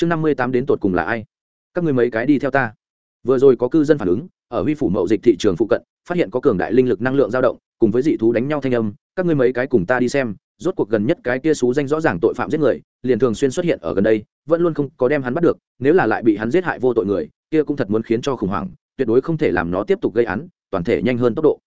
chương năm mươi tám đến tột cùng là ai? Các người mấy cái đi theo ta. Vừa rồi có cư dân phản ứng, ở huy phủ mậu dịch thị trường phụ cận, phát hiện có cường đại linh lực năng lượng dao động, cùng với dị thú đánh nhau thanh âm, các ngươi mấy cái cùng ta đi xem, rốt cuộc gần nhất cái kia xú danh rõ ràng tội phạm giết người, liền thường xuyên xuất hiện ở gần đây, vẫn luôn không có đem hắn bắt được, nếu là lại bị hắn giết hại vô tội người, kia cũng thật muốn khiến cho khủng hoảng, tuyệt đối không thể làm nó tiếp tục gây án, toàn thể nhanh hơn tốc độ.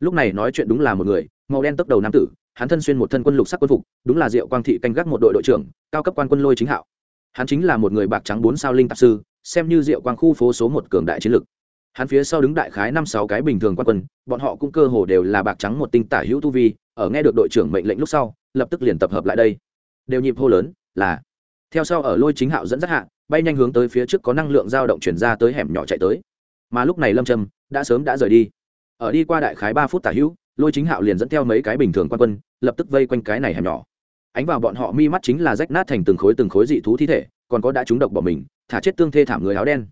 Lúc này nói chuyện đúng là một người, màu đen tốc đầu nam tử, hắn thân xuyên một thân quân lục sắc quân phục, đúng là diệu quang thị canh gác một đội đội trưởng, cao cấp quan quân lôi chính hạo hắn chính là một người bạc trắng bốn sao linh tạp sư, xem như diệu quang khu phố số một cường đại chiến lực. Hắn phía sau đứng đại khái năm sáu cái bình thường quan quân, bọn họ cũng cơ hồ đều là bạc trắng một tinh tả hữu tu vi, ở nghe được đội trưởng mệnh lệnh lúc sau, lập tức liền tập hợp lại đây. Đều nhịp hô lớn, là. Theo sau ở lôi chính hạo dẫn dắt hạ, bay nhanh hướng tới phía trước có năng lượng dao động chuyển ra tới hẻm nhỏ chạy tới. Mà lúc này lâm trâm đã sớm đã rời đi. Ở đi qua đại khái ba phút tả hữu, lôi chính hạo liền dẫn theo mấy cái bình thường quan quân, lập tức vây quanh cái này hẻm nhỏ ánh vào bọn họ mi mắt chính là rách nát thành từng khối từng khối dị thú thi thể, còn có đã trúng độc bỏ mình, thả chết tương thê thảm người áo đen.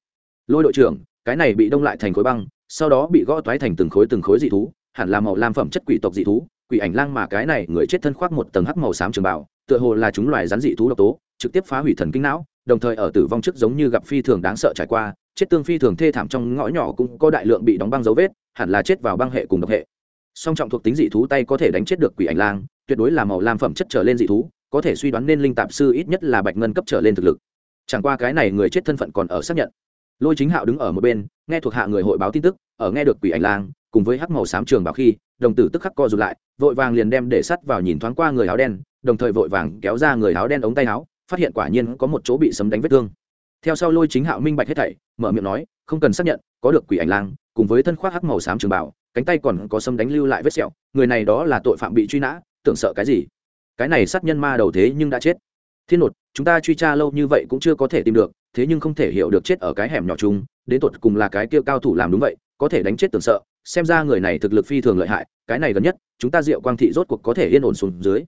Lôi đội trưởng, cái này bị đông lại thành khối băng, sau đó bị gõ toái thành từng khối từng khối dị thú, hẳn là màu lam phẩm chất quỷ tộc dị thú, quỷ ảnh lang mà cái này người chết thân khoác một tầng hắc màu xám trường bảo tựa hồ là chúng loài rắn dị thú độc tố, trực tiếp phá hủy thần kinh não, đồng thời ở tử vong trước giống như gặp phi thường đáng sợ trải qua, chết tương phi thường thê thảm trong ngõ nhỏ cũng có đại lượng bị đóng băng dấu vết, hẳn là chết vào băng hệ cùng độc hệ. Song trọng thuộc tính dị thú tay có thể đánh chết được quỷ ảnh lang tuyệt đối là màu lam phẩm chất trở lên dị thú, có thể suy đoán nên linh tạp sư ít nhất là bạch ngân cấp trở lên thực lực. Chẳng qua cái này người chết thân phận còn ở xác nhận. Lôi chính hạo đứng ở một bên, nghe thuộc hạ người hội báo tin tức, ở nghe được quỷ ảnh lang, cùng với hắc màu xám trường bảo khi, đồng tử tức khắc co rụt lại, vội vàng liền đem để sắt vào nhìn thoáng qua người áo đen, đồng thời vội vàng kéo ra người áo đen ống tay áo, phát hiện quả nhiên có một chỗ bị sấm đánh vết thương. Theo sau lôi chính hạo minh bạch hết thảy, mở miệng nói, không cần xác nhận, có được quỷ ảnh lang, cùng với thân khoác hắc màu xám trường bảo, cánh tay còn có sấm đánh lưu lại vết sẹo, người này đó là tội phạm bị truy nã tưởng sợ cái gì? Cái này sát nhân ma đầu thế nhưng đã chết. Thiên nột, chúng ta truy tra lâu như vậy cũng chưa có thể tìm được, thế nhưng không thể hiểu được chết ở cái hẻm nhỏ chung, đến tột cùng là cái kia cao thủ làm đúng vậy, có thể đánh chết tưởng sợ, xem ra người này thực lực phi thường lợi hại, cái này gần nhất, chúng ta diệu quang thị rốt cuộc có thể yên ổn xuống dưới.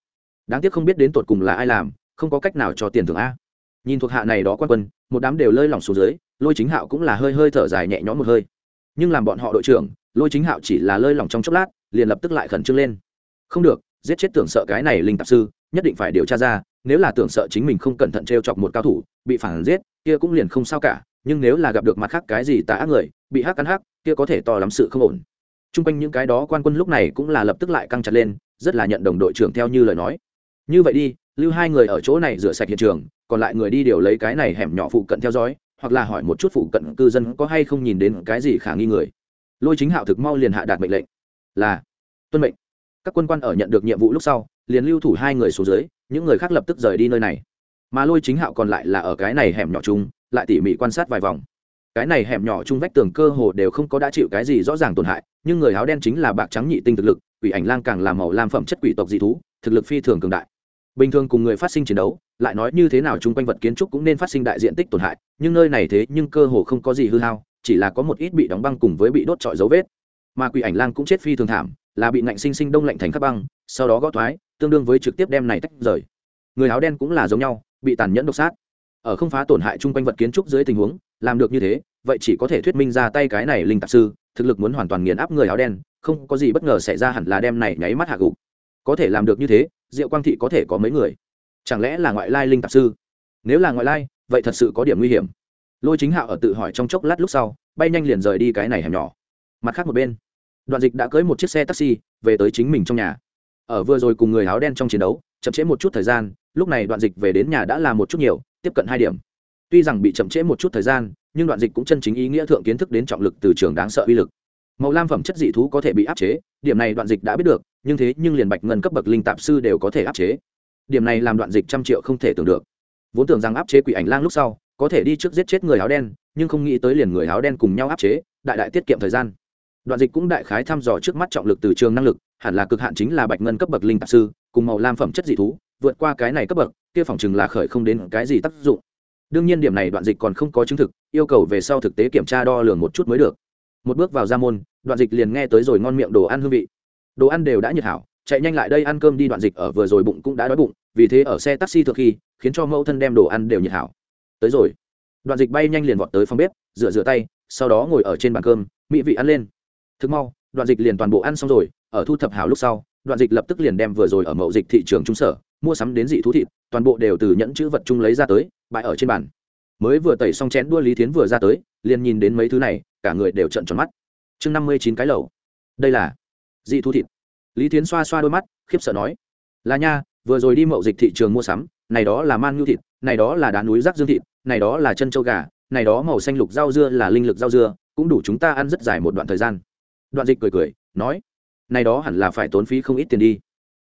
Đáng tiếc không biết đến tột cùng là ai làm, không có cách nào cho tiền thưởng a. Nhìn thuộc hạ này đó quan quân, một đám đều lơi lỏng xuống dưới, lôi chính hạo cũng là hơi hơi thở dài nhẹ nhõm một hơi. Nhưng làm bọn họ đội trưởng, lôi chính hạo chỉ là lơi lỏng trong chốc lát, liền lập tức lại khẩn trương lên. Không được giết chết tưởng sợ cái này linh tạp sư, nhất định phải điều tra ra, nếu là tưởng sợ chính mình không cẩn thận t r e o chọc một cao thủ, bị phản giết, kia cũng liền không sao cả, nhưng nếu là gặp được mặt khác cái gì tà ác người, bị hắc cắn hắc, kia có thể to lắm sự không ổn. T r u n g quanh những cái đó quan quân lúc này cũng là lập tức lại căng chặt lên, rất là nhận đồng đội trưởng theo như lời nói. Như vậy đi, lưu hai người ở chỗ này rửa sạch hiện trường, còn lại người đi điều lấy cái này hẻm nhỏ phụ cận theo dõi, hoặc là hỏi một chút phụ cận cư dân có hay không nhìn đến cái gì khả nghi người. Lôi chính hạo thực mau liền hạ đạt mệnh lệnh. Là, tuân mệnh các quân quan ở nhận được nhiệm vụ lúc sau, liền lưu thủ hai người xuống dưới, những người khác lập tức rời đi nơi này. Mà lôi chính hạo còn lại là ở cái này hẻm nhỏ chung, lại tỉ mỉ quan sát vài vòng. Cái này hẻm nhỏ chung vách tường cơ hồ đều không có đã chịu cái gì rõ ràng tổn hại, nhưng người áo đen chính là bạc trắng nhị tinh thực lực, quỷ ảnh lang càng làm màu lam phẩm chất quỷ tộc dị thú, thực lực phi thường cường đại. Bình thường cùng người phát sinh chiến đấu, lại nói như thế nào chung quanh vật kiến trúc cũng nên phát sinh đại diện tích tổn hại, nhưng nơi này thế nhưng cơ hồ không có gì hư hao, chỉ là có một ít bị đóng băng cùng với bị đốt trọi dấu vết. Mà quỷ ảnh lang cũng chết phi thường thảm là bị ngạnh sinh sinh đông lạnh thành các băng, sau đó gõ thoái, tương đương với trực tiếp đem này tách rời. Người áo đen cũng là giống nhau, bị tàn nhẫn độc sát. Ở không phá tổn hại chung quanh vật kiến trúc dưới tình huống, làm được như thế, vậy chỉ có thể thuyết minh ra tay cái này linh tạp sư, thực lực muốn hoàn toàn nghiền áp người áo đen, không có gì bất ngờ xảy ra hẳn là đem này nháy mắt hạ gục. Có thể làm được như thế, diệu quang thị có thể có mấy người? Chẳng lẽ là ngoại lai linh tạp sư? Nếu là ngoại lai, vậy thật sự có điểm nguy hiểm. Lôi chính hạo ở tự hỏi trong chốc lát lúc sau, bay nhanh liền rời đi cái này hẻm nhỏ. Mặt khác một bên đoạn dịch đã cưới một chiếc xe taxi, về tới chính mình trong nhà. Ở vừa rồi cùng người áo đen trong chiến đấu, chậm trễ một chút thời gian, lúc này đoạn dịch về đến nhà đã là một chút nhiều, tiếp cận hai điểm. Tuy rằng bị chậm trễ một chút thời gian, nhưng đoạn dịch cũng chân chính ý nghĩa thượng kiến thức đến trọng lực từ trường đáng sợ uy lực. Màu lam phẩm chất dị thú có thể bị áp chế, điểm này đoạn dịch đã biết được, nhưng thế nhưng liền bạch ngân cấp bậc linh tạp sư đều có thể áp chế. Điểm này làm đoạn dịch trăm triệu không thể tưởng được. Vốn tưởng rằng áp chế quỷ ảnh lang lúc sau, có thể đi trước giết chết người áo đen, nhưng không nghĩ tới liền người áo đen cùng nhau áp chế, đại đại tiết kiệm thời gian đoạn dịch cũng đại khái thăm dò trước mắt trọng lực từ trường năng lực, hẳn là cực hạn chính là bạch ngân cấp bậc linh tạp sư, cùng màu lam phẩm chất dị thú, vượt qua cái này cấp bậc, kia phòng chừng là khởi không đến cái gì tác dụng. Đương nhiên điểm này đoạn dịch còn không có chứng thực, yêu cầu về sau thực tế kiểm tra đo lường một chút mới được. Một bước vào ra môn, đoạn dịch liền nghe tới rồi ngon miệng đồ ăn hương vị. Đồ ăn đều đã nhiệt hảo, chạy nhanh lại đây ăn cơm đi đoạn dịch ở vừa rồi bụng cũng đã đói bụng, vì thế ở xe taxi thực khi, khiến cho mẫu thân đem đồ ăn đều nhiệt hảo. Tới rồi. Đoạn dịch bay nhanh liền vọt tới phòng bếp, rửa rửa tay, sau đó ngồi ở trên bàn cơm, mỹ vị ăn lên thực mau, đoạn dịch liền toàn bộ ăn xong rồi, ở thu thập hào lúc sau, đoạn dịch lập tức liền đem vừa rồi ở mậu dịch thị trường trung sở, mua sắm đến dị thú thịt, toàn bộ đều từ nhẫn chữ vật chung lấy ra tới, bãi ở trên bàn. Mới vừa tẩy xong chén đua lý thiến vừa ra tới, liền nhìn đến mấy thứ này, cả người đều trận tròn mắt. Chương năm mươi chín cái lẩu. Đây là dị thú thịt. Lý thiến xoa xoa đôi mắt, khiếp sợ nói, là nha, vừa rồi đi mậu dịch thị trường mua sắm, này đó là man nhu thịt, này đó là đá núi rác dương thịt, này đó là chân châu gà, này đó màu xanh lục rau dưa là linh lực rau dưa, cũng đủ chúng ta ăn rất dài một đoạn thời gian đoạn dịch cười cười, nói, này đó hẳn là phải tốn phí không ít tiền đi.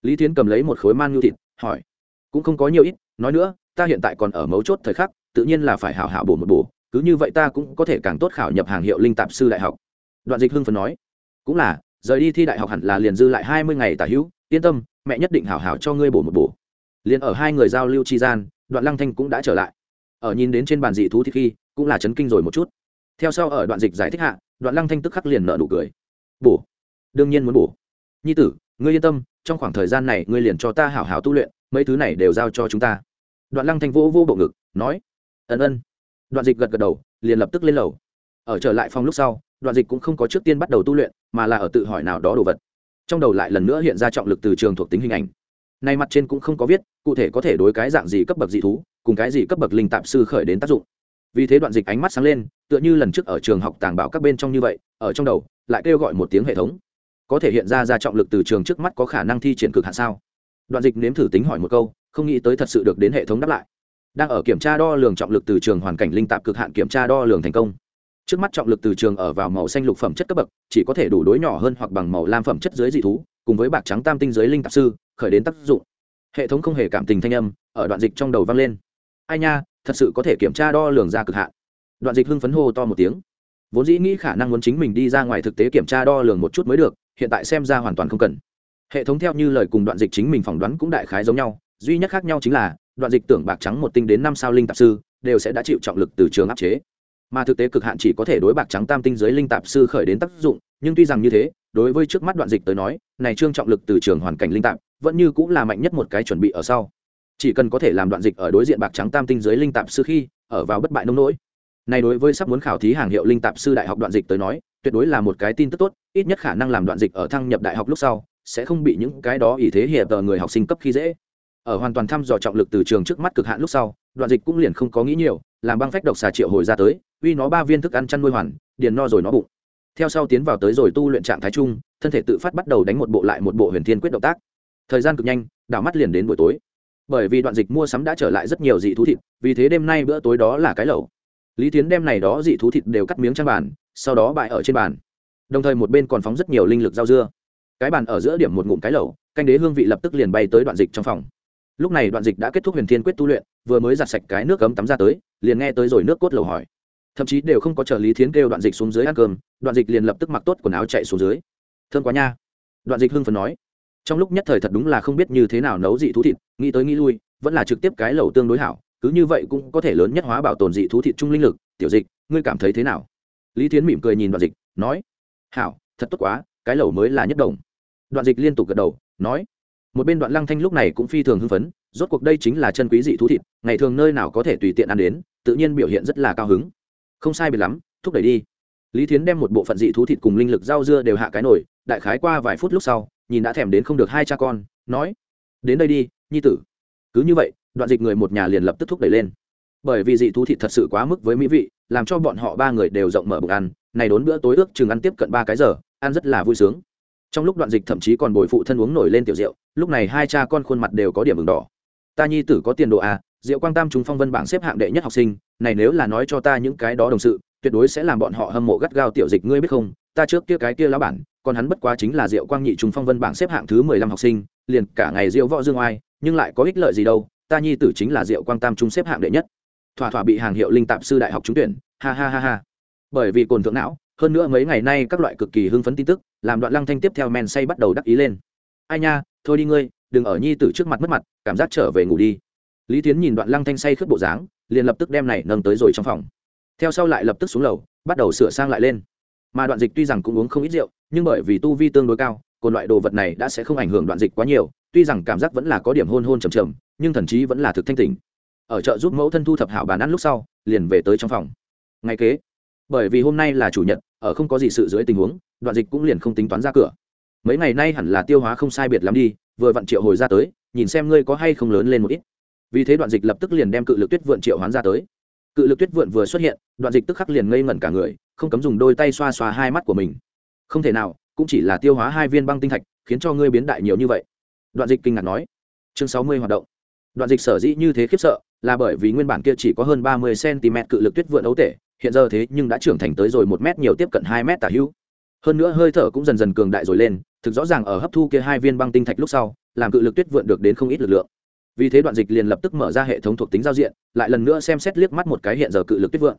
Lý Thiến cầm lấy một khối man nhu thịt, hỏi, cũng không có nhiều ít, nói nữa, ta hiện tại còn ở mấu chốt thời khắc, tự nhiên là phải hảo hảo bổ một bổ, cứ như vậy ta cũng có thể càng tốt khảo nhập hàng hiệu linh tạp sư đại học. Đoạn dịch hưng phần nói, cũng là, rời đi thi đại học hẳn là liền dư lại hai mươi ngày tả hữu, yên tâm, mẹ nhất định hảo hảo cho ngươi bổ một bổ. Liền ở hai người giao lưu tri gian, đoạn lăng thanh cũng đã trở lại. Ở nhìn đến trên bàn dị thú thì khi, cũng là chấn kinh rồi một chút. Theo sau ở đoạn dịch giải thích hạ, đoạn lăng thanh tức khắc liền nợ nụ cười bổ. Đương nhiên muốn bổ. Nhi tử, ngươi yên tâm, trong khoảng thời gian này ngươi liền cho ta hảo hảo tu luyện, mấy thứ này đều giao cho chúng ta. Đoạn lăng thanh vô vô bộ ngực, nói, ân ân. Đoạn dịch gật gật đầu, liền lập tức lên lầu. Ở trở lại phòng lúc sau, đoạn dịch cũng không có trước tiên bắt đầu tu luyện, mà là ở tự hỏi nào đó đồ vật. Trong đầu lại lần nữa hiện ra trọng lực từ trường thuộc tính hình ảnh. Nay mặt trên cũng không có viết, cụ thể có thể đối cái dạng gì cấp bậc dị thú, cùng cái gì cấp bậc linh tạp sư khởi đến tác dụng. Vì thế đoạn dịch ánh mắt sáng lên, tựa như lần trước ở trường học tàng bảo các bên trong như vậy, ở trong đầu lại kêu gọi một tiếng hệ thống. Có thể hiện ra ra trọng lực từ trường trước mắt có khả năng thi triển cực hạn sao? Đoạn dịch nếm thử tính hỏi một câu, không nghĩ tới thật sự được đến hệ thống đáp lại. Đang ở kiểm tra đo lường trọng lực từ trường hoàn cảnh linh tạp cực hạn kiểm tra đo lường thành công. Trước mắt trọng lực từ trường ở vào màu xanh lục phẩm chất cấp bậc, chỉ có thể đủ đối nhỏ hơn hoặc bằng màu lam phẩm chất dưới dị thú, cùng với bạc trắng tam tinh dưới linh tạp sư, khởi đến tác dụng. Hệ thống không hề cảm tình thanh âm, ở đoạn dịch trong đầu vang lên. Ai nha, thật sự có thể kiểm tra đo lường ra cực hạn. Đoạn dịch hưng phấn hô to một tiếng vốn dĩ nghĩ khả năng muốn chính mình đi ra ngoài thực tế kiểm tra đo lường một chút mới được, hiện tại xem ra hoàn toàn không cần. Hệ thống theo như lời cùng đoạn dịch chính mình phỏng đoán cũng đại khái giống nhau, duy nhất khác nhau chính là, đoạn dịch tưởng bạc trắng một tinh đến năm sao linh tạp sư, đều sẽ đã chịu trọng lực từ trường áp chế. Mà thực tế cực hạn chỉ có thể đối bạc trắng tam tinh giới linh tạp sư khởi đến tác dụng, nhưng tuy rằng như thế, đối với trước mắt đoạn dịch tới nói, này trương trọng lực từ trường hoàn cảnh linh tạp, vẫn như cũng là mạnh nhất một cái chuẩn bị ở sau. Chỉ cần có thể làm đoạn dịch ở đối diện bạc trắng tam tinh giới linh tạp sư khi, ở vào bất bại nông nỗi này đối với sắp muốn khảo thí hàng hiệu linh tạp sư đại học đoạn dịch tới nói, tuyệt đối là một cái tin tức tốt, ít nhất khả năng làm đoạn dịch ở thăng nhập đại học lúc sau, sẽ không bị những cái đó ý thế hiệp tờ người học sinh cấp khi dễ. Ở hoàn toàn thăm dò trọng lực từ trường trước mắt cực hạn lúc sau, đoạn dịch cũng liền không có nghĩ nhiều, làm băng phách độc xà triệu hồi ra tới, uy nó ba viên thức ăn chăn nuôi hoàn, điền no rồi nó bụng. Theo sau tiến vào tới rồi tu luyện trạng thái chung, thân thể tự phát bắt đầu đánh một bộ lại một bộ huyền thiên quyết động tác. Thời gian cực nhanh, đảo mắt liền đến buổi tối. Bởi vì đoạn dịch mua sắm đã trở lại rất nhiều dị thú thịt, vì thế đêm nay bữa tối đó là cái lẩu lý tiến đem này đó dị thú thịt đều cắt miếng trang bàn, sau đó bại ở trên bàn. Đồng thời một bên còn phóng rất nhiều linh lực rau dưa. Cái bàn ở giữa điểm một ngụm cái lẩu, canh đế hương vị lập tức liền bay tới đoạn dịch trong phòng. Lúc này đoạn dịch đã kết thúc huyền thiên quyết tu luyện, vừa mới giặt sạch cái nước cấm tắm ra tới, liền nghe tới rồi nước cốt lầu hỏi. Thậm chí đều không có chờ lý thiến kêu đoạn dịch xuống dưới ăn cơm, đoạn dịch liền lập tức mặc tốt quần áo chạy xuống dưới. Thương quá nha. Đoạn dịch hưng phần nói. Trong lúc nhất thời thật đúng là không biết như thế nào nấu dị thú thịt, nghĩ tới nghĩ lui, vẫn là trực tiếp cái lẩu tương đối hảo cứ như vậy cũng có thể lớn nhất hóa bảo tồn dị thú thịt trung linh lực, tiểu dịch, ngươi cảm thấy thế nào? Lý tiến mỉm cười nhìn đoạn dịch, nói, hảo, thật tốt quá, cái lẩu mới là nhất đồng. Đoạn dịch liên tục gật đầu, nói, một bên đoạn lăng thanh lúc này cũng phi thường hưng phấn, rốt cuộc đây chính là chân quý dị thú thịt, ngày thường nơi nào có thể tùy tiện ăn đến, tự nhiên biểu hiện rất là cao hứng. Không sai biệt lắm, thúc đẩy đi. Lý thiến đem một bộ phận dị thú thịt cùng linh lực rau dưa đều hạ cái nồi, đại khái qua vài phút lúc sau, nhìn đã thèm đến không được hai cha con, nói, đến đây đi, nhi tử. Cứ như vậy đoạn dịch người một nhà liền lập tức thúc đẩy lên. Bởi vì dị thú thịt thật sự quá mức với mỹ vị, làm cho bọn họ ba người đều rộng mở bụng ăn, này đốn bữa tối ước chừng ăn tiếp cận ba cái giờ, ăn rất là vui sướng. Trong lúc đoạn dịch thậm chí còn bồi phụ thân uống nổi lên tiểu rượu, lúc này hai cha con khuôn mặt đều có điểm ửng đỏ. Ta nhi tử có tiền đồ à diệu quang tam chúng phong vân bảng xếp hạng đệ nhất học sinh, này nếu là nói cho ta những cái đó đồng sự, tuyệt đối sẽ làm bọn họ hâm mộ gắt gao tiểu dịch ngươi biết không, ta trước kia cái kia lá bản, còn hắn bất quá chính là diệu quang nhị chúng phong vân bảng xếp hạng thứ mười lăm học sinh, liền cả ngày diệu võ dương oai, nhưng lại có ích lợi gì đâu ta nhi tử chính là diệu quang tam trung xếp hạng đệ nhất. Thỏa thỏa bị hàng hiệu linh tạp sư đại học trúng tuyển. Ha ha ha ha. Bởi vì cồn thượng não, hơn nữa mấy ngày nay các loại cực kỳ hưng phấn tin tức, làm đoạn lăng thanh tiếp theo men say bắt đầu đắc ý lên. Ai nha, thôi đi ngươi, đừng ở nhi tử trước mặt mất mặt, cảm giác trở về ngủ đi. Lý tiến nhìn đoạn lăng thanh say khướt bộ dáng, liền lập tức đem này nâng tới rồi trong phòng. Theo sau lại lập tức xuống lầu, bắt đầu sửa sang lại lên. Mà đoạn dịch tuy rằng cũng uống không ít rượu, nhưng bởi vì tu vi tương đối cao còn loại đồ vật này đã sẽ không ảnh hưởng đoạn dịch quá nhiều, tuy rằng cảm giác vẫn là có điểm hôn hôn trầm trầm nhưng thần chí vẫn là thực thanh tỉnh. Ở chợ giúp mẫu thân thu thập hảo bàn ăn lúc sau, liền về tới trong phòng. Ngay kế, bởi vì hôm nay là chủ nhật, ở không có gì sự dưới tình huống, đoạn dịch cũng liền không tính toán ra cửa. Mấy ngày nay hẳn là tiêu hóa không sai biệt lắm đi, vừa vặn triệu hồi ra tới, nhìn xem ngươi có hay không lớn lên một ít. Vì thế đoạn dịch lập tức liền đem cự lực tuyết vượn triệu hoán ra tới. Cự lực tuyết vượn vừa xuất hiện, đoạn dịch tức khắc liền ngây ngẩn cả người, không cấm dùng đôi tay xoa xoa hai mắt của mình. Không thể nào, cũng chỉ là tiêu hóa hai viên băng tinh thạch, khiến cho ngươi biến đại nhiều như vậy. Đoạn dịch kinh ngạc nói. Chương sáu mươi hoạt động đoạn dịch sở dĩ như thế khiếp sợ là bởi vì nguyên bản kia chỉ có hơn ba mươi cm cự lực tuyết vượn ấu tể, hiện giờ thế nhưng đã trưởng thành tới rồi một mét nhiều tiếp cận hai mét tả hữu. Hơn nữa hơi thở cũng dần dần cường đại rồi lên, thực rõ ràng ở hấp thu kia hai viên băng tinh thạch lúc sau, làm cự lực tuyết vượn được đến không ít lực lượng. Vì thế đoạn dịch liền lập tức mở ra hệ thống thuộc tính giao diện, lại lần nữa xem xét liếc mắt một cái hiện giờ cự lực tuyết vượn.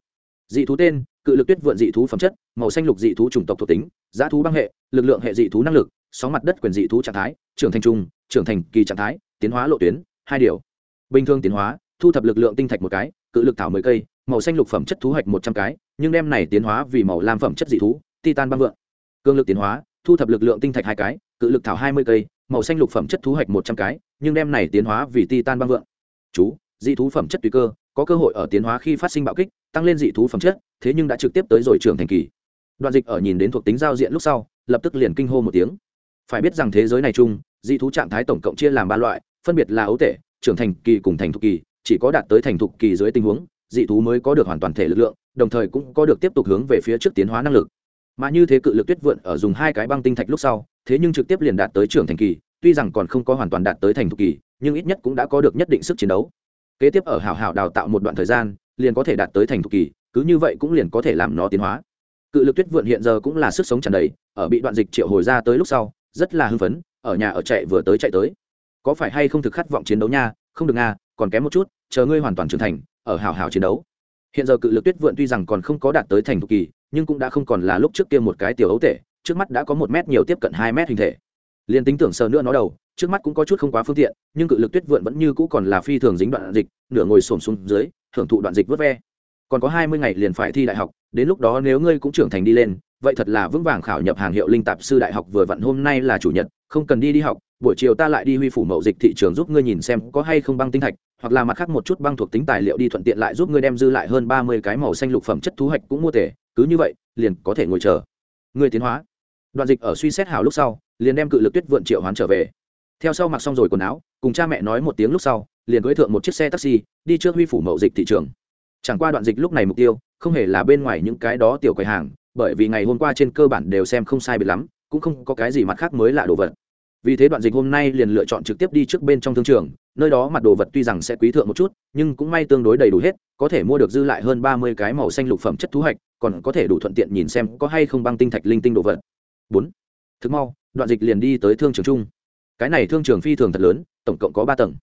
Dị thú tên, cự lực tuyết vượn dị thú phẩm chất, màu xanh lục dị thú chủng tộc thuộc tính, giá thú băng hệ, lực lượng hệ dị thú năng lực, sóng mặt đất quyền dị thú trạng thái, trưởng thành trung trưởng thành kỳ trạng thái, tiến hóa lộ tuyến hai điều. Bình thường tiến hóa, thu thập lực lượng tinh thạch một cái, cự lực thảo mười cây, màu xanh lục phẩm chất thú hoạch một trăm cái, nhưng đem này tiến hóa vì màu lam phẩm chất dị thú, titan băng vượng. Cương lực tiến hóa, thu thập lực lượng tinh thạch hai cái, cự lực thảo hai mươi cây, màu xanh lục phẩm chất thú hoạch một trăm cái, nhưng đem này tiến hóa vì titan băng vượng. Chú, dị thú phẩm chất tùy cơ, có cơ hội ở tiến hóa khi phát sinh bạo kích, tăng lên dị thú phẩm chất, thế nhưng đã trực tiếp tới rồi trưởng thành kỳ. Đoạn dịch ở nhìn đến thuộc tính giao diện lúc sau, lập tức liền kinh hô một tiếng. Phải biết rằng thế giới này chung, dị thú trạng thái tổng cộng chia làm ba loại phân biệt là ấu tể, trưởng thành kỳ cùng thành thục kỳ, chỉ có đạt tới thành thục kỳ dưới tình huống, dị thú mới có được hoàn toàn thể lực lượng, đồng thời cũng có được tiếp tục hướng về phía trước tiến hóa năng lực. Mà như thế cự lực tuyết vượn ở dùng hai cái băng tinh thạch lúc sau, thế nhưng trực tiếp liền đạt tới trưởng thành kỳ, tuy rằng còn không có hoàn toàn đạt tới thành thục kỳ, nhưng ít nhất cũng đã có được nhất định sức chiến đấu. Kế tiếp ở hảo hảo đào tạo một đoạn thời gian, liền có thể đạt tới thành thục kỳ, cứ như vậy cũng liền có thể làm nó tiến hóa. Cự lực tuyết vượn hiện giờ cũng là sức sống tràn đầy, ở bị đoạn dịch triệu hồi ra tới lúc sau, rất là hưng phấn, ở nhà ở chạy vừa tới chạy tới có phải hay không thực khát vọng chiến đấu nha? Không được nga, còn kém một chút, chờ ngươi hoàn toàn trưởng thành, ở hảo hảo chiến đấu. Hiện giờ cự lực tuyết vượn tuy rằng còn không có đạt tới thành thục kỳ, nhưng cũng đã không còn là lúc trước kia một cái tiểu ấu tể, trước mắt đã có một mét nhiều tiếp cận hai mét hình thể. Liền tính tưởng sờ nữa nó đầu, trước mắt cũng có chút không quá phương tiện, nhưng cự lực tuyết vượn vẫn như cũ còn là phi thường dính đoạn dịch, nửa ngồi xổm xuống dưới, hưởng thụ đoạn dịch vớt ve. Còn có hai mươi ngày liền phải thi đại học, đến lúc đó nếu ngươi cũng trưởng thành đi lên, vậy thật là vững vàng khảo nhập hàng hiệu linh tạp sư đại học vừa vặn hôm nay là chủ nhật, không cần đi đi học buổi chiều ta lại đi huy phủ mậu dịch thị trường giúp ngươi nhìn xem có hay không băng tinh thạch, hoặc là mặt khác một chút băng thuộc tính tài liệu đi thuận tiện lại giúp ngươi đem dư lại hơn ba mươi cái màu xanh lục phẩm chất thú hạch cũng mua tể, cứ như vậy, liền có thể ngồi chờ. Ngươi tiến hóa. Đoạn dịch ở suy xét hảo lúc sau, liền đem cự lực tuyết vượn triệu hoán trở về. Theo sau mặc xong rồi quần áo, cùng cha mẹ nói một tiếng lúc sau, liền gửi thượng một chiếc xe taxi, đi trước huy phủ mậu dịch thị trường. Chẳng qua đoạn dịch lúc này mục tiêu, không hề là bên ngoài những cái đó tiểu quầy hàng, bởi vì ngày hôm qua trên cơ bản đều xem không sai biệt lắm, cũng không có cái gì mặt khác mới lạ đồ vật vì thế đoạn dịch hôm nay liền lựa chọn trực tiếp đi trước bên trong thương trường, nơi đó mặt đồ vật tuy rằng sẽ quý thượng một chút, nhưng cũng may tương đối đầy đủ hết, có thể mua được dư lại hơn ba mươi cái màu xanh lục phẩm chất thú hạch còn có thể đủ thuận tiện nhìn xem có hay không băng tinh thạch linh tinh đồ vật. bốn. Thứ mau, đoạn dịch liền đi tới thương trường chung. Cái này thương trường phi thường thật lớn, tổng cộng có ba tầng.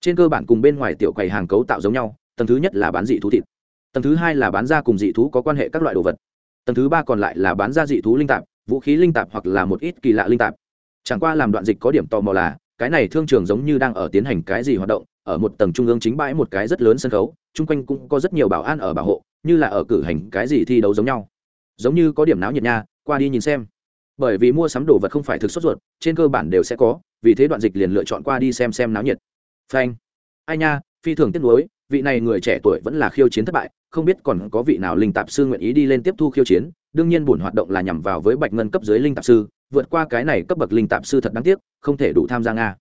Trên cơ bản cùng bên ngoài tiểu quầy hàng cấu tạo giống nhau, tầng thứ nhất là bán dị thú thịt. Tầng thứ hai là bán ra cùng dị thú có quan hệ các loại đồ vật. Tầng thứ ba còn lại là bán ra dị thú linh tạp, vũ khí linh tạp hoặc là một ít kỳ lạ linh tạp chẳng qua làm đoạn dịch có điểm tò mò là, cái này thương trường giống như đang ở tiến hành cái gì hoạt động, ở một tầng trung ương chính bãi một cái rất lớn sân khấu, chung quanh cũng có rất nhiều bảo an ở bảo hộ, như là ở cử hành cái gì thi đấu giống nhau. Giống như có điểm náo nhiệt nha, qua đi nhìn xem. Bởi vì mua sắm đồ vật không phải thực xuất ruột, trên cơ bản đều sẽ có, vì thế đoạn dịch liền lựa chọn qua đi xem xem náo nhiệt. Phanh. Ai nha, phi thường tiếc nuối, vị này người trẻ tuổi vẫn là khiêu chiến thất bại, không biết còn có vị nào linh tạp sư nguyện ý đi lên tiếp thu khiêu chiến, đương nhiên buồn hoạt động là nhằm vào với bạch ngân cấp dưới linh tạp sư vượt qua cái này cấp bậc linh tạp sư thật đáng tiếc, không thể đủ tham gia nga.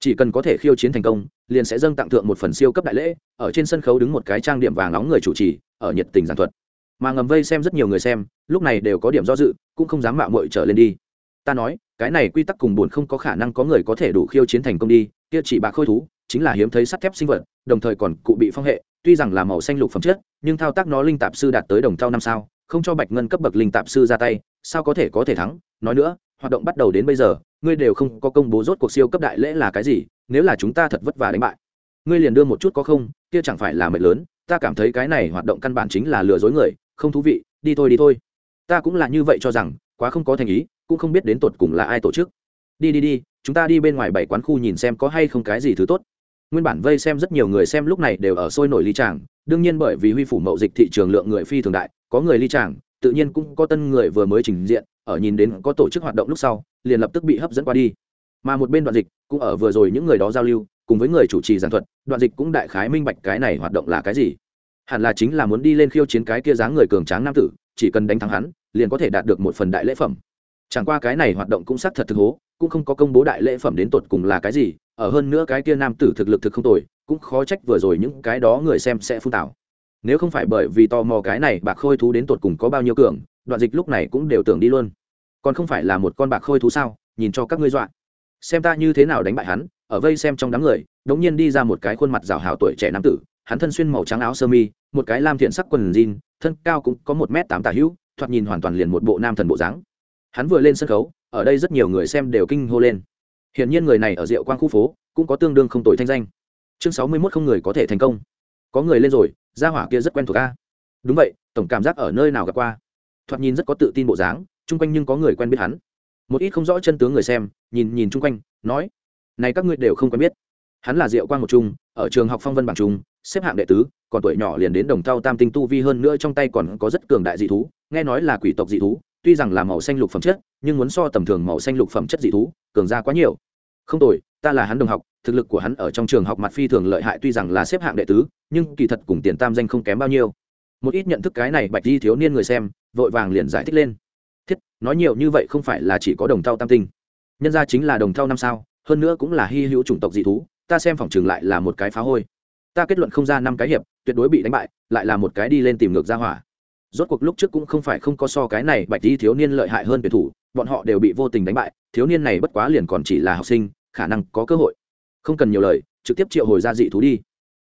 Chỉ cần có thể khiêu chiến thành công, liền sẽ dâng tặng thượng một phần siêu cấp đại lễ, ở trên sân khấu đứng một cái trang điểm vàng nóng người chủ trì, ở nhiệt tình giảng thuật. Mà ngầm vây xem rất nhiều người xem, lúc này đều có điểm do dự, cũng không dám mạo mội trở lên đi. Ta nói, cái này quy tắc cùng buồn không có khả năng có người có thể đủ khiêu chiến thành công đi, kia chỉ bạc khôi thú, chính là hiếm thấy sắt thép sinh vật, đồng thời còn cụ bị phong hệ tuy rằng là màu xanh lục phẩm chất, nhưng thao tác nó linh tạp sư đạt tới đồng thao năm sao, không cho bạch ngân cấp bậc linh tạp sư ra tay, sao có thể có thể thắng? Nói nữa, hoạt động bắt đầu đến bây giờ, ngươi đều không có công bố rốt cuộc siêu cấp đại lễ là cái gì, nếu là chúng ta thật vất vả đánh bại. Ngươi liền đưa một chút có không, kia chẳng phải là mệt lớn, ta cảm thấy cái này hoạt động căn bản chính là lừa dối người, không thú vị, đi thôi đi thôi. Ta cũng là như vậy cho rằng, quá không có thành ý, cũng không biết đến tột cùng là ai tổ chức. Đi đi đi, chúng ta đi bên ngoài bảy quán khu nhìn xem có hay không cái gì thứ tốt nguyên bản vây xem rất nhiều người xem lúc này đều ở sôi nổi ly tràng. Đương nhiên bởi vì huy phủ mậu dịch thị trường lượng người phi thường đại, có người ly tràng, tự nhiên cũng có tân người vừa mới trình diện, ở nhìn đến có tổ chức hoạt động lúc sau, liền lập tức bị hấp dẫn qua đi. Mà một bên đoạn dịch cũng ở vừa rồi những người đó giao lưu, cùng với người chủ trì giảng thuật, đoạn dịch cũng đại khái minh bạch cái này hoạt động là cái gì. Hẳn là chính là muốn đi lên khiêu chiến cái kia dáng người cường tráng nam tử, chỉ cần đánh thắng hắn, liền có thể đạt được một phần đại lễ phẩm chẳng qua cái này hoạt động cũng xác thật thực hố, cũng không có công bố đại lễ phẩm đến tột cùng là cái gì, ở hơn nữa cái kia nam tử thực lực thực không tồi, cũng khó trách vừa rồi những cái đó người xem sẽ phun tảo. Nếu không phải bởi vì tò mò cái này bạc khôi thú đến tột cùng có bao nhiêu cường, đoạn dịch lúc này cũng đều tưởng đi luôn. Còn không phải là một con bạc khôi thú sao, nhìn cho các ngươi dọa. Xem ta như thế nào đánh bại hắn, ở vây xem trong đám người, đống nhiên đi ra một cái khuôn mặt rào hào tuổi trẻ nam tử, hắn thân xuyên màu trắng áo sơ mi, một cái lam thiện sắc quần jean, thân cao cũng có một m tám tả hữu, thoạt nhìn hoàn toàn liền một bộ nam thần bộ dáng hắn vừa lên sân khấu, ở đây rất nhiều người xem đều kinh hô lên. Hiển nhiên người này ở rượu quang khu phố, cũng có tương đương không tội thanh danh. Chương sáu mươi mốt không người có thể thành công. Có người lên rồi, gia hỏa kia rất quen thuộc a. Đúng vậy, tổng cảm giác ở nơi nào gặp qua. Thoạt nhìn rất có tự tin bộ dáng, chung quanh nhưng có người quen biết hắn. Một ít không rõ chân tướng người xem, nhìn nhìn chung quanh, nói, này các ngươi đều không quen biết. Hắn là diệu quang một trung, ở trường học phong vân bảng trung, xếp hạng đệ tứ, còn tuổi nhỏ liền đến đồng thau tam tinh tu vi hơn nữa trong tay còn có rất cường đại dị thú, nghe nói là quỷ tộc dị thú tuy rằng là màu xanh lục phẩm chất, nhưng muốn so tầm thường màu xanh lục phẩm chất dị thú, cường ra quá nhiều. Không tồi, ta là hắn đồng học, thực lực của hắn ở trong trường học mặt phi thường lợi hại tuy rằng là xếp hạng đệ tứ, nhưng kỳ thật cùng tiền tam danh không kém bao nhiêu. Một ít nhận thức cái này bạch di thiếu niên người xem, vội vàng liền giải thích lên. Thiết, nói nhiều như vậy không phải là chỉ có đồng thau tam tinh. Nhân ra chính là đồng thau năm sao, hơn nữa cũng là hy hữu chủng tộc dị thú, ta xem phòng trường lại là một cái phá hôi. Ta kết luận không ra năm cái hiệp, tuyệt đối bị đánh bại, lại là một cái đi lên tìm ngược ra hỏa rốt cuộc lúc trước cũng không phải không có so cái này bạch di thiếu niên lợi hại hơn tuyển thủ, bọn họ đều bị vô tình đánh bại, thiếu niên này bất quá liền còn chỉ là học sinh, khả năng có cơ hội. Không cần nhiều lời, trực tiếp triệu hồi ra dị thú đi.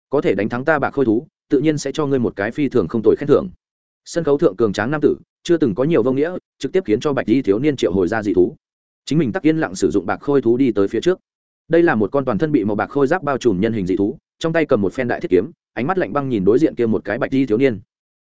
Có thể đánh thắng ta bạc khôi thú, tự nhiên sẽ cho ngươi một cái phi thường không tồi khen thưởng. Sân khấu thượng cường tráng nam tử, chưa từng có nhiều vô nghĩa, trực tiếp khiến cho bạch di thiếu niên triệu hồi ra dị thú. Chính mình tắc yên lặng sử dụng bạc khôi thú đi tới phía trước. Đây là một con toàn thân bị màu bạc khôi giáp bao trùm nhân hình dị thú, trong tay cầm một phen đại thiết kiếm, ánh mắt lạnh băng nhìn đối diện kia một cái bạch di thiếu niên.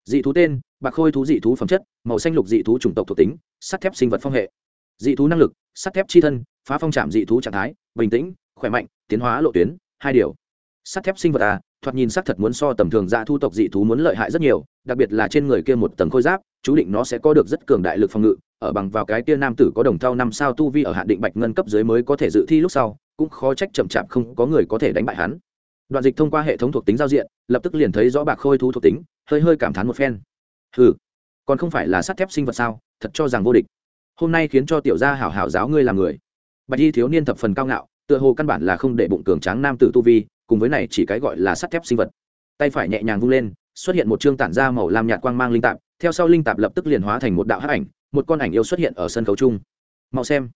Dị thú tên bạc khôi thú dị thú phẩm chất, màu xanh lục dị thú chủng tộc thuộc tính, sắt thép sinh vật phong hệ. Dị thú năng lực, sắt thép chi thân, phá phong trạm dị thú trạng thái, bình tĩnh, khỏe mạnh, tiến hóa lộ tuyến, hai điều. Sắt thép sinh vật à thoạt nhìn sắc thật muốn so tầm thường dạ thu tộc dị thú muốn lợi hại rất nhiều, đặc biệt là trên người kia một tầng khôi giáp, chú định nó sẽ có được rất cường đại lực phòng ngự, ở bằng vào cái kia nam tử có đồng thau năm sao tu vi ở hạn định bạch ngân cấp dưới mới có thể dự thi lúc sau, cũng khó trách chậm chạp không có người có thể đánh bại hắn. Đoạn dịch thông qua hệ thống thuộc tính giao diện, lập tức liền thấy rõ bạc khôi thú thuộc tính, hơi hơi cảm thán một phen hừ, còn không phải là sắt thép sinh vật sao? Thật cho rằng vô địch. Hôm nay khiến cho tiểu gia hảo hảo giáo ngươi làm người. Bạch y thiếu niên thập phần cao ngạo, tựa hồ căn bản là không để bụng cường tráng nam tử tu vi, cùng với này chỉ cái gọi là sắt thép sinh vật. Tay phải nhẹ nhàng vung lên, xuất hiện một chương tản ra màu lam nhạt quang mang linh tạp, theo sau linh tạp lập tức liền hóa thành một đạo hắc ảnh, một con ảnh yêu xuất hiện ở sân khấu chung. Mau xem.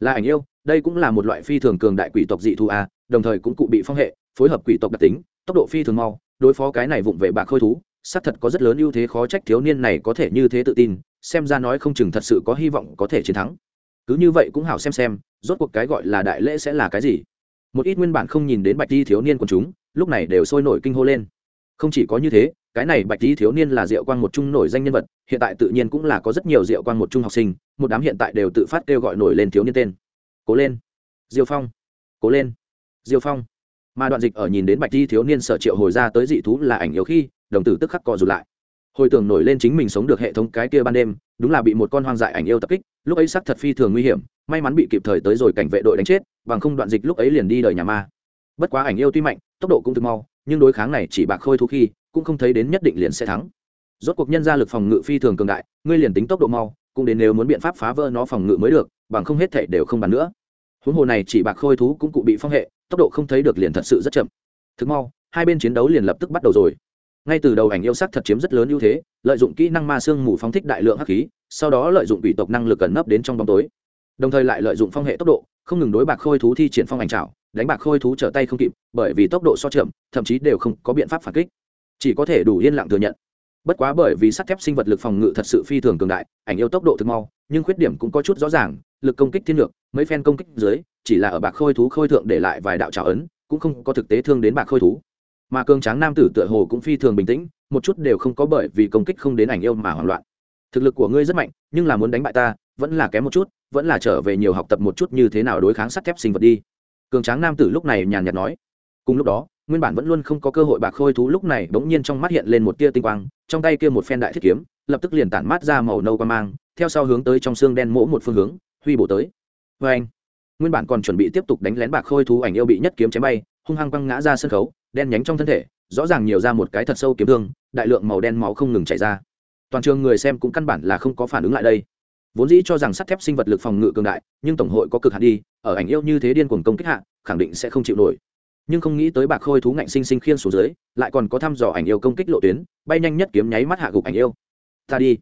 Là ảnh yêu, đây cũng là một loại phi thường cường đại quỷ tộc dị thu a, đồng thời cũng cụ bị phong hệ, phối hợp quỷ tộc đặc tính, tốc độ phi thường mau, đối phó cái này vụng về bạc khôi thú xác thật có rất lớn ưu thế khó trách thiếu niên này có thể như thế tự tin, xem ra nói không chừng thật sự có hy vọng có thể chiến thắng. Cứ như vậy cũng hảo xem xem, rốt cuộc cái gọi là đại lễ sẽ là cái gì. Một ít nguyên bản không nhìn đến bạch di thiếu niên của chúng, lúc này đều sôi nổi kinh hô lên. Không chỉ có như thế, cái này bạch di thiếu niên là diệu quang một trung nổi danh nhân vật, hiện tại tự nhiên cũng là có rất nhiều diệu quang một trung học sinh, một đám hiện tại đều tự phát kêu gọi nổi lên thiếu niên tên. Cố lên. Diêu phong. Cố lên. Diêu phong. Mà đoạn dịch ở nhìn đến bạch di thiếu niên sở triệu hồi ra tới dị thú là ảnh yếu khi đồng tử tức khắc co rụt lại. Hồi tưởng nổi lên chính mình sống được hệ thống cái kia ban đêm, đúng là bị một con hoang dại ảnh yêu tập kích, lúc ấy sắc thật phi thường nguy hiểm, may mắn bị kịp thời tới rồi cảnh vệ đội đánh chết, bằng không đoạn dịch lúc ấy liền đi đời nhà ma. Bất quá ảnh yêu tuy mạnh, tốc độ cũng thực mau, nhưng đối kháng này chỉ bạc khôi thú khi, cũng không thấy đến nhất định liền sẽ thắng. Rốt cuộc nhân ra lực phòng ngự phi thường cường đại, ngươi liền tính tốc độ mau, cũng đến nếu muốn biện pháp phá vỡ nó phòng ngự mới được, bằng không hết thể đều không bàn nữa. Huống hồ này chỉ bạc khôi thú cũng cụ bị phong hệ, tốc độ không thấy được liền thật sự rất chậm. Thực mau, hai bên chiến đấu liền lập tức bắt đầu rồi ngay từ đầu ảnh yêu sắc thật chiếm rất lớn ưu thế, lợi dụng kỹ năng ma xương mù phóng thích đại lượng hắc khí, sau đó lợi dụng bị tộc năng lực ẩn nấp đến trong bóng tối. Đồng thời lại lợi dụng phong hệ tốc độ, không ngừng đối bạc khôi thú thi triển phong ảnh trào đánh bạc khôi thú trở tay không kịp, bởi vì tốc độ so chậm, thậm chí đều không có biện pháp phản kích. Chỉ có thể đủ yên lặng thừa nhận. Bất quá bởi vì sắt thép sinh vật lực phòng ngự thật sự phi thường cường đại, ảnh yêu tốc độ thực mau, nhưng khuyết điểm cũng có chút rõ ràng, lực công kích thiên lược, mấy phen công kích dưới, chỉ là ở bạc khôi thú khôi thượng để lại vài đạo trào ấn, cũng không có thực tế thương đến bạc khôi thú mà cường tráng nam tử tựa hồ cũng phi thường bình tĩnh, một chút đều không có bởi vì công kích không đến ảnh yêu mà hoảng loạn. Thực lực của ngươi rất mạnh, nhưng là muốn đánh bại ta, vẫn là kém một chút, vẫn là trở về nhiều học tập một chút như thế nào đối kháng sắt thép sinh vật đi. Cường tráng nam tử lúc này nhàn nhạt nói. Cùng lúc đó, nguyên bản vẫn luôn không có cơ hội bạc khôi thú lúc này bỗng nhiên trong mắt hiện lên một tia tinh quang, trong tay kia một phen đại thiết kiếm, lập tức liền tản mát ra màu nâu qua mang, theo sau hướng tới trong xương đen mỗ một phương hướng, huy bổ tới. Vê anh nguyên bản còn chuẩn bị tiếp tục đánh lén bạc khôi thú ảnh yêu bị nhất kiếm chém bay, hung hăng quăng ngã ra sân khấu đen nhánh trong thân thể, rõ ràng nhiều ra một cái thật sâu kiếm thương, đại lượng màu đen máu không ngừng chảy ra. Toàn trường người xem cũng căn bản là không có phản ứng lại đây. Vốn dĩ cho rằng sắt thép sinh vật lực phòng ngự cường đại, nhưng tổng hội có cực hạn đi, ở ảnh yêu như thế điên cuồng công kích hạ, khẳng định sẽ không chịu nổi. Nhưng không nghĩ tới bạc khôi thú ngạnh sinh sinh khiên xuống dưới, lại còn có thăm dò ảnh yêu công kích lộ tuyến, bay nhanh nhất kiếm nháy mắt hạ gục ảnh yêu. Ta đi.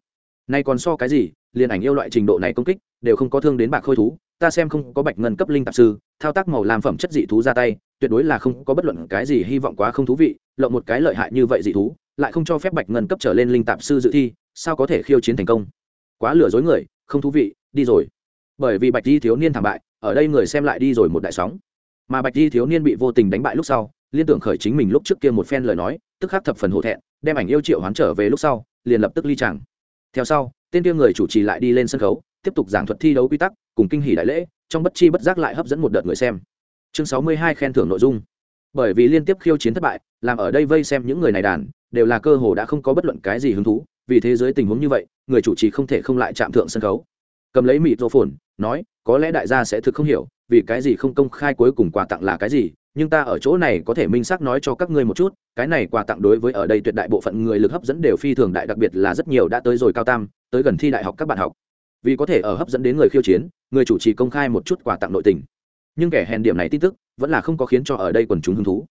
Nay còn so cái gì, liền ảnh yêu loại trình độ này công kích, đều không có thương đến bạc khôi thú ta xem không có bạch ngân cấp linh tạp sư, thao tác màu làm phẩm chất dị thú ra tay, tuyệt đối là không có bất luận cái gì hy vọng quá không thú vị, lộng một cái lợi hại như vậy dị thú, lại không cho phép bạch ngân cấp trở lên linh tạp sư dự thi, sao có thể khiêu chiến thành công? Quá lừa dối người, không thú vị, đi rồi. Bởi vì bạch di thiếu niên thảm bại, ở đây người xem lại đi rồi một đại sóng. Mà bạch di thiếu niên bị vô tình đánh bại lúc sau, liên tưởng khởi chính mình lúc trước kia một phen lời nói, tức khắc thập phần hổ thẹn, đem ảnh yêu triệu hoán trở về lúc sau, liền lập tức ly chàng theo sau, tên kia người chủ trì lại đi lên sân khấu, tiếp tục giảng thuật thi đấu quy tắc, cùng kinh hỷ đại lễ, trong bất chi bất giác lại hấp dẫn một đợt người xem. Chương sáu mươi hai khen thưởng nội dung. Bởi vì liên tiếp khiêu chiến thất bại, làm ở đây vây xem những người này đàn, đều là cơ hồ đã không có bất luận cái gì hứng thú, vì thế giới tình huống như vậy, người chủ trì không thể không lại chạm thượng sân khấu. Cầm lấy mịt rô phồn, nói, có lẽ đại gia sẽ thực không hiểu, vì cái gì không công khai cuối cùng quà tặng là cái gì nhưng ta ở chỗ này có thể minh xác nói cho các ngươi một chút, cái này quà tặng đối với ở đây tuyệt đại bộ phận người lực hấp dẫn đều phi thường đại, đặc biệt là rất nhiều đã tới rồi cao tam, tới gần thi đại học các bạn học. Vì có thể ở hấp dẫn đến người khiêu chiến, người chủ trì công khai một chút quà tặng nội tình. Nhưng kẻ hèn điểm này tin tức, vẫn là không có khiến cho ở đây quần chúng hứng thú.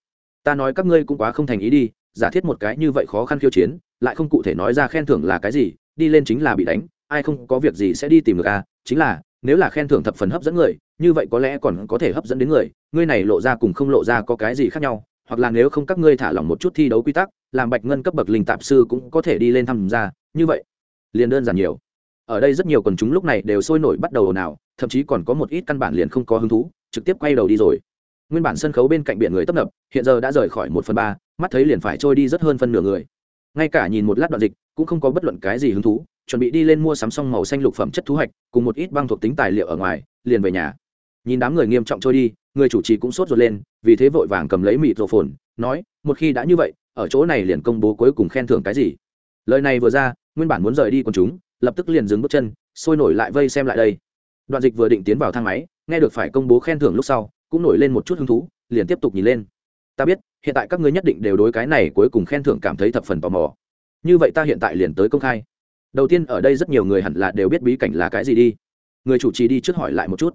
Ta nói các ngươi cũng quá không thành ý đi, giả thiết một cái như vậy khó khăn khiêu chiến, lại không cụ thể nói ra khen thưởng là cái gì, đi lên chính là bị đánh, ai không có việc gì sẽ đi tìm được à chính là nếu là khen thưởng thập phần hấp dẫn người, như vậy có lẽ còn có thể hấp dẫn đến người. Ngươi này lộ ra cùng không lộ ra có cái gì khác nhau, hoặc là nếu không các ngươi thả lỏng một chút thi đấu quy tắc, làm bạch ngân cấp bậc linh tạp sư cũng có thể đi lên tham gia, như vậy, liền đơn giản nhiều. Ở đây rất nhiều quần chúng lúc này đều sôi nổi bắt đầu ồn ào, thậm chí còn có một ít căn bản liền không có hứng thú, trực tiếp quay đầu đi rồi. Nguyên bản sân khấu bên cạnh biển người tấp nập, hiện giờ đã rời khỏi một phần ba, mắt thấy liền phải trôi đi rất hơn phân nửa người. Ngay cả nhìn một lát đoạn dịch, cũng không có bất luận cái gì hứng thú chuẩn bị đi lên mua sắm xong màu xanh lục phẩm chất thu hoạch, cùng một ít băng thuộc tính tài liệu ở ngoài, liền về nhà. Nhìn đám người nghiêm trọng trôi đi, người chủ trì cũng sốt ruột lên, vì thế vội vàng cầm lấy mịt rổ phồn, nói, một khi đã như vậy, ở chỗ này liền công bố cuối cùng khen thưởng cái gì? Lời này vừa ra, nguyên bản muốn rời đi con chúng, lập tức liền dừng bước chân, sôi nổi lại vây xem lại đây. Đoạn dịch vừa định tiến vào thang máy, nghe được phải công bố khen thưởng lúc sau, cũng nổi lên một chút hứng thú, liền tiếp tục nhìn lên. Ta biết, hiện tại các ngươi nhất định đều đối cái này cuối cùng khen thưởng cảm thấy thập phần tò mò. Như vậy ta hiện tại liền tới công khai đầu tiên ở đây rất nhiều người hẳn là đều biết bí cảnh là cái gì đi. Người chủ trì đi trước hỏi lại một chút.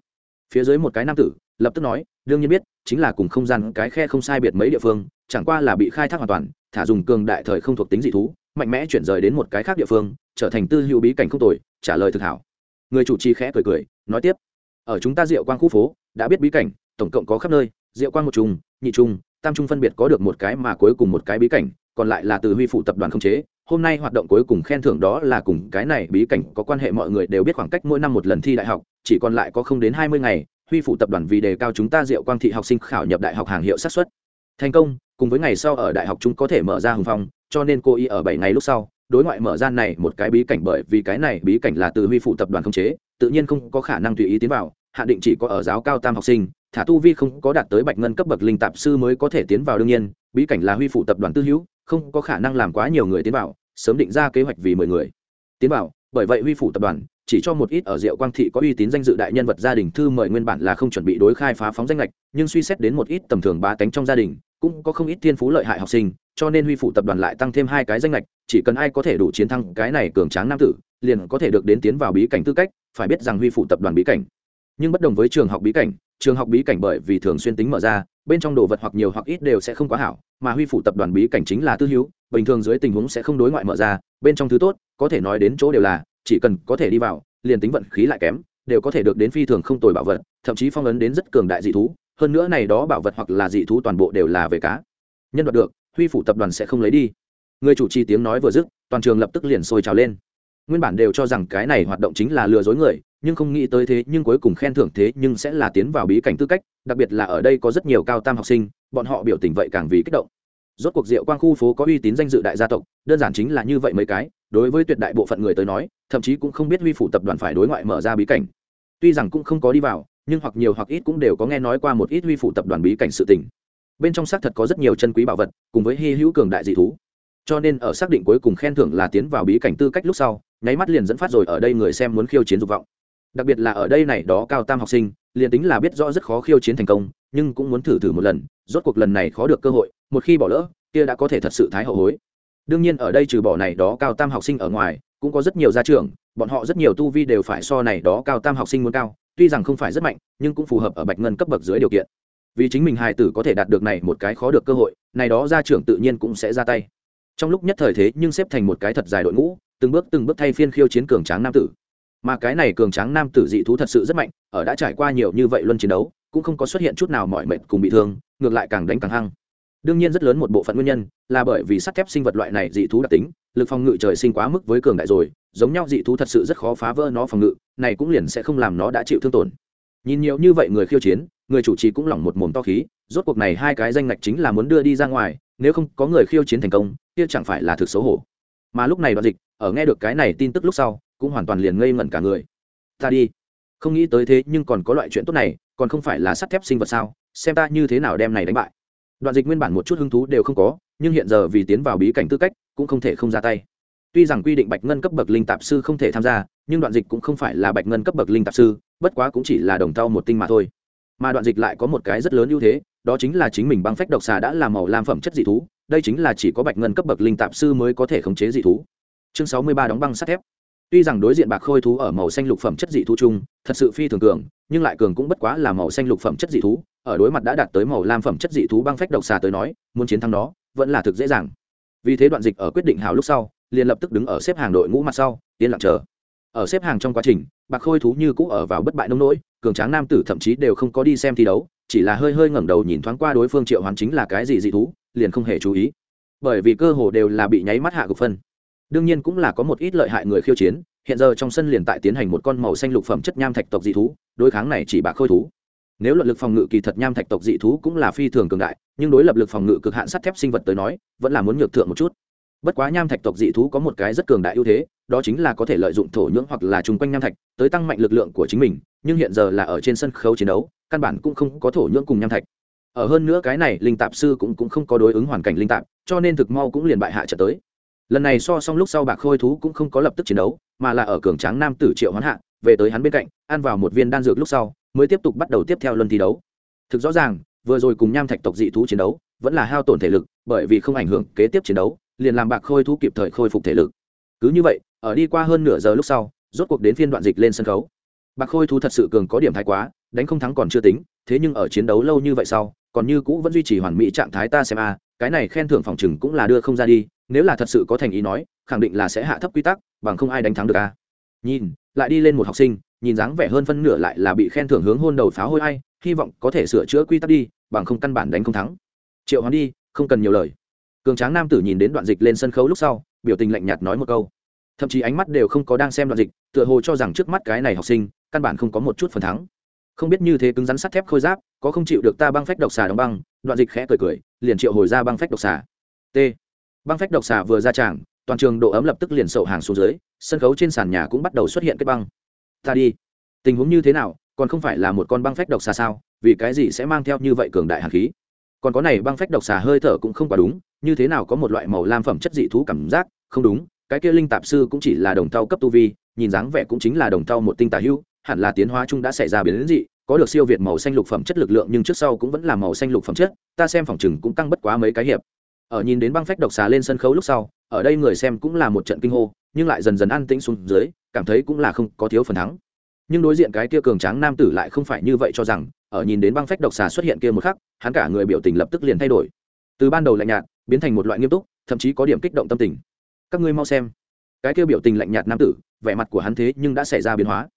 Phía dưới một cái nam tử, lập tức nói, đương nhiên biết, chính là cùng không gian cái khe không sai biệt mấy địa phương, chẳng qua là bị khai thác hoàn toàn, thả dùng cường đại thời không thuộc tính dị thú, mạnh mẽ chuyển rời đến một cái khác địa phương, trở thành tư hữu bí cảnh không tồi, trả lời thực hảo. Người chủ trì khẽ cười cười, nói tiếp, ở chúng ta diệu quang khu phố, đã biết bí cảnh, tổng cộng có khắp nơi, diệu quang một trùng nhị trùng tam trung phân biệt có được một cái mà cuối cùng một cái bí cảnh, còn lại là từ huy phụ tập đoàn không chế hôm nay hoạt động cuối cùng khen thưởng đó là cùng cái này bí cảnh có quan hệ mọi người đều biết khoảng cách mỗi năm một lần thi đại học, chỉ còn lại có không đến hai mươi ngày, huy phụ tập đoàn vì đề cao chúng ta diệu quang thị học sinh khảo nhập đại học hàng hiệu sát xuất thành công, cùng với ngày sau ở đại học chúng có thể mở ra hùng phong, cho nên cô y ở bảy ngày lúc sau, đối ngoại mở ra này một cái bí cảnh bởi vì cái này bí cảnh là từ huy phụ tập đoàn không chế, tự nhiên không có khả năng tùy ý tiến vào, hạ định chỉ có ở giáo cao tam học sinh, thả tu vi không có đạt tới bạch ngân cấp bậc linh tạp sư mới có thể tiến vào đương nhiên, bí cảnh là huy phụ tập đoàn tư hữu không có khả năng làm quá nhiều người tiến vào sớm định ra kế hoạch vì mười người tiến vào bởi vậy huy phủ tập đoàn chỉ cho một ít ở Diệu Quang thị có uy tín danh dự đại nhân vật gia đình thư mời nguyên bản là không chuẩn bị đối khai phá phóng danh lệch, nhưng suy xét đến một ít tầm thường ba tánh trong gia đình, cũng có không ít thiên phú lợi hại học sinh, cho nên huy phụ tập đoàn lại tăng thêm hai cái danh lệch, chỉ cần ai có thể đủ chiến thắng cái này cường tráng nam tử, liền có thể được đến tiến vào bí cảnh tư cách, phải biết rằng huy phụ tập đoàn bí cảnh. Nhưng bất đồng với trường học bí cảnh, trường học bí cảnh bởi vì thường xuyên tính mở ra, bên trong đồ vật hoặc nhiều hoặc ít đều sẽ không quá hảo, mà huy phủ tập đoàn bí cảnh chính là tư hữu, bình thường dưới tình huống sẽ không đối ngoại mở ra, bên trong thứ tốt, có thể nói đến chỗ đều là, chỉ cần có thể đi vào, liền tính vận khí lại kém đều có thể được đến phi thường không tồi bảo vật thậm chí phong ấn đến rất cường đại dị thú hơn nữa này đó bảo vật hoặc là dị thú toàn bộ đều là về cá. Nhân vật được huy phủ tập đoàn sẽ không lấy đi. Người chủ trì tiếng nói vừa dứt toàn trường lập tức liền sôi trào lên. Nguyên bản đều cho rằng cái này hoạt động chính là lừa dối người nhưng không nghĩ tới thế, nhưng cuối cùng khen thưởng thế nhưng sẽ là tiến vào bí cảnh tư cách, đặc biệt là ở đây có rất nhiều cao tam học sinh, bọn họ biểu tình vậy càng vì kích động. Rốt cuộc diệu quang khu phố có uy tín danh dự đại gia tộc, đơn giản chính là như vậy mấy cái, đối với tuyệt đại bộ phận người tới nói, thậm chí cũng không biết huy phủ tập đoàn phải đối ngoại mở ra bí cảnh. Tuy rằng cũng không có đi vào, nhưng hoặc nhiều hoặc ít cũng đều có nghe nói qua một ít huy phủ tập đoàn bí cảnh sự tình. Bên trong xác thật có rất nhiều chân quý bảo vật, cùng với hy hữu cường đại dị thú. Cho nên ở xác định cuối cùng khen thưởng là tiến vào bí cảnh tư cách lúc sau, nháy mắt liền dẫn phát rồi ở đây người xem muốn khiêu chiến dục vọng đặc biệt là ở đây này đó cao tam học sinh, liền tính là biết rõ rất khó khiêu chiến thành công, nhưng cũng muốn thử thử một lần, rốt cuộc lần này khó được cơ hội, một khi bỏ lỡ, kia đã có thể thật sự thái hậu hối. Đương nhiên ở đây trừ bỏ này đó cao tam học sinh ở ngoài, cũng có rất nhiều gia trưởng, bọn họ rất nhiều tu vi đều phải so này đó cao tam học sinh muốn cao, tuy rằng không phải rất mạnh, nhưng cũng phù hợp ở bạch ngân cấp bậc dưới điều kiện. Vì chính mình hài tử có thể đạt được này một cái khó được cơ hội, này đó gia trưởng tự nhiên cũng sẽ ra tay. Trong lúc nhất thời thế nhưng xếp thành một cái thật dài đội ngũ, từng bước từng bước thay phiên khiêu chiến cường tráng nam tử mà cái này cường tráng nam tử dị thú thật sự rất mạnh, ở đã trải qua nhiều như vậy luân chiến đấu, cũng không có xuất hiện chút nào mọi mệnh cùng bị thương, ngược lại càng đánh càng hăng. Đương nhiên rất lớn một bộ phận nguyên nhân là bởi vì sắt thép sinh vật loại này dị thú đặc tính, lực phòng ngự trời sinh quá mức với cường đại rồi, giống nhau dị thú thật sự rất khó phá vỡ nó phòng ngự, này cũng liền sẽ không làm nó đã chịu thương tổn. Nhìn nhiều như vậy người khiêu chiến, người chủ trì cũng lỏng một mồm to khí, rốt cuộc này hai cái danh ngạch chính là muốn đưa đi ra ngoài, nếu không có người khiêu chiến thành công, kia chẳng phải là thực xấu hổ. Mà lúc này đoạn dịch, ở nghe được cái này tin tức lúc sau cũng hoàn toàn liền ngây ngẩn cả người. Ta đi. Không nghĩ tới thế nhưng còn có loại chuyện tốt này, còn không phải là sắt thép sinh vật sao? Xem ta như thế nào đem này đánh bại. Đoạn dịch nguyên bản một chút hứng thú đều không có, nhưng hiện giờ vì tiến vào bí cảnh tư cách, cũng không thể không ra tay. Tuy rằng quy định bạch ngân cấp bậc linh tạp sư không thể tham gia, nhưng đoạn dịch cũng không phải là bạch ngân cấp bậc linh tạp sư, bất quá cũng chỉ là đồng tao một tinh mà thôi. Mà đoạn dịch lại có một cái rất lớn ưu thế, đó chính là chính mình băng phách độc xà đã là màu lam phẩm chất dị thú, đây chính là chỉ có bạch ngân cấp bậc linh tạp sư mới có thể khống chế dị thú. Chương sáu mươi ba đóng băng sắt thép tuy rằng đối diện bạc khôi thú ở màu xanh lục phẩm chất dị thú chung, thật sự phi thường cường, nhưng lại cường cũng bất quá là màu xanh lục phẩm chất dị thú, ở đối mặt đã đạt tới màu lam phẩm chất dị thú băng phách độc xà tới nói, muốn chiến thắng nó, vẫn là thực dễ dàng. Vì thế đoạn dịch ở quyết định hào lúc sau, liền lập tức đứng ở xếp hàng đội ngũ mặt sau, yên lặng chờ. Ở xếp hàng trong quá trình, bạc khôi thú như cũ ở vào bất bại nông nỗi, cường tráng nam tử thậm chí đều không có đi xem thi đấu, chỉ là hơi hơi ngẩng đầu nhìn thoáng qua đối phương triệu hoán chính là cái gì dị thú, liền không hề chú ý. Bởi vì cơ hồ đều là bị nháy mắt hạ gục phân đương nhiên cũng là có một ít lợi hại người khiêu chiến hiện giờ trong sân liền tại tiến hành một con màu xanh lục phẩm chất nham thạch tộc dị thú đối kháng này chỉ bạc khôi thú. Nếu luận lực phòng ngự kỳ thật nham thạch tộc dị thú cũng là phi thường cường đại nhưng đối lập lực phòng ngự cực hạn sắt thép sinh vật tới nói vẫn là muốn nhược thượng một chút. Bất quá nham thạch tộc dị thú có một cái rất cường đại ưu thế đó chính là có thể lợi dụng thổ nhưỡng hoặc là chung quanh nham thạch tới tăng mạnh lực lượng của chính mình nhưng hiện giờ là ở trên sân khấu chiến đấu căn bản cũng không có thổ nhưỡng cùng nham thạch. Ở hơn nữa cái này linh tạp sư cũng, cũng không có đối ứng hoàn cảnh linh tạp cho nên thực mau cũng liền bại hạ trở tới lần này so xong lúc sau bạc khôi thú cũng không có lập tức chiến đấu, mà là ở cường tráng nam tử triệu hoán hạ, về tới hắn bên cạnh, ăn vào một viên đan dược lúc sau, mới tiếp tục bắt đầu tiếp theo luân thi đấu. Thực rõ ràng, vừa rồi cùng nham thạch tộc dị thú chiến đấu, vẫn là hao tổn thể lực, bởi vì không ảnh hưởng kế tiếp chiến đấu, liền làm bạc khôi thú kịp thời khôi phục thể lực. Cứ như vậy, ở đi qua hơn nửa giờ lúc sau, rốt cuộc đến phiên đoạn dịch lên sân khấu. Bạc khôi thú thật sự cường có điểm thái quá, đánh không thắng còn chưa tính, thế nhưng ở chiến đấu lâu như vậy sau, còn như cũ vẫn duy trì hoàn mỹ trạng thái ta xem a, cái này khen thưởng phòng chừng cũng là đưa không ra đi nếu là thật sự có thành ý nói, khẳng định là sẽ hạ thấp quy tắc, bằng không ai đánh thắng được a nhìn, lại đi lên một học sinh, nhìn dáng vẻ hơn phân nửa lại là bị khen thưởng hướng hôn đầu pháo hôi ai, hy vọng có thể sửa chữa quy tắc đi, bằng không căn bản đánh không thắng. Triệu hoán đi, không cần nhiều lời. Cường tráng nam tử nhìn đến đoạn dịch lên sân khấu lúc sau, biểu tình lạnh nhạt nói một câu. Thậm chí ánh mắt đều không có đang xem đoạn dịch, tựa hồ cho rằng trước mắt cái này học sinh, căn bản không có một chút phần thắng. Không biết như thế cứng rắn sắt thép khôi giáp, có không chịu được ta băng phách độc xà đóng băng, đoạn dịch khẽ cười cười, liền triệu hồi ra băng phách độc xà. T băng phách độc xà vừa ra tràng, toàn trường độ ấm lập tức liền sậu hàng xuống dưới, sân khấu trên sàn nhà cũng bắt đầu xuất hiện kết băng. Ta đi. Tình huống như thế nào, còn không phải là một con băng phách độc xà sao? Vì cái gì sẽ mang theo như vậy cường đại hàn khí? Còn có này băng phách độc xà hơi thở cũng không quá đúng, như thế nào có một loại màu lam phẩm chất dị thú cảm giác? Không đúng, cái kia linh tạp sư cũng chỉ là đồng thau cấp tu vi, nhìn dáng vẻ cũng chính là đồng thau một tinh tà hưu hẳn là tiến hóa chung đã xảy ra biến dị, có được siêu việt màu xanh lục phẩm chất lực lượng nhưng trước sau cũng vẫn là màu xanh lục phẩm chất, ta xem phòng chừng cũng tăng bất quá mấy cái hiệp ở nhìn đến băng phách độc xà lên sân khấu lúc sau, ở đây người xem cũng là một trận kinh hô, nhưng lại dần dần an tĩnh xuống dưới, cảm thấy cũng là không có thiếu phần thắng. Nhưng đối diện cái kia cường tráng nam tử lại không phải như vậy cho rằng, ở nhìn đến băng phách độc xà xuất hiện kia một khắc, hắn cả người biểu tình lập tức liền thay đổi. Từ ban đầu lạnh nhạt, biến thành một loại nghiêm túc, thậm chí có điểm kích động tâm tình. Các ngươi mau xem. Cái kia biểu tình lạnh nhạt nam tử, vẻ mặt của hắn thế nhưng đã xảy ra biến hóa.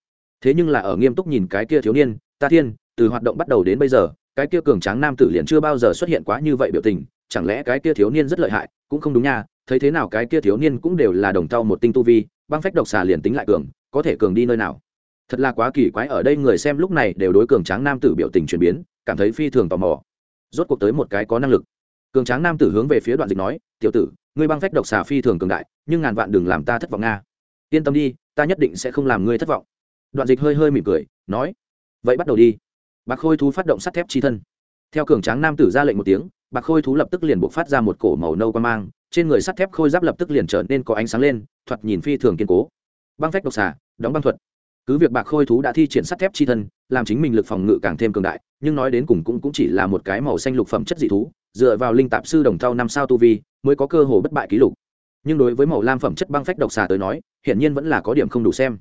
Thế nhưng là ở nghiêm túc nhìn cái kia thiếu niên, ta thiên, từ hoạt động bắt đầu đến bây giờ, cái kia cường tráng nam tử liền chưa bao giờ xuất hiện quá như vậy biểu tình chẳng lẽ cái kia thiếu niên rất lợi hại, cũng không đúng nha, thấy thế nào cái kia thiếu niên cũng đều là đồng tao một tinh tu vi, băng phách độc xà liền tính lại cường, có thể cường đi nơi nào? Thật là quá kỳ quái, ở đây người xem lúc này đều đối cường tráng nam tử biểu tình chuyển biến, cảm thấy phi thường tò mò. Rốt cuộc tới một cái có năng lực. Cường tráng nam tử hướng về phía đoạn dịch nói, tiểu tử, ngươi băng phách độc xà phi thường cường đại, nhưng ngàn vạn đừng làm ta thất vọng nga yên tâm đi, ta nhất định sẽ không làm ngươi thất vọng. Đoạn dịch hơi hơi mỉm cười, nói, vậy bắt đầu đi. Bác khôi thú phát động sắt thép chi thân. Theo cường tráng nam tử ra lệnh một tiếng bạc khôi thú lập tức liền buộc phát ra một cổ màu nâu qua mang trên người sắt thép khôi giáp lập tức liền trở nên có ánh sáng lên thoạt nhìn phi thường kiên cố. Băng phách độc xà đóng băng thuật. Cứ việc bạc khôi thú đã thi triển sắt thép chi thân làm chính mình lực phòng ngự càng thêm cường đại nhưng nói đến cùng cũng, cũng chỉ là một cái màu xanh lục phẩm chất dị thú dựa vào linh tạp sư đồng thau năm sao tu vi mới có cơ hồ bất bại kỷ lục. Nhưng đối với màu lam phẩm chất băng phách độc xà tới nói hiển nhiên vẫn là có điểm không đủ xem.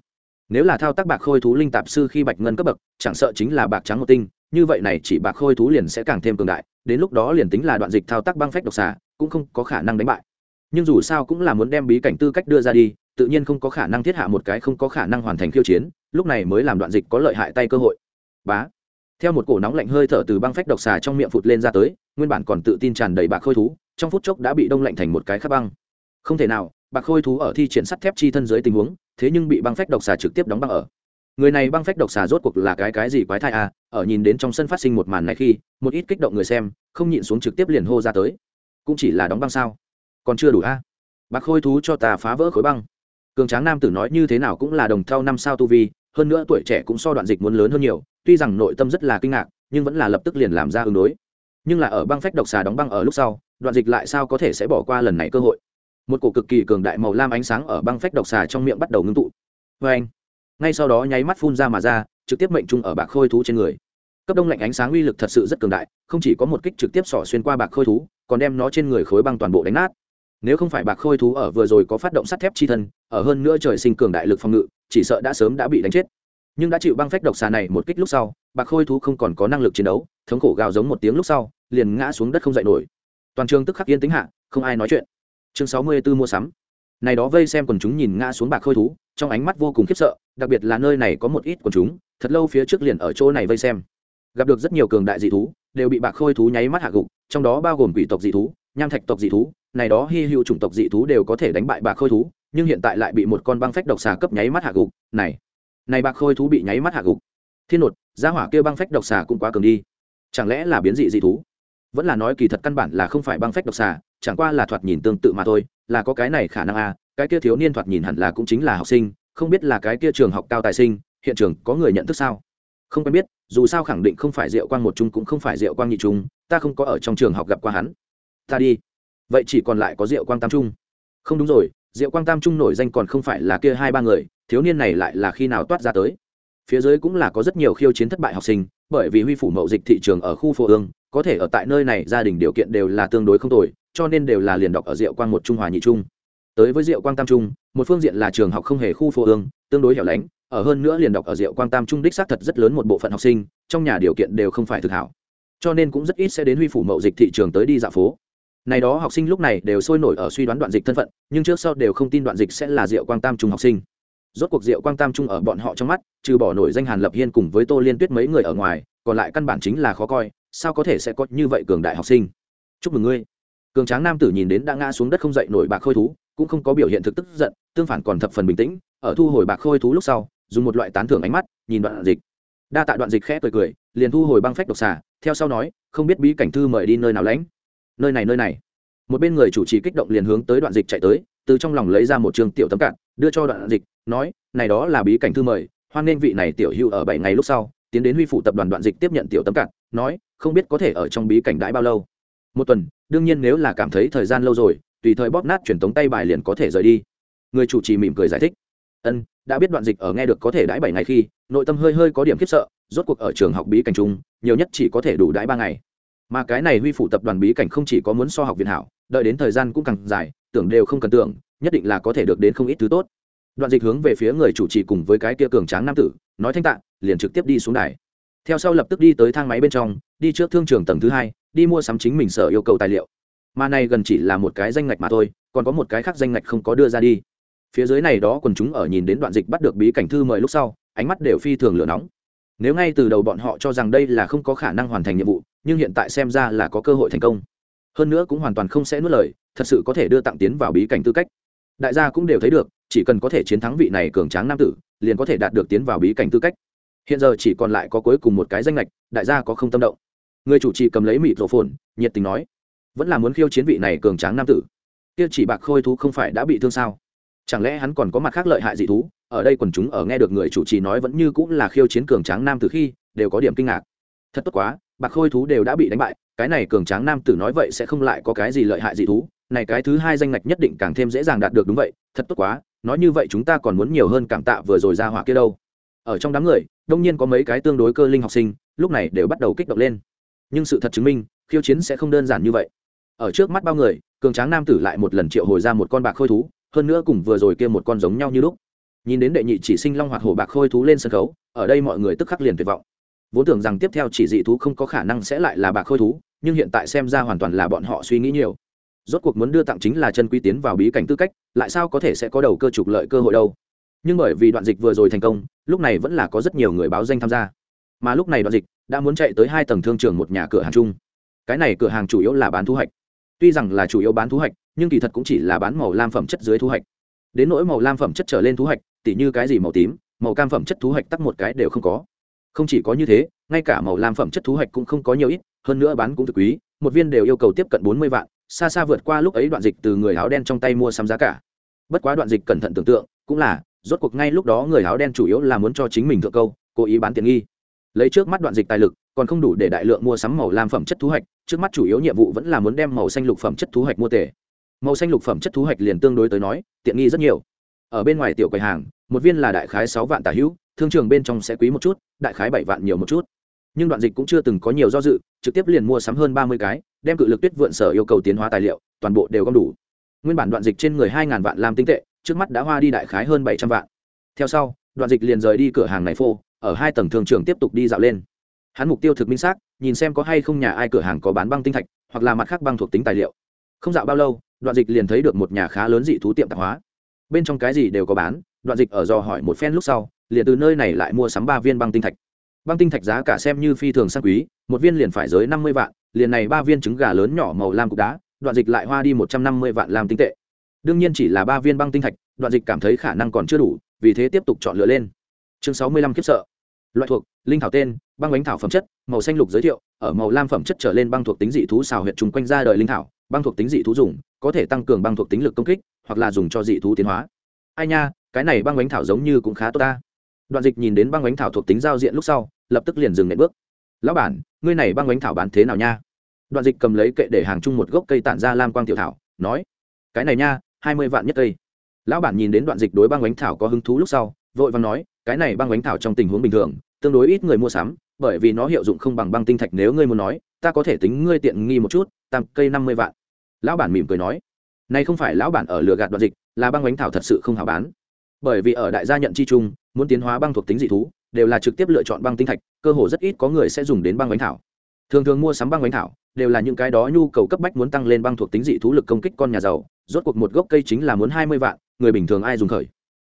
Nếu là thao tác bạc khôi thú linh tạp sư khi bạch ngân cấp bậc chẳng sợ chính là bạc trắng một tinh như vậy này chỉ bạc khôi thú liền sẽ càng thêm cường đại, đến lúc đó liền tính là đoạn dịch thao tác băng phách độc xà, cũng không có khả năng đánh bại. Nhưng dù sao cũng là muốn đem bí cảnh tư cách đưa ra đi, tự nhiên không có khả năng thiết hạ một cái không có khả năng hoàn thành khiêu chiến, lúc này mới làm đoạn dịch có lợi hại tay cơ hội. Bá. Theo một cổ nóng lạnh hơi thở từ băng phách độc xà trong miệng phụt lên ra tới, nguyên bản còn tự tin tràn đầy bạc khôi thú, trong phút chốc đã bị đông lạnh thành một cái khắc băng. Không thể nào, bạc khôi thú ở thi triển sắt thép chi thân dưới tình huống, thế nhưng bị băng phách độc xà trực tiếp đóng băng ở người này băng phách độc xà rốt cuộc là cái cái gì quái thai à? Ở nhìn đến trong sân phát sinh một màn này khi, một ít kích động người xem, không nhịn xuống trực tiếp liền hô ra tới. Cũng chỉ là đóng băng sao? Còn chưa đủ a à? Bác khôi thú cho ta phá vỡ khối băng. Cường tráng nam tử nói như thế nào cũng là đồng thau năm sao tu vi, hơn nữa tuổi trẻ cũng so đoạn dịch muốn lớn hơn nhiều, tuy rằng nội tâm rất là kinh ngạc, nhưng vẫn là lập tức liền làm ra ứng đối. Nhưng là ở băng phách độc xà đóng băng ở lúc sau, đoạn dịch lại sao có thể sẽ bỏ qua lần này cơ hội? Một cổ cực kỳ cường đại màu lam ánh sáng ở băng phách độc xà trong miệng bắt đầu ngưng tụ. Vê anh ngay sau đó nháy mắt phun ra mà ra, trực tiếp mệnh trung ở bạc khôi thú trên người. Cấp đông lạnh ánh sáng uy lực thật sự rất cường đại, không chỉ có một kích trực tiếp sỏ xuyên qua bạc khôi thú, còn đem nó trên người khối băng toàn bộ đánh nát. Nếu không phải bạc khôi thú ở vừa rồi có phát động sắt thép chi thân, ở hơn nữa trời sinh cường đại lực phòng ngự, chỉ sợ đã sớm đã bị đánh chết. Nhưng đã chịu băng phách độc xà này một kích lúc sau, bạc khôi thú không còn có năng lực chiến đấu, thống khổ gào giống một tiếng lúc sau, liền ngã xuống đất không dậy nổi. Toàn trường tức khắc yên tính hạ, không ai nói chuyện. Chương sáu mươi 64 mua sắm này đó vây xem quần chúng nhìn ngã xuống bạc khôi thú, trong ánh mắt vô cùng khiếp sợ, đặc biệt là nơi này có một ít quần chúng, thật lâu phía trước liền ở chỗ này vây xem. Gặp được rất nhiều cường đại dị thú, đều bị bạc khôi thú nháy mắt hạ gục, trong đó bao gồm quỷ tộc dị thú, nham thạch tộc dị thú, này đó hy hữu chủng tộc dị thú đều có thể đánh bại bạc khôi thú, nhưng hiện tại lại bị một con băng phách độc xà cấp nháy mắt hạ gục, này này bạc khôi thú bị nháy mắt hạ gục. Thiên nột, gia hỏa kia băng phách độc xà cũng quá cường đi. Chẳng lẽ là biến dị dị thú? Vẫn là nói kỳ thật căn bản là không phải băng phách độc xà, chẳng qua là thoạt nhìn tương tự mà thôi là có cái này khả năng à cái kia thiếu niên thoạt nhìn hẳn là cũng chính là học sinh, không biết là cái kia trường học cao tài sinh, hiện trường có người nhận thức sao? Không quen biết, dù sao khẳng định không phải diệu quang một trung cũng không phải diệu quang nhị trung ta không có ở trong trường học gặp qua hắn. Ta đi. Vậy chỉ còn lại có diệu quang tam trung. Không đúng rồi, diệu quang tam trung nổi danh còn không phải là kia hai ba người, thiếu niên này lại là khi nào toát ra tới? Phía dưới cũng là có rất nhiều khiêu chiến thất bại học sinh, bởi vì huy phủ mậu dịch thị trường ở khu phố ương, có thể ở tại nơi này gia đình điều kiện đều là tương đối không tồi cho nên đều là liền đọc ở diệu quang một trung hòa nhị trung. Tới với diệu quang tam trung, một phương diện là trường học không hề khu phố ương, tương đối hẻo lánh, ở hơn nữa liền đọc ở diệu quang tam trung đích xác thật rất lớn một bộ phận học sinh, trong nhà điều kiện đều không phải thực hảo. Cho nên cũng rất ít sẽ đến huy phủ mậu dịch thị trường tới đi dạo phố. Này đó học sinh lúc này đều sôi nổi ở suy đoán đoạn dịch thân phận, nhưng trước sau đều không tin đoạn dịch sẽ là diệu quang tam trung học sinh. Rốt cuộc diệu quang tam trung ở bọn họ trong mắt, trừ bỏ nổi danh hàn lập hiên cùng với tô liên tuyết mấy người ở ngoài, còn lại căn bản chính là khó coi, sao có thể sẽ có như vậy cường đại học sinh? Chúc mừng ngươi cường tráng nam tử nhìn đến đã ngã xuống đất không dậy nổi bạc khôi thú, cũng không có biểu hiện thực tức giận, tương phản còn thập phần bình tĩnh, ở thu hồi bạc khôi thú lúc sau, dùng một loại tán thưởng ánh mắt, nhìn đoạn dịch. Đa tạ đoạn dịch khẽ cười cười, liền thu hồi băng phách độc xà, theo sau nói, không biết bí cảnh thư mời đi nơi nào lãnh. Nơi này nơi này. Một bên người chủ trì kích động liền hướng tới đoạn dịch chạy tới, từ trong lòng lấy ra một trường tiểu tấm cạn, đưa cho đoạn dịch, nói, này đó là bí cảnh thư mời, hoan nên vị này tiểu hưu ở bảy ngày lúc sau, tiến đến huy phụ tập đoàn đoạn dịch tiếp nhận tiểu tấm cạn, nói, không biết có thể ở trong bí cảnh đãi bao lâu một tuần, đương nhiên nếu là cảm thấy thời gian lâu rồi, tùy thời bóp nát truyền tống tay bài liền có thể rời đi. Người chủ trì mỉm cười giải thích. Ân, đã biết đoạn dịch ở nghe được có thể đãi bảy ngày khi, nội tâm hơi hơi có điểm khiếp sợ, rốt cuộc ở trường học bí cảnh chung, nhiều nhất chỉ có thể đủ đãi ba ngày. Mà cái này huy phủ tập đoàn bí cảnh không chỉ có muốn so học viện hảo, đợi đến thời gian cũng càng dài, tưởng đều không cần tưởng, nhất định là có thể được đến không ít thứ tốt. Đoạn dịch hướng về phía người chủ trì cùng với cái kia cường tráng nam tử, nói thanh tạng liền trực tiếp đi xuống đài. Theo sau lập tức đi tới thang máy bên trong, đi trước thương trường tầng thứ hai đi mua sắm chính mình sở yêu cầu tài liệu. Mà này gần chỉ là một cái danh ngạch mà thôi, còn có một cái khác danh ngạch không có đưa ra đi. Phía dưới này đó quần chúng ở nhìn đến đoạn dịch bắt được bí cảnh thư mời lúc sau, ánh mắt đều phi thường lửa nóng. Nếu ngay từ đầu bọn họ cho rằng đây là không có khả năng hoàn thành nhiệm vụ, nhưng hiện tại xem ra là có cơ hội thành công. Hơn nữa cũng hoàn toàn không sẽ nuốt lời, thật sự có thể đưa tặng tiến vào bí cảnh tư cách. Đại gia cũng đều thấy được, chỉ cần có thể chiến thắng vị này cường tráng nam tử, liền có thể đạt được tiến vào bí cảnh tư cách. Hiện giờ chỉ còn lại có cuối cùng một cái danh lệch đại gia có không tâm động người chủ trì cầm lấy mịt rổ phồn, nhiệt tình nói, vẫn là muốn khiêu chiến vị này cường tráng nam tử. Kia chỉ bạc khôi thú không phải đã bị thương sao? Chẳng lẽ hắn còn có mặt khác lợi hại dị thú? Ở đây quần chúng ở nghe được người chủ trì nói vẫn như cũng là khiêu chiến cường tráng nam tử khi, đều có điểm kinh ngạc. Thật tốt quá, bạc khôi thú đều đã bị đánh bại, cái này cường tráng nam tử nói vậy sẽ không lại có cái gì lợi hại dị thú. Này cái thứ hai danh ngạch nhất định càng thêm dễ dàng đạt được đúng vậy, thật tốt quá, nói như vậy chúng ta còn muốn nhiều hơn cảm tạ vừa rồi ra hỏa kia đâu. Ở trong đám người, đông nhiên có mấy cái tương đối cơ linh học sinh, lúc này đều bắt đầu kích động lên nhưng sự thật chứng minh, khiêu chiến sẽ không đơn giản như vậy. Ở trước mắt bao người, cường tráng nam tử lại một lần triệu hồi ra một con bạc khôi thú, hơn nữa cùng vừa rồi kia một con giống nhau như lúc. Nhìn đến đệ nhị chỉ sinh long hoạt hổ bạc khôi thú lên sân khấu, ở đây mọi người tức khắc liền tuyệt vọng. Vốn tưởng rằng tiếp theo chỉ dị thú không có khả năng sẽ lại là bạc khôi thú, nhưng hiện tại xem ra hoàn toàn là bọn họ suy nghĩ nhiều. Rốt cuộc muốn đưa tặng chính là chân quý tiến vào bí cảnh tư cách, lại sao có thể sẽ có đầu cơ trục lợi cơ hội đâu. Nhưng bởi vì đoạn dịch vừa rồi thành công, lúc này vẫn là có rất nhiều người báo danh tham gia mà lúc này đoạn dịch đã muốn chạy tới hai tầng thương trường một nhà cửa hàng chung. Cái này cửa hàng chủ yếu là bán thu hoạch. Tuy rằng là chủ yếu bán thu hoạch, nhưng kỳ thật cũng chỉ là bán màu lam phẩm chất dưới thu hoạch. Đến nỗi màu lam phẩm chất trở lên thu hoạch, tỉ như cái gì màu tím, màu cam phẩm chất thu hoạch tắt một cái đều không có. Không chỉ có như thế, ngay cả màu lam phẩm chất thu hoạch cũng không có nhiều ít, hơn nữa bán cũng thực quý, một viên đều yêu cầu tiếp cận bốn mươi vạn, xa xa vượt qua lúc ấy đoạn dịch từ người áo đen trong tay mua sắm giá cả. Bất quá đoạn dịch cẩn thận tưởng tượng, cũng là, rốt cuộc ngay lúc đó người áo đen chủ yếu là muốn cho chính mình thượng câu, cố ý bán tiền nghi lấy trước mắt đoạn dịch tài lực, còn không đủ để đại lượng mua sắm màu lam phẩm chất thu hoạch, trước mắt chủ yếu nhiệm vụ vẫn là muốn đem màu xanh lục phẩm chất thu hoạch mua tể màu xanh lục phẩm chất thu hoạch liền tương đối tới nói, tiện nghi rất nhiều. Ở bên ngoài tiểu quầy hàng, một viên là đại khái sáu vạn tả hữu, thương trường bên trong sẽ quý một chút, đại khái bảy vạn nhiều một chút. Nhưng đoạn dịch cũng chưa từng có nhiều do dự, trực tiếp liền mua sắm hơn ba mươi cái, đem cự lực tuyết vượn sở yêu cầu tiến hóa tài liệu, toàn bộ đều gom đủ. Nguyên bản đoạn dịch trên người hai ngàn vạn làm tinh tệ, trước mắt đã hoa đi đại khái hơn bảy trăm vạn. Theo sau, đoạn dịch liền rời đi cửa hàng này phô ở hai tầng thường trường tiếp tục đi dạo lên. Hắn mục tiêu thực minh xác, nhìn xem có hay không nhà ai cửa hàng có bán băng tinh thạch, hoặc là mặt khác băng thuộc tính tài liệu. Không dạo bao lâu, đoạn dịch liền thấy được một nhà khá lớn dị thú tiệm tạp hóa. Bên trong cái gì đều có bán, đoạn dịch ở dò hỏi một phen lúc sau, liền từ nơi này lại mua sắm ba viên băng tinh thạch. Băng tinh thạch giá cả xem như phi thường sang quý, một viên liền phải giới năm mươi vạn, liền này ba viên trứng gà lớn nhỏ màu lam cục đá, đoạn dịch lại hoa đi một trăm năm mươi vạn làm tinh tệ. Đương nhiên chỉ là ba viên băng tinh thạch, đoạn dịch cảm thấy khả năng còn chưa đủ, vì thế tiếp tục chọn lựa lên. Chương sáu mươi lăm kiếp sợ loại thuộc, linh thảo tên, băng bánh thảo phẩm chất, màu xanh lục giới thiệu, ở màu lam phẩm chất trở lên băng thuộc tính dị thú xào huyệt chung quanh ra đời linh thảo, băng thuộc tính dị thú dùng, có thể tăng cường băng thuộc tính lực công kích, hoặc là dùng cho dị thú tiến hóa. Ai nha, cái này băng bánh thảo giống như cũng khá tốt ta. Đoạn dịch nhìn đến băng bánh thảo thuộc tính giao diện lúc sau, lập tức liền dừng nệm bước. Lão bản, ngươi này băng bánh thảo bán thế nào nha? Đoạn dịch cầm lấy kệ để hàng chung một gốc cây tản ra lam quang tiểu thảo, nói, cái này nha, hai mươi vạn nhất cây. Lão bản nhìn đến đoạn dịch đối băng bánh thảo có hứng thú lúc sau vội vàng nói, cái này băng bánh thảo trong tình huống bình thường, tương đối ít người mua sắm, bởi vì nó hiệu dụng không bằng băng tinh thạch nếu ngươi muốn nói, ta có thể tính ngươi tiện nghi một chút tam cây năm mươi vạn. Lão bản mỉm cười nói, này không phải lão bản ở lừa gạt đoạn dịch, là băng bánh thảo thật sự không hảo bán. Bởi vì ở đại gia nhận chi chung, muốn tiến hóa băng thuộc tính dị thú, đều là trực tiếp lựa chọn băng tinh thạch, cơ hồ rất ít có người sẽ dùng đến băng bánh thảo. Thường thường mua sắm băng bánh thảo, đều là những cái đó nhu cầu cấp bách muốn tăng lên băng thuộc tính dị thú lực công kích con nhà giàu, rốt cuộc một gốc cây chính là muốn hai mươi vạn, người bình thường ai dùng khởi?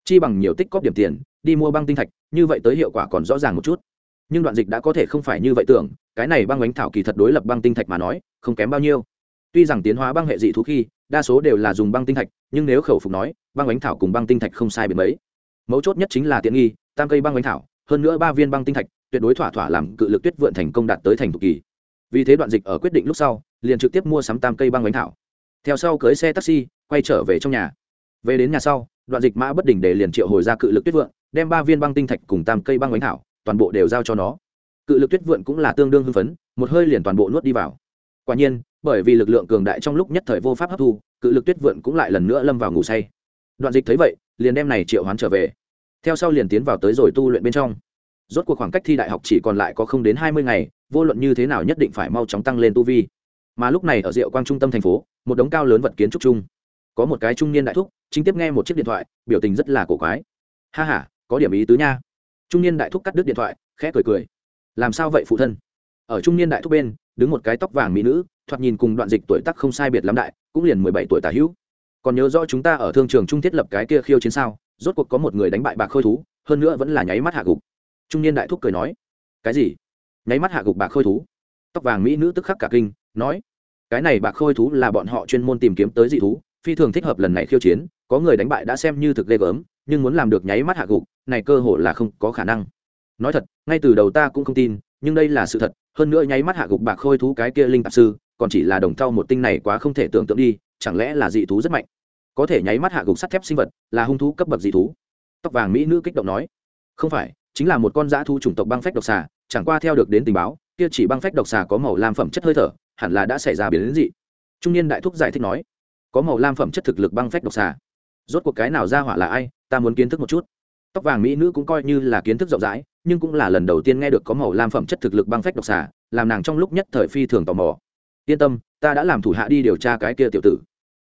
Chi bằng nhiều tích cóp điểm tiền, đi mua băng tinh thạch, như vậy tới hiệu quả còn rõ ràng một chút. Nhưng đoạn dịch đã có thể không phải như vậy tưởng, cái này băng bánh thảo kỳ thật đối lập băng tinh thạch mà nói, không kém bao nhiêu. Tuy rằng tiến hóa băng hệ dị thú khi, đa số đều là dùng băng tinh thạch, nhưng nếu khẩu phục nói, băng bánh thảo cùng băng tinh thạch không sai biệt mấy. Mấu chốt nhất chính là tiện nghi, tam cây băng bánh thảo, hơn nữa ba viên băng tinh thạch, tuyệt đối thỏa thỏa làm cự lực tuyết vượn thành công đạt tới thành thục kỳ. Vì thế đoạn dịch ở quyết định lúc sau, liền trực tiếp mua sắm tam cây băng bánh thảo. Theo sau cưới xe taxi, quay trở về trong nhà. Về đến nhà sau đoạn dịch mã bất đỉnh để liền triệu hồi ra cự lực tuyết vượn đem ba viên băng tinh thạch cùng tam cây băng bánh thảo, toàn bộ đều giao cho nó. Cự lực tuyết vượn cũng là tương đương hưng phấn, một hơi liền toàn bộ nuốt đi vào. Quả nhiên, bởi vì lực lượng cường đại trong lúc nhất thời vô pháp hấp thu, cự lực tuyết vượn cũng lại lần nữa lâm vào ngủ say. Đoạn dịch thấy vậy, liền đem này triệu hoán trở về. Theo sau liền tiến vào tới rồi tu luyện bên trong. Rốt cuộc khoảng cách thi đại học chỉ còn lại có không đến hai mươi ngày, vô luận như thế nào nhất định phải mau chóng tăng lên tu vi. Mà lúc này ở diệu quang trung tâm thành phố, một đống cao lớn vật kiến trúc chung có một cái trung niên đại thúc, chính tiếp nghe một chiếc điện thoại, biểu tình rất là cổ quái. Ha h a có điểm ý tứ nha. Trung niên đại thúc cắt đứt điện thoại, khẽ cười cười. Làm sao vậy phụ thân? Ở trung niên đại thúc bên, đứng một cái tóc vàng mỹ nữ, thoạt nhìn cùng đoạn dịch tuổi tắc không sai biệt lắm đại, cũng liền mười bảy tuổi tả hữu. Còn nhớ rõ chúng ta ở thương trường trung thiết lập cái kia khiêu chiến sao, rốt cuộc có một người đánh bại bạc khôi thú, hơn nữa vẫn là nháy mắt hạ gục. Trung niên đại thúc cười nói. Cái gì? Nháy mắt hạ gục bạc khôi thú? Tóc vàng mỹ nữ tức khắc cả kinh, nói. Cái này bạc khôi thú là bọn họ chuyên môn tìm kiếm tới dị thú phi thường thích hợp lần này khiêu chiến, có người đánh bại đã xem như thực ghê gớm, nhưng muốn làm được nháy mắt hạ gục, này cơ hội là không có khả năng. Nói thật, ngay từ đầu ta cũng không tin, nhưng đây là sự thật, hơn nữa nháy mắt hạ gục bạc khôi thú cái kia linh tạp sư, còn chỉ là đồng thau một tinh này quá không thể tưởng tượng đi, chẳng lẽ là dị thú rất mạnh? Có thể nháy mắt hạ gục sắt thép sinh vật, là hung thú cấp bậc dị thú. Tóc vàng mỹ nữ kích động nói. Không phải, chính là một con dã thu chủng tộc băng phách độc xà, chẳng qua theo được đến tình báo, kia chỉ băng phách độc xà có màu lam phẩm chất hơi thở, hẳn là đã xảy ra biến dị. Trung niên đại thúc giải thích nói có màu lam phẩm chất thực lực băng phách độc xà. Rốt cuộc cái nào ra hỏa là ai, ta muốn kiến thức một chút. Tóc vàng mỹ nữ cũng coi như là kiến thức rộng rãi, nhưng cũng là lần đầu tiên nghe được có màu lam phẩm chất thực lực băng phách độc xà, làm nàng trong lúc nhất thời phi thường tò mò. Yên tâm, ta đã làm thủ hạ đi điều tra cái kia tiểu tử.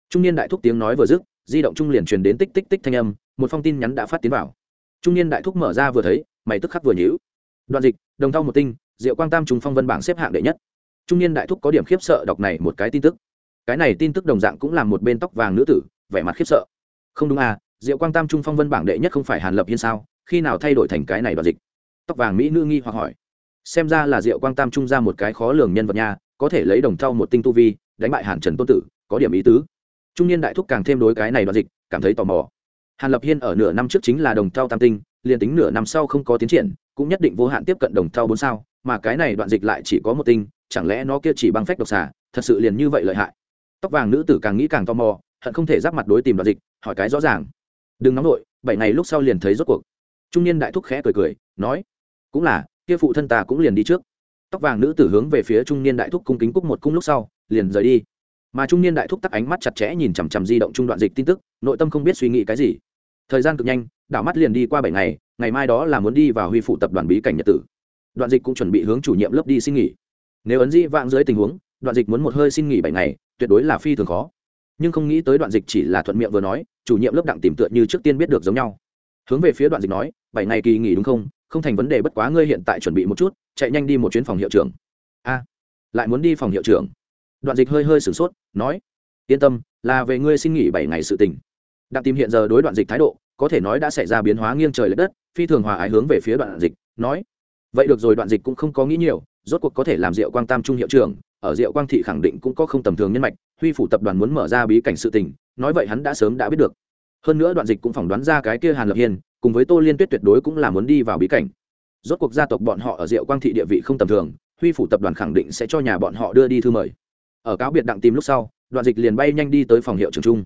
Trung niên đại thúc tiếng nói vừa dứt, di động trung liền truyền đến tích tích tích thanh âm, một phong tin nhắn đã phát tiến vào. Trung niên đại thúc mở ra vừa thấy, mày tức khắc vừa nhíu. Đoạn dịch, đồng thau một tinh diệu quang tam trùng phong vân bảng xếp hạng đệ nhất. Trung niên đại thúc có điểm khiếp sợ đọc này một cái tin tức cái này tin tức đồng dạng cũng làm một bên tóc vàng nữ tử, vẻ mặt khiếp sợ. Không đúng à diệu quang tam trung phong vân bảng đệ nhất không phải hàn lập hiên sao? Khi nào thay đổi thành cái này đoạn dịch? Tóc vàng mỹ nữ nghi hoặc hỏi. Xem ra là diệu quang tam trung ra một cái khó lường nhân vật nha, có thể lấy đồng thau một tinh tu vi, đánh bại hàn trần tôn tử, có điểm ý tứ. Trung niên đại thúc càng thêm đối cái này đoạn dịch, cảm thấy tò mò. Hàn lập hiên ở nửa năm trước chính là đồng thau tam tinh, liền tính nửa năm sau không có tiến triển, cũng nhất định vô hạn tiếp cận đồng thau bốn sao, mà cái này đoạn dịch lại chỉ có một tinh, chẳng lẽ nó kia chỉ băng phách độc xà, thật sự liền như vậy lợi hại? Tóc vàng nữ tử càng nghĩ càng tò mò, hận không thể giáp mặt đối tìm đoạn dịch, hỏi cái rõ ràng. Đừng nóng nổi bảy ngày lúc sau liền thấy rốt cuộc. Trung niên đại thúc khẽ cười cười, nói, cũng là, kia phụ thân ta cũng liền đi trước. Tóc vàng nữ tử hướng về phía trung niên đại thúc cung kính cúc một cung lúc sau, liền rời đi. Mà trung niên đại thúc tắt ánh mắt chặt chẽ nhìn chằm chằm di động trung đoạn dịch tin tức, nội tâm không biết suy nghĩ cái gì. Thời gian cực nhanh, đảo mắt liền đi qua bảy ngày ngày mai đó là muốn đi vào huy phụ tập đoàn bí cảnh nhật tử. Đoạn dịch cũng chuẩn bị hướng chủ nhiệm lớp đi xin nghỉ. Nếu ấn di vãng dưới tình huống đoạn dịch muốn một hơi xin nghỉ bảy ngày, tuyệt đối là phi thường khó. Nhưng không nghĩ tới đoạn dịch chỉ là thuận miệng vừa nói, chủ nhiệm lớp đặng tìm tựa như trước tiên biết được giống nhau. Hướng về phía đoạn dịch nói, bảy ngày kỳ nghỉ đúng không? Không thành vấn đề bất quá ngươi hiện tại chuẩn bị một chút, chạy nhanh đi một chuyến phòng hiệu trưởng. A, lại muốn đi phòng hiệu trưởng. Đoạn dịch hơi hơi sửng sốt, nói, yên tâm, là về ngươi xin nghỉ bảy ngày sự tình. Đặng tìm hiện giờ đối đoạn dịch thái độ, có thể nói đã xảy ra biến hóa nghiêng trời l ệ đất, phi thường hòa ái hướng về phía đoạn dịch, nói, vậy được rồi, đoạn dịch cũng không có nghĩ nhiều rốt cuộc có thể làm diệu quang tam trung hiệu trưởng, ở diệu quang thị khẳng định cũng có không tầm thường nhân mạch, huy phủ tập đoàn muốn mở ra bí cảnh sự tình, nói vậy hắn đã sớm đã biết được. Hơn nữa đoạn dịch cũng phỏng đoán ra cái kia hàn lập hiên, cùng với tô liên tuyết tuyệt đối cũng là muốn đi vào bí cảnh. Rốt cuộc gia tộc bọn họ ở diệu quang thị địa vị không tầm thường, huy phủ tập đoàn khẳng định sẽ cho nhà bọn họ đưa đi thư mời. Ở cáo biệt đặng tìm lúc sau, đoạn dịch liền bay nhanh đi tới phòng hiệu trưởng trung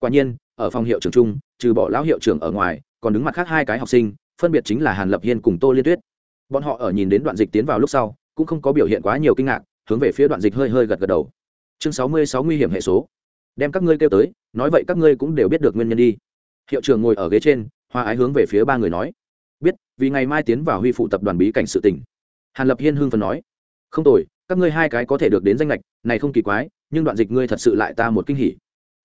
quả nhiên, ở phòng hiệu trưởng trung trừ bỏ lão hiệu trưởng ở ngoài, còn đứng mặt khác hai cái học sinh, phân biệt chính là hàn lập hiên cùng tô liên tuyết. Bọn họ ở nhìn đến đoạn dịch tiến vào lúc sau cũng không có biểu hiện quá nhiều kinh ngạc, hướng về phía đoạn dịch hơi hơi gật gật đầu. Chương sáu mươi sáu nguy hiểm hệ số. Đem các ngươi kêu tới, nói vậy các ngươi cũng đều biết được nguyên nhân đi. Hiệu trưởng ngồi ở ghế trên hoa ái hướng về phía ba người nói. Biết, vì ngày mai tiến vào huy phụ tập đoàn bí cảnh sự tỉnh hàn lập hiên hưng phần nói. Không tồi, các ngươi hai cái có thể được đến danh lệch này không kỳ quái, nhưng đoạn dịch ngươi thật sự lại ta một kinh hỉ.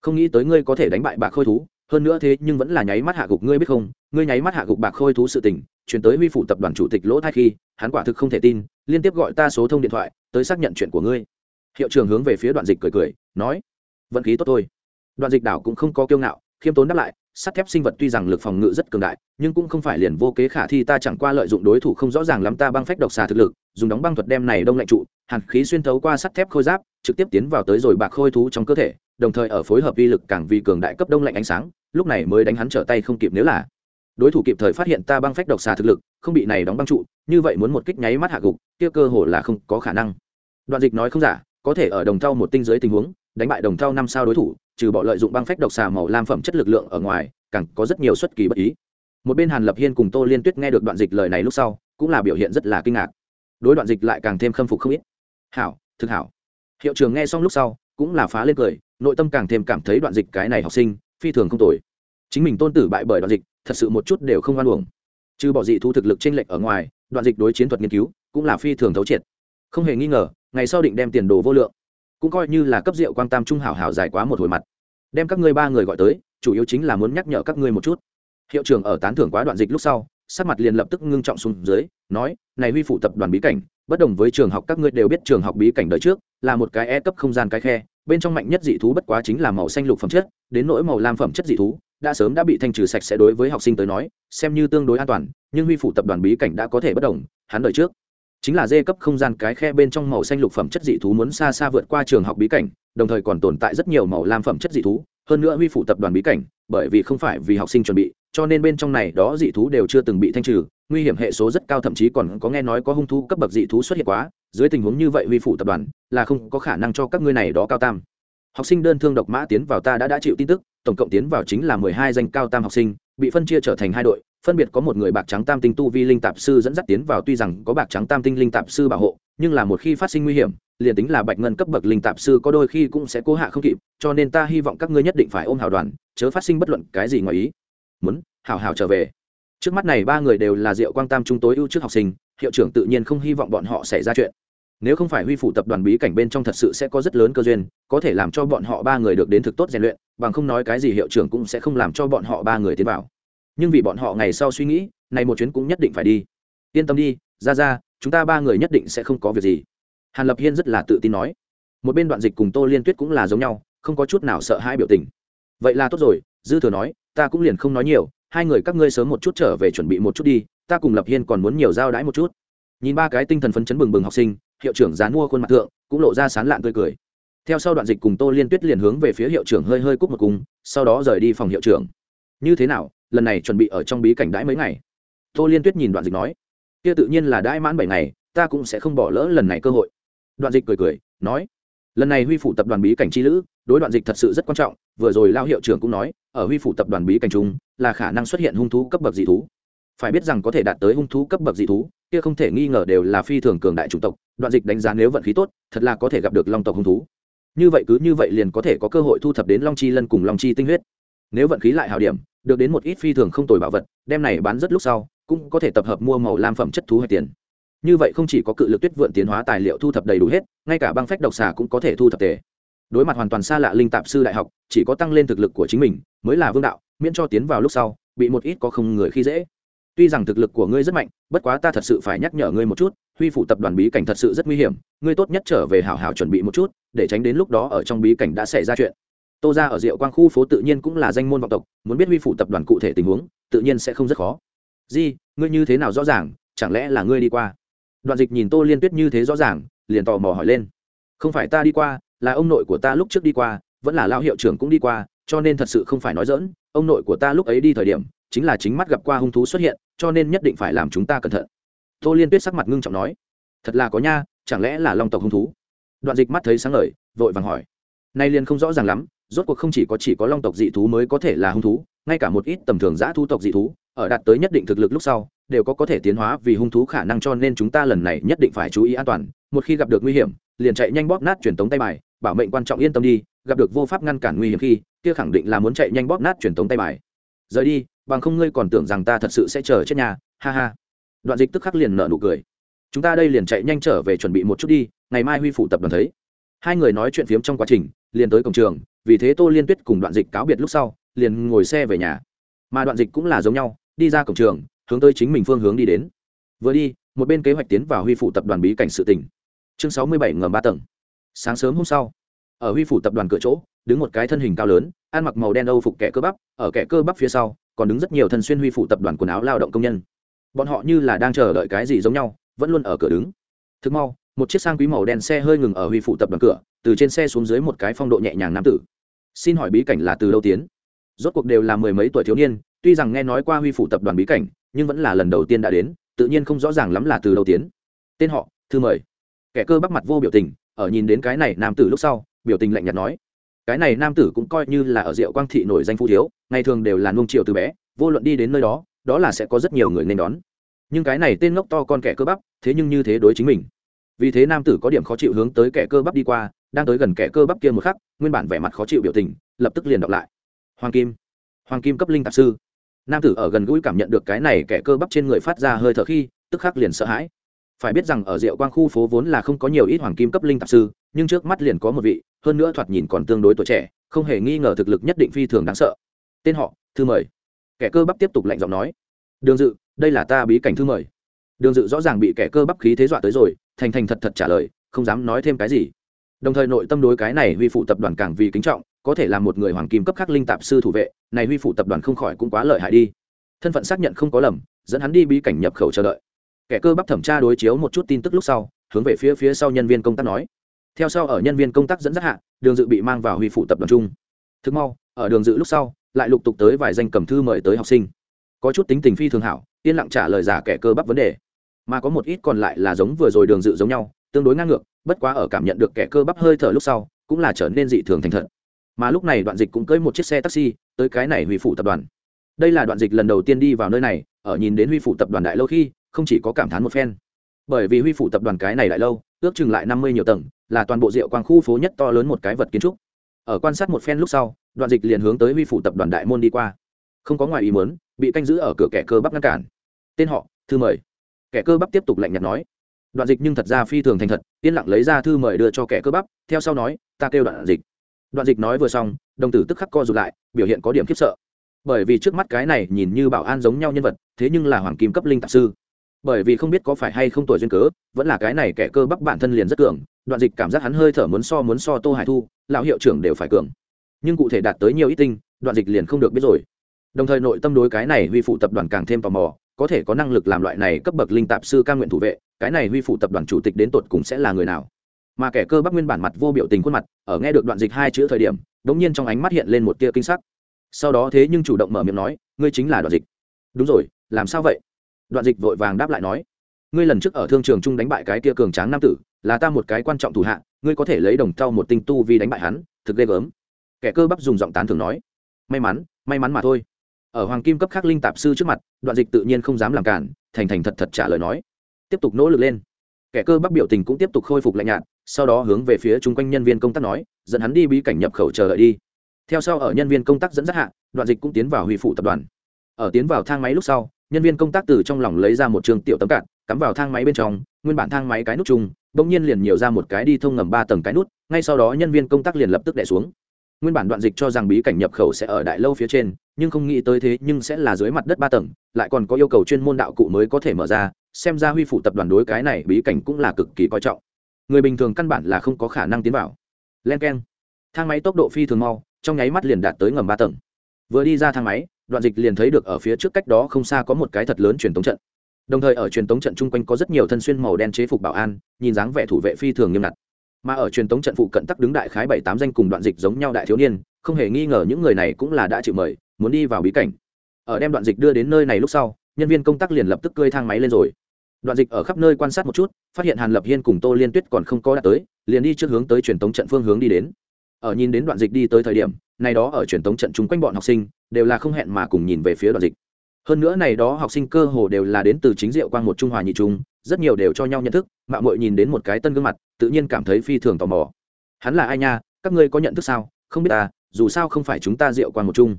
Không nghĩ tới ngươi có thể đánh bại bạc khôi thú hơn nữa thế nhưng vẫn là nháy mắt hạ gục, ngươi biết không? Ngươi nháy mắt hạ gục bạc khôi thú sự tình chuyển tới huy phụ tập đoàn chủ tịch lỗ thai khi, hắn quả thực không thể tin, liên tiếp gọi ta số thông điện thoại, tới xác nhận chuyện của ngươi. Hiệu trưởng hướng về phía đoạn dịch cười cười, nói, vận khí tốt thôi. Đoạn dịch đảo cũng không có kiêu ngạo, khiêm tốn đáp lại, sắt thép sinh vật tuy rằng lực phòng ngự rất cường đại, nhưng cũng không phải liền vô kế khả thi, ta chẳng qua lợi dụng đối thủ không rõ ràng lắm ta băng phách độc xà thực lực, dùng đóng băng thuật đem này đông lạnh trụ, hàn khí xuyên thấu qua sắt thép khôi giáp, trực tiếp tiến vào tới rồi bạc khôi thú trong cơ thể đồng thời ở phối hợp vi lực càng vì cường đại cấp đông lạnh ánh sáng, lúc này mới đánh hắn trở tay không kịp nếu là. Đối thủ kịp thời phát hiện ta băng phách độc xà thực lực, không bị này đóng băng trụ, như vậy muốn một kích nháy mắt hạ gục, kia cơ hồ là không có khả năng. Đoạn dịch nói không giả, có thể ở đồng thau một tinh giới tình huống, đánh bại đồng thau năm sao đối thủ, trừ bỏ lợi dụng băng phách độc xà màu lam phẩm chất lực lượng ở ngoài, càng có rất nhiều xuất kỳ bất ý. Một bên hàn lập hiên cùng tô liên tuyết nghe được đoạn dịch lời này lúc sau, cũng là biểu hiện rất là kinh ngạc. Đối đoạn dịch lại càng thêm khâm phục không ít. Hảo, thực hảo. Hiệu trường nghe xong lúc sau, cũng là phá lên cười nội tâm càng thêm cảm thấy đoạn dịch cái này học sinh, phi thường không tồi. Chính mình tôn tử bại bởi đoạn dịch, thật sự một chút đều không hoan uổng. Chứ bỏ dị thu thực lực trên lệch ở ngoài, đoạn dịch đối chiến thuật nghiên cứu cũng là phi thường thấu triệt. Không hề nghi ngờ, ngày sau định đem tiền đồ vô lượng, cũng coi như là cấp rượu quang tam trung hảo hảo dài quá một hồi mặt. Đem các ngươi ba người gọi tới, chủ yếu chính là muốn nhắc nhở các ngươi một chút. Hiệu trưởng ở tán thưởng quá đoạn dịch lúc sau, sắc mặt liền lập tức ngưng trọng xuống dưới, nói, này huy phụ tập đoàn bí cảnh, bất đồng với trường học các ngươi đều biết trường học bí cảnh đời trước, là một cái e cấp không gian cái khe bên trong mạnh nhất dị thú bất quá chính là màu xanh lục phẩm chất, đến nỗi màu lam phẩm chất dị thú, đã sớm đã bị thanh trừ sạch sẽ đối với học sinh tới nói, xem như tương đối an toàn, nhưng huy phụ tập đoàn bí cảnh đã có thể bất đồng, hắn đợi trước. Chính là dê cấp không gian cái khe bên trong màu xanh lục phẩm chất dị thú muốn xa xa vượt qua trường học bí cảnh, đồng thời còn tồn tại rất nhiều màu lam phẩm chất dị thú, hơn nữa huy phụ tập đoàn bí cảnh, bởi vì không phải vì học sinh chuẩn bị cho nên bên trong này đó dị thú đều chưa từng bị thanh trừ. Nguy hiểm hệ số rất cao, thậm chí còn có nghe nói có hung thú cấp bậc dị thú xuất hiện quá. Dưới tình huống như vậy huy phụ tập đoàn là không có khả năng cho các ngươi này đó cao tam. Học sinh đơn thương độc mã tiến vào ta đã đã chịu tin tức, tổng cộng tiến vào chính là mười hai danh cao tam học sinh, bị phân chia trở thành hai đội, phân biệt có một người bạc trắng tam tinh tu vi linh tạp sư dẫn dắt tiến vào, tuy rằng có bạc trắng tam tinh linh tạp sư bảo hộ, nhưng là một khi phát sinh nguy hiểm, liền tính là bạch ngân cấp bậc linh tạp sư có đôi khi cũng sẽ cố hạ không kịp, cho nên ta hy vọng các ngươi nhất định phải ôm hào đoàn, chớ phát sinh bất luận cái gì ngoài ý muốn hảo hảo trở về. Trước mắt này ba người đều là diệu quang tam trung tối ưu trước học sinh, hiệu trưởng tự nhiên không hy vọng bọn họ xảy ra chuyện. Nếu không phải huy phủ tập đoàn bí cảnh bên trong thật sự sẽ có rất lớn cơ duyên, có thể làm cho bọn họ ba người được đến thực tốt rèn luyện, bằng không nói cái gì hiệu trưởng cũng sẽ không làm cho bọn họ ba người tiến vào. Nhưng vì bọn họ ngày sau suy nghĩ, này một chuyến cũng nhất định phải đi. Yên tâm đi ra ra chúng ta ba người nhất định sẽ không có việc gì. Hàn lập hiên rất là tự tin nói. Một bên đoạn dịch cùng tô liên tuyết cũng là giống nhau, không có chút nào sợ hãi biểu tình. Vậy là tốt rồi, dư thừa nói ta cũng liền không nói nhiều, hai người các ngươi sớm một chút trở về chuẩn bị một chút đi, ta cùng lập hiên còn muốn nhiều giao đãi một chút. Nhìn ba cái tinh thần phấn chấn bừng bừng học sinh, hiệu trưởng dán mua khuôn mặt thượng, cũng lộ ra sán lạn tươi cười. Theo sau đoạn dịch cùng tô liên tuyết liền hướng về phía hiệu trưởng hơi hơi cúc một cung, sau đó rời đi phòng hiệu trưởng. Như thế nào, lần này chuẩn bị ở trong bí cảnh đãi mấy ngày? Tô liên tuyết nhìn đoạn dịch nói. Kia tự nhiên là đãi mãn bảy ngày, ta cũng sẽ không bỏ lỡ lần này cơ hội. Đoạn dịch cười cười, nói lần này huy phủ tập đoàn bí cảnh chi lữ, đối đoạn dịch thật sự rất quan trọng, vừa rồi lao hiệu trưởng cũng nói, ở huy phủ tập đoàn bí cảnh chúng là khả năng xuất hiện hung thú cấp bậc dị thú. Phải biết rằng có thể đạt tới hung thú cấp bậc dị thú, kia không thể nghi ngờ đều là phi thường cường đại chủng tộc, đoạn dịch đánh giá nếu vận khí tốt, thật là có thể gặp được long tộc hung thú. Như vậy cứ như vậy liền có thể có cơ hội thu thập đến long chi lân cùng long chi tinh huyết. Nếu vận khí lại hảo điểm, được đến một ít phi thường không tồi bảo vật, đem này bán rất lúc sau, cũng có thể tập hợp mua màu lam phẩm chất thú hay tiền như vậy không chỉ có cự lực tuyết vượn tiến hóa tài liệu thu thập đầy đủ hết, ngay cả băng phách độc xà cũng có thể thu thập tề. Đối mặt hoàn toàn xa lạ linh tạp sư đại học, chỉ có tăng lên thực lực của chính mình, mới là vương đạo, miễn cho tiến vào lúc sau, bị một ít có không người khi dễ. Tuy rằng thực lực của ngươi rất mạnh, bất quá ta thật sự phải nhắc nhở ngươi một chút, huy phủ tập đoàn bí cảnh thật sự rất nguy hiểm, ngươi tốt nhất trở về hảo hảo chuẩn bị một chút, để tránh đến lúc đó ở trong bí cảnh đã xảy ra chuyện. Tô ra ở diệu quang khu phố tự nhiên cũng là danh môn vọng tộc, muốn biết huy phủ tập đoàn cụ thể tình huống, tự nhiên sẽ không rất khó. Di, ngươi như thế nào rõ ràng, chẳng lẽ là ngươi đi qua? Đoạn dịch nhìn tô liên tuyết như thế rõ ràng, liền tò mò hỏi lên. Không phải ta đi qua, là ông nội của ta lúc trước đi qua, vẫn là lao hiệu trưởng cũng đi qua, cho nên thật sự không phải nói dỡn ông nội của ta lúc ấy đi thời điểm, chính là chính mắt gặp qua hung thú xuất hiện, cho nên nhất định phải làm chúng ta cẩn thận. Tô liên tuyết sắc mặt ngưng trọng nói. Thật là có nha, chẳng lẽ là long tộc hung thú? Đoạn dịch mắt thấy sáng lời vội vàng hỏi. Nay liền không rõ ràng lắm, rốt cuộc không chỉ có chỉ có long tộc dị thú mới có thể là hung thú ngay cả một ít tầm thường giã thu tộc dị thú, ở đạt tới nhất định thực lực lúc sau, đều có có thể tiến hóa vì hung thú khả năng cho nên chúng ta lần này nhất định phải chú ý an toàn. Một khi gặp được nguy hiểm, liền chạy nhanh bóp nát truyền tống tay bài, bảo mệnh quan trọng yên tâm đi, gặp được vô pháp ngăn cản nguy hiểm khi, kia khẳng định là muốn chạy nhanh bóp nát truyền tống tay bài. Rời đi, bằng không ngươi còn tưởng rằng ta thật sự sẽ chờ chết nhà ha ha. Đoạn dịch tức khắc liền nợ nụ cười. Chúng ta đây liền chạy nhanh trở về chuẩn bị một chút đi, ngày mai huy phụ tập đoàn thấy. Hai người nói chuyện phiếm trong quá trình, liền tới cổng trường, vì thế tô liên tuyết cùng đoạn dịch cáo biệt lúc sau liền ngồi xe về nhà. Mà đoạn dịch cũng là giống nhau, đi ra cổng trường, hướng tới chính mình phương hướng đi đến. Vừa đi, một bên kế hoạch tiến vào huy phụ tập đoàn bí cảnh sự tỉnh. Chương sáu mươi bảy ngầm ba tầng. Sáng sớm hôm sau, ở huy phủ tập đoàn cửa chỗ, đứng một cái thân hình cao lớn, ăn mặc màu đen âu phục kẻ cơ bắp, ở kẻ cơ bắp phía sau, còn đứng rất nhiều thân xuyên huy phủ tập đoàn quần áo lao động công nhân. Bọn họ như là đang chờ đợi cái gì giống nhau, vẫn luôn ở cửa đứng. Thực mau, một chiếc sang quý màu đen xe hơi ngừng ở huy phủ tập đoàn cửa, từ trên xe xuống dưới một cái phong độ nhẹ nhàng nam tử. Xin hỏi bí cảnh là từ đâu tiến? Rốt cuộc đều là mười mấy tuổi thiếu niên, tuy rằng nghe nói qua huy phủ tập đoàn bí cảnh, nhưng vẫn là lần đầu tiên đã đến, tự nhiên không rõ ràng lắm là từ đầu tiến. Tên họ, thư mời. Kẻ cơ bắp mặt vô biểu tình, ở nhìn đến cái này nam tử lúc sau, biểu tình lạnh nhạt nói. Cái này nam tử cũng coi như là ở diệu quang thị nổi danh phu thiếu, ngày thường đều là nung triệu từ bé, vô luận đi đến nơi đó đó là sẽ có rất nhiều người nên đón. Nhưng cái này tên ngốc to con kẻ cơ bắp, thế nhưng như thế đối chính mình. Vì thế nam tử có điểm khó chịu hướng tới kẻ cơ bắp đi qua, đang tới gần kẻ cơ bắp kia một khắc, nguyên bản vẻ mặt khó chịu biểu tình, lập tức liền đọc lại hoàng kim. Hoàng kim cấp linh tạp sư. Nam tử ở gần gũi cảm nhận được cái này kẻ cơ bắp trên người phát ra hơi thở khi, tức khắc liền sợ hãi. Phải biết rằng ở diệu quang khu phố vốn là không có nhiều ít hoàng kim cấp linh tạp sư, nhưng trước mắt liền có một vị, hơn nữa thoạt nhìn còn tương đối tuổi trẻ, không hề nghi ngờ thực lực nhất định phi thường đáng sợ. Tên họ, thư mời. Kẻ cơ bắp tiếp tục lạnh giọng nói. Đường dự, đây là ta bí cảnh thư mời. Đường dự rõ ràng bị kẻ cơ bắp khí thế dọa tới rồi, thành thành thật thật trả lời, không dám nói thêm cái gì. Đồng thời nội tâm đối cái này huy phụ tập đoàn càng vì kính trọng có thể là một người hoàng kim cấp khắc linh tạp sư thủ vệ, này huy phủ tập đoàn không khỏi cũng quá lợi hại đi. Thân phận xác nhận không có lầm, dẫn hắn đi bí cảnh nhập khẩu chờ đợi. Kẻ cơ bắp thẩm tra đối chiếu một chút tin tức lúc sau, hướng về phía phía sau nhân viên công tác nói. Theo sau ở nhân viên công tác dẫn dắt hạ, đường dự bị mang vào huy phụ tập đoàn chung. Thực mau, ở đường dự lúc sau, lại lục tục tới vài danh cầm thư mời tới học sinh. Có chút tính tình phi thường hảo, yên lặng trả lời giả kẻ cơ bắp vấn đề. Mà có một ít còn lại là giống vừa rồi đường dự giống nhau, tương đối ngang ngược, bất quá ở cảm nhận được kẻ cơ bắp hơi thở lúc sau, cũng là trở nên dị thường thành thật mà lúc này đoạn dịch cũng cưỡi một chiếc xe taxi tới cái này huy phụ tập đoàn. Đây là đoạn dịch lần đầu tiên đi vào nơi này, ở nhìn đến huy phụ tập đoàn đại lâu khi, không chỉ có cảm thán một phen. Bởi vì huy phụ tập đoàn cái này đại lâu, ước chừng lại năm mươi nhiều tầng, là toàn bộ rượu quang khu phố nhất to lớn một cái vật kiến trúc. Ở quan sát một phen lúc sau, đoạn dịch liền hướng tới huy phụ tập đoàn đại môn đi qua. Không có ngoài ý muốn, bị canh giữ ở cửa kẻ cơ bắp ngăn cản. Tên họ, thư mời. Kẻ cơ bắp tiếp tục lạnh nhạt nói. Đoạn dịch nhưng thật ra phi thường thành thật, yên lặng lấy ra thư mời đưa cho kẻ cơ bắp, theo sau nói, ta kêu đoạn dịch đoạn dịch nói vừa xong, đồng tử tức khắc co rụt lại, biểu hiện có điểm khiếp sợ. Bởi vì trước mắt cái này nhìn như bảo an giống nhau nhân vật, thế nhưng là hoàng kim cấp linh tạp sư. Bởi vì không biết có phải hay không tuổi duyên cớ, vẫn là cái này kẻ cơ bắp bản thân liền rất cường, đoạn dịch cảm giác hắn hơi thở muốn so muốn so tô hải thu, lão hiệu trưởng đều phải cường. Nhưng cụ thể đạt tới nhiều ít tinh, đoạn dịch liền không được biết rồi. Đồng thời nội tâm đối cái này huy phụ tập đoàn càng thêm tò mò, có thể có năng lực làm loại này cấp bậc linh tạp sư ca nguyện thủ vệ, cái này huy phụ tập đoàn chủ tịch đến tột cùng sẽ là người nào? Mà kẻ cơ bắp nguyên bản mặt vô biểu tình khuôn mặt, ở nghe được đoạn dịch hai chữ thời điểm, đống nhiên trong ánh mắt hiện lên một tia kinh sắc. Sau đó thế nhưng chủ động mở miệng nói, ngươi chính là đoạn dịch. Đúng rồi, làm sao vậy? Đoạn dịch vội vàng đáp lại nói, ngươi lần trước ở thương trường trung đánh bại cái tia cường tráng nam tử, là ta một cái quan trọng thủ hạ, ngươi có thể lấy đồng trao một tinh tu vì đánh bại hắn, thực ghê gớm. Kẻ cơ bắp dùng giọng tán thường nói, may mắn may mắn mà thôi. Ở hoàng kim cấp khắc linh tạp sư trước mặt, đoạn dịch tự nhiên không dám làm cản, thành thành thật thật trả lời nói, tiếp tục nỗ lực lên. Kẻ cơ bắp biểu tình cũng tiếp tục khôi phục lạnh nhạt sau đó hướng về phía chung quanh nhân viên công tác nói, dẫn hắn đi bí cảnh nhập khẩu chờ đợi đi. Theo sau ở nhân viên công tác dẫn dắt hạ, đoạn dịch cũng tiến vào huy phụ tập đoàn. Ở tiến vào thang máy lúc sau, nhân viên công tác từ trong lòng lấy ra một trường tiểu tấm cạn, cắm vào thang máy bên trong, nguyên bản thang máy cái nút chung, bỗng nhiên liền nhiều ra một cái đi thông ngầm ba tầng cái nút, ngay sau đó nhân viên công tác liền lập tức đẻ xuống. Nguyên bản đoạn dịch cho rằng bí cảnh nhập khẩu sẽ ở đại lâu phía trên, nhưng không nghĩ tới thế nhưng sẽ là dưới mặt đất ba tầng, lại còn có yêu cầu chuyên môn đạo cụ mới có thể mở ra, xem ra huy phụ tập đoàn đối cái này bí cảnh cũng là cực kỳ coi trọng người bình thường căn bản là không có khả năng tiến vào. Len k e n thang máy tốc độ phi thường mau, trong nháy mắt liền đạt tới ngầm ba tầng. Vừa đi ra thang máy, đoạn dịch liền thấy được ở phía trước cách đó không xa có một cái thật lớn truyền tống trận. Đồng thời ở truyền tống trận chung quanh có rất nhiều thân xuyên màu đen chế phục bảo an, nhìn dáng vẻ thủ vệ phi thường nghiêm ngặt. Mà ở truyền tống trận phụ cận tắc đứng đại khái bảy tám danh cùng đoạn dịch giống nhau đại thiếu niên, không hề nghi ngờ những người này cũng là đã chịu mời, muốn đi vào bí cảnh. Ở đem đoạn dịch đưa đến nơi này lúc sau, nhân viên công tác liền lập tức cơi thang máy lên rồi đoạn dịch ở khắp nơi quan sát một chút, phát hiện hàn lập hiên cùng tô liên tuyết còn không có đạt tới, liền đi trước hướng tới truyền tống trận phương hướng đi đến. Ở nhìn đến đoạn dịch đi tới thời điểm, này đó ở truyền tống trận chung quanh bọn học sinh, đều là không hẹn mà cùng nhìn về phía đoạn dịch. Hơn nữa này đó học sinh cơ hồ đều là đến từ chính diệu quang một trung hòa nhị trung, rất nhiều đều cho nhau nhận thức mạng mội nhìn đến một cái tân gương mặt, tự nhiên cảm thấy phi thường tò mò. Hắn là ai nha? Các ngươi có nhận thức sao? Không biết ta dù sao không phải chúng ta diệu quang một trung,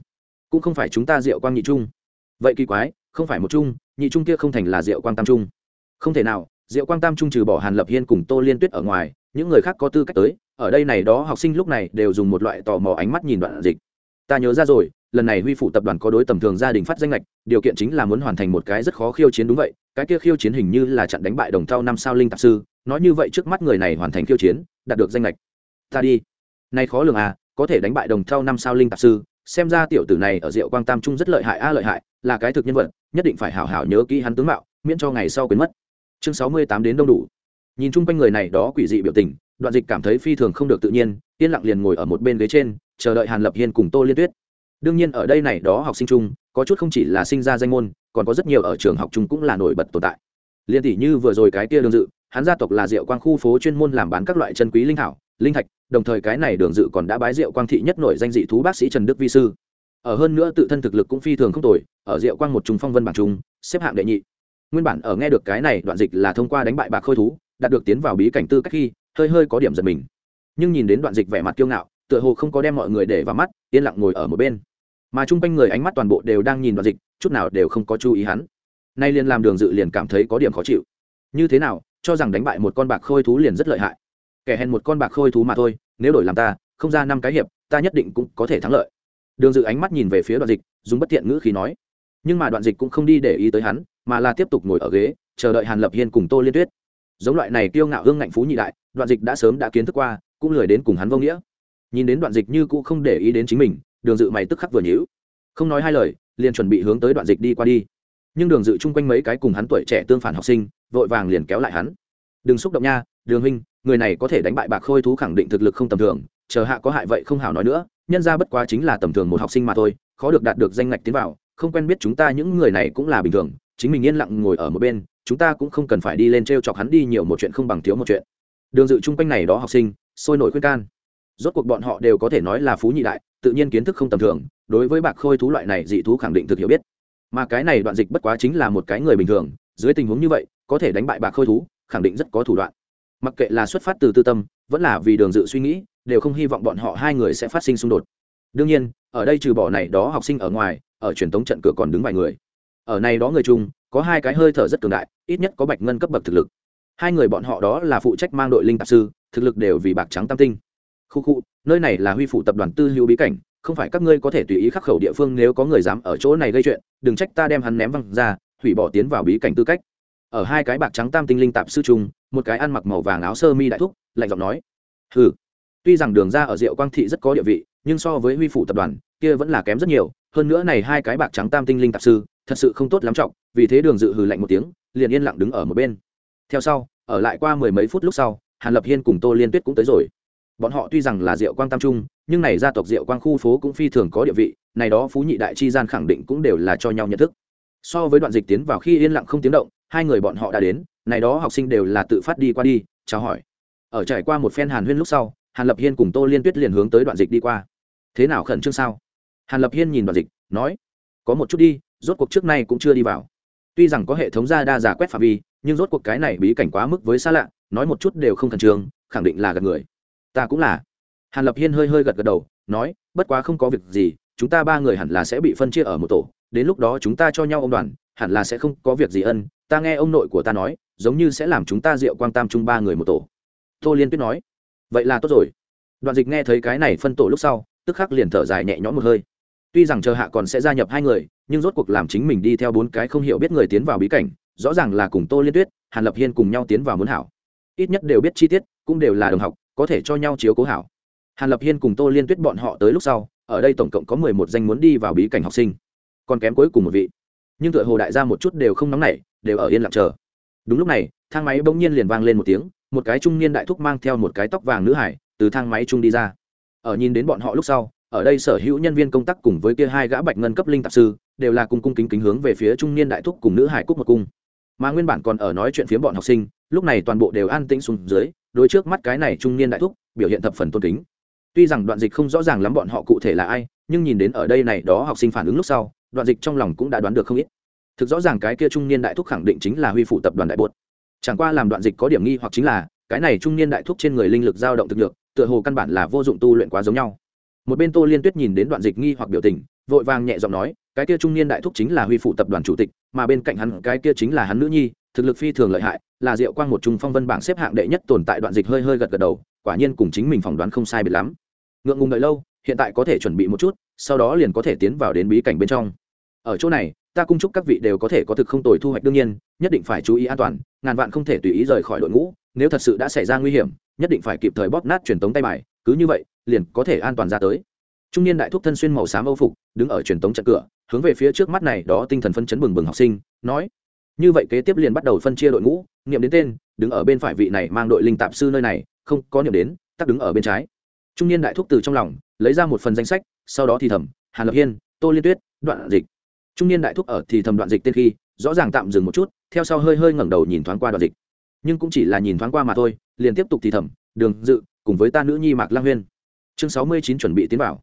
cũng không phải chúng ta diệu quang nhị trung. Vậy kỳ quái, không phải một trung, nhị trung kia không thành là diệu quang tam trung không thể nào, diệu quang tam trung trừ bỏ hàn lập hiên cùng tô liên tuyết ở ngoài, những người khác có tư cách tới, ở đây này đó học sinh lúc này đều dùng một loại tò mò ánh mắt nhìn đoạn dịch. Ta nhớ ra rồi, lần này huy phụ tập đoàn có đối tầm thường gia đình phát danh lệch, điều kiện chính là muốn hoàn thành một cái rất khó khiêu chiến đúng vậy, cái kia khiêu chiến hình như là chặn đánh bại đồng thau năm sao linh tạp sư, nói như vậy trước mắt người này hoàn thành khiêu chiến, đạt được danh lệch. Ta đi. Nay khó lường à có thể đánh bại đồng thau năm sao linh tạp sư, xem ra tiểu tử này ở diệu quang tam trung rất lợi hại a, lợi hại, là cái thực nhân vật, nhất định phải hảo hảo nhớ kỹ hắn tướng mạo, miễn cho ngày sau quên mất chương sáu mươi tám đến đông đủ. Nhìn chung quanh người này đó quỷ dị biểu tình, đoạn dịch cảm thấy phi thường không được tự nhiên, yên lặng liền ngồi ở một bên ghế trên, chờ đợi hàn lập hiên cùng tô liên tuyết. Đương nhiên ở đây này đó học sinh chung, có chút không chỉ là sinh ra danh môn, còn có rất nhiều ở trường học chung cũng là nổi bật tồn tại. Liên tỷ như vừa rồi cái kia đường dự, hắn gia tộc là diệu quang khu phố chuyên môn làm bán các loại chân quý linh thảo, linh thạch, đồng thời cái này đường dự còn đã bái diệu quang thị nhất nổi danh dị thú bác sĩ trần đức vi sư. Ở hơn nữa tự thân thực lực cũng phi thường không tồi, ở diệu quang một trung phong vân bảng trung, xếp hạng đệ nhị nguyên bản ở nghe được cái này đoạn dịch là thông qua đánh bại bạc khôi thú, đạt được tiến vào bí cảnh tư cách khi, hơi hơi có điểm giật mình. Nhưng nhìn đến đoạn dịch vẻ mặt kiêu ngạo, tựa hồ không có đem mọi người để vào mắt, yên lặng ngồi ở một bên. Mà chung quanh người ánh mắt toàn bộ đều đang nhìn đoạn dịch, chút nào đều không có chú ý hắn. Nay liền làm đường dự liền cảm thấy có điểm khó chịu. Như thế nào, cho rằng đánh bại một con bạc khôi thú liền rất lợi hại. Kẻ hèn một con bạc khôi thú mà thôi, nếu đổi làm ta, không ra năm cái hiệp, ta nhất định cũng có thể thắng lợi. Đường dự ánh mắt nhìn về phía đoạn dịch, dùng bất tiện ngữ khí nói nhưng mà đoạn dịch cũng không đi để ý tới hắn, mà là tiếp tục ngồi ở ghế, chờ đợi hàn lập hiên cùng tô liên tuyết. Giống loại này kiêu ngạo hương ngạnh phú nhị đại, đoạn dịch đã sớm đã kiến thức qua, cũng lười đến cùng hắn vô nghĩa. Nhìn đến đoạn dịch như cũ không để ý đến chính mình, đường dự mày tức khắc vừa nhíu. Không nói hai lời, liền chuẩn bị hướng tới đoạn dịch đi qua đi. Nhưng đường dự chung quanh mấy cái cùng hắn tuổi trẻ tương phản học sinh, vội vàng liền kéo lại hắn. Đừng xúc động nha, đường huynh, người này có thể đánh bại bạc khôi thú khẳng định thực lực không tầm thường, chờ hạ có hại vậy không hảo nói nữa, nhân ra bất quá chính là tầm thường một học sinh mà thôi, khó được đạt được danh ngạch tiến vào không quen biết chúng ta, những người này cũng là bình thường, chính mình yên lặng ngồi ở một bên, chúng ta cũng không cần phải đi lên t r e o chọc hắn đi nhiều một chuyện không bằng thiếu một chuyện. Đường dự chung quanh này đó học sinh, sôi nổi khuyên can. Rốt cuộc bọn họ đều có thể nói là phú nhị đại, tự nhiên kiến thức không tầm thường, đối với bạc khôi thú loại này dị thú khẳng định thực hiểu biết. Mà cái này đoạn dịch bất quá chính là một cái người bình thường, dưới tình huống như vậy, có thể đánh bại bạc khôi thú, khẳng định rất có thủ đoạn. Mặc kệ là xuất phát từ tư tâm, vẫn là vì đường dự suy nghĩ, đều không hy vọng bọn họ hai người sẽ phát sinh xung đột. Đương nhiên, ở đây trừ bỏ này đó học sinh ở ngoài ở truyền thống trận cửa còn đứng vài người. Ở này đó người chung, có hai cái hơi thở rất cường đại, ít nhất có bạch ngân cấp bậc thực lực. Hai người bọn họ đó là phụ trách mang đội linh tạp sư, thực lực đều vì bạc trắng tam tinh. Khu khu, nơi này là huy phụ tập đoàn tư hữu bí cảnh, không phải các ngươi có thể tùy ý khắc khẩu địa phương nếu có người dám ở chỗ này gây chuyện, đừng trách ta đem hắn ném văng ra, hủy bỏ tiến vào bí cảnh tư cách. Ở hai cái bạc trắng tam tinh linh tạp sư trung một cái ăn mặc màu vàng áo sơ mi đại thúc, lạnh giọng nói ừ tuy rằng đường ra ở diệu quang thị rất có địa vị nhưng so với huy phủ tập đoàn, kia vẫn là kém rất nhiều, hơn nữa này hai cái bạc trắng tam tinh linh tạp sư, thật sự không tốt lắm trọng, vì thế đường dự hừ lạnh một tiếng, liền yên lặng đứng ở một bên. Theo sau, ở lại qua mười mấy phút lúc sau, hàn lập hiên cùng tô liên tuyết cũng tới rồi. Bọn họ tuy rằng là diệu quang tam trung, nhưng này gia tộc diệu quang khu phố cũng phi thường có địa vị, này đó phú nhị đại chi gian khẳng định cũng đều là cho nhau nhận thức. So với đoạn dịch tiến vào khi yên lặng không tiếng động, hai người bọn họ đã đến, này đó học sinh đều là tự phát đi qua đi, chào hỏi. Ở trải qua một phen hàn huyên lúc sau, hàn lập hiên cùng tô liên tuyết liền hướng tới đoạn dịch đi qua thế nào khẩn trương sao? Hàn lập hiên nhìn đoạn dịch, nói, có một chút đi, rốt cuộc trước nay cũng chưa đi vào. Tuy rằng có hệ thống ra đa giả quét phạm vi, nhưng rốt cuộc cái này bí cảnh quá mức với xa lạ, nói một chút đều không khẩn trương, khẳng định là gật người. Ta cũng là. Hàn lập hiên hơi hơi gật gật đầu, nói, bất quá không có việc gì, chúng ta ba người hẳn là sẽ bị phân chia ở một tổ, đến lúc đó chúng ta cho nhau ông đoàn, hẳn là sẽ không có việc gì ân, ta nghe ông nội của ta nói, giống như sẽ làm chúng ta rượu quang tam chung ba người một tổ. Tô liên tuyết nói, vậy là tốt rồi. Đoạn dịch nghe thấy cái này phân tổ lúc sau tức khắc liền thở dài nhẹ nhõm một hơi. Tuy rằng chờ hạ còn sẽ gia nhập hai người, nhưng rốt cuộc làm chính mình đi theo bốn cái không hiểu biết người tiến vào bí cảnh, rõ ràng là cùng tô liên tuyết, hàn lập hiên cùng nhau tiến vào muốn hảo. Ít nhất đều biết chi tiết, cũng đều là đồng học, có thể cho nhau chiếu cố hảo. Hàn lập hiên cùng tô liên tuyết bọn họ tới lúc sau, ở đây tổng cộng có mười một danh muốn đi vào bí cảnh học sinh. Còn kém cuối cùng một vị. Nhưng tựa hồ đại gia một chút đều không nóng nảy, đều ở yên lặng chờ. Đúng lúc này, thang máy bỗng nhiên liền vang lên một tiếng, một cái trung niên đại thúc mang theo một cái tóc vàng nữ hải, từ thang máy trung đi ra ở nhìn đến bọn họ lúc sau, ở đây sở hữu nhân viên công tác cùng với kia hai gã bạch ngân cấp linh tạp sư, đều là cung cung kính kính hướng về phía trung niên đại thúc cùng nữ hải cúc một cung. Mà nguyên bản còn ở nói chuyện phía bọn học sinh, lúc này toàn bộ đều an tĩnh xuống dưới, đối trước mắt cái này trung niên đại thúc, biểu hiện thập phần tôn kính. Tuy rằng đoạn dịch không rõ ràng lắm bọn họ cụ thể là ai, nhưng nhìn đến ở đây này đó học sinh phản ứng lúc sau, đoạn dịch trong lòng cũng đã đoán được không ít. Thực rõ ràng cái kia trung niên đại thúc khẳng định chính là huy phụ tập đoàn đại bột. Chẳng qua làm đoạn dịch có điểm nghi hoặc chính là, cái này trung niên đại thúc trên người linh lực dao động thực lực tựa hồ căn bản là vô dụng tu luyện quá giống nhau. Một bên tô liên tuyết nhìn đến đoạn dịch nghi hoặc biểu tình, vội vàng nhẹ giọng nói, cái kia trung niên đại thúc chính là huy phụ tập đoàn chủ tịch, mà bên cạnh hắn cái kia chính là hắn nữ nhi, thực lực phi thường lợi hại, là diệu quang một trung phong vân bảng xếp hạng đệ nhất tồn tại đoạn dịch hơi hơi gật gật đầu, quả nhiên cùng chính mình phỏng đoán không sai biệt lắm. Ngượng ngùng đợi lâu, hiện tại có thể chuẩn bị một chút, sau đó liền có thể tiến vào đến bí cảnh bên trong. Ở chỗ này, ta cung chúc các vị đều có thể có thực không tồi thu hoạch đương nhiên, nhất định phải chú ý an toàn, ngàn vạn không thể tùy ý rời khỏi đội ngũ nếu thật sự đã xảy ra nguy hiểm, nhất định phải kịp thời bóp nát truyền tống tay bài, cứ như vậy, liền có thể an toàn ra tới. Trung niên đại thúc thân xuyên màu xám âu phục, đứng ở truyền tống trận cửa, hướng về phía trước mắt này, đó tinh thần phân chấn bừng bừng học sinh, nói, như vậy kế tiếp liền bắt đầu phân chia đội ngũ, niệm đến tên, đứng ở bên phải vị này mang đội linh tạp sư nơi này, không có niệm đến, tắc đứng ở bên trái. Trung niên đại thúc từ trong lòng, lấy ra một phần danh sách, sau đó thì thầm, hàn lập hiên, tô liên tuyết, đoạn dịch. Trung niên đại thúc ở thì thầm đoạn dịch tên khi, rõ ràng tạm dừng một chút, theo sau hơi hơi ngẩng đầu nhìn thoáng qua đoạn dịch nhưng cũng chỉ là nhìn thoáng qua mà thôi, liền tiếp tục thì thầm, đường dự, cùng với ta nữ nhi mạc lang huyên. Chương sáu mươi chín chuẩn bị tiến vào.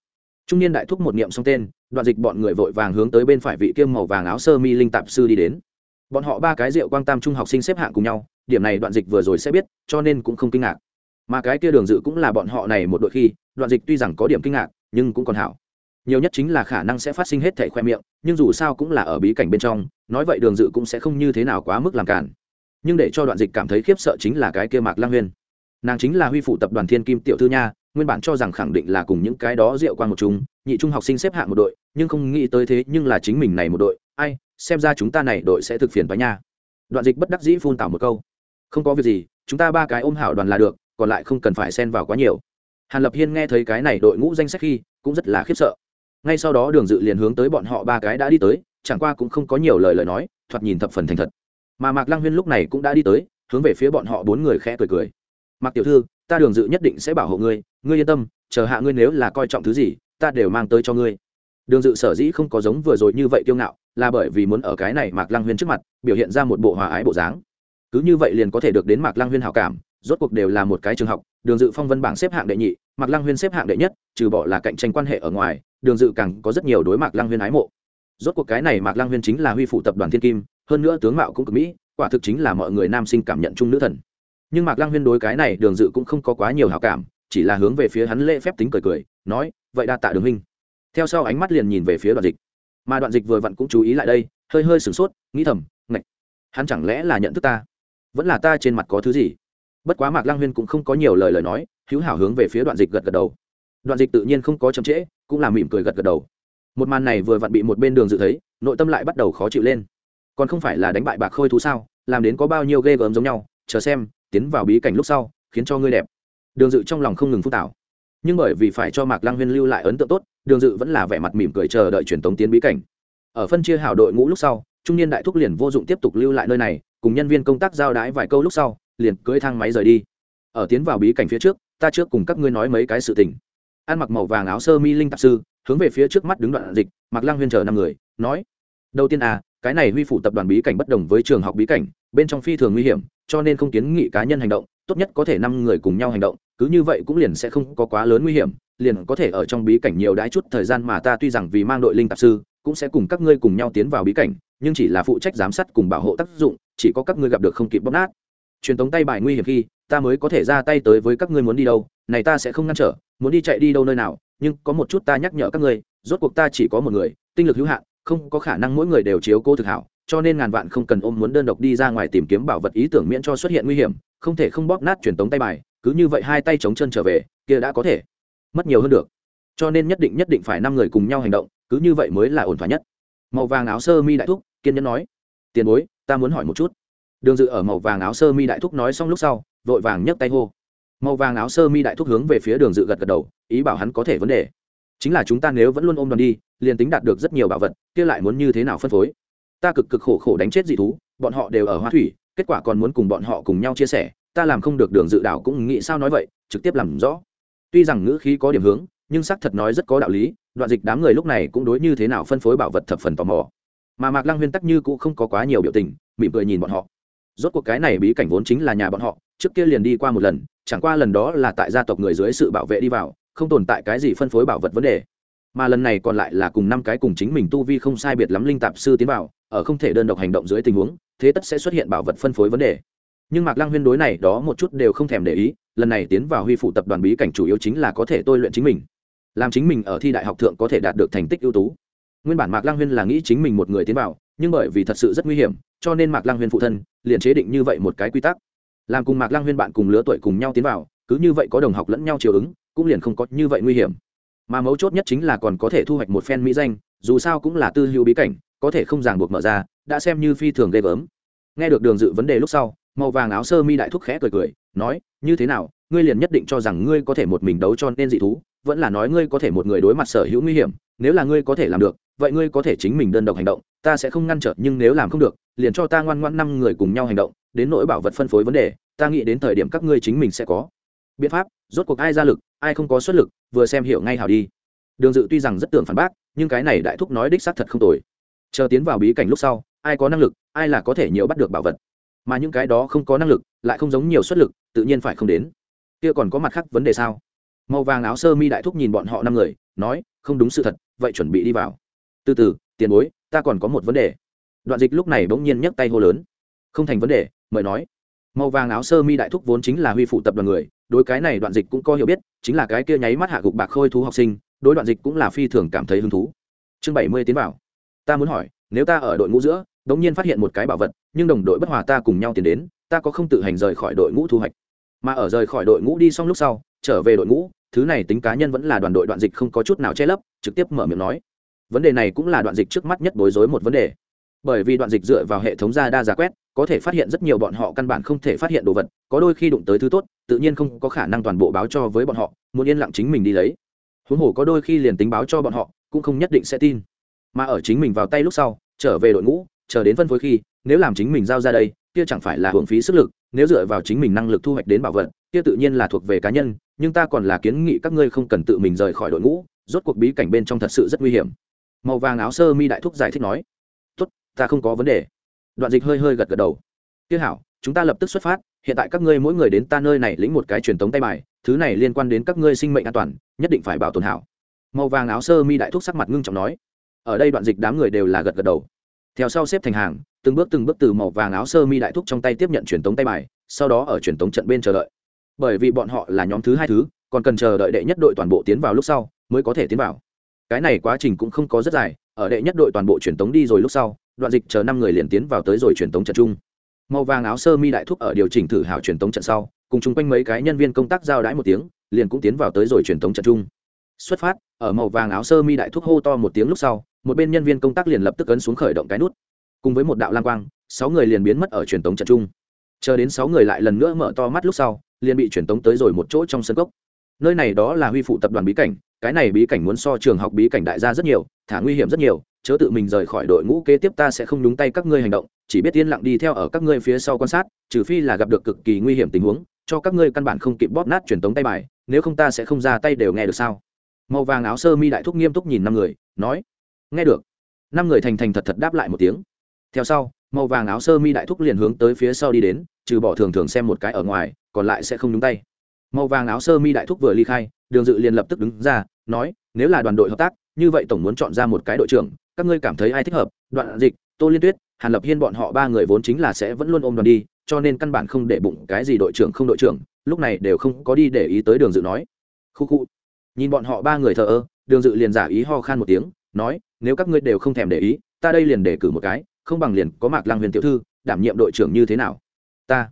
Trung niên đại thúc một niệm xong tên, đoạn dịch bọn người vội vàng hướng tới bên phải vị kiêm màu vàng áo sơ mi linh tạp sư đi đến. Bọn họ ba cái rượu quang tam trung học sinh xếp hạng cùng nhau, điểm này đoạn dịch vừa rồi sẽ biết, cho nên cũng không kinh ngạc. Mà cái kia đường dự cũng là bọn họ này một đội khi, đoạn dịch tuy rằng có điểm kinh ngạc, nhưng cũng còn hảo. Nhiều nhất chính là khả năng sẽ phát sinh hết thẻ khoe miệng, nhưng dù sao cũng là ở bí cảnh bên trong, nói vậy đường dự cũng sẽ không như thế nào quá mức làm cản nhưng để cho đoạn dịch cảm thấy khiếp sợ chính là cái kia mạc lang huyên. Nàng chính là huy phụ tập đoàn thiên kim tiểu thư nha, nguyên bản cho rằng khẳng định là cùng những cái đó rượu qua một chúng nhị trung học sinh xếp hạng một đội, nhưng không nghĩ tới thế nhưng là chính mình này một đội, ai, xem ra chúng ta này đội sẽ thực phiền với nha. Đoạn dịch bất đắc dĩ phun tảo một câu. Không có việc gì, chúng ta ba cái ôm hảo đoàn là được, còn lại không cần phải xen vào quá nhiều. Hàn lập hiên nghe thấy cái này đội ngũ danh sách khi, cũng rất là khiếp sợ. Ngay sau đó đường dự liền hướng tới bọn họ ba cái đã đi tới, chẳng qua cũng không có nhiều lời lời nói, thoạt nhìn thập phần thành thật mà mạc lăng huyên lúc này cũng đã đi tới hướng về phía bọn họ bốn người khẽ cười cười mạc tiểu thư ta đường dự nhất định sẽ bảo hộ ngươi ngươi yên tâm chờ hạ ngươi nếu là coi trọng thứ gì ta đều mang tới cho ngươi đường dự sở dĩ không có giống vừa rồi như vậy kiêu ngạo là bởi vì muốn ở cái này mạc lăng huyên trước mặt biểu hiện ra một bộ hòa ái bộ dáng cứ như vậy liền có thể được đến mạc lăng huyên hảo cảm rốt cuộc đều là một cái trường học đường dự phong vân bảng xếp hạng đệ nhị mạc lăng huyên xếp hạng đệ nhất trừ bỏ là cạnh tranh quan hệ ở ngoài đường dự càng có rất nhiều đối mạc lăng huyên ái mộ rốt cuộc cái này mạc lăng huyên chính là huy phụ tập đoàn thiên kim hơn nữa tướng mạo cũng cực mỹ, quả thực chính là mọi người nam sinh cảm nhận chung nữ thần. Nhưng mạc lăng huyên đối cái này đường dự cũng không có quá nhiều hảo cảm, chỉ là hướng về phía hắn lễ phép tính cười cười, nói, vậy đa tạ đường huynh. Theo sau ánh mắt liền nhìn về phía đoạn dịch. Mà đoạn dịch vừa vặn cũng chú ý lại đây, hơi hơi sửng sốt, nghĩ thầm, ngạch, hắn chẳng lẽ là nhận thức ta? Vẫn là ta trên mặt có thứ gì? Bất quá mạc lăng huyên cũng không có nhiều lời lời nói, hữu hảo hướng về phía đoạn dịch gật gật đầu. Đoạn dịch tự nhiên không có chậm trễ, cũng là mỉm cười gật gật đầu. Một màn này vừa vặn bị một bên đường dự thấy, nội tâm lại bắt đầu khó chịu lên còn không phải là đánh bại bạc khôi thú sao, làm đến có bao nhiêu ghê gớm giống nhau, chờ xem, tiến vào bí cảnh lúc sau, khiến cho ngươi đẹp. Đường dự trong lòng không ngừng phúc tảo. Nhưng bởi vì phải cho mạc lăng huyên lưu lại ấn tượng tốt, đường dự vẫn là vẻ mặt mỉm cười chờ đợi truyền tống tiến bí cảnh. Ở phân chia hảo đội ngũ lúc sau, trung niên đại thúc liền vô dụng tiếp tục lưu lại nơi này, cùng nhân viên công tác giao đái vài câu lúc sau, liền cưỡi thang máy rời đi. Ở tiến vào bí cảnh phía trước, ta trước cùng các ngươi nói mấy cái sự tình. Ăn mặc màu vàng áo sơ mi linh tạp sư, hướng về phía trước mắt đứng đoạn dịch mặc lăng huyên chờ năm người, nói, đầu tiên à cái này huy phủ tập đoàn bí cảnh bất đồng với trường học bí cảnh, bên trong phi thường nguy hiểm, cho nên không kiến nghị cá nhân hành động, tốt nhất có thể năm người cùng nhau hành động, cứ như vậy cũng liền sẽ không có quá lớn nguy hiểm, liền có thể ở trong bí cảnh nhiều đãi chút thời gian mà ta tuy rằng vì mang đội linh tạp sư, cũng sẽ cùng các ngươi cùng nhau tiến vào bí cảnh, nhưng chỉ là phụ trách giám sát cùng bảo hộ tác dụng, chỉ có các ngươi gặp được không kịp bóp nát. Truyền thống tay bài nguy hiểm khi, ta mới có thể ra tay tới với các ngươi muốn đi đâu, này ta sẽ không ngăn trở, muốn đi chạy đi đâu nơi nào, nhưng có một chút ta nhắc nhở các ngươi, rốt cuộc ta chỉ có một người, tinh lực hữu hạn không có khả năng mỗi người đều chiếu cố thực hảo, cho nên ngàn vạn không cần ôm muốn đơn độc đi ra ngoài tìm kiếm bảo vật ý tưởng miễn cho xuất hiện nguy hiểm, không thể không bóp nát truyền tống tay bài, cứ như vậy hai tay chống chân trở về, kia đã có thể mất nhiều hơn được. Cho nên nhất định nhất định phải năm người cùng nhau hành động, cứ như vậy mới là ổn thỏa nhất. Màu vàng áo sơ mi đại thúc, kiên nhẫn nói, tiền bối, ta muốn hỏi một chút. Đường dự ở màu vàng áo sơ mi đại thúc nói xong lúc sau, vội vàng nhấc tay hô. Màu vàng áo sơ mi đại thúc hướng về phía đường dự gật gật đầu, ý bảo hắn có thể vấn đề. Chính là chúng ta nếu vẫn luôn ôm đoàn đi liền tính đạt được rất nhiều bảo vật, kia lại muốn như thế nào phân phối? Ta cực cực khổ khổ đánh chết dị thú, bọn họ đều ở hoa thủy, kết quả còn muốn cùng bọn họ cùng nhau chia sẻ, ta làm không được đường dự đảo cũng nghĩ sao nói vậy, trực tiếp làm rõ. Tuy rằng ngữ khí có điểm hướng, nhưng xác thật nói rất có đạo lý, đoạn dịch đám người lúc này cũng đối như thế nào phân phối bảo vật thập phần tò mò. Mà mạc lăng huyên tắc như cũng không có quá nhiều biểu tình, mỉm cười nhìn bọn họ. Rốt cuộc cái này bí cảnh vốn chính là nhà bọn họ, trước kia liền đi qua một lần, chẳng qua lần đó là tại gia tộc người dưới sự bảo vệ đi vào, không tồn tại cái gì phân phối bảo vật vấn đề mà lần này còn lại là cùng năm cái cùng chính mình tu vi không sai biệt lắm linh tạp sư tiến vào, ở không thể đơn độc hành động dưới tình huống, thế tất sẽ xuất hiện bảo vật phân phối vấn đề. Nhưng mạc lăng huyên đối này đó một chút đều không thèm để ý, lần này tiến vào huy phụ tập đoàn bí cảnh chủ yếu chính là có thể tôi luyện chính mình. Làm chính mình ở thi đại học thượng có thể đạt được thành tích ưu tú. Nguyên bản mạc lăng huyên là nghĩ chính mình một người tiến vào, nhưng bởi vì thật sự rất nguy hiểm, cho nên mạc lăng huyên phụ thân liền chế định như vậy một cái quy tắc. Làm cùng mạc lăng huyên bạn cùng lứa tuổi cùng nhau tiến vào, cứ như vậy có đồng học lẫn nhau chiều ứng, cũng liền không có như vậy nguy hiểm mà mấu chốt nhất chính là còn có thể thu hoạch một phen mỹ danh, dù sao cũng là tư hữu bí cảnh, có thể không ràng buộc mở ra, đã xem như phi thường ghê gớm. Nghe được đường dự vấn đề lúc sau, màu vàng áo sơ mi đại thúc khẽ cười cười, nói, như thế nào, ngươi liền nhất định cho rằng ngươi có thể một mình đấu cho nên dị thú, vẫn là nói ngươi có thể một người đối mặt sở hữu nguy hiểm, nếu là ngươi có thể làm được, vậy ngươi có thể chính mình đơn độc hành động, ta sẽ không ngăn trở, nhưng nếu làm không được, liền cho ta ngoan ngoan năm người cùng nhau hành động, đến nỗi bảo vật phân phối vấn đề, ta nghĩ đến thời điểm các ngươi chính mình sẽ có. Biện pháp, rốt cuộc ai ra lực ai không có xuất lực, vừa xem hiểu ngay hảo đi. Đường dự tuy rằng rất tưởng phản bác, nhưng cái này đại thúc nói đích xác thật không tồi. Chờ tiến vào bí cảnh lúc sau, ai có năng lực, ai là có thể nhiều bắt được bảo vật. Mà những cái đó không có năng lực, lại không giống nhiều xuất lực, tự nhiên phải không đến. Kia còn có mặt khác vấn đề sao? Màu vàng áo sơ mi đại thúc nhìn bọn họ năm người, nói, không đúng sự thật, vậy chuẩn bị đi vào. Từ từ, tiền bối, ta còn có một vấn đề. Đoạn dịch lúc này bỗng nhiên nhấc tay hô lớn. Không thành vấn đề, mời nói. Màu vàng áo sơ mi đại thúc vốn chính là huy phụ tập đoàn người đối cái này đoạn dịch cũng có hiểu biết, chính là cái kia nháy mắt hạ gục bạc khôi thú học sinh, đối đoạn dịch cũng là phi thường cảm thấy hứng thú. Chương bảy mươi tiến vào. Ta muốn hỏi, nếu ta ở đội ngũ giữa, đống nhiên phát hiện một cái bảo vật, nhưng đồng đội bất hòa ta cùng nhau tiến đến, ta có không tự hành rời khỏi đội ngũ thu hoạch? Mà ở rời khỏi đội ngũ đi xong lúc sau, trở về đội ngũ, thứ này tính cá nhân vẫn là đoàn đội đoạn dịch không có chút nào che lấp, trực tiếp mở miệng nói. Vấn đề này cũng là đoạn dịch trước mắt nhất bối rối một vấn đề. Bởi vì đoạn dịch dựa vào hệ thống ra đa giả quét có thể phát hiện rất nhiều bọn họ căn bản không thể phát hiện đồ vật, có đôi khi đụng tới thứ tốt, tự nhiên không có khả năng toàn bộ báo cho với bọn họ, muốn yên lặng chính mình đi lấy. Huống hồ có đôi khi liền tính báo cho bọn họ, cũng không nhất định sẽ tin. Mà ở chính mình vào tay lúc sau, trở về đội ngũ, chờ đến phân phối khi, nếu làm chính mình giao ra đây, kia chẳng phải là hưởng phí sức lực, nếu dựa vào chính mình năng lực thu hoạch đến bảo vật, kia tự nhiên là thuộc về cá nhân, nhưng ta còn là kiến nghị các ngươi không cần tự mình rời khỏi đội ngũ, rốt cuộc bí cảnh bên trong thật sự rất nguy hiểm. Màu vàng áo sơ mi đại thúc giải thích nói, tốt, ta không có vấn đề đoạn dịch hơi hơi gật gật đầu. Tiếc hảo, chúng ta lập tức xuất phát, hiện tại các ngươi mỗi người đến ta nơi này lĩnh một cái truyền thống tay bài, thứ này liên quan đến các ngươi sinh mệnh an toàn, nhất định phải bảo tồn hảo. Màu vàng áo sơ mi đại thúc sắc mặt ngưng trọng nói. Ở đây đoạn dịch đám người đều là gật gật đầu. Theo sau xếp thành hàng, từng bước từng bước từ màu vàng áo sơ mi đại thúc trong tay tiếp nhận truyền thống tay bài, sau đó ở truyền thống trận bên chờ đợi. Bởi vì bọn họ là nhóm thứ hai thứ, còn cần chờ đợi đệ nhất đội toàn bộ tiến vào lúc sau, mới có thể tiến vào. Cái này quá trình cũng không có rất dài, ở đệ nhất đội toàn bộ truyền tống đi rồi lúc sau đoạn dịch chờ năm người liền tiến vào tới rồi truyền tống trận chung. Màu vàng áo sơ mi đại thúc ở điều chỉnh thử hảo truyền tống trận sau, cùng chung quanh mấy cái nhân viên công tác giao đãi một tiếng, liền cũng tiến vào tới rồi truyền tống trận chung. Xuất phát, ở màu vàng áo sơ mi đại thúc hô to một tiếng lúc sau, một bên nhân viên công tác liền lập tức ấn xuống khởi động cái nút. Cùng với một đạo lang quang, sáu người liền biến mất ở truyền tống trận chung. Chờ đến sáu người lại lần nữa mở to mắt lúc sau, liền bị truyền tống tới rồi một chỗ trong sân cốc. Nơi này đó là huy phụ tập đoàn bí cảnh, cái này bí cảnh muốn so trường học bí cảnh đại gia rất nhiều, thả nguy hiểm rất nhiều chớ tự mình rời khỏi đội ngũ kế tiếp ta sẽ không nhúng tay các ngươi hành động, chỉ biết yên lặng đi theo ở các ngươi phía sau quan sát, trừ phi là gặp được cực kỳ nguy hiểm tình huống, cho các ngươi căn bản không kịp bóp nát truyền tống tay bài, nếu không ta sẽ không ra tay đều nghe được sao? Màu vàng áo sơ mi đại thúc nghiêm túc nhìn năm người, nói, nghe được. Năm người thành thành thật thật đáp lại một tiếng. Theo sau, màu vàng áo sơ mi đại thúc liền hướng tới phía sau đi đến, trừ bỏ thường thường xem một cái ở ngoài, còn lại sẽ không nhúng tay. Màu vàng áo sơ mi đại thúc vừa ly khai, đường dự liền lập tức đứng ra, nói, nếu là đoàn đội hợp tác, như vậy tổng muốn chọn ra một cái đội trưởng các ngươi cảm thấy ai thích hợp? Đoạn dịch, tô liên tuyết, hàn lập hiên bọn họ ba người vốn chính là sẽ vẫn luôn ôm đoàn đi, cho nên căn bản không để bụng cái gì đội trưởng không đội trưởng, lúc này đều không có đi để ý tới đường dự nói. Khu khu. Nhìn bọn họ ba người thờ ơ, đường dự liền giả ý ho khan một tiếng, nói, nếu các ngươi đều không thèm để ý, ta đây liền để cử một cái, không bằng liền có mạc lăng huyền tiểu thư, đảm nhiệm đội trưởng như thế nào? Ta.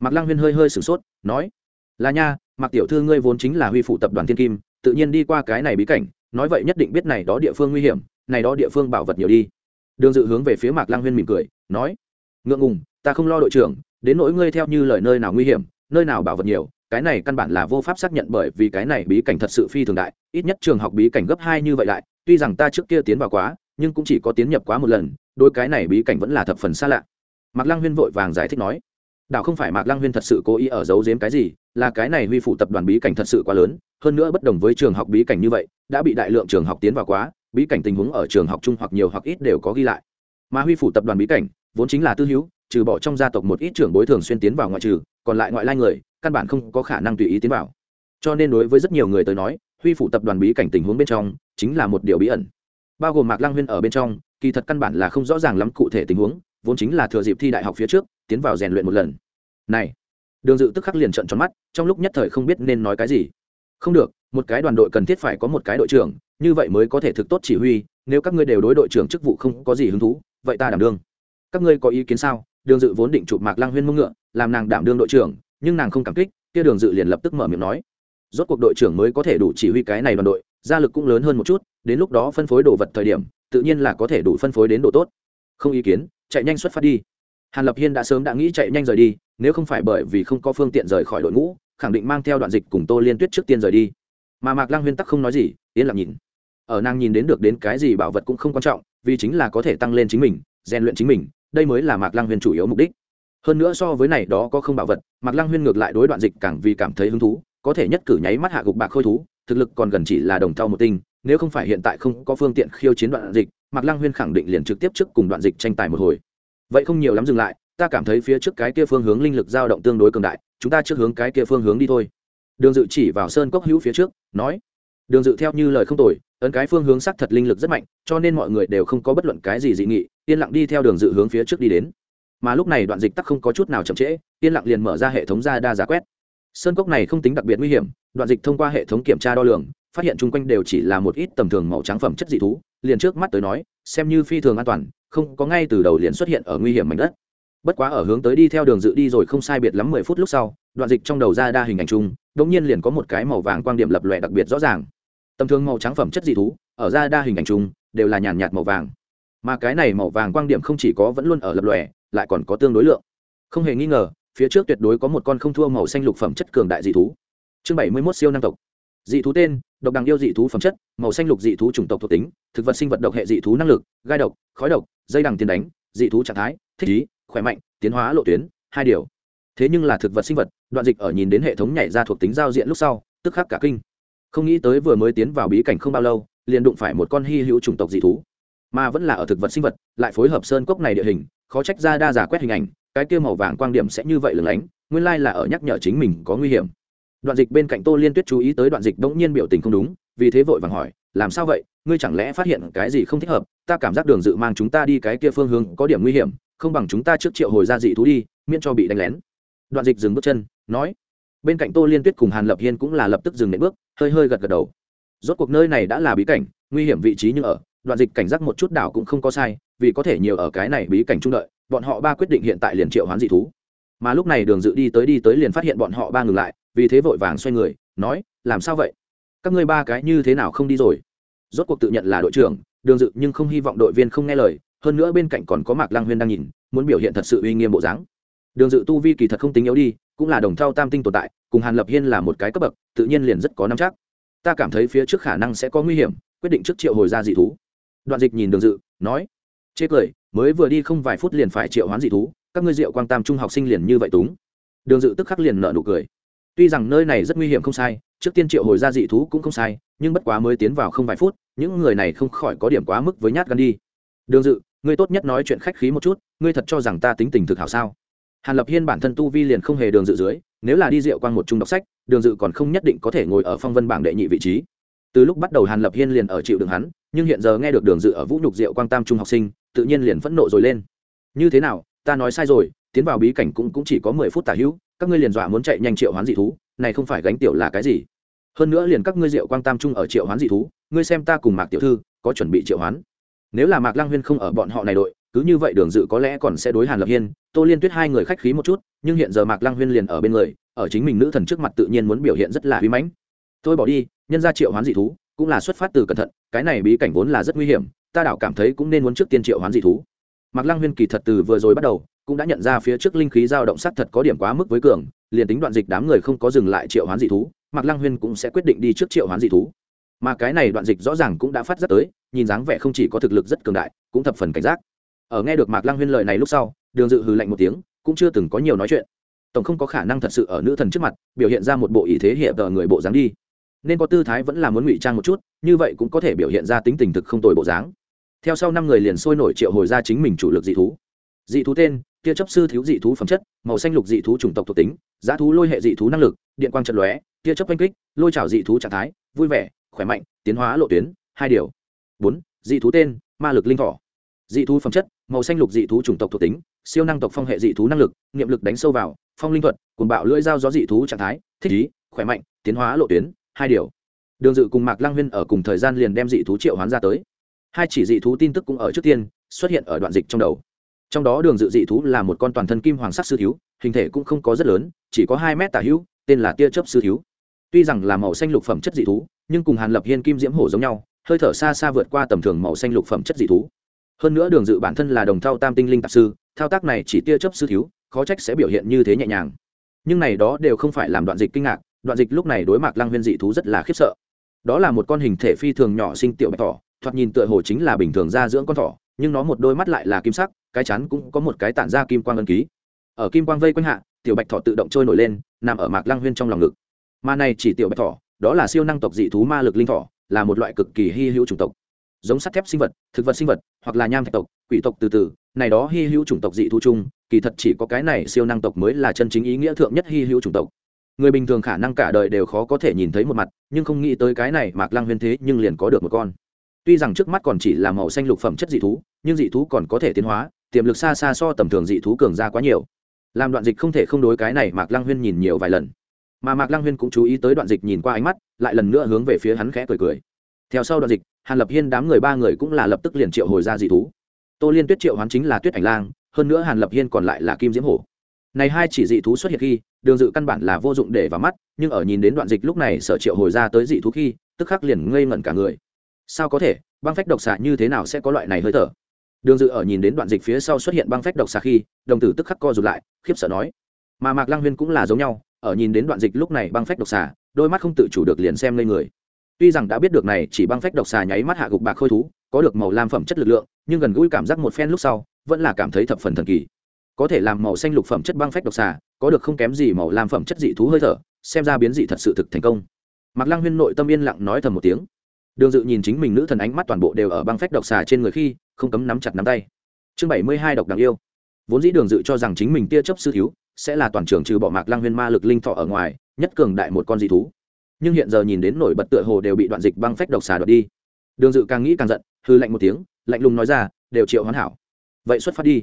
Mạc lăng huyền hơi hơi sửng sốt, nói, là nha, mạc tiểu thư ngươi vốn chính là huy phụ tập đoàn thiên kim, tự nhiên đi qua cái này bí cảnh, nói vậy nhất định biết này đó địa phương nguy hiểm này đó địa phương bảo vật nhiều đi đường dự hướng về phía mạc Lang huyên mỉm cười, nói, ngượng ngùng, ta không lo đội trưởng, đến nỗi ngươi theo như lời nơi nào nguy hiểm, nơi nào bảo vật nhiều, cái này căn bản là vô pháp xác nhận bởi vì cái này bí cảnh thật sự phi thường đại, ít nhất trường học bí cảnh gấp hai như vậy lại. tuy rằng ta trước kia tiến vào quá, nhưng cũng chỉ có tiến nhập quá một lần đôi cái này bí cảnh vẫn là thập phần xa lạ mạc lăng huyên vội vàng giải thích nói, đảo không phải mạc lăng huyên thật sự cố ý ở giấu giếm cái gì, là cái này huy phụ tập đoàn bí cảnh thật sự quá lớn, hơn nữa bất đồng với trường học bí cảnh như vậy, đã bị đại lượng trường học tiến vào quá bí cảnh tình huống ở trường học chung hoặc nhiều hoặc ít đều có ghi lại. Mà huy phủ tập đoàn bí cảnh, vốn chính là tư hữu, trừ bỏ trong gia tộc một ít trưởng bối thường xuyên tiến vào ngoại trừ, còn lại ngoại lai người, căn bản không có khả năng tùy ý tiến vào. Cho nên đối với rất nhiều người tới nói, huy phủ tập đoàn bí cảnh tình huống bên trong, chính là một điều bí ẩn. Bao gồm mạc lăng huyên ở bên trong, kỳ thật căn bản là không rõ ràng lắm cụ thể tình huống, vốn chính là thừa dịp thi đại học phía trước, tiến vào rèn luyện một lần. Này, đường dự tức khắc liền trận tròn mắt, trong lúc nhất thời không biết nên nói cái gì. Không được, một cái đoàn đội cần thiết phải có một cái đội trưởng như vậy mới có thể thực tốt chỉ huy, nếu các ngươi đều đối đội trưởng chức vụ không có gì hứng thú, vậy ta đảm đương. Các ngươi có ý kiến sao? Đường dự vốn định chụp mạc lang huyên mông ngựa, làm nàng đảm đương đội trưởng, nhưng nàng không cảm kích, kia đường dự liền lập tức mở miệng nói. Rốt cuộc đội trưởng mới có thể đủ chỉ huy cái này đoàn đội, gia lực cũng lớn hơn một chút, đến lúc đó phân phối đồ vật thời điểm, tự nhiên là có thể đủ phân phối đến độ tốt. Không ý kiến, chạy nhanh xuất phát đi. Hàn lập hiên đã sớm đã nghĩ chạy nhanh rời đi, nếu không phải bởi vì không có phương tiện rời khỏi đội ngũ, khẳng định mang theo đoạn dịch cùng tô liên tuyết trước tiên rời đi. Mà mạc lang huyên tắc không nói gì, yên lặng nhìn ở nàng nhìn đến được đến cái gì bảo vật cũng không quan trọng, vì chính là có thể tăng lên chính mình, rèn luyện chính mình, đây mới là mạc lăng huyên chủ yếu mục đích. Hơn nữa so với này đó có không bảo vật, mạc lăng huyên ngược lại đối đoạn dịch càng vì cảm thấy hứng thú, có thể nhất cử nháy mắt hạ gục bạc khôi thú, thực lực còn gần chỉ là đồng thau một tinh, nếu không phải hiện tại không có phương tiện khiêu chiến đoạn dịch, mạc lăng huyên khẳng định liền trực tiếp trước cùng đoạn dịch tranh tài một hồi. Vậy không nhiều lắm dừng lại, ta cảm thấy phía trước cái kia phương hướng linh lực dao động tương đối cường đại, chúng ta trước hướng cái kia phương hướng đi thôi. Đường dự chỉ vào sơn cốc hữu phía trước, nói, đường dự theo như lời không tồi ấn cái phương hướng xác thật linh lực rất mạnh, cho nên mọi người đều không có bất luận cái gì dị nghị, yên lặng đi theo đường dự hướng phía trước đi đến. Mà lúc này đoạn dịch tắc không có chút nào chậm trễ, yên lặng liền mở ra hệ thống ra đa giá quét. Sơn cốc này không tính đặc biệt nguy hiểm, đoạn dịch thông qua hệ thống kiểm tra đo lường, phát hiện chung quanh đều chỉ là một ít tầm thường màu trắng phẩm chất dị thú, liền trước mắt tới nói, xem như phi thường an toàn, không có ngay từ đầu liền xuất hiện ở nguy hiểm mảnh đất. Bất quá ở hướng tới đi theo đường dự đi rồi không sai biệt lắm mười phút lúc sau, đoạn dịch trong đầu ra đa hình ảnh chung đ nhiên liền có một cái màu vàng quan điểm lập lòe đặc biệt rõ ràng tầm thường màu trắng phẩm chất dị thú, ở ra đa hình ảnh chung, đều là nhàn nhạt màu vàng. Mà cái này màu vàng quan điểm không chỉ có vẫn luôn ở lập lòe, lại còn có tương đối lượng. Không hề nghi ngờ, phía trước tuyệt đối có một con không thua màu xanh lục phẩm chất cường đại dị thú. Chương bảy mươi mốt siêu năng tộc. Dị thú tên, độc đằng yêu dị thú phẩm chất, màu xanh lục dị thú chủng tộc thuộc tính, thực vật sinh vật độc hệ dị thú năng lực, gai độc, khói độc, dây đằng tiền đánh, dị thú trạng thái, thích ý, khỏe mạnh, tiến hóa lộ tuyến, hai điều. Thế nhưng là thực vật sinh vật, đoạn dịch ở nhìn đến hệ thống nhảy ra thuộc tính giao diện lúc sau, tức khắc cả kinh không nghĩ tới vừa mới tiến vào bí cảnh không bao lâu, liền đụng phải một con hy hữu chủng tộc dị thú. Mà vẫn là ở thực vật sinh vật, lại phối hợp sơn cốc này địa hình, khó trách ra đa giả quét hình ảnh, cái kia màu vàng quan điểm sẽ như vậy lửng lánh, nguyên lai là ở nhắc nhở chính mình có nguy hiểm. Đoạn dịch bên cạnh tô liên tuyết chú ý tới đoạn dịch đ ỗ n g nhiên biểu tình không đúng, vì thế vội vàng hỏi, làm sao vậy? Ngươi chẳng lẽ phát hiện cái gì không thích hợp? Ta cảm giác đường dự mang chúng ta đi cái kia phương hướng có điểm nguy hiểm, không bằng chúng ta trước triệu hồi ra dị thú đi, miễn cho bị đánh lén. Đoạn dịch dừng bước chân, nói bên cạnh tô liên tuyết cùng hàn lập hiên cũng là lập tức dừng nệm bước, hơi hơi gật gật đầu. Rốt cuộc nơi này đã là bí cảnh, nguy hiểm vị trí như ở, đoạn dịch cảnh giác một chút đảo cũng không có sai, vì có thể nhiều ở cái này bí cảnh trung đợi, bọn họ ba quyết định hiện tại liền triệu hoán dị thú. Mà lúc này đường dự đi tới đi tới liền phát hiện bọn họ ba ngừng lại, vì thế vội vàng xoay người, nói, làm sao vậy? Các ngươi ba cái như thế nào không đi rồi? Rốt cuộc tự nhận là đội trưởng, đường dự nhưng không hy vọng đội viên không nghe lời, hơn nữa bên cạnh còn có mạc lang huyên đang nhìn, muốn biểu hiện thật sự uy nghiêm bộ dáng đường dự tu vi kỳ thật không tính yếu đi, cũng là đồng thau tam tinh tồn tại, cùng hàn lập hiên là một cái cấp bậc, tự nhiên liền rất có năm chắc. Ta cảm thấy phía trước khả năng sẽ có nguy hiểm, quyết định trước triệu hồi ra dị thú. Đoạn dịch nhìn đường dự, nói, chê cười, mới vừa đi không vài phút liền phải triệu hoán dị thú, các ngươi diệu quang tam trung học sinh liền như vậy túng. Đường dự tức khắc liền nợ nụ cười. Tuy rằng nơi này rất nguy hiểm không sai, trước tiên triệu hồi ra dị thú cũng không sai, nhưng bất quá mới tiến vào không vài phút, những người này không khỏi có điểm quá mức với nhát gan đi. Đường dự, ngươi tốt nhất nói chuyện khách khí một chút, ngươi thật cho rằng ta tính tình thực hảo sao? Hàn lập hiên bản thân tu vi liền không hề đường dự dưới nếu là đi diệu quang một trung đọc sách đường dự còn không nhất định có thể ngồi ở phong vân bảng đệ nhị vị trí. Từ lúc bắt đầu hàn lập hiên liền ở chịu đựng hắn nhưng hiện giờ nghe được đường dự ở vũ nhục diệu quang tam trung học sinh tự nhiên liền phẫn nộ rồi lên. Như thế nào ta nói sai rồi tiến vào bí cảnh cũng, cũng chỉ có mười phút tả hữu các ngươi liền dọa muốn chạy nhanh triệu hoán dị thú này không phải gánh tiểu là cái gì? Hơn nữa liền các ngươi diệu quang tam trung ở triệu hoán dị thú ngươi xem ta cùng mạc tiểu thư có chuẩn bị triệu hoán. Nếu là mạc lăng huyên không ở bọn họ này đội cứ như vậy đường dự có lẽ còn sẽ đối hàn lập hiên, tô liên tuyết hai người khách khí một chút, nhưng hiện giờ mạc lăng huyên liền ở bên người, ở chính mình nữ thần trước mặt tự nhiên muốn biểu hiện rất là uy mãnh. Tôi bỏ đi, nhân ra triệu hoán dị thú, cũng là xuất phát từ cẩn thận, cái này bí cảnh vốn là rất nguy hiểm, ta đảo cảm thấy cũng nên muốn trước tiên triệu hoán dị thú. Mạc lăng huyên kỳ thật từ vừa rồi bắt đầu, cũng đã nhận ra phía trước linh khí dao động sát thật có điểm quá mức với cường, liền tính đoạn dịch đám người không có dừng lại triệu hoán dị thú, mạc lăng huyên cũng sẽ quyết định đi trước triệu hoán dị thú. Mà cái này đoạn dịch rõ ràng cũng đã phát rất tới, nhìn dáng vẻ không chỉ có thực lực rất cường đại, cũng thập phần cảnh giác ở nghe được mạc lăng huyên lời này lúc sau, đường dự hừ lạnh một tiếng, cũng chưa từng có nhiều nói chuyện. Tổng không có khả năng thật sự ở nữ thần trước mặt, biểu hiện ra một bộ ý thế hiệp tờ người bộ dáng đi. Nên có tư thái vẫn là muốn ngụy trang một chút, như vậy cũng có thể biểu hiện ra tính tình thực không tồi bộ dáng. Theo sau năm người liền sôi nổi triệu hồi ra chính mình chủ lực dị thú. Dị thú tên tia chấp sư thiếu dị thú phẩm chất, màu xanh lục dị thú chủng tộc thuộc tính, giá thú lôi hệ dị thú năng lực, điện quang trận lóe, tia chấp oanh kích, lôi trào dị thú trạng thái, vui vẻ, khỏe mạnh, tiến hóa lộ tuyến, hai điều. Bốn, dị thú tên, ma lực linh thỏ dị thú phẩm chất, màu xanh lục dị thú chủng tộc thuộc tính, siêu năng tộc phong hệ dị thú năng lực, nghiệm lực đánh sâu vào, phong linh thuật cùng bạo lưỡi dao gió dị thú trạng thái, thích ý, khỏe mạnh, tiến hóa lộ tuyến, hai điều. Đường dự cùng mạc lang huyên ở cùng thời gian liền đem dị thú triệu hoán ra tới. Hai chỉ dị thú tin tức cũng ở trước tiên, xuất hiện ở đoạn dịch trong đầu. Trong đó đường dự dị thú là một con toàn thân kim hoàng sắc sư thiếu, hình thể cũng không có rất lớn, chỉ có hai mét tả hữu, tên là tia chớp sư thiếu. Tuy rằng là màu xanh lục phẩm chất dị thú, nhưng cùng hàn lập hiên kim diễm hổ giống nhau, hơi thở xa xa vượt qua tầm thường màu xanh lục phẩm chất dị thú hơn nữa đường dự bản thân là đồng thao tam tinh linh tạp sư, thao tác này chỉ tia chớp sư thiếu, khó trách sẽ biểu hiện như thế nhẹ nhàng. Nhưng này đó đều không phải làm đoạn dịch kinh ngạc, đoạn dịch lúc này đối mặt lăng huyên dị thú rất là khiếp sợ. Đó là một con hình thể phi thường nhỏ sinh tiểu bạch thỏ, thoạt nhìn tựa hồ chính là bình thường ra dưỡng con thỏ, nhưng nó một đôi mắt lại là kim sắc, cái chắn cũng có một cái tản ra kim quang ân ký. Ở kim quang vây quanh hạ, tiểu bạch thỏ tự động trôi nổi lên, nằm ở mạc lăng huyên trong lòng ngực. Mà này chỉ tiểu bạch thỏ, đó là siêu năng tộc dị thú ma lực linh thỏ, là một loại cực kỳ hy hữu chủng tộc giống sắt thép sinh vật, thực vật sinh vật, hoặc là nham thạch tộc, quỷ tộc từ từ, này đó hy hữu chủng tộc dị thú chung, kỳ thật chỉ có cái này siêu năng tộc mới là chân chính ý nghĩa thượng nhất hy hữu chủng tộc. Người bình thường khả năng cả đời đều khó có thể nhìn thấy một mặt, nhưng không nghĩ tới cái này mạc lăng huyên thế nhưng liền có được một con. Tuy rằng trước mắt còn chỉ là màu xanh lục phẩm chất dị thú, nhưng dị thú còn có thể tiến hóa, tiềm lực xa xa so tầm thường dị thú cường ra quá nhiều. Làm đoạn dịch không thể không đối cái này mạc lăng huyên nhìn nhiều vài lần. Mà mạc lăng huyên cũng chú ý tới đoạn dịch nhìn qua ánh mắt, lại lần nữa hướng về phía hắn khẽ cười cười theo sau đoạn dịch, hàn lập hiên đám người ba người cũng là lập tức liền triệu hồi ra dị thú. Tô liên tuyết triệu hoán chính là tuyết ảnh lang, hơn nữa hàn lập hiên còn lại là kim diễm hổ. Này hai chỉ dị thú xuất hiện khi, đường dự căn bản là vô dụng để vào mắt, nhưng ở nhìn đến đoạn dịch lúc này sở triệu hồi ra tới dị thú khi, tức khắc liền ngây ngẩn cả người. Sao có thể, băng phách độc xạ như thế nào sẽ có loại này hơi thở? Đường dự ở nhìn đến đoạn dịch phía sau xuất hiện băng phách độc xạ khi, đồng tử tức khắc co rụt lại, khiếp sợ nói. Mà mạc Lang huyên cũng là giống nhau, ở nhìn đến đoạn dịch lúc này băng phách độc xạ, đôi mắt không tự chủ được liền xem lên người tuy rằng đã biết được này chỉ băng phách độc xà nháy mắt hạ gục bạc khôi thú, có được màu lam phẩm chất lực lượng, nhưng gần gũi cảm giác một phen lúc sau, vẫn là cảm thấy thập phần thần kỳ. Có thể làm màu xanh lục phẩm chất băng phách độc xà, có được không kém gì màu lam phẩm chất dị thú hơi thở, xem ra biến dị thật sự thực thành công. Mặc lăng huyên nội tâm yên lặng nói thầm một tiếng. Đường dự nhìn chính mình nữ thần ánh mắt toàn bộ đều ở băng phách độc xà trên người khi, không cấm nắm chặt nắm tay. Chương bảy mươi hai độc đáng yêu. Vốn dĩ đường dự cho rằng chính mình tia chấp sư thiếu, sẽ là toàn trường trừ bỏ mạc lăng huyên ma lực linh thọ ở ngoài, nhất cường đại một con dị thú nhưng hiện giờ nhìn đến nổi bật tựa hồ đều bị đoạn dịch băng phách độc xà đoạt đi. Đường dự càng nghĩ càng giận hư lạnh một tiếng, lạnh lùng nói ra, đều triệu hoàn hảo. Vậy xuất phát đi.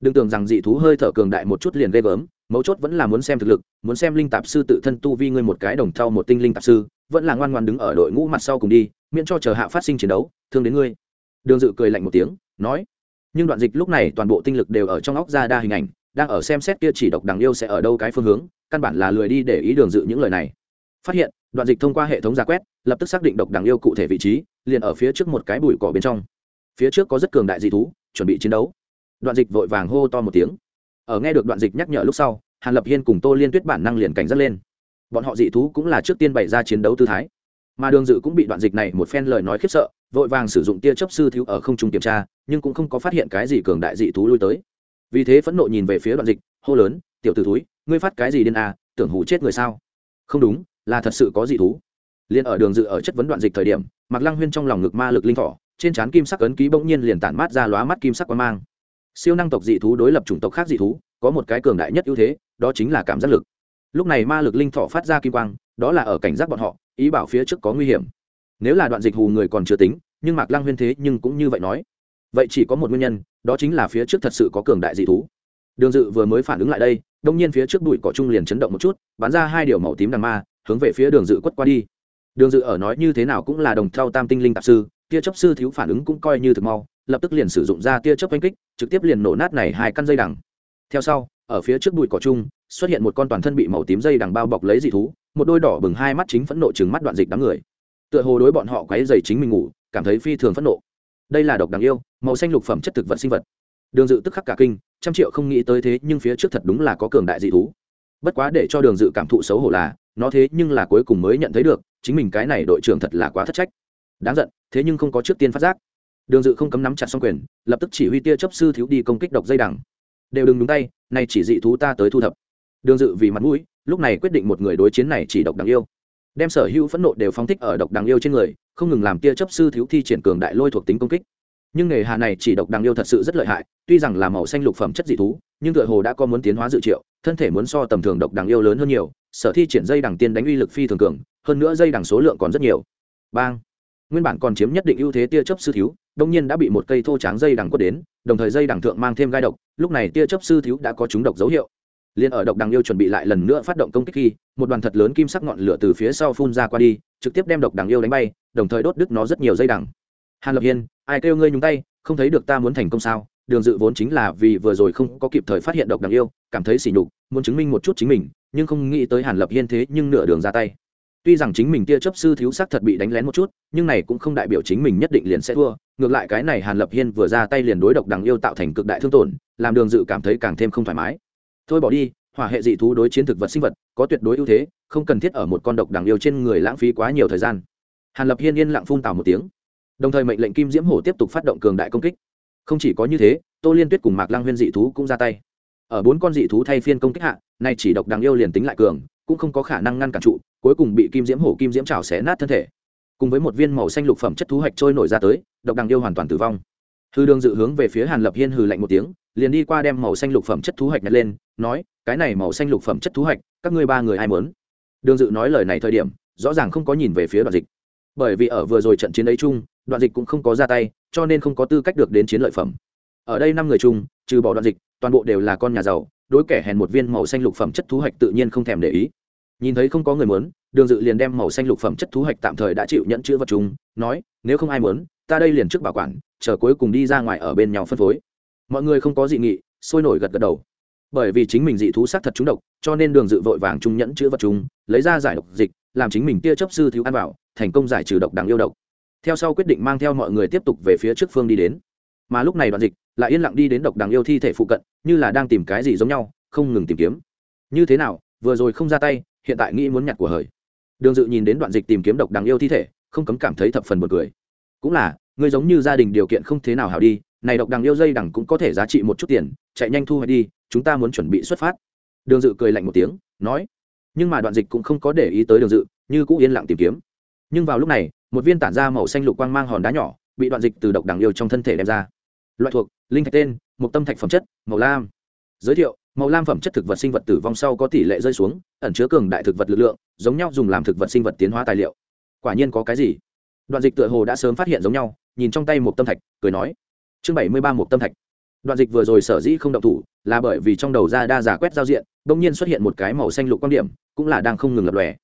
Đừng tưởng rằng dị thú hơi thở cường đại một chút liền ghê gớm, mấu chốt vẫn là muốn xem thực lực, muốn xem linh tạp sư tự thân tu vi ngươi một cái đồng thau một tinh linh tạp sư, vẫn là ngoan ngoan đứng ở đội ngũ mặt sau cùng đi, miễn cho chờ hạ phát sinh chiến đấu, thương đến ngươi. Đường dự cười lạnh một tiếng, nói, nhưng đoạn dịch lúc này toàn bộ tinh lực đều ở trong óc ra đa hình ảnh, đang ở xem xét kia chỉ độc đằng yêu sẽ ở đâu cái phương hướng, căn bản là lười đi để ý đường dự những lời này. Phát hiện đoạn dịch thông qua hệ thống giả quét, lập tức xác định độc đằng yêu cụ thể vị trí, liền ở phía trước một cái bụi cỏ bên trong. Phía trước có rất cường đại dị thú, chuẩn bị chiến đấu. Đoạn dịch vội vàng hô to một tiếng. Ở nghe được đoạn dịch nhắc nhở lúc sau, hàn lập hiên cùng tô liên tuyết bản năng liền cảnh giác lên. Bọn họ dị thú cũng là trước tiên bày ra chiến đấu tư thái. Mà đường dự cũng bị đoạn dịch này một phen lời nói khiếp sợ, vội vàng sử dụng tia chấp sư thiếu ở không trung kiểm tra, nhưng cũng không có phát hiện cái gì cường đại dị thú lui tới. Vì thế phẫn nộ nhìn về phía đoạn dịch, hô lớn, tiểu t ử túi ngươi phát cái gì điên à tưởng hủ chết người sao? Không đúng là thật sự có dị thú. Liền ở đường dự ở chất vấn đoạn dịch thời điểm mặc lăng huyên trong lòng ngực ma lực linh thỏ trên trán kim sắc ấn ký bỗng nhiên liền tản mát ra lóa mắt kim sắc quan mang. Siêu năng tộc dị thú đối lập chủng tộc khác dị thú, có một cái cường đại nhất ưu thế, đó chính là cảm giác lực. Lúc này ma lực linh thọ phát ra kim quang, đó là ở cảnh giác bọn họ, ý bảo phía trước có nguy hiểm. Nếu là đoạn dịch hù người còn chưa tính, nhưng mạc lăng huyên thế nhưng cũng như vậy nói. Vậy chỉ có một nguyên nhân, đó chính là phía trước thật sự có cường đại dị thú. Đường dự vừa mới phản ứng lại đây, đông nhiên phía trước bụi cỏ trung liền chấn động một chút, bắn ra hai điều màu tím đằng ma hướng về phía đường dự quất qua đi. Đường dự ở nói như thế nào cũng là đồng theo tam tinh linh tạp sư, tia chấp sư thiếu phản ứng cũng coi như thực mau, lập tức liền sử dụng ra tia chấp oanh kích, trực tiếp liền nổ nát này hai căn dây đằng. Theo sau, ở phía trước bụi cỏ chung, xuất hiện một con toàn thân bị màu tím dây đằng bao bọc lấy dị thú, một đôi đỏ bừng hai mắt chính phẫn nộ chừng mắt đoạn dịch đám người. Tựa hồ đối bọn họ quấy dày chính mình ngủ, cảm thấy phi thường phẫn nộ. Đây là độc đáng yêu, màu xanh lục phẩm chất thực vật sinh vật. Đường dự tức khắc cả kinh, trăm triệu không nghĩ tới thế nhưng phía trước thật đúng là có cường đại dị thú. Bất quá để cho đường dự cảm thụ xấu hổ là nó thế nhưng là cuối cùng mới nhận thấy được, chính mình cái này đội trưởng thật là quá thất trách. Đáng giận, thế nhưng không có trước tiên phát giác. Đường dự không cấm nắm chặt xong quyền, lập tức chỉ huy tia chấp sư thiếu đi công kích độc dây đằng. Đều đừng đúng tay nay chỉ dị thú ta tới thu thập. Đường dự vì mặt mũi, lúc này quyết định một người đối chiến này chỉ độc đáng yêu. Đem sở hữu phẫn nộ đều phóng thích ở độc đáng yêu trên người, không ngừng làm tia chấp sư thiếu thi triển cường đại lôi thuộc tính công kích nhưng nghề hà này chỉ độc đằng yêu thật sự rất lợi hại, tuy rằng là màu xanh lục phẩm chất dị thú, nhưng tựa hồ đã có muốn tiến hóa dự triệu, thân thể muốn so tầm thường độc đằng yêu lớn hơn nhiều, sở thi triển dây đằng tiên đánh uy lực phi thường cường, hơn nữa dây đằng số lượng còn rất nhiều. Bang! Nguyên bản còn chiếm nhất định ưu thế tia chấp sư thiếu, đông nhiên đã bị một cây thô tráng dây đằng quất đến, đồng thời dây đằng thượng mang thêm gai độc, lúc này tia chấp sư thiếu đã có chúng độc dấu hiệu. Liền ở độc đằng yêu chuẩn bị lại lần nữa phát động công kích khi, một đoàn thật lớn kim sắc ngọn lửa từ phía sau phun ra qua đi, trực tiếp đem độc đằng yêu đánh bay, đồng thời đốt đứt nó rất nhiều dây đằng hàn lập hiên, ai kêu ngươi nhúng tay, không thấy được ta muốn thành công sao? Đường dự vốn chính là vì vừa rồi không có kịp thời phát hiện độc đằng yêu, cảm thấy sỉ nhục, muốn chứng minh một chút chính mình, nhưng không nghĩ tới hàn lập hiên thế nhưng nửa đường ra tay. Tuy rằng chính mình tia chấp sư thiếu sắc thật bị đánh lén một chút, nhưng này cũng không đại biểu chính mình nhất định liền sẽ thua. Ngược lại cái này hàn lập hiên vừa ra tay liền đối độc đằng yêu tạo thành cực đại thương tổn, làm đường dự cảm thấy càng thêm không thoải mái. Thôi bỏ đi, hỏa hệ dị thú đối chiến thực vật sinh vật, có tuyệt đối ưu thế, không cần thiết ở một con độc đằng yêu trên người lãng phí quá nhiều thời gian. Hàn lập hiên yên lặng phun tào một tiếng đồng thời mệnh lệnh kim diễm hổ tiếp tục phát động cường đại công kích không chỉ có như thế tô liên tuyết cùng mạc lang huyên dị thú cũng ra tay ở bốn con dị thú thay phiên công kích hạ nay chỉ độc đằng yêu liền tính lại cường cũng không có khả năng ngăn cản trụ cuối cùng bị kim diễm hổ kim diễm trào xé nát thân thể cùng với một viên màu xanh lục phẩm chất thú hạch trôi nổi ra tới độc đằng yêu hoàn toàn tử vong hư đường dự hướng về phía hàn lập hiên hừ lạnh một tiếng liền đi qua đem màu xanh lục phẩm chất thú hạch nhặt lên nói cái này màu xanh lục phẩm chất thú hạch các ngươi ba người ai muốn? đường dự nói lời này thời điểm rõ ràng không có nhìn về phía đoạn dịch bởi vì ở vừa rồi trận chiến ấy chung, đoạn dịch cũng không có ra tay, cho nên không có tư cách được đến chiến lợi phẩm. Ở đây năm người chung, trừ bỏ đoạn dịch, toàn bộ đều là con nhà giàu, đối kẻ hèn một viên màu xanh lục phẩm chất thú hạch tự nhiên không thèm để ý. Nhìn thấy không có người muốn, đường dự liền đem màu xanh lục phẩm chất thú hạch tạm thời đã chịu nhận chữ vật chúng nói, nếu không ai muốn, ta đây liền trước bảo quản, chờ cuối cùng đi ra ngoài ở bên nhau phân phối. Mọi người không có dị nghị, sôi nổi gật gật đầu. Bởi vì chính mình dị thú sát thật trúng độc, cho nên đường dự vội vàng trung nhẫn chữ vật chúng lấy ra giải độc dịch, làm chính mình tia chấp sư thiếu ăn vào thành công giải trừ độc đằng yêu độc. Theo sau quyết định mang theo mọi người tiếp tục về phía trước phương đi đến. Mà lúc này đoạn dịch lại yên lặng đi đến độc đằng yêu thi thể phụ cận, như là đang tìm cái gì giống nhau, không ngừng tìm kiếm. Như thế nào, vừa rồi không ra tay, hiện tại nghĩ muốn nhặt của hời. Đường dự nhìn đến đoạn dịch tìm kiếm độc đằng yêu thi thể, không cấm cảm thấy thập phần một cười. Cũng là, ngươi giống như gia đình điều kiện không thế nào hảo đi, này độc đằng yêu dây đằng cũng có thể giá trị một chút tiền, chạy nhanh thu hoạch đi, chúng ta muốn chuẩn bị xuất phát. Đường dự cười lạnh một tiếng, nói. Nhưng mà đoạn dịch cũng không có để ý tới đường dự, như cũ yên lặng tìm kiếm nhưng vào lúc này, một viên tản ra màu xanh lục quang mang hòn đá nhỏ bị đoạn dịch từ độc đằng yêu trong thân thể đem ra. Loại thuộc, linh thạch tên, một tâm thạch phẩm chất, màu lam. Giới thiệu, màu lam phẩm chất thực vật sinh vật tử vong sau có tỷ lệ rơi xuống, ẩn chứa cường đại thực vật lực lượng, giống nhau dùng làm thực vật sinh vật tiến hóa tài liệu. Quả nhiên có cái gì? Đoạn dịch tựa hồ đã sớm phát hiện giống nhau, nhìn trong tay một tâm thạch, cười nói. Chương bảy mươi ba một tâm thạch. Đoạn dịch vừa rồi sở dĩ không động thủ, là bởi vì trong đầu ra đa giả quét giao diện đ ỗ n g nhiên xuất hiện một cái màu xanh lục quan điểm, cũng là đang không ngừng lập lòe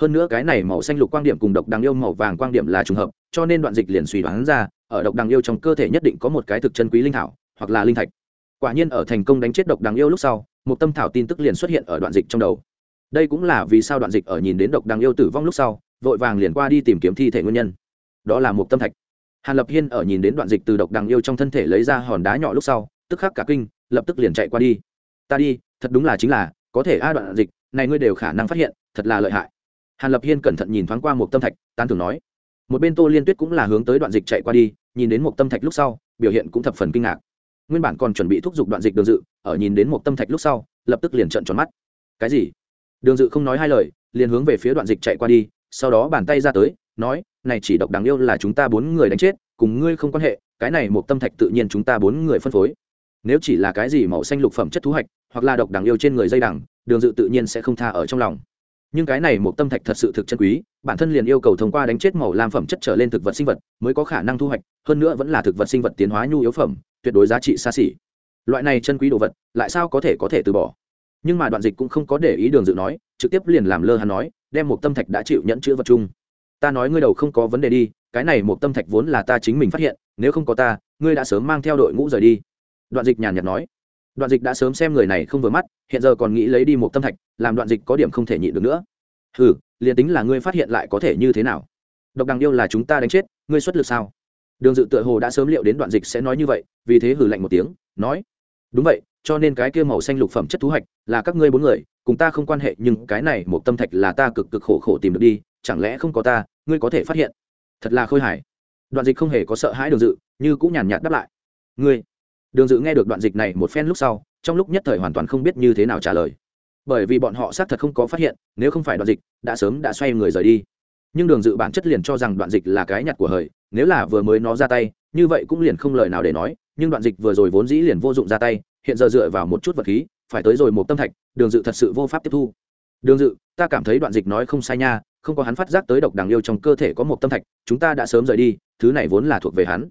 hơn nữa cái này màu xanh lục quan điểm cùng độc đằng yêu màu vàng quan điểm là trùng hợp, cho nên đoạn dịch liền suy đoán ra, ở độc đằng yêu trong cơ thể nhất định có một cái thực chân quý linh thảo, hoặc là linh thạch. Quả nhiên ở thành công đánh chết độc đằng yêu lúc sau, một tâm thảo tin tức liền xuất hiện ở đoạn dịch trong đầu. Đây cũng là vì sao đoạn dịch ở nhìn đến độc đằng yêu tử vong lúc sau, vội vàng liền qua đi tìm kiếm thi thể nguyên nhân. Đó là một tâm thạch. Hàn lập hiên ở nhìn đến đoạn dịch từ độc đằng yêu trong thân thể lấy ra hòn đá nhỏ lúc sau, tức khắc cả kinh, lập tức liền chạy qua đi. Ta đi, thật đúng là chính là, có thể a đoạn dịch, này ngươi đều khả năng phát hiện, thật là lợi hại hàn lập hiên cẩn thận nhìn thoáng qua một tâm thạch, tán thường nói, một bên tô liên tuyết cũng là hướng tới đoạn dịch chạy qua đi, nhìn đến một tâm thạch lúc sau, biểu hiện cũng thập phần kinh ngạc. Nguyên bản còn chuẩn bị thúc giục đoạn dịch đường dự, ở nhìn đến một tâm thạch lúc sau, lập tức liền trợn tròn mắt. Cái gì? Đường dự không nói hai lời, liền hướng về phía đoạn dịch chạy qua đi, sau đó bàn tay ra tới, nói, này chỉ độc đáng yêu là chúng ta bốn người đánh chết, cùng ngươi không quan hệ, cái này một tâm thạch tự nhiên chúng ta bốn người phân phối. Nếu chỉ là cái gì màu xanh lục phẩm chất thú hạch, hoặc là độc đáng yêu trên người dây đằng, đường dự tự nhiên sẽ không tha ở trong lòng nhưng cái này một tâm thạch thật sự thực chân quý, bản thân liền yêu cầu thông qua đánh chết màu lam phẩm chất trở lên thực vật sinh vật mới có khả năng thu hoạch, hơn nữa vẫn là thực vật sinh vật tiến hóa nhu yếu phẩm, tuyệt đối giá trị xa xỉ. Loại này chân quý đồ vật, lại sao có thể có thể từ bỏ? Nhưng mà đoạn dịch cũng không có để ý đường dự nói, trực tiếp liền làm lơ hắn nói, đem một tâm thạch đã chịu nhẫn chữ vật chung. Ta nói ngươi đầu không có vấn đề đi, cái này một tâm thạch vốn là ta chính mình phát hiện, nếu không có ta, ngươi đã sớm mang theo đội ngũ rời đi. Đoạn dịch nhàn nhạt nói đoạn dịch đã sớm xem người này không vừa mắt, hiện giờ còn nghĩ lấy đi một tâm thạch, làm đoạn dịch có điểm không thể nhịn được nữa. Ừ liền tính là ngươi phát hiện lại có thể như thế nào? Độc đằng yêu là chúng ta đánh chết, ngươi xuất lực sao? Đường dự tựa hồ đã sớm liệu đến đoạn dịch sẽ nói như vậy, vì thế hử lạnh một tiếng, nói, đúng vậy, cho nên cái kia màu xanh lục phẩm chất thú hạch là các ngươi bốn người, cùng ta không quan hệ, nhưng cái này một tâm thạch là ta cực cực khổ khổ tìm được đi, chẳng lẽ không có ta, ngươi có thể phát hiện? Thật là khôi hài. Đoạn dịch không hề có sợ hãi đường dự, như cũng nhàn nhạt đáp lại, ngươi đường dự nghe được đoạn dịch này một phen lúc sau, trong lúc nhất thời hoàn toàn không biết như thế nào trả lời. Bởi vì bọn họ xác thật không có phát hiện, nếu không phải đoạn dịch, đã sớm đã xoay người rời đi. Nhưng đường dự bản chất liền cho rằng đoạn dịch là cái nhặt của hời, nếu là vừa mới nó ra tay, như vậy cũng liền không lời nào để nói, nhưng đoạn dịch vừa rồi vốn dĩ liền vô dụng ra tay, hiện giờ dựa vào một chút vật khí, phải tới rồi một tâm thạch, đường dự thật sự vô pháp tiếp thu. Đường dự, ta cảm thấy đoạn dịch nói không sai nha, không có hắn phát giác tới độc đằng yêu trong cơ thể có một tâm thạch, chúng ta đã sớm rời đi, thứ này vốn là thuộc về hắn.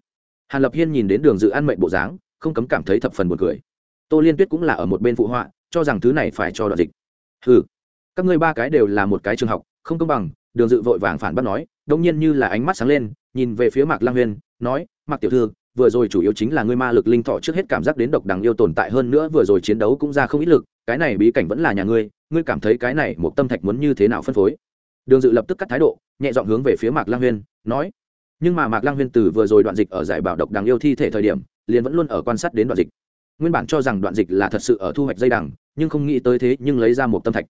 Hàn lập hiên nhìn đến đường dự ăn mệnh bộ dáng không cấm cảm thấy thập phần buồn cười. Tô liên tuyết cũng là ở một bên phụ họa, cho rằng thứ này phải cho đoạn dịch. Ừ các ngươi ba cái đều là một cái trường học, không công bằng, đường dự vội vàng phản bác nói, đông nhiên như là ánh mắt sáng lên, nhìn về phía mạc lang huyên, nói, mạc tiểu thư, vừa rồi chủ yếu chính là ngươi ma lực linh thọ trước hết cảm giác đến độc đằng yêu tồn tại hơn nữa vừa rồi chiến đấu cũng ra không ít lực, cái này bí cảnh vẫn là nhà ngươi ngươi cảm thấy cái này một tâm thạch muốn như thế nào phân phối? Đường dự lập tức cắt thái độ, nhẹ dọn hướng về phía mạc lang huyên, nói, nhưng mà mạc lang huyên từ vừa rồi đoạn dịch ở giải bảo độc đằng yêu thi thể thời điểm liền vẫn luôn ở quan sát đến đoạn dịch. Nguyên bản cho rằng đoạn dịch là thật sự ở thu hoạch dây đằng, nhưng không nghĩ tới thế nhưng lấy ra một tâm thạch.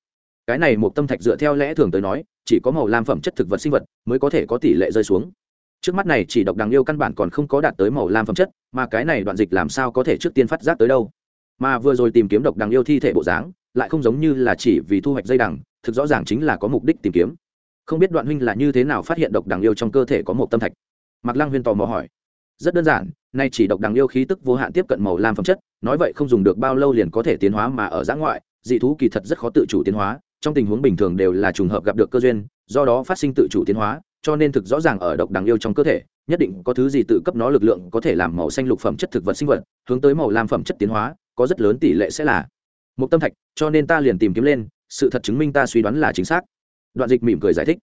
Cái này một tâm thạch dựa theo lẽ thường tới nói, chỉ có màu lam phẩm chất thực vật sinh vật mới có thể có tỷ lệ rơi xuống. Trước mắt này chỉ độc đằng yêu căn bản còn không có đạt tới màu lam phẩm chất, mà cái này đoạn dịch làm sao có thể trước tiên phát giác tới đâu? Mà vừa rồi tìm kiếm độc đằng yêu thi thể bộ dáng, lại không giống như là chỉ vì thu hoạch dây đằng, thực rõ ràng chính là có mục đích tìm kiếm. Không biết đoạn huynh là như thế nào phát hiện độc đằng yêu trong cơ thể có một tâm thạch? Mạc lăng huyên tò mò hỏi rất đơn giản, nay chỉ độc đằng yêu khí tức vô hạn tiếp cận màu lam phẩm chất, nói vậy không dùng được bao lâu liền có thể tiến hóa mà ở giã ngoại, dị thú kỳ thật rất khó tự chủ tiến hóa, trong tình huống bình thường đều là trùng hợp gặp được cơ duyên, do đó phát sinh tự chủ tiến hóa, cho nên thực rõ ràng ở độc đằng yêu trong cơ thể, nhất định có thứ gì tự cấp nó lực lượng có thể làm màu xanh lục phẩm chất thực vật sinh vật, hướng tới màu lam phẩm chất tiến hóa, có rất lớn tỷ lệ sẽ là một tâm thạch, cho nên ta liền tìm kiếm lên, sự thật chứng minh ta suy đoán là chính xác. Đoạn dịch mỉm cười giải thích.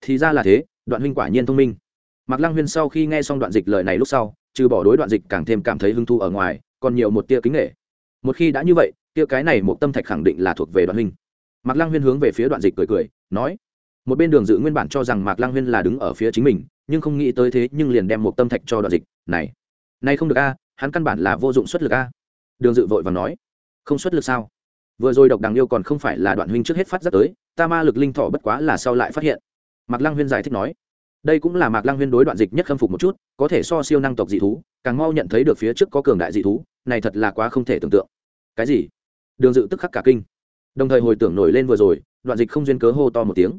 Thì ra là thế, đoạn huynh quả nhiên thông minh mạc lăng huyên sau khi nghe xong đoạn dịch lời này lúc sau, trừ bỏ đối đoạn dịch càng thêm cảm thấy hứng thu ở ngoài, còn nhiều một tia kính nghệ một khi đã như vậy tia cái này một tâm thạch khẳng định là thuộc về đoạn huynh. Mạc lăng huyên hướng về phía đoạn dịch cười cười, nói, một bên đường dự nguyên bản cho rằng mạc lăng huyên là đứng ở phía chính mình, nhưng không nghĩ tới thế nhưng liền đem một tâm thạch cho đoạn dịch, này này không được a, hắn căn bản là vô dụng xuất lực a. Đường dự vội và nói, không xuất lực sao? Vừa rồi độc đằng yêu còn không phải là đoạn huynh trước hết phát giác tới, ta ma lực linh thọ bất quá là sau lại phát hiện. Mạc lăng huyên giải thích nói đây cũng là mạc lăng huyên đối đoạn dịch nhất khâm phục một chút, có thể so siêu năng tộc dị thú, càng mau nhận thấy được phía trước có cường đại dị thú, này thật là quá không thể tưởng tượng. Cái gì? Đường dự tức khắc cả kinh. Đồng thời hồi tưởng nổi lên vừa rồi, đoạn dịch không duyên cớ hô to một tiếng.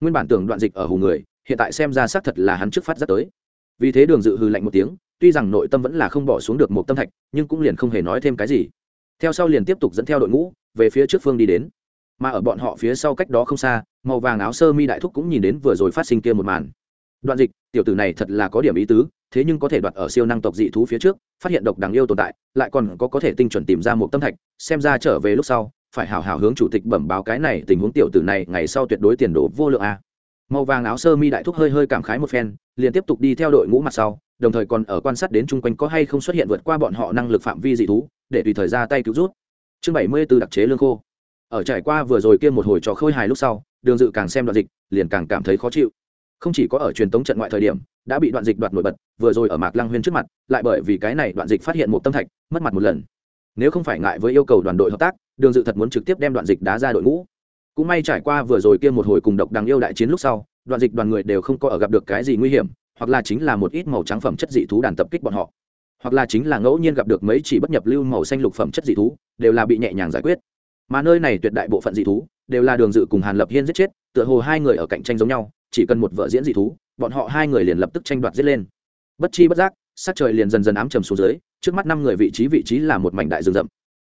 Nguyên bản tưởng đoạn dịch ở hù người, hiện tại xem ra xác thật là hắn trước phát rất tới. Vì thế đường dự hư lạnh một tiếng, tuy rằng nội tâm vẫn là không bỏ xuống được một tâm thạch, nhưng cũng liền không hề nói thêm cái gì. Theo sau liền tiếp tục dẫn theo đội ngũ, về phía trước phương đi đến. Mà ở bọn họ phía sau cách đó không xa, màu vàng áo sơ mi đại thúc cũng nhìn đến vừa rồi phát sinh kia một màn đoạn dịch, tiểu tử này thật là có điểm ý tứ, thế nhưng có thể đoạt ở siêu năng tộc dị thú phía trước, phát hiện độc đáng yêu tồn tại, lại còn có có thể tinh chuẩn tìm ra một tâm thạch, xem ra trở về lúc sau, phải hào hào hướng chủ tịch bẩm báo cái này tình huống tiểu tử này ngày sau tuyệt đối tiền đồ vô lượng a. Màu vàng áo sơ mi đại thúc hơi hơi cảm khái một phen, liền tiếp tục đi theo đội ngũ mặt sau, đồng thời còn ở quan sát đến chung quanh có hay không xuất hiện vượt qua bọn họ năng lực phạm vi dị thú, để tùy thời ra tay cứu rút. Chương bảy mươi b ố đặc chế lương khô. Ở trải qua vừa rồi kia một hồi trò khôi hài lúc sau, đường dự càng xem đoạn dịch, liền càng cảm thấy khó chịu không chỉ có ở truyền tống trận ngoại thời điểm, đã bị đoạn dịch đoạt nổi bật, vừa rồi ở mạc lăng huyên trước mặt, lại bởi vì cái này đoạn dịch phát hiện một tâm thạch, mất mặt một lần. Nếu không phải ngại với yêu cầu đoàn đội hợp tác, đường dự thật muốn trực tiếp đem đoạn dịch đá ra đội ngũ. Cũng may trải qua vừa rồi kia một hồi cùng độc đằng yêu đại chiến lúc sau, đoạn dịch đoàn người đều không có ở gặp được cái gì nguy hiểm, hoặc là chính là một ít màu trắng phẩm chất dị thú đàn tập kích bọn họ. Hoặc là chính là ngẫu nhiên gặp được mấy chỉ bất nhập lưu màu xanh lục phẩm chất dị thú, đều là bị nhẹ nhàng giải quyết. Mà nơi này tuyệt đại bộ phận dị thú, đều là đường dự cùng hàn lập hiên giết chết, tựa hồ hai người ở cạnh tranh giống nhau chỉ cần một vợ diễn dị thú, bọn họ hai người liền lập tức tranh đoạt giết lên. Bất chi bất giác sát trời liền dần dần ám trầm xuống dưới, trước mắt năm người vị trí vị trí là một mảnh đại rừng rậm.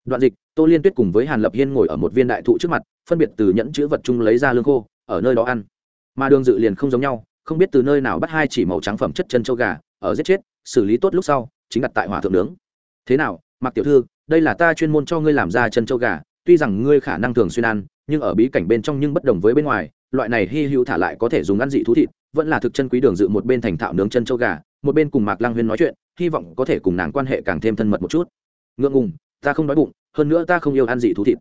Đoạn dịch, tô liên tuyết cùng với hàn lập hiên ngồi ở một viên đại thụ trước mặt, phân biệt từ nhẫn chữ vật chung lấy ra lương khô, ở nơi đó ăn. Mà đường dự liền không giống nhau, không biết từ nơi nào bắt hai chỉ màu trắng phẩm chất chân châu gà, ở giết chết, xử lý tốt lúc sau, chính đặt tại hỏa thượng nướng. Thế nào mặc tiểu thư, đây là ta chuyên môn cho ngươi làm ra chân châu gà, tuy rằng ngươi khả năng thường xuyên ăn, nhưng ở bí cảnh bên trong nhưng bất đồng với bên ngoài loại này hy hữu thả lại có thể dùng ăn dị thú thịt, vẫn là thực chân quý đường dự một bên thành thạo nướng chân châu gà, một bên cùng mạc lang huyên nói chuyện, hy vọng có thể cùng nàng quan hệ càng thêm thân mật một chút. Ngượng ngùng, ta không đói bụng, hơn nữa ta không yêu ăn dị thú thịt.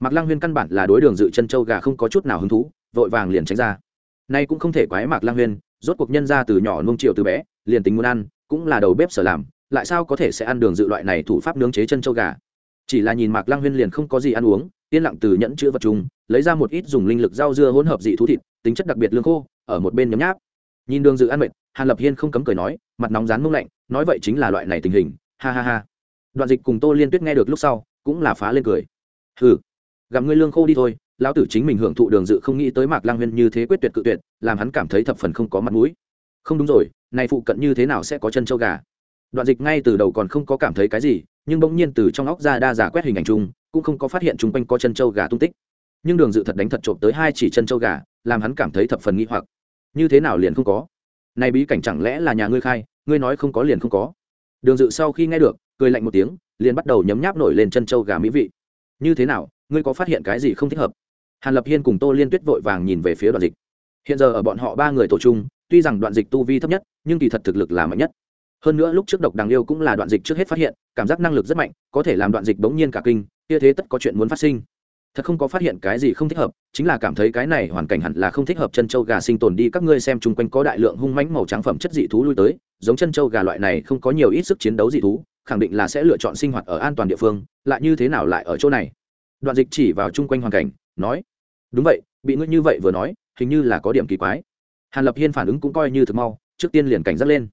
Mạc lang huyên căn bản là đối đường dự chân châu gà không có chút nào hứng thú, vội vàng liền tránh ra. Nay cũng không thể quái mạc lang huyên, rốt cuộc nhân ra từ nhỏ nung chiều từ bé, liền tính muốn ăn, cũng là đầu bếp sở làm, lại sao có thể sẽ ăn đường dự loại này thủ pháp nướng chế chân châu gà? Chỉ là nhìn mạc lang huyên liền không có gì ăn uống, yên lặng từ nhẫn chữ vật chung, lấy ra một ít dùng linh lực rau dưa hỗn hợp dị thú thịt, tính chất đặc biệt lương khô, ở một bên nhấm nháp. Nhìn đường dự ăn mệt, hàn lập hiên không cấm cười nói, mặt nóng rán mông lạnh, nói vậy chính là loại này tình hình, ha ha ha. Đoạn dịch cùng tô liên tuyết nghe được lúc sau, cũng là phá lên cười. Hừ, gặp ngươi lương khô đi thôi, lão tử chính mình hưởng thụ đường dự không nghĩ tới mạc lang huyên như thế quyết tuyệt cự tuyệt, làm hắn cảm thấy thập phần không có mặt mũi. Không đúng rồi, này phụ cận như thế nào sẽ có chân châu gà? Đoạn dịch ngay từ đầu còn không có cảm thấy cái gì nhưng bỗng nhiên từ trong óc ra đa giả quét hình ảnh chung, cũng không có phát hiện chung quanh có chân châu gà tung tích. Nhưng đường dự thật đánh thật trộm tới hai chỉ chân châu gà, làm hắn cảm thấy thập phần nghi hoặc. Như thế nào liền không có? Này bí cảnh chẳng lẽ là nhà ngươi khai, ngươi nói không có liền không có. Đường dự sau khi nghe được, cười lạnh một tiếng, liền bắt đầu nhấm nháp nổi lên chân châu gà mỹ vị. Như thế nào, ngươi có phát hiện cái gì không thích hợp? Hàn lập hiên cùng tô liên tuyết vội vàng nhìn về phía đoạn dịch. Hiện giờ ở bọn họ ba người tổ chung, tuy rằng đoạn dịch tu vi thấp nhất, nhưng kỳ thật thực lực là mạnh nhất hơn nữa lúc trước độc đằng yêu cũng là đoạn dịch trước hết phát hiện, cảm giác năng lực rất mạnh, có thể làm đoạn dịch bỗng nhiên cả kinh, kia thế tất có chuyện muốn phát sinh. Thật không có phát hiện cái gì không thích hợp, chính là cảm thấy cái này hoàn cảnh hẳn là không thích hợp chân châu gà sinh tồn đi, các ngươi xem chung quanh có đại lượng hung mãnh màu trắng phẩm chất dị thú lui tới, giống chân châu gà loại này không có nhiều ít sức chiến đấu dị thú, khẳng định là sẽ lựa chọn sinh hoạt ở an toàn địa phương, lại như thế nào lại ở chỗ này? Đoạn dịch chỉ vào chung quanh hoàn cảnh, nói, đúng vậy, bị ngươi như vậy vừa nói, hình như là có điểm kỳ quái. Hàn lập hiên phản ứng cũng coi như thực mau, trước tiên liền cảnh giác lên.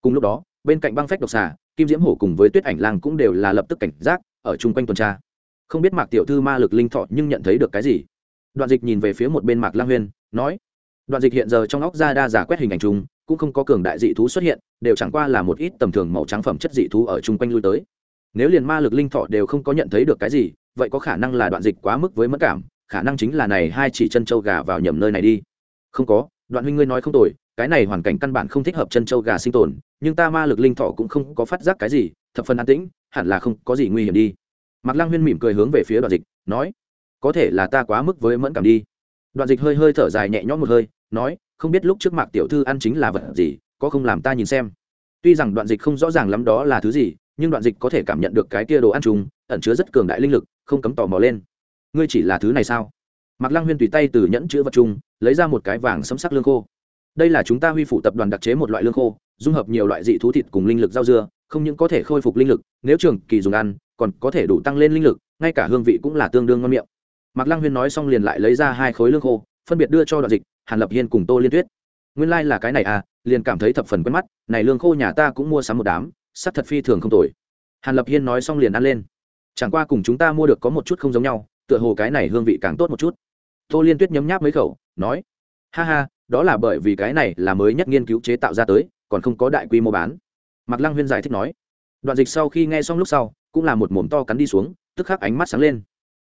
Cùng lúc đó bên cạnh băng phách độc xà, kim diễm hổ cùng với tuyết ảnh lang cũng đều là lập tức cảnh giác ở chung quanh tuần tra. Không biết mạc tiểu thư ma lực linh thọ nhưng nhận thấy được cái gì? Đoạn dịch nhìn về phía một bên mạc lang huyên, nói, đoạn dịch hiện giờ trong óc ra đa giả quét hình ảnh chung, cũng không có cường đại dị thú xuất hiện, đều chẳng qua là một ít tầm thường màu trắng phẩm chất dị thú ở chung quanh lui tới. Nếu liền ma lực linh thọ đều không có nhận thấy được cái gì, vậy có khả năng là đoạn dịch quá mức với mất cảm, khả năng chính là này hai chỉ chân trâu gà vào nhầm nơi này đi. Không có, đoạn huynh ngươi nói không tồi cái này hoàn cảnh căn bản không thích hợp chân châu gà sinh tồn, nhưng ta ma lực linh thọ cũng không có phát giác cái gì, thập phần an tĩnh, hẳn là không có gì nguy hiểm đi. Mạc lăng huyên mỉm cười hướng về phía đoạn dịch, nói, có thể là ta quá mức với mẫn cảm đi. Đoạn dịch hơi hơi thở dài nhẹ nhõm một hơi, nói, không biết lúc trước mạc tiểu thư ăn chính là vật gì, có không làm ta nhìn xem? Tuy rằng đoạn dịch không rõ ràng lắm đó là thứ gì, nhưng đoạn dịch có thể cảm nhận được cái kia đồ ăn trùng, ẩn chứa rất cường đại linh lực, không cấm tò mò lên. Ngươi chỉ là thứ này sao? Mạc lăng huyên tùy tay từ nhẫn chữ vật chung lấy ra một cái vàng sấm sắc lương khô đây là chúng ta huy phủ tập đoàn đặc chế một loại lương khô, dung hợp nhiều loại dị thú thịt cùng linh lực rau dưa, không những có thể khôi phục linh lực, nếu trường kỳ dùng ăn, còn có thể đủ tăng lên linh lực, ngay cả hương vị cũng là tương đương ngon miệng. Mạc lăng huyên nói xong liền lại lấy ra hai khối lương khô, phân biệt đưa cho đoạn dịch, hàn lập hiên cùng tô liên tuyết. Nguyên lai、like、là cái này à liền cảm thấy thập phần quen mắt, này lương khô nhà ta cũng mua sắm một đám sắc thật phi thường không tồi. Hàn lập hiên nói xong liền ăn lên. Chẳng qua cùng chúng ta mua được có một chút không giống nhau, tựa hồ cái này hương vị càng tốt một chút. Tô liên tuyết nhấm nháp mấy khẩu, nói, ha ha đó là bởi vì cái này là mới nhất nghiên cứu chế tạo ra tới, còn không có đại quy mô bán. Mạc lăng huyên giải thích nói, đoạn dịch sau khi nghe xong lúc sau, cũng là một mồm to cắn đi xuống, tức khắc ánh mắt sáng lên.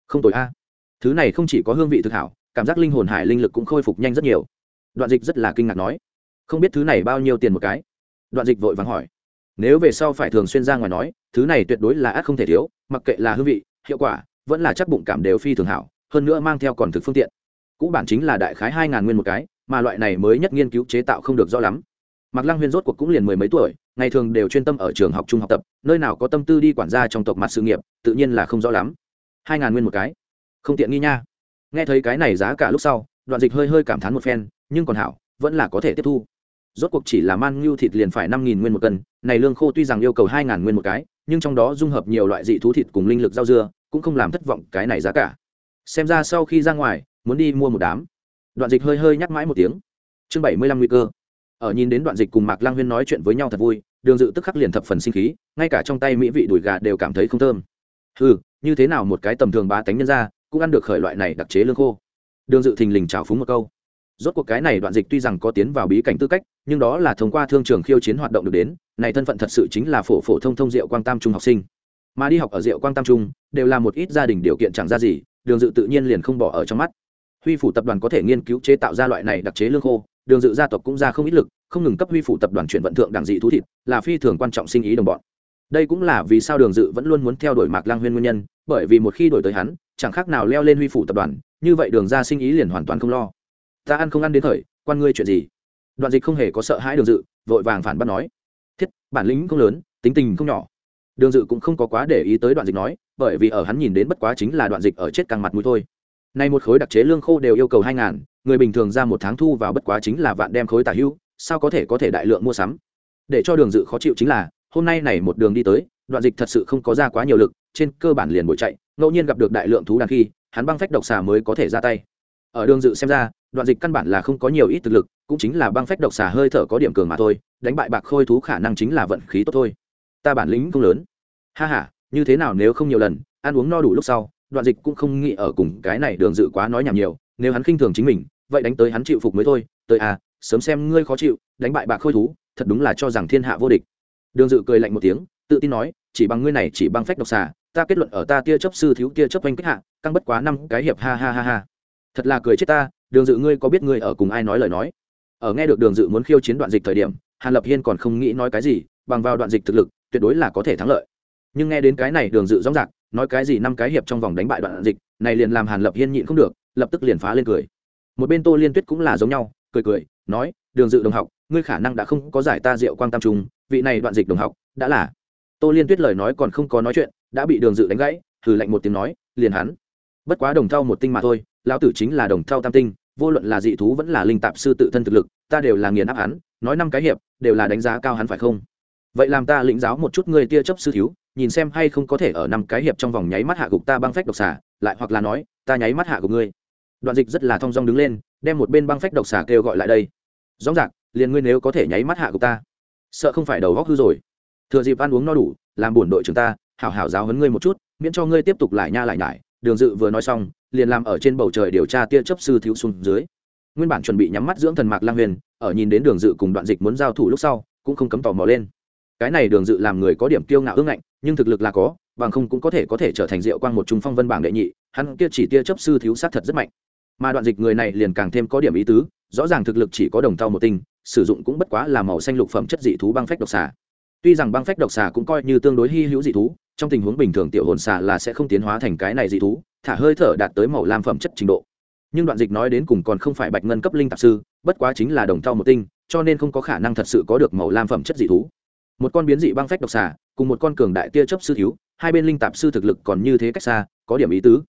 Không tồi a. Thứ này không chỉ có hương vị thực hảo, cảm giác linh hồn hải linh lực cũng khôi phục nhanh rất nhiều. Đoạn dịch rất là kinh ngạc nói, không biết thứ này bao nhiêu tiền một cái? Đoạn dịch vội vàng hỏi, nếu về sau phải thường xuyên ra ngoài nói, thứ này tuyệt đối là ác không thể thiếu, mặc kệ là hương vị, hiệu quả, vẫn là chắc bụng cảm đều phi thường hảo, hơn nữa mang theo còn thực phương tiện. Cũ bản chính là đại khái hai ngàn nguyên một cái mà loại này mới nhất nghiên cứu chế tạo không được rõ lắm. Mạc lăng huyên rốt cuộc cũng liền mười mấy tuổi, ngày thường đều chuyên tâm ở trường học trung học tập, nơi nào có tâm tư đi quản gia trong tộc mặt sự nghiệp, tự nhiên là không rõ lắm. Hai ngàn nguyên một cái. Không tiện nghi nha. Nghe thấy cái này giá cả lúc sau, đoạn dịch hơi hơi cảm thán một phen, nhưng còn hảo, vẫn là có thể tiếp thu. Rốt cuộc chỉ là man ngưu thịt liền phải năm nghìn nguyên một cân, này lương khô tuy rằng yêu cầu hai ngàn nguyên một cái, nhưng trong đó dung hợp nhiều loại dị thú thịt cùng linh lực rau dưa, cũng không làm thất vọng cái này giá cả. Xem ra sau khi ra ngoài, muốn đi mua một đám đoạn dịch hơi hơi nhắc mãi một tiếng. Chương bảy mươi lăm nguy cơ. Ở nhìn đến đoạn dịch cùng mạc lang huyên nói chuyện với nhau thật vui, đường dự tức khắc liền thập phần sinh khí, ngay cả trong tay mỹ vị đùi gà đều cảm thấy không thơm. Ừ như thế nào một cái tầm thường bá tánh nhân ra, cũng ăn được khởi loại này đặc chế lương khô. Đường dự thình lình trào phúng một câu. Rốt cuộc cái này đoạn dịch tuy rằng có tiến vào bí cảnh tư cách, nhưng đó là thông qua thương trường khiêu chiến hoạt động được đến, này thân phận thật sự chính là phổ phổ thông thông diệu quang tam trung học sinh. Mà đi học ở diệu quang tam trung, đều là một ít gia đình điều kiện chẳng ra gì, đường dự tự nhiên liền không bỏ ở trong mắt huy phủ tập đoàn có thể nghiên cứu chế tạo ra loại này đặc chế lương khô, đường dự gia tộc cũng ra không ít lực, không ngừng cấp huy phủ tập đoàn chuyển vận thượng đảng dị thú thịt, là phi thường quan trọng sinh ý đồng bọn. Đây cũng là vì sao đường dự vẫn luôn muốn theo đuổi mạc lang huyên nguyên nhân, bởi vì một khi đổi tới hắn, chẳng khác nào leo lên huy phủ tập đoàn, như vậy đường ra sinh ý liền hoàn toàn không lo. Ta ăn không ăn đến thời, quan ngươi chuyện gì? Đoạn dịch không hề có sợ hãi đường dự, vội vàng phản bác nói. Thiết, bản lĩnh không lớn, tính tình không nhỏ. Đường dự cũng không có quá để ý tới đoạn dịch nói, bởi vì ở hắn nhìn đến bất quá chính là đoạn dịch ở chết càng mặt mũi thôi nay một khối đặc chế lương khô đều yêu cầu hai ngàn, người bình thường ra một tháng thu vào bất quá chính là vạn đem khối tả hưu, sao có thể có thể đại lượng mua sắm? Để cho đường dự khó chịu chính là, hôm nay này một đường đi tới, đoạn dịch thật sự không có ra quá nhiều lực, trên cơ bản liền bội chạy, ngẫu nhiên gặp được đại lượng thú đàn khi, hắn băng phách độc xà mới có thể ra tay. Ở đường dự xem ra, đoạn dịch căn bản là không có nhiều ít thực lực, cũng chính là băng phách độc xà hơi thở có điểm cường mà thôi, đánh bại bạc khôi thú khả năng chính là vận khí tốt thôi. Ta bản lĩnh không lớn. Ha h a như thế nào nếu không nhiều lần, ăn uống no đủ lúc sau đoạn dịch cũng không nghĩ ở cùng cái này đường dự quá nói nhảm nhiều, nếu hắn khinh thường chính mình, vậy đánh tới hắn chịu phục mới thôi. Tới à sớm xem ngươi khó chịu, đánh bại bạc khôi thú, thật đúng là cho rằng thiên hạ vô địch. Đường dự cười lạnh một tiếng, tự tin nói, chỉ bằng ngươi này chỉ bằng phách độc xà, ta kết luận ở ta tia chấp sư thiếu tia chấp oanh kích hạ, căng bất quá năm cái hiệp, ha ha ha ha. Thật là cười chết ta, đường dự ngươi có biết ngươi ở cùng ai nói lời nói? Ở nghe được đường dự muốn khiêu chiến đoạn dịch thời điểm, hàn lập hiên còn không nghĩ nói cái gì, bằng vào đoạn dịch thực lực, tuyệt đối là có thể thắng lợi. Nhưng nghe đến cái này đường dự rõ rạc nói cái gì năm cái hiệp trong vòng đánh bại đoạn dịch, này liền làm hàn lập hiên nhịn không được, lập tức liền phá lên cười. Một bên tô liên tuyết cũng là giống nhau, cười cười, nói, đường dự đồng học, ngươi khả năng đã không có giải ta diệu quang tam trung, vị này đoạn dịch đồng học, đã là tô liên tuyết lời nói còn không có nói chuyện, đã bị đường dự đánh gãy thử lạnh một tiếng nói, liền hắn. Bất quá đồng thau một tinh mà thôi, lão tử chính là đồng thau tam tinh, vô luận là dị thú vẫn là linh tạp sư tự thân thực lực, ta đều là nghiền áp hắn, nói năm cái hiệp, đều là đánh giá cao hắn phải không? Vậy làm ta lĩnh giáo một chút người tia chấp sư thiếu, nhìn xem hay không có thể ở năm cái hiệp trong vòng nháy mắt hạ gục ta băng phách độc xả lại hoặc là nói, ta nháy mắt hạ gục ngươi. Đoạn dịch rất là thong dong đứng lên, đem một bên băng phách độc xả kêu gọi lại đây. Rõ ràng, liền ngươi nếu có thể nháy mắt hạ gục ta, sợ không phải đầu góc hư rồi. Thừa dịp ăn uống no đủ, làm buồn đội trưởng ta, hảo hảo giáo huấn ngươi một chút, miễn cho ngươi tiếp tục lại nha lại nhải. Đường dự vừa nói xong, liền làm ở trên bầu trời điều tra tia chấp sư thiếu xuống dưới. Nguyên bản chuẩn bị nhắm mắt dưỡng thần mạc lang huyền, ở nhìn đến đường dự cùng đoạn dịch muốn giao thủ lúc sau, cũng không cấm tò mò lên cái này đường dự làm người có điểm kiêu ngạo ương ngạnh, nhưng thực lực là có, bằng không cũng có thể có thể trở thành diệu quang một trung phong vân bảng đệ nhị, hắn kia chỉ tia chấp sư thiếu sát thật rất mạnh. Mà đoạn dịch người này liền càng thêm có điểm ý tứ, rõ ràng thực lực chỉ có đồng thau một tinh, sử dụng cũng bất quá là màu xanh lục phẩm chất dị thú băng phách độc xà. Tuy rằng băng phách độc xà cũng coi như tương đối hy hữu dị thú, trong tình huống bình thường tiểu hồn xà là sẽ không tiến hóa thành cái này dị thú, thả hơi thở đạt tới màu lam phẩm chất trình độ. Nhưng đoạn dịch nói đến cùng còn không phải bạch ngân cấp linh tạp sư, bất quá chính là đồng thau một tinh, cho nên không có khả năng thật sự có được màu lam phẩm chất dị thú một con biến dị băng phách độc xà, cùng một con cường đại tia chấp sư thiếu, hai bên linh tạp sư thực lực còn như thế cách xa, có điểm ý tứ.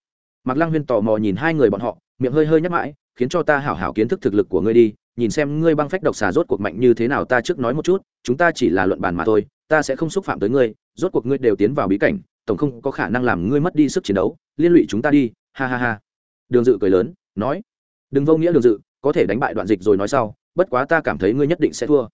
Mạc lăng huyên tò mò nhìn hai người bọn họ, miệng hơi hơi nhắc mãi, khiến cho ta hảo hảo kiến thức thực lực của ngươi đi, nhìn xem ngươi băng phách độc xà rốt cuộc mạnh như thế nào, ta trước nói một chút, chúng ta chỉ là luận bàn mà thôi, ta sẽ không xúc phạm tới ngươi, rốt cuộc ngươi đều tiến vào bí cảnh, tổng không có khả năng làm ngươi mất đi sức chiến đấu, liên lụy chúng ta đi, ha ha ha. Đường dự cười lớn, nói, đừng vô nghĩa đường dự, có thể đánh bại đoạn dịch rồi nói sau, bất quá ta cảm thấy ngươi nhất định sẽ thua.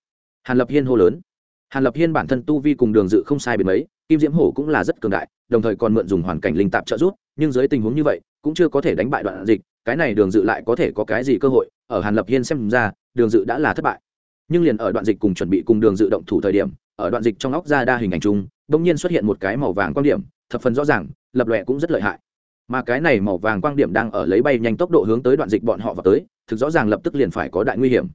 Hàn lập hiên hô lớn hàn lập hiên bản thân tu vi cùng đường dự không sai biệt mấy, kim diễm hổ cũng là rất cường đại, đồng thời còn mượn dùng hoàn cảnh linh tạp trợ giúp, nhưng dưới tình huống như vậy, cũng chưa có thể đánh bại đoạn dịch, cái này đường dự lại có thể có cái gì cơ hội, ở hàn lập hiên xem ra, đường dự đã là thất bại. Nhưng liền ở đoạn dịch cùng chuẩn bị cùng đường dự động thủ thời điểm, ở đoạn dịch trong óc ra đa hình ảnh chung bỗng nhiên xuất hiện một cái màu vàng quan điểm, thập phần rõ ràng, lập lòe cũng rất lợi hại. Mà cái này màu vàng quang điểm đang ở lấy bay nhanh tốc độ hướng tới đoạn dịch bọn họ vào tới, thực rõ ràng lập tức liền phải có đại nguy hiểm.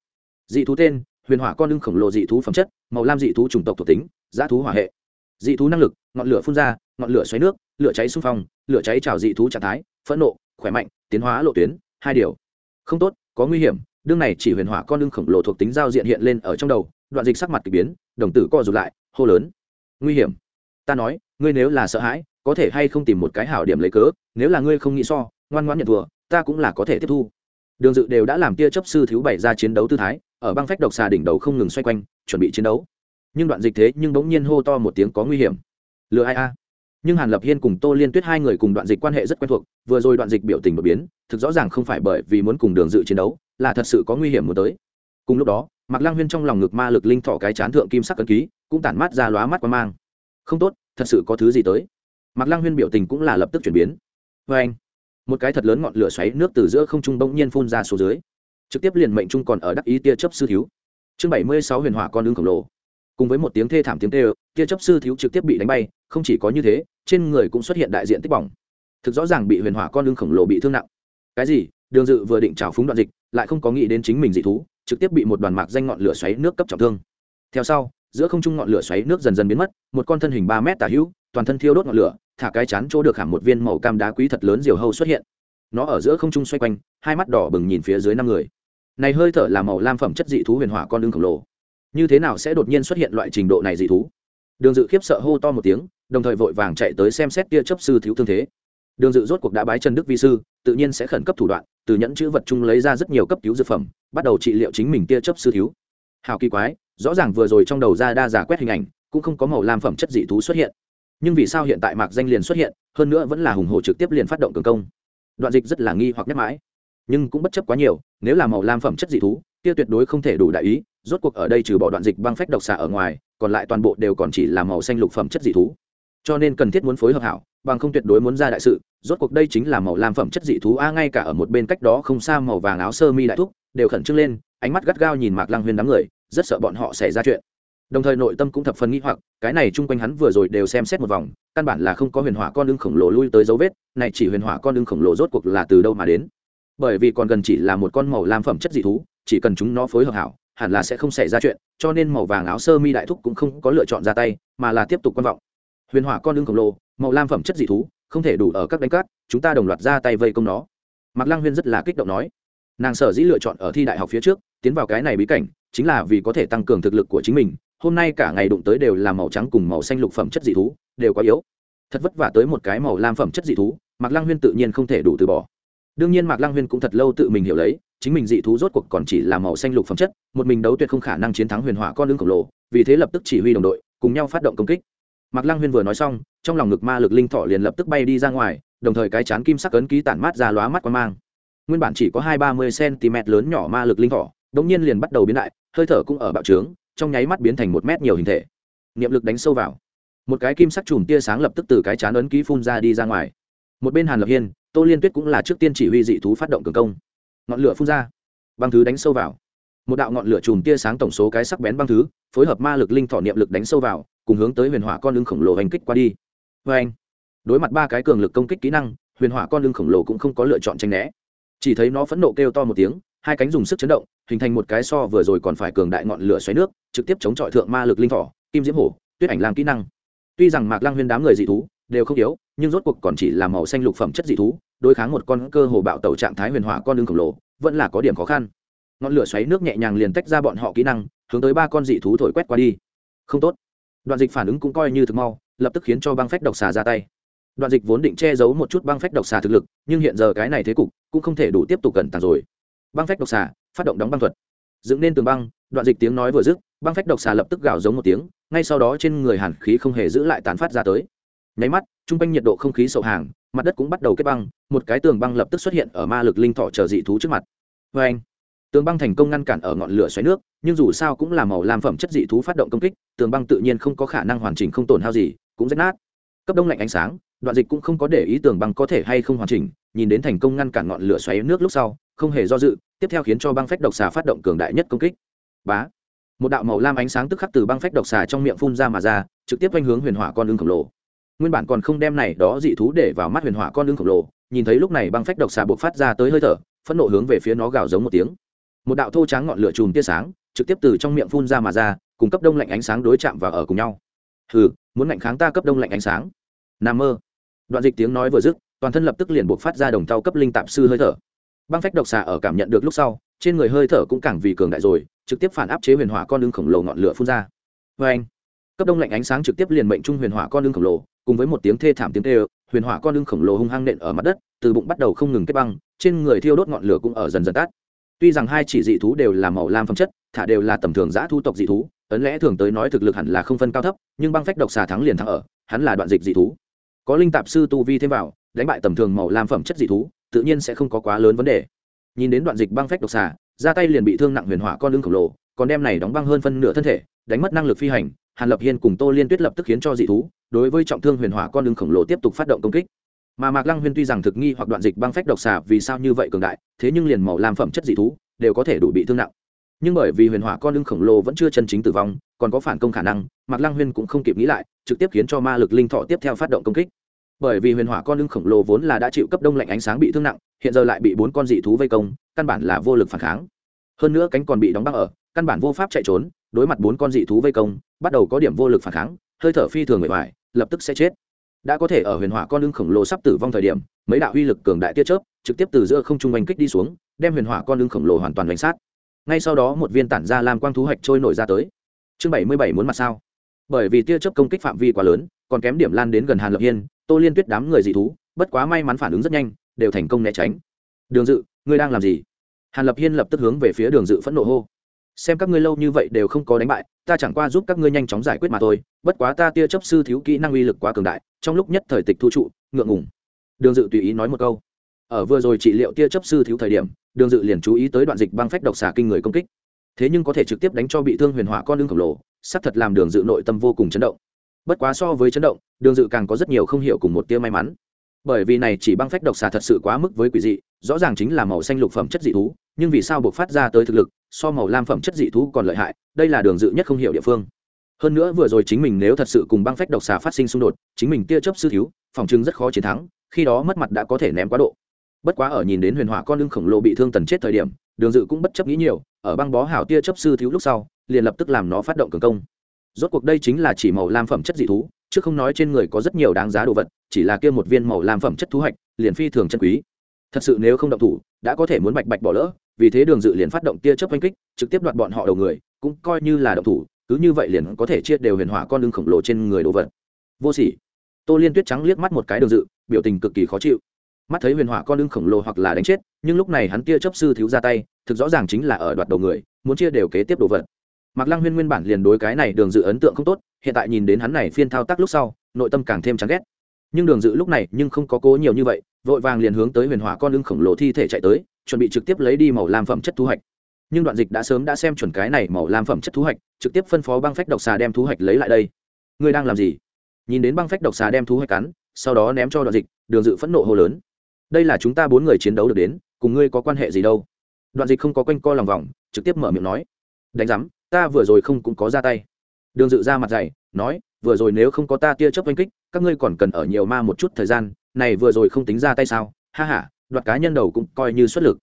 Dị thú tên huyền hỏa con lưng khổng lồ dị thú phẩm chất, màu lam dị thú chủng tộc thuộc tính, giá thú hỏa hệ. Dị thú năng lực, ngọn lửa phun ra, ngọn lửa xoáy nước, lửa cháy xung phong, lửa cháy trào dị thú trạng thái, phẫn nộ, khỏe mạnh, tiến hóa lộ tuyến, hai điều. Không tốt, có nguy hiểm, đương này chỉ huyền hỏa con lưng khổng lồ thuộc tính giao diện hiện lên ở trong đầu, đoạn dịch sắc mặt k ỳ biến, đồng tử co rụt lại, hô lớn. Nguy hiểm. Ta nói, ngươi nếu là sợ hãi, có thể hay không tìm một cái hảo điểm lấy cớ, nếu là ngươi không nghĩ so, ngoan ngoãn nhận thua, ta cũng là có thể tiếp thu. Đường dự đều đã làm tia chấp sư thiếu bảy ra chiến đấu tư thái ở băng phách độc xà đỉnh đầu không ngừng xoay quanh, chuẩn bị chiến đấu. Nhưng đoạn dịch thế nhưng bỗng nhiên hô to một tiếng có nguy hiểm. Lừa ai a? Nhưng hàn lập hiên cùng tô liên tuyết hai người cùng đoạn dịch quan hệ rất quen thuộc, vừa rồi đoạn dịch biểu tình đột biến, thực rõ ràng không phải bởi vì muốn cùng đường dự chiến đấu, là thật sự có nguy hiểm muốn tới. Cùng lúc đó, mạc lang huyên trong lòng ngực ma lực linh thọ cái chán thượng kim sắc cân ký, cũng tản mát ra lóa mắt quan mang. Không tốt, thật sự có thứ gì tới. Mạc lang huyên biểu tình cũng là lập tức chuyển biến. Vê anh một cái thật lớn ngọn lửa xoáy nước từ giữa không trung bỗng nhiên phun ra xuống dưới trực tiếp liền mệnh trung còn ở đắc ý tia chấp sư thiếu. Chương bảy mươi sáu huyền hỏa con ưng khổng lồ. Cùng với một tiếng thê thảm tiếng tê tia chấp sư thiếu trực tiếp bị đánh bay, không chỉ có như thế, trên người cũng xuất hiện đại diện tích bỏng. Thực rõ ràng bị huyền hỏa con ưng khổng lồ bị thương nặng. Cái gì? Đường dự vừa định trào phúng đoạn dịch, lại không có nghĩ đến chính mình dị thú, trực tiếp bị một đoàn mạc danh ngọn lửa xoáy nước cấp trọng thương. Theo sau, giữa không trung ngọn lửa xoáy nước dần dần biến mất, một con thân hình ba mét tả hữu, toàn thân thiêu đốt ngọn lửa, thả cái chán chỗ được hẳn một viên màu cam đá quý thật lớn diều hâu xuất hiện. Nó ở giữa không trung xoay quanh, hai mắt đỏ bừng nhìn phía dưới năm người này hơi thở là màu lam phẩm chất dị thú huyền hỏa con đương khổng lồ. Như thế nào sẽ đột nhiên xuất hiện loại trình độ này dị thú? Đường dự khiếp sợ hô to một tiếng, đồng thời vội vàng chạy tới xem xét tia chấp sư thiếu thương thế. Đường dự rốt cuộc đã bái trần đức vi sư, tự nhiên sẽ khẩn cấp thủ đoạn, từ nhẫn chữ vật chung lấy ra rất nhiều cấp cứu dược phẩm, bắt đầu trị liệu chính mình tia chấp sư thiếu. Hào kỳ quái, rõ ràng vừa rồi trong đầu ra đa giả quét hình ảnh, cũng không có màu lam phẩm chất dị thú xuất hiện. Nhưng vì sao hiện tại mạc danh liền xuất hiện, hơn nữa vẫn là hùng hồ trực tiếp liền phát động cường công. Đoạn dịch rất là nghi hoặc nhắc mãi nhưng cũng bất chấp quá nhiều, nếu là màu lam phẩm chất dị thú, kia tuyệt đối không thể đủ đại ý, rốt cuộc ở đây trừ bỏ đoạn dịch băng phách độc xạ ở ngoài, còn lại toàn bộ đều còn chỉ là màu xanh lục phẩm chất dị thú. Cho nên cần thiết muốn phối hợp hảo, bằng không tuyệt đối muốn ra đại sự, rốt cuộc đây chính là màu lam phẩm chất dị thú a, ngay cả ở một bên cách đó không xa màu vàng áo sơ mi đại thúc, đều khẩn trương lên, ánh mắt gắt gao nhìn mạc lăng huyên đám người, rất sợ bọn họ xảy ra chuyện. Đồng thời nội tâm cũng thập phần nghĩ hoặc, cái này chung quanh hắn vừa rồi đều xem xét một vòng, căn bản là không có huyền hỏa con lưng khổng lồ lui tới dấu vết, này chỉ huyền hỏa con lưng khổng lồ rốt cuộc là từ đâu mà đến? Bởi vì còn gần chỉ là một con màu lam phẩm chất dị thú, chỉ cần chúng nó phối hợp hảo, hẳn là sẽ không xảy ra chuyện, cho nên màu vàng áo sơ mi đại thúc cũng không có lựa chọn ra tay, mà là tiếp tục quan vọng. Huyền hỏa con lưng khổng lồ, màu lam phẩm chất dị thú, không thể đủ ở các đánh cát, chúng ta đồng loạt ra tay vây công nó. Mạc Lang huyên rất là kích động nói. Nàng sở dĩ lựa chọn ở thi đại học phía trước, tiến vào cái này bí cảnh, chính là vì có thể tăng cường thực lực của chính mình. Hôm nay cả ngày đụng tới đều là màu trắng cùng màu xanh lục phẩm chất dị thú, đều quá yếu. Thật vất vả tới một cái màu lam phẩm chất dị thú, mạc Lang huyên tự nhiên không thể đủ từ bỏ đương nhiên mạc lăng huyên cũng thật lâu tự mình hiểu lấy, chính mình dị thú rốt cuộc còn chỉ là màu xanh lục phẩm chất, một mình đấu tuyệt không khả năng chiến thắng huyền hỏa con lưng khổng lồ, vì thế lập tức chỉ huy đồng đội, cùng nhau phát động công kích. Mạc lăng huyên vừa nói xong, trong lòng ngực ma lực linh thọ liền lập tức bay đi ra ngoài, đồng thời cái chán kim sắc ấn ký tản mát ra lóa mắt qua mang. Nguyên bản chỉ có hai ba mươi cm lớn nhỏ ma lực linh thọ đống nhiên liền bắt đầu biến đại, hơi thở cũng ở bạo trướng, trong nháy mắt biến thành một mét nhiều hình thể. Niệm lực đánh sâu vào. Một cái kim sắc chùm tia sáng lập tức từ cái chán ấn ký phun ra đi ra ngoài. Một bên hàn lập hiên tô liên tuyết cũng là trước tiên chỉ huy dị thú phát động cường công. Ngọn lửa phun ra, băng thứ đánh sâu vào. Một đạo ngọn lửa chùm tia sáng tổng số cái sắc bén băng thứ, phối hợp ma lực linh thọ niệm lực đánh sâu vào, cùng hướng tới huyền hỏa con lưng khổng lồ hành kích qua đi. Vê anh, đối mặt ba cái cường lực công kích kỹ năng, huyền hỏa con lưng khổng lồ cũng không có lựa chọn tranh né. Chỉ thấy nó phẫn nộ kêu to một tiếng, hai cánh dùng sức chấn động, hình thành một cái so vừa rồi còn phải cường đại ngọn lửa xoáy nước, trực tiếp chống chọi thượng ma lực linh thỏ kim diễm hổ, tuyết ảnh làm kỹ năng. Tuy rằng mạc Lang huyên đám người dị thú đều không yếu nhưng rốt cuộc còn chỉ là màu xanh lục phẩm chất dị thú, đối kháng một con cơ hồ bạo tẩu trạng thái huyền hỏa con lưng khổng lồ, vẫn là có điểm khó khăn. Ngọn lửa xoáy nước nhẹ nhàng liền tách ra bọn họ kỹ năng, hướng tới ba con dị thú thổi quét qua đi. Không tốt. Đoạn dịch phản ứng cũng coi như thực mau, lập tức khiến cho băng phách độc xà ra tay. Đoạn dịch vốn định che giấu một chút băng phách độc xà thực lực, nhưng hiện giờ cái này thế cục cũng không thể đủ tiếp tục cẩn tàng rồi. Băng phách độc xà, phát động đóng băng thuật. Dựng nên tường băng, đoạn dịch tiếng nói vừa dứt, băng phách độc xà lập tức gào giống một tiếng, ngay sau đó trên người hàn khí không hề giữ lại tán phát ra tới nháy mắt t r u n g quanh nhiệt độ không khí sậu hàng, mặt đất cũng bắt đầu kết băng, một cái tường băng lập tức xuất hiện ở ma lực linh thọ chờ dị thú trước mặt. Vê anh, tường băng thành công ngăn cản ở ngọn lửa xoáy nước, nhưng dù sao cũng là màu làm phẩm chất dị thú phát động công kích, tường băng tự nhiên không có khả năng hoàn chỉnh không tổn hao gì, cũng rách nát. Cấp đông lạnh ánh sáng, đoạn dịch cũng không có để ý tường băng có thể hay không hoàn chỉnh, nhìn đến thành công ngăn cản ngọn lửa xoáy nước lúc sau, không hề do dự, tiếp theo khiến cho băng phách độc xà phát động cường đại nhất công kích. Bá, một đạo màu lam ánh sáng tức khắc từ băng phách độc xà trong miệng phun ra mà ra, trực tiếp quanh hướng huyền hỏa con lưng khổng lồ nguyên bản còn không đem này đó dị thú để vào mắt huyền hỏa con đương khổng lồ, nhìn thấy lúc này băng phách độc xà buộc phát ra tới hơi thở, phẫn nộ hướng về phía nó gào giống một tiếng. Một đạo thô trắng ngọn lửa chùm tia sáng, trực tiếp từ trong miệng phun ra mà ra, cùng cấp đông lạnh ánh sáng đối chạm và ở cùng nhau. Hừ, muốn lạnh kháng ta cấp đông lạnh ánh sáng. Nam mơ. Đoạn dịch tiếng nói vừa dứt, toàn thân lập tức liền buộc phát ra đồng thau cấp linh tạp sư hơi thở. Băng phách độc xà ở cảm nhận được lúc sau, trên người hơi thở cũng càng vì cường đại rồi, trực tiếp phản áp chế huyền hỏa con đương khổng lồ ngọn lửa phun ra. Vê anh cấp đông lạnh ánh sáng trực tiếp liền mệnh trung huyền hỏa con lưng khổng lồ, cùng với một tiếng thê thảm tiếng tê huyền hỏa con lưng khổng lồ hung hăng nện ở mặt đất, từ bụng bắt đầu không ngừng kết băng, trên người thiêu đốt ngọn lửa cũng ở dần dần tắt. Tuy rằng hai chỉ dị thú đều là màu lam phẩm chất, thả đều là tầm thường giã thu tộc dị thú, ấn lẽ thường tới nói thực lực hẳn là không phân cao thấp, nhưng băng phách độc xà thắng liền thắng ở, hắn là đoạn dịch dị thú. Có linh tạp sư tu vi thêm vào, đánh bại tầm thường màu lam phẩm chất dị thú, tự nhiên sẽ không có quá lớn vấn đề. Nhìn đến đoạn dịch băng phách độc xà, ra tay liền bị thương nặng huyền hỏa con lưng khổng lồ, còn đem này đóng băng hơn phân nửa thân thể, đánh mất năng lực phi hành hàn lập hiên cùng tô liên tuyết lập tức khiến cho dị thú, đối với trọng thương huyền hỏa con đường khổng lồ tiếp tục phát động công kích. Mà mạc lăng huyên tuy rằng thực nghi hoặc đoạn dịch băng phách độc xà vì sao như vậy cường đại, thế nhưng liền màu lam phẩm chất dị thú đều có thể đủ bị thương nặng. Nhưng bởi vì huyền hỏa con lưng khổng lồ vẫn chưa chân chính tử vong, còn có phản công khả năng, mạc lăng huyên cũng không kịp nghĩ lại, trực tiếp khiến cho ma lực linh thọ tiếp theo phát động công kích. Bởi vì huyền hỏa con lưng khổng lồ vốn là đã chịu cấp đông lạnh ánh sáng bị thương nặng, hiện giờ lại bị bốn con dị thú vây công, căn bản là vô lực phản kháng. Hơn nữa cánh còn bị đóng băng ở, căn bản vô pháp chạy trốn, đối mặt bốn con dị thú vây công bắt đầu có điểm vô lực phản kháng, hơi thở phi thường người ngoài lập tức sẽ chết. Đã có thể ở huyền hỏa con lưng khổng lồ sắp tử vong thời điểm, mấy đạo uy lực cường đại tia chớp, trực tiếp từ giữa không trung oanh kích đi xuống, đem huyền hỏa con lưng khổng lồ hoàn toàn đánh sát. Ngay sau đó một viên tản ra làm quang thú hạch trôi nổi ra tới. Chương bảy mươi bảy muốn mặt sao? Bởi vì tia chớp công kích phạm vi quá lớn, còn kém điểm lan đến gần hàn lập hiên, tô liên tuyết đám người dị thú, bất quá may mắn phản ứng rất nhanh, đều thành công né tránh. Đường dự, ngươi đang làm gì? Hàn lập hiên lập tức hướng về phía đường dự phẫn nộ hô xem các ngươi lâu như vậy đều không có đánh bại, ta chẳng qua giúp các ngươi nhanh chóng giải quyết mà thôi, bất quá ta tia chấp sư thiếu kỹ năng uy lực quá cường đại, trong lúc nhất thời tịch thu trụ, ngượng ngùng. Đường dự tùy ý nói một câu. Ở vừa rồi trị liệu tia chấp sư thiếu thời điểm, đường dự liền chú ý tới đoạn dịch băng phách độc xả kinh người công kích. Thế nhưng có thể trực tiếp đánh cho bị thương huyền hỏa con đương khổng lồ sắp thật làm đường dự nội tâm vô cùng chấn động. Bất quá so với chấn động, đường dự càng có rất nhiều không hiểu cùng một tia may mắn. Bởi vì này chỉ băng phách độc xà thật sự quá mức với quỷ dị, rõ ràng chính là màu xanh lục phẩm chất dị thú, nhưng vì sao buộc phát ra tới thực lực so màu lam phẩm chất dị thú còn lợi hại, đây là đường dự nhất không hiểu địa phương. Hơn nữa vừa rồi chính mình nếu thật sự cùng băng phách độc xà phát sinh xung đột, chính mình tia chấp sư thiếu, phòng chứng rất khó chiến thắng, khi đó mất mặt đã có thể ném quá độ. Bất quá ở nhìn đến huyền hỏa con lưng khổng lồ bị thương tần chết thời điểm, đường dự cũng bất chấp nghĩ nhiều, ở băng bó hảo tia chấp sư thiếu lúc sau, liền lập tức làm nó phát động cường công. Rốt cuộc đây chính là chỉ màu lam phẩm chất dị thú, chứ không nói trên người có rất nhiều đáng giá đồ vật, chỉ là kia một viên màu lam phẩm chất thu hoạch liền phi thường chân quý. Thật sự nếu không động thủ, đã có thể muốn bạch bạch bỏ lỡ vì thế đường dự liền phát động tia chớp oanh kích, trực tiếp đoạt bọn họ đầu người, cũng coi như là động thủ, cứ như vậy liền có thể chia đều huyền hỏa con lưng khổng lồ trên người đồ vật. Vô sỉ. Tô liên tuyết trắng liếc mắt một cái đường dự, biểu tình cực kỳ khó chịu. Mắt thấy huyền hỏa con lưng khổng lồ hoặc là đánh chết, nhưng lúc này hắn tia chấp sư thiếu ra tay, thực rõ ràng chính là ở đoạt đầu người, muốn chia đều kế tiếp đồ vật. Mạc lăng huyên nguyên bản liền đối cái này đường dự ấn tượng không tốt, hiện tại nhìn đến hắn này phiên thao tác lúc sau, nội tâm càng thêm chán ghét nhưng đường dự lúc này nhưng không có cố nhiều như vậy, vội vàng liền hướng tới huyền hỏa con lưng khổng lồ thi thể chạy tới, chuẩn bị trực tiếp lấy đi màu lam phẩm chất thu hoạch. Nhưng đoạn dịch đã sớm đã xem chuẩn cái này màu lam phẩm chất thu hoạch, trực tiếp phân phó băng phách độc xà đem thu hoạch lấy lại đây. Ngươi đang làm gì? Nhìn đến băng phách độc xà đem thu hoạch cắn, sau đó ném cho đoạn dịch, đường dự phẫn nộ hô lớn. Đây là chúng ta bốn người chiến đấu được đến, cùng ngươi có quan hệ gì đâu? Đoạn dịch không có quanh co lòng vòng, trực tiếp mở miệng nói. Đánh giám, ta vừa rồi không cũng có ra tay. Đường dự ra mặt dày, nói vừa rồi nếu không có ta tia chớp oanh kích, các ngươi còn cần ở nhiều ma một chút thời gian, này vừa rồi không tính ra tay sao? Ha ha, đoạt cá nhân đầu cũng coi như xuất lực.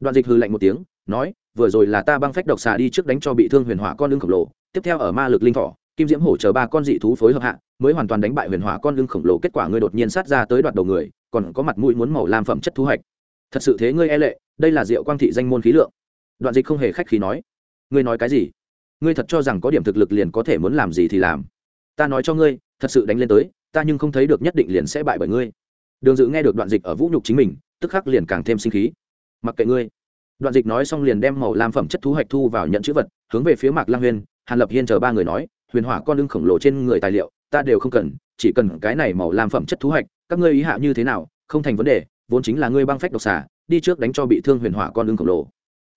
Đoạn dịch hư lạnh một tiếng, nói, vừa rồi là ta băng phách độc xà đi trước đánh cho bị thương huyền hỏa con lưng khổng lồ, tiếp theo ở ma lực linh thỏ kim diễm hổ chờ ba con dị thú phối hợp hạ, mới hoàn toàn đánh bại huyền hỏa con lưng khổng lồ, kết quả ngươi đột nhiên sát ra tới đoạt đầu người, còn có mặt mũi muốn màu lam phẩm chất thu hoạch. Thật sự thế ngươi e lệ, đây là diệu quang thị danh môn khí lượng. Đoạn dịch không hề khách khí nói, ngươi nói cái gì? Ngươi thật cho rằng có điểm thực lực liền có thể muốn làm gì thì làm ta nói cho ngươi, thật sự đánh lên tới, ta nhưng không thấy được nhất định liền sẽ bại bởi ngươi. Đường dự nghe được đoạn dịch ở vũ nhục chính mình, tức khắc liền càng thêm sinh khí. Mặc kệ ngươi. Đoạn dịch nói xong liền đem màu lam phẩm chất thu hoạch thu vào nhận chữ vật, hướng về phía mạc lang huyên, hàn lập hiên chờ ba người nói, huyền hỏa con lưng khổng lồ trên người tài liệu, ta đều không cần, chỉ cần cái này màu lam phẩm chất thu hoạch, các ngươi ý hạ như thế nào, không thành vấn đề, vốn chính là ngươi băng phách độc xả đi trước đánh cho bị thương huyền hỏa con lưng khổng lồ.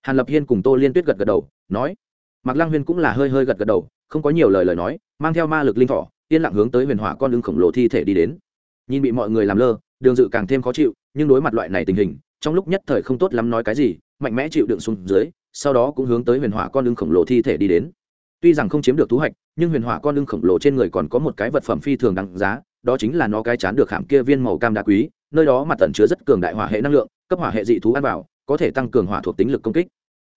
Hàn lập hiên cùng tô liên tuyết gật gật đầu, nói. Mạc lang huyên cũng là hơi hơi gật gật đầu, không có nhiều lời lời nói mang theo ma lực linh thỏ yên lặng hướng tới huyền hỏa con lưng khổng lồ thi thể đi đến. Nhìn bị mọi người làm lơ, đường dự càng thêm khó chịu, nhưng đối mặt loại này tình hình, trong lúc nhất thời không tốt lắm nói cái gì, mạnh mẽ chịu đựng xuống dưới, sau đó cũng hướng tới huyền hỏa con lưng khổng lồ thi thể đi đến. Tuy rằng không chiếm được thu hoạch nhưng huyền hỏa con lưng khổng lồ trên người còn có một cái vật phẩm phi thường đáng giá, đó chính là nó cái chán được hàm kia viên màu cam đá quý, nơi đó mặt tẩn chứa rất cường đại hỏa hệ năng lượng, cấp hỏa hệ dị thú ăn vào, có thể tăng cường hỏa thuộc tính lực công kích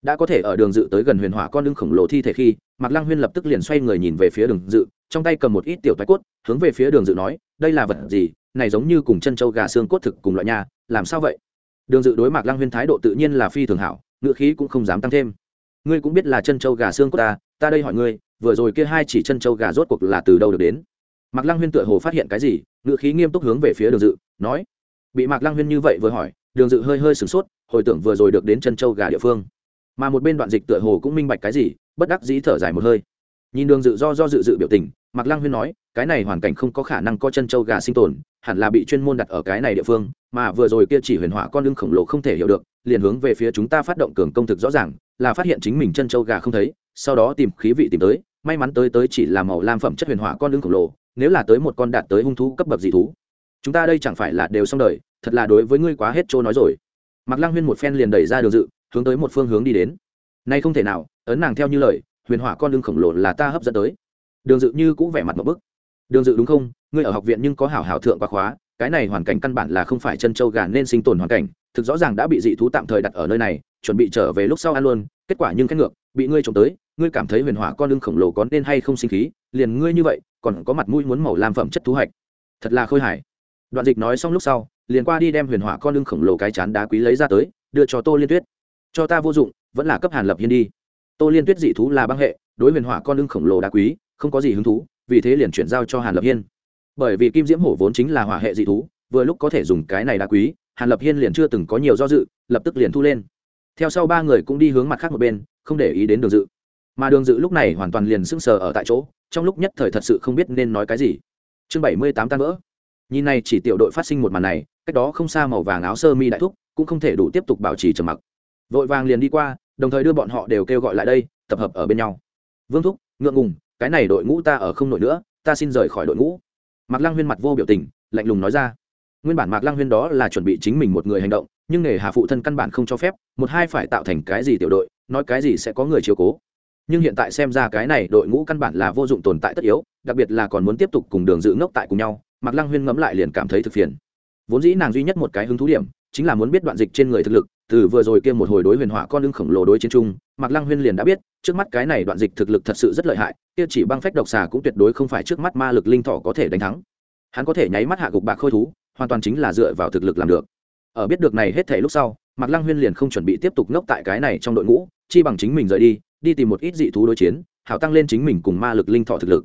đã có thể ở đường dự tới gần huyền hỏa con đương khổng lồ thi thể khi, mạc lăng huyên lập tức liền xoay người nhìn về phía đường dự, trong tay cầm một ít tiểu thoái cốt, hướng về phía đường dự nói, đây là vật gì? Này giống như cùng chân trâu gà xương cốt thực cùng loại nhà làm sao vậy? Đường dự đối mạc lăng huyên thái độ tự nhiên là phi thường hảo, ngựa khí cũng không dám tăng thêm. Ngươi cũng biết là chân trâu gà xương cốt ta ta đây hỏi ngươi, vừa rồi kia hai chỉ chân trâu gà rốt cuộc là từ đâu được đến? Mạc lăng huyên tựa hồ phát hiện cái gì, ngựa khí nghiêm túc hướng về phía đường dự, nói. Bị mạc lăng huyên như vậy vừa hỏi, đường dự hơi hơi sửng sốt, hồi tưởng vừa rồi được đến chân trâu gà địa phương mà một bên đoạn dịch tựa hồ cũng minh bạch cái gì, bất đắc dĩ thở dài một hơi. Nhìn đường dự do do dự dự biểu tình, mạc lăng huyên nói, cái này hoàn cảnh không có khả năng có chân châu gà sinh tồn, hẳn là bị chuyên môn đặt ở cái này địa phương, mà vừa rồi kia chỉ huyền hỏa con lưng khổng lồ không thể hiểu được, liền hướng về phía chúng ta phát động cường công thực rõ ràng, là phát hiện chính mình chân châu gà không thấy, sau đó tìm khí vị tìm tới, may mắn tới tới chỉ là màu lam phẩm chất huyền hỏa con lưng khổng lồ, nếu là tới một con đạt tới hung thú cấp bậc dị thú. Chúng ta đây chẳng phải là đều xong đời, thật là đối với ngươi quá hết trôi nói rồi. Mạc lăng huyên một phen liền đẩy ra đường dự hướng tới một phương hướng đi đến. Nay không thể nào, ấn nàng theo như lời, huyền hỏa con lưng khổng lồ là ta hấp dẫn tới. Đường dự như cũng vẻ mặt một bức. Đường dự đúng không? Ngươi ở học viện nhưng có hảo hảo thượng quá khóa, cái này hoàn cảnh căn bản là không phải chân châu gà nên sinh tồn hoàn cảnh, thực rõ ràng đã bị dị thú tạm thời đặt ở nơi này, chuẩn bị trở về lúc sau ăn luôn, kết quả nhưng khét ngược, bị ngươi trộm tới, ngươi cảm thấy huyền hỏa con lưng khổng lồ có nên hay không sinh khí, liền ngươi như vậy, còn có mặt mũi muốn màu làm phẩm chất thú hạch. Thật là khôi hài. Đoạn dịch nói xong lúc sau, liền qua đi đem huyền hỏa con lưng khổng lồ cái chán đá quý lấy ra tới, đưa cho tô liên tuyết cho ta vô dụng, vẫn là cấp hàn lập hiên đi. Tô liên tuyết dị thú là băng hệ, đối huyền hỏa con lưng khổng lồ đá quý, không có gì hứng thú, vì thế liền chuyển giao cho hàn lập hiên. Bởi vì kim diễm hổ vốn chính là hỏa hệ dị thú, vừa lúc có thể dùng cái này đá quý, hàn lập hiên liền chưa từng có nhiều do dự, lập tức liền thu lên. Theo sau ba người cũng đi hướng mặt khác một bên, không để ý đến đường dự. Mà đường dự lúc này hoàn toàn liền sững sờ ở tại chỗ, trong lúc nhất thời thật sự không biết nên nói cái gì. Chương bảy mươi tám tan vỡ. Nhìn này chỉ tiểu đội phát sinh một màn này, cách đó không xa màu vàng áo sơ mi đại thúc, cũng không thể đủ tiếp tục bảo trì trầm mặc vội vàng liền đi qua, đồng thời đưa bọn họ đều kêu gọi lại đây, tập hợp ở bên nhau. Vương thúc, ngượng ngùng, cái này đội ngũ ta ở không nổi nữa, ta xin rời khỏi đội ngũ. Mạc lăng huyên mặt vô biểu tình, lạnh lùng nói ra. Nguyên bản mạc lăng huyên đó là chuẩn bị chính mình một người hành động, nhưng nghề hà phụ thân căn bản không cho phép, một hai phải tạo thành cái gì tiểu đội, nói cái gì sẽ có người chiều cố. Nhưng hiện tại xem ra cái này đội ngũ căn bản là vô dụng tồn tại tất yếu, đặc biệt là còn muốn tiếp tục cùng đường giữ ngốc tại cùng nhau, mạc lăng huyên ngẫm lại liền cảm thấy thực phiền. Vốn dĩ nàng duy nhất một cái hứng thú điểm, chính là muốn biết đoạn dịch trên người thực lực từ vừa rồi kia một hồi đối huyền hỏa con lưng khổng lồ đối chiến trung mạc lăng huyên liền đã biết, trước mắt cái này đoạn dịch thực lực thật sự rất lợi hại, kia chỉ băng phách độc xà cũng tuyệt đối không phải trước mắt ma lực linh thọ có thể đánh thắng. Hắn có thể nháy mắt hạ gục bạc khôi thú, hoàn toàn chính là dựa vào thực lực làm được. Ở biết được này hết thể lúc sau, mạc lăng huyên liền không chuẩn bị tiếp tục ngốc tại cái này trong đội ngũ, chi bằng chính mình rời đi đi tìm một ít dị thú đối chiến, hảo tăng lên chính mình cùng ma lực linh thọ thực lực.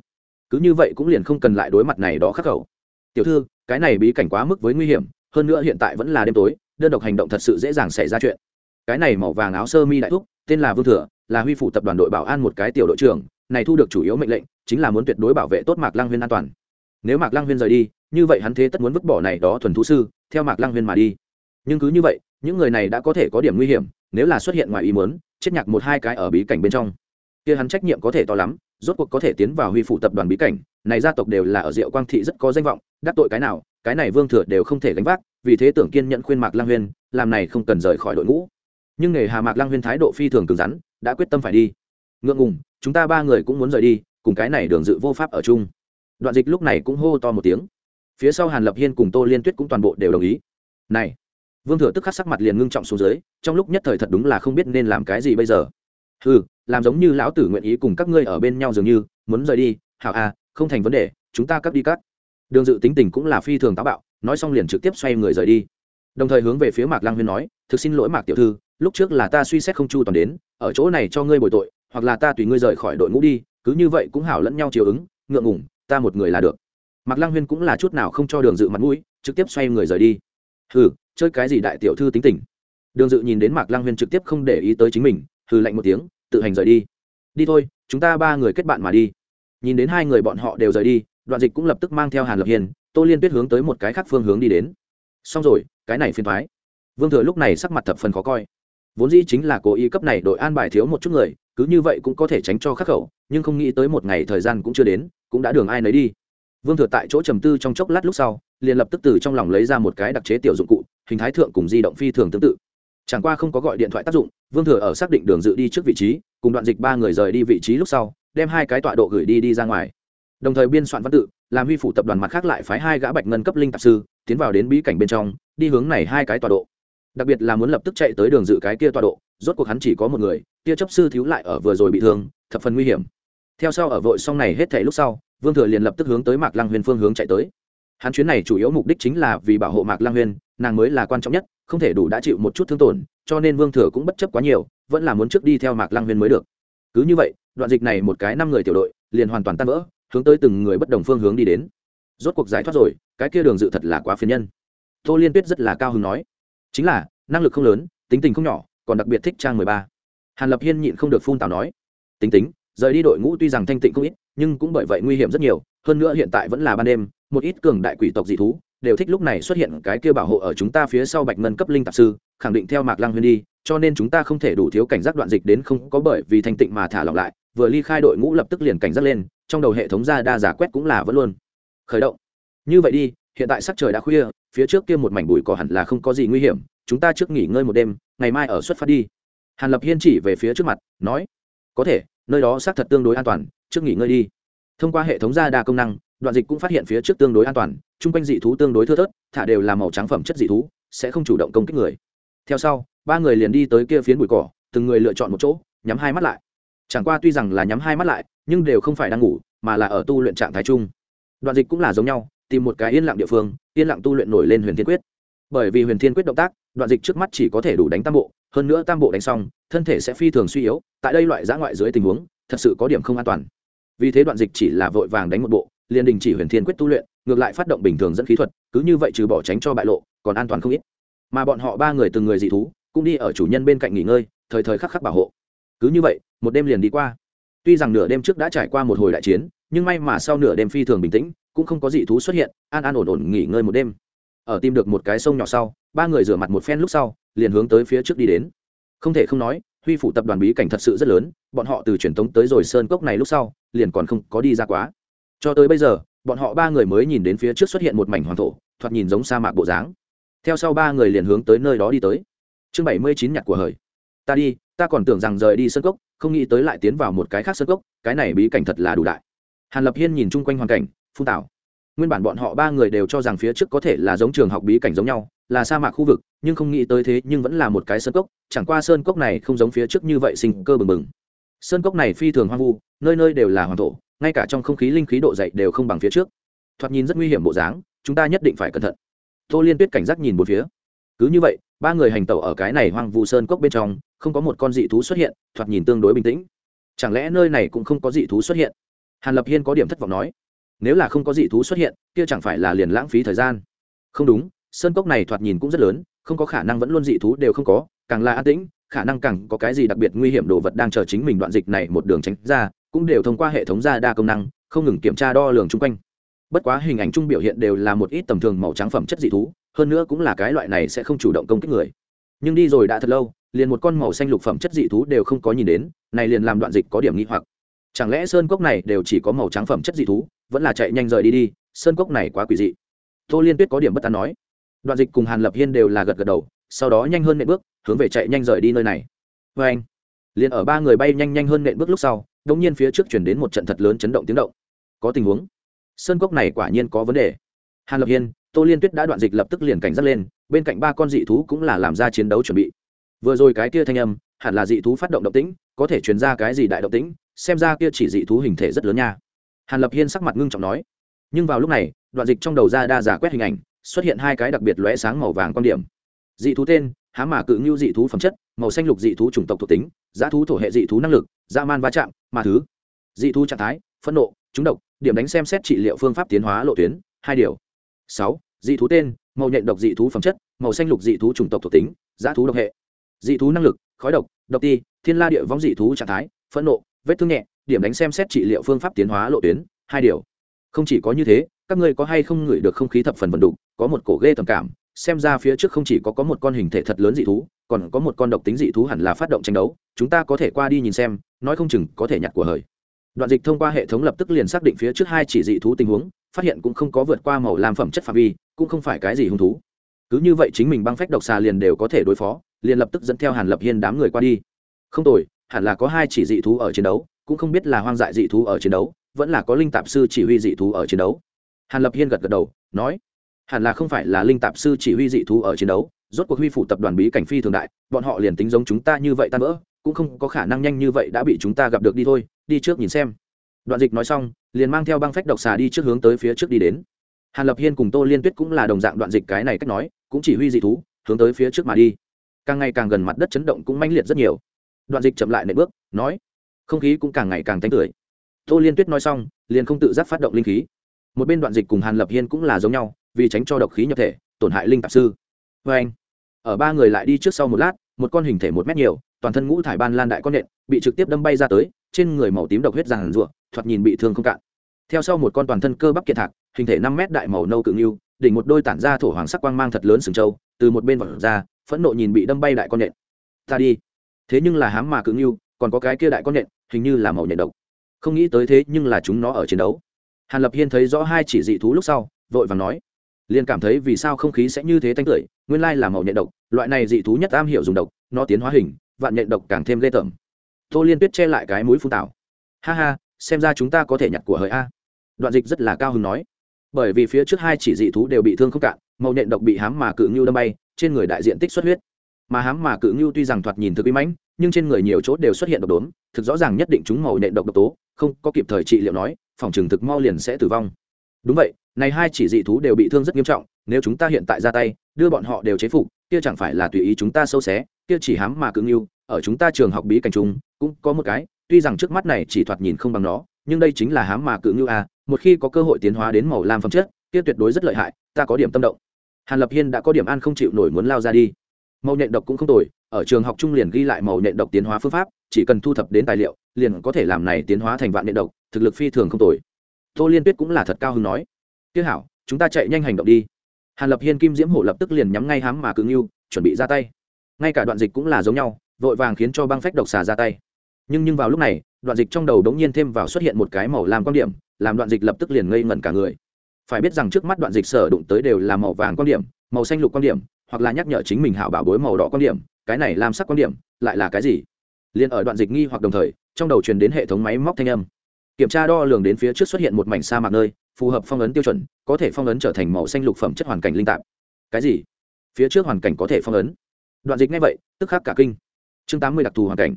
Cứ như vậy cũng liền không cần lại đối mặt này đó khắc khẩu. Tiểu thư, cái này bí cảnh quá mức với nguy hiểm, hơn nữa hiện tại vẫn là đêm tối đơn độc hành động thật sự dễ dàng xảy ra chuyện. Cái này màu vàng áo sơ mi đại thúc, tên là vương thừa, là huy phủ tập đoàn đội bảo an một cái tiểu đội trưởng, này thu được chủ yếu mệnh lệnh chính là muốn tuyệt đối bảo vệ tốt mạc lăng huyên an toàn. Nếu mạc lăng huyên rời đi, như vậy hắn thế tất muốn vứt bỏ này đó thuần thú sư, theo mạc lăng huyên mà đi. Nhưng cứ như vậy, những người này đã có thể có điểm nguy hiểm, nếu là xuất hiện ngoài ý muốn, chết nhạc một hai cái ở bí cảnh bên trong. Kia hắn trách nhiệm có thể to lắm, rốt cuộc có thể tiến vào huy phủ tập đoàn bí cảnh, này gia tộc đều là ở diệu quang thị rất có danh vọng, đắc tội cái nào, cái này vương thừa đều không thể gánh vác vì thế tưởng kiên nhận khuyên mạc lang huyên, làm này không cần rời khỏi đội ngũ. Nhưng nghề hà mạc lang huyên thái độ phi thường cứng rắn, đã quyết tâm phải đi. Ngượng ngùng, chúng ta ba người cũng muốn rời đi, cùng cái này đường dự vô pháp ở chung. Đoạn dịch lúc này cũng hô to một tiếng. Phía sau hàn lập hiên cùng tô liên tuyết cũng toàn bộ đều đồng ý. Này, vương thừa tức khắc sắc mặt liền ngưng trọng xuống dưới, trong lúc nhất thời thật đúng là không biết nên làm cái gì bây giờ. Ừ làm giống như lão tử nguyện ý cùng các ngươi ở bên nhau dường như, muốn rời đi, hảo à không thành vấn đề, chúng ta cắt đi cắt. Đường dự tính tình cũng là phi thường táo bạo nói xong liền trực tiếp xoay người rời đi. Đồng thời hướng về phía mạc lang huyên nói, thực xin lỗi mạc tiểu thư, lúc trước là ta suy xét không chu toàn đến, ở chỗ này cho ngươi bồi tội, hoặc là ta tùy ngươi rời khỏi đội ngũ đi, cứ như vậy cũng hảo lẫn nhau chiều ứng, ngượng ngủng ta một người là được. Mạc lang huyên cũng là chút nào không cho đường dự mặt mũi, trực tiếp xoay người rời đi. Hừ, chơi cái gì đại tiểu thư tính tình? Đường dự nhìn đến mạc lang huyên trực tiếp không để ý tới chính mình, hừ lạnh một tiếng, tự hành rời đi. Đi thôi, chúng ta ba người kết bạn mà đi. Nhìn đến hai người bọn họ đều rời đi, đoạn dịch cũng lập tức mang theo hàn lập hiền tô liên tuyết hướng tới một cái khác phương hướng đi đến. Xong rồi, cái này phiền thoái vương thừa lúc này sắc mặt thập phần khó coi. Vốn dĩ chính là cố ý cấp này đội an bài thiếu một chút người, cứ như vậy cũng có thể tránh cho khắc khẩu, nhưng không nghĩ tới một ngày thời gian cũng chưa đến, cũng đã đường ai nấy đi. Vương thừa tại chỗ trầm tư trong chốc lát lúc sau, liền lập tức từ trong lòng lấy ra một cái đặc chế tiểu dụng cụ, hình thái thượng cùng di động phi thường tương tự. Chẳng qua không có gọi điện thoại tác dụng, vương thừa ở xác định đường dự đi trước vị trí, cùng đoạn dịch ba người rời đi vị trí lúc sau, đem hai cái tọa độ gửi đi đi ra ngoài đồng thời biên soạn văn tự, làm huy phủ tập đoàn mặt khác lại phái hai gã bạch ngân cấp linh tạp sư, tiến vào đến bí cảnh bên trong, đi hướng này hai cái tọa độ. Đặc biệt là muốn lập tức chạy tới đường dự cái kia tọa độ, rốt cuộc hắn chỉ có một người kia chấp sư thiếu lại ở vừa rồi bị thương, thập phần nguy hiểm. Theo sau ở vội xong này hết thảy lúc sau, vương thừa liền lập tức hướng tới mạc lăng huyền phương hướng chạy tới. Hắn chuyến này chủ yếu mục đích chính là vì bảo hộ mạc lăng huyền, nàng mới là quan trọng nhất, không thể đủ đã chịu một chút thương tổn, cho nên vương thừa cũng bất chấp quá nhiều, vẫn là muốn trước đi theo mạc lăng huyền mới được. Cứ như vậy, đoạn dịch này một cái năm người tiểu đội, liền hoàn toàn tan vỡ hướng tới từng người bất đồng phương hướng đi đến. Rốt cuộc giải thoát rồi, cái kia đường dự thật là quá phiền nhân. Tô liên tuyết rất là cao hứng nói. Chính là, năng lực không lớn, tính tình không nhỏ, còn đặc biệt thích trang mười ba. Hàn lập hiên nhịn không được phun tào nói. Tính tính, rời đi đội ngũ tuy rằng thanh tịnh không ít, nhưng cũng bởi vậy nguy hiểm rất nhiều, hơn nữa hiện tại vẫn là ban đêm, một ít cường đại quỷ tộc dị thú đều thích lúc này xuất hiện cái kia bảo hộ ở chúng ta phía sau bạch ngân cấp linh tạp sư, khẳng định theo mạc lăng huyên đi, cho nên chúng ta không thể đủ thiếu cảnh giác đoạn dịch đến không có bởi vì thanh tịnh mà thả lỏng lại vừa ly khai đội ngũ lập tức liền cảnh giác lên, trong đầu hệ thống ra đa giả quét cũng là vẫn luôn. Khởi động. Như vậy đi, hiện tại sắc trời đã khuya, phía trước kia một mảnh bụi cỏ hẳn là không có gì nguy hiểm, chúng ta trước nghỉ ngơi một đêm, ngày mai ở xuất phát đi. Hàn lập hiên chỉ về phía trước mặt, nói, có thể, nơi đó xác thật tương đối an toàn, trước nghỉ ngơi đi. Thông qua hệ thống ra đa công năng, đoạn dịch cũng phát hiện phía trước tương đối an toàn, chung quanh dị thú tương đối thưa thớt, thả đều là màu trắng phẩm chất dị thú, sẽ không chủ động công kích người. Theo sau, ba người liền đi tới kia phiến bụi cỏ, từng người lựa chọn một chỗ, nhắm hai mắt lại chẳng qua tuy rằng là nhắm hai mắt lại, nhưng đều không phải đang ngủ, mà là ở tu luyện trạng thái chung. Đoạn dịch cũng là giống nhau, tìm một cái yên lặng địa phương, yên lặng tu luyện nổi lên huyền thiên quyết. Bởi vì huyền thiên quyết động tác, đoạn dịch trước mắt chỉ có thể đủ đánh tam bộ, hơn nữa tam bộ đánh xong, thân thể sẽ phi thường suy yếu, tại đây loại giã ngoại dưới tình huống, thật sự có điểm không an toàn. Vì thế đoạn dịch chỉ là vội vàng đánh một bộ, liền đình chỉ huyền thiên quyết tu luyện, ngược lại phát động bình thường dẫn khí thuật, cứ như vậy trừ bỏ tránh cho bại lộ, còn an toàn không ít. Mà bọn họ ba người từng người dị thú, cũng đi ở chủ nhân bên cạnh nghỉ ngơi, thời thời khắc khắc bảo hộ cứ như vậy, một đêm liền đi qua. Tuy rằng nửa đêm trước đã trải qua một hồi đại chiến, nhưng may mà sau nửa đêm phi thường bình tĩnh, cũng không có dị thú xuất hiện, an an ổn ổn nghỉ ngơi một đêm. Ở tìm được một cái sông nhỏ sau, ba người rửa mặt một phen lúc sau, liền hướng tới phía trước đi đến. Không thể không nói, huy phủ tập đoàn bí cảnh thật sự rất lớn, bọn họ từ truyền thống tới rồi sơn cốc này lúc sau, liền còn không có đi ra quá. Cho tới bây giờ, bọn họ ba người mới nhìn đến phía trước xuất hiện một mảnh hoàng thổ, thoạt nhìn giống sa mạc bộ dáng. Theo sau ba người liền hướng tới nơi đó đi tới. Chương bảy mươi chín nhặt của hời. Ta đi ta còn tưởng rằng rời đi sơn cốc, không nghĩ tới lại tiến vào một cái khác sơn cốc, cái này bí cảnh thật là đủ đại. Hàn lập hiên nhìn chung quanh hoàn cảnh, phun tảo. Nguyên bản bọn họ ba người đều cho rằng phía trước có thể là giống trường học bí cảnh giống nhau, là sa mạc khu vực, nhưng không nghĩ tới thế nhưng vẫn là một cái sơn cốc, chẳng qua sơn cốc này không giống phía trước như vậy sinh cơ bừng bừng. Sơn cốc này phi thường hoang vu, nơi nơi đều là hoàng thổ, ngay cả trong không khí linh khí độ dậy đều không bằng phía trước. Thoạt nhìn rất nguy hiểm bộ dáng, chúng ta nhất định phải cẩn thận. Tô liên tuyết cảnh giác nhìn một phía cứ như vậy, ba người hành tẩu ở cái này hoang vu sơn cốc bên trong, không có một con dị thú xuất hiện, thoạt nhìn tương đối bình tĩnh. Chẳng lẽ nơi này cũng không có dị thú xuất hiện? Hàn lập hiên có điểm thất vọng nói. Nếu là không có dị thú xuất hiện, kia chẳng phải là liền lãng phí thời gian? Không đúng, sơn cốc này thoạt nhìn cũng rất lớn, không có khả năng vẫn luôn dị thú đều không có, càng là an tĩnh, khả năng càng có cái gì đặc biệt nguy hiểm đồ vật đang chờ chính mình đoạn dịch này một đường tránh ra, cũng đều thông qua hệ thống ra đa công năng, không ngừng kiểm tra đo lường chung quanh bất quá hình ảnh chung biểu hiện đều là một ít tầm thường màu trắng phẩm chất dị thú, hơn nữa cũng là cái loại này sẽ không chủ động công kích người. Nhưng đi rồi đã thật lâu, liền một con màu xanh lục phẩm chất dị thú đều không có nhìn đến, này liền làm đoạn dịch có điểm nghi hoặc. Chẳng lẽ sơn cốc này đều chỉ có màu trắng phẩm chất dị thú, vẫn là chạy nhanh rời đi đi, sơn cốc này quá quỷ dị. Tô liên tuyết có điểm bất tán nói. Đoạn dịch cùng hàn lập hiên đều là gật gật đầu, sau đó nhanh hơn nện bước, hướng về chạy nhanh rời đi nơi này. Vê anh, liền ở ba người bay nhanh nhanh hơn nện bước lúc sau đống nhiên phía trước chuyển đến một trận thật lớn chấn động tiếng động. Có tình huống sơn cốc này quả nhiên có vấn đề. Hàn lập hiên, tô liên tuyết đã đoạn dịch lập tức liền cảnh giác lên, bên cạnh ba con dị thú cũng là làm ra chiến đấu chuẩn bị. Vừa rồi cái kia thanh âm, hẳn là dị thú phát động động tĩnh, có thể truyền ra cái gì đại động tĩnh, xem ra kia chỉ dị thú hình thể rất lớn nha. Hàn lập hiên sắc mặt ngưng trọng nói. Nhưng vào lúc này, đoạn dịch trong đầu ra đa giả quét hình ảnh, xuất hiện hai cái đặc biệt lóe sáng màu vàng quan điểm. Dị thú tên, há mà cự ngưu dị thú phẩm chất, màu xanh lục dị thú chủng tộc thuộc tính, giá thú thổ hệ dị thú năng lực, dã man va chạm mà thứ. Dị thú trạng thái, phẫn nộ trúng độc điểm đánh xem xét trị liệu phương pháp tiến hóa lộ tuyến, hai điều. Sáu, dị thú tên, màu nhện độc dị thú phẩm chất, màu xanh lục dị thú chủng tộc thuộc tính giá thú độc hệ. Dị thú năng lực, khói độc độc ti, thiên la địa vong dị thú trạng thái, phẫn nộ, vết thương nhẹ, điểm đánh xem xét trị liệu phương pháp tiến hóa lộ tuyến, hai điều. Không chỉ có như thế, các ngươi có hay không ngửi được không khí thập phần vận đục, có một cổ ghê tầm cảm, xem ra phía trước không chỉ có có một con hình thể thật lớn dị thú, còn có một con độc tính dị thú hẳn là phát động tranh đấu, chúng ta có thể qua đi nhìn xem, nói không chừng có thể nhặt của hời đoạn dịch thông qua hệ thống lập tức liền xác định phía trước hai chỉ dị thú tình huống, phát hiện cũng không có vượt qua màu làm phẩm chất phạm vi, cũng không phải cái gì hung thú. Cứ như vậy chính mình băng phách độc xà liền đều có thể đối phó, liền lập tức dẫn theo hàn lập hiên đám người qua đi. Không tồi, hẳn là có hai chỉ dị thú ở chiến đấu, cũng không biết là hoang dại dị thú ở chiến đấu, vẫn là có linh tạp sư chỉ huy dị thú ở chiến đấu. Hàn lập hiên gật gật đầu, nói, hẳn là không phải là linh tạp sư chỉ huy dị thú ở chiến đấu, rốt cuộc huy phủ tập đoàn bí cảnh phi thường đại, bọn họ liền tính giống chúng ta như vậy tan vỡ cũng không có khả năng nhanh như vậy đã bị chúng ta gặp được đi thôi, đi trước nhìn xem. Đoạn dịch nói xong, liền mang theo băng phách độc xà đi trước hướng tới phía trước đi đến. Hàn lập hiên cùng tô liên tuyết cũng là đồng dạng đoạn dịch cái này cách nói, cũng chỉ huy dị thú, hướng tới phía trước mà đi. Càng ngày càng gần mặt đất chấn động cũng manh liệt rất nhiều. Đoạn dịch chậm lại nệ bước, nói, không khí cũng càng ngày càng tanh tưởi. Tô liên tuyết nói xong, liền không tự giác phát động linh khí. Một bên đoạn dịch cùng hàn lập hiên cũng là giống nhau, vì tránh cho độc khí nhập thể, tổn hại linh tạp sư. Vê anh ở ba người lại đi trước sau một lát, một con hình thể một mét nhiều toàn thân ngũ thải ban lan đại con nện bị trực tiếp đâm bay ra tới, trên người màu tím độc huyết ràng rụa thoạt nhìn bị thương không cạn. Theo sau một con toàn thân cơ bắp kiệt thạc hình thể năm mét đại màu nâu cự nghiêu, đỉnh một đôi tản ra thổ hoàng sắc quang mang thật lớn sừng trâu, từ một bên vỏ ra, phẫn nộ nhìn bị đâm bay đại con nện. Ta đi. Thế nhưng là hám mà cự nghiêu, còn có cái kia đại con nện, hình như là màu nhện độc. Không nghĩ tới thế nhưng là chúng nó ở chiến đấu. Hàn lập hiên thấy rõ hai chỉ dị thú lúc sau, vội vàng nói, liền cảm thấy vì sao không khí sẽ như thế tanh tưởi, nguyên lai là màu nhện độc, loại này dị thú nhất am hiểu dùng độc, nó tiến hóa hình vạn nhện độc càng thêm ghê tởm. Tô liên tuyết che lại cái mũi phun tảo. Ha ha, xem ra chúng ta có thể nhặt của hời a. Đoạn dịch rất là cao hứng nói. Bởi vì phía trước hai chỉ dị thú đều bị thương không cạn, màu nhện độc bị hám mà cự ngưu đâm bay, trên người đại diện tích xuất huyết. Mà hám mà cự ngưu tuy rằng thoạt nhìn thực uy mãnh, nhưng trên người nhiều chỗ đều xuất hiện độc đốm, thực rõ ràng nhất định chúng màu nhện độc độc tố, không có kịp thời trị liệu nói, phòng trường thực mau liền sẽ tử vong. Đúng vậy, này hai chỉ dị thú đều bị thương rất nghiêm trọng, nếu chúng ta hiện tại ra tay, đưa bọn họ đều chế phục, kia chẳng phải là tùy ý chúng ta sâu xé kia chỉ hám mà cưng yêu ở chúng ta trường học bí cảnh trung cũng có một cái, tuy rằng trước mắt này chỉ thoạt nhìn không bằng nó, nhưng đây chính là hám mà cự ngưu a à, một khi có cơ hội tiến hóa đến màu lam phẩm chất, kia tuyệt đối rất lợi hại, ta có điểm tâm động. Hàn lập hiên đã có điểm ăn không chịu nổi muốn lao ra đi. Màu nhện độc cũng không tồi, ở trường học trung liền ghi lại màu nhện độc tiến hóa phương pháp, chỉ cần thu thập đến tài liệu, liền có thể làm này tiến hóa thành vạn nhện độc, thực lực phi thường không tồi. Tô liên tuyết cũng là thật cao hứng nói. Tiếc hảo, chúng ta chạy nhanh hành động đi. Hàn lập hiên kim diễm hổ lập tức liền nhắm ngay hám mà cự ngưu chuẩn bị ra tay ngay cả đoạn dịch cũng là giống nhau, vội vàng khiến cho băng phách độc xà ra tay. Nhưng nhưng vào lúc này, đoạn dịch trong đầu đống nhiên thêm vào xuất hiện một cái màu làm quan điểm, làm đoạn dịch lập tức liền ngây ngẩn cả người. Phải biết rằng trước mắt đoạn dịch sở đụng tới đều là màu vàng quan điểm, màu xanh lục quan điểm, hoặc là nhắc nhở chính mình hảo bảo bối màu đỏ quan điểm, cái này làm sắc quan điểm, lại là cái gì? Liền ở đoạn dịch nghi hoặc đồng thời, trong đầu truyền đến hệ thống máy móc thanh âm. Kiểm tra đo lường đến phía trước xuất hiện một mảnh sa mạc nơi, phù hợp phong ấn tiêu chuẩn, có thể phong ấn trở thành màu xanh lục phẩm chất hoàn cảnh linh tạp. Cái gì? Phía trước hoàn cảnh có thể phong ấn đoạn dịch ngay vậy, tức khắc cả kinh. Chương tám mươi đặc thù hoàn cảnh.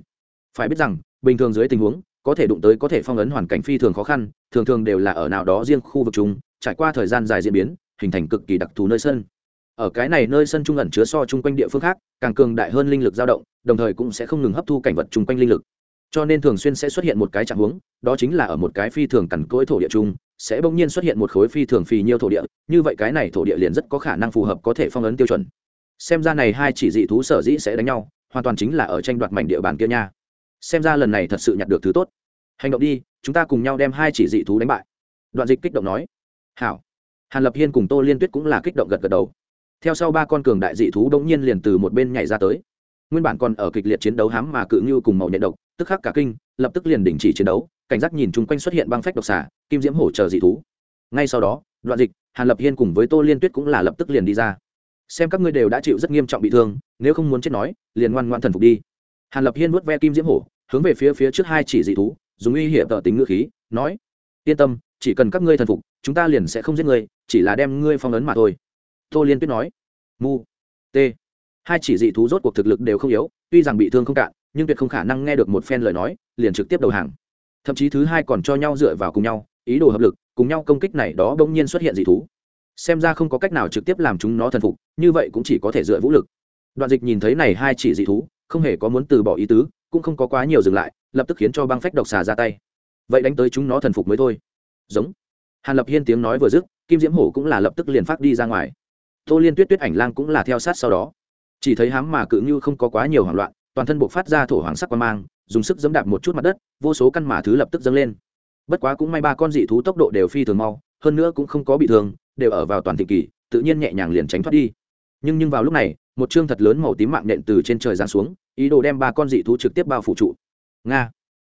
Phải biết rằng, bình thường dưới tình huống, có thể đụng tới có thể phong ấn hoàn cảnh phi thường khó khăn, thường thường đều là ở nào đó riêng khu vực chúng trải qua thời gian dài diễn biến, hình thành cực kỳ đặc thù nơi sân. Ở cái này nơi sân trung ẩn chứa so chung quanh địa phương khác, càng cường đại hơn linh lực dao động, đồng thời cũng sẽ không ngừng hấp thu cảnh vật chung quanh linh lực. Cho nên thường xuyên sẽ xuất hiện một cái trạng huống, đó chính là ở một cái phi thường cằn cỗi thổ địa chung, sẽ bỗng nhiên xuất hiện một khối phi thường phì nhiêu thổ địa, như vậy cái này thổ địa liền rất có khả năng phù hợp có thể phong ấn tiêu chuẩn xem ra này hai chỉ dị thú sở dĩ sẽ đánh nhau, hoàn toàn chính là ở tranh đoạt mảnh địa bàn kia nha. Xem ra lần này thật sự nhặt được thứ tốt. Hành động đi, chúng ta cùng nhau đem hai chỉ dị thú đánh bại. Đoạn dịch kích động nói. Hảo. Hàn lập hiên cùng tô liên tuyết cũng là kích động gật gật đầu. Theo sau ba con cường đại dị thú đông nhiên liền từ một bên nhảy ra tới. Nguyên bản còn ở kịch liệt chiến đấu hám mà cự như cùng màu nhện độc, tức khắc cả kinh, lập tức liền đình chỉ chiến đấu, cảnh giác nhìn chung quanh xuất hiện băng phách độc xả kim diễm hổ chờ dị thú. Ngay sau đó, đoạn dịch, hàn lập hiên cùng với tô liên tuyết cũng là lập tức liền đi ra xem các ngươi đều đã chịu rất nghiêm trọng bị thương, nếu không muốn chết nói, liền ngoan ngoan thần phục đi. Hàn lập hiên vuốt ve kim diễm hổ, hướng về phía phía trước hai chỉ dị thú, dùng uy hiểm tờ tính ngữ khí, nói, yên tâm, chỉ cần các ngươi thần phục, chúng ta liền sẽ không giết ngươi, chỉ là đem ngươi phong ấn mà thôi. Tô liên tuyết nói, mu, t. Hai chỉ dị thú rốt cuộc thực lực đều không yếu, tuy rằng bị thương không cạn, nhưng tuyệt không khả năng nghe được một phen lời nói, liền trực tiếp đầu hàng. Thậm chí thứ hai còn cho nhau dựa vào cùng nhau, ý đồ hợp lực, cùng nhau công kích này đó bỗng nhiên xuất hiện dị thú xem ra không có cách nào trực tiếp làm chúng nó thần phục, như vậy cũng chỉ có thể dựa vũ lực. Đoạn dịch nhìn thấy này hai chỉ dị thú, không hề có muốn từ bỏ ý tứ, cũng không có quá nhiều dừng lại, lập tức khiến cho băng phách độc xà ra tay. Vậy đánh tới chúng nó thần phục mới thôi. Giống. Hàn lập hiên tiếng nói vừa dứt, kim diễm hổ cũng là lập tức liền phát đi ra ngoài. Tô liên tuyết tuyết ảnh lang cũng là theo sát sau đó. Chỉ thấy hám mà cự như không có quá nhiều hoảng loạn, toàn thân buộc phát ra thổ hoàng sắc quan mang, dùng sức dẫm đạp một chút mặt đất, vô số căn mã thứ lập tức dâng lên. Bất quá cũng may ba con dị thú tốc độ đều phi thường mau, hơn nữa cũng không có bị thương đều ở vào toàn thị kỳ, tự nhiên nhẹ nhàng liền tránh thoát đi. Nhưng nhưng vào lúc này, một chương thật lớn màu tím mạng nện từ trên trời giáng xuống, ý đồ đem ba con dị thú trực tiếp bao phủ trụ. Nga,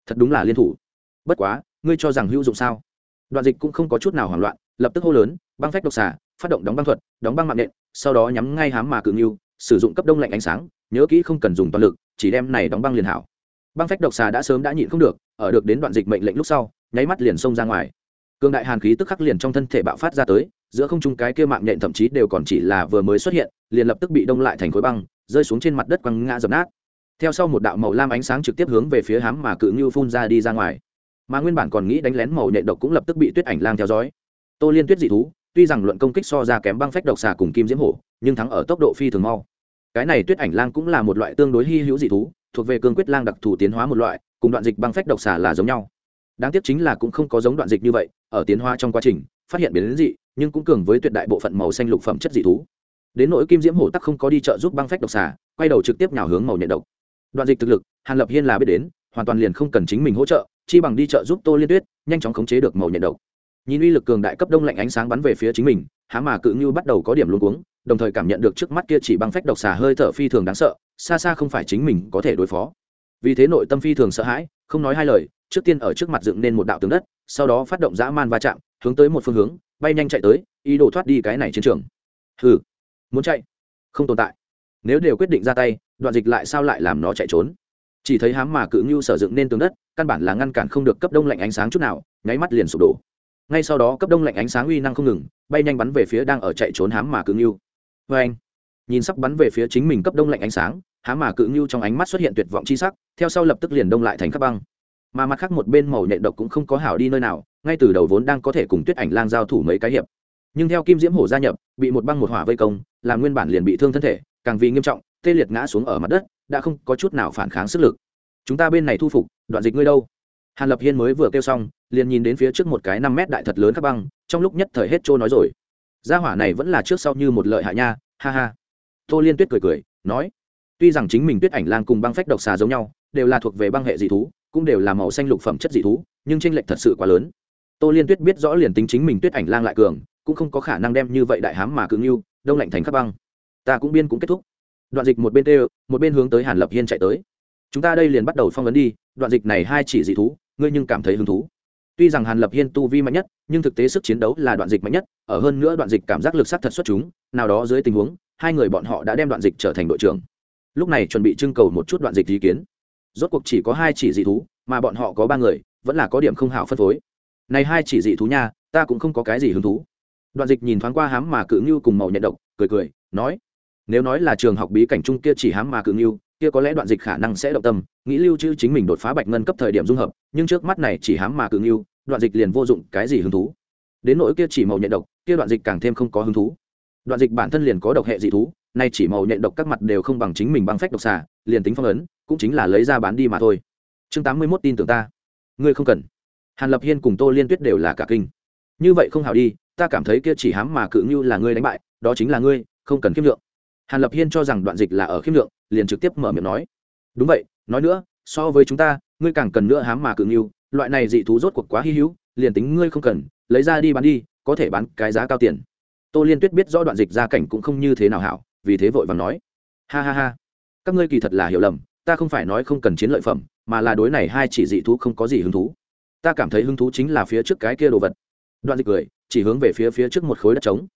thật đúng là liên thủ. Bất quá, ngươi cho rằng hữu dụng sao? Đoạn dịch cũng không có chút nào hoảng loạn, lập tức hô lớn, băng phách độc xả, phát động đóng băng thuật, đóng băng mạng nện, sau đó nhắm ngay hám mà cự nghiêu sử dụng cấp đông lạnh ánh sáng, nhớ kỹ không cần dùng toàn lực, chỉ đem này đóng băng liền hảo. Băng phách độc xà đã sớm đã nhịn không được, ở được đến đoạn dịch mệnh lệnh lúc sau, nháy mắt liền xông ra ngoài. Cương đại hàn khí tức khắc liền trong thân thể bạo phát ra tới giữa không trung cái kia mạng nhện thậm chí đều còn chỉ là vừa mới xuất hiện, liền lập tức bị đông lại thành khối băng, rơi xuống trên mặt đất quăng ngã dập nát. Theo sau một đạo màu lam ánh sáng trực tiếp hướng về phía hám mà cự như phun ra đi ra ngoài. Mà nguyên bản còn nghĩ đánh lén màu nhện độc cũng lập tức bị tuyết ảnh lang theo dõi. Tô liên tuyết dị thú, tuy rằng luận công kích so ra kém băng phách độc xà cùng kim diễm hổ, nhưng thắng ở tốc độ phi thường mau. Cái này tuyết ảnh lang cũng là một loại tương đối hy hữu dị thú, thuộc về cương quyết lang đặc thù tiến hóa một loại, cùng đoạn dịch băng phách độc xà là giống nhau. Đáng tiếc chính là cũng không có giống đoạn dịch như vậy, ở tiến hóa trong quá trình phát hiện biến dị, nhưng cũng cường với tuyệt đại bộ phận màu xanh lục phẩm chất dị thú. Đến nỗi kim diễm hổ tắc không có đi chợ giúp băng phách độc xà, quay đầu trực tiếp nhào hướng màu nhện độc. Đoạn dịch thực lực, hàn lập hiên là biết đến, hoàn toàn liền không cần chính mình hỗ trợ, chi bằng đi chợ giúp tô liên tuyết, nhanh chóng khống chế được màu nhện độc. Nhìn uy lực cường đại cấp đông lạnh ánh sáng bắn về phía chính mình, há mà cự như bắt đầu có điểm luống cuống, đồng thời cảm nhận được trước mắt kia chỉ băng phách độc xà hơi thở phi thường đáng sợ, xa xa không phải chính mình có thể đối phó. Vì thế nội tâm phi thường sợ hãi, không nói hai lời, trước tiên ở trước mặt dựng nên một đạo tường đất, sau đó phát động dã man va chạm hướng tới một phương hướng, bay nhanh chạy tới, ý đồ thoát đi cái này chiến trường. Hừ, muốn chạy? Không tồn tại. Nếu đều quyết định ra tay, đoạn dịch lại sao lại làm nó chạy trốn? Chỉ thấy hám mà cự ngưu sở dụng nên tường đất, căn bản là ngăn cản không được cấp đông lạnh ánh sáng chút nào, nháy mắt liền sụp đổ. Ngay sau đó cấp đông lạnh ánh sáng uy năng không ngừng, bay nhanh bắn về phía đang ở chạy trốn hám mà cự ngưu. Vê anh, nhìn sắp bắn về phía chính mình cấp đông lạnh ánh sáng, hám mà cự ngưu trong ánh mắt xuất hiện tuyệt vọng chi sắc, theo sau lập tức liền đông lại thành các băng mà mặt khác một bên màu nhện độc cũng không có hảo đi nơi nào, ngay từ đầu vốn đang có thể cùng tuyết ảnh lang giao thủ mấy cái hiệp. Nhưng theo kim diễm hổ gia nhập, bị một băng một hỏa vây công làm nguyên bản liền bị thương thân thể, càng vì nghiêm trọng, tê liệt ngã xuống ở mặt đất, đã không có chút nào phản kháng sức lực. Chúng ta bên này thu phục, đoạn dịch ngươi đâu? Hàn lập hiên mới vừa kêu xong, liền nhìn đến phía trước một cái năm mét đại thật lớn các băng, trong lúc nhất thời hết trôi nói rồi. Gia hỏa này vẫn là trước sau như một lợi hại nha, ha ha. Tô liên tuyết cười cười, nói, tuy rằng chính mình tuyết ảnh lang cùng băng phách độc xà giống nhau, đều là thuộc về băng hệ dị thú cũng đều là màu xanh lục phẩm chất dị thú, nhưng tranh lệch thật sự quá lớn. Tô liên tuyết biết rõ liền tính chính mình tuyết ảnh lang lại cường, cũng không có khả năng đem như vậy đại hám mà cứng như đông lạnh thành các băng. Ta cũng biên cũng kết thúc. Đoạn dịch một bên tê một bên hướng tới hàn lập hiên chạy tới. Chúng ta đây liền bắt đầu phong vấn đi, đoạn dịch này hai chỉ dị thú, ngươi nhưng cảm thấy hứng thú. Tuy rằng hàn lập hiên tu vi mạnh nhất, nhưng thực tế sức chiến đấu là đoạn dịch mạnh nhất, ở hơn nữa đoạn dịch cảm giác lực sát thật xuất chúng, nào đó dưới tình huống, hai người bọn họ đã đem đoạn dịch trở thành đội trưởng. Lúc này chuẩn bị trưng cầu một chút đoạn dịch ý kiến rốt cuộc chỉ có hai chỉ dị thú, mà bọn họ có ba người, vẫn là có điểm không hảo phân phối. Này hai chỉ dị thú nha, ta cũng không có cái gì hứng thú. Đoạn dịch nhìn thoáng qua hám mà cự ngưu cùng màu nhận độc, cười cười, nói, nếu nói là trường học bí cảnh chung kia chỉ hám mà cự ngưu, kia có lẽ đoạn dịch khả năng sẽ động tâm, nghĩ lưu trữ chính mình đột phá bạch ngân cấp thời điểm dung hợp, nhưng trước mắt này chỉ hám mà cự ngưu, đoạn dịch liền vô dụng, cái gì hứng thú? Đến nỗi kia chỉ màu nhận độc, kia đoạn dịch càng thêm không có hứng thú đoạn dịch bản thân liền có độc hệ dị thú, nay chỉ màu nhện độc các mặt đều không bằng chính mình băng phách độc xà, liền tính phong ấn, cũng chính là lấy ra bán đi mà thôi. Chương tám mươi mốt tin tưởng ta. Ngươi không cần. Hàn lập hiên cùng tô liên tuyết đều là cả kinh. Như vậy không hào đi, ta cảm thấy kia chỉ hám mà cự như là ngươi đánh bại, đó chính là ngươi, không cần khiêm lượng. Hàn lập hiên cho rằng đoạn dịch là ở khiêm lượng, liền trực tiếp mở miệng nói. Đúng vậy, nói nữa, so với chúng ta, ngươi càng cần nữa hám mà cự như loại này dị thú rốt cuộc quá hy hữu, liền tính ngươi không cần, lấy ra đi bán đi, có thể bán cái giá cao tiền tô liên tuyết biết rõ đoạn dịch gia cảnh cũng không như thế nào hảo, vì thế vội vàng nói. Ha ha ha, các ngươi kỳ thật là hiểu lầm, ta không phải nói không cần chiến lợi phẩm, mà là đối này hai chỉ dị thú không có gì hứng thú. Ta cảm thấy hứng thú chính là phía trước cái kia đồ vật. Đoạn dịch cười, chỉ hướng về phía phía trước một khối đất trống.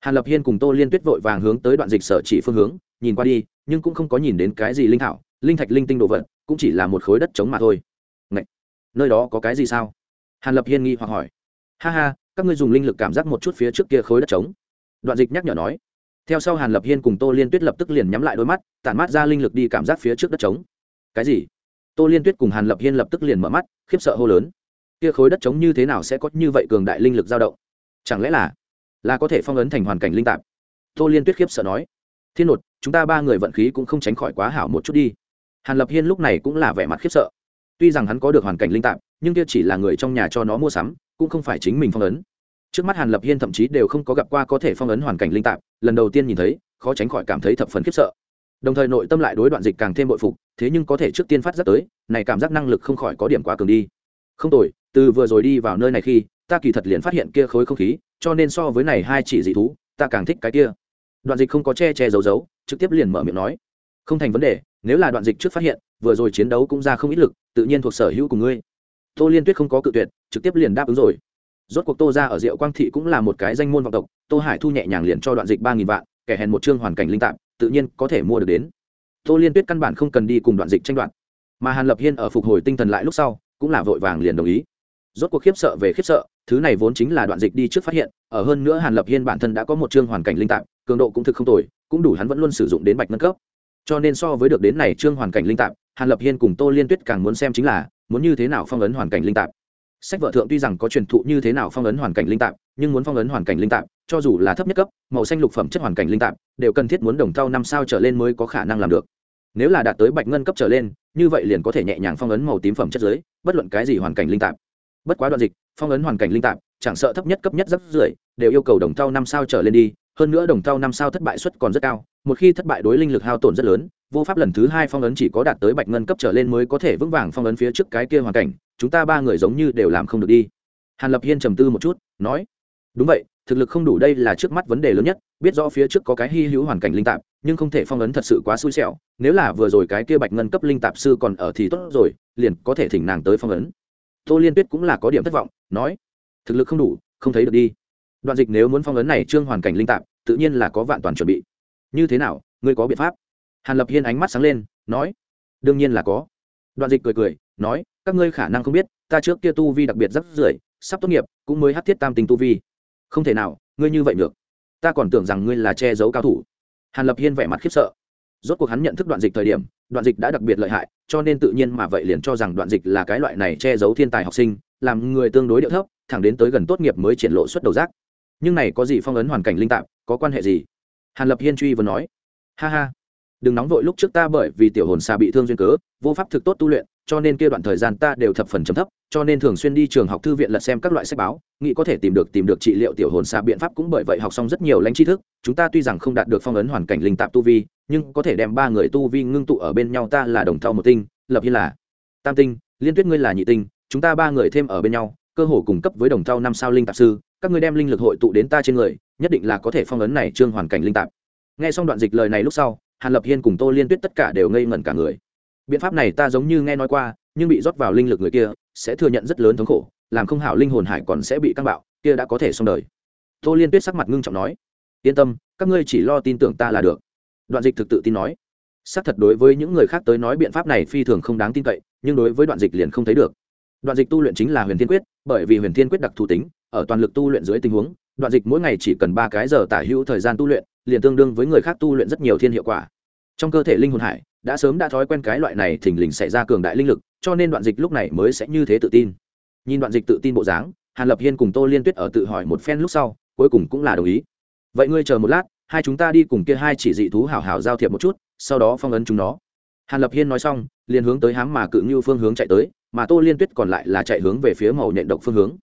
Hàn lập hiên cùng tô liên tuyết vội vàng hướng tới đoạn dịch sở chỉ phương hướng, nhìn qua đi, nhưng cũng không có nhìn đến cái gì linh thảo, linh thạch linh tinh đồ vật, cũng chỉ là một khối đất trống mà thôi. Ngậy! nơi đó có cái gì sao? Hàn lập hiên nghi hoặc hỏi. Ha ha, các ngươi dùng linh lực cảm giác một chút phía trước kia khối đất trống đoạn dịch nhắc nhở nói, theo sau hàn lập hiên cùng tô liên tuyết lập tức liền nhắm lại đôi mắt, tản mát ra linh lực đi cảm giác phía trước đất trống. Cái gì? Tô liên tuyết cùng hàn lập hiên lập tức liền mở mắt, khiếp sợ hô lớn. Kia khối đất trống như thế nào sẽ có như vậy cường đại linh lực dao động? Chẳng lẽ là là có thể phong ấn thành hoàn cảnh linh tạp? Tô liên tuyết khiếp sợ nói. Thiên nột, chúng ta ba người vận khí cũng không tránh khỏi quá hảo một chút đi. Hàn lập hiên lúc này cũng là vẻ mặt khiếp sợ. Tuy rằng hắn có được hoàn cảnh linh tạp, nhưng kia chỉ là người trong nhà cho nó mua sắm, cũng không phải chính mình phong ấn trước mắt hàn lập hiên thậm chí đều không có gặp qua có thể phong ấn hoàn cảnh linh tạp, lần đầu tiên nhìn thấy, khó tránh khỏi cảm thấy thập phần khiếp sợ. Đồng thời nội tâm lại đối đoạn dịch càng thêm bội phục, thế nhưng có thể trước tiên phát giác tới, này cảm giác năng lực không khỏi có điểm quá cường đi. Không tồi, từ vừa rồi đi vào nơi này khi, ta kỳ thật liền phát hiện kia khối không khí, cho nên so với này hai chỉ dị thú, ta càng thích cái kia. Đoạn dịch không có che che giấu giấu, trực tiếp liền mở miệng nói. Không thành vấn đề, nếu là đoạn dịch trước phát hiện, vừa rồi chiến đấu cũng ra không ít lực, tự nhiên thuộc sở hữu của ngươi. Tô liên tuyết không có cự tuyệt, trực tiếp liền đáp ứng rồi rốt cuộc tô ra ở diệu quang thị cũng là một cái danh môn vọng tộc, tô hải thu nhẹ nhàng liền cho đoạn dịch ba nghìn vạn, kẻ hèn một chương hoàn cảnh linh tạp, tự nhiên có thể mua được đến. Tô liên tuyết căn bản không cần đi cùng đoạn dịch tranh đoạt. Mà hàn lập hiên ở phục hồi tinh thần lại lúc sau, cũng là vội vàng liền đồng ý. Rốt cuộc khiếp sợ về khiếp sợ, thứ này vốn chính là đoạn dịch đi trước phát hiện, ở hơn nữa hàn lập hiên bản thân đã có một chương hoàn cảnh linh tạp, cường độ cũng thực không tồi, cũng đủ hắn vẫn luôn sử dụng đến bạch nâng cấp. Cho nên so với được đến này chương hoàn cảnh linh tạp, hàn lập hiên cùng tô liên tuyết càng muốn xem chính là, muốn như thế nào phong ấn hoàn cảnh linh tạp sách vợ thượng tuy rằng có truyền thụ như thế nào phong ấn hoàn cảnh linh tạp, nhưng muốn phong ấn hoàn cảnh linh tạp, cho dù là thấp nhất cấp, màu xanh lục phẩm chất hoàn cảnh linh tạp, đều cần thiết muốn đồng thau năm sao trở lên mới có khả năng làm được. Nếu là đạt tới bạch ngân cấp trở lên, như vậy liền có thể nhẹ nhàng phong ấn màu tím phẩm chất giới, bất luận cái gì hoàn cảnh linh tạp. Bất quá đoạn dịch, phong ấn hoàn cảnh linh tạp, chẳng sợ thấp nhất cấp nhất rất rưỡi, đều yêu cầu đồng thau năm sao trở lên đi, hơn nữa đồng thau năm sao thất bại suất còn rất cao, một khi thất bại đối linh lực hao tổn rất lớn, vô pháp lần thứ hai phong ấn chỉ có đạt tới bạch ngân cấp trở lên mới có thể vững vàng phong ấn phía trước cái kia hoàn cảnh chúng ta ba người giống như đều làm không được đi. Hàn lập hiên trầm tư một chút, nói, đúng vậy, thực lực không đủ đây là trước mắt vấn đề lớn nhất, biết rõ phía trước có cái hy hữu hoàn cảnh linh tạp, nhưng không thể phong ấn thật sự quá xui xẻo, nếu là vừa rồi cái kia bạch ngân cấp linh tạp sư còn ở thì tốt rồi, liền có thể thỉnh nàng tới phong ấn. Tô liên tuyết cũng là có điểm thất vọng, nói, thực lực không đủ, không thấy được đi. Đoạn dịch nếu muốn phong ấn này trương hoàn cảnh linh tạp, tự nhiên là có vạn toàn chuẩn bị. Như thế nào, ngươi có biện pháp? Hàn lập hiên ánh mắt sáng lên, nói, đương nhiên là có. Đoạn dịch cười cười, nói các ngươi khả năng không biết ta trước kia tu vi đặc biệt rất rưỡi, sắp tốt nghiệp cũng mới hát thiết tam tình tu vi. Không thể nào ngươi như vậy được. Ta còn tưởng rằng ngươi là che giấu cao thủ. Hàn lập hiên vẻ mặt khiếp sợ. Rốt cuộc hắn nhận thức đoạn dịch thời điểm đoạn dịch đã đặc biệt lợi hại cho nên tự nhiên mà vậy liền cho rằng đoạn dịch là cái loại này che giấu thiên tài học sinh làm người tương đối điệu thấp thẳng đến tới gần tốt nghiệp mới triển lộ xuất đầu giác. Nhưng này có gì phong ấn hoàn cảnh linh tạp có quan hệ gì? Hàn lập hiên truy vừa nói. Ha ha. Đừng nóng vội lúc trước ta bởi vì tiểu hồn xà bị thương duyên cớ vô pháp thực tốt tu luyện cho nên kia đoạn thời gian ta đều thập phần chấm thấp, cho nên thường xuyên đi trường học thư viện lật xem các loại sách báo, nghĩ có thể tìm được tìm được trị liệu tiểu hồn xà biện pháp cũng bởi vậy học xong rất nhiều lãnh tri thức. Chúng ta tuy rằng không đạt được phong ấn hoàn cảnh linh tạp tu vi, nhưng có thể đem ba người tu vi ngưng tụ ở bên nhau ta là đồng thau một tinh, lập hiên là tam tinh, liên tuyết ngươi là nhị tinh, chúng ta ba người thêm ở bên nhau, cơ hồ cung cấp với đồng thau năm sao linh tạp sư, các ngươi đem linh lực hội tụ đến ta trên người, nhất định là có thể phong ấn này trương hoàn cảnh linh tạp. Nghe xong đoạn dịch lời này lúc sau, hàn lập hiên cùng tô liên tuyết tất cả đều ngây ngẩn cả người biện pháp này ta giống như nghe nói qua, nhưng bị rót vào linh lực người kia, sẽ thừa nhận rất lớn thống khổ, làm không hảo linh hồn hải còn sẽ bị căng bạo, kia đã có thể xong đời. Tô liên tuyết sắc mặt ngưng trọng nói, yên tâm, các ngươi chỉ lo tin tưởng ta là được. Đoạn dịch thực tự tin nói, xác thật đối với những người khác tới nói biện pháp này phi thường không đáng tin cậy, nhưng đối với đoạn dịch liền không thấy được. Đoạn dịch tu luyện chính là huyền thiên quyết, bởi vì huyền thiên quyết đặc thù tính, ở toàn lực tu luyện dưới tình huống, đoạn dịch mỗi ngày chỉ cần ba cái giờ tả hữu thời gian tu luyện, liền tương đương với người khác tu luyện rất nhiều thiên hiệu quả. Trong cơ thể linh hồn hải đã sớm đã thói quen cái loại này thình lình xảy ra cường đại linh lực, cho nên đoạn dịch lúc này mới sẽ như thế tự tin. Nhìn đoạn dịch tự tin bộ dáng, hàn lập hiên cùng tô liên tuyết ở tự hỏi một phen lúc sau, cuối cùng cũng là đồng ý. Vậy ngươi chờ một lát, hai chúng ta đi cùng kia hai chỉ dị thú hảo hảo giao thiệp một chút, sau đó phong ấn chúng nó. Hàn lập hiên nói xong, liền hướng tới hám mà cự như phương hướng chạy tới, mà tô liên tuyết còn lại là chạy hướng về phía màu nhện độc phương hướng.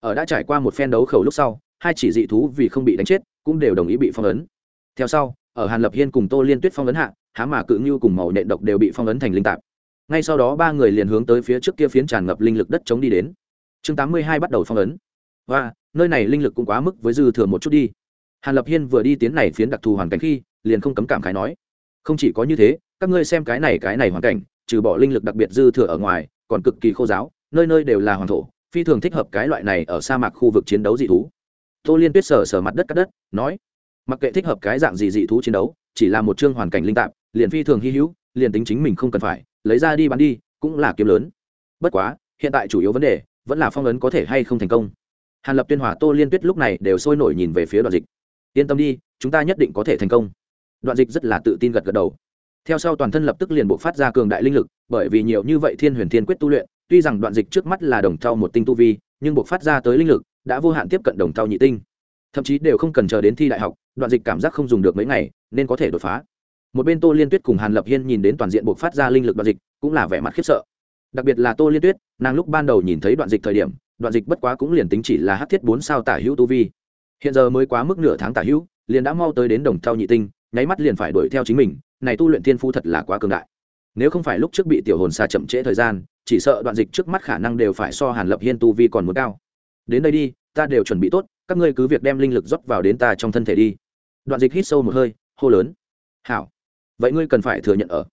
Ở đã trải qua một phen đấu khẩu lúc sau, hai chỉ dị thú vì không bị đánh chết, cũng đều đồng ý bị phong ấn. Theo sau, ở hàn lập hiên cùng tô liên tuyết phong ấn hạ há mà cự như cùng màu nện độc đều bị phong ấn thành linh tạp. Ngay sau đó ba người liền hướng tới phía trước kia phiến tràn ngập linh lực đất chống đi đến. Chương tám mươi hai bắt đầu phong ấn. Và, nơi này linh lực cũng quá mức với dư thừa một chút đi. Hàn lập hiên vừa đi tiến này phiến đặc thù hoàn cảnh khi, liền không cấm cảm khái nói, không chỉ có như thế, các ngươi xem cái này cái này hoàn cảnh, trừ bỏ linh lực đặc biệt dư thừa ở ngoài, còn cực kỳ khô giáo, nơi nơi đều là hoàng thổ, phi thường thích hợp cái loại này ở sa mạc khu vực chiến đấu dị thú. Tô liên tuyết sở sở mặt đất cắt đất, nói, mặc kệ thích hợp cái dạng gì dị thú chiến đấu chỉ là một chương hoàn cảnh linh tạp, liền phi thường hy hữu, liền tính chính mình không cần phải, lấy ra đi bán đi, cũng là kiếm lớn. Bất quá, hiện tại chủ yếu vấn đề, vẫn là phong ấn có thể hay không thành công. Hàn lập tuyên hòa, tô liên tuyết lúc này đều sôi nổi nhìn về phía đoạn dịch. Yên tâm đi, chúng ta nhất định có thể thành công. Đoạn dịch rất là tự tin gật gật đầu. Theo sau toàn thân lập tức liền bộ phát ra cường đại linh lực, bởi vì nhiều như vậy thiên huyền thiên quyết tu luyện, tuy rằng đoạn dịch trước mắt là đồng thau một tinh tu vi, nhưng bộ phát ra tới linh lực đã vô hạn tiếp cận đồng thau nhị tinh thậm chí đều không cần chờ đến thi đại học, đoạn dịch cảm giác không dùng được mấy ngày, nên có thể đột phá. Một bên tô liên tuyết cùng hàn lập hiên nhìn đến toàn diện buộc phát ra linh lực đoạn dịch, cũng là vẻ mặt khiếp sợ. Đặc biệt là tô liên tuyết, nàng lúc ban đầu nhìn thấy đoạn dịch thời điểm, đoạn dịch bất quá cũng liền tính chỉ là hát thiết bốn sao tả hữu tu vi. Hiện giờ mới quá mức nửa tháng tả hữu, liền đã mau tới đến đồng thao nhị tinh, nháy mắt liền phải đuổi theo chính mình, này tu luyện thiên phu thật là quá cường đại. Nếu không phải lúc trước bị tiểu hồn xa chậm trễ thời gian, chỉ sợ đoạn dịch trước mắt khả năng đều phải so hàn lập hiên tu vi còn muốn cao. Đến đây đi, ta đều chuẩn bị tốt các ngươi cứ việc đem linh lực rót vào đến ta trong thân thể đi. Đoạn dịch hít sâu một hơi, hô lớn. Hảo. Vậy ngươi cần phải thừa nhận ở.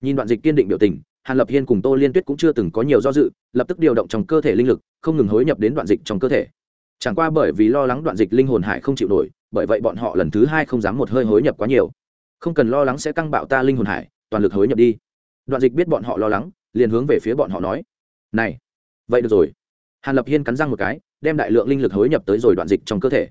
Nhìn đoạn dịch kiên định biểu tình, hàn lập hiên cùng tô liên tuyết cũng chưa từng có nhiều do dự, lập tức điều động trong cơ thể linh lực, không ngừng hối nhập đến đoạn dịch trong cơ thể. Chẳng qua bởi vì lo lắng đoạn dịch linh hồn hải không chịu nổi, bởi vậy bọn họ lần thứ hai không dám một hơi hối nhập quá nhiều. Không cần lo lắng sẽ căng bạo ta linh hồn hải, toàn lực hối nhập đi. Đoạn dịch biết bọn họ lo lắng, liền hướng về phía bọn họ nói. Này, vậy được rồi. Hàn lập hiên cắn răng một cái đem đại lượng linh lực hối nhập tới rồi đoạn dịch trong cơ thể.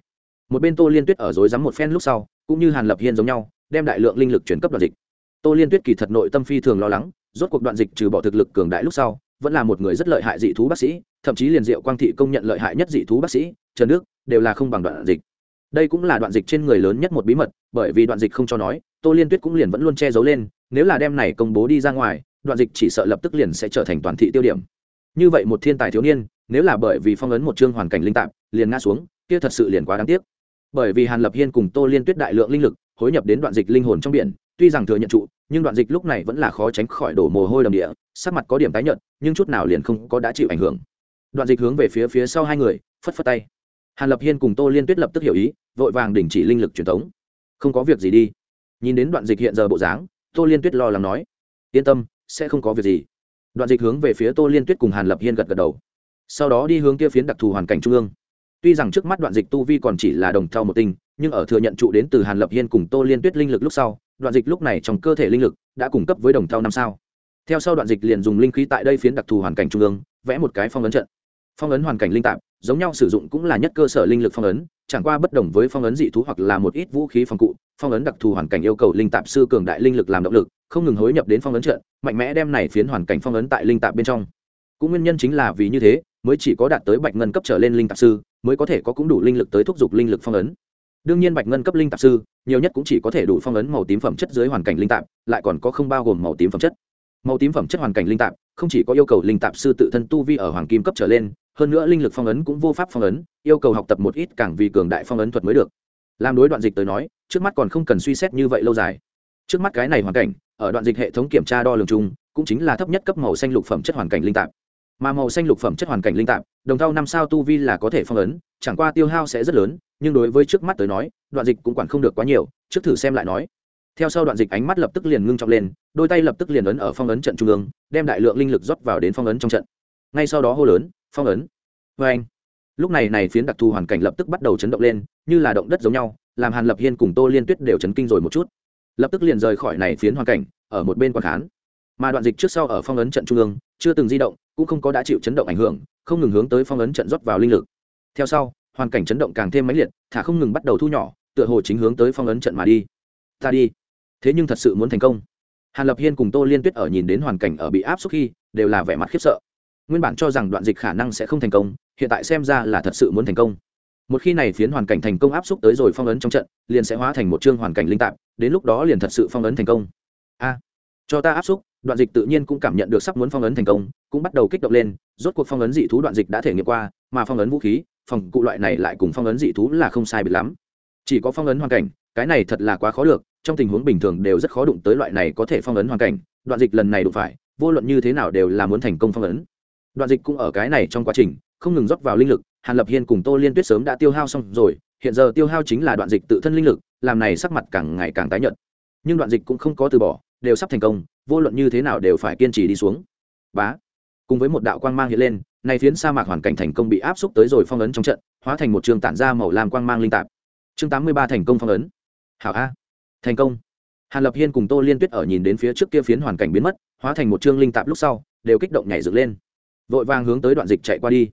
Một bên tô liên tuyết ở dối rắm một phen lúc sau, cũng như hàn lập hiên giống nhau, đem đại lượng linh lực chuyển cấp đoạn dịch. Tô liên tuyết kỳ thật nội tâm phi thường lo lắng, rốt cuộc đoạn dịch trừ bỏ thực lực cường đại lúc sau, vẫn là một người rất lợi hại dị thú bác sĩ, thậm chí liền diệu quang thị công nhận lợi hại nhất dị thú bác sĩ, trần đức, đều là không bằng đoạn dịch. Đây cũng là đoạn dịch trên người lớn nhất một bí mật, bởi vì đoạn dịch không cho nói, tô liên tuyết cũng liền vẫn luôn che giấu lên, nếu là đem này công bố đi ra ngoài, đoạn dịch chỉ sợ lập tức liền sẽ trở thành toàn thị tiêu điểm. Như vậy một thiên tài thiếu niên nếu là bởi vì phong ấn một chương hoàn cảnh linh tạp, liền ngã xuống, kia thật sự liền quá đáng tiếc. Bởi vì hàn lập hiên cùng tô liên tuyết đại lượng linh lực, hối nhập đến đoạn dịch linh hồn trong biển, tuy rằng thừa nhận trụ, nhưng đoạn dịch lúc này vẫn là khó tránh khỏi đổ mồ hôi đầm địa, sắc mặt có điểm tái nhợt, nhưng chút nào liền không có đã chịu ảnh hưởng. Đoạn dịch hướng về phía phía sau hai người, phất phất tay. Hàn lập hiên cùng tô liên tuyết lập tức hiểu ý, vội vàng đình chỉ linh lực truyền thống không có việc gì đi. Nhìn đến đoạn dịch hiện giờ bộ dáng, tô liên tuyết lo lắng nói, yên tâm, sẽ không có việc gì. Đoạn dịch hướng về phía tô liên tuyết cùng hàn lập hiên gật gật đầu sau đó đi hướng kia phiến đặc thù hoàn cảnh trung ương. Tuy rằng trước mắt đoạn dịch tu vi còn chỉ là đồng thau một tinh, nhưng ở thừa nhận trụ đến từ hàn lập hiên cùng tô liên tuyết linh lực lúc sau, đoạn dịch lúc này trong cơ thể linh lực đã cung cấp với đồng thau năm sao. Theo sau đoạn dịch liền dùng linh khí tại đây phiến đặc thù hoàn cảnh trung ương, vẽ một cái phong ấn trận. Phong ấn hoàn cảnh linh tạp, giống nhau sử dụng cũng là nhất cơ sở linh lực phong ấn, chẳng qua bất đồng với phong ấn dị thú hoặc là một ít vũ khí phong cụ, phong ấn đặc thù hoàn cảnh yêu cầu linh tạp sư cường đại linh lực làm động lực, không ngừng hối nhập đến phong ấn trận, mạnh mẽ đem này phiến hoàn cảnh phong ấn tại linh tạp bên trong. Cũng nguyên nhân chính là vì như thế mới chỉ có đạt tới bạch ngân cấp trở lên linh tạp sư, mới có thể có cũng đủ linh lực tới thúc giục linh lực phong ấn. Đương nhiên bạch ngân cấp linh tạp sư, nhiều nhất cũng chỉ có thể đủ phong ấn màu tím phẩm chất dưới hoàn cảnh linh tạp, lại còn có không bao gồm màu tím phẩm chất. Màu tím phẩm chất hoàn cảnh linh tạp, không chỉ có yêu cầu linh tạp sư tự thân tu vi ở hoàng kim cấp trở lên, hơn nữa linh lực phong ấn cũng vô pháp phong ấn, yêu cầu học tập một ít càng vì cường đại phong ấn thuật mới được. Làm đối đoạn dịch tới nói, trước mắt còn không cần suy xét như vậy lâu dài. Trước mắt cái này hoàn cảnh, ở đoạn dịch hệ thống kiểm tra đo lường chung, cũng chính là thấp nhất cấp màu xanh lục phẩm chất hoàn cảnh linh tạp mà màu xanh lục phẩm chất hoàn cảnh linh tạp, đồng thau năm sao tu vi là có thể phong ấn, chẳng qua tiêu hao sẽ rất lớn, nhưng đối với trước mắt tới nói, đoạn dịch cũng quản không được quá nhiều, trước thử xem lại nói. Theo sau đoạn dịch ánh mắt lập tức liền ngưng trọng lên, đôi tay lập tức liền ấn ở phong ấn trận trung ương, đem đại lượng linh lực rót vào đến phong ấn trong trận. Ngay sau đó hô lớn, phong ấn! Vê anh, lúc này này phiến đặc thù hoàn cảnh lập tức bắt đầu chấn động lên, như là động đất giống nhau, làm hàn lập hiên cùng tô liên tuyết đều chấn kinh rồi một chút. Lập tức liền rời khỏi này phiến hoàn cảnh, ở một bên quan khán mà đoạn dịch trước sau ở phong ấn trận trung ương chưa từng di động, cũng không có đã chịu chấn động ảnh hưởng, không ngừng hướng tới phong ấn trận rót vào linh lực. Theo sau, hoàn cảnh chấn động càng thêm mãnh liệt, thả không ngừng bắt đầu thu nhỏ, tựa hồ chính hướng tới phong ấn trận mà đi. Ta đi. Thế nhưng thật sự muốn thành công. Hàn lập hiên cùng tô liên tuyết ở nhìn đến hoàn cảnh ở bị áp suất khi, đều là vẻ mặt khiếp sợ. Nguyên bản cho rằng đoạn dịch khả năng sẽ không thành công, hiện tại xem ra là thật sự muốn thành công. Một khi này phiến hoàn cảnh thành công áp xúc tới rồi phong ấn trong trận, liền sẽ hóa thành một chương hoàn cảnh linh tạp, đến lúc đó liền thật sự phong ấn thành công. A, cho ta áp xúc đoạn dịch tự nhiên cũng cảm nhận được sắp muốn phong ấn thành công, cũng bắt đầu kích động lên, rốt cuộc phong ấn dị thú đoạn dịch đã thể nghiệm qua, mà phong ấn vũ khí, phòng cụ loại này lại cùng phong ấn dị thú là không sai biệt lắm. Chỉ có phong ấn hoàn cảnh, cái này thật là quá khó được, trong tình huống bình thường đều rất khó đụng tới loại này có thể phong ấn hoàn cảnh, đoạn dịch lần này đụng phải, vô luận như thế nào đều là muốn thành công phong ấn. Đoạn dịch cũng ở cái này trong quá trình, không ngừng rót vào linh lực, hàn lập hiên cùng tô liên tuyết sớm đã tiêu hao xong rồi, hiện giờ tiêu hao chính là đoạn dịch tự thân linh lực, làm này sắc mặt càng ngày càng tái nhợt. Nhưng đoạn dịch cũng không có từ bỏ, đều sắp thành công vô luận như thế nào đều phải kiên trì đi xuống. Bá. Cùng với một đạo quang mang hiện lên, nay phiến sa mạc hoàn cảnh thành công bị áp xúc tới rồi phong ấn trong trận, hóa thành một trường tản ra màu lam quang mang linh tạp. Chương tám mươi ba thành công phong ấn. Hảo a. Thành công. Hàn lập hiên cùng tô liên tuyết ở nhìn đến phía trước kia phiến hoàn cảnh biến mất, hóa thành một chương linh tạp lúc sau, đều kích động nhảy dựng lên. Vội vàng hướng tới đoạn dịch chạy qua đi.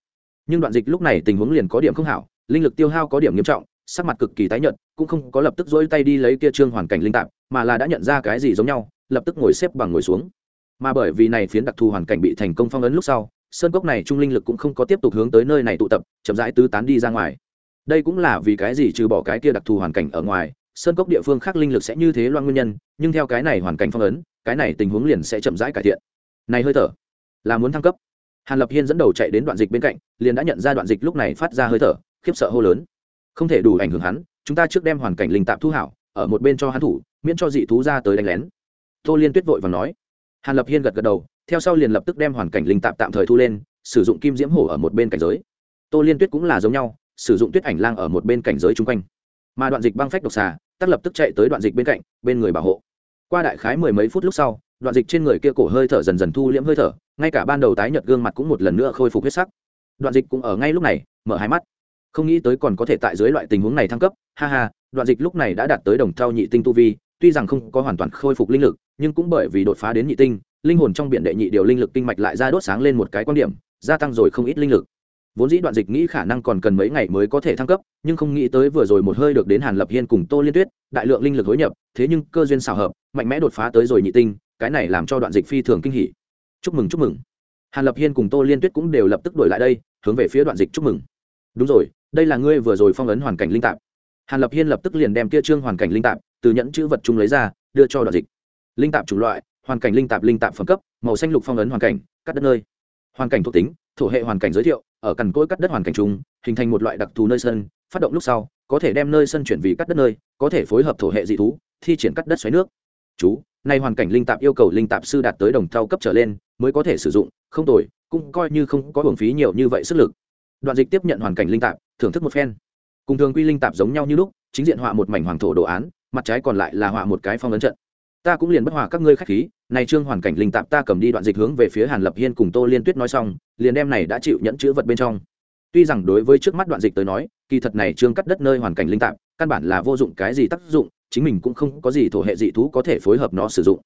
Nhưng đoạn dịch lúc này tình huống liền có điểm không hảo, linh lực tiêu hao có điểm nghiêm trọng, sắc mặt cực kỳ tái nhợt, cũng không có lập tức dỗi tay đi lấy kia trương hoàn cảnh linh tạp, mà là đã nhận ra cái gì giống nhau lập tức ngồi xếp bằng ngồi xuống. Mà bởi vì này phiến đặc thù hoàn cảnh bị thành công phong ấn lúc sau, sơn cốc này trung linh lực cũng không có tiếp tục hướng tới nơi này tụ tập, chậm rãi tứ tán đi ra ngoài. Đây cũng là vì cái gì trừ bỏ cái kia đặc thù hoàn cảnh ở ngoài, sơn cốc địa phương khác linh lực sẽ như thế loan nguyên nhân, nhưng theo cái này hoàn cảnh phong ấn, cái này tình huống liền sẽ chậm rãi cải thiện. Này hơi thở, là muốn thăng cấp. Hàn lập hiên dẫn đầu chạy đến đoạn dịch bên cạnh, liền đã nhận ra đoạn dịch lúc này phát ra hơi thở, khiếp sợ hô lớn. Không thể đủ ảnh hưởng hắn, chúng ta trước đem hoàn cảnh linh tạm thu hảo, ở một bên cho hắn thủ, miễn cho dị thú ra tới đánh lén tô liên tuyết vội và nói. Hàn lập hiên gật gật đầu, theo sau liền lập tức đem hoàn cảnh linh tạm tạm thời thu lên, sử dụng kim diễm hổ ở một bên cảnh giới. Tô liên tuyết cũng là giống nhau, sử dụng tuyết ảnh lang ở một bên cảnh giới chung quanh. Mà đoạn dịch băng phách độc xà tắt lập tức chạy tới đoạn dịch bên cạnh, bên người bảo hộ. Qua đại khái mười mấy phút lúc sau, đoạn dịch trên người kia cổ hơi thở dần dần thu liễm hơi thở, ngay cả ban đầu tái nhợt gương mặt cũng một lần nữa khôi phục huyết sắc. Đoạn dịch cũng ở ngay lúc này, mở hai mắt. Không nghĩ tới còn có thể tại dưới loại tình huống này thăng cấp, ha ha, đoạn dịch lúc này đã đạt tới đồng thau nhị tinh tu vi tuy rằng không có hoàn toàn khôi phục linh lực, nhưng cũng bởi vì đột phá đến nhị tinh, linh hồn trong biển đệ nhị điều linh lực kinh mạch lại ra đốt sáng lên một cái quan điểm, gia tăng rồi không ít linh lực. Vốn dĩ đoạn dịch nghĩ khả năng còn cần mấy ngày mới có thể thăng cấp, nhưng không nghĩ tới vừa rồi một hơi được đến hàn lập hiên cùng tô liên tuyết, đại lượng linh lực hối nhập, thế nhưng cơ duyên xào hợp, mạnh mẽ đột phá tới rồi nhị tinh, cái này làm cho đoạn dịch phi thường kinh hỉ. Chúc mừng chúc mừng. Hàn lập hiên cùng tô liên tuyết cũng đều lập tức đổi lại đây, hướng về phía đoạn dịch chúc mừng. Đúng rồi, đây là ngươi vừa rồi phong ấn hoàn cảnh linh tạp. Hàn lập hiên lập tức liền đem kia trương hoàn cảnh linh tạp từ nhẫn chữ vật chung lấy ra, đưa cho đoạn dịch. Linh tạp chủng loại, hoàn cảnh linh tạp linh tạp phẩm cấp, màu xanh lục phong ấn hoàn cảnh, cắt đất nơi. Hoàn cảnh thuộc tính, thổ hệ hoàn cảnh giới thiệu, ở cằn cỗi cắt đất hoàn cảnh chung, hình thành một loại đặc thù nơi sân, phát động lúc sau, có thể đem nơi sân chuyển vì cắt đất nơi, có thể phối hợp thổ hệ dị thú, thi triển cắt đất xoáy nước. Chú, nay hoàn cảnh linh tạp yêu cầu linh tạp sư đạt tới đồng thau cấp trở lên, mới có thể sử dụng, không tồi, cũng coi như không có hưởng phí nhiều như vậy sức lực. Đoạn dịch tiếp nhận hoàn cảnh linh tạp, thưởng thức một phen. Cùng thường quy linh tạp giống nhau như lúc, chính diện họa một mảnh hoàng thổ đồ án mặt trái còn lại là họa một cái phong ấn trận. Ta cũng liền bất hòa các ngươi khách khí, này trương hoàn cảnh linh tạp ta cầm đi đoạn dịch hướng về phía hàn lập hiên cùng tô liên tuyết nói xong, liền đem này đã chịu nhẫn chữ vật bên trong. Tuy rằng đối với trước mắt đoạn dịch tới nói, kỳ thật này trương cắt đất nơi hoàn cảnh linh tạp, căn bản là vô dụng cái gì tác dụng, chính mình cũng không có gì thổ hệ dị thú có thể phối hợp nó sử dụng.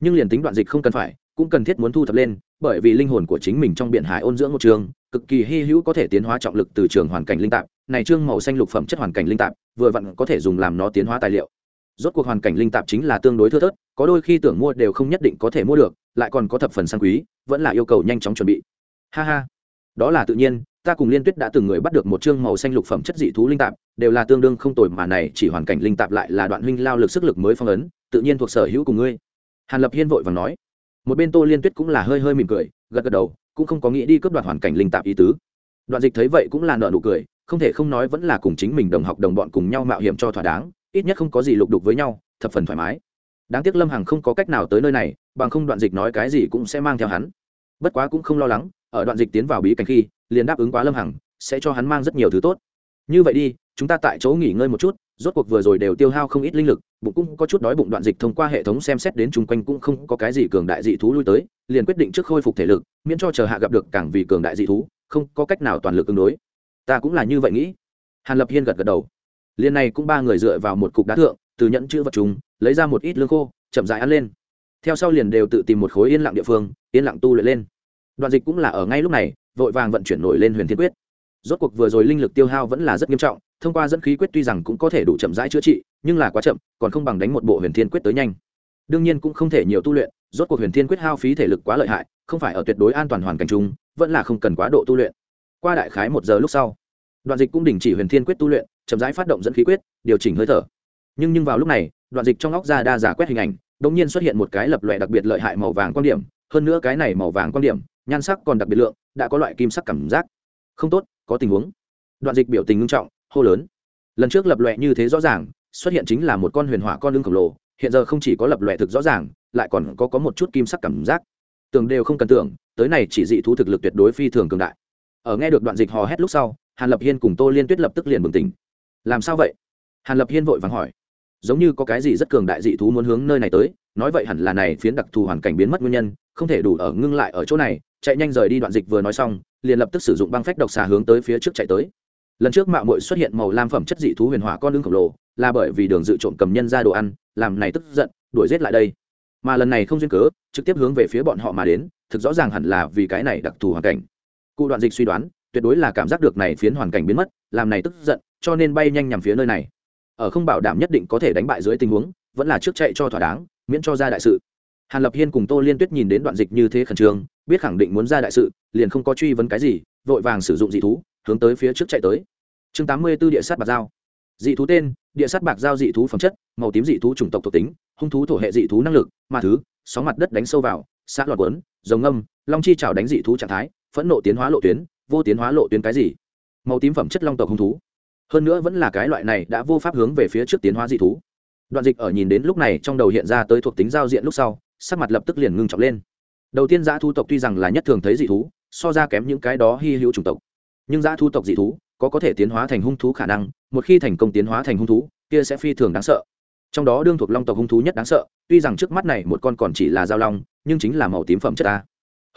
Nhưng liền tính đoạn dịch không cần phải, cũng cần thiết muốn thu thập lên, bởi vì linh hồn của chính mình trong biển hải ôn dưỡng một trường, cực kỳ hy hữu có thể tiến hóa trọng lực từ trường hoàn cảnh linh tạp. Này trương màu xanh lục phẩm chất hoàn cảnh linh tạp, vừa vặn có thể dùng làm nó tiến hóa tài liệu rốt cuộc hoàn cảnh linh tạp chính là tương đối thưa thớt, có đôi khi tưởng mua đều không nhất định có thể mua được, lại còn có thập phần sang quý, vẫn là yêu cầu nhanh chóng chuẩn bị. Ha ha. Đó là tự nhiên, ta cùng liên tuyết đã từng người bắt được một chương màu xanh lục phẩm chất dị thú linh tạp, đều là tương đương không tồi mà này, chỉ hoàn cảnh linh tạp lại là đoạn huynh lao lực sức lực mới phong ấn, tự nhiên thuộc sở hữu cùng ngươi. Hàn lập hiên vội và nói. Một bên tô liên tuyết cũng là hơi hơi mỉm cười, gật gật đầu, cũng không có nghĩ đi cướp đoạt hoàn cảnh linh tạp ý tứ. Đoạn dịch thấy vậy cũng là nợ nụ cười, không thể không nói vẫn là cùng chính mình đồng học đồng bọn cùng nhau mạo hiểm cho thỏa đáng ít nhất không có gì lục đục với nhau, thập phần thoải mái. Đáng tiếc lâm hằng không có cách nào tới nơi này, bằng không đoạn dịch nói cái gì cũng sẽ mang theo hắn. Bất quá cũng không lo lắng, ở đoạn dịch tiến vào bí cảnh khi, liền đáp ứng quá lâm hằng, sẽ cho hắn mang rất nhiều thứ tốt. Như vậy đi, chúng ta tại chỗ nghỉ ngơi một chút, rốt cuộc vừa rồi đều tiêu hao không ít linh lực, bụng cũng có chút đói bụng đoạn dịch thông qua hệ thống xem xét đến chung quanh cũng không có cái gì cường đại dị thú lui tới, liền quyết định trước khôi phục thể lực, miễn cho chờ hạ gặp được càng vì cường đại dị thú, không có cách nào toàn lực ứng đối. Ta cũng là như vậy nghĩ. Hàn lập hiên gật gật đầu liền này cũng ba người dựa vào một cục đá thượng, từ nhẫn chữ vật chúng lấy ra một ít lương khô, chậm rãi ăn lên. Theo sau liền đều tự tìm một khối yên lặng địa phương, yên lặng tu luyện lên. Đoạn dịch cũng là ở ngay lúc này, vội vàng vận chuyển nổi lên huyền thiên quyết. Rốt cuộc vừa rồi linh lực tiêu hao vẫn là rất nghiêm trọng, thông qua dẫn khí quyết tuy rằng cũng có thể đủ chậm rãi chữa trị, nhưng là quá chậm, còn không bằng đánh một bộ huyền thiên quyết tới nhanh. Đương nhiên cũng không thể nhiều tu luyện, rốt cuộc huyền thiên quyết hao phí thể lực quá lợi hại, không phải ở tuyệt đối an toàn hoàn cảnh chung, vẫn là không cần quá độ tu luyện. Qua đại khái một giờ lúc sau, đoạn dịch cũng đình chỉ huyền thiên quyết tu luyện chậm rãi phát động dẫn khí quyết, điều chỉnh hơi thở. Nhưng nhưng vào lúc này, đoạn dịch trong óc ra đa giả quét hình ảnh đ ỗ n g nhiên xuất hiện một cái lập loại đặc biệt lợi hại màu vàng quan điểm. Hơn nữa cái này màu vàng quan điểm, nhan sắc còn đặc biệt lượng, đã có loại kim sắc cảm giác. Không tốt, có tình huống. Đoạn dịch biểu tình ngưng trọng, hô lớn. Lần trước lập loại như thế rõ ràng, xuất hiện chính là một con huyền hỏa con lưng khổng lồ, hiện giờ không chỉ có lập loại thực rõ ràng, lại còn có có một chút kim sắc cảm giác. Tưởng đều không cần tưởng, tới này chỉ dị thú thực lực tuyệt đối phi thường cường đại. Ở nghe được đoạn dịch hò hét lúc sau, hàn lập hiên cùng tô liên tuyết lập tức liền bừng tỉnh làm sao vậy? Hàn lập hiên vội vàng hỏi. Giống như có cái gì rất cường đại dị thú muốn hướng nơi này tới, nói vậy hẳn là này phiến đặc thù hoàn cảnh biến mất nguyên nhân, không thể đủ ở ngưng lại ở chỗ này, chạy nhanh rời đi đoạn dịch vừa nói xong, liền lập tức sử dụng băng phách độc xà hướng tới phía trước chạy tới. Lần trước mạo muội xuất hiện màu lam phẩm chất dị thú huyền hỏa con lưng khổng lồ, là bởi vì đường dự trộm cầm nhân ra đồ ăn, làm này tức giận, đuổi giết lại đây. Mà lần này không duyên cớ, trực tiếp hướng về phía bọn họ mà đến, thực rõ ràng hẳn là vì cái này đặc thù hoàn cảnh. Cụ đoạn dịch suy đoán, tuyệt đối là cảm giác được này phiến hoàn cảnh biến mất, làm này tức giận cho nên bay nhanh nhằm phía nơi này. Ở không bảo đảm nhất định có thể đánh bại dưới tình huống, vẫn là trước chạy cho thỏa đáng, miễn cho ra đại sự. Hàn lập hiên cùng tô liên tuyết nhìn đến đoạn dịch như thế khẩn trương, biết khẳng định muốn ra đại sự, liền không có truy vấn cái gì, vội vàng sử dụng dị thú, hướng tới phía trước chạy tới. Chương tám mươi b ố địa sát bạc giao. Dị thú tên, địa sát bạc giao dị thú phẩm chất, màu tím dị thú chủng tộc thuộc tính, hung thú thổ hệ dị thú năng lực, ma thứ, sóng mặt đất đánh sâu vào sát lọt quấn dòng ngâm, long chi trào đánh dị thú trạng thái, phẫn nộ tiến hóa lộ tuyến, vô tiến hóa lộ tuyến cái gì? Màu tím phẩm chất long tộc hung thú hơn nữa vẫn là cái loại này đã vô pháp hướng về phía trước tiến hóa dị thú. Đoạn dịch ở nhìn đến lúc này trong đầu hiện ra tới thuộc tính giao diện lúc sau, sắc mặt lập tức liền ngưng trọng lên. Đầu tiên giã thu tộc tuy rằng là nhất thường thấy dị thú, so ra kém những cái đó hy hữu chủng tộc. Nhưng giã thu tộc dị thú có có thể tiến hóa thành hung thú khả năng, một khi thành công tiến hóa thành hung thú, kia sẽ phi thường đáng sợ. Trong đó đương thuộc long tộc hung thú nhất đáng sợ, tuy rằng trước mắt này một con còn chỉ là giao long, nhưng chính là màu tím phẩm chất ta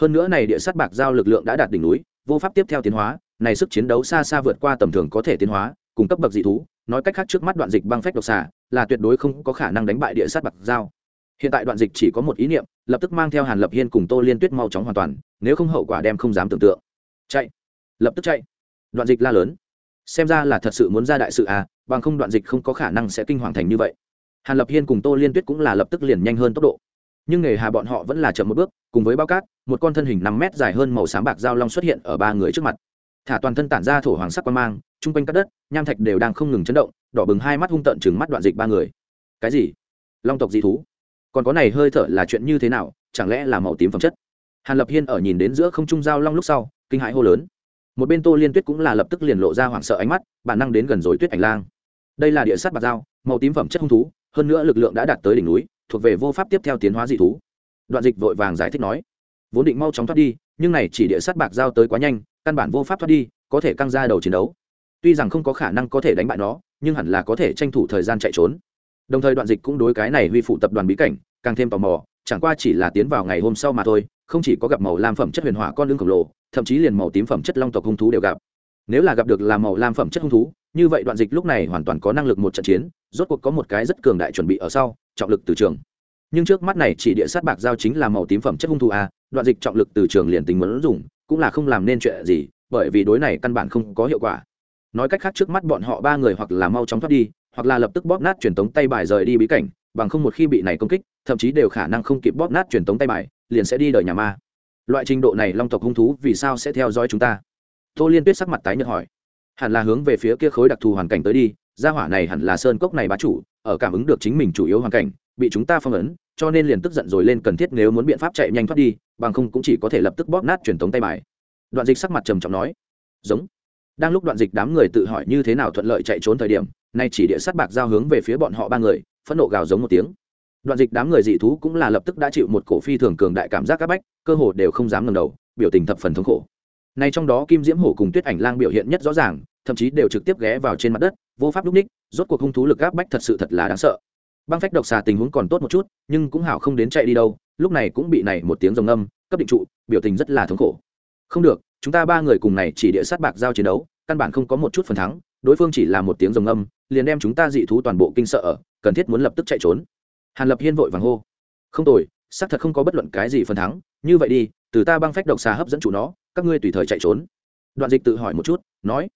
hơn nữa này địa sát bạc giao lực lượng đã đạt đỉnh núi, vô pháp tiếp theo tiến hóa này sức chiến đấu xa xa vượt qua tầm thường có thể tiến hóa, cùng cấp bậc dị thú, nói cách khác trước mắt đoạn dịch băng phách độc xà là tuyệt đối không có khả năng đánh bại địa sát bạc dao. hiện tại đoạn dịch chỉ có một ý niệm, lập tức mang theo hàn lập hiên cùng tô liên tuyết mau chóng hoàn toàn, nếu không hậu quả đem không dám tưởng tượng. Chạy! Lập tức chạy! Đoạn dịch la lớn. Xem ra là thật sự muốn ra đại sự à bằng không đoạn dịch không có khả năng sẽ kinh hoàng thành như vậy. Hàn lập hiên cùng tô liên tuyết cũng là lập tức liền nhanh hơn tốc độ. Nhưng nghề hà bọn họ vẫn là chậm một bước, cùng với bao cát, một con thân hình năm mét dài hơn màu xám bạc dao long xuất hiện ở ba người trước mặt thả toàn thân tản ra thổ hoàng sắc quan mang, chung quanh các đất, nham thạch đều đang không ngừng chấn động, đỏ bừng hai mắt hung tợn chừng mắt đoạn dịch ba người. Cái gì? Long tộc dị thú? Còn có này hơi thở là chuyện như thế nào? Chẳng lẽ là màu tím phẩm chất? Hàn lập hiên ở nhìn đến giữa không trung giao long lúc sau, kinh hãi hô lớn. Một bên tô liên tuyết cũng là lập tức liền lộ ra hoảng sợ ánh mắt, bản năng đến gần rồi tuyết ảnh lang. Đây là địa sát bạc dao màu tím phẩm chất hung thú, hơn nữa lực lượng đã đạt tới đỉnh núi, thuộc về vô pháp tiếp theo tiến hóa dị thú. Đoạn dịch vội vàng giải thích nói, vốn định mau chóng thoát đi, nhưng này chỉ địa sát bạc giao tới quá nhanh căn bản vô pháp thoát đi, có thể căng ra đầu chiến đấu. Tuy rằng không có khả năng có thể đánh bại nó, nhưng hẳn là có thể tranh thủ thời gian chạy trốn. Đồng thời đoạn dịch cũng đối cái này huy phụ tập đoàn bí cảnh, càng thêm tò mò, chẳng qua chỉ là tiến vào ngày hôm sau mà thôi, không chỉ có gặp màu lam phẩm chất huyền hỏa con lưng khổng lồ, thậm chí liền màu tím phẩm chất long tộc hung thú đều gặp. Nếu là gặp được là màu lam phẩm chất hung thú, như vậy đoạn dịch lúc này hoàn toàn có năng lực một trận chiến, rốt cuộc có một cái rất cường đại chuẩn bị ở sau, trọng lực từ trường. Nhưng trước mắt này chỉ địa sát bạc giao chính là màu tím phẩm chất hung thú a đoạn dịch trọng lực từ trường liền tính muốn dùng cũng là không làm nên chuyện gì, bởi vì đối này căn bản không có hiệu quả. Nói cách khác trước mắt bọn họ ba người hoặc là mau chóng thoát đi, hoặc là lập tức bóp nát truyền tống tay bài rời đi bí cảnh, bằng không một khi bị này công kích, thậm chí đều khả năng không kịp bóp nát truyền tống tay bài, liền sẽ đi đời nhà ma. Loại trình độ này long tộc hung thú vì sao sẽ theo dõi chúng ta? Tô liên tuyết sắc mặt tái nhợt hỏi. Hẳn là hướng về phía kia khối đặc thù hoàn cảnh tới đi, gia hỏa này hẳn là sơn cốc này bá chủ, ở cảm ứng được chính mình chủ yếu hoàn cảnh bị chúng ta phong ấn, cho nên liền tức giận rồi lên cần thiết nếu muốn biện pháp chạy nhanh thoát đi, bằng không cũng chỉ có thể lập tức bóp nát truyền thống tay bài. Đoạn dịch sắc mặt trầm trọng nói. Giống. Đang lúc đoạn dịch đám người tự hỏi như thế nào thuận lợi chạy trốn thời điểm, nay chỉ địa sát bạc giao hướng về phía bọn họ ba người, phẫn nộ gào giống một tiếng. Đoạn dịch đám người dị thú cũng là lập tức đã chịu một cổ phi thường cường đại cảm giác áp bách, cơ hồ đều không dám ngẩng đầu, biểu tình thập phần thống khổ. Nay trong đó kim diễm hổ cùng tuyết ảnh lang biểu hiện nhất rõ ràng, thậm chí đều trực tiếp ghé vào trên mặt đất, vô pháp lúc ních, rốt cuộc hung thú lực áp bách thật sự thật là đáng sợ băng phách độc xà tình huống còn tốt một chút, nhưng cũng hảo không đến chạy đi đâu, lúc này cũng bị này một tiếng rồng âm cấp định trụ, biểu tình rất là thống khổ. Không được, chúng ta ba người cùng này chỉ địa sát bạc giao chiến đấu, căn bản không có một chút phần thắng, đối phương chỉ là một tiếng rồng âm liền đem chúng ta dị thú toàn bộ kinh sợ ở, cần thiết muốn lập tức chạy trốn. Hàn lập hiên vội vàng hô. Không tồi, xác thật không có bất luận cái gì phần thắng, như vậy đi, từ ta băng phách độc xà hấp dẫn chủ nó, các ngươi tùy thời chạy trốn. Đoạn dịch tự hỏi một chút, nói.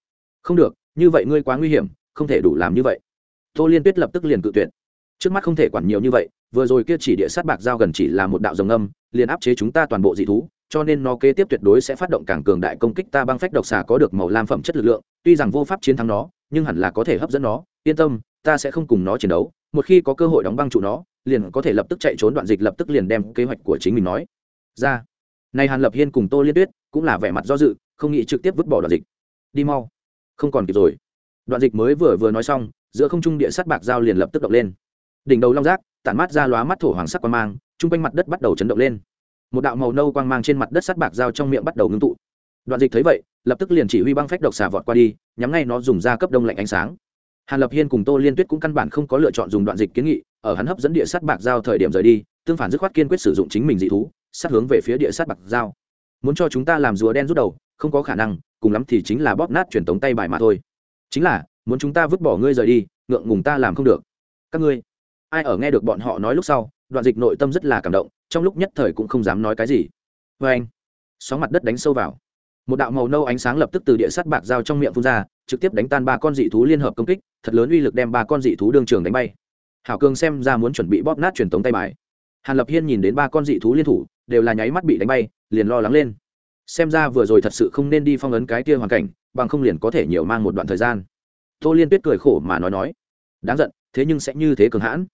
Không được, như vậy ngươi quá nguy hiểm, không thể đủ làm như vậy. Tô liên tuyết lập tức liền cự tuyệt trước mắt không thể quản nhiều như vậy, vừa rồi kia chỉ địa sát bạc giao gần chỉ là một đạo rồng âm, liền áp chế chúng ta toàn bộ dị thú, cho nên nó kế tiếp tuyệt đối sẽ phát động càng cường đại công kích ta băng phách độc xà có được màu lam phẩm chất lực lượng, tuy rằng vô pháp chiến thắng nó, nhưng hẳn là có thể hấp dẫn nó. Yên tâm, ta sẽ không cùng nó chiến đấu, một khi có cơ hội đóng băng trụ nó, liền có thể lập tức chạy trốn, đoạn dịch lập tức liền đem kế hoạch của chính mình nói. Ra. Này hàn lập hiên cùng tô liên tuyết cũng là vẻ mặt do dự, không nghĩ trực tiếp vứt bỏ đoạn dịch. Đi mau. Không còn kịp rồi. Đoạn dịch mới vừa vừa nói xong, giữa không trung địa sắt bạc dao liền lập tức động lên đỉnh đầu long giác, tản mát ra lóa mắt thổ hoàng sắc quang mang, chung quanh mặt đất bắt đầu chấn động lên. Một đạo màu nâu quang mang trên mặt đất sắt bạc dao trong miệng bắt đầu ngưng tụ. Đoạn dịch thấy vậy, lập tức liền chỉ huy băng phách độc xà vọt qua đi, nhắm ngay nó dùng ra cấp đông lạnh ánh sáng. Hàn lập hiên cùng tô liên tuyết cũng căn bản không có lựa chọn dùng đoạn dịch kiến nghị, ở hắn hấp dẫn địa sắt bạc dao thời điểm rời đi, tương phản dứt khoát kiên quyết sử dụng chính mình dị thú sát hướng về phía địa sắt bạc dao muốn cho chúng ta làm rùa đen rút đầu, không có khả năng, cùng lắm thì chính là bóp nát truyền tống tay bài mà thôi. Chính là, muốn chúng ta vứt bỏ ngươi rời đi, ngượng ngùng ta làm không được. Các ngươi ai ở nghe được bọn họ nói lúc sau, đoạn dịch nội tâm rất là cảm động, trong lúc nhất thời cũng không dám nói cái gì. Vê anh, sóng mặt đất đánh sâu vào. Một đạo màu nâu ánh sáng lập tức từ địa sắt bạc dao trong miệng phun ra, trực tiếp đánh tan ba con dị thú liên hợp công kích, thật lớn uy lực đem ba con dị thú đương trường đánh bay. Hảo cường xem ra muốn chuẩn bị bóp nát truyền tống tay bài. Hàn lập hiên nhìn đến ba con dị thú liên thủ, đều là nháy mắt bị đánh bay, liền lo lắng lên. Xem ra vừa rồi thật sự không nên đi phong ấn cái kia hoàn cảnh, bằng không liền có thể nhiều mang một đoạn thời gian. Tô liên tuyết cười khổ mà nói nói, đáng giận, thế nhưng sẽ như thế cường hãn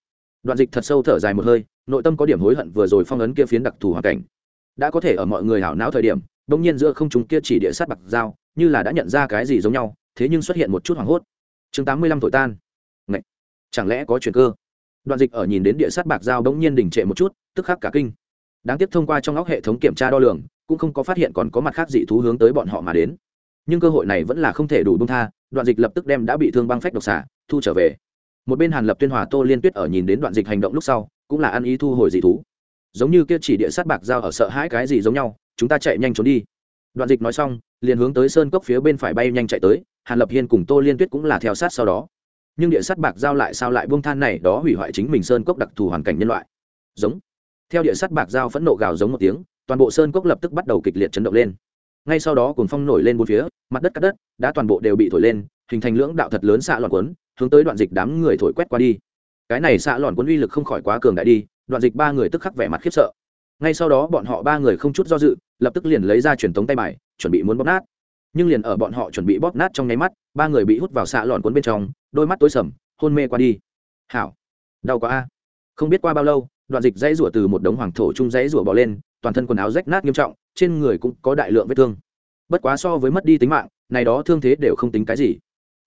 đoạn dịch thật sâu thở dài một hơi, nội tâm có điểm hối hận vừa rồi phong ấn kia phiến đặc thù hoàn cảnh. Đã có thể ở mọi người hảo não thời điểm, bỗng nhiên giữa không chúng kia chỉ địa sát bạc dao, như là đã nhận ra cái gì giống nhau, thế nhưng xuất hiện một chút hoảng hốt. Chương tám mươi lăm thổi tan. Ngậy! chẳng lẽ có chuyện cơ? Đoạn dịch ở nhìn đến địa sát bạc dao bỗng nhiên đình trệ một chút, tức khắc cả kinh. Đáng tiếc thông qua trong óc hệ thống kiểm tra đo lường, cũng không có phát hiện còn có mặt khác dị thú hướng tới bọn họ mà đến. Nhưng cơ hội này vẫn là không thể đủ bông tha, đoạn dịch lập tức đem đã bị thương băng phách độc xả, thu trở về một bên hàn lập tuyên hòa tô liên tuyết ở nhìn đến đoạn dịch hành động lúc sau, cũng là ăn ý thu hồi dị thú. Giống như kia chỉ địa sát bạc dao ở sợ hãi cái gì giống nhau, chúng ta chạy nhanh trốn đi. Đoạn dịch nói xong, liền hướng tới sơn cốc phía bên phải bay nhanh chạy tới, hàn lập hiên cùng tô liên tuyết cũng là theo sát sau đó. Nhưng địa sát bạc giao lại sao lại buông than này, đó hủy hoại chính mình sơn cốc đặc thù hoàn cảnh nhân loại. Giống. Theo địa sát bạc giao phẫn nộ gào giống một tiếng, toàn bộ sơn cốc lập tức bắt đầu kịch liệt chấn động lên. Ngay sau đó cùng phong nổi lên bốn phía, mặt đất cắt đất đã toàn bộ đều bị thổi lên hình thành lưỡng đạo thật lớn xạ loạn quấn, hướng tới đoạn dịch đám người thổi quét qua đi. Cái này xạ loạn quấn uy lực không khỏi quá cường đại đi, đoạn dịch ba người tức khắc vẻ mặt khiếp sợ. Ngay sau đó bọn họ ba người không chút do dự, lập tức liền lấy ra truyền tống tay bài, chuẩn bị muốn bóp nát. Nhưng liền ở bọn họ chuẩn bị bóp nát trong nháy mắt, ba người bị hút vào xạ lọn cuốn bên trong, đôi mắt tối sầm, hôn mê qua đi. Hảo, đau quá a. Không biết qua bao lâu, đoạn dịch dãy rủa từ một đống hoàng thổ chung dãy rủa bỏ lên, toàn thân quần áo rách nát nghiêm trọng, trên người cũng có đại lượng vết thương. Bất quá so với mất đi tính mạng, này đó thương thế đều không tính cái gì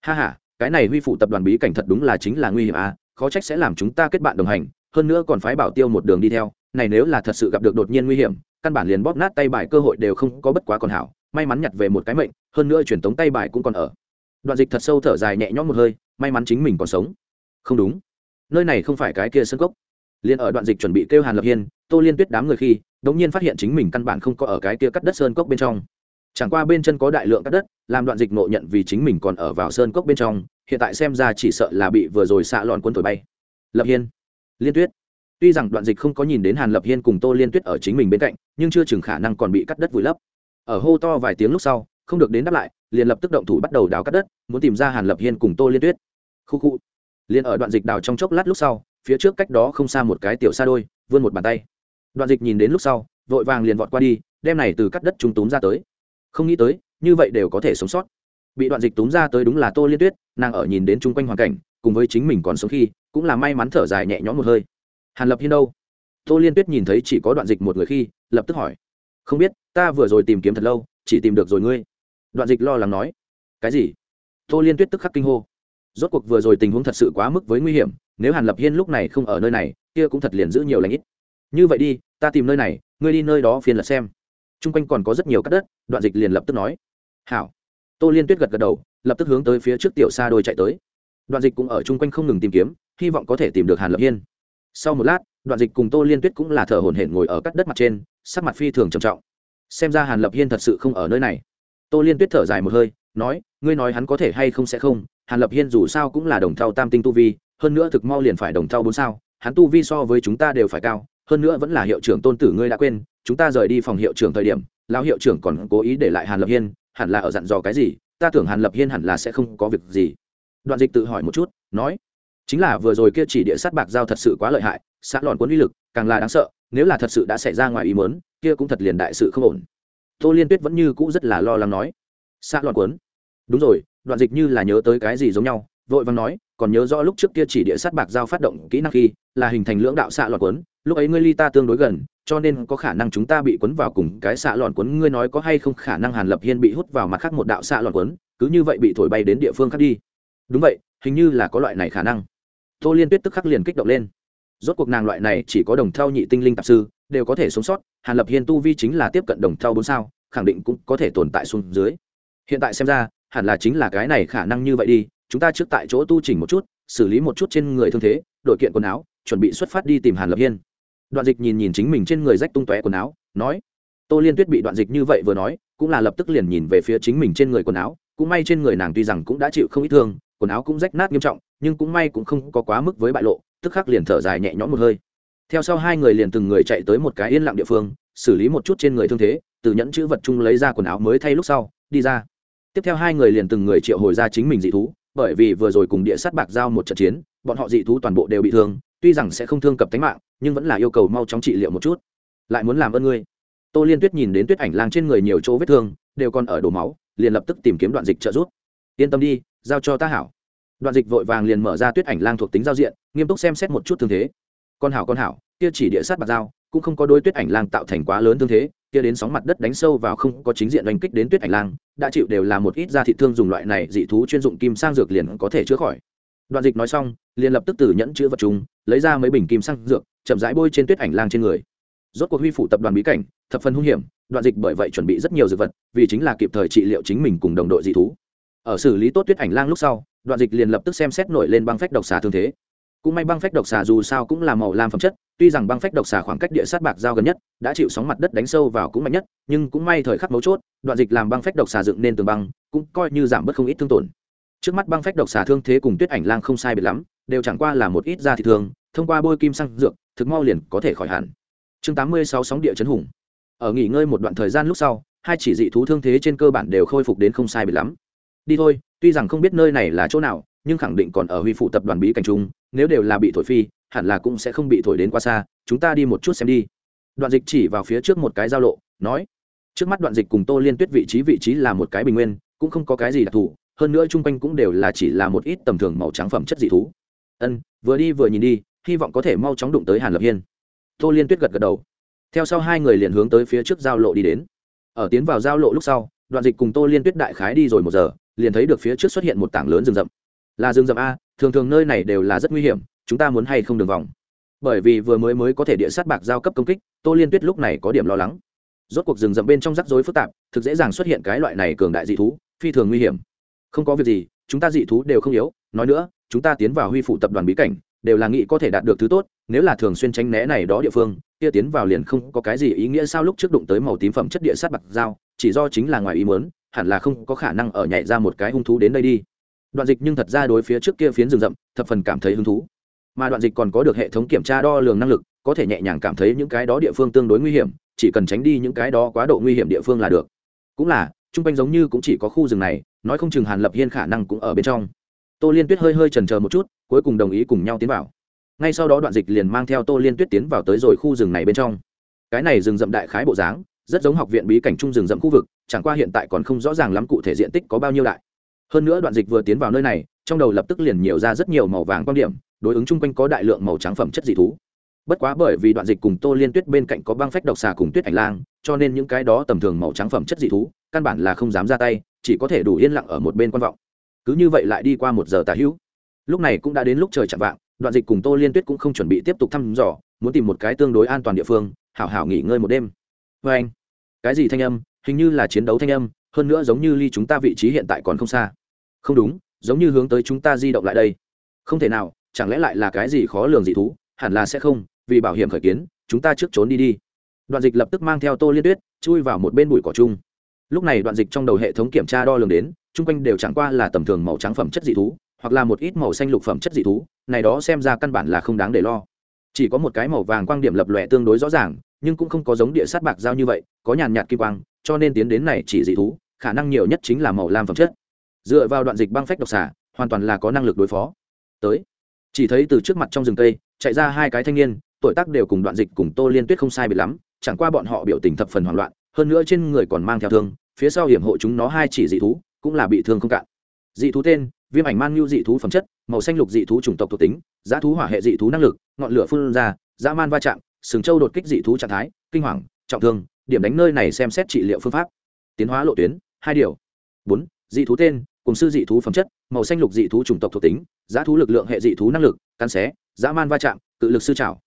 ha ha, cái này huy phụ tập đoàn bí cảnh thật đúng là chính là nguy hiểm à? khó trách sẽ làm chúng ta kết bạn đồng hành, hơn nữa còn phái bảo tiêu một đường đi theo, này nếu là thật sự gặp được đột nhiên nguy hiểm, căn bản liền bóp nát tay bài cơ hội đều không có bất quá còn hảo, may mắn nhặt về một cái mệnh, hơn nữa truyền tống tay bài cũng còn ở. Đoạn dịch thật sâu thở dài nhẹ nhõm một hơi, may mắn chính mình còn sống. Không đúng. Nơi này không phải cái kia sân cốc. Liền ở đoạn dịch chuẩn bị kêu hàn lập hiên, tô liên tuyết đám người khi, đống nhiên phát hiện chính mình căn bản không có ở cái kia cắt đất sơn cốc bên trong chẳng qua bên chân có đại lượng cắt đất, làm đoạn dịch nộ nhận vì chính mình còn ở vào sơn cốc bên trong, hiện tại xem ra chỉ sợ là bị vừa rồi xạ lọn quân thổi bay. Lập hiên, liên tuyết. Tuy rằng đoạn dịch không có nhìn đến hàn lập hiên cùng tô liên tuyết ở chính mình bên cạnh, nhưng chưa chừng khả năng còn bị cắt đất vùi lấp. Ở hô to vài tiếng lúc sau, không được đến đáp lại, liền lập tức động thủ bắt đầu đào cắt đất, muốn tìm ra hàn lập hiên cùng tô liên tuyết. Khu khu. Liền ở đoạn dịch đào trong chốc lát lúc sau, phía trước cách đó không xa một cái tiểu xa đôi, vươn một bàn tay. Đoạn dịch nhìn đến lúc sau, vội vàng liền vọt qua đi, đem này từ cắt đất trung túm ra tới không nghĩ tới, như vậy đều có thể sống sót. Bị đoạn dịch túm ra tới đúng là tô liên tuyết, nàng ở nhìn đến chung quanh hoàn cảnh, cùng với chính mình còn sống khi, cũng là may mắn thở dài nhẹ nhõm một hơi. Hàn lập hiên đâu? Tô liên tuyết nhìn thấy chỉ có đoạn dịch một người khi, lập tức hỏi. Không biết, ta vừa rồi tìm kiếm thật lâu, chỉ tìm được rồi ngươi. Đoạn dịch lo lắng nói. Cái gì? Tô liên tuyết tức khắc kinh hô. Rốt cuộc vừa rồi tình huống thật sự quá mức với nguy hiểm, nếu hàn lập hiên lúc này không ở nơi này, kia cũng thật liền giữ nhiều lãnh ít. Như vậy đi, ta tìm nơi này, ngươi đi nơi đó phiền lật xem t r u n g quanh còn có rất nhiều cắt đất, đoạn dịch liền lập tức nói. Hảo. Tô liên tuyết gật gật đầu, lập tức hướng tới phía trước tiểu xa đôi chạy tới. Đoạn dịch cũng ở chung quanh không ngừng tìm kiếm, hy vọng có thể tìm được hàn lập hiên. Sau một lát, đoạn dịch cùng tô liên tuyết cũng là thở hổn hển ngồi ở cắt đất mặt trên, sắc mặt phi thường trầm trọng. Xem ra hàn lập hiên thật sự không ở nơi này. Tô liên tuyết thở dài một hơi, nói, ngươi nói hắn có thể hay không sẽ không? Hàn lập hiên dù sao cũng là đồng thau tam tinh tu vi, hơn nữa thực mau liền phải đồng thau bốn sao, hắn tu vi so với chúng ta đều phải cao hơn nữa vẫn là hiệu trưởng tôn tử ngươi đã quên, chúng ta rời đi phòng hiệu trưởng thời điểm, lão hiệu trưởng còn cố ý để lại hàn lập hiên, hẳn là ở dặn dò cái gì, ta tưởng hàn lập hiên hẳn là sẽ không có việc gì. Đoạn dịch tự hỏi một chút, nói, chính là vừa rồi kia chỉ địa sát bạc giao thật sự quá lợi hại, xã lòn cuốn uy lực, càng là đáng sợ, nếu là thật sự đã xảy ra ngoài ý mớn kia cũng thật liền đại sự không ổn. Tô liên tuyết vẫn như cũ rất là lo lắng nói, xã lòn cuốn? Đúng rồi, đoạn dịch như là nhớ tới cái gì giống nhau, vội vàng nói, còn nhớ rõ lúc trước kia chỉ địa sát bạc giao phát động kỹ năng khi, là hình thành lưỡng đạo xạ lọt quấn lúc ấy ngươi ly ta tương đối gần, cho nên có khả năng chúng ta bị quấn vào cùng cái xạ lòn quấn ngươi nói có hay không khả năng hàn lập hiên bị hút vào mặt khác một đạo xạ lòn quấn cứ như vậy bị thổi bay đến địa phương khác đi. Đúng vậy, hình như là có loại này khả năng. Tô liên tuyết tức khắc liền kích động lên. Rốt cuộc nàng loại này chỉ có đồng thau nhị tinh linh tạp sư, đều có thể sống sót. Hàn lập hiên tu vi chính là tiếp cận đồng thau bốn sao, khẳng định cũng có thể tồn tại xuống dưới. Hiện tại xem ra, hẳn là chính là cái này khả năng như vậy đi. Chúng ta trước tại chỗ tu chỉnh một chút, xử lý một chút trên người thương thế đội kiện quần áo, chuẩn bị xuất phát đi tìm hàn lập hiên đoạn dịch nhìn nhìn chính mình trên người rách tung tóe quần áo, nói, tô liên tuyết bị đoạn dịch như vậy vừa nói, cũng là lập tức liền nhìn về phía chính mình trên người quần áo, cũng may trên người nàng tuy rằng cũng đã chịu không ít thương, quần áo cũng rách nát nghiêm trọng, nhưng cũng may cũng không có quá mức với bại lộ, tức khắc liền thở dài nhẹ nhõm một hơi. Theo sau hai người liền từng người chạy tới một cái yên lặng địa phương, xử lý một chút trên người thương thế, từ nhẫn chữ vật chung lấy ra quần áo mới thay lúc sau, đi ra. Tiếp theo hai người liền từng người triệu hồi ra chính mình dị thú, bởi vì vừa rồi cùng địa sát bạc giao một trận chiến, bọn họ dị thú toàn bộ đều bị thương tuy rằng sẽ không thương cập tính mạng nhưng vẫn là yêu cầu mau chóng trị liệu một chút. Lại muốn làm ơn ngươi. Tô liên tuyết nhìn đến tuyết ảnh lang trên người nhiều chỗ vết thương đều còn ở đổ máu liền lập tức tìm kiếm đoạn dịch trợ giúp. Yên tâm đi giao cho ta hảo. Đoạn dịch vội vàng liền mở ra tuyết ảnh lang thuộc tính giao diện nghiêm túc xem xét một chút thương thế. Con hảo con hảo kia chỉ địa sát bạc dao, cũng không có đôi tuyết ảnh lang tạo thành quá lớn thương thế kia đến sóng mặt đất đánh sâu vào không có chính diện đánh kích đến tuyết ảnh lang đã chịu đều là một ít da thị thương dùng loại này dị thú chuyên dụng kim sang dược liền có thể chữa khỏi đoạn dịch nói xong liền lập tức từ nhẫn chữa vật chúng lấy ra mấy bình kim xăng, dược chậm rãi bôi trên tuyết ảnh lang trên người. Rốt cuộc huy phủ tập đoàn bí cảnh thập phần hung hiểm đoạn dịch bởi vậy chuẩn bị rất nhiều dược vật vì chính là kịp thời trị liệu chính mình cùng đồng đội dị thú. Ở xử lý tốt tuyết ảnh lang lúc sau đoạn dịch liền lập tức xem xét nổi lên băng phách độc xà thương thế. Cũng may băng phách độc xà dù sao cũng là màu lam phẩm chất tuy rằng băng phách độc xà khoảng cách địa sát bạc giao gần nhất đã chịu sóng mặt đất đánh sâu vào cũng mạnh nhất nhưng cũng may thời khắc mấu chốt đoạn dịch làm băng phách độc xà dựng nên tường băng cũng coi như giảm bớt không ít thương tổn trước mắt băng phách độc xà thương thế cùng tuyết ảnh lang không sai biệt lắm, đều chẳng qua là một ít da thị thương thông qua bôi kim xăng dược, thực mau liền có thể khỏi hẳn. Chương tám mươi sáu sóng địa chấn hùng. Ở nghỉ ngơi một đoạn thời gian lúc sau, hai chỉ dị thú thương thế trên cơ bản đều khôi phục đến không sai biệt lắm. Đi thôi, tuy rằng không biết nơi này là chỗ nào, nhưng khẳng định còn ở huy phụ tập đoàn bí cảnh trung nếu đều là bị thổi phi, hẳn là cũng sẽ không bị thổi đến quá xa, chúng ta đi một chút xem đi. Đoạn dịch chỉ vào phía trước một cái giao lộ, nói, trước mắt đoạn dịch cùng tô liên tuyết vị trí vị trí là một cái bình nguyên, cũng không có cái gì đặc thù hơn nữa chung quanh cũng đều là chỉ là một ít tầm thường màu trắng phẩm chất dị thú. Ân, vừa đi vừa nhìn đi, hy vọng có thể mau chóng đụng tới hàn lập hiên. Tô liên tuyết gật gật đầu. Theo sau hai người liền hướng tới phía trước giao lộ đi đến. Ở tiến vào giao lộ lúc sau, đoạn dịch cùng tô liên tuyết đại khái đi rồi một giờ, liền thấy được phía trước xuất hiện một tảng lớn rừng rậm. Là rừng rậm a, thường thường nơi này đều là rất nguy hiểm, chúng ta muốn hay không đường vòng? Bởi vì vừa mới mới có thể địa sát bạc giao cấp công kích, tô liên tuyết lúc này có điểm lo lắng. Rốt cuộc rừng rậm bên trong rắc rối phức tạp, thực dễ dàng xuất hiện cái loại này cường đại dị thú, phi thường nguy hiểm không có việc gì, chúng ta dị thú đều không yếu, nói nữa, chúng ta tiến vào huy phụ tập đoàn bí cảnh, đều là nghĩ có thể đạt được thứ tốt, nếu là thường xuyên tránh né này đó địa phương, kia tiến vào liền không có cái gì ý nghĩa sao lúc trước đụng tới màu tím phẩm chất địa sát bạc dao chỉ do chính là ngoài ý muốn, hẳn là không có khả năng ở nhảy ra một cái hung thú đến đây đi. Đoạn dịch nhưng thật ra đối phía trước kia phiến rừng rậm, thập phần cảm thấy hứng thú. Mà đoạn dịch còn có được hệ thống kiểm tra đo lường năng lực, có thể nhẹ nhàng cảm thấy những cái đó địa phương tương đối nguy hiểm, chỉ cần tránh đi những cái đó quá độ nguy hiểm địa phương là được. Cũng là chung quanh giống như cũng chỉ có khu rừng này, nói không chừng hàn lập hiên khả năng cũng ở bên trong. Tô liên tuyết hơi hơi trần chờ một chút, cuối cùng đồng ý cùng nhau tiến vào. Ngay sau đó đoạn dịch liền mang theo tô liên tuyết tiến vào tới rồi khu rừng này bên trong. Cái này rừng rậm đại khái bộ dáng, rất giống học viện bí cảnh trung rừng rậm khu vực, chẳng qua hiện tại còn không rõ ràng lắm cụ thể diện tích có bao nhiêu đại. Hơn nữa đoạn dịch vừa tiến vào nơi này, trong đầu lập tức liền nhiều ra rất nhiều màu vàng quan điểm, đối ứng chung quanh có đại lượng màu trắng phẩm chất dị thú. Bất quá bởi vì đoạn dịch cùng tô liên tuyết bên cạnh có băng phách độc xà cùng tuyết ảnh lang, cho nên những cái đó tầm thường màu trắng phẩm chất dị thú căn bản là không dám ra tay, chỉ có thể đủ yên lặng ở một bên quan vọng. Cứ như vậy lại đi qua một giờ tà hữu. Lúc này cũng đã đến lúc trời chạm vạng, đoạn dịch cùng tô liên tuyết cũng không chuẩn bị tiếp tục thăm dò, muốn tìm một cái tương đối an toàn địa phương, hảo hảo nghỉ ngơi một đêm. Vê anh, cái gì thanh âm? Hình như là chiến đấu thanh âm, hơn nữa giống như ly chúng ta vị trí hiện tại còn không xa. Không đúng, giống như hướng tới chúng ta di động lại đây. Không thể nào, chẳng lẽ lại là cái gì khó lường dị thú? Hẳn là sẽ không, vì bảo hiểm khởi kiến, chúng ta trước trốn đi đi. Đoạn dịch lập tức mang theo tô liên tuyết, chui vào một bên bụi cỏ chung lúc này đoạn dịch trong đầu hệ thống kiểm tra đo lường đến, chung quanh đều chẳng qua là tầm thường màu trắng phẩm chất dị thú, hoặc là một ít màu xanh lục phẩm chất dị thú, này đó xem ra căn bản là không đáng để lo. Chỉ có một cái màu vàng quang điểm lập lòe tương đối rõ ràng, nhưng cũng không có giống địa sát bạc giao như vậy, có nhàn nhạt kim quang, cho nên tiến đến này chỉ dị thú, khả năng nhiều nhất chính là màu lam phẩm chất. Dựa vào đoạn dịch băng phách độc xả, hoàn toàn là có năng lực đối phó. Tới, chỉ thấy từ trước mặt trong rừng cây, chạy ra hai cái thanh niên, tuổi tác đều cùng đoạn dịch cùng tô liên tuyết không sai bị lắm, chẳng qua bọn họ biểu tình thập phần hoảng loạn, hơn nữa trên người còn mang theo thương phía sau hiểm hộ chúng nó hai chỉ dị thú, cũng là bị thương không cạn. Dị thú tên, viêm ảnh man nhu dị thú phẩm chất, màu xanh lục dị thú chủng tộc thuộc tính giá thú hỏa hệ dị thú năng lực, ngọn lửa phun ra, dã man va chạm, sừng châu đột kích dị thú trạng thái, kinh hoàng, trọng thương, điểm đánh nơi này xem xét trị liệu phương pháp. Tiến hóa lộ tuyến, hai điều. Bốn, dị thú tên, cùng sư dị thú phẩm chất, màu xanh lục dị thú chủng tộc thuộc tính giá thú lực lượng hệ dị thú năng lực, cắn xé, dã man va chạm, tự lực sư trào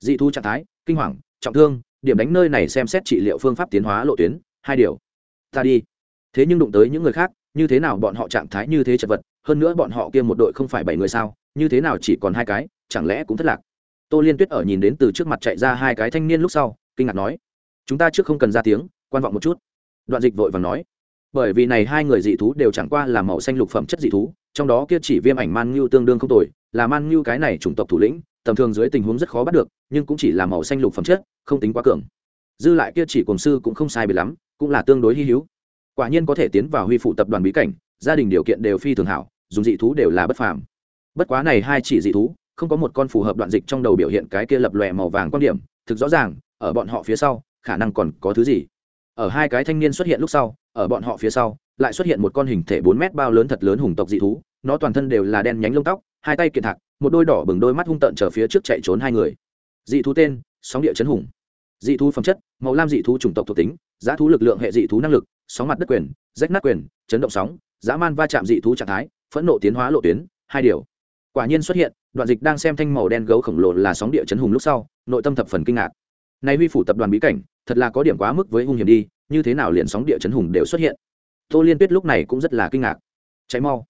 dị thú trạng thái, kinh hoàng, trọng thương, điểm đánh nơi này xem xét trị liệu phương pháp tiến hóa lộ tuyến, hai điều ta đi. Thế nhưng đụng tới những người khác, như thế nào bọn họ trạng thái như thế chật vật, hơn nữa bọn họ kia một đội không phải bảy người sao, như thế nào chỉ còn hai cái, chẳng lẽ cũng thất lạc? Tô liên tuyết ở nhìn đến từ trước mặt chạy ra hai cái thanh niên lúc sau, kinh ngạc nói, chúng ta trước không cần ra tiếng, quan vọng một chút. Đoạn dịch vội vàng nói, bởi vì này hai người dị thú đều chẳng qua là màu xanh lục phẩm chất dị thú, trong đó kia chỉ viêm ảnh man ngưu tương đương không tồi, là man ngưu cái này chủng tộc thủ lĩnh, tầm thường dưới tình huống rất khó bắt được, nhưng cũng chỉ là màu xanh lục phẩm chất, không tính quá cường. Dư lại kia chỉ cồn sư cũng không sai bị lắm cũng là tương đối hy hữu. Quả nhiên có thể tiến vào huy phụ tập đoàn bí cảnh, gia đình điều kiện đều phi thường hảo, dùng dị thú đều là bất phàm. Bất quá này hai chỉ dị thú, không có một con phù hợp đoạn dịch trong đầu biểu hiện cái kia lập lòe màu vàng quan điểm, thực rõ ràng, ở bọn họ phía sau, khả năng còn có thứ gì. Ở hai cái thanh niên xuất hiện lúc sau, ở bọn họ phía sau, lại xuất hiện một con hình thể bốn mét bao lớn thật lớn hùng tộc dị thú, nó toàn thân đều là đen nhánh lông tóc, hai tay kiệt thạc, một đôi đỏ bừng đôi mắt hung tợn trở phía trước chạy trốn hai người. Dị thú tên, sóng địa chấn hùng. Dị thú phẩm chất, màu lam dị thú chủng tộc thuộc tính giá thú lực lượng hệ dị thú năng lực, sóng mặt đất quyền, rách nát quyền, chấn động sóng, dã man va chạm dị thú trạng thái, phẫn nộ tiến hóa lộ tuyến, hai điều. Quả nhiên xuất hiện, đoạn dịch đang xem thanh màu đen gấu khổng lồ là sóng địa chấn hùng lúc sau, nội tâm thập phần kinh ngạc. Nay huy phủ tập đoàn bí cảnh, thật là có điểm quá mức với hung hiểm đi, như thế nào liền sóng địa chấn hùng đều xuất hiện? Tô liên tuyết lúc này cũng rất là kinh ngạc. Cháy mau.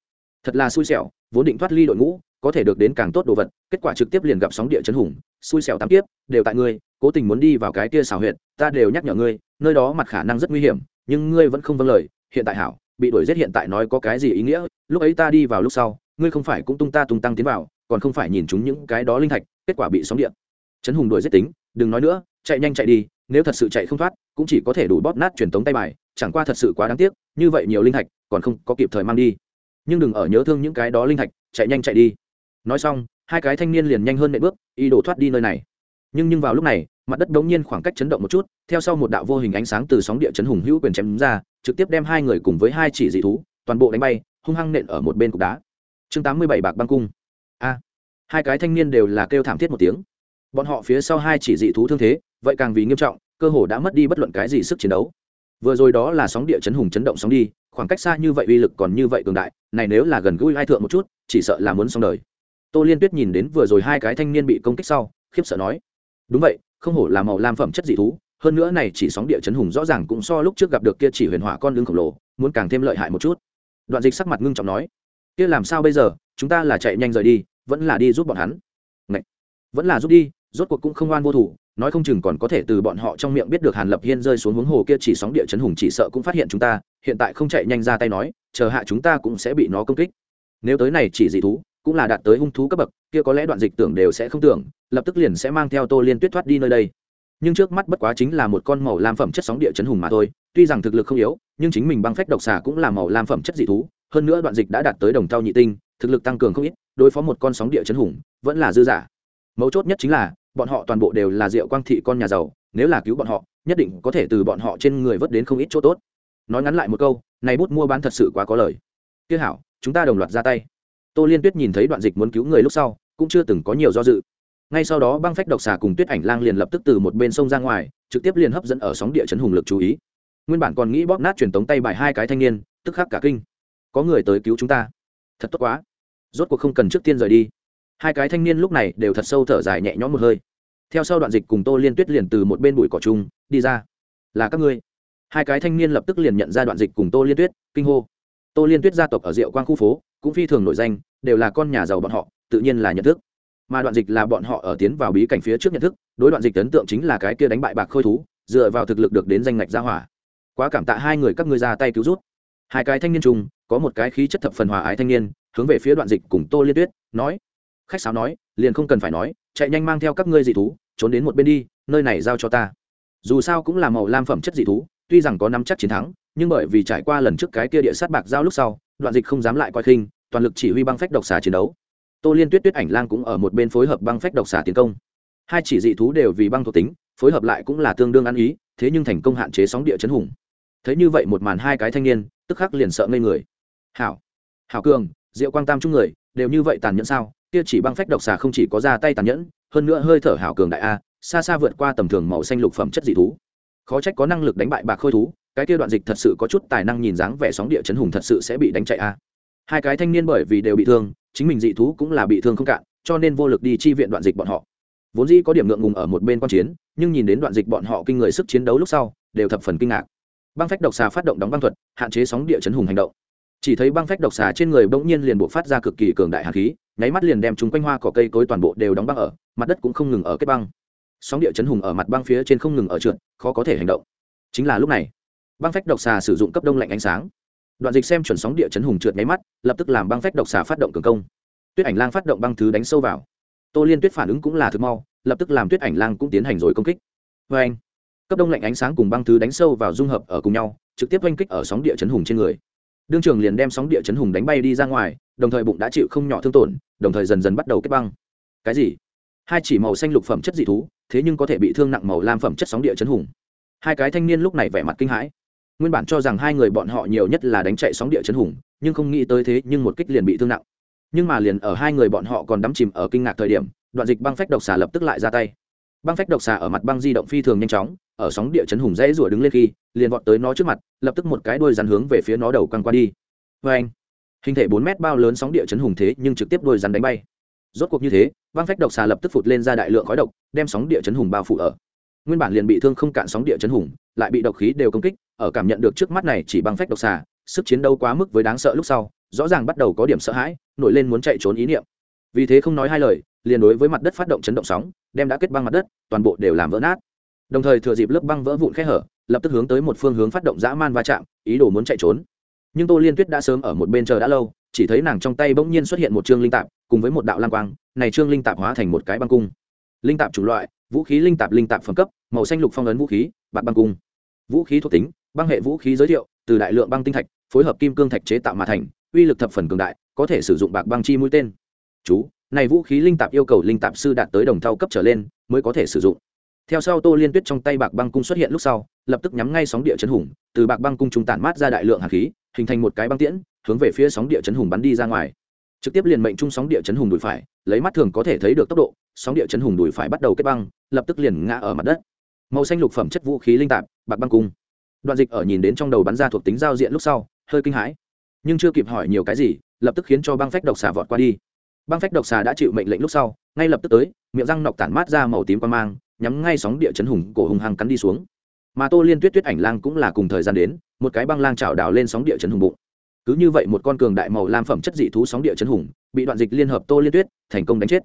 Thật là xui xẻo, vốn định thoát ly đội ngũ, có thể được đến càng tốt đồ vật, kết quả trực tiếp liền gặp sóng địa chấn hùng, xui xẻo tám tiếp đều tại ngươi, cố tình muốn đi vào cái kia xào huyệt ta đều nhắc nhở ngươi, nơi đó mặt khả năng rất nguy hiểm, nhưng ngươi vẫn không vâng lời, hiện tại hảo, bị đuổi giết hiện tại nói có cái gì ý nghĩa, lúc ấy ta đi vào lúc sau, ngươi không phải cũng tung ta tung tăng tiến vào, còn không phải nhìn chúng những cái đó linh thạch, kết quả bị sóng điện. Trấn hùng đuổi giết tính, đừng nói nữa, chạy nhanh chạy đi, nếu thật sự chạy không thoát, cũng chỉ có thể đủ bóp nát truyền tống tay bài, chẳng qua thật sự quá đáng tiếc, như vậy nhiều linh thạch, còn không có kịp thời mang đi. Nhưng đừng ở nhớ thương những cái đó linh thạch, chạy nhanh chạy đi. Nói xong, hai cái thanh niên liền nhanh hơn nệ bước y đổ thoát đi nơi này. Nhưng nhưng vào lúc này mặt đất đống nhiên khoảng cách chấn động một chút, theo sau một đạo vô hình ánh sáng từ sóng địa chấn hùng hữu quyền chém ra, trực tiếp đem hai người cùng với hai chỉ dị thú, toàn bộ đánh bay, hung hăng nện ở một bên cục đá. Chương tám mươi bảy bạc băng cung. A. Hai cái thanh niên đều là kêu thảm thiết một tiếng. Bọn họ phía sau hai chỉ dị thú thương thế, vậy càng vì nghiêm trọng, cơ hồ đã mất đi bất luận cái gì sức chiến đấu. Vừa rồi đó là sóng địa chấn hùng chấn động sóng đi, khoảng cách xa như vậy uy lực còn như vậy cường đại, này nếu là gần gũi hai thượng một chút, chỉ sợ là muốn xong đời. Tô liên tuyết nhìn đến vừa rồi hai cái thanh niên bị công kích sau, khiếp sợ nói, đúng vậy không hổ là màu lam phẩm chất dị thú, hơn nữa này chỉ sóng địa chấn hùng rõ ràng cũng so lúc trước gặp được kia chỉ huyền hỏa con lưng khổng lồ, muốn càng thêm lợi hại một chút. Đoạn dịch sắc mặt ngưng trọng nói, kia làm sao bây giờ? Chúng ta là chạy nhanh rời đi, vẫn là đi giúp bọn hắn. Ngậy! vẫn là giúp đi, rốt cuộc cũng không oan vô thủ, nói không chừng còn có thể từ bọn họ trong miệng biết được hàn lập hiên rơi xuống hướng hồ kia chỉ sóng địa chấn hùng chỉ sợ cũng phát hiện chúng ta, hiện tại không chạy nhanh ra tay nói, chờ hạ chúng ta cũng sẽ bị nó công kích. Nếu tới này chỉ dị thú, cũng là đạt tới hung thú cấp bậc kia có lẽ đoạn dịch tưởng đều sẽ không tưởng, lập tức liền sẽ mang theo tô liên tuyết thoát đi nơi đây. Nhưng trước mắt bất quá chính là một con màu lam phẩm chất sóng địa chấn hùng mà thôi, tuy rằng thực lực không yếu, nhưng chính mình băng phách độc xà cũng là màu lam phẩm chất dị thú, hơn nữa đoạn dịch đã đạt tới đồng thau nhị tinh, thực lực tăng cường không ít, đối phó một con sóng địa chấn hùng, vẫn là dư giả. Mấu chốt nhất chính là, bọn họ toàn bộ đều là diệu quang thị con nhà giàu, nếu là cứu bọn họ, nhất định có thể từ bọn họ trên người vớt đến không ít chỗ tốt. Nói ngắn lại một câu, này bút mua bán thật sự quá có lời. Kia hảo, chúng ta đồng loạt ra tay tô liên tuyết nhìn thấy đoạn dịch muốn cứu người lúc sau, cũng chưa từng có nhiều do dự. Ngay sau đó, băng phách độc xà cùng tuyết ảnh lang liền lập tức từ một bên sông ra ngoài, trực tiếp liền hấp dẫn ở sóng địa chấn hùng lực chú ý. Nguyên bản còn nghĩ bóp nát truyền tống tay bài hai cái thanh niên, tức khắc cả kinh. Có người tới cứu chúng ta. Thật tốt quá. Rốt cuộc không cần trước tiên rời đi. Hai cái thanh niên lúc này đều thật sâu thở dài nhẹ nhõm một hơi. Theo sau đoạn dịch cùng tô liên tuyết liền từ một bên bụi cỏ chung, đi ra. Là các ngươi. Hai cái thanh niên lập tức liền nhận ra đoạn dịch cùng tô liên tuyết, kinh hô. Tô liên tuyết gia tộc ở diệu quang khu phố cũng phi thường nổi danh, đều là con nhà giàu bọn họ, tự nhiên là nhận thức. Mà đoạn dịch là bọn họ ở tiến vào bí cảnh phía trước nhận thức, đối đoạn dịch ấn tượng chính là cái kia đánh bại bạc khôi thú, dựa vào thực lực được đến danh ngạch gia hỏa. Quá cảm tạ hai người các ngươi ra tay cứu rút hai cái thanh niên chung có một cái khí chất thập phần hòa ái thanh niên, hướng về phía đoạn dịch cùng tô liên tuyết, nói. Khách sáo nói, liền không cần phải nói, chạy nhanh mang theo các ngươi dị thú, trốn đến một bên đi, nơi này giao cho ta. Dù sao cũng là màu lam phẩm chất dị thú, tuy rằng có năm chắc chiến thắng, nhưng bởi vì trải qua lần trước cái kia địa sát bạc giao lúc sau đoạn dịch không dám lại coi khinh, toàn lực chỉ huy băng phách độc xà chiến đấu. Tô liên tuyết tuyết ảnh lang cũng ở một bên phối hợp băng phách độc xà tiến công. Hai chỉ dị thú đều vì băng thuộc tính, phối hợp lại cũng là tương đương ăn ý, thế nhưng thành công hạn chế sóng địa chấn hùng. Thấy như vậy một màn hai cái thanh niên, tức khắc liền sợ ngây người. Hảo hảo cường, diệu quang tam chung người, đều như vậy tàn nhẫn sao? Kia chỉ băng phách độc xà không chỉ có ra tay tàn nhẫn, hơn nữa hơi thở hảo cường đại a, xa xa vượt qua tầm thường màu xanh lục phẩm chất dị thú. Khó trách có năng lực đánh bại bạc khôi thú cái kia đoạn dịch thật sự có chút tài năng nhìn dáng vẻ sóng địa chấn hùng thật sự sẽ bị đánh chạy a. Hai cái thanh niên bởi vì đều bị thương, chính mình dị thú cũng là bị thương không cạn, cho nên vô lực đi chi viện đoạn dịch bọn họ. Vốn dĩ có điểm ngượng ngùng ở một bên quan chiến, nhưng nhìn đến đoạn dịch bọn họ kinh người sức chiến đấu lúc sau, đều thập phần kinh ngạc. Băng phách độc xà phát động đóng băng thuật, hạn chế sóng địa chấn hùng hành động. Chỉ thấy băng phách độc xà trên người bỗng nhiên liền buộc phát ra cực kỳ cường đại hạt khí, nháy mắt liền đem chúng quanh hoa cỏ cây cối toàn bộ đều đóng băng ở, mặt đất cũng không ngừng ở kết băng. Sóng địa chấn hùng ở mặt băng phía trên không ngừng ở trượt, khó có thể hành động. Chính là lúc này băng phách độc xà sử dụng cấp đông lạnh ánh sáng. Đoạn dịch xem chuẩn sóng địa chấn hùng trượt nháy mắt, lập tức làm băng phách độc xà phát động cường công. Tuyết ảnh lang phát động băng thứ đánh sâu vào. Tô liên tuyết phản ứng cũng là thực mau, lập tức làm tuyết ảnh lang cũng tiến hành rồi công kích. Vê anh, cấp đông lạnh ánh sáng cùng băng thứ đánh sâu vào dung hợp ở cùng nhau, trực tiếp oanh kích ở sóng địa chấn hùng trên người. Đương trường liền đem sóng địa chấn hùng đánh bay đi ra ngoài, đồng thời bụng đã chịu không nhỏ thương tổn, đồng thời dần dần bắt đầu kết băng. Cái gì? Hai chỉ màu xanh lục phẩm chất dị thú, thế nhưng có thể bị thương nặng màu lam phẩm chất sóng địa chấn hùng. Hai cái thanh niên lúc này vẻ mặt kinh hãi nguyên bản cho rằng hai người bọn họ nhiều nhất là đánh chạy sóng địa chấn hùng, nhưng không nghĩ tới thế nhưng một kích liền bị thương nặng. Nhưng mà liền ở hai người bọn họ còn đắm chìm ở kinh ngạc thời điểm, đoạn dịch băng phách độc xà lập tức lại ra tay. Băng phách độc xà ở mặt băng di động phi thường nhanh chóng, ở sóng địa chấn hùng dãy rủa đứng lên khi, liền vọt tới nó trước mặt, lập tức một cái đuôi rắn hướng về phía nó đầu quăng qua đi. Vê anh, hình thể bốn mét bao lớn sóng địa chấn hùng thế nhưng trực tiếp đuôi rắn đánh bay. Rốt cuộc như thế, băng phách độc xà lập tức phụt lên ra đại lượng khói độc, đem sóng địa chấn hùng bao phủ ở nguyên bản liền bị thương không cạn sóng địa chấn hùng, lại bị độc khí đều công kích, ở cảm nhận được trước mắt này chỉ băng phách độc xà, sức chiến đấu quá mức với đáng sợ lúc sau, rõ ràng bắt đầu có điểm sợ hãi, nổi lên muốn chạy trốn ý niệm. Vì thế không nói hai lời, liền đối với mặt đất phát động chấn động sóng, đem đã kết băng mặt đất, toàn bộ đều làm vỡ nát. Đồng thời thừa dịp lớp băng vỡ vụn khe hở, lập tức hướng tới một phương hướng phát động dã man va chạm, ý đồ muốn chạy trốn. Nhưng tô liên tuyết đã sớm ở một bên chờ đã lâu, chỉ thấy nàng trong tay bỗng nhiên xuất hiện một chương linh tạp, cùng với một đạo lang quang, này trương linh tạp hóa thành một cái băng cung. Linh tạp chủng loại vũ khí linh tạp linh tạp phẩm cấp, màu xanh lục phong ấn vũ khí, bạc băng cung. Vũ khí thuộc tính, băng hệ vũ khí giới thiệu, từ đại lượng băng tinh thạch, phối hợp kim cương thạch chế tạo mà thành, uy lực thập phần cường đại, có thể sử dụng bạc băng chi mũi tên. Chú, này vũ khí linh tạp yêu cầu linh tạp sư đạt tới đồng thau cấp trở lên, mới có thể sử dụng. Theo sau tô liên tuyết trong tay bạc băng cung xuất hiện lúc sau, lập tức nhắm ngay sóng địa chấn hùng, từ bạc băng cung trung tản mát ra đại lượng hạt khí, hình thành một cái băng tiễn, hướng về phía sóng địa chấn hùng bắn đi ra ngoài trực tiếp liền mệnh trung sóng địa chấn hùng đùi phải, lấy mắt thường có thể thấy được tốc độ, sóng địa chấn hùng đùi phải bắt đầu kết băng, lập tức liền ngã ở mặt đất. Màu xanh lục phẩm chất vũ khí linh tạp, bạc băng cung. Đoạn dịch ở nhìn đến trong đầu bắn ra thuộc tính giao diện lúc sau, hơi kinh hãi. Nhưng chưa kịp hỏi nhiều cái gì, lập tức khiến cho băng phách độc xà vọt qua đi. Băng phách độc xà đã chịu mệnh lệnh lúc sau, ngay lập tức tới, miệng răng nọc tản mát ra màu tím quan mang, nhắm ngay sóng địa chấn hùng cổ hùng hăng cắn đi xuống. Mà tô liên tuyết tuyết ảnh lang cũng là cùng thời gian đến, một cái băng lang chảo đào lên sóng địa chấn hùng bụng cứ như vậy một con cường đại màu lam phẩm chất dị thú sóng địa chấn hùng, bị đoạn dịch liên hợp tô liên tuyết, thành công đánh chết.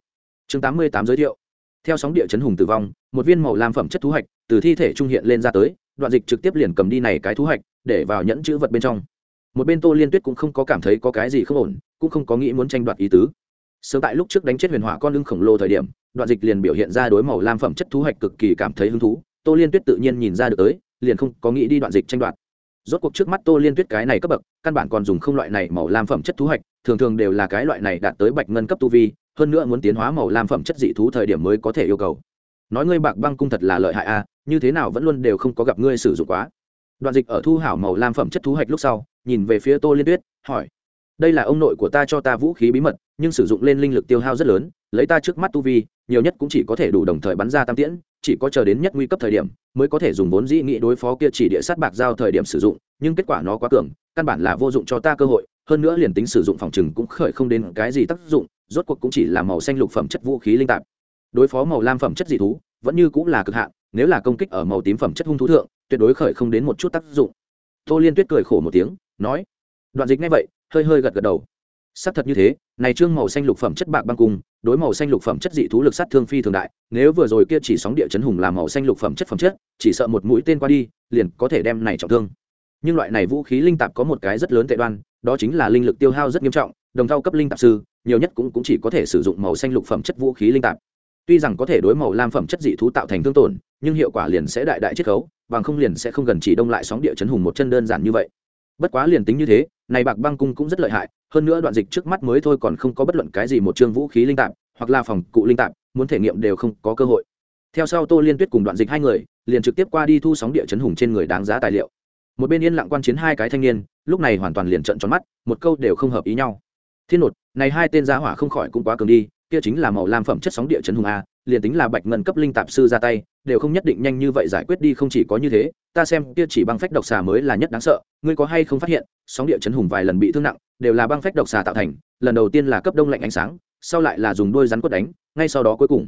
Chương tám mươi tám giới thiệu. Theo sóng địa chấn hùng tử vong, một viên màu lam phẩm chất thú hạch từ thi thể trung hiện lên ra tới, đoạn dịch trực tiếp liền cầm đi này cái thú hạch, để vào nhẫn chữ vật bên trong. Một bên tô liên tuyết cũng không có cảm thấy có cái gì không ổn, cũng không có nghĩ muốn tranh đoạt ý tứ. Sớm tại lúc trước đánh chết huyền hỏa con lưng khổng lồ thời điểm, đoạn dịch liền biểu hiện ra đối màu lam phẩm chất thú hạch cực kỳ cảm thấy hứng thú. Tô liên tuyết tự nhiên nhìn ra được tới, liền không có nghĩ đi đoạn dịch tranh đoạt rốt cuộc trước mắt tô liên tuyết cái này cấp bậc, căn bản còn dùng không loại này màu lam phẩm chất thú hạch, thường thường đều là cái loại này đạt tới bạch ngân cấp tu vi, hơn nữa muốn tiến hóa màu lam phẩm chất dị thú thời điểm mới có thể yêu cầu. Nói ngươi bạc băng cung thật là lợi hại a à, như thế nào vẫn luôn đều không có gặp ngươi sử dụng quá. Đoạn dịch ở thu hảo màu lam phẩm chất thú hạch lúc sau, nhìn về phía tô liên tuyết, hỏi, đây là ông nội của ta cho ta vũ khí bí mật, nhưng sử dụng lên linh lực tiêu hao rất lớn, lấy ta trước mắt tu vi, nhiều nhất cũng chỉ có thể đủ đồng thời bắn ra tam tiễn chỉ có chờ đến nhất nguy cấp thời điểm mới có thể dùng vốn dĩ nghị đối phó kia chỉ địa sát bạc giao thời điểm sử dụng, nhưng kết quả nó quá cường, căn bản là vô dụng cho ta cơ hội, hơn nữa liền tính sử dụng phòng trừng cũng khởi không đến cái gì tác dụng, rốt cuộc cũng chỉ là màu xanh lục phẩm chất vũ khí linh tạp. Đối phó màu lam phẩm chất dị thú, vẫn như cũng là cực hạn, nếu là công kích ở màu tím phẩm chất hung thú thượng, tuyệt đối khởi không đến một chút tác dụng. Tô liên tuyết cười khổ một tiếng, nói, đoạn dịch ngay vậy, hơi hơi gật gật đầu. Xác thật như thế, này trương màu xanh lục phẩm chất bạc băng cung đối màu xanh lục phẩm chất dị thú lực sát thương phi thường đại nếu vừa rồi kia chỉ sóng địa chấn hùng làm màu xanh lục phẩm chất phẩm chất chỉ sợ một mũi tên qua đi liền có thể đem này trọng thương. Nhưng loại này vũ khí linh tạp có một cái rất lớn tệ đoan đó chính là linh lực tiêu hao rất nghiêm trọng đồng thao cấp linh tạp sư nhiều nhất cũng, cũng chỉ có thể sử dụng màu xanh lục phẩm chất vũ khí linh tạp. Tuy rằng có thể đối màu lam phẩm chất dị thú tạo thành thương tổn nhưng hiệu quả liền sẽ đại đại chiết khấu bằng không liền sẽ không gần chỉ đông lại sóng địa chấn hùng một chân đơn giản như vậy bất quá liền tính như thế, này bạc băng cung cũng rất lợi hại, hơn nữa đoạn dịch trước mắt mới thôi còn không có bất luận cái gì một chương vũ khí linh tạp, hoặc là phòng cụ linh tạp, muốn thể nghiệm đều không có cơ hội. Theo sau tô liên tuyết cùng đoạn dịch hai người, liền trực tiếp qua đi thu sóng địa chấn hùng trên người đáng giá tài liệu. Một bên yên lặng quan chiến hai cái thanh niên, lúc này hoàn toàn liền trận tròn mắt, một câu đều không hợp ý nhau. Thiên nột, này hai tên giá hỏa không khỏi cũng quá cường đi, kia chính là màu lam phẩm chất sóng địa chấn hùng a, liền tính là bạch ngân cấp linh tạp sư ra tay, đều không nhất định nhanh như vậy giải quyết đi không chỉ có như thế, ta xem kia chỉ băng phách độc xà mới là nhất đáng sợ ngươi có hay không phát hiện, sóng địa chấn hùng vài lần bị thương nặng, đều là băng phách độc xà tạo thành, lần đầu tiên là cấp đông lạnh ánh sáng, sau lại là dùng đôi rắn quất đánh, ngay sau đó cuối cùng,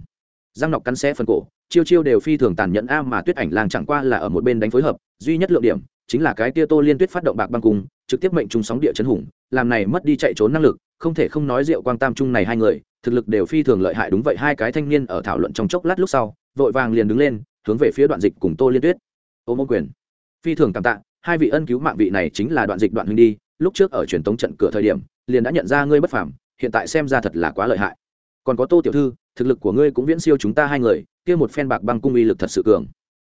răng nọc cắn xé phần cổ, chiêu chiêu đều phi thường tàn nhẫn a mà tuyết ảnh làng chẳng qua là ở một bên đánh phối hợp, duy nhất lượng điểm, chính là cái tia tô liên tuyết phát động bạc băng cung, trực tiếp mệnh trùng sóng địa chấn hùng, làm này mất đi chạy trốn năng lực, không thể không nói rượu quang tam trung này hai người, thực lực đều phi thường lợi hại đúng vậy, hai cái thanh niên ở thảo luận trong chốc lát lúc sau, vội vàng liền đứng lên, hướng về phía đoạn dịch cùng tô liên tuyết. Ôm ô quyền, phi thường cảm tạ hai vị ân cứu mạng vị này chính là đoạn dịch đoạn huynh đi, lúc trước ở truyền tống trận cửa thời điểm, liền đã nhận ra ngươi bất phàm, hiện tại xem ra thật là quá lợi hại. Còn có tô tiểu thư, thực lực của ngươi cũng viễn siêu chúng ta hai người, kia một phen bạc băng cung uy lực thật sự cường.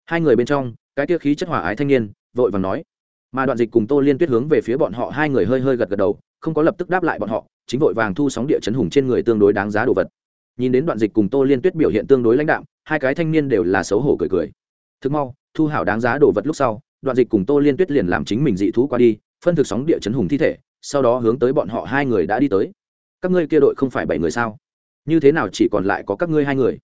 Hai người bên trong, cái kia khí chất hỏa ái thanh niên, vội vàng nói. Mà đoạn dịch cùng tô liên tuyết hướng về phía bọn họ hai người hơi hơi gật gật đầu, không có lập tức đáp lại bọn họ, chính vội vàng thu sóng địa chấn hùng trên người tương đối đáng giá đồ vật. Nhìn đến đoạn dịch cùng tô liên tuyết biểu hiện tương đối lãnh đạm, hai cái thanh niên đều là xấu hổ cười cười. Thực mau, thu hảo đáng giá đồ vật lúc sau đoạn dịch cùng tô liên tuyết liền làm chính mình dị thú qua đi, phân thực sóng địa chấn hùng thi thể, sau đó hướng tới bọn họ hai người đã đi tới. Các ngươi kia đội không phải bảy người sao? Như thế nào chỉ còn lại có các ngươi hai người?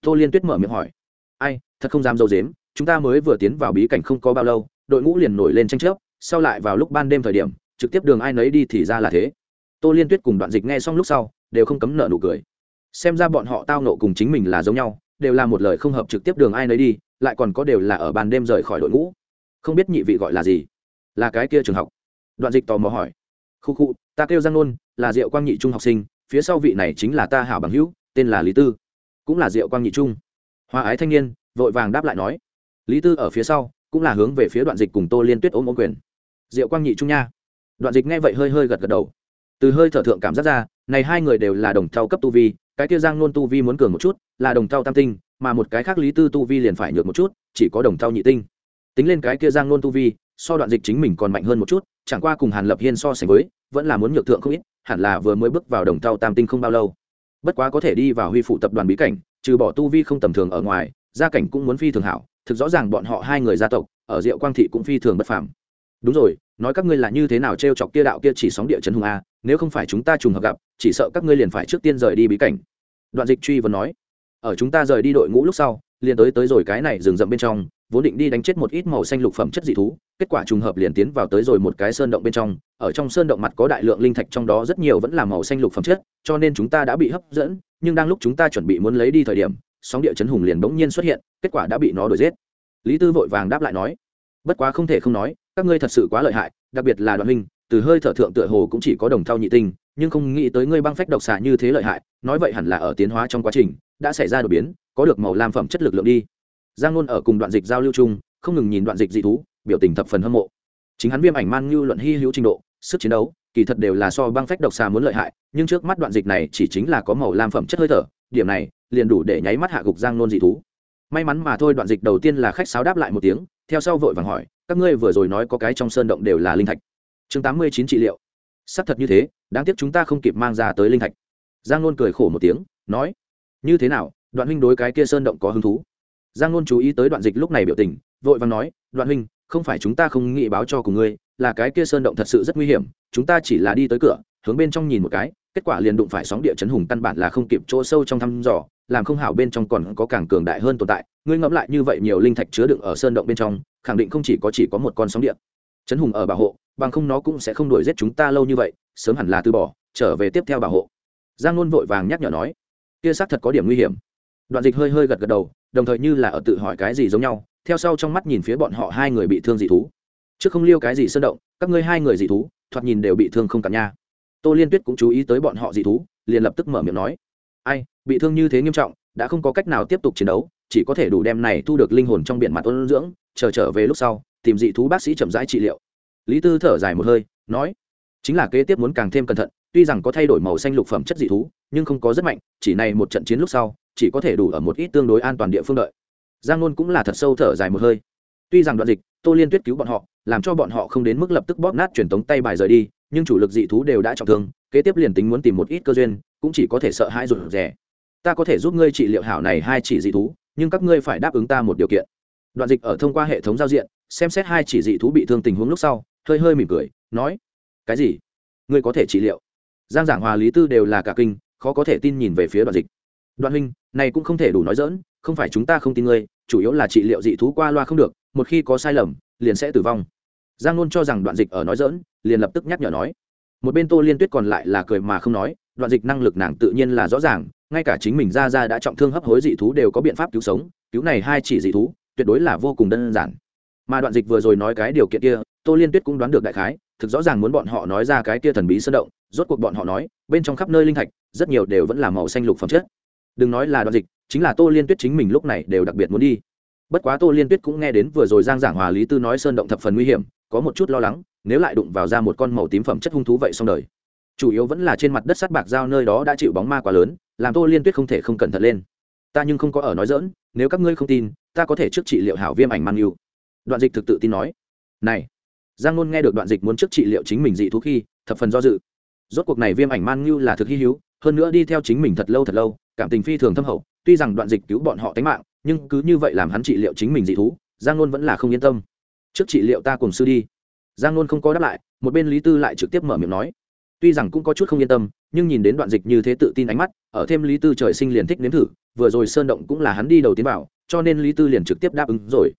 Tô liên tuyết mở miệng hỏi. Ai, thật không dám dâu dếm, chúng ta mới vừa tiến vào bí cảnh không có bao lâu, đội ngũ liền nổi lên tranh chấp, sau lại vào lúc ban đêm thời điểm, trực tiếp đường ai nấy đi thì ra là thế. Tô liên tuyết cùng đoạn dịch nghe xong lúc sau, đều không cấm nợ nụ cười. Xem ra bọn họ tao nộ cùng chính mình là giống nhau, đều là một lời không hợp trực tiếp đường ai nấy đi, lại còn có đều là ở ban đêm rời khỏi đội ngũ không biết nhị vị gọi là gì. Là cái kia trường học. Đoạn dịch tò mò hỏi. Khu khu, ta kêu giang nôn, là diệu quang nhị trung học sinh, phía sau vị này chính là ta hảo bằng hữu, tên là lý tư. Cũng là diệu quang nhị trung. Hoa ái thanh niên, vội vàng đáp lại nói. Lý tư ở phía sau, cũng là hướng về phía đoạn dịch cùng tô liên tuyết ôm ôm quyền. Diệu quang nhị trung nha. Đoạn dịch nghe vậy hơi hơi gật gật đầu. Từ hơi thở thượng cảm giác ra, này hai người đều là đồng thau cấp tu vi, cái kia giang nôn tu vi muốn cường một chút, là đồng thau tam tinh, mà một cái khác lý tư tu vi liền phải nhược một chút, chỉ có đồng thau nhị tinh tính lên cái kia giang nôn tu vi, so đoạn dịch chính mình còn mạnh hơn một chút, chẳng qua cùng hàn lập hiên so sánh với, vẫn là muốn nhược thượng không ít, hẳn là vừa mới bước vào đồng thau tam tinh không bao lâu. Bất quá có thể đi vào huy phụ tập đoàn bí cảnh, trừ bỏ tu vi không tầm thường ở ngoài, gia cảnh cũng muốn phi thường hảo, thực rõ ràng bọn họ hai người gia tộc, ở diệu quang thị cũng phi thường bất phàm. Đúng rồi, nói các ngươi là như thế nào t r e o chọc kia đạo kia chỉ sóng địa chấn hùng a, nếu không phải chúng ta trùng hợp gặp, chỉ sợ các ngươi liền phải trước tiên rời đi bí cảnh. Đoạn dịch truy vẫn nói. Ở chúng ta rời đi đội ngũ lúc sau, liền tới tới rồi cái này dừng rậm bên trong vốn định đi đánh chết một ít màu xanh lục phẩm chất dị thú, kết quả trùng hợp liền tiến vào tới rồi một cái sơn động bên trong, ở trong sơn động mặt có đại lượng linh thạch trong đó rất nhiều vẫn là màu xanh lục phẩm chất, cho nên chúng ta đã bị hấp dẫn, nhưng đang lúc chúng ta chuẩn bị muốn lấy đi thời điểm, sóng địa chấn hùng liền bỗng nhiên xuất hiện, kết quả đã bị nó đuổi giết. Lý tư vội vàng đáp lại nói, bất quá không thể không nói, các ngươi thật sự quá lợi hại, đặc biệt là đoàn huynh từ hơi thở thượng tựa hồ cũng chỉ có đồng thau nhị tinh, nhưng không nghĩ tới ngươi băng phách độc xạ như thế lợi hại, nói vậy hẳn là ở tiến hóa trong quá trình, đã xảy ra đột biến, có được màu lam phẩm chất lực lượng đi giang luôn ở cùng đoạn dịch giao lưu chung, không ngừng nhìn đoạn dịch dị thú, biểu tình thập phần hâm mộ. Chính hắn viêm ảnh man như luận hy hữu trình độ, sức chiến đấu, kỳ thật đều là so băng phách độc xà muốn lợi hại, nhưng trước mắt đoạn dịch này chỉ chính là có màu lam phẩm chất hơi thở, điểm này, liền đủ để nháy mắt hạ gục giang nôn dị thú. May mắn mà thôi, đoạn dịch đầu tiên là khách sáo đáp lại một tiếng, theo sau vội vàng hỏi, các ngươi vừa rồi nói có cái trong sơn động đều là linh thạch? Chương tám mươi chín trị liệu. Xác thật như thế, đáng tiếc chúng ta không kịp mang ra tới linh thạch. Giang nôn cười khổ một tiếng, nói, như thế nào, đoạn huynh đối cái kia sơn động có hứng thú? Giang nôn chú ý tới đoạn dịch lúc này biểu tình, vội vàng nói, đoạn huynh, không phải chúng ta không nghĩ báo cho cùng ngươi, là cái kia sơn động thật sự rất nguy hiểm, chúng ta chỉ là đi tới cửa, hướng bên trong nhìn một cái, kết quả liền đụng phải sóng địa chấn hùng căn bản là không kịp chỗ sâu trong thăm dò, làm không hảo bên trong còn có càng cường đại hơn tồn tại, ngươi ngẫm lại như vậy nhiều linh thạch chứa đựng ở sơn động bên trong, khẳng định không chỉ có chỉ có một con sóng địa. Chấn hùng ở bảo hộ, bằng không nó cũng sẽ không đuổi giết chúng ta lâu như vậy, sớm hẳn là từ bỏ, trở về tiếp theo bảo hộ. Giang nôn vội vàng nhắc nhở nói, kia xác thật có điểm nguy hiểm đoạn dịch hơi hơi gật gật đầu, đồng thời như là ở tự hỏi cái gì giống nhau, theo sau trong mắt nhìn phía bọn họ hai người bị thương dị thú. Chứ không liêu cái gì sơn động, các ngươi hai người dị thú, thoạt nhìn đều bị thương không cản nha. Tô liên tuyết cũng chú ý tới bọn họ dị thú, liền lập tức mở miệng nói. Ai, bị thương như thế nghiêm trọng, đã không có cách nào tiếp tục chiến đấu, chỉ có thể đủ đem này thu được linh hồn trong biển mặt ôn dưỡng, chờ trở về lúc sau, tìm dị thú bác sĩ chậm rãi trị liệu. Lý tư thở dài một hơi, nói. Chính là kế tiếp muốn càng thêm cẩn thận, tuy rằng có thay đổi màu xanh lục phẩm chất dị thú, nhưng không có rất mạnh, chỉ này một trận chiến lúc sau chỉ có thể đủ ở một ít tương đối an toàn địa phương đợi. Giang nôn cũng là thật sâu thở dài một hơi. Tuy rằng đoạn dịch, tô liên tuyết cứu bọn họ, làm cho bọn họ không đến mức lập tức bóp nát truyền tống tay bài rời đi, nhưng chủ lực dị thú đều đã trọng thương, kế tiếp liền tính muốn tìm một ít cơ duyên, cũng chỉ có thể sợ hãi rụt rè. Ta có thể giúp ngươi trị liệu hảo này hai chỉ dị thú, nhưng các ngươi phải đáp ứng ta một điều kiện. Đoạn dịch ở thông qua hệ thống giao diện, xem xét hai chỉ dị thú bị thương tình huống lúc sau, hơi hơi mỉm cười, nói, cái gì? Ngươi có thể trị liệu? Giang giảng hòa, lý tư đều là cả kinh, khó có thể tin nhìn về phía đoạn dịch đoạn huynh, này cũng không thể đủ nói dỡn không phải chúng ta không tin ngươi, chủ yếu là trị liệu dị thú qua loa không được, một khi có sai lầm, liền sẽ tử vong. Giang luôn cho rằng đoạn dịch ở nói dỡn liền lập tức nhắc nhở nói. Một bên tô liên tuyết còn lại là cười mà không nói, đoạn dịch năng lực nàng tự nhiên là rõ ràng, ngay cả chính mình ra ra đã trọng thương hấp hối dị thú đều có biện pháp cứu sống, cứu này hai chỉ dị thú, tuyệt đối là vô cùng đơn giản. Mà đoạn dịch vừa rồi nói cái điều kiện kia, tô liên tuyết cũng đoán được đại khái, thực rõ ràng muốn bọn họ nói ra cái kia thần bí sơn động, rốt cuộc bọn họ nói, bên trong khắp nơi linh thạch, rất nhiều đều vẫn là màu xanh lục phẩm chất đừng nói là đoạn dịch, chính là tô liên tuyết chính mình lúc này đều đặc biệt muốn đi. Bất quá tô liên tuyết cũng nghe đến vừa rồi giang giảng hòa lý tư nói sơn động thập phần nguy hiểm, có một chút lo lắng, nếu lại đụng vào ra một con màu tím phẩm chất hung thú vậy xong đời. Chủ yếu vẫn là trên mặt đất sắt bạc giao nơi đó đã chịu bóng ma quá lớn, làm tô liên tuyết không thể không cẩn thận lên. Ta nhưng không có ở nói dỡn nếu các ngươi không tin, ta có thể trước trị liệu hảo viêm ảnh man yêu. Đoạn dịch thực tự tin nói. Này, giang ngôn nghe được đoạn dịch muốn trước trị liệu chính mình dị thú khi, thập phần do dự rốt cuộc này viêm ảnh man như là thực hy hữu hơn nữa đi theo chính mình thật lâu thật lâu cảm tình phi thường thâm hậu tuy rằng đoạn dịch cứu bọn họ tính mạng nhưng cứ như vậy làm hắn trị liệu chính mình dị thú giang ngôn vẫn là không yên tâm. Trước trị liệu ta cùng sư đi. Giang ngôn không có đáp lại một bên lý tư lại trực tiếp mở miệng nói. Tuy rằng cũng có chút không yên tâm nhưng nhìn đến đoạn dịch như thế tự tin ánh mắt ở thêm lý tư trời sinh liền thích nếm thử vừa rồi sơn động cũng là hắn đi đầu tiến vào cho nên lý tư liền trực tiếp đáp ứng rồi.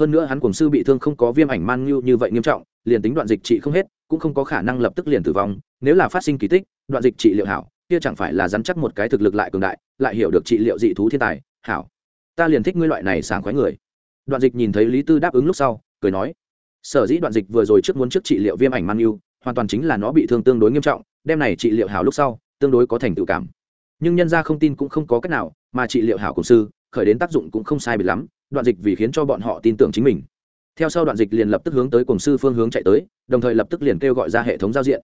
Hơn nữa hắn cùng sư bị thương không có viêm ảnh man như, như vậy nghiêm trọng liền tính đoạn dịch trị không hết cũng không có khả năng lập tức liền tử vong, nếu là phát sinh kỳ tích, đoạn dịch trị liệu hảo, kia chẳng phải là dắn chắc một cái thực lực lại cường đại, lại hiểu được trị liệu dị thú thiên tài, hảo. Ta liền thích ngươi loại này sảng khoái người. Đoạn dịch nhìn thấy lý tư đáp ứng lúc sau, cười nói, sở dĩ đoạn dịch vừa rồi trước muốn trước trị liệu viêm ảnh man yêu, hoàn toàn chính là nó bị thương tương đối nghiêm trọng, đem này trị liệu hảo lúc sau, tương đối có thành tựu cảm. Nhưng nhân ra không tin cũng không có cách nào, mà trị liệu hảo cùng sư, khởi đến tác dụng cũng không sai bị lắm, đoạn dịch vì khiến cho bọn họ tin tưởng chính mình theo sau đoạn dịch liền lập tức hướng tới cổng sư phương hướng chạy tới, đồng thời lập tức liền kêu gọi ra hệ thống giao diện.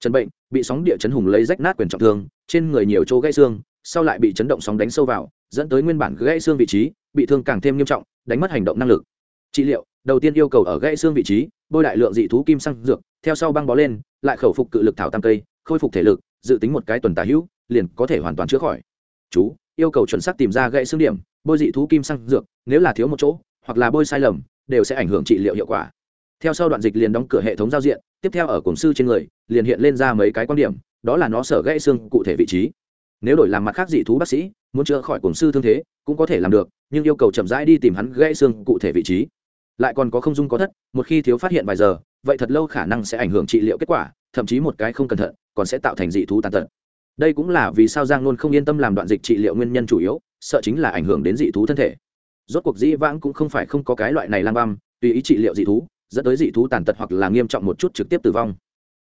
Trần bệnh bị sóng địa chấn hùng lấy rách nát quyền trọng thương, trên người nhiều chỗ gãy xương, sau lại bị chấn động sóng đánh sâu vào, dẫn tới nguyên bản gãy xương vị trí, bị thương càng thêm nghiêm trọng, đánh mất hành động năng lực. Trị liệu, đầu tiên yêu cầu ở gãy xương vị trí, bôi đại lượng dị thú kim xăng dược, theo sau băng bó lên, lại khẩu phục cự lực thảo tam cây, khôi phục thể lực, dự tính một cái tuần tà hữu, liền có thể hoàn toàn chữa khỏi. Chú, yêu cầu chuẩn xác tìm ra gãy xương điểm, bôi dị thú kim xăng dược, nếu là thiếu một chỗ, hoặc là bôi sai lầm đều sẽ ảnh hưởng trị liệu hiệu quả. Theo sau đoạn dịch liền đóng cửa hệ thống giao diện, tiếp theo ở cổng sư trên người, liền hiện lên ra mấy cái quan điểm, đó là nó sở gãy xương cụ thể vị trí. Nếu đổi làm mặt khác dị thú bác sĩ, muốn chữa khỏi cổng sư thương thế, cũng có thể làm được, nhưng yêu cầu chậm rãi đi tìm hắn gãy xương cụ thể vị trí. Lại còn có không dung có thất, một khi thiếu phát hiện vài giờ, vậy thật lâu khả năng sẽ ảnh hưởng trị liệu kết quả, thậm chí một cái không cẩn thận, còn sẽ tạo thành dị thú tàn tật. Đây cũng là vì sao giang luôn không yên tâm làm đoạn dịch trị liệu nguyên nhân chủ yếu, sợ chính là ảnh hưởng đến dị thú thân thể rốt cuộc dĩ vãng cũng không phải không có cái loại này lang băm, tùy ý trị liệu dị thú, dẫn tới dị thú tàn tật hoặc là nghiêm trọng một chút trực tiếp tử vong.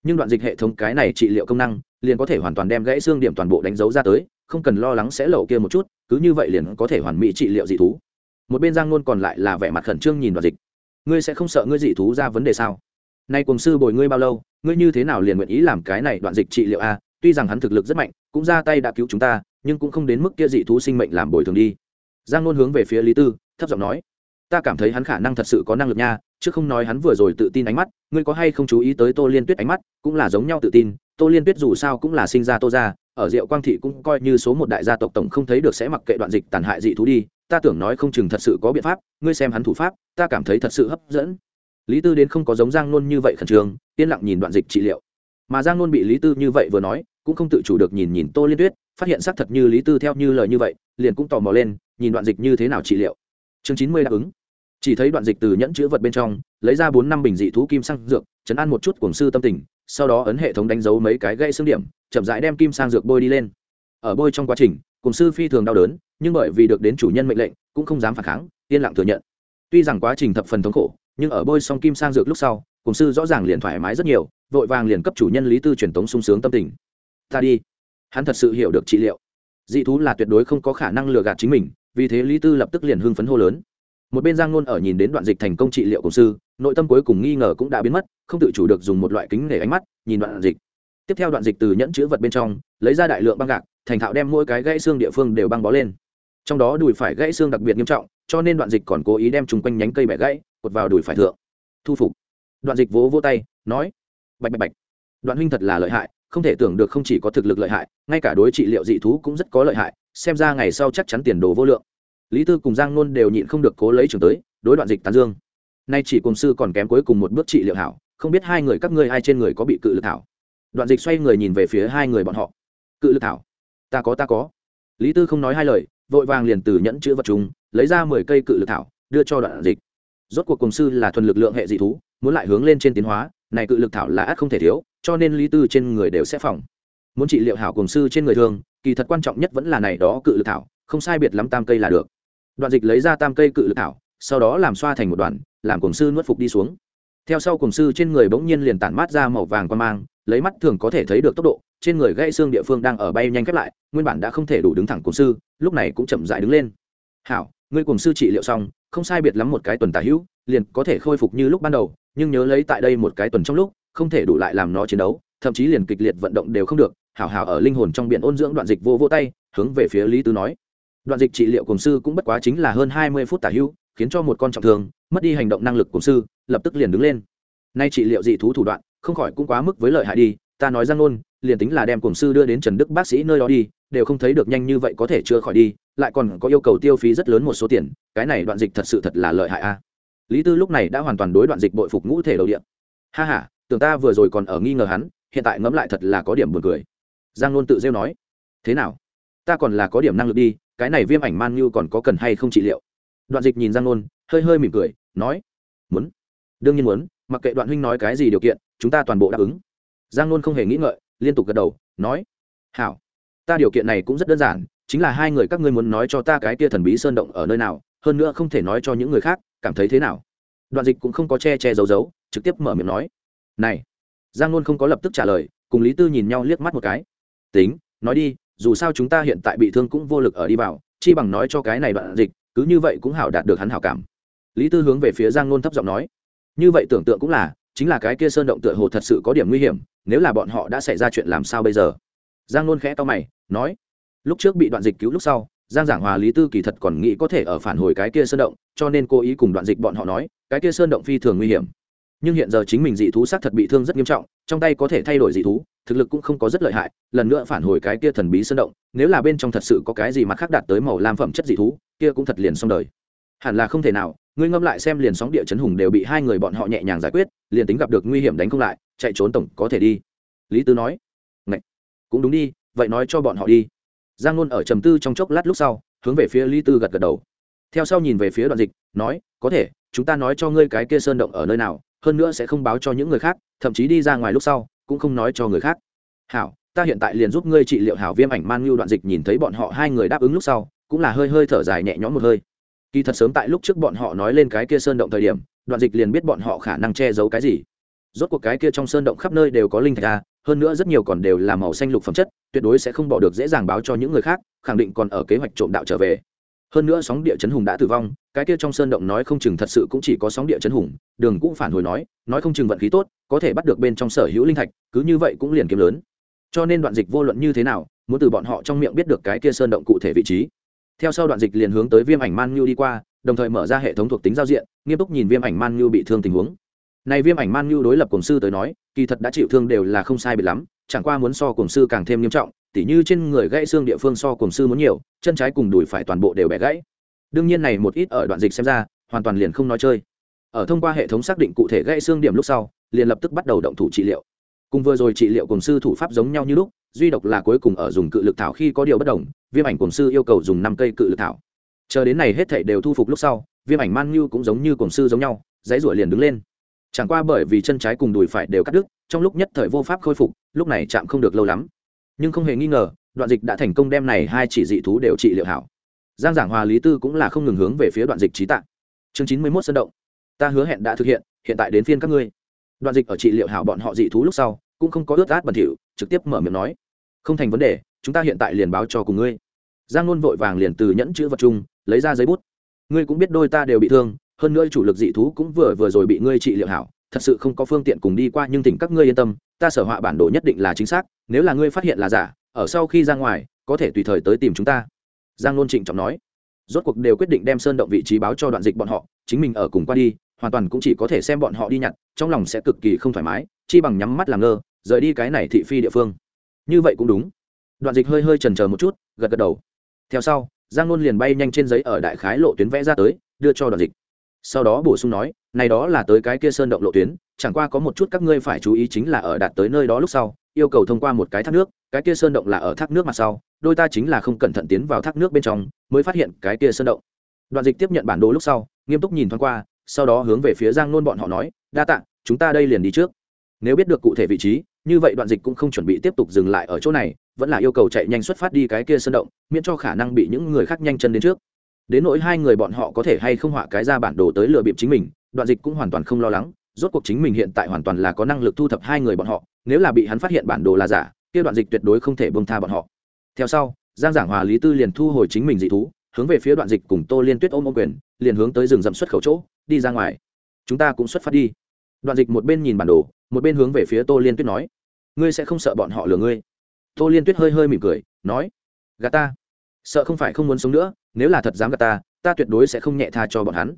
Nhưng đoạn dịch hệ thống cái này trị liệu công năng, liền có thể hoàn toàn đem gãy xương điểm toàn bộ đánh dấu ra tới, không cần lo lắng sẽ lậu kia một chút, cứ như vậy liền có thể hoàn mỹ trị liệu dị thú. Một bên giang Ngôn còn lại là vẻ mặt khẩn trương nhìn đoạn dịch. Ngươi sẽ không sợ ngươi dị thú ra vấn đề sao? Nay cùng sư bồi ngươi bao lâu, ngươi như thế nào liền nguyện ý làm cái này đoạn dịch trị liệu a? Tuy rằng hắn thực lực rất mạnh, cũng ra tay đã cứu chúng ta, nhưng cũng không đến mức kia dị thú sinh mệnh làm bồi thường đi giang nôn hướng về phía lý tư, thấp giọng nói, ta cảm thấy hắn khả năng thật sự có năng lực nha, chứ không nói hắn vừa rồi tự tin ánh mắt, ngươi có hay không chú ý tới tô liên tuyết ánh mắt, cũng là giống nhau tự tin, tô liên tuyết dù sao cũng là sinh ra tô ra ở diệu quang thị cũng coi như số một đại gia tộc tổng không thấy được sẽ mặc kệ đoạn dịch tàn hại dị thú đi, ta tưởng nói không chừng thật sự có biện pháp, ngươi xem hắn thủ pháp, ta cảm thấy thật sự hấp dẫn. Lý tư đến không có giống giang nôn như vậy khẩn trương, yên lặng nhìn đoạn dịch trị liệu. Mà giang nôn bị lý tư như vậy vừa nói, cũng không tự chủ được nhìn nhìn tô liên tuyết, phát hiện xác thật như lý tư theo như lời như vậy, liền cũng tò mò lên nhìn đoạn dịch như thế nào trị liệu. Chương chín mươi đáp ứng. Chỉ thấy đoạn dịch từ nhẫn chữ vật bên trong, lấy ra bốn năm bình dị thú kim sang dược, chấn an một chút cuồng sư tâm tình, sau đó ấn hệ thống đánh dấu mấy cái gây xương điểm, chậm rãi đem kim sang dược bôi đi lên. Ở bôi trong quá trình, cuồng sư phi thường đau đớn, nhưng bởi vì được đến chủ nhân mệnh lệnh, cũng không dám phản kháng, yên lặng thừa nhận. Tuy rằng quá trình thập phần thống khổ, nhưng ở bôi xong kim sang dược lúc sau, cuồng sư rõ ràng liền thoải mái rất nhiều, vội vàng liền cấp chủ nhân lý tư truyền tống sung sướng tâm tình. Ta đi. Hắn thật sự hiểu được trị liệu. Dị thú là tuyệt đối không có khả năng lừa gạt chính mình vì thế lý tư lập tức liền hưng phấn hô lớn. Một bên giang ngôn ở nhìn đến đoạn dịch thành công trị liệu cổng sư, nội tâm cuối cùng nghi ngờ cũng đã biến mất, không tự chủ được dùng một loại kính để ánh mắt, nhìn đoạn dịch. Tiếp theo đoạn dịch từ nhẫn chữ vật bên trong, lấy ra đại lượng băng gạc, thành thạo đem mỗi cái gãy xương địa phương đều băng bó lên. Trong đó đùi phải gãy xương đặc biệt nghiêm trọng, cho nên đoạn dịch còn cố ý đem chung quanh nhánh cây bẻ gãy, cột vào đùi phải thượng. Thu phục. Đoạn dịch vỗ vỗ tay, nói, bạch bạch bạch. Đoạn huynh thật là lợi hại không thể tưởng được không chỉ có thực lực lợi hại, ngay cả đối trị liệu dị thú cũng rất có lợi hại, xem ra ngày sau chắc chắn tiền đồ vô lượng. Lý tư cùng giang nôn đều nhịn không được cố lấy trường tới, đối đoạn dịch tán dương. Nay chỉ cùng sư còn kém cuối cùng một bước trị liệu hảo, không biết hai người các ngươi ai trên người có bị cự lực thảo đoạn dịch xoay người nhìn về phía hai người bọn họ. Cự lực thảo ta có ta có. Lý tư không nói hai lời, vội vàng liền từ nhẫn chữ vật chúng lấy ra mười cây cự lực thảo đưa cho đoạn dịch. Rốt cuộc cùng sư là thuần lực lượng hệ dị thú, muốn lại hướng lên trên tiến hóa, này cự lực thảo là ác không thể thiếu cho nên lý tư trên người đều sẽ phòng muốn trị liệu hảo cùng sư trên người thường, kỳ thật quan trọng nhất vẫn là này đó cự lực thảo, không sai biệt lắm tam cây là được. Đoạn dịch lấy ra tam cây cự lực thảo, sau đó làm xoa thành một đoàn làm cùng sư nuốt phục đi xuống. Theo sau cùng sư trên người bỗng nhiên liền tản mát ra màu vàng quan mang, lấy mắt thường có thể thấy được tốc độ, trên người gãy xương địa phương đang ở bay nhanh khép lại, nguyên bản đã không thể đủ đứng thẳng cùng sư, lúc này cũng chậm dại đứng lên. Hảo, ngươi cùng sư trị liệu xong, không sai biệt lắm một cái tuần tả hữu, liền có thể khôi phục như lúc ban đầu, nhưng nhớ lấy tại đây một cái tuần trong lúc không thể đủ lại làm nó chiến đấu, thậm chí liền kịch liệt vận động đều không được, hảo hảo ở linh hồn trong biển ôn dưỡng đoạn dịch vô vô tay, hướng về phía lý tứ nói. Đoạn dịch trị liệu cùng sư cũng bất quá chính là hơn hai mươi phút tả hữu khiến cho một con trọng thương, mất đi hành động năng lực cùng sư, lập tức liền đứng lên. Nay trị liệu dị thú thủ đoạn, không khỏi cũng quá mức với lợi hại đi, ta nói ra ngôn liền tính là đem cùng sư đưa đến trần đức bác sĩ nơi đó đi, đều không thấy được nhanh như vậy có thể chưa khỏi đi, lại còn có yêu cầu tiêu phí rất lớn một số tiền, cái này đoạn dịch thật sự thật là lợi hại a. Lý tư lúc này đã hoàn toàn đối đoạn dịch bội phục ngũ thể đầu điện ha h a tưởng ta vừa rồi còn ở nghi ngờ hắn, hiện tại ngẫm lại thật là có điểm buồn cười. Giang nôn tự rêu nói, thế nào? Ta còn là có điểm năng lực đi, cái này viêm ảnh man như còn có cần hay không trị liệu? Đoạn dịch nhìn giang nôn, hơi hơi mỉm cười, nói, muốn. Đương nhiên muốn, mặc kệ đoạn huynh nói cái gì điều kiện, chúng ta toàn bộ đáp ứng. Giang nôn không hề nghĩ ngợi, liên tục gật đầu, nói, hảo. Ta điều kiện này cũng rất đơn giản, chính là hai người các ngươi muốn nói cho ta cái tia thần bí sơn động ở nơi nào, hơn nữa không thể nói cho những người khác, cảm thấy thế nào? Đoạn dịch cũng không có che che giấu giấu, trực tiếp mở miệng nói này, giang nôn không có lập tức trả lời, cùng lý tư nhìn nhau liếc mắt một cái. Tính, nói đi, dù sao chúng ta hiện tại bị thương cũng vô lực ở đi vào, chi bằng nói cho cái này đoạn dịch, cứ như vậy cũng hảo đạt được hắn hảo cảm. Lý tư hướng về phía giang nôn thấp giọng nói. Như vậy tưởng tượng cũng là, chính là cái kia sơn động tựa hồ thật sự có điểm nguy hiểm, nếu là bọn họ đã xảy ra chuyện làm sao bây giờ? Giang nôn khẽ to mày, nói. Lúc trước bị đoạn dịch cứu lúc sau, giang giảng hòa lý tư kỳ thật còn nghĩ có thể ở phản hồi cái kia sơn động, cho nên cố ý cùng đoạn dịch bọn họ nói, cái kia sơn động phi thường nguy hiểm nhưng hiện giờ chính mình dị thú xác thật bị thương rất nghiêm trọng, trong tay có thể thay đổi dị thú, thực lực cũng không có rất lợi hại, lần nữa phản hồi cái kia thần bí sơn động, nếu là bên trong thật sự có cái gì mà khác đạt tới màu lam phẩm chất dị thú, kia cũng thật liền xong đời. Hẳn là không thể nào, ngươi ngâm lại xem liền sóng địa chấn hùng đều bị hai người bọn họ nhẹ nhàng giải quyết, liền tính gặp được nguy hiểm đánh không lại, chạy trốn tổng có thể đi. Lý tứ nói Ngậy! cũng đúng đi, vậy nói cho bọn họ đi. Giang nôn ở trầm tư trong chốc lát lúc sau, hướng về phía lý tư gật gật đầu. Theo sau nhìn về phía đoạn dịch, nói, có thể, chúng ta nói cho ngươi cái kia sơn động ở nơi nào hơn nữa sẽ không báo cho những người khác, thậm chí đi ra ngoài lúc sau, cũng không nói cho người khác. Hảo, ta hiện tại liền giúp ngươi trị liệu hảo viêm ảnh man ngưu đoạn dịch nhìn thấy bọn họ hai người đáp ứng lúc sau, cũng là hơi hơi thở dài nhẹ nhõm một hơi. Kỳ thật sớm tại lúc trước bọn họ nói lên cái kia sơn động thời điểm, đoạn dịch liền biết bọn họ khả năng che giấu cái gì. Rốt cuộc cái kia trong sơn động khắp nơi đều có linh thạch a hơn nữa rất nhiều còn đều là màu xanh lục phẩm chất, tuyệt đối sẽ không bỏ được dễ dàng báo cho những người khác, khẳng định còn ở kế hoạch trộm đạo trở về hơn nữa sóng địa chấn hùng đã tử vong, cái kia trong sơn động nói không chừng thật sự cũng chỉ có sóng địa chấn hùng, đường cũng phản hồi nói nói không chừng vận khí tốt, có thể bắt được bên trong sở hữu linh thạch, cứ như vậy cũng liền kiếm lớn. Cho nên đoạn dịch vô luận như thế nào, muốn từ bọn họ trong miệng biết được cái kia sơn động cụ thể vị trí. Theo sau đoạn dịch liền hướng tới viêm ảnh man nhu đi qua, đồng thời mở ra hệ thống thuộc tính giao diện, nghiêm túc nhìn viêm ảnh man nhu bị thương tình huống. Này viêm ảnh man nhu đối lập cổng sư tới nói, kỳ thật đã chịu thương đều là không sai biệt lắm chẳng qua muốn so cùng sư càng thêm nghiêm trọng, tỉ như trên người gãy xương địa phương so cùng sư muốn nhiều, chân trái cùng đùi phải toàn bộ đều bẻ gãy. Đương nhiên này một ít ở đoạn dịch xem ra, hoàn toàn liền không nói chơi. Ở thông qua hệ thống xác định cụ thể gãy xương điểm lúc sau, liền lập tức bắt đầu động thủ trị liệu. Cùng vừa rồi trị liệu cùng sư thủ pháp giống nhau như lúc, duy độc là cuối cùng ở dùng cự lực thảo khi có điều bất đồng, viêm ảnh cùng sư yêu cầu dùng năm cây cự lực thảo. Chờ đến này hết thảy đều thu phục lúc sau, viêm ảnh man như cũng giống như cùng sư giống nhau, dãy ruổi liền đứng lên chẳng qua bởi vì chân trái cùng đùi phải đều cắt đứt, trong lúc nhất thời vô pháp khôi phục, lúc này chạm không được lâu lắm. Nhưng không hề nghi ngờ, đoạn dịch đã thành công đem này hai chỉ dị thú đều trị liệu hảo. Giang giảng hòa lý tư cũng là không ngừng hướng về phía đoạn dịch trí tạng. Chương chín mươi mốt sân động. Ta hứa hẹn đã thực hiện hiện tại đến phiên các ngươi. Đoạn dịch ở trị liệu hảo bọn họ dị thú lúc sau, cũng không có ướt át bẩn thỉu, trực tiếp mở miệng nói. Không thành vấn đề, chúng ta hiện tại liền báo cho cùng ngươi. Giang nôn vội vàng liền từ nhẫn chữ vật chung, lấy ra giấy bút. Ngươi cũng biết đôi ta đều bị thương hơn nữa chủ lực dị thú cũng vừa vừa rồi bị ngươi trị liệu hảo, thật sự không có phương tiện cùng đi qua, nhưng tỉnh các ngươi yên tâm, ta sở họa bản đồ nhất định là chính xác, nếu là ngươi phát hiện là giả, ở sau khi ra ngoài, có thể tùy thời tới tìm chúng ta. Giang nôn trịnh trọng nói. Rốt cuộc đều quyết định đem sơn động vị trí báo cho đoạn dịch bọn họ, chính mình ở cùng qua đi, hoàn toàn cũng chỉ có thể xem bọn họ đi nhặt, trong lòng sẽ cực kỳ không thoải mái, chi bằng nhắm mắt làm ngơ, rời đi cái này thị phi địa phương. Như vậy cũng đúng. Đoạn dịch hơi hơi trần chờ một chút, gật gật đầu. Theo sau, giang nôn liền bay nhanh trên giấy ở đại khái lộ tuyến vẽ ra tới, đưa cho đoạn dịch sau đó bổ sung nói, này đó là tới cái kia sơn động lộ tuyến, chẳng qua có một chút các ngươi phải chú ý chính là ở đạt tới nơi đó lúc sau, yêu cầu thông qua một cái thác nước, cái kia sơn động là ở thác nước mặt sau, đôi ta chính là không cẩn thận tiến vào thác nước bên trong, mới phát hiện cái kia sơn động. Đoạn dịch tiếp nhận bản đồ lúc sau, nghiêm túc nhìn thoáng qua, sau đó hướng về phía giang nôn bọn họ nói, đa tạ, chúng ta đây liền đi trước. Nếu biết được cụ thể vị trí, như vậy đoạn dịch cũng không chuẩn bị tiếp tục dừng lại ở chỗ này, vẫn là yêu cầu chạy nhanh xuất phát đi cái kia sơn động, miễn cho khả năng bị những người khác nhanh chân đến trước đến nỗi hai người bọn họ có thể hay không họa cái ra bản đồ tới lừa bịp chính mình, đoạn dịch cũng hoàn toàn không lo lắng, rốt cuộc chính mình hiện tại hoàn toàn là có năng lực thu thập hai người bọn họ, nếu là bị hắn phát hiện bản đồ là giả, kia đoạn dịch tuyệt đối không thể bông tha bọn họ. Theo sau, giang giảng hòa lý tư liền thu hồi chính mình dị thú, hướng về phía đoạn dịch cùng tô liên tuyết ôm ô quyền, liền hướng tới rừng rậm xuất khẩu chỗ, đi ra ngoài. Chúng ta cũng xuất phát đi. Đoạn dịch một bên nhìn bản đồ, một bên hướng về phía tô liên tuyết nói, ngươi sẽ không sợ bọn họ lừa ngươi? Tô liên tuyết hơi hơi mỉm cười, nói, gà ta sợ không phải không muốn sống nữa, nếu là thật dám gặp ta ta tuyệt đối sẽ không nhẹ tha cho bọn hắn.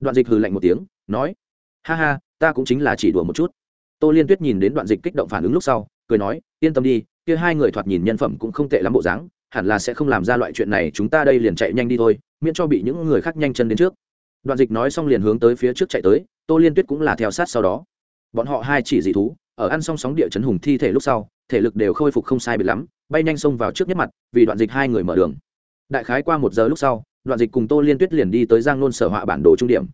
Đoạn dịch hừ lạnh một tiếng, nói, ha ha, ta cũng chính là chỉ đùa một chút. Tô liên tuyết nhìn đến đoạn dịch kích động phản ứng lúc sau, cười nói, yên tâm đi, kia hai người thoạt nhìn nhân phẩm cũng không tệ lắm bộ dáng, hẳn là sẽ không làm ra loại chuyện này, chúng ta đây liền chạy nhanh đi thôi, miễn cho bị những người khác nhanh chân đến trước. Đoạn dịch nói xong liền hướng tới phía trước chạy tới, tô liên tuyết cũng là theo sát sau đó. Bọn họ hai chỉ dị thú, ở ăn xong sóng địa chấn hùng thi thể lúc sau, thể lực đều khôi phục không sai biệt lắm, bay nhanh xông vào trước nhất mặt, vì đoạn dịch hai người mở đường đại khái qua một giờ lúc sau, đoạn dịch cùng tô liên tuyết liền đi tới giang nôn sở họa bản đồ trung điểm.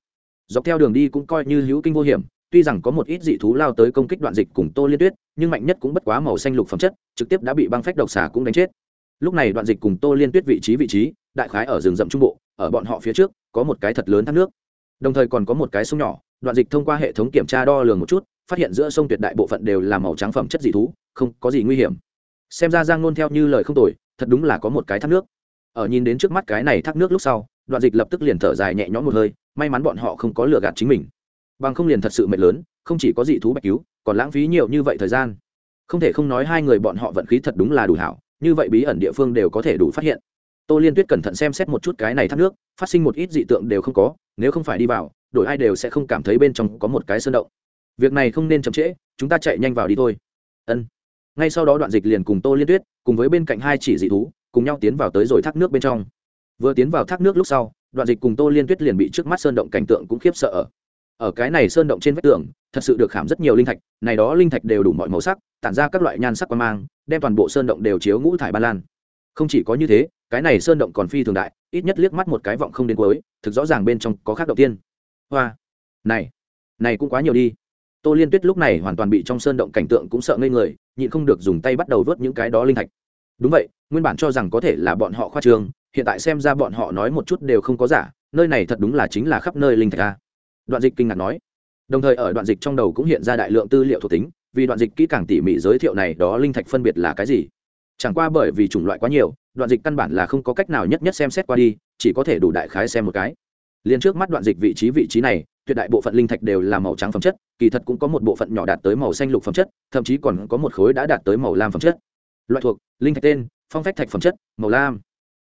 Dọc theo đường đi cũng coi như hữu kinh vô hiểm, tuy rằng có một ít dị thú lao tới công kích đoạn dịch cùng tô liên tuyết, nhưng mạnh nhất cũng bất quá màu xanh lục phẩm chất, trực tiếp đã bị băng phách độc xà cũng đánh chết. Lúc này đoạn dịch cùng tô liên tuyết vị trí vị trí, đại khái ở rừng rậm trung bộ, ở bọn họ phía trước, có một cái thật lớn thác nước. Đồng thời còn có một cái sông nhỏ, đoạn dịch thông qua hệ thống kiểm tra đo lường một chút, phát hiện giữa sông tuyệt đại bộ phận đều là màu trắng phẩm chất dị thú, không có gì nguy hiểm. Xem ra giang nôn theo như lời không tồi, thật đúng là có một cái thác nước ở nhìn đến trước mắt cái này thác nước lúc sau, đoạn dịch lập tức liền thở dài nhẹ nhõm một hơi, may mắn bọn họ không có lừa gạt chính mình. Bằng không liền thật sự mệt lớn, không chỉ có dị thú bạch cứu, còn lãng phí nhiều như vậy thời gian. Không thể không nói hai người bọn họ vận khí thật đúng là đủ hảo, như vậy bí ẩn địa phương đều có thể đủ phát hiện. Tô liên tuyết cẩn thận xem xét một chút cái này thác nước, phát sinh một ít dị tượng đều không có, nếu không phải đi vào, đổi ai đều sẽ không cảm thấy bên trong có một cái sơn động. Việc này không nên chậm trễ, chúng ta chạy nhanh vào đi thôi. Ân. Ngay sau đó đoạn dịch liền cùng tô liên tuyết, cùng với bên cạnh hai chỉ dị thú cùng nhau tiến vào tới rồi thác nước bên trong. Vừa tiến vào thác nước lúc sau, đoạn dịch cùng tô liên tuyết liền bị trước mắt sơn động cảnh tượng cũng khiếp sợ ở. Cái này sơn động trên vách tường, thật sự được khảm rất nhiều linh thạch, này đó linh thạch đều đủ mọi màu sắc, tản ra các loại nhan sắc quan mang, đem toàn bộ sơn động đều chiếu ngũ thải ba lan. Không chỉ có như thế, cái này sơn động còn phi thường đại, ít nhất liếc mắt một cái vọng không đến cuối, thực rõ ràng bên trong có khác động tiên. Hoa! Này! Này cũng quá nhiều đi. Tô liên tuyết lúc này hoàn toàn bị trong sơn động cảnh tượng cũng sợ ngây người, nhịn không được dùng tay bắt đầu vớt những cái đó linh thạch đúng vậy, nguyên bản cho rằng có thể là bọn họ khoa trương hiện tại xem ra bọn họ nói một chút đều không có giả, nơi này thật đúng là chính là khắp nơi linh thạch a. Đoạn dịch kinh ngạc nói. Đồng thời ở đoạn dịch trong đầu cũng hiện ra đại lượng tư liệu thuộc tính, vì đoạn dịch kỹ càng tỉ mỉ giới thiệu này đó linh thạch phân biệt là cái gì. Chẳng qua bởi vì chủng loại quá nhiều, đoạn dịch căn bản là không có cách nào nhất nhất xem xét qua đi, chỉ có thể đủ đại khái xem một cái. Liền trước mắt đoạn dịch vị trí vị trí này, tuyệt đại bộ phận linh thạch đều là màu trắng phẩm chất, kỳ thật cũng có một bộ phận nhỏ đạt tới màu xanh lục phẩm chất, thậm chí còn có một khối đã đạt tới màu lam phẩm chất loại thuộc, linh thạch tên, phong phách thạch phẩm chất, màu lam.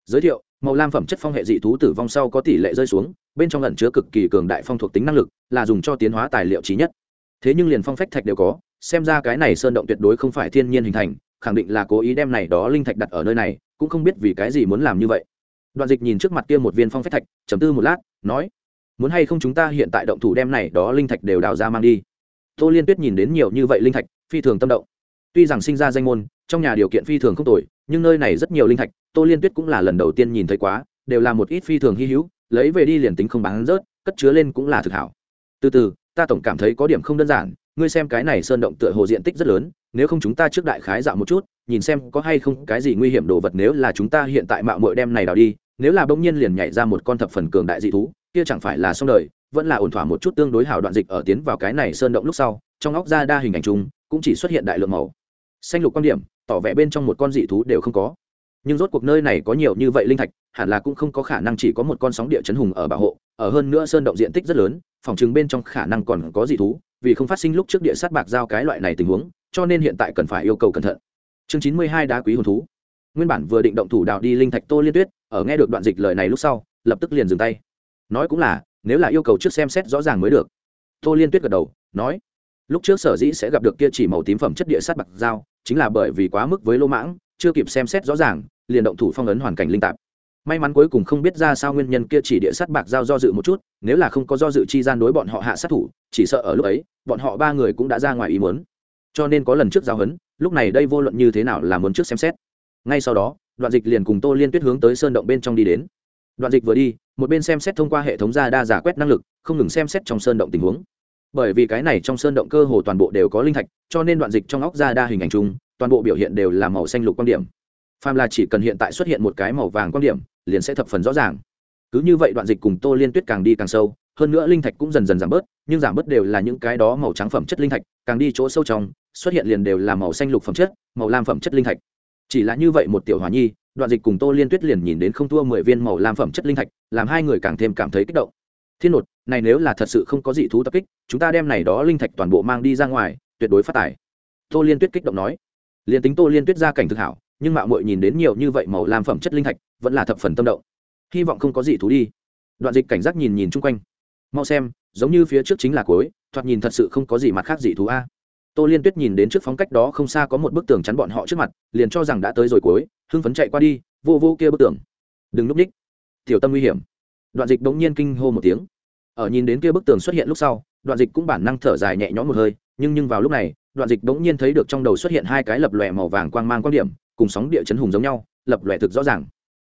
Giới thiệu, màu lam phẩm chất phong hệ dị thú tử vong sau có tỷ lệ rơi xuống, bên trong lẩn chứa cực kỳ cường đại phong thuộc tính năng lực, là dùng cho tiến hóa tài liệu trí nhất. Thế nhưng liền phong phách thạch đều có, xem ra cái này sơn động tuyệt đối không phải thiên nhiên hình thành, khẳng định là cố ý đem này đó linh thạch đặt ở nơi này, cũng không biết vì cái gì muốn làm như vậy. Đoạn dịch nhìn trước mặt kia một viên phong phách thạch chấm tư một lát, nói, muốn hay không chúng ta hiện tại động thủ đem này đó linh thạch đều đào ra mang đi? Tô liên tuyết nhìn đến nhiều như vậy linh thạch, phi thường tâm động tuy rằng sinh ra danh môn, trong nhà điều kiện phi thường không tồi, nhưng nơi này rất nhiều linh thạch, tô liên tuyết cũng là lần đầu tiên nhìn thấy quá, đều là một ít phi thường hy hữu, lấy về đi liền tính không bán rớt, cất chứa lên cũng là thực hảo. Từ từ, ta tổng cảm thấy có điểm không đơn giản, ngươi xem cái này sơn động tựa hồ diện tích rất lớn, nếu không chúng ta trước đại khái dạo một chút, nhìn xem có hay không cái gì nguy hiểm đồ vật nếu là chúng ta hiện tại mạo mội đem này đào đi, nếu là bỗng nhiên liền nhảy ra một con thập phần cường đại dị thú, kia chẳng phải là xong đời, vẫn là ổn thỏa một chút tương đối hảo đoạn dịch ở tiến vào cái này sơn động lúc sau, trong óc ra đa hình ảnh chung, cũng chỉ xuất hiện đại lượng màu xanh lục quan điểm, tỏ vẻ bên trong một con dị thú đều không có. Nhưng rốt cuộc nơi này có nhiều như vậy linh thạch, hẳn là cũng không có khả năng chỉ có một con sóng địa chấn hùng ở bảo hộ, ở hơn nữa sơn động diện tích rất lớn, phòng chứng bên trong khả năng còn có dị thú, vì không phát sinh lúc trước địa sát bạc giao cái loại này tình huống, cho nên hiện tại cần phải yêu cầu cẩn thận. Chương chín mươi hai đá quý hồn thú. Nguyên bản vừa định động thủ đào đi linh thạch tô liên tuyết, ở nghe được đoạn dịch lời này lúc sau, lập tức liền dừng tay. Nói cũng là, nếu là yêu cầu trước xem xét rõ ràng mới được. Tô liên tuyết gật đầu, nói, lúc trước sở dĩ sẽ gặp được kia chỉ màu tím phẩm chất địa sát bạc dao chính là bởi vì quá mức với lô mãng, chưa kịp xem xét rõ ràng, liền động thủ phong ấn hoàn cảnh linh tạp. May mắn cuối cùng không biết ra sao nguyên nhân kia chỉ địa sát bạc giao do dự một chút, nếu là không có do dự chi gian đối bọn họ hạ sát thủ, chỉ sợ ở lúc ấy, bọn họ ba người cũng đã ra ngoài ý muốn. Cho nên có lần trước giao hấn, lúc này đây vô luận như thế nào là muốn trước xem xét. Ngay sau đó, đoạn dịch liền cùng tô liên tuyết hướng tới sơn động bên trong đi đến. Đoạn dịch vừa đi, một bên xem xét thông qua hệ thống ra đa giả quét năng lực, không ngừng xem xét trong sơn động tình huống bởi vì cái này trong sơn động cơ hồ toàn bộ đều có linh thạch, cho nên đoạn dịch trong óc ra đa hình ảnh chung, toàn bộ biểu hiện đều là màu xanh lục quan điểm. Phàm là chỉ cần hiện tại xuất hiện một cái màu vàng quan điểm, liền sẽ thập phần rõ ràng. Cứ như vậy đoạn dịch cùng tô liên tuyết càng đi càng sâu, hơn nữa linh thạch cũng dần dần giảm bớt, nhưng giảm bớt đều là những cái đó màu trắng phẩm chất linh thạch, càng đi chỗ sâu trong, xuất hiện liền đều là màu xanh lục phẩm chất, màu lam phẩm chất linh thạch. Chỉ là như vậy một tiểu hòa nhi, đoạn dịch cùng tô liên tuyết liền nhìn đến không thua mười viên màu lam phẩm chất linh thạch, làm hai người càng thêm cảm thấy kích động thiên nột, này nếu là thật sự không có dị thú tập kích, chúng ta đem này đó linh thạch toàn bộ mang đi ra ngoài, tuyệt đối phát tài. Tô liên tuyết kích động nói. Liền tính tô liên tuyết ra cảnh thực hảo, nhưng mạo muội nhìn đến nhiều như vậy màu lam phẩm chất linh thạch, vẫn là thập phần tâm động. Hy vọng không có dị thú đi. Đoạn dịch cảnh giác nhìn nhìn chung quanh. Mau xem, giống như phía trước chính là cối thoạt nhìn thật sự không có gì mặt khác dị thú a. Tô liên tuyết nhìn đến trước phóng cách đó không xa có một bức tường chắn bọn họ trước mặt, liền cho rằng đã tới rồi cối hưng phấn chạy qua đi, vô vô kia bức tường. Đừng núp ních. Tiểu tâm nguy hiểm đoạn dịch bỗng nhiên kinh hô một tiếng. Ở nhìn đến kia bức tường xuất hiện lúc sau, đoạn dịch cũng bản năng thở dài nhẹ nhõm một hơi, nhưng nhưng vào lúc này, đoạn dịch bỗng nhiên thấy được trong đầu xuất hiện hai cái lập lòe màu vàng quang mang quan điểm, cùng sóng địa chấn hùng giống nhau, lập lòe thực rõ ràng.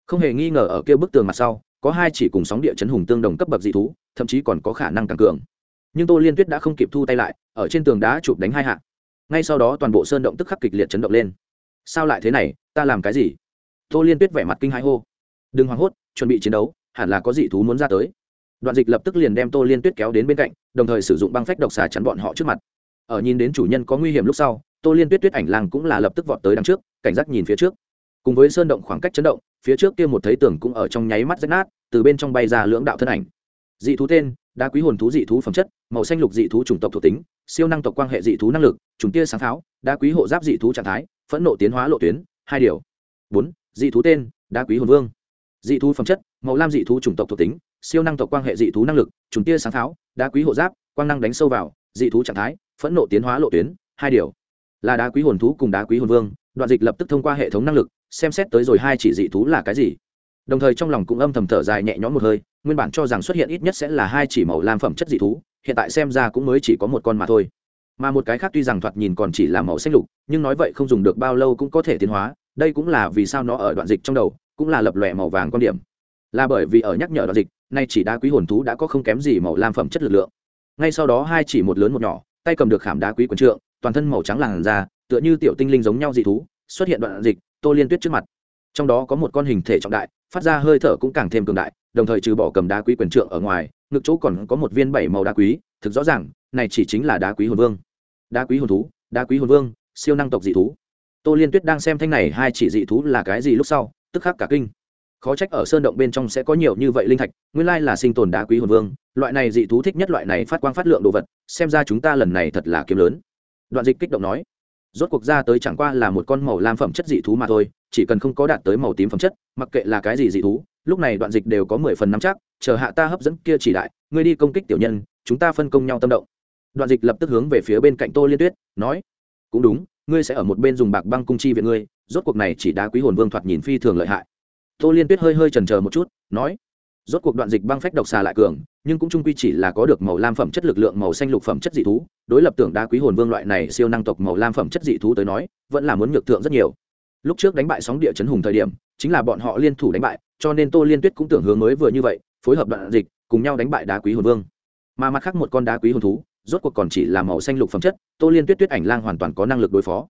Không hề nghi ngờ ở kia bức tường mặt sau, có hai chỉ cùng sóng địa chấn hùng tương đồng cấp bậc dị thú, thậm chí còn có khả năng càng cường. Nhưng tô liên tuyết đã không kịp thu tay lại, ở trên tường đá chụp đánh hai hạ. Ngay sau đó toàn bộ sơn động tức khắc kịch liệt chấn động lên. Sao lại thế này, ta làm cái gì? Tô liên tuyết vẻ mặt kinh hãi hô. Đừng hoảng hốt, chuẩn bị chiến đấu hẳn là có dị thú muốn ra tới. Đoạn dịch lập tức liền đem tô liên tuyết kéo đến bên cạnh đồng thời sử dụng băng phách độc xà chắn bọn họ trước mặt. Ở nhìn đến chủ nhân có nguy hiểm lúc sau tô liên tuyết tuyết ảnh làng cũng là lập tức vọt tới đằng trước cảnh giác nhìn phía trước. Cùng với sơn động khoảng cách chấn động phía trước kia một thấy tưởng cũng ở trong nháy mắt rách nát từ bên trong bay ra lưỡng đạo thân ảnh. Dị thú tên đá quý hồn thú dị thú phẩm chất màu xanh lục dị thú chủng tộc thuộc tính siêu năng tộc quan hệ dị thú năng lực trùng tia sáng tháo, đá quý hộ giáp dị thú trạng thái phẫn nộ tiến hóa lộ tuyến hai điều. Bốn dị thú tên đá quý hồn vương dị thú phẩm chất màu lam dị thú chủng tộc thuộc tính siêu năng tộc quan hệ dị thú năng lực chủng tia sáng tháo, đá quý hộ giáp quang năng đánh sâu vào dị thú trạng thái phẫn nộ tiến hóa lộ tuyến hai điều. Là đá quý hồn thú cùng đá quý hồn vương đoạn dịch lập tức thông qua hệ thống năng lực xem xét tới rồi hai chỉ dị thú là cái gì. Đồng thời trong lòng cũng âm thầm thở dài nhẹ nhõm một hơi nguyên bản cho rằng xuất hiện ít nhất sẽ là hai chỉ màu lam phẩm chất dị thú hiện tại xem ra cũng mới chỉ có một con mà thôi. Mà một cái khác tuy rằng thoạt nhìn còn chỉ là màu xanh lục nhưng nói vậy không dùng được bao lâu cũng có thể tiến hóa đây cũng là vì sao nó ở đoạn dịch trong đầu cũng là lập lòe màu vàng quan điểm. Là bởi vì ở nhắc nhở đoạn dịch, nay chỉ đá quý hồn thú đã có không kém gì màu lam phẩm chất lực lượng. Ngay sau đó hai chỉ một lớn một nhỏ, tay cầm được khảm đá quý quần trượng, toàn thân màu trắng làn da, tựa như tiểu tinh linh giống nhau dị thú, xuất hiện đoạn dịch, tô liên tuyết trước mặt. Trong đó có một con hình thể trọng đại, phát ra hơi thở cũng càng thêm cường đại, đồng thời trừ bỏ cầm đá quý quyền trượng ở ngoài, ngực chỗ còn có một viên bảy màu đá quý, thực rõ ràng, này chỉ chính là đá quý hồn vương. Đá quý hồn thú, đá quý hồn vương, siêu năng tộc dị thú. Tô liên tuyết đang xem thanh này hai chỉ dị thú là cái gì lúc sau tức khắc cả kinh. Khó trách ở sơn động bên trong sẽ có nhiều như vậy linh thạch, nguyên lai là sinh tồn đá quý hồn vương, loại này dị thú thích nhất loại này phát quang phát lượng đồ vật, xem ra chúng ta lần này thật là kiếm lớn. Đoạn dịch kích động nói, rốt cuộc ra tới chẳng qua là một con màu lam phẩm chất dị thú mà thôi, chỉ cần không có đạt tới màu tím phẩm chất, mặc kệ là cái gì dị thú, lúc này đoạn dịch đều có mười phần năm chắc, chờ hạ ta hấp dẫn kia chỉ đại, ngươi đi công kích tiểu nhân, chúng ta phân công nhau tâm động. Đoạn dịch lập tức hướng về phía bên cạnh tô liên tuyết, nói, cũng đúng ngươi sẽ ở một bên dùng bạc băng cung chi viện ngươi, rốt cuộc này chỉ đá quý hồn vương thoạt nhìn phi thường lợi hại. Tô liên tuyết hơi hơi trần chờ một chút, nói, rốt cuộc đoạn dịch băng phách độc xà lại cường, nhưng cũng trung quy chỉ là có được màu lam phẩm chất lực lượng màu xanh lục phẩm chất dị thú, đối lập tưởng đá quý hồn vương loại này siêu năng tộc màu lam phẩm chất dị thú tới nói, vẫn là muốn nhược thượng rất nhiều. Lúc trước đánh bại sóng địa chấn hùng thời điểm, chính là bọn họ liên thủ đánh bại, cho nên tô liên tuyết cũng tưởng hướng mới vừa như vậy, phối hợp đoạn dịch, cùng nhau đánh bại đá quý hồn vương. Mà mặt khác một con đá quý hồn thú rốt cuộc còn chỉ là màu xanh lục phẩm chất, tô liên tuyết tuyết ảnh lang hoàn toàn có năng lực đối phó.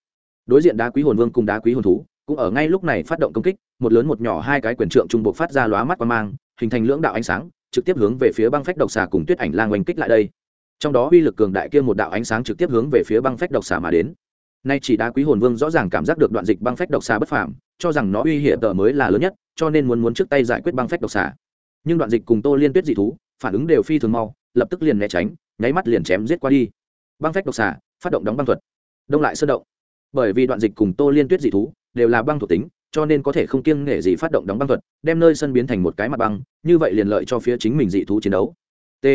Đối diện đá quý hồn vương cùng đá quý hồn thú, cũng ở ngay lúc này phát động công kích, một lớn một nhỏ hai cái quyền trượng trung bộ phát ra lóa mắt qua mang, hình thành lưỡng đạo ánh sáng, trực tiếp hướng về phía băng phách độc xà cùng tuyết ảnh lang oanh kích lại đây. Trong đó uy lực cường đại kia một đạo ánh sáng trực tiếp hướng về phía băng phách độc xà mà đến. Nay chỉ đá quý hồn vương rõ ràng cảm giác được đoạn dịch băng phách độc xà bất phàm, cho rằng nó uy hiểm tờ mới là lớn nhất, cho nên muốn muốn trước tay giải quyết băng phách độc xà. Nhưng đoạn dịch cùng tô liên tuyết dị thú, phản ứng đều phi thường mau, lập tức liền né tránh nháy mắt liền chém giết qua đi. Băng phách độc xà, phát động đóng băng thuật. Đông lại sơ động. Bởi vì đoạn dịch cùng tô liên tuyết dị thú đều là băng thuộc tính, cho nên có thể không kiêng nể gì phát động đóng băng thuật, đem nơi sân biến thành một cái mặt băng, như vậy liền lợi cho phía chính mình dị thú chiến đấu. T.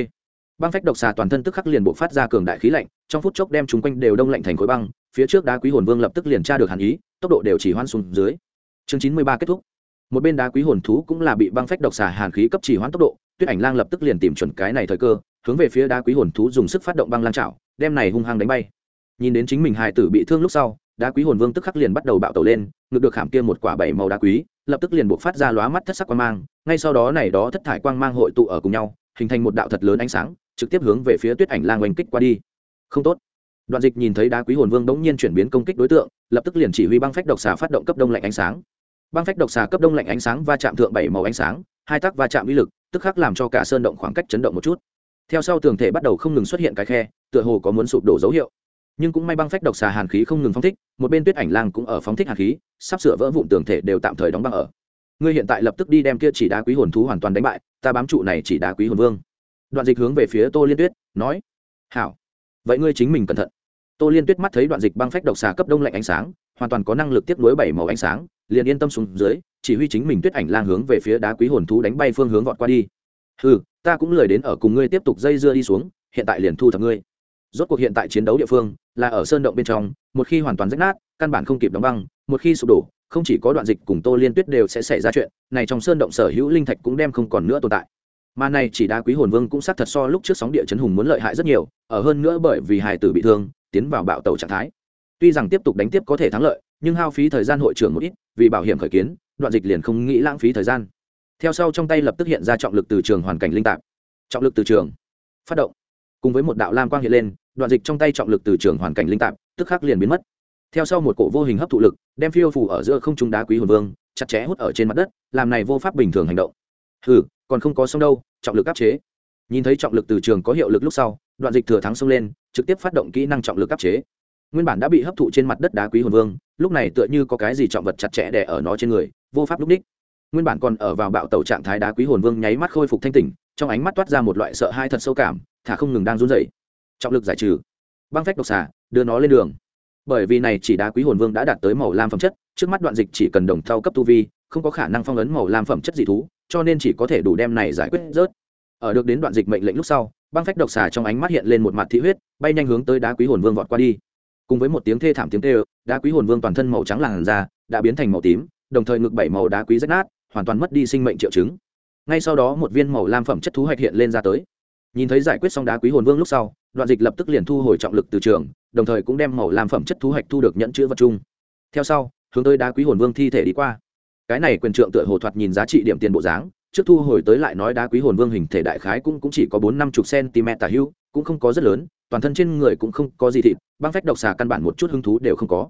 Băng phách độc xà toàn thân tức khắc liền bộ phát ra cường đại khí lạnh, trong phút chốc đem chúng quanh đều đông lạnh thành khối băng, phía trước đá quý hồn vương lập tức liền tra được hàn ý, tốc độ đều chỉ hoan xuống dưới. Chương chín mươi ba kết thúc. Một bên đá quý hồn thú cũng là bị băng phách độc xà hàn khí cấp chỉ hoãn tốc độ, tuyết ảnh lang lập tức liền tìm chuẩn cái này thời cơ hướng về phía đá quý hồn thú dùng sức phát động băng lan trào đem này hung hăng đánh bay. Nhìn đến chính mình hài tử bị thương lúc sau, đá quý hồn vương tức khắc liền bắt đầu bạo tẩu lên, ngực được khảm kia một quả bảy màu đá quý, lập tức liền buộc phát ra lóa mắt thất sắc quang mang, ngay sau đó này đó thất thải quang mang hội tụ ở cùng nhau, hình thành một đạo thật lớn ánh sáng, trực tiếp hướng về phía tuyết ảnh lang oanh kích qua đi. Không tốt. Đoạn dịch nhìn thấy đá quý hồn vương đống nhiên chuyển biến công kích đối tượng, lập tức liền chỉ huy băng phách độc xà phát động cấp đông lạnh ánh sáng. Băng phách độc xà cấp đông lạnh ánh sáng va chạm thượng bảy màu ánh sáng, hai tác va chạm uy lực, tức khắc làm cho cả sơn động khoảng cách chấn động một chút theo sau tường thể bắt đầu không ngừng xuất hiện cái khe, tựa hồ có muốn sụp đổ dấu hiệu. Nhưng cũng may băng phách độc xà hàn khí không ngừng phóng thích, một bên tuyết ảnh lang cũng ở phóng thích hàn khí, sắp sửa vỡ vụn tường thể đều tạm thời đóng băng ở. Ngươi hiện tại lập tức đi đem kia chỉ đá quý hồn thú hoàn toàn đánh bại, ta bám trụ này chỉ đá quý hồn vương. Đoạn dịch hướng về phía tô liên tuyết, nói, hảo, vậy ngươi chính mình cẩn thận. Tô liên tuyết mắt thấy đoạn dịch băng phách độc xà cấp đông lạnh ánh sáng, hoàn toàn có năng lực tiếp nối bảy màu ánh sáng, liền yên tâm xuống dưới, chỉ huy chính mình tuyết ảnh lang hướng về phía đá quý hồn thú đánh bay phương hướng vọt qua đi. Ừ ta cũng lười đến ở cùng ngươi tiếp tục dây dưa đi xuống, hiện tại liền thu thập ngươi. Rốt cuộc hiện tại chiến đấu địa phương là ở sơn động bên trong, một khi hoàn toàn rách nát, căn bản không kịp đóng băng, một khi sụp đổ, không chỉ có đoạn dịch cùng tô liên tuyết đều sẽ xảy ra chuyện, này trong sơn động sở hữu linh thạch cũng đem không còn nữa tồn tại. Mà này chỉ đa quý hồn vương cũng sát thật so lúc trước sóng địa chấn hùng muốn lợi hại rất nhiều, ở hơn nữa bởi vì hải tử bị thương, tiến vào bạo tàu trạng thái. Tuy rằng tiếp tục đánh tiếp có thể thắng lợi, nhưng hao phí thời gian hội trưởng một ít, vì bảo hiểm khởi kiến, đoạn dịch liền không nghĩ lãng phí thời gian theo sau trong tay lập tức hiện ra trọng lực từ trường hoàn cảnh linh tạp. Trọng lực từ trường, phát động. Cùng với một đạo lam quang hiện lên, đoạn dịch trong tay trọng lực từ trường hoàn cảnh linh tạp, tức khắc liền biến mất. Theo sau một cổ vô hình hấp thụ lực, đem phiêu phủ ở giữa không trung đá quý hồn vương, chặt chẽ hút ở trên mặt đất, làm này vô pháp bình thường hành động. Ừ còn không có xong đâu, trọng lực áp chế. Nhìn thấy trọng lực từ trường có hiệu lực lúc sau, đoạn dịch thừa thắng xông lên, trực tiếp phát động kỹ năng trọng lực áp chế. Nguyên bản đã bị hấp thụ trên mặt đất đá quý hồn vương, lúc này tựa như có cái gì trọng vật chặt chẽ đè ở nó trên người, vô pháp lúc ních nguyên bản còn ở vào bạo tẩu trạng thái đá quý hồn vương nháy mắt khôi phục thanh tỉnh, trong ánh mắt toát ra một loại sợ hai thật sâu cảm, thả không ngừng đang run rẩy. Trọng lực giải trừ. Băng phách độc xả, đưa nó lên đường. Bởi vì này chỉ đá quý hồn vương đã đạt tới màu lam phẩm chất, trước mắt đoạn dịch chỉ cần đồng thau cấp tu vi, không có khả năng phong ấn màu lam phẩm chất dị thú, cho nên chỉ có thể đủ đem này giải quyết rớt. Ở được đến đoạn dịch mệnh lệnh lúc sau, băng phách độc xà trong ánh mắt hiện lên một mặt thị huyết, bay nhanh hướng tới đá quý hồn vương vọt qua đi. Cùng với một tiếng thê thảm tiếng tê đá quý hồn vương toàn thân màu trắng làn da, đã biến thành màu tím, đồng thời ngực bảy màu đá quý rách nát hoàn toàn mất đi sinh mệnh triệu chứng. Ngay sau đó một viên màu lam phẩm chất thú hoạch hiện lên ra tới. Nhìn thấy giải quyết xong đá quý hồn vương lúc sau đoạn dịch lập tức liền thu hồi trọng lực từ trường đồng thời cũng đem màu lam phẩm chất thú hoạch thu được nhận chữ vật chung. Theo sau hướng tới đá quý hồn vương thi thể đi qua. Cái này quyền trượng tựa hồ thoạt nhìn giá trị điểm tiền bộ dáng trước thu hồi tới lại nói đá quý hồn vương hình thể đại khái cũng, cũng chỉ có bốn năm chục cm tả hưu cũng không có rất lớn toàn thân trên người cũng không có gì thịt băng phách độc xà căn bản một chút hứng thú đều không có.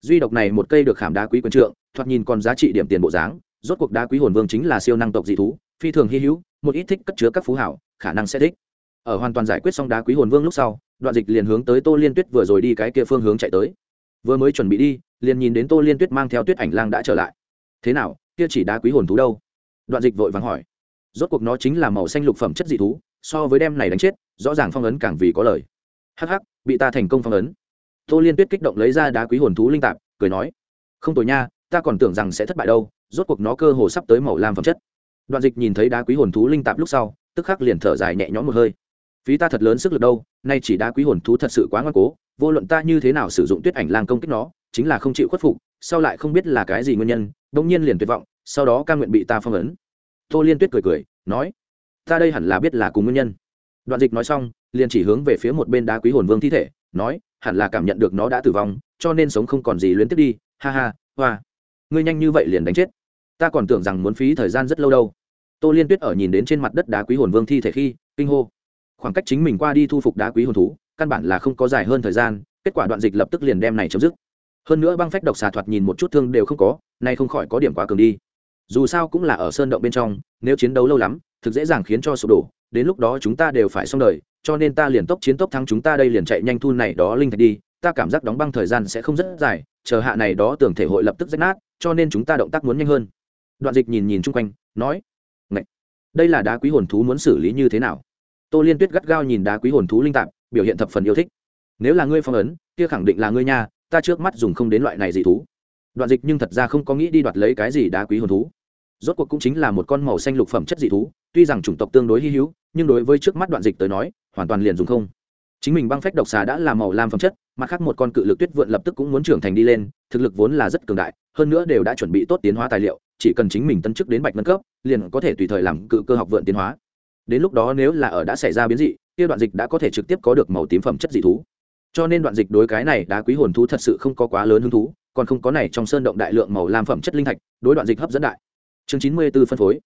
Duy độc này một cây được khảm đá quý quyền trượng thoạt nhìn còn giá trị điểm tiền bộ dáng rốt cuộc đá quý hồn vương chính là siêu năng tộc dị thú, phi thường hy hữu, một ít thích cất chứa các phú hảo, khả năng sẽ thích. Ở hoàn toàn giải quyết xong đá quý hồn vương lúc sau, đoạn dịch liền hướng tới tô liên tuyết vừa rồi đi cái kia phương hướng chạy tới. Vừa mới chuẩn bị đi, liền nhìn đến tô liên tuyết mang theo tuyết ảnh lang đã trở lại. Thế nào, kia chỉ đá quý hồn thú đâu? Đoạn dịch vội vàng hỏi. Rốt cuộc nó chính là màu xanh lục phẩm chất dị thú, so với đem này đánh chết, rõ ràng phong ấn càng vì có lời. Hắc hắc, bị ta thành công phong ấn. Tô liên tuyết kích động lấy ra đá quý hồn thú linh tạp, cười nói. Không tồi nha ta còn tưởng rằng sẽ thất bại đâu, rốt cuộc nó cơ hồ sắp tới màu lam phẩm chất. Đoạn dịch nhìn thấy đá quý hồn thú linh tạp lúc sau, tức khắc liền thở dài nhẹ nhõm một hơi. Phí ta thật lớn sức lực đâu, nay chỉ đá quý hồn thú thật sự quá ngoan cố, vô luận ta như thế nào sử dụng tuyết ảnh lang công kích nó, chính là không chịu khuất phục, sau lại không biết là cái gì nguyên nhân bỗng nhiên liền tuyệt vọng, sau đó ca nguyện bị ta phong ấn. Tô liên tuyết cười cười, nói, ta đây hẳn là biết là cùng nguyên nhân. Đoạn dịch nói xong, liền chỉ hướng về phía một bên đá quý hồn vương thi thể, nói, hẳn là cảm nhận được nó đã tử vong, cho nên sống không còn gì luyến tiếp đi, ha ha, hoa ngươi nhanh như vậy liền đánh chết. Ta còn tưởng rằng muốn phí thời gian rất lâu đâu. Tô liên tuyết ở nhìn đến trên mặt đất đá quý hồn vương thi thể khi, kinh hô. Khoảng cách chính mình qua đi thu phục đá quý hồn thú, căn bản là không có dài hơn thời gian, kết quả đoạn dịch lập tức liền đem này chấm dứt. Hơn nữa băng phách độc xà thoạt nhìn một chút thương đều không có, nay không khỏi có điểm quá cường đi. Dù sao cũng là ở sơn động bên trong, nếu chiến đấu lâu lắm, thực dễ dàng khiến cho sụp đổ, đến lúc đó chúng ta đều phải xong đời, cho nên ta liền tốc chiến tốc thắng chúng ta đây liền chạy nhanh thu này đó linh thạch đi, ta cảm giác đóng băng thời gian sẽ không rất dài, chờ hạ này đó tưởng thể hội lập tức rách nát cho nên chúng ta động tác muốn nhanh hơn. Đoạn dịch nhìn nhìn chung quanh, nói, Ngậy! đây là đá quý hồn thú muốn xử lý như thế nào? Tô liên tuyết gắt gao nhìn đá quý hồn thú linh tạp, biểu hiện thập phần yêu thích. Nếu là ngươi phong ấn, kia khẳng định là ngươi nha, ta trước mắt dùng không đến loại này dị thú. Đoạn dịch nhưng thật ra không có nghĩ đi đoạt lấy cái gì đá quý hồn thú. Rốt cuộc cũng chính là một con màu xanh lục phẩm chất dị thú, tuy rằng chủng tộc tương đối hy hữu, nhưng đối với trước mắt đoạn dịch tới nói, hoàn toàn liền dùng không chính mình băng phách độc xà đã là màu lam phẩm chất mặt khác một con cự lực tuyết vượn lập tức cũng muốn trưởng thành đi lên, thực lực vốn là rất cường đại, hơn nữa đều đã chuẩn bị tốt tiến hóa tài liệu, chỉ cần chính mình tân chức đến bạch ngân cấp, liền có thể tùy thời làm cự cơ học vượn tiến hóa. Đến lúc đó nếu là ở đã xảy ra biến dị, kia đoạn dịch đã có thể trực tiếp có được màu tím phẩm chất dị thú. Cho nên đoạn dịch đối cái này đá quý hồn thú thật sự không có quá lớn hứng thú, còn không có này trong sơn động đại lượng màu lam phẩm chất linh thạch, đối đoạn dịch hấp dẫn đại. Chương chín mươi b ố phân phối.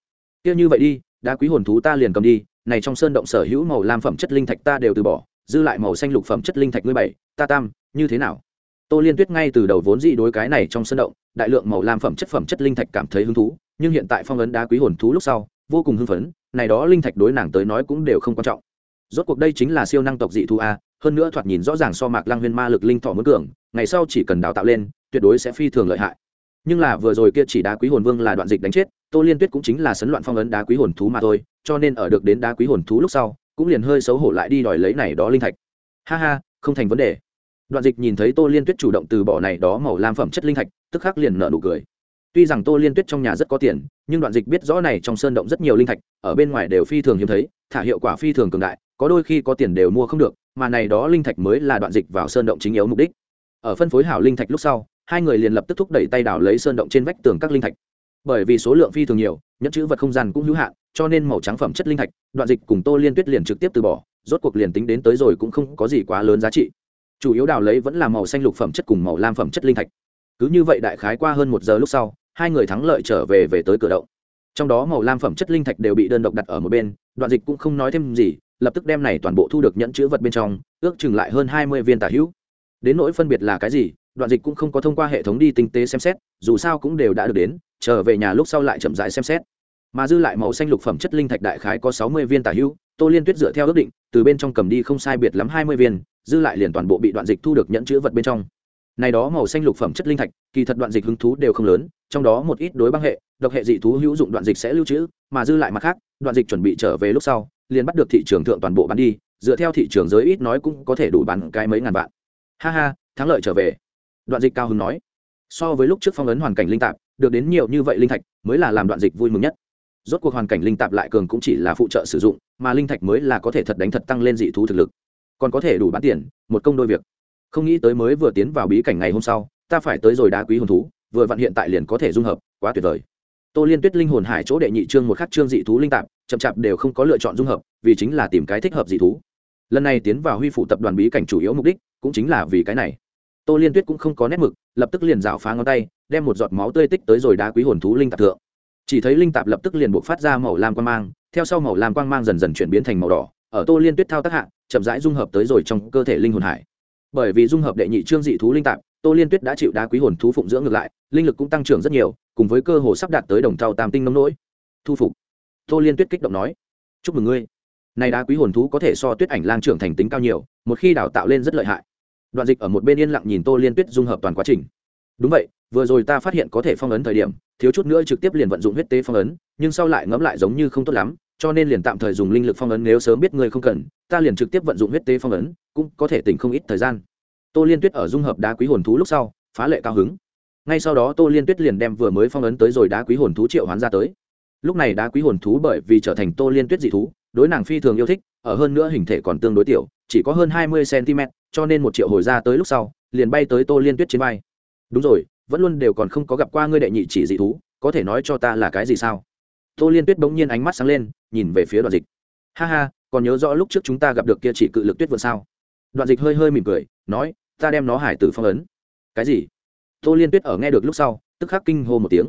Kia như vậy đi, đá quý hồn thú ta liền cầm đi, này trong sơn động sở hữu màu lam phẩm chất linh thạch ta đều từ bỏ dư lại màu xanh lục phẩm chất linh thạch ngươi bảy, ta tam, như thế nào? Tô liên tuyết ngay từ đầu vốn dị đối cái này trong sân động, đại lượng màu lam phẩm chất phẩm chất linh thạch cảm thấy hứng thú, nhưng hiện tại phong ấn đá quý hồn thú lúc sau, vô cùng hưng phấn, này đó linh thạch đối nàng tới nói cũng đều không quan trọng. Rốt cuộc đây chính là siêu năng tộc dị thu a, hơn nữa thoạt nhìn rõ ràng so mạc lang huyên ma lực linh thọ mức cường, ngày sau chỉ cần đào tạo lên, tuyệt đối sẽ phi thường lợi hại. Nhưng là vừa rồi kia chỉ đá quý hồn vương là đoạn dịch đánh chết, tô liên tuyết cũng chính là sấn loạn phong ấn đá quý hồn thú mà thôi, cho nên ở được đến đá quý hồn thú lúc sau cũng liền hơi xấu hổ lại đi đòi lấy này đó linh thạch. Ha ha, không thành vấn đề. Đoạn dịch nhìn thấy tô liên tuyết chủ động từ bỏ này đó màu lam phẩm chất linh thạch, tức khắc liền nở nụ cười. Tuy rằng tô liên tuyết trong nhà rất có tiền, nhưng đoạn dịch biết rõ này trong sơn động rất nhiều linh thạch, ở bên ngoài đều phi thường hiếm thấy, thả hiệu quả phi thường cường đại, có đôi khi có tiền đều mua không được, mà này đó linh thạch mới là đoạn dịch vào sơn động chính yếu mục đích. Ở phân phối hảo linh thạch lúc sau, hai người liền lập tức thúc đẩy tay đảo lấy sơn động trên vách tường các linh thạch. Bởi vì số lượng phi thường nhiều nhẫn chữ vật không gian cũng hữu hạn, cho nên màu trắng phẩm chất linh thạch, đoạn dịch cùng tô liên tuyết liền trực tiếp từ bỏ, rốt cuộc liền tính đến tới rồi cũng không có gì quá lớn giá trị. Chủ yếu đào lấy vẫn là màu xanh lục phẩm chất cùng màu lam phẩm chất linh thạch. Cứ như vậy đại khái qua hơn một giờ lúc sau, hai người thắng lợi trở về về tới cửa động. Trong đó màu lam phẩm chất linh thạch đều bị đơn độc đặt ở một bên, đoạn dịch cũng không nói thêm gì, lập tức đem này toàn bộ thu được nhẫn chữ vật bên trong, ước chừng lại hơn hai mươi viên tả hữu. Đến nỗi phân biệt là cái gì, đoạn dịch cũng không có thông qua hệ thống đi tinh tế xem xét, dù sao cũng đều đã được đến, trở về nhà lúc sau lại chậm rãi xem xét mà dư lại màu xanh lục phẩm chất linh thạch đại khái có sáu mươi viên tả hữu, tô liên tuyết dựa theo ước định, từ bên trong cầm đi không sai biệt lắm hai mươi viên, dư lại liền toàn bộ bị đoạn dịch thu được nhẫn chữ vật bên trong. Này đó màu xanh lục phẩm chất linh thạch, kỳ thật đoạn dịch hứng thú đều không lớn, trong đó một ít đối băng hệ, độc hệ dị thú hữu dụng đoạn dịch sẽ lưu trữ, mà dư lại mặt khác, đoạn dịch chuẩn bị trở về lúc sau, liền bắt được thị trường thượng toàn bộ bán đi, dựa theo thị trường giới ít nói cũng có thể đủ bán cái mấy ngàn vạn. Ha ha, thắng lợi trở về. Đoạn dịch cao hứng nói. So với lúc trước phong ấn hoàn cảnh linh tạp, được đến nhiều như vậy linh thạch, mới là làm đoạn dịch vui mừng nhất rốt cuộc hoàn cảnh linh tạp lại cường cũng chỉ là phụ trợ sử dụng, mà linh thạch mới là có thể thật đánh thật tăng lên dị thú thực lực. Còn có thể đủ bán tiền, một công đôi việc. Không nghĩ tới mới vừa tiến vào bí cảnh ngày hôm sau, ta phải tới rồi đá quý hồn thú, vừa vặn hiện tại liền có thể dung hợp, quá tuyệt vời. Tô liên tuyết linh hồn hải chỗ đệ nhị trương một khắc trương dị thú linh tạp, chậm chạp đều không có lựa chọn dung hợp, vì chính là tìm cái thích hợp dị thú. Lần này tiến vào huy phủ tập đoàn bí cảnh chủ yếu mục đích, cũng chính là vì cái này. Tô liên tuyết cũng không có nét mực, lập tức liền rảo phá ngón tay, đem một giọt máu tươi tích tới rồi đá quý hồn thú linh tạp thượng chỉ thấy linh tạp lập tức liền buộc phát ra màu lam quang mang, theo sau màu lam quang mang dần dần chuyển biến thành màu đỏ, ở tô liên tuyết thao tác hạ, chậm rãi dung hợp tới rồi trong cơ thể linh hồn hải. Bởi vì dung hợp đệ nhị trương dị thú linh tạp, tô liên tuyết đã chịu đá quý hồn thú phụng dưỡng ngược lại, linh lực cũng tăng trưởng rất nhiều, cùng với cơ hồ sắp đạt tới đồng thau tam tinh nông nỗi. Thu phục. Tô liên tuyết kích động nói, chúc mừng ngươi. Này đá quý hồn thú có thể so tuyết ảnh lang trưởng thành tính cao nhiều, một khi đào tạo lên rất lợi hại. Đoạn dịch ở một bên yên lặng nhìn tô liên tuyết dung hợp toàn quá trình. Đúng vậy, vừa rồi ta phát hiện có thể phong ấn thời điểm thiếu chút nữa trực tiếp liền vận dụng huyết tế phong ấn, nhưng sau lại ngẫm lại giống như không tốt lắm, cho nên liền tạm thời dùng linh lực phong ấn nếu sớm biết ngươi không cần, ta liền trực tiếp vận dụng huyết tế phong ấn, cũng có thể tỉnh không ít thời gian. Tô liên tuyết ở dung hợp đá quý hồn thú lúc sau, phá lệ cao hứng. Ngay sau đó tô liên tuyết liền đem vừa mới phong ấn tới rồi đá quý hồn thú triệu hoán ra tới. Lúc này đá quý hồn thú bởi vì trở thành tô liên tuyết dị thú, đối nàng phi thường yêu thích, ở hơn nữa hình thể còn tương đối tiểu, chỉ có hơn hai mươi cm cho nên một triệu hồi ra tới lúc sau, liền bay tới tô liên tuyết trên vai. Đúng rồi vẫn luôn đều còn không có gặp qua ngươi đệ nhị chỉ dị thú, có thể nói cho ta là cái gì sao? Tô liên tuyết bỗng nhiên ánh mắt sáng lên, nhìn về phía đoạn dịch. Ha ha, còn nhớ rõ lúc trước chúng ta gặp được kia chỉ cự lực tuyết vượt sao? Đoạn dịch hơi hơi mỉm cười, nói, ta đem nó hải tử phong ấn. Cái gì? Tô liên tuyết ở nghe được lúc sau, tức khắc kinh hô một tiếng.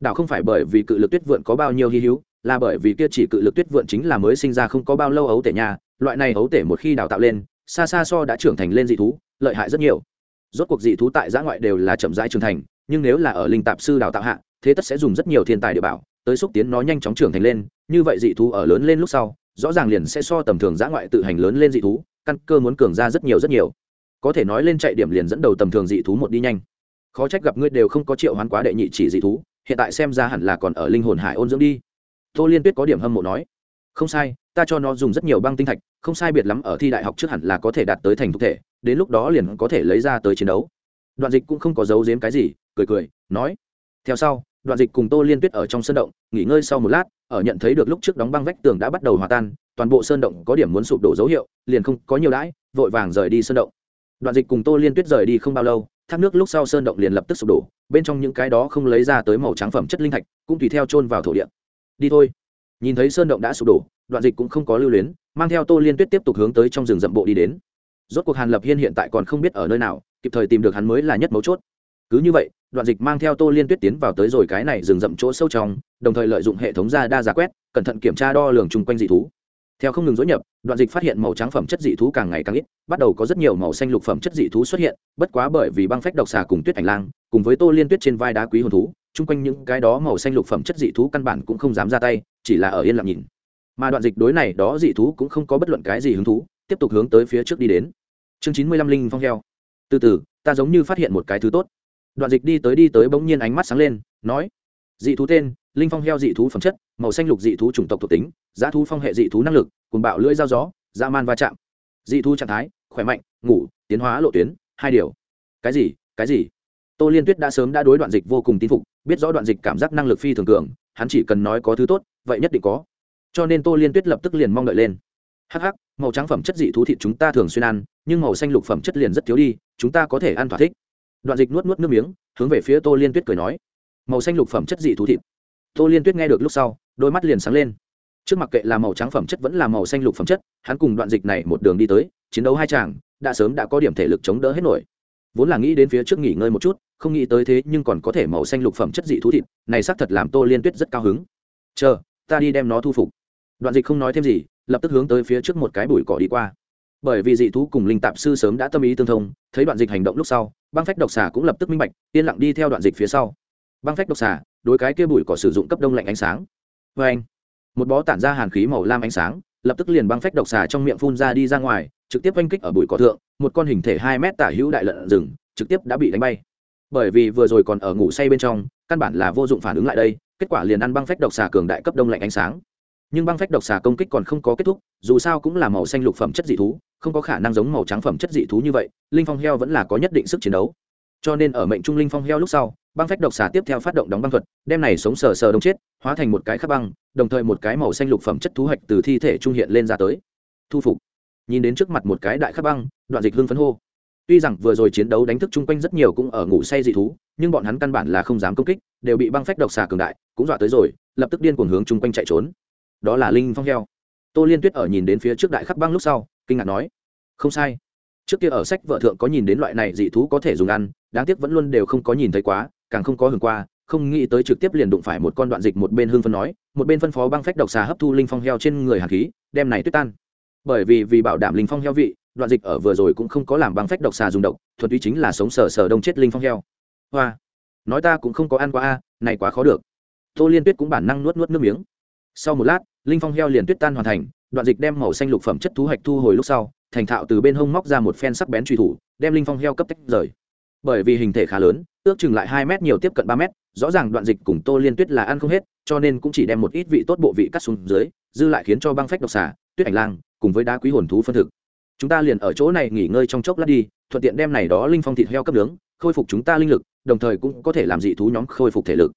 Đảo không phải bởi vì cự lực tuyết vượn có bao nhiêu hy hữu, là bởi vì kia chỉ cự lực tuyết vượn chính là mới sinh ra không có bao lâu ấu tể nhà. Loại này ấu tể một khi đào tạo lên, xa xa so đã trưởng thành lên dị thú, lợi hại rất nhiều rốt cuộc dị thú tại giã ngoại đều là chậm rãi trưởng thành, nhưng nếu là ở linh tạp sư đào tạo hạ, thế tất sẽ dùng rất nhiều thiên tài địa bảo, tới xúc tiến nó nhanh chóng trưởng thành lên, như vậy dị thú ở lớn lên lúc sau, rõ ràng liền sẽ so tầm thường giã ngoại tự hành lớn lên dị thú, căn cơ muốn cường ra rất nhiều rất nhiều. Có thể nói lên chạy điểm liền dẫn đầu tầm thường dị thú một đi nhanh. Khó trách gặp ngươi đều không có triệu hoán quá đệ nhị chỉ dị thú, hiện tại xem ra hẳn là còn ở linh hồn hải ôn dưỡng đi. Tô liên tuyết có điểm hâm mộ nói. Không sai ta cho nó dùng rất nhiều băng tinh thạch, không sai biệt lắm ở thi đại học trước hẳn là có thể đạt tới thành thực thể, đến lúc đó liền có thể lấy ra tới chiến đấu. Đoạn dịch cũng không có giấu giếm cái gì, cười cười, nói, theo sau, đoạn dịch cùng tô liên tuyết ở trong sơn động, nghỉ ngơi sau một lát, ở nhận thấy được lúc trước đóng băng vách tường đã bắt đầu hòa tan, toàn bộ sơn động có điểm muốn sụp đổ dấu hiệu, liền không có nhiều đãi, vội vàng rời đi sơn động. Đoạn dịch cùng tô liên tuyết rời đi không bao lâu, thác nước lúc sau sơn động liền lập tức sụp đổ, bên trong những cái đó không lấy ra tới màu trắng phẩm chất linh thạch, cũng tùy theo trôn vào thổ địa. Đi thôi. Nhìn thấy sơn động đã sụp đổ đoạn dịch cũng không có lưu luyến, mang theo tô liên tuyết tiếp tục hướng tới trong rừng rậm bộ đi đến. Rốt cuộc hàn lập hiên hiện tại còn không biết ở nơi nào, kịp thời tìm được hắn mới là nhất mấu chốt. Cứ như vậy, đoạn dịch mang theo tô liên tuyết tiến vào tới rồi cái này rừng rậm chỗ sâu trong, đồng thời lợi dụng hệ thống ra đa giá quét, cẩn thận kiểm tra đo lường chung quanh dị thú. Theo không ngừng dối nhập, đoạn dịch phát hiện màu trắng phẩm chất dị thú càng ngày càng ít, bắt đầu có rất nhiều màu xanh lục phẩm chất dị thú xuất hiện, bất quá bởi vì băng phách độc xà cùng tuyết ảnh lang, cùng với tô liên tuyết trên vai đá quý hồn thú, chung quanh những cái đó màu xanh lục phẩm chất dị thú căn bản cũng không dám ra tay, chỉ là ở yên lặng nhìn mà đoạn dịch đối này đó dị thú cũng không có bất luận cái gì hứng thú, tiếp tục hướng tới phía trước đi đến. Chương chín mươi lăm linh phong heo. Từ từ, ta giống như phát hiện một cái thứ tốt. Đoạn dịch đi tới đi tới bỗng nhiên ánh mắt sáng lên, nói, dị thú tên, linh phong heo dị thú phẩm chất, màu xanh lục dị thú chủng tộc thuộc tính, giá thú phong hệ dị thú năng lực cùng bạo lưỡi dao gió, dã man va chạm. Dị thú trạng thái, khỏe mạnh, ngủ, tiến hóa lộ tuyến, hai điều. Cái gì cái gì? Tô liên tuyết đã sớm đã đối đoạn dịch vô cùng tín phục, biết rõ đoạn dịch cảm giác năng lực phi thường cường, hắn chỉ cần nói có thứ tốt, vậy nhất định có cho nên tô liên tuyết lập tức liền mong đợi lên. Hắc hắc, màu trắng phẩm chất dị thú thịt chúng ta thường xuyên ăn nhưng màu xanh lục phẩm chất liền rất thiếu đi chúng ta có thể ăn thỏa thích. Đoạn dịch nuốt nuốt nước miếng hướng về phía tô liên tuyết cười nói. Màu xanh lục phẩm chất dị thú thịt. Tô liên tuyết nghe được lúc sau đôi mắt liền sáng lên. Trước mặt kệ là màu trắng phẩm chất vẫn là màu xanh lục phẩm chất hắn cùng đoạn dịch này một đường đi tới chiến đấu hai chàng đã sớm đã có điểm thể lực chống đỡ hết nổi. Vốn là nghĩ đến phía trước nghỉ ngơi một chút không nghĩ tới thế nhưng còn có thể màu xanh lục phẩm chất dị thú thịt này xác thật làm tô liên tuyết rất cao hứng. Chờ ta đi đem nó thu phục đoạn dịch không nói thêm gì, lập tức hướng tới phía trước một cái bụi cỏ đi qua. Bởi vì dị thú cùng linh tạp sư sớm đã tâm ý tương thông, thấy đoạn dịch hành động lúc sau, băng phách độc xà cũng lập tức minh bạch, yên lặng đi theo đoạn dịch phía sau. Băng phách độc xà, đối cái kia bụi cỏ sử dụng cấp đông lạnh ánh sáng. Vê anh một bó tản ra hàn khí màu lam ánh sáng, lập tức liền băng phách độc xà trong miệng phun ra đi ra ngoài, trực tiếp oanh kích ở bụi cỏ thượng, một con hình thể hai mét tả hữu đại lợn rừng, trực tiếp đã bị đánh bay. Bởi vì vừa rồi còn ở ngủ say bên trong, căn bản là vô dụng phản ứng lại đây, kết quả liền ăn băng phách độc xà cường đại cấp đông lạnh ánh sáng nhưng băng phách độc xà công kích còn không có kết thúc, dù sao cũng là màu xanh lục phẩm chất dị thú, không có khả năng giống màu trắng phẩm chất dị thú như vậy, linh phong heo vẫn là có nhất định sức chiến đấu. Cho nên ở mệnh trung linh phong heo lúc sau, băng phách độc xà tiếp theo phát động đóng băng thuật, đem này sống sờ sờ đông chết, hóa thành một cái khắc băng, đồng thời một cái màu xanh lục phẩm chất thú hạch từ thi thể trung hiện lên ra tới. Thu phục. Nhìn đến trước mặt một cái đại khắc băng, đoạn dịch hưng phấn hô. Tuy rằng vừa rồi chiến đấu đánh thức chung quanh rất nhiều cũng ở ngủ say dị thú, nhưng bọn hắn căn bản là không dám công kích, đều bị băng phách độc xà cường đại, cũng dọa tới rồi, lập tức điên cuồng hướng chung quanh chạy trốn đó là linh phong heo. Tô liên tuyết ở nhìn đến phía trước đại khắc băng lúc sau, kinh ngạc nói, không sai. Trước kia ở sách vợ thượng có nhìn đến loại này dị thú có thể dùng ăn, đáng tiếc vẫn luôn đều không có nhìn thấy quá, càng không có hưởng qua, không nghĩ tới trực tiếp liền đụng phải một con đoạn dịch một bên hương phân nói, một bên phân phó băng phách độc xà hấp thu linh phong heo trên người hạt khí, đem này tuyết tan. Bởi vì vì bảo đảm linh phong heo vị, đoạn dịch ở vừa rồi cũng không có làm băng phách độc xà dùng độc, thuần túy chính là sống sờ sờ đông chết linh phong heo. Hoa, nói ta cũng không có ăn qua a, này quá khó được. Tô liên tuyết cũng bản năng nuốt nuốt nước miếng sau một lát, linh phong heo liền tuyết tan hoàn thành, đoạn dịch đem màu xanh lục phẩm chất thú hạch thu hồi lúc sau, thành thạo từ bên hông móc ra một phen sắc bén truy thủ, đem linh phong heo cấp tách rời. Bởi vì hình thể khá lớn, ước chừng lại hai mét nhiều tiếp cận ba mét, rõ ràng đoạn dịch cùng tô liên tuyết là ăn không hết, cho nên cũng chỉ đem một ít vị tốt bộ vị cắt xuống dưới, dư lại khiến cho băng phách độc xả tuyết ảnh lang, cùng với đá quý hồn thú phân thực. Chúng ta liền ở chỗ này nghỉ ngơi trong chốc lát đi, thuận tiện đem này đó linh phong thịt heo cấp nướng, khôi phục chúng ta linh lực, đồng thời cũng có thể làm dị thú nhóm khôi phục thể lực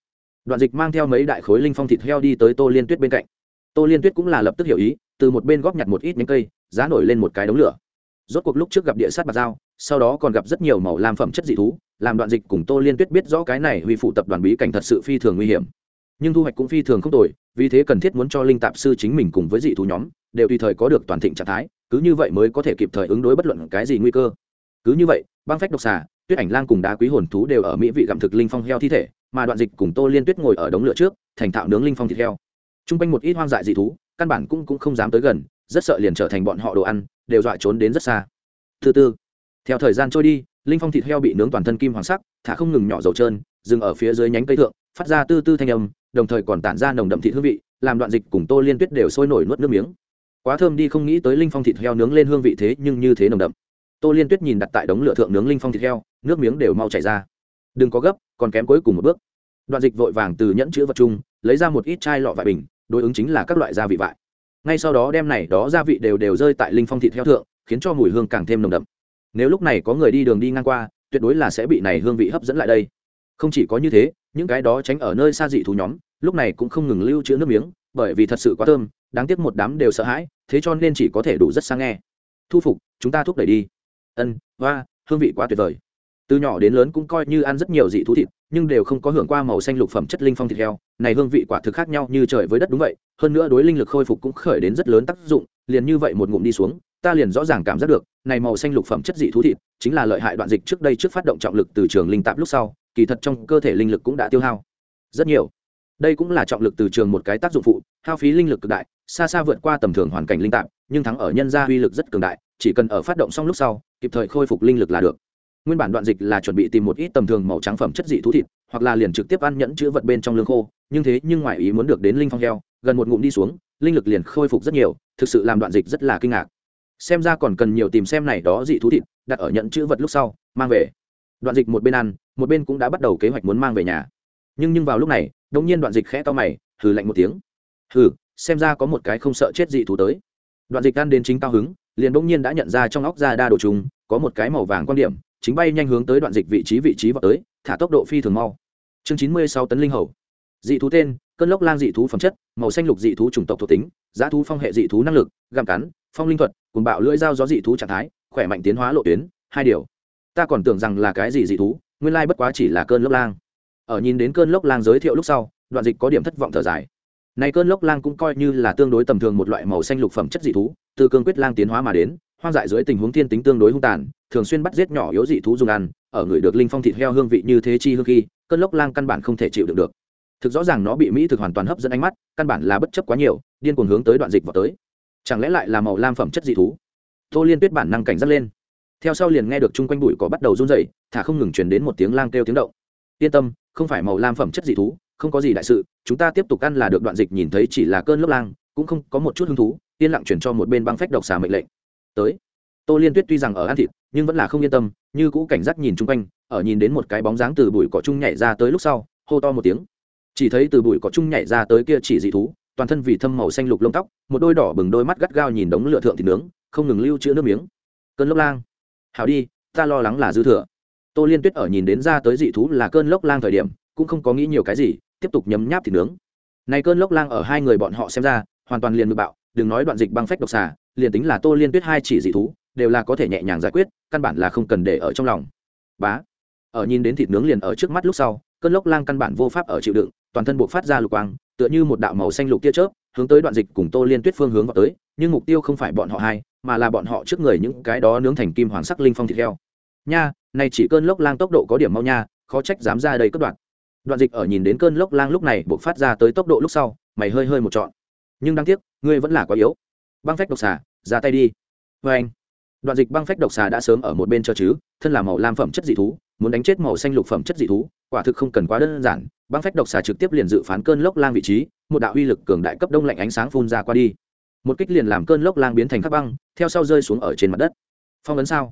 đoạn dịch mang theo mấy đại khối linh phong thịt heo đi tới tô liên tuyết bên cạnh. Tô liên tuyết cũng là lập tức hiểu ý, từ một bên góp nhặt một ít nhánh cây, giá nổi lên một cái đống lửa. Rốt cuộc lúc trước gặp địa sát bạc dao, sau đó còn gặp rất nhiều màu làm phẩm chất dị thú, làm đoạn dịch cùng tô liên tuyết biết rõ cái này huy phụ tập đoàn bí cảnh thật sự phi thường nguy hiểm. Nhưng thu hoạch cũng phi thường không tồi, vì thế cần thiết muốn cho linh tạp sư chính mình cùng với dị thú nhóm, đều tùy thời có được toàn thịnh trạng thái, cứ như vậy mới có thể kịp thời ứng đối bất luận cái gì nguy cơ. Cứ như vậy, băng phách độc xà, tuyết ảnh lang cùng đá quý hồn thú đều ở mỹ vị gặm thực linh phong heo thi thể mà đoạn dịch cùng tô liên tuyết ngồi ở đống lửa trước thành thạo nướng linh phong thịt heo. T r u n g quanh một ít hoang dại dị thú căn bản cũng, cũng không dám tới gần rất sợ liền trở thành bọn họ đồ ăn đều dọa trốn đến rất xa. Thứ tư theo thời gian trôi đi linh phong thịt heo bị nướng toàn thân kim hoàng sắc thả không ngừng nhỏ dầu trơn dừng ở phía dưới nhánh cây thượng phát ra tư tư thanh âm đồng thời còn tản ra nồng đậm thịt hương vị làm đoạn dịch cùng tô liên tuyết đều sôi nổi nuốt nước miếng. Quá thơm đi không nghĩ tới linh phong thịt heo nướng lên hương vị thế nhưng như thế nồng đậm. Tô liên tuyết nhìn đặt tại đống lửa thượng nướng linh phong thịt heo nước miếng đều mau chảy ra đừng có gấp, còn kém cuối cùng một bước. Đoạn dịch vội vàng từ nhẫn chữ vật chung, lấy ra một ít chai lọ vải bình, đối ứng chính là các loại gia vị vải. Ngay sau đó đem này đó gia vị đều đều rơi tại linh phong thịt heo thượng, khiến cho mùi hương càng thêm nồng đậm. Nếu lúc này có người đi đường đi ngang qua, tuyệt đối là sẽ bị này hương vị hấp dẫn lại đây. Không chỉ có như thế, những cái đó tránh ở nơi xa dị thú nhóm, lúc này cũng không ngừng lưu trữ nước miếng, bởi vì thật sự quá thơm, đáng tiếc một đám đều sợ hãi, thế cho nên chỉ có thể đủ rất sang nghe. Thu phục, chúng ta thúc đẩy đi. Ân, hoa, hương vị quá tuyệt vời từ nhỏ đến lớn cũng coi như ăn rất nhiều dị thú thịt, nhưng đều không có hưởng qua màu xanh lục phẩm chất linh phong thịt heo. Này hương vị quả thực khác nhau như trời với đất đúng vậy, hơn nữa đối linh lực khôi phục cũng khởi đến rất lớn tác dụng, liền như vậy một ngụm đi xuống, ta liền rõ ràng cảm giác được, này màu xanh lục phẩm chất dị thú thịt chính là lợi hại đoạn dịch trước đây trước phát động trọng lực từ trường linh tạp lúc sau, kỳ thật trong cơ thể linh lực cũng đã tiêu hao rất nhiều. Đây cũng là trọng lực từ trường một cái tác dụng phụ, hao phí linh lực cực đại, xa xa vượt qua tầm thường hoàn cảnh linh tạp, nhưng thắng ở nhân gia uy lực rất cường đại, chỉ cần ở phát động xong lúc sau, kịp thời khôi phục linh lực là được nguyên bản đoạn dịch là chuẩn bị tìm một ít tầm thường màu trắng phẩm chất dị thú thịt, hoặc là liền trực tiếp ăn nhẫn chữ vật bên trong lương khô, nhưng thế nhưng ngoài ý muốn được đến linh phong heo, gần một ngụm đi xuống, linh lực liền khôi phục rất nhiều, thực sự làm đoạn dịch rất là kinh ngạc. Xem ra còn cần nhiều tìm xem này đó dị thú thịt, đặt ở nhẫn chữ vật lúc sau, mang về. Đoạn dịch một bên ăn, một bên cũng đã bắt đầu kế hoạch muốn mang về nhà. Nhưng nhưng vào lúc này đông nhiên đoạn dịch khẽ to mày, hừ lạnh một tiếng. Hừ, xem ra có một cái không sợ chết dị thú tới. Đoạn dịch ăn đến chính cao hứng, liền đông nhiên đã nhận ra trong óc ra đa đồ trùng, có một cái màu vàng quan điểm chính bay nhanh hướng tới đoạn dịch vị trí vị trí vào tới, thả tốc độ phi thường mau. Chương chín mươi sáu tấn linh hầu. Dị thú tên, cơn lốc lang dị thú phẩm chất, màu xanh lục dị thú chủng tộc thuộc tính, giá thú phong hệ dị thú năng lực, gặm cắn, phong linh thuật cùng bạo lưỡi dao gió dị thú trạng thái, khỏe mạnh tiến hóa lộ tuyến, hai điều. Ta còn tưởng rằng là cái gì dị thú, nguyên lai bất quá chỉ là cơn lốc lang. Ở nhìn đến cơn lốc lang giới thiệu lúc sau, đoạn dịch có điểm thất vọng thở dài. Này cơn lốc lang cũng coi như là tương đối tầm thường một loại màu xanh lục phẩm chất dị thú, từ cương quyết lang tiến hóa mà đến, hoang dại dưới tình huống thiên tính tương đối hung tàn thường xuyên bắt giết nhỏ yếu dị thú dùng ăn, ở người được linh phong thịt heo hương vị như thế chi hương khi, cơn lốc lang căn bản không thể chịu được được. Thực rõ ràng nó bị mỹ thực hoàn toàn hấp dẫn ánh mắt, căn bản là bất chấp quá nhiều, điên cuồng hướng tới đoạn dịch vào tới. Chẳng lẽ lại là màu lam phẩm chất dị thú? Tô liên tuyết bản năng cảnh giác lên. Theo sau liền nghe được chung quanh bụi có bắt đầu run rẩy, thả không ngừng truyền đến một tiếng lang kêu tiếng động. Yên tâm, không phải màu lam phẩm chất dị thú, không có gì đại sự, chúng ta tiếp tục ăn là được đoạn dịch nhìn thấy chỉ là cơn lốc lang, cũng không có một chút hứng thú, yên lặng chuyển cho một bên băng phách độc xà mệnh lệnh. Tới. Tô liên tuyết tuy rằng ở ăn thịt nhưng vẫn là không yên tâm, như cũ cảnh giác nhìn chung quanh, ở nhìn đến một cái bóng dáng từ bụi cỏ chung nhảy ra tới lúc sau, hô to một tiếng. Chỉ thấy từ bụi cỏ chung nhảy ra tới kia chỉ dị thú, toàn thân vì thâm màu xanh lục lông tóc, một đôi đỏ bừng đôi mắt gắt gao nhìn đống lửa thượng thịt nướng, không ngừng lưu trữ nước miếng. Cơn lốc lang. Hảo đi, ta lo lắng là dư thừa. Tô liên tuyết ở nhìn đến ra tới dị thú là cơn lốc lang thời điểm, cũng không có nghĩ nhiều cái gì, tiếp tục nhấm nháp thịt nướng. Này cơn lốc lang ở hai người bọn họ xem ra, hoàn toàn liền ngược bạo, đừng nói đoạn dịch băng phách độc xà, liền tính là tô liên tuyết hai chỉ dị thú đều là có thể nhẹ nhàng giải quyết, căn bản là không cần để ở trong lòng. Bá. Ở nhìn đến thịt nướng liền ở trước mắt lúc sau, cơn lốc lang căn bản vô pháp ở chịu đựng, toàn thân buộc phát ra lục quang, tựa như một đạo màu xanh lục tia chớp, hướng tới đoạn dịch cùng tô liên tuyết phương hướng vào tới, nhưng mục tiêu không phải bọn họ hai, mà là bọn họ trước người những cái đó nướng thành kim hoàng sắc linh phong thịt heo. Nha, này chỉ cơn lốc lang tốc độ có điểm mau nha, khó trách dám ra đây cất đoạn. Đoạn dịch ở nhìn đến cơn lốc lang lúc này buộc phát ra tới tốc độ lúc sau, mày hơi hơi một trọn. Nhưng đáng tiếc, ngươi vẫn là quá yếu. Băng phách độc xà, ra tay đi. Vê anh đoạn dịch băng phách độc xà đã sớm ở một bên cho chứ, thân là màu lam phẩm chất dị thú, muốn đánh chết màu xanh lục phẩm chất dị thú, quả thực không cần quá đơn giản. Băng phách độc xà trực tiếp liền dự phán cơn lốc lang vị trí, một đạo uy lực cường đại cấp đông lạnh ánh sáng phun ra qua đi. Một kích liền làm cơn lốc lang biến thành khắc băng, theo sau rơi xuống ở trên mặt đất. Phong ấn sao?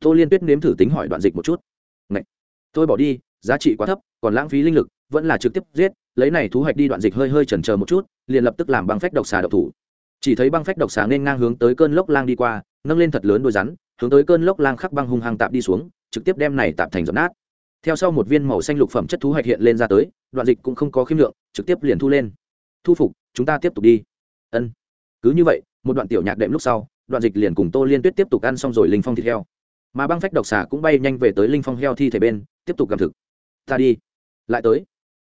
Tô liên tuyết nếm thử tính hỏi đoạn dịch một chút. Ngậy! tôi bỏ đi, giá trị quá thấp, còn lãng phí linh lực, vẫn là trực tiếp giết, lấy này thu hoạch đi đoạn dịch hơi hơi chần chờ một chút, liền lập tức làm băng phách độc xà độc thủ chỉ thấy băng phách độc xà nên ngang hướng tới cơn lốc lang đi qua, nâng lên thật lớn đôi rắn, hướng tới cơn lốc lang khắc băng hung hăng tạp đi xuống, trực tiếp đem này tạp thành dập nát. Theo sau một viên màu xanh lục phẩm chất thú hoạch hiện lên ra tới, đoạn dịch cũng không có khiêm lượng, trực tiếp liền thu lên. Thu phục, chúng ta tiếp tục đi. Ân. Cứ như vậy, một đoạn tiểu nhạc đệm lúc sau, đoạn dịch liền cùng tô liên tuyết tiếp tục ăn xong rồi linh phong thịt heo. Mà băng phách độc xà cũng bay nhanh về tới linh phong heo thi thể bên, tiếp tục gặm thực. Ta đi. Lại tới.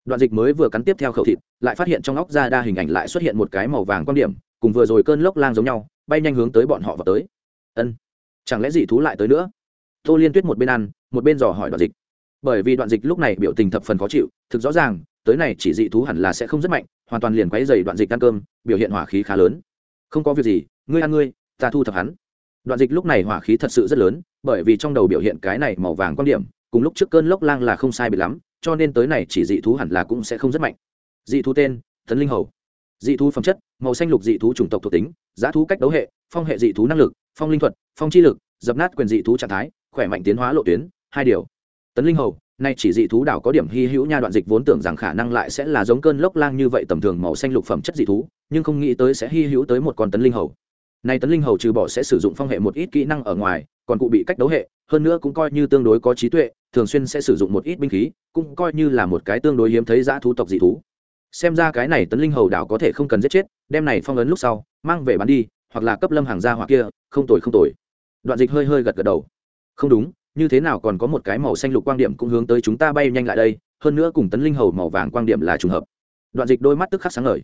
Đoạn dịch mới vừa cắn tiếp theo khẩu thịt, lại phát hiện trong óc ra đa hình ảnh lại xuất hiện một cái màu vàng quan điểm cùng vừa rồi cơn lốc lang giống nhau, bay nhanh hướng tới bọn họ vào tới. Ân, chẳng lẽ dị thú lại tới nữa? Tô liên tuyết một bên ăn, một bên dò hỏi đoạn dịch. Bởi vì đoạn dịch lúc này biểu tình thập phần khó chịu, thực rõ ràng, tới này chỉ dị thú hẳn là sẽ không rất mạnh, hoàn toàn liền quáy dày đoạn dịch ăn cơm, biểu hiện hỏa khí khá lớn. Không có việc gì, ngươi ăn ngươi, ta thu thập hắn. Đoạn dịch lúc này hỏa khí thật sự rất lớn, bởi vì trong đầu biểu hiện cái này màu vàng quan điểm, cùng lúc trước cơn lốc lang là không sai bị lắm, cho nên tới này chỉ dị thú hẳn là cũng sẽ không rất mạnh. Dị thú tên tấn linh hầu dị thú phẩm chất, màu xanh lục dị thú chủng tộc thuộc tính, giá thú cách đấu hệ, phong hệ dị thú năng lực, phong linh thuật, phong chi lực, dập nát quyền dị thú trạng thái, khỏe mạnh tiến hóa lộ tuyến, hai điều. Tấn linh hầu, nay chỉ dị thú đảo có điểm hy hữu nha đoạn dịch vốn tưởng rằng khả năng lại sẽ là giống cơn lốc lang như vậy tầm thường màu xanh lục phẩm chất dị thú, nhưng không nghĩ tới sẽ hy hữu tới một con tấn linh hầu. Nay tấn linh hầu trừ bỏ sẽ sử dụng phong hệ một ít kỹ năng ở ngoài, còn cụ bị cách đấu hệ, hơn nữa cũng coi như tương đối có trí tuệ, thường xuyên sẽ sử dụng một ít binh khí, cũng coi như là một cái tương đối hiếm thấy dã thú tộc dị thú xem ra cái này tấn linh hầu đảo có thể không cần giết chết, đem này phong ấn lúc sau, mang về bán đi, hoặc là cấp lâm hàng gia hoặc kia, không tồi không tồi. Đoạn dịch hơi hơi gật gật đầu. Không đúng, như thế nào còn có một cái màu xanh lục quang điểm cũng hướng tới chúng ta bay nhanh lại đây, hơn nữa cùng tấn linh hầu màu vàng quang điểm là trùng hợp. Đoạn dịch đôi mắt tức khắc sáng ngời.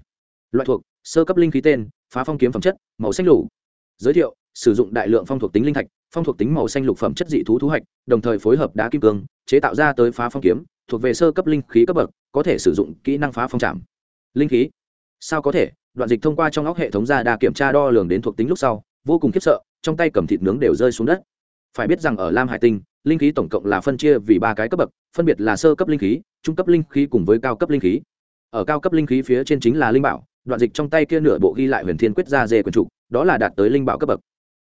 Loại thuộc, sơ cấp linh khí tên, phá phong kiếm phẩm chất, màu xanh lục. Giới thiệu, sử dụng đại lượng phong thuộc tính linh thạch, phong thuộc tính màu xanh lục phẩm chất dị thú thú hạch, đồng thời phối hợp đá kim cương, chế tạo ra tới phá phong kiếm thuộc về sơ cấp linh khí cấp bậc, có thể sử dụng kỹ năng phá phong trạm. linh khí? Sao có thể? Đoạn dịch thông qua trong óc hệ thống ra đa kiểm tra đo lường đến thuộc tính lúc sau, vô cùng khiếp sợ, trong tay cầm thịt nướng đều rơi xuống đất. Phải biết rằng ở lam hải tinh, linh khí tổng cộng là phân chia vì ba cái cấp bậc, phân biệt là sơ cấp linh khí, trung cấp linh khí cùng với cao cấp linh khí. Ở cao cấp linh khí phía trên chính là linh bảo, đoạn dịch trong tay kia nửa bộ ghi lại huyền thiên quyết ra dê quần trục đó là đạt tới linh bảo cấp bậc.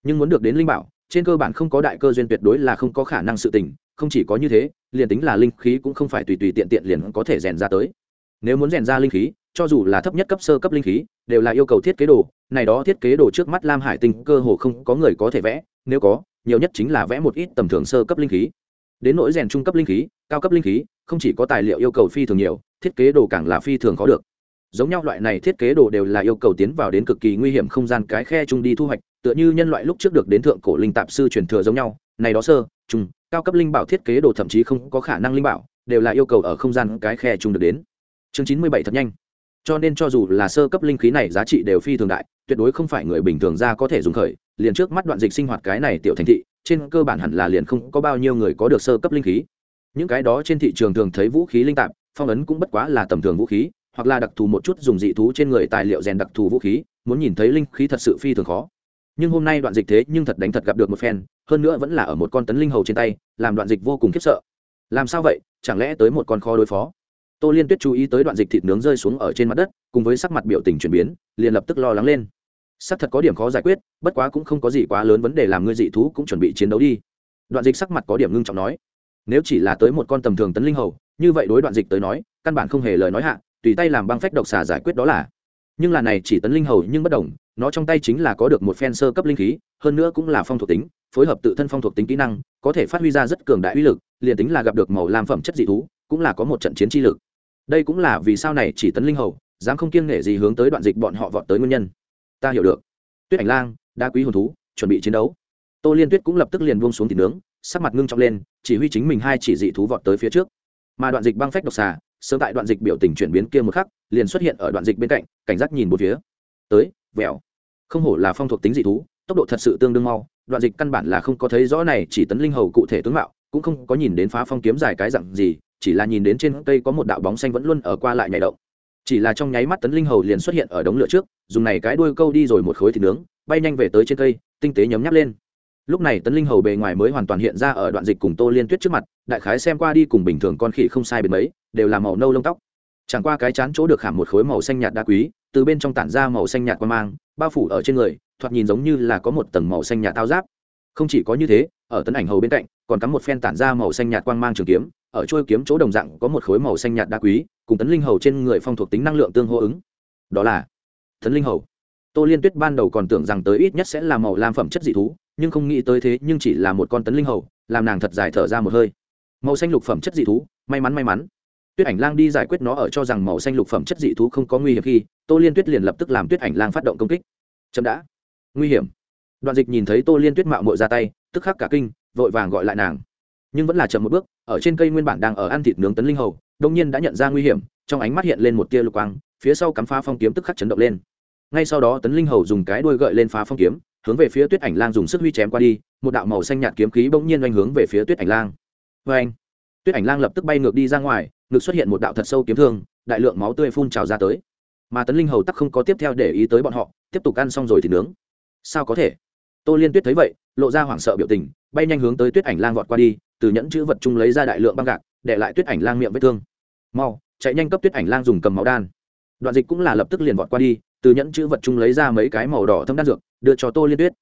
Nhưng muốn được đến linh bảo trên cơ bản không có đại cơ duyên tuyệt đối là không có khả năng sự tình, không chỉ có như thế, liền tính là linh khí cũng không phải tùy tùy tiện tiện liền có thể rèn ra tới. Nếu muốn rèn ra linh khí, cho dù là thấp nhất cấp sơ cấp linh khí, đều là yêu cầu thiết kế đồ, này đó thiết kế đồ trước mắt lam hải tinh cơ hồ không có người có thể vẽ, nếu có, nhiều nhất chính là vẽ một ít tầm thường sơ cấp linh khí. Đến nỗi rèn trung cấp linh khí, cao cấp linh khí, không chỉ có tài liệu yêu cầu phi thường nhiều, thiết kế đồ càng là phi thường khó được. Giống nhau loại này thiết kế đồ đều là yêu cầu tiến vào đến cực kỳ nguy hiểm không gian cái khe chung đi thu hoạch tựa như nhân loại lúc trước được đến thượng cổ linh tạp sư truyền thừa giống nhau, này đó sơ trung cao cấp linh bảo thiết kế đồ thậm chí không có khả năng linh bảo, đều là yêu cầu ở không gian cái khe chung được đến. Chương chín mươi bảy thật nhanh. Cho nên cho dù là sơ cấp linh khí này giá trị đều phi thường đại, tuyệt đối không phải người bình thường ra có thể dùng khởi, liền trước mắt đoạn dịch sinh hoạt cái này tiểu thành thị, trên cơ bản hẳn là liền không có bao nhiêu người có được sơ cấp linh khí. Những cái đó trên thị trường thường thấy vũ khí linh tạp, phong ấn cũng bất quá là tầm thường vũ khí, hoặc là đặc thù một chút dùng dị thú trên người tài liệu rèn đặc thù vũ khí, muốn nhìn thấy linh khí thật sự phi thường khó nhưng hôm nay đoạn dịch thế nhưng thật đánh thật gặp được một phen, hơn nữa vẫn là ở một con tấn linh hầu trên tay, làm đoạn dịch vô cùng khiếp sợ. Làm sao vậy? Chẳng lẽ tới một con kho đối phó? Tô liên tuyết chú ý tới đoạn dịch thịt nướng rơi xuống ở trên mặt đất, cùng với sắc mặt biểu tình chuyển biến, liền lập tức lo lắng lên. Sắc thật có điểm khó giải quyết, bất quá cũng không có gì quá lớn vấn đề làm ngươi dị thú cũng chuẩn bị chiến đấu đi. Đoạn dịch sắc mặt có điểm ngưng trọng nói, nếu chỉ là tới một con tầm thường tấn linh hầu, như vậy đối đoạn dịch tới nói, căn bản không hề lời nói hạ, tùy tay làm băng phách độc xà giải quyết đó là. Nhưng là này chỉ tấn linh hầu nhưng bất đồng nó trong tay chính là có được một phen sơ cấp linh khí, hơn nữa cũng là phong thuộc tính, phối hợp tự thân phong thuộc tính kỹ năng, có thể phát huy ra rất cường đại uy lực, liền tính là gặp được màu lam phẩm chất dị thú, cũng là có một trận chiến chi lực. Đây cũng là vì sao này chỉ tấn linh hầu, dám không kiêng nể gì hướng tới đoạn dịch bọn họ vọt tới nguyên nhân. Ta hiểu được. Tuyết ảnh lang, đa quý hồn thú, chuẩn bị chiến đấu. Tô liên tuyết cũng lập tức liền buông xuống thịt nướng, sắc mặt ngưng trọng lên, chỉ huy chính mình hai chỉ dị thú vọt tới phía trước. Mà đoạn dịch băng phách độc xà, sớm tại đoạn dịch biểu tình chuyển biến kia một khắc, liền xuất hiện ở đoạn dịch bên cạnh, cảnh giác nhìn một phía. Tới, vẹo không hổ là phong thuộc tính dị thú, tốc độ thật sự tương đương mau, đoạn dịch căn bản là không có thấy rõ này chỉ tấn linh hầu cụ thể tướng mạo, cũng không có nhìn đến phá phong kiếm dài cái dặn gì, chỉ là nhìn đến trên cây có một đạo bóng xanh vẫn luôn ở qua lại nhảy động. Chỉ là trong nháy mắt tấn linh hầu liền xuất hiện ở đống lửa trước, dùng này cái đuôi câu đi rồi một khối thịt nướng, bay nhanh về tới trên cây, tinh tế nhấm nháp lên. Lúc này tấn linh hầu bề ngoài mới hoàn toàn hiện ra ở đoạn dịch cùng tô liên tuyết trước mặt, đại khái xem qua đi cùng bình thường con khỉ không sai biệt mấy, đều là màu nâu lông tóc. Chẳng qua cái chán chỗ được khảm một khối màu xanh nhạt đá quý, từ bên trong tản ra màu xanh nhạt qua mang bao phủ ở trên người, thoạt nhìn giống như là có một tầng màu xanh nhạt thao giáp. Không chỉ có như thế, ở tấn ảnh hầu bên cạnh, còn cắm một phen tản ra màu xanh nhạt quang mang trường kiếm, ở trôi kiếm chỗ đồng dạng có một khối màu xanh nhạt đá quý, cùng tấn linh hầu trên người phong thuộc tính năng lượng tương hô ứng. Đó là tấn linh hầu. Tô liên tuyết ban đầu còn tưởng rằng tới ít nhất sẽ là màu lam phẩm chất dị thú, nhưng không nghĩ tới thế nhưng chỉ là một con tấn linh hầu, làm nàng thật dài thở ra một hơi. Màu xanh lục phẩm chất dị thú, may mắn may mắn tuyết ảnh lang đi giải quyết nó ở cho rằng màu xanh lục phẩm chất dị thú không có nguy hiểm khi tô liên tuyết liền lập tức làm tuyết ảnh lang phát động công kích. Chậm đã. Nguy hiểm. Đoạn dịch nhìn thấy tô liên tuyết mạo mội ra tay, tức khắc cả kinh, vội vàng gọi lại nàng. Nhưng vẫn là chậm một bước, ở trên cây nguyên bản đang ở ăn thịt nướng tấn linh hầu đông nhiên đã nhận ra nguy hiểm, trong ánh mắt hiện lên một tia lục quang, phía sau cắm phá phong kiếm tức khắc chấn động lên. Ngay sau đó tấn linh hầu dùng cái đuôi gợi lên phá phong kiếm, hướng về phía tuyết ảnh lang dùng sức huy chém qua đi, một đạo màu xanh nhạt kiếm khí bỗng nhiên oanh hướng về phía tuyết ảnh lang. Vê anh tuyết ảnh lang lập tức bay ngược đi ra ngoài ngực xuất hiện một đạo thật sâu kiếm thương, đại lượng máu tươi phun trào ra tới. Mà tấn linh hầu tắc không có tiếp theo để ý tới bọn họ, tiếp tục ăn xong rồi thì nướng. Sao có thể? Tô liên tuyết thấy vậy, lộ ra hoảng sợ biểu tình, bay nhanh hướng tới tuyết ảnh lang vọt qua đi, từ nhẫn chữ vật chung lấy ra đại lượng băng gạc, để lại tuyết ảnh lang miệng vết thương. Mau, chạy nhanh cấp tuyết ảnh lang dùng cầm máu đan. Đoạn dịch cũng là lập tức liền vọt qua đi, từ nhẫn chữ vật chung lấy ra mấy cái màu đỏ thâm đan dược, đưa cho tô liên tuyết.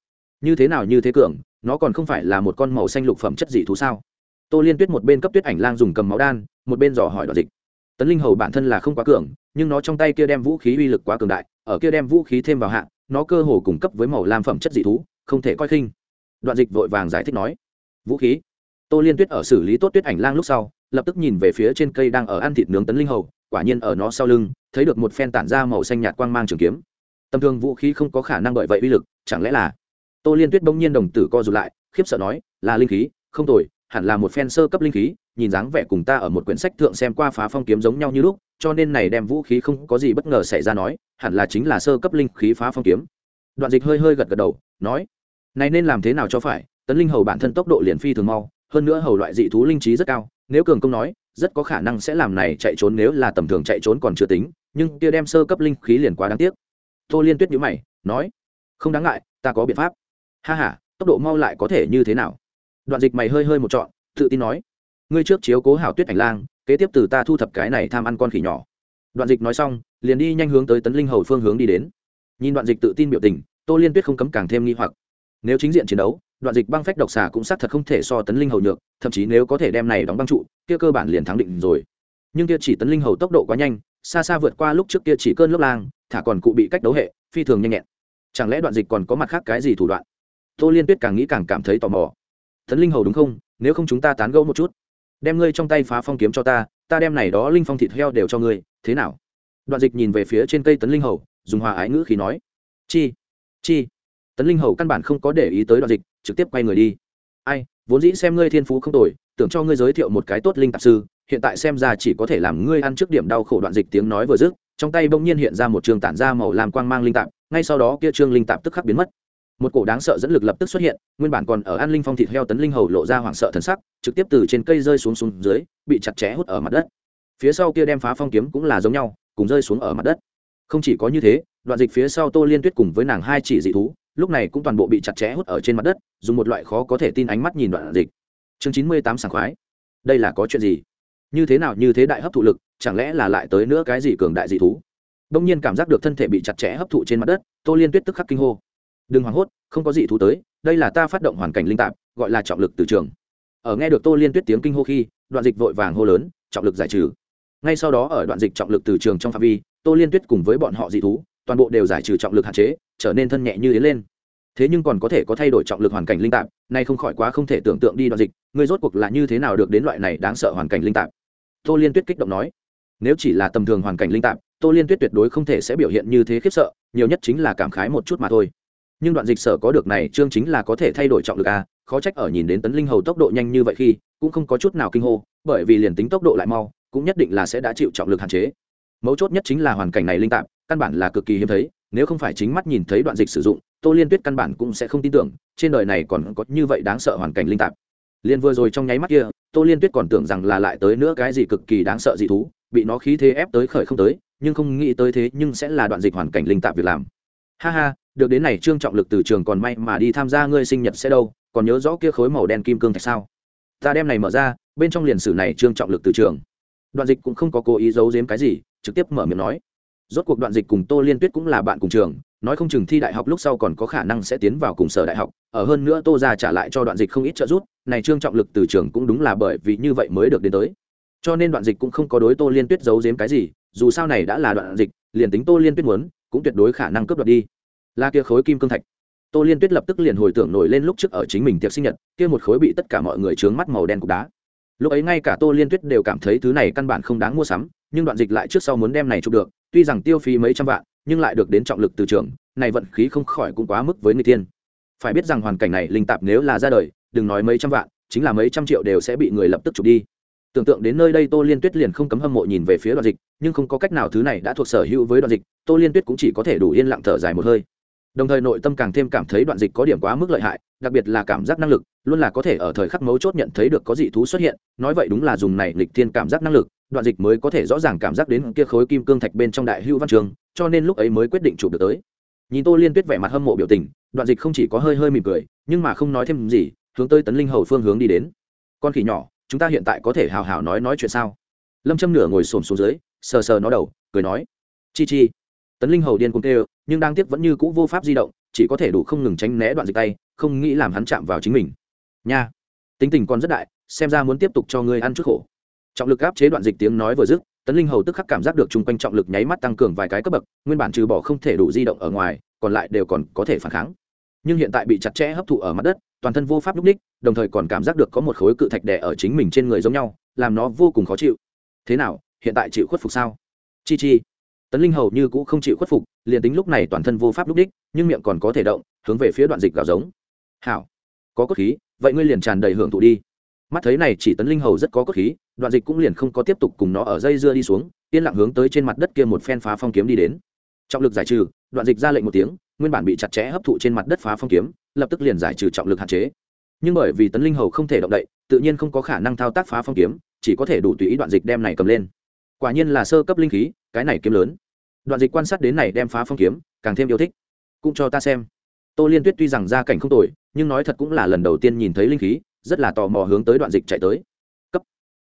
Như thế nào như thế cường, nó còn không phải là một con màu xanh lục phẩm chất dị thú sao? Tô liên tuyết một bên cấp tuyết ảnh lang dùng cầm máu đan, một bên dò hỏi đoạn dịch. Tấn linh hầu bản thân là không quá cường, nhưng nó trong tay kia đem vũ khí uy lực quá cường đại, ở kia đem vũ khí thêm vào hạ, nó cơ hồ cung cấp với màu lam phẩm chất dị thú, không thể coi khinh. Đoạn dịch vội vàng giải thích nói, vũ khí? Tô liên tuyết ở xử lý tốt tuyết ảnh lang lúc sau, lập tức nhìn về phía trên cây đang ở ăn thịt nướng tấn linh hầu, quả nhiên ở nó sau lưng, thấy được một phen tản ra màu xanh nhạt quang mang trường kiếm. Tầm thường vũ khí không có khả năng bởi vậy uy lực, chẳng lẽ là? Tô liên tuyết bỗng nhiên đồng tử co rụt lại, khiếp sợ nói, là linh khí, không tồi hẳn là một phen sơ cấp linh khí, nhìn dáng vẻ cùng ta ở một quyển sách thượng xem qua phá phong kiếm giống nhau như lúc, cho nên này đem vũ khí không có gì bất ngờ xảy ra nói, hẳn là chính là sơ cấp linh khí phá phong kiếm. Đoạn dịch hơi hơi gật gật đầu, nói, này nên làm thế nào cho phải? Tấn linh hầu bản thân tốc độ liền phi thường mau, hơn nữa hầu loại dị thú linh trí rất cao, nếu cường công nói, rất có khả năng sẽ làm này chạy trốn nếu là tầm thường chạy trốn còn chưa tính, nhưng kia đem sơ cấp linh khí liền quá đáng tiếc. Tô liên tuyết nhữ mày, nói, không đáng ngại, ta có biện pháp. Ha ha, tốc độ mau lại có thể như thế nào? Đoạn dịch mày hơi hơi một trọn, tự tin nói, ngươi trước chiếu cố hảo tuyết ảnh lang, kế tiếp từ ta thu thập cái này tham ăn con khỉ nhỏ. Đoạn dịch nói xong, liền đi nhanh hướng tới tấn linh hầu phương hướng đi đến. Nhìn đoạn dịch tự tin biểu tình, tô liên tuyết không cấm càng thêm nghi hoặc. Nếu chính diện chiến đấu, đoạn dịch băng phách độc xà cũng xác thật không thể so tấn linh hầu nhược, thậm chí nếu có thể đem này đóng băng trụ, kia cơ bản liền thắng định rồi. Nhưng kia chỉ tấn linh hầu tốc độ quá nhanh, xa xa vượt qua lúc trước kia chỉ cơn lốc lang, thả còn cụ bị cách đấu hệ, phi thường nhanh nhẹn. Chẳng lẽ đoạn dịch còn có mặt khác cái gì thủ đoạn? Tô liên tuyết càng nghĩ càng cảm thấy tò mò tấn linh hầu đúng không? Nếu không chúng ta tán gẫu một chút. Đem ngươi trong tay phá phong kiếm cho ta ta đem này đó linh phong thịt heo đều cho ngươi, thế nào? Đoạn dịch nhìn về phía trên cây tấn linh hầu, dùng hòa ái ngữ khí nói. Chi chi. Tấn linh hầu căn bản không có để ý tới đoạn dịch, trực tiếp quay người đi. Ai, vốn dĩ xem ngươi thiên phú không tồi, tưởng cho ngươi giới thiệu một cái tốt linh tạp sư, hiện tại xem ra chỉ có thể làm ngươi ăn trước điểm đau khổ đoạn dịch tiếng nói vừa dứt, trong tay bỗng nhiên hiện ra một trường tản ra màu làm quang mang linh tạp, ngay sau đó kia trương linh tạp tức khắc biến mất một cổ đáng sợ dẫn lực lập tức xuất hiện, nguyên bản còn ở an linh phong thịt heo tấn linh hầu lộ ra hoảng sợ thần sắc, trực tiếp từ trên cây rơi xuống xuống dưới, bị chặt chẽ hút ở mặt đất. Phía sau kia đem phá phong kiếm cũng là giống nhau, cùng rơi xuống ở mặt đất. Không chỉ có như thế, đoạn dịch phía sau tô liên tuyết cùng với nàng hai chỉ dị thú, lúc này cũng toàn bộ bị chặt chẽ hút ở trên mặt đất, dùng một loại khó có thể tin ánh mắt nhìn đoạn dịch. Chương chín mươi tám sảng khoái. Đây là có chuyện gì? Như thế nào, như thế đại hấp thụ lực, chẳng lẽ là lại tới nữa cái gì cường đại dị thú? Đông nhiên cảm giác được thân thể bị chặt chẽ hấp thụ trên mặt đất, tô liên tuyết tức khắc kinh hô đừng hoảng hốt, không có gì thú tới, đây là ta phát động hoàn cảnh linh tạp, gọi là trọng lực từ trường. Ở nghe được tô liên tuyết tiếng kinh hô khi, đoạn dịch vội vàng hô lớn, trọng lực giải trừ. Ngay sau đó ở đoạn dịch trọng lực từ trường trong phạm vi, tô liên tuyết cùng với bọn họ dị thú, toàn bộ đều giải trừ trọng lực hạn chế, trở nên thân nhẹ như yến lên. Thế nhưng còn có thể có thay đổi trọng lực hoàn cảnh linh tạp, nay không khỏi quá không thể tưởng tượng đi đoạn dịch người rốt cuộc là như thế nào được đến loại này đáng sợ hoàn cảnh linh tạp? Tô liên tuyết kích động nói. Nếu chỉ là tầm thường hoàn cảnh linh tạp, tô liên tuyết tuyệt đối không thể sẽ biểu hiện như thế khiếp sợ, nhiều nhất chính là cảm khái một chút mà thôi nhưng đoạn dịch sở có được này chương chính là có thể thay đổi trọng lực a khó trách ở nhìn đến tấn linh hầu tốc độ nhanh như vậy khi, cũng không có chút nào kinh hô, bởi vì liền tính tốc độ lại mau, cũng nhất định là sẽ đã chịu trọng lực hạn chế. Mấu chốt nhất chính là hoàn cảnh này linh tạp, căn bản là cực kỳ hiếm thấy, nếu không phải chính mắt nhìn thấy đoạn dịch sử dụng, tô liên tuyết căn bản cũng sẽ không tin tưởng, trên đời này còn có như vậy đáng sợ hoàn cảnh linh tạp. Liền vừa rồi trong nháy mắt kia, tô liên tuyết còn tưởng rằng là lại tới nữa cái gì cực kỳ đáng sợ dị thú, bị nó khí thế ép tới khởi không tới, nhưng không nghĩ tới thế nhưng sẽ là đoạn dịch hoàn cảnh linh tạp việc làm. Ha ha được đến này trương trọng lực từ trường còn may mà đi tham gia ngươi sinh nhật sẽ đâu, còn nhớ rõ kia khối màu đen kim cương thạch sao? Ta đem này mở ra, bên trong liền sử này trương trọng lực từ trường. Đoạn dịch cũng không có cố ý giấu giếm cái gì, trực tiếp mở miệng nói. Rốt cuộc đoạn dịch cùng tô liên tuyết cũng là bạn cùng trường, nói không chừng thi đại học lúc sau còn có khả năng sẽ tiến vào cùng sở đại học. Ở hơn nữa tô ra trả lại cho đoạn dịch không ít trợ giúp, này trương trọng lực từ trường cũng đúng là bởi vì như vậy mới được đến tới. Cho nên đoạn dịch cũng không có đối tô liên tuyết giấu giếm cái gì, dù sao này đã là đoạn dịch, liền tính tô liên tuyết muốn, cũng tuyệt đối khả năng cướp đoạt đi là kia khối kim cương thạch. Tô liên tuyết lập tức liền hồi tưởng nổi lên lúc trước ở chính mình tiệc sinh nhật, kia một khối bị tất cả mọi người trướng mắt màu đen cục đá. Lúc ấy ngay cả tô liên tuyết đều cảm thấy thứ này căn bản không đáng mua sắm, nhưng đoạn dịch lại trước sau muốn đem này chụp được, tuy rằng tiêu phí mấy trăm vạn, nhưng lại được đến trọng lực từ trường, này vận khí không khỏi cũng quá mức với người tiên. Phải biết rằng hoàn cảnh này linh tạp nếu là ra đời, đừng nói mấy trăm vạn, chính là mấy trăm triệu đều sẽ bị người lập tức chụp đi. Tưởng tượng đến nơi đây tô liên tuyết liền không cấm hâm mộ nhìn về phía đoạn dịch, nhưng không có cách nào thứ này đã thuộc sở hữu với đoạn dịch, tô liên tuyết cũng chỉ có thể đủ yên lặng thở dài một hơi đồng thời nội tâm càng thêm cảm thấy đoạn dịch có điểm quá mức lợi hại, đặc biệt là cảm giác năng lực, luôn là có thể ở thời khắc mấu chốt nhận thấy được có dị thú xuất hiện. Nói vậy đúng là dùng này lịch thiên cảm giác năng lực, đoạn dịch mới có thể rõ ràng cảm giác đến kia khối kim cương thạch bên trong đại hữu văn trường, cho nên lúc ấy mới quyết định chụp được tới. Nhìn tô liên tuyết vẻ mặt hâm mộ biểu tình, đoạn dịch không chỉ có hơi hơi mỉm cười, nhưng mà không nói thêm gì, hướng tới tấn linh hầu phương hướng đi đến. Con khỉ nhỏ, chúng ta hiện tại có thể hào hào nói nói chuyện sao? Lâm châm nửa ngồi xổm xuống dưới, sờ sờ nó đầu, cười nói, chi chi tấn linh hầu điên cuồng tê nhưng đang tiếp vẫn như cũ vô pháp di động, chỉ có thể đủ không ngừng tránh né đoạn dịch tay, không nghĩ làm hắn chạm vào chính mình. Nha, tính tình còn rất đại, xem ra muốn tiếp tục cho ngươi ăn chút khổ. Trọng lực áp chế đoạn dịch tiếng nói vừa dứt, tấn linh hầu tức khắc cảm giác được chung quanh trọng lực nháy mắt tăng cường vài cái cấp bậc, nguyên bản trừ bỏ không thể đủ di động ở ngoài, còn lại đều còn có thể phản kháng. Nhưng hiện tại bị chặt chẽ hấp thụ ở mặt đất, toàn thân vô pháp lúc ních đồng thời còn cảm giác được có một khối cự thạch đè ở chính mình trên người giống nhau, làm nó vô cùng khó chịu. Thế nào, hiện tại chịu khuất phục sao? Chi chi tấn linh hầu như cũ không chịu khuất phục, liền tính lúc này toàn thân vô pháp lúc đích, nhưng miệng còn có thể động, hướng về phía đoạn dịch gạo giống. Hảo, có cốt khí, vậy ngươi liền tràn đầy hưởng thụ đi. Mắt thấy này chỉ tấn linh hầu rất có cốt khí, đoạn dịch cũng liền không có tiếp tục cùng nó ở dây dưa đi xuống, yên lặng hướng tới trên mặt đất kia một phen phá phong kiếm đi đến. Trọng lực giải trừ, đoạn dịch ra lệnh một tiếng, nguyên bản bị chặt chẽ hấp thụ trên mặt đất phá phong kiếm, lập tức liền giải trừ trọng lực hạn chế. Nhưng bởi vì tấn linh hầu không thể động đậy, tự nhiên không có khả năng thao tác phá phong kiếm, chỉ có thể đủ tùy ý đoạn dịch đem này cầm lên quả nhiên là sơ cấp linh khí, cái này kiếm lớn. Đoạn dịch quan sát đến này đem phá phong kiếm, càng thêm yêu thích. Cũng cho ta xem. Tô liên tuyết tuy rằng gia cảnh không tồi, nhưng nói thật cũng là lần đầu tiên nhìn thấy linh khí, rất là tò mò hướng tới đoạn dịch chạy tới. Cấp.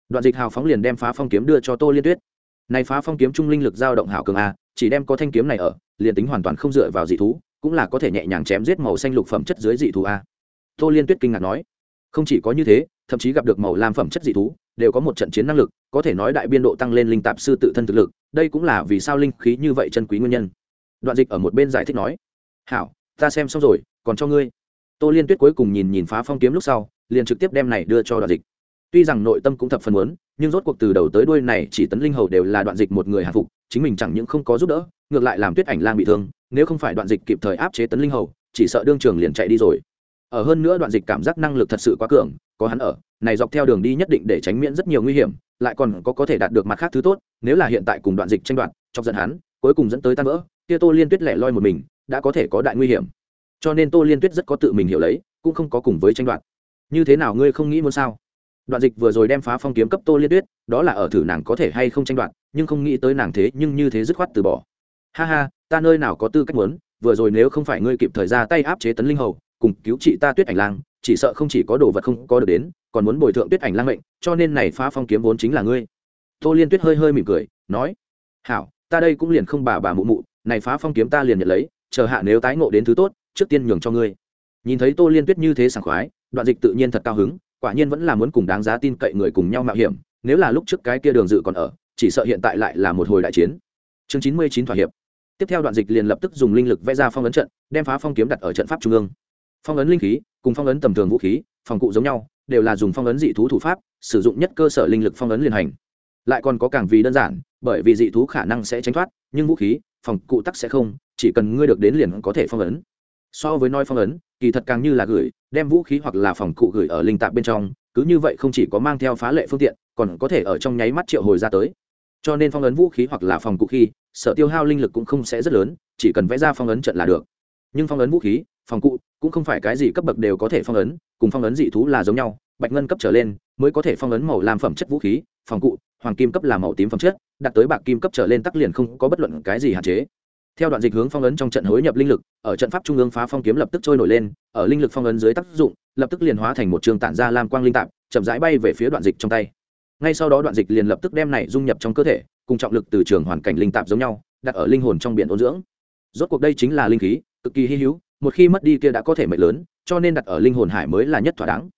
Đoạn dịch hào phóng liền đem phá phong kiếm đưa cho tô liên tuyết. Này phá phong kiếm trung linh lực dao động hảo cường a, chỉ đem có thanh kiếm này ở, liền tính hoàn toàn không dựa vào dị thú, cũng là có thể nhẹ nhàng chém giết màu xanh lục phẩm chất dưới dị thú a. Tô liên tuyết kinh ngạc nói. Không chỉ có như thế, thậm chí gặp được màu lam phẩm chất dị thú đều có một trận chiến năng lực, có thể nói đại biên độ tăng lên linh tạp sư tự thân thực lực, đây cũng là vì sao linh khí như vậy chân quý nguyên nhân. Đoạn dịch ở một bên giải thích nói, hảo, ta xem xong rồi, còn cho ngươi. Tô liên tuyết cuối cùng nhìn nhìn phá phong kiếm lúc sau, liền trực tiếp đem này đưa cho đoạn dịch. Tuy rằng nội tâm cũng thập phần muốn, nhưng rốt cuộc từ đầu tới đuôi này chỉ tấn linh hầu đều là đoạn dịch một người hạ phục, chính mình chẳng những không có giúp đỡ, ngược lại làm tuyết ảnh lang bị thương, nếu không phải đoạn dịch kịp thời áp chế tấn linh hầu, chỉ sợ đương trường liền chạy đi rồi. Ở hơn nữa đoạn dịch cảm giác năng lực thật sự quá cường, có hắn ở này dọc theo đường đi nhất định để tránh miễn rất nhiều nguy hiểm, lại còn có có thể đạt được mặt khác thứ tốt, nếu là hiện tại cùng đoạn dịch tranh đoạt, chọc giận hắn, cuối cùng dẫn tới tan vỡ, kia tô liên tuyết lẻ loi một mình, đã có thể có đại nguy hiểm. Cho nên tô liên tuyết rất có tự mình hiểu lấy, cũng không có cùng với tranh đoạt. Như thế nào ngươi không nghĩ muốn sao? Đoạn dịch vừa rồi đem phá phong kiếm cấp tô liên tuyết, đó là ở thử nàng có thể hay không tranh đoạt, nhưng không nghĩ tới nàng thế nhưng như thế dứt khoát từ bỏ. Ha ha, ta nơi nào có tư cách muốn, vừa rồi nếu không phải ngươi kịp thời ra tay áp chế tấn linh hầu, cùng cứu chị ta tuyết ảnh lang chỉ sợ không chỉ có đồ vật không có được đến, còn muốn bồi thượng tuyết ảnh lang mệnh, cho nên này phá phong kiếm vốn chính là ngươi. Tô liên tuyết hơi hơi mỉm cười, nói, hảo, ta đây cũng liền không bà bà mụ mụ, này phá phong kiếm ta liền nhận lấy, chờ hạ nếu tái ngộ đến thứ tốt, trước tiên nhường cho ngươi. Nhìn thấy tô liên tuyết như thế sảng khoái, đoạn dịch tự nhiên thật cao hứng, quả nhiên vẫn là muốn cùng đáng giá tin cậy người cùng nhau mạo hiểm, nếu là lúc trước cái kia đường dự còn ở, chỉ sợ hiện tại lại là một hồi đại chiến. Chương chín mươi chín thỏa hiệp. Tiếp theo đoạn dịch liền lập tức dùng linh lực vẽ ra phong ấn trận, đem phá phong kiếm đặt ở trận pháp trung ương phong ấn linh khí cùng phong ấn tầm thường vũ khí, phòng cụ giống nhau, đều là dùng phong ấn dị thú thủ pháp, sử dụng nhất cơ sở linh lực phong ấn liên hành. Lại còn có càng vì đơn giản, bởi vì dị thú khả năng sẽ tránh thoát, nhưng vũ khí, phòng cụ tắc sẽ không, chỉ cần ngươi được đến liền có thể phong ấn. So với nói phong ấn, kỳ thật càng như là gửi, đem vũ khí hoặc là phòng cụ gửi ở linh tạp bên trong, cứ như vậy không chỉ có mang theo phá lệ phương tiện, còn có thể ở trong nháy mắt triệu hồi ra tới. Cho nên phong ấn vũ khí hoặc là phòng cụ khi, sở tiêu hao linh lực cũng không sẽ rất lớn, chỉ cần vẽ ra phong ấn trận là được. Nhưng phong ấn vũ khí phòng cụ cũng không phải cái gì cấp bậc đều có thể phong ấn, cùng phong ấn dị thú là giống nhau, bạch ngân cấp trở lên mới có thể phong ấn màu làm phẩm chất vũ khí, phòng cụ, hoàng kim cấp là màu tím phẩm chất, đạt tới bạc kim cấp trở lên tắc liền không có bất luận cái gì hạn chế. Theo đoạn dịch hướng phong ấn trong trận hối nhập linh lực, ở trận pháp trung ương phá phong kiếm lập tức trôi nổi lên, ở linh lực phong ấn dưới tác dụng, lập tức liền hóa thành một trường tản ra lam quang linh tạp, chậm rãi bay về phía đoạn dịch trong tay. Ngay sau đó đoạn dịch liền lập tức đem này dung nhập trong cơ thể, cùng trọng lực từ trường hoàn cảnh linh tạp giống nhau, đặt ở linh hồn trong biển ôn dưỡng. Rốt cuộc đây chính là linh khí, cực kỳ hy hữu một khi mất đi kia đã có thể mệnh lớn, cho nên đặt ở linh hồn hải mới là nhất thỏa đáng.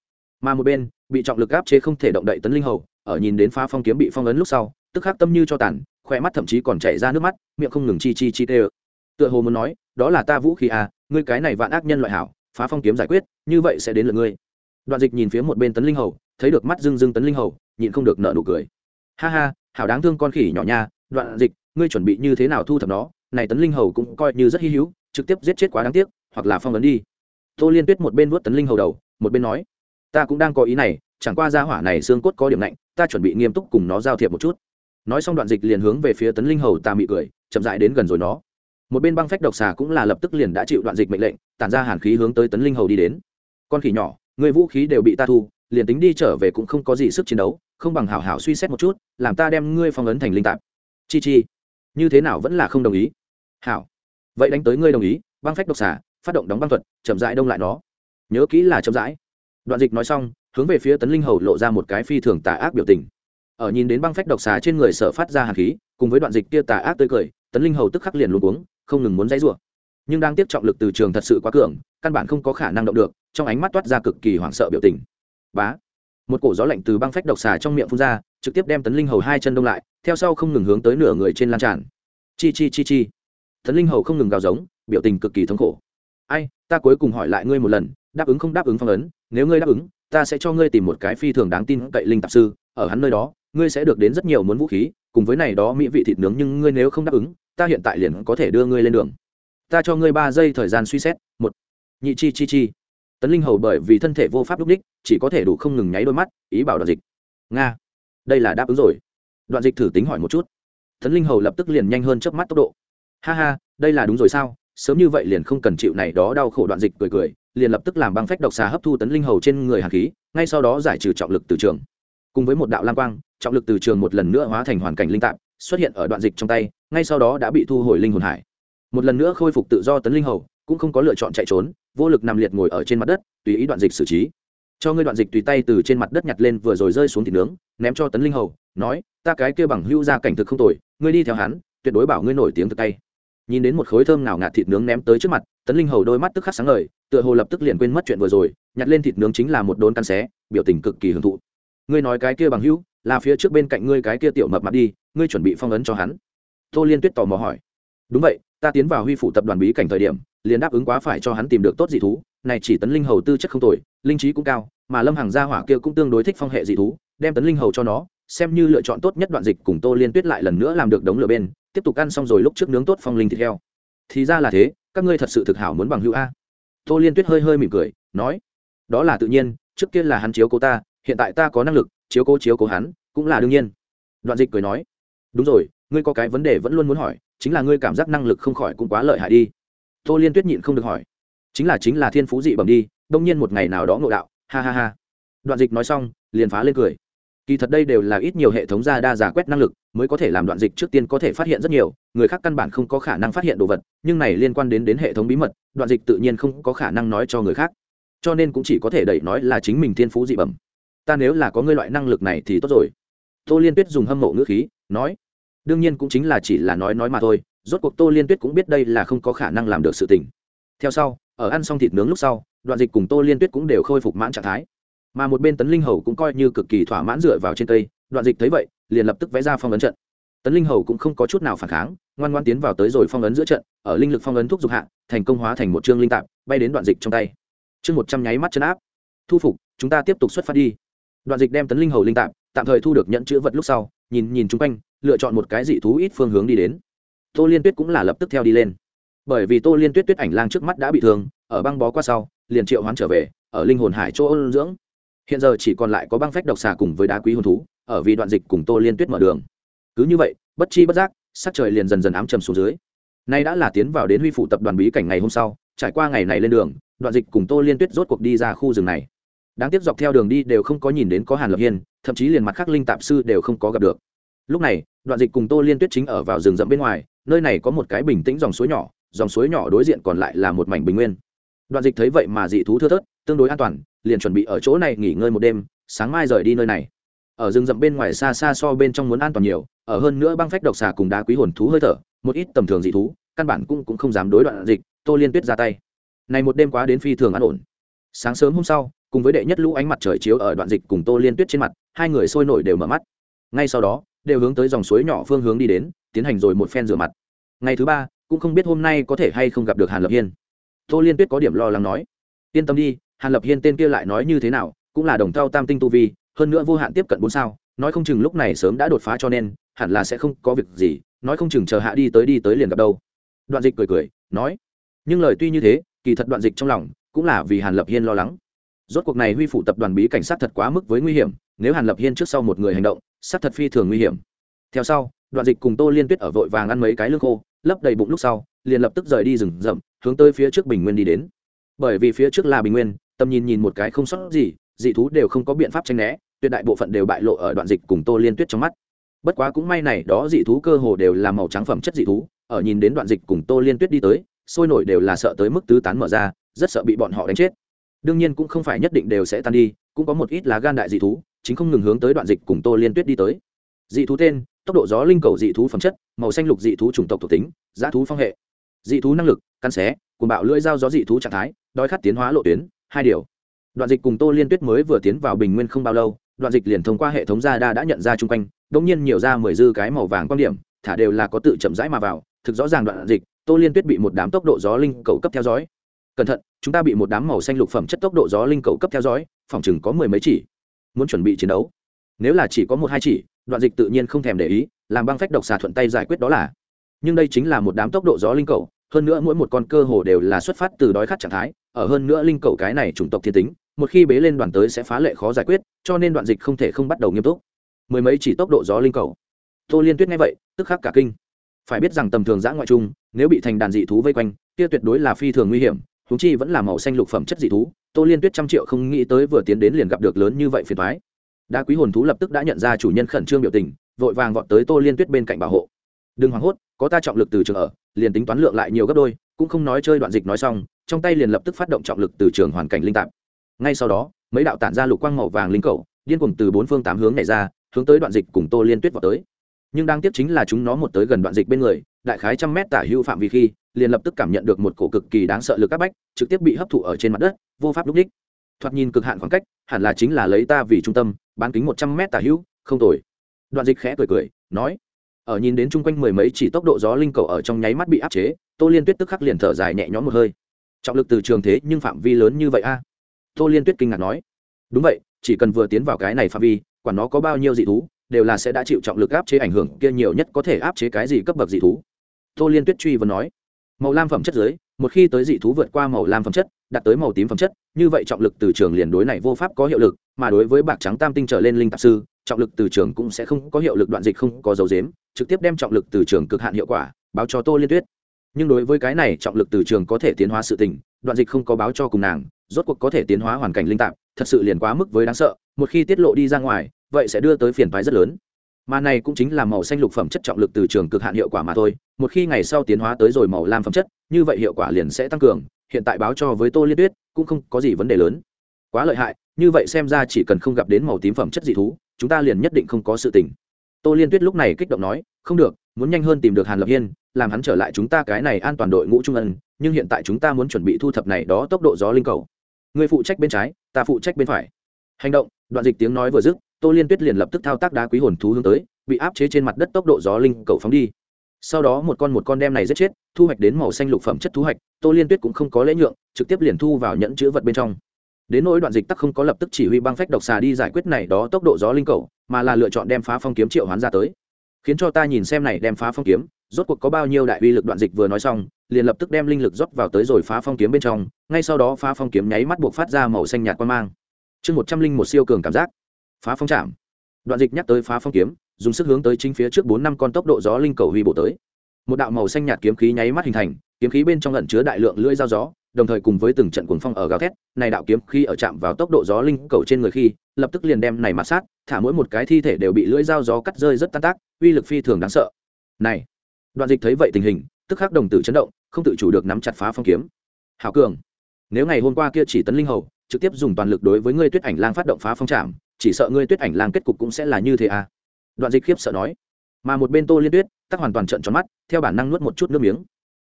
Mà một bên, bị trọng lực áp chế không thể động đậy tấn linh hầu, ở nhìn đến phá phong kiếm bị phong ấn lúc sau, tức khắc tâm như cho tàn, khỏe mắt thậm chí còn chảy ra nước mắt, miệng không ngừng chi chi chi tê tựa hồ muốn nói, đó là ta vũ khí à ngươi cái này vạn ác nhân loại hảo, phá phong kiếm giải quyết, như vậy sẽ đến lượt ngươi. Đoạn dịch nhìn phía một bên tấn linh hầu, thấy được mắt dưng dưng tấn linh hầu, nhịn không được nợ nụ cười. Ha ha, hảo đáng thương con khỉ nhỏ nha, đoạn dịch, ngươi chuẩn bị như thế nào thu thập nó? Này tấn linh hầu cũng coi như rất hy hữu, trực tiếp giết chết quá đáng tiếc hoặc là phong ấn đi. Tô liên tuyết một bên vuốt tấn linh hầu đầu, một bên nói, ta cũng đang có ý này, chẳng qua ra hỏa này xương cốt có điểm lạnh, ta chuẩn bị nghiêm túc cùng nó giao thiệp một chút. Nói xong đoạn dịch liền hướng về phía tấn linh hầu ta mị cười, chậm dại đến gần rồi nó. Một bên băng phách độc xà cũng là lập tức liền đã chịu đoạn dịch mệnh lệnh, tản ra hàn khí hướng tới tấn linh hầu đi đến. Con khỉ nhỏ người vũ khí đều bị ta thu, liền tính đi trở về cũng không có gì sức chiến đấu, không bằng hảo hảo suy xét một chút, làm ta đem ngươi phong ấn thành linh tạp. Chi chi, như thế nào vẫn là không đồng ý? Hảo, vậy đánh tới ngươi đồng ý, băng phách độc xà phát động đóng băng thuật, chậm rãi đông lại nó. Nhớ kỹ là chậm rãi. Đoạn dịch nói xong, hướng về phía tấn linh hầu lộ ra một cái phi thường tà ác biểu tình. Ở nhìn đến băng phách độc xà trên người sở phát ra hàn khí, cùng với đoạn dịch kia tà ác tươi cười, tấn linh hầu tức khắc liền luôn uống không ngừng muốn dãy rủa. Nhưng đang tiếp trọng lực từ trường thật sự quá cường, căn bản không có khả năng động được, trong ánh mắt toát ra cực kỳ hoảng sợ biểu tình. Bá! Một cổ gió lạnh từ băng phách độc xà trong miệng phun ra, trực tiếp đem tấn linh hầu hai chân đông lại, theo sau không ngừng hướng tới nửa người trên lan tràn. Chi chi chi chi. Tấn linh hầu không ngừng gào giống, biểu tình cực kỳ thống khổ ai, ta cuối cùng hỏi lại ngươi một lần, đáp ứng không đáp ứng phong ấn, nếu ngươi đáp ứng, ta sẽ cho ngươi tìm một cái phi thường đáng tin cậy linh tạp sư, ở hắn nơi đó, ngươi sẽ được đến rất nhiều muốn vũ khí, cùng với này đó mỹ vị thịt nướng nhưng ngươi nếu không đáp ứng, ta hiện tại liền có thể đưa ngươi lên đường. Ta cho ngươi ba giây thời gian suy xét, một. Nhị chi chi chi. Tấn linh hầu bởi vì thân thể vô pháp lúc đích, chỉ có thể đủ không ngừng nháy đôi mắt, ý bảo đoạn dịch. Nga. Đây là đáp ứng rồi. Đoạn dịch thử tính hỏi một chút. Tấn linh hầu lập tức liền nhanh hơn trước mắt tốc độ. Ha ha, đây là đúng rồi sao? Sớm như vậy liền không cần chịu này đó đau khổ đoạn dịch cười cười, liền lập tức làm băng phách độc xà hấp thu tấn linh hầu trên người hàn khí, ngay sau đó giải trừ trọng lực từ trường. Cùng với một đạo lam quang, trọng lực từ trường một lần nữa hóa thành hoàn cảnh linh tạp, xuất hiện ở đoạn dịch trong tay, ngay sau đó đã bị thu hồi linh hồn hải. Một lần nữa khôi phục tự do tấn linh hầu, cũng không có lựa chọn chạy trốn, vô lực nằm liệt ngồi ở trên mặt đất, tùy ý đoạn dịch xử trí. Cho ngươi đoạn dịch tùy tay từ trên mặt đất nhặt lên vừa rồi rơi xuống thịt nướng, ném cho tấn linh hầu, nói, ta cái kia bằng hữu ra cảnh thực không tồi, ngươi đi theo hắn, tuyệt đối bảo ngươi nổi tiếng thực tay nhìn đến một khối thơm nào ngạt thịt nướng ném tới trước mặt, tấn linh hầu đôi mắt tức khắc sáng ngời, tựa hồ lập tức liền quên mất chuyện vừa rồi, nhặt lên thịt nướng chính là một đốn căn xé, biểu tình cực kỳ hưởng thụ. Ngươi nói cái kia bằng hữu, là phía trước bên cạnh ngươi cái kia tiểu mập mặt đi, ngươi chuẩn bị phong ấn cho hắn. Tô liên tuyết tò mò hỏi. Đúng vậy, ta tiến vào huy phủ tập đoàn bí cảnh thời điểm, liền đáp ứng quá phải cho hắn tìm được tốt dị thú, này chỉ tấn linh hầu tư chất không tồi, linh trí cũng cao, mà lâm hàng gia hỏa kia cũng tương đối thích phong hệ dị thú, đem tấn linh hầu cho nó, xem như lựa chọn tốt nhất đoạn dịch cùng tô liên tuyết lại lần nữa làm được đống lửa bên tiếp tục ăn xong rồi lúc trước nướng tốt phong linh thịt heo. Thì ra là thế, các ngươi thật sự thực hảo muốn bằng hữu a. Tô liên tuyết hơi hơi mỉm cười, nói, đó là tự nhiên, trước kia là hắn chiếu cố ta, hiện tại ta có năng lực, chiếu cố chiếu cố hắn, cũng là đương nhiên. Đoạn dịch cười nói, đúng rồi, ngươi có cái vấn đề vẫn luôn muốn hỏi, chính là ngươi cảm giác năng lực không khỏi cũng quá lợi hại đi. Tô liên tuyết nhịn không được hỏi, chính là chính là thiên phú dị bẩm đi, đông nhiên một ngày nào đó ngộ đạo, ha ha ha. Đoạn dịch nói xong, liền phá lên cười kỳ thật đây đều là ít nhiều hệ thống ra đa giả quét năng lực, mới có thể làm đoạn dịch trước tiên có thể phát hiện rất nhiều, người khác căn bản không có khả năng phát hiện đồ vật, nhưng này liên quan đến đến hệ thống bí mật, đoạn dịch tự nhiên không có khả năng nói cho người khác. Cho nên cũng chỉ có thể đẩy nói là chính mình thiên phú dị bẩm. Ta nếu là có ngươi loại năng lực này thì tốt rồi. Tô liên tuyết dùng hâm mộ ngữ khí, nói, đương nhiên cũng chính là chỉ là nói nói mà thôi, rốt cuộc tô liên tuyết cũng biết đây là không có khả năng làm được sự tình. Theo sau, ở ăn xong thịt nướng lúc sau, đoạn dịch cùng tô liên tuyết cũng đều khôi phục mãn trạng thái mà một bên tấn linh hầu cũng coi như cực kỳ thỏa mãn dựa vào trên cây. Đoạn dịch thấy vậy, liền lập tức vẽ ra phong ấn trận. Tấn linh hầu cũng không có chút nào phản kháng, ngoan ngoan tiến vào tới rồi phong ấn giữa trận, ở linh lực phong ấn thuốc dục hạ, thành công hóa thành một chương linh tạp, bay đến đoạn dịch trong tay. Chương một trăm nháy mắt chân áp. Thu phục, chúng ta tiếp tục xuất phát đi. Đoạn dịch đem tấn linh hầu linh tạp, tạm thời thu được nhận chữ vật lúc sau, nhìn nhìn chung quanh, lựa chọn một cái dị thú ít phương hướng đi đến. Tô liên tuyết cũng là lập tức theo đi lên. Bởi vì tô liên tuyết tuyết ảnh lang trước mắt đã bị thương, ở băng bó qua sau, liền triệu hoán trở về, ở linh hồn hải chỗ ôn dưỡng hiện giờ chỉ còn lại có băng phách độc xà cùng với đá quý hồn thú, ở vì đoạn dịch cùng tô liên tuyết mở đường. Cứ như vậy, bất chi bất giác, sắc trời liền dần dần ám trầm xuống dưới. Nay đã là tiến vào đến huy phụ tập đoàn bí cảnh ngày hôm sau, trải qua ngày này lên đường, đoạn dịch cùng tô liên tuyết rốt cuộc đi ra khu rừng này. Đáng tiếc dọc theo đường đi đều không có nhìn đến có hàn lập hiên, thậm chí liền mặt khắc linh tạp sư đều không có gặp được. Lúc này, đoạn dịch cùng tô liên tuyết chính ở vào rừng rậm bên ngoài, nơi này có một cái bình tĩnh dòng suối nhỏ, dòng suối nhỏ đối diện còn lại là một mảnh bình nguyên. Đoạn dịch thấy vậy mà dị thú thưa thớt tương đối an toàn, liền chuẩn bị ở chỗ này nghỉ ngơi một đêm, sáng mai rời đi nơi này. Ở rừng rậm bên ngoài xa xa so bên trong muốn an toàn nhiều, ở hơn nữa băng phách độc xà cùng đá quý hồn thú hơi thở, một ít tầm thường dị thú, căn bản cũng cũng không dám đối đoạn dịch, tô liên tuyết ra tay. Này một đêm quá đến phi thường an ổn. Sáng sớm hôm sau, cùng với đệ nhất lũ ánh mặt trời chiếu ở đoạn dịch cùng tô liên tuyết trên mặt, hai người sôi nổi đều mở mắt. Ngay sau đó, đều hướng tới dòng suối nhỏ phương hướng đi đến, tiến hành rồi một phen rửa mặt. Ngày thứ ba, cũng không biết hôm nay có thể hay không gặp được hàn lập hiên. Tô liên tuyết có điểm lo lắng nói, yên tâm đi hàn lập hiên tên kia lại nói như thế nào, cũng là đồng thao tam tinh tu vi, hơn nữa vô hạn tiếp cận bốn sao, nói không chừng lúc này sớm đã đột phá cho nên, hẳn là sẽ không có việc gì, nói không chừng chờ hạ đi tới đi tới liền gặp đâu. Đoạn dịch cười cười, nói, nhưng lời tuy như thế, kỳ thật đoạn dịch trong lòng cũng là vì hàn lập hiên lo lắng. Rốt cuộc này huy phụ tập đoàn bí cảnh sát thật quá mức với nguy hiểm, nếu hàn lập hiên trước sau một người hành động, sát thật phi thường nguy hiểm. Theo sau, đoạn dịch cùng tô liên tuyết ở vội vàng ăn mấy cái lương khô, lấp đầy bụng lúc sau, liền lập tức rời đi rừng rậm, hướng tới phía trước bình nguyên đi đến. Bởi vì phía trước là bình nguyên tầm nhìn nhìn một cái không sót gì, dị thú đều không có biện pháp tranh né, tuyệt đại bộ phận đều bại lộ ở đoạn dịch cùng tô liên tuyết trong mắt. Bất quá cũng may này đó dị thú cơ hồ đều là màu trắng phẩm chất dị thú, ở nhìn đến đoạn dịch cùng tô liên tuyết đi tới, sôi nổi đều là sợ tới mức tứ tán mở ra, rất sợ bị bọn họ đánh chết. Đương nhiên cũng không phải nhất định đều sẽ tan đi, cũng có một ít lá gan đại dị thú, chính không ngừng hướng tới đoạn dịch cùng tô liên tuyết đi tới. Dị thú tên, tốc độ gió linh cầu dị thú phẩm chất, màu xanh lục dị thú chủng tộc thuộc tính, giá thú phong hệ. Dị thú năng lực căn xé cùng bạo lưỡi dao gió dị thú trạng thái, đói khát tiến hóa lộ tuyến hai điều. Đoạn dịch cùng tô liên tuyết mới vừa tiến vào bình nguyên không bao lâu, đoạn dịch liền thông qua hệ thống gia đa đã nhận ra chung quanh đ ỗ n g nhiên nhiều ra mười dư cái màu vàng quan điểm, thả đều là có tự chậm rãi mà vào, thực rõ ràng đoạn dịch, tô liên tuyết bị một đám tốc độ gió linh cầu cấp theo dõi. Cẩn thận, chúng ta bị một đám màu xanh lục phẩm chất tốc độ gió linh cầu cấp theo dõi, phòng chừng có mười mấy chỉ, muốn chuẩn bị chiến đấu. Nếu là chỉ có một hai chỉ, đoạn dịch tự nhiên không thèm để ý, làm băng phách độc xà thuận tay giải quyết đó là. Nhưng đây chính là một đám tốc độ gió linh cầu, hơn nữa mỗi một con cơ hồ đều là xuất phát từ đói khát trạng thái ở hơn nữa linh cầu cái này chủng tộc thiên tính, một khi bế lên đoàn tới sẽ phá lệ khó giải quyết, cho nên đoạn dịch không thể không bắt đầu nghiêm túc. Mười mấy chỉ tốc độ gió linh cầu. Tô liên tuyết nghe vậy, tức khắc cả kinh. Phải biết rằng tầm thường giã ngoại trung, nếu bị thành đàn dị thú vây quanh, kia tuyệt đối là phi thường nguy hiểm húng chi vẫn là màu xanh lục phẩm chất dị thú, tô liên tuyết trăm triệu không nghĩ tới vừa tiến đến liền gặp được lớn như vậy phiền thoái đa quý hồn thú lập tức đã nhận ra chủ nhân khẩn trương biểu tình, vội vàng vọt tới tô liên tuyết bên cạnh bảo hộ. Đừng hoảng hốt, có ta trọng lực từ trường ở, liền tính toán lượng lại nhiều gấp đôi, cũng không nói chơi đoạn dịch nói xong trong tay liền lập tức phát động trọng lực từ trường hoàn cảnh linh tạp. Ngay sau đó, mấy đạo tản ra lục quang màu vàng linh cầu, điên cuồng từ bốn phương tám hướng này ra, hướng tới đoạn dịch cùng tô liên tuyết vào tới. Nhưng đang tiếp chính là chúng nó một tới gần đoạn dịch bên người, đại khái trăm mét tả hưu phạm vi khi, liền lập tức cảm nhận được một cổ cực kỳ đáng sợ lực các bách, trực tiếp bị hấp thụ ở trên mặt đất, vô pháp lúc ních thoạt nhìn cực hạn khoảng cách, hẳn là chính là lấy ta vì trung tâm, bán kính một trăm mét tả hữu, không tồi. Đoạn dịch khẽ cười cười, nói, ở nhìn đến chung quanh mười mấy chỉ tốc độ gió linh cầu ở trong nháy mắt bị áp chế, tô liên tuyết tức khắc liền thở dài nhẹ nhõm một hơi trọng lực từ trường thế nhưng phạm vi lớn như vậy a? Tô liên tuyết kinh ngạc nói. Đúng vậy, chỉ cần vừa tiến vào cái này phạm vi, quản nó có bao nhiêu dị thú, đều là sẽ đã chịu trọng lực áp chế ảnh hưởng kia nhiều nhất có thể áp chế cái gì cấp bậc dị thú. Tô liên tuyết truy vấn nói. Màu lam phẩm chất dưới một khi tới dị thú vượt qua màu lam phẩm chất, đạt tới màu tím phẩm chất, như vậy trọng lực từ trường liền đối này vô pháp có hiệu lực, mà đối với bạc trắng tam tinh trở lên linh tạp sư, trọng lực từ trường cũng sẽ không có hiệu lực, đoạn dịch không có dấu dếm trực tiếp đem trọng lực từ trường cực hạn hiệu quả, báo cho tô liên tuyết nhưng đối với cái này trọng lực từ trường có thể tiến hóa sự tình, đoạn dịch không có báo cho cùng nàng, rốt cuộc có thể tiến hóa hoàn cảnh linh tạp, thật sự liền quá mức với đáng sợ, một khi tiết lộ đi ra ngoài, vậy sẽ đưa tới phiền phái rất lớn. Mà này cũng chính là màu xanh lục phẩm chất trọng lực từ trường cực hạn hiệu quả mà thôi, một khi ngày sau tiến hóa tới rồi màu lam phẩm chất, như vậy hiệu quả liền sẽ tăng cường, hiện tại báo cho với tô liên tuyết, cũng không có gì vấn đề lớn. Quá lợi hại, như vậy xem ra chỉ cần không gặp đến màu tím phẩm chất dị thú, chúng ta liền nhất định không có sự tình. Tô liên tuyết lúc này kích động nói, không được, muốn nhanh hơn tìm được hàn lập hiên làm hắn trở lại chúng ta cái này an toàn đội ngũ trung ân, nhưng hiện tại chúng ta muốn chuẩn bị thu thập này đó tốc độ gió linh cầu. Người phụ trách bên trái, ta phụ trách bên phải. Hành động, đoạn dịch tiếng nói vừa dứt, tô liên tuyết liền lập tức thao tác đá quý hồn thú hướng tới, bị áp chế trên mặt đất tốc độ gió linh cầu phóng đi. Sau đó một con một con đem này giết chết, thu hoạch đến màu xanh lục phẩm chất thu hoạch, tô liên tuyết cũng không có lễ nhượng, trực tiếp liền thu vào nhẫn chữ vật bên trong. Đến nỗi đoạn dịch tắc không có lập tức chỉ huy băng phách độc xà đi giải quyết này đó tốc độ gió linh cầu, mà là lựa chọn đem phá phong kiếm triệu hoán ra tới khiến cho ta nhìn xem này đem phá phong kiếm, rốt cuộc có bao nhiêu đại uy lực đoạn dịch vừa nói xong, liền lập tức đem linh lực rót vào tới rồi phá phong kiếm bên trong, ngay sau đó phá phong kiếm nháy mắt buộc phát ra màu xanh nhạt quan mang. Chương một trăm linh một siêu cường cảm giác. Phá phong chạm. Đoạn dịch nhắc tới phá phong kiếm, dùng sức hướng tới chính phía trước bốn năm con tốc độ gió linh cầu huy bổ tới. Một đạo màu xanh nhạt kiếm khí nháy mắt hình thành, kiếm khí bên trong lẩn chứa đại lượng lưỡi dao gió, đồng thời cùng với từng trận cuồng phong ở gào thét, này đạo kiếm khi ở chạm vào tốc độ gió linh cầu trên người khi, lập tức liền đem này mặt sát thả mỗi một cái thi thể đều bị lưỡi dao gió cắt rơi rất tan tác, uy lực phi thường đáng sợ. Này, đoạn dịch thấy vậy tình hình, tức khắc đồng tử chấn động, không tự chủ được nắm chặt phá phong kiếm. Hảo cường, nếu ngày hôm qua kia chỉ tấn linh hầu, trực tiếp dùng toàn lực đối với ngươi tuyết ảnh lang phát động phá phong trạm chỉ sợ ngươi tuyết ảnh lang kết cục cũng sẽ là như thế à? Đoạn dịch khiếp sợ nói. Mà một bên tô liên tuyết, tắc hoàn toàn trận tròn mắt, theo bản năng nuốt một chút nước miếng.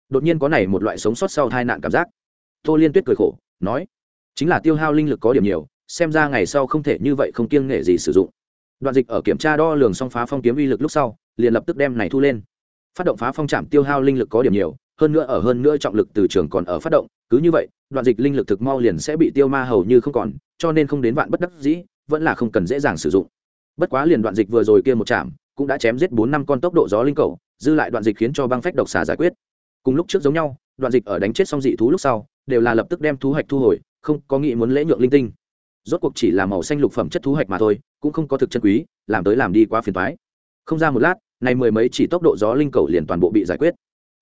Đột nhiên có này một loại sống sót sau tai nạn cảm giác. Tô liên tuyết cười khổ, nói, chính là tiêu hao linh lực có điểm nhiều xem ra ngày sau không thể như vậy không kiêng nghệ gì sử dụng. Đoạn dịch ở kiểm tra đo lường xong phá phong kiếm uy lực lúc sau, liền lập tức đem này thu lên. Phát động phá phong trạm tiêu hao linh lực có điểm nhiều, hơn nữa ở hơn nữa trọng lực từ trường còn ở phát động, cứ như vậy, đoạn dịch linh lực thực mau liền sẽ bị tiêu ma hầu như không còn, cho nên không đến vạn bất đắc dĩ, vẫn là không cần dễ dàng sử dụng. Bất quá liền đoạn dịch vừa rồi kia một chạm, cũng đã chém giết bốn năm con tốc độ gió linh cầu, dư lại đoạn dịch khiến cho băng phách độc xà giải quyết. Cùng lúc trước giống nhau, đoạn dịch ở đánh chết xong dị thú lúc sau, đều là lập tức đem thú hạch thu hồi, không có nghĩ muốn lễ nhượng linh tinh rốt cuộc chỉ là màu xanh lục phẩm chất thú hạch mà thôi, cũng không có thực chân quý, làm tới làm đi quá phiền toái. Không ra một lát này mười mấy chỉ tốc độ gió linh cầu liền toàn bộ bị giải quyết.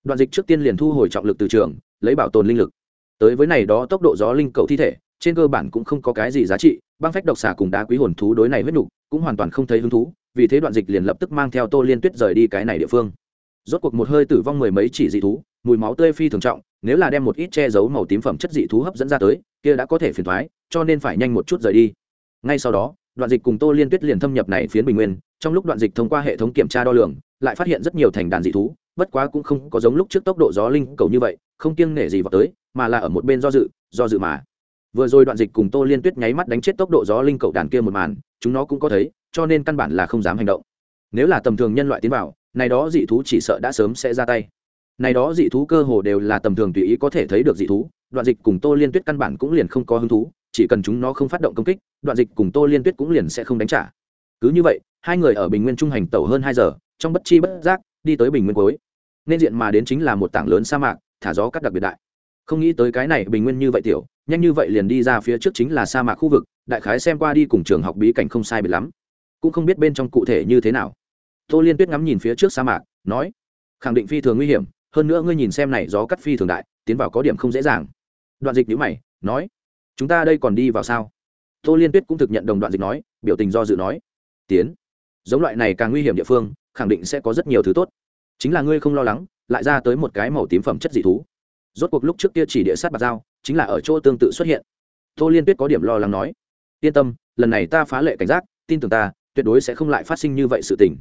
Đoạn dịch trước tiên liền thu hồi trọng lực từ trường, lấy bảo tồn linh lực. Tới với này đó tốc độ gió linh cầu thi thể, trên cơ bản cũng không có cái gì giá trị, băng phách độc xà cùng đá quý hồn thú đối này huyết nục cũng hoàn toàn không thấy hứng thú, vì thế đoạn dịch liền lập tức mang theo tô liên tuyết rời đi cái này địa phương. Rốt cuộc một hơi tử vong mười mấy chỉ dị thú, mùi máu tươi phi thường trọng, nếu là đem một ít che giấu màu tím phẩm chất dị thú hấp dẫn ra tới, kia đã có thể phiền thoái cho nên phải nhanh một chút rời đi. Ngay sau đó, đoạn dịch cùng tô liên tuyết liền thâm nhập này phiến bình nguyên, trong lúc đoạn dịch thông qua hệ thống kiểm tra đo lường, lại phát hiện rất nhiều thành đàn dị thú, bất quá cũng không có giống lúc trước tốc độ gió linh cầu như vậy, không kiêng nể gì vào tới, mà là ở một bên do dự do dự mà. Vừa rồi đoạn dịch cùng tô liên tuyết nháy mắt đánh chết tốc độ gió linh cầu đàn kia một màn, chúng nó cũng có thấy, cho nên căn bản là không dám hành động. Nếu là tầm thường nhân loại tiến vào, này đó dị thú chỉ sợ đã sớm sẽ ra tay. Này đó dị thú cơ hồ đều là tầm thường tùy ý có thể thấy được dị thú, đoạn dịch cùng tô liên tuyết căn bản cũng liền không có hứng thú chỉ cần chúng nó không phát động công kích, đoạn dịch cùng tô liên tuyết cũng liền sẽ không đánh trả. Cứ như vậy, hai người ở bình nguyên trung hành tẩu hơn hai giờ, trong bất chi bất giác, đi tới bình nguyên cuối. Nên diện mà đến chính là một tảng lớn sa mạc, thả gió cắt đặc biệt đại. Không nghĩ tới cái này bình nguyên như vậy tiểu, nhanh như vậy liền đi ra phía trước chính là sa mạc khu vực, đại khái xem qua đi cùng trường học bí cảnh không sai biệt lắm. Cũng không biết bên trong cụ thể như thế nào. Tô liên tuyết ngắm nhìn phía trước sa mạc, nói, khẳng định phi thường nguy hiểm, hơn nữa ngươi nhìn xem này gió cắt phi thường đại, tiến vào có điểm không dễ dàng. Đoạn dịch nhữ mày, nói chúng ta đây còn đi vào sao? Tô liên tuyết cũng thực nhận đồng đoạn dịch nói, biểu tình do dự nói, tiến, giống loại này càng nguy hiểm địa phương, khẳng định sẽ có rất nhiều thứ tốt. Chính là ngươi không lo lắng, lại ra tới một cái màu tím phẩm chất dị thú. Rốt cuộc lúc trước kia chỉ địa sát bạc dao, chính là ở chỗ tương tự xuất hiện. Tô liên tuyết có điểm lo lắng nói, yên tâm, lần này ta phá lệ cảnh giác, tin tưởng ta, tuyệt đối sẽ không lại phát sinh như vậy sự tình.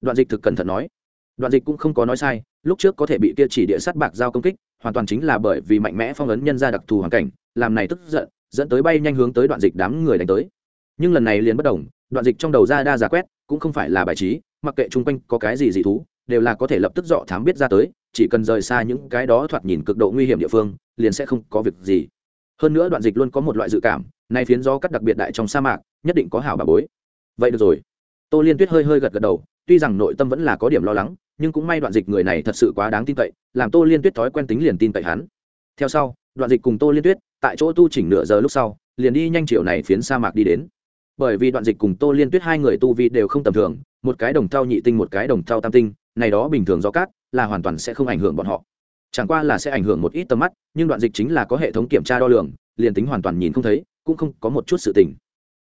Đoạn dịch thực cẩn thận nói, đoạn dịch cũng không có nói sai, lúc trước có thể bị kia chỉ địa sát bạc giao công kích, hoàn toàn chính là bởi vì mạnh mẽ phong ấn nhân ra đặc thù hoàn cảnh, làm này tức giận dẫn tới bay nhanh hướng tới đoạn dịch đám người đánh tới. Nhưng lần này liền bất đồng, đoạn dịch trong đầu ra đa giả quét, cũng không phải là bài trí, mặc kệ chung quanh có cái gì dị thú, đều là có thể lập tức dọ thám biết ra tới, chỉ cần rời xa những cái đó thoạt nhìn cực độ nguy hiểm địa phương, liền sẽ không có việc gì. Hơn nữa đoạn dịch luôn có một loại dự cảm, nay phiến gió cắt đặc biệt đại trong sa mạc, nhất định có hảo bà bối. Vậy được rồi. Tô liên tuyết hơi hơi gật gật đầu, tuy rằng nội tâm vẫn là có điểm lo lắng, nhưng cũng may đoạn dịch người này thật sự quá đáng tin cậy, làm tô liên tuyết thói quen tính liền tin cậy hắn. Theo sau, đoạn dịch cùng tô liên tuyết tại chỗ tu chỉnh nửa giờ lúc sau, liền đi nhanh triệu này phiến sa mạc đi đến. Bởi vì đoạn dịch cùng tô liên tuyết hai người tu vi đều không tầm thường, một cái đồng thau nhị tinh, một cái đồng thau tam tinh, này đó bình thường do cát, là hoàn toàn sẽ không ảnh hưởng bọn họ. Chẳng qua là sẽ ảnh hưởng một ít tầm mắt, nhưng đoạn dịch chính là có hệ thống kiểm tra đo lường, liền tính hoàn toàn nhìn không thấy, cũng không có một chút sự tình.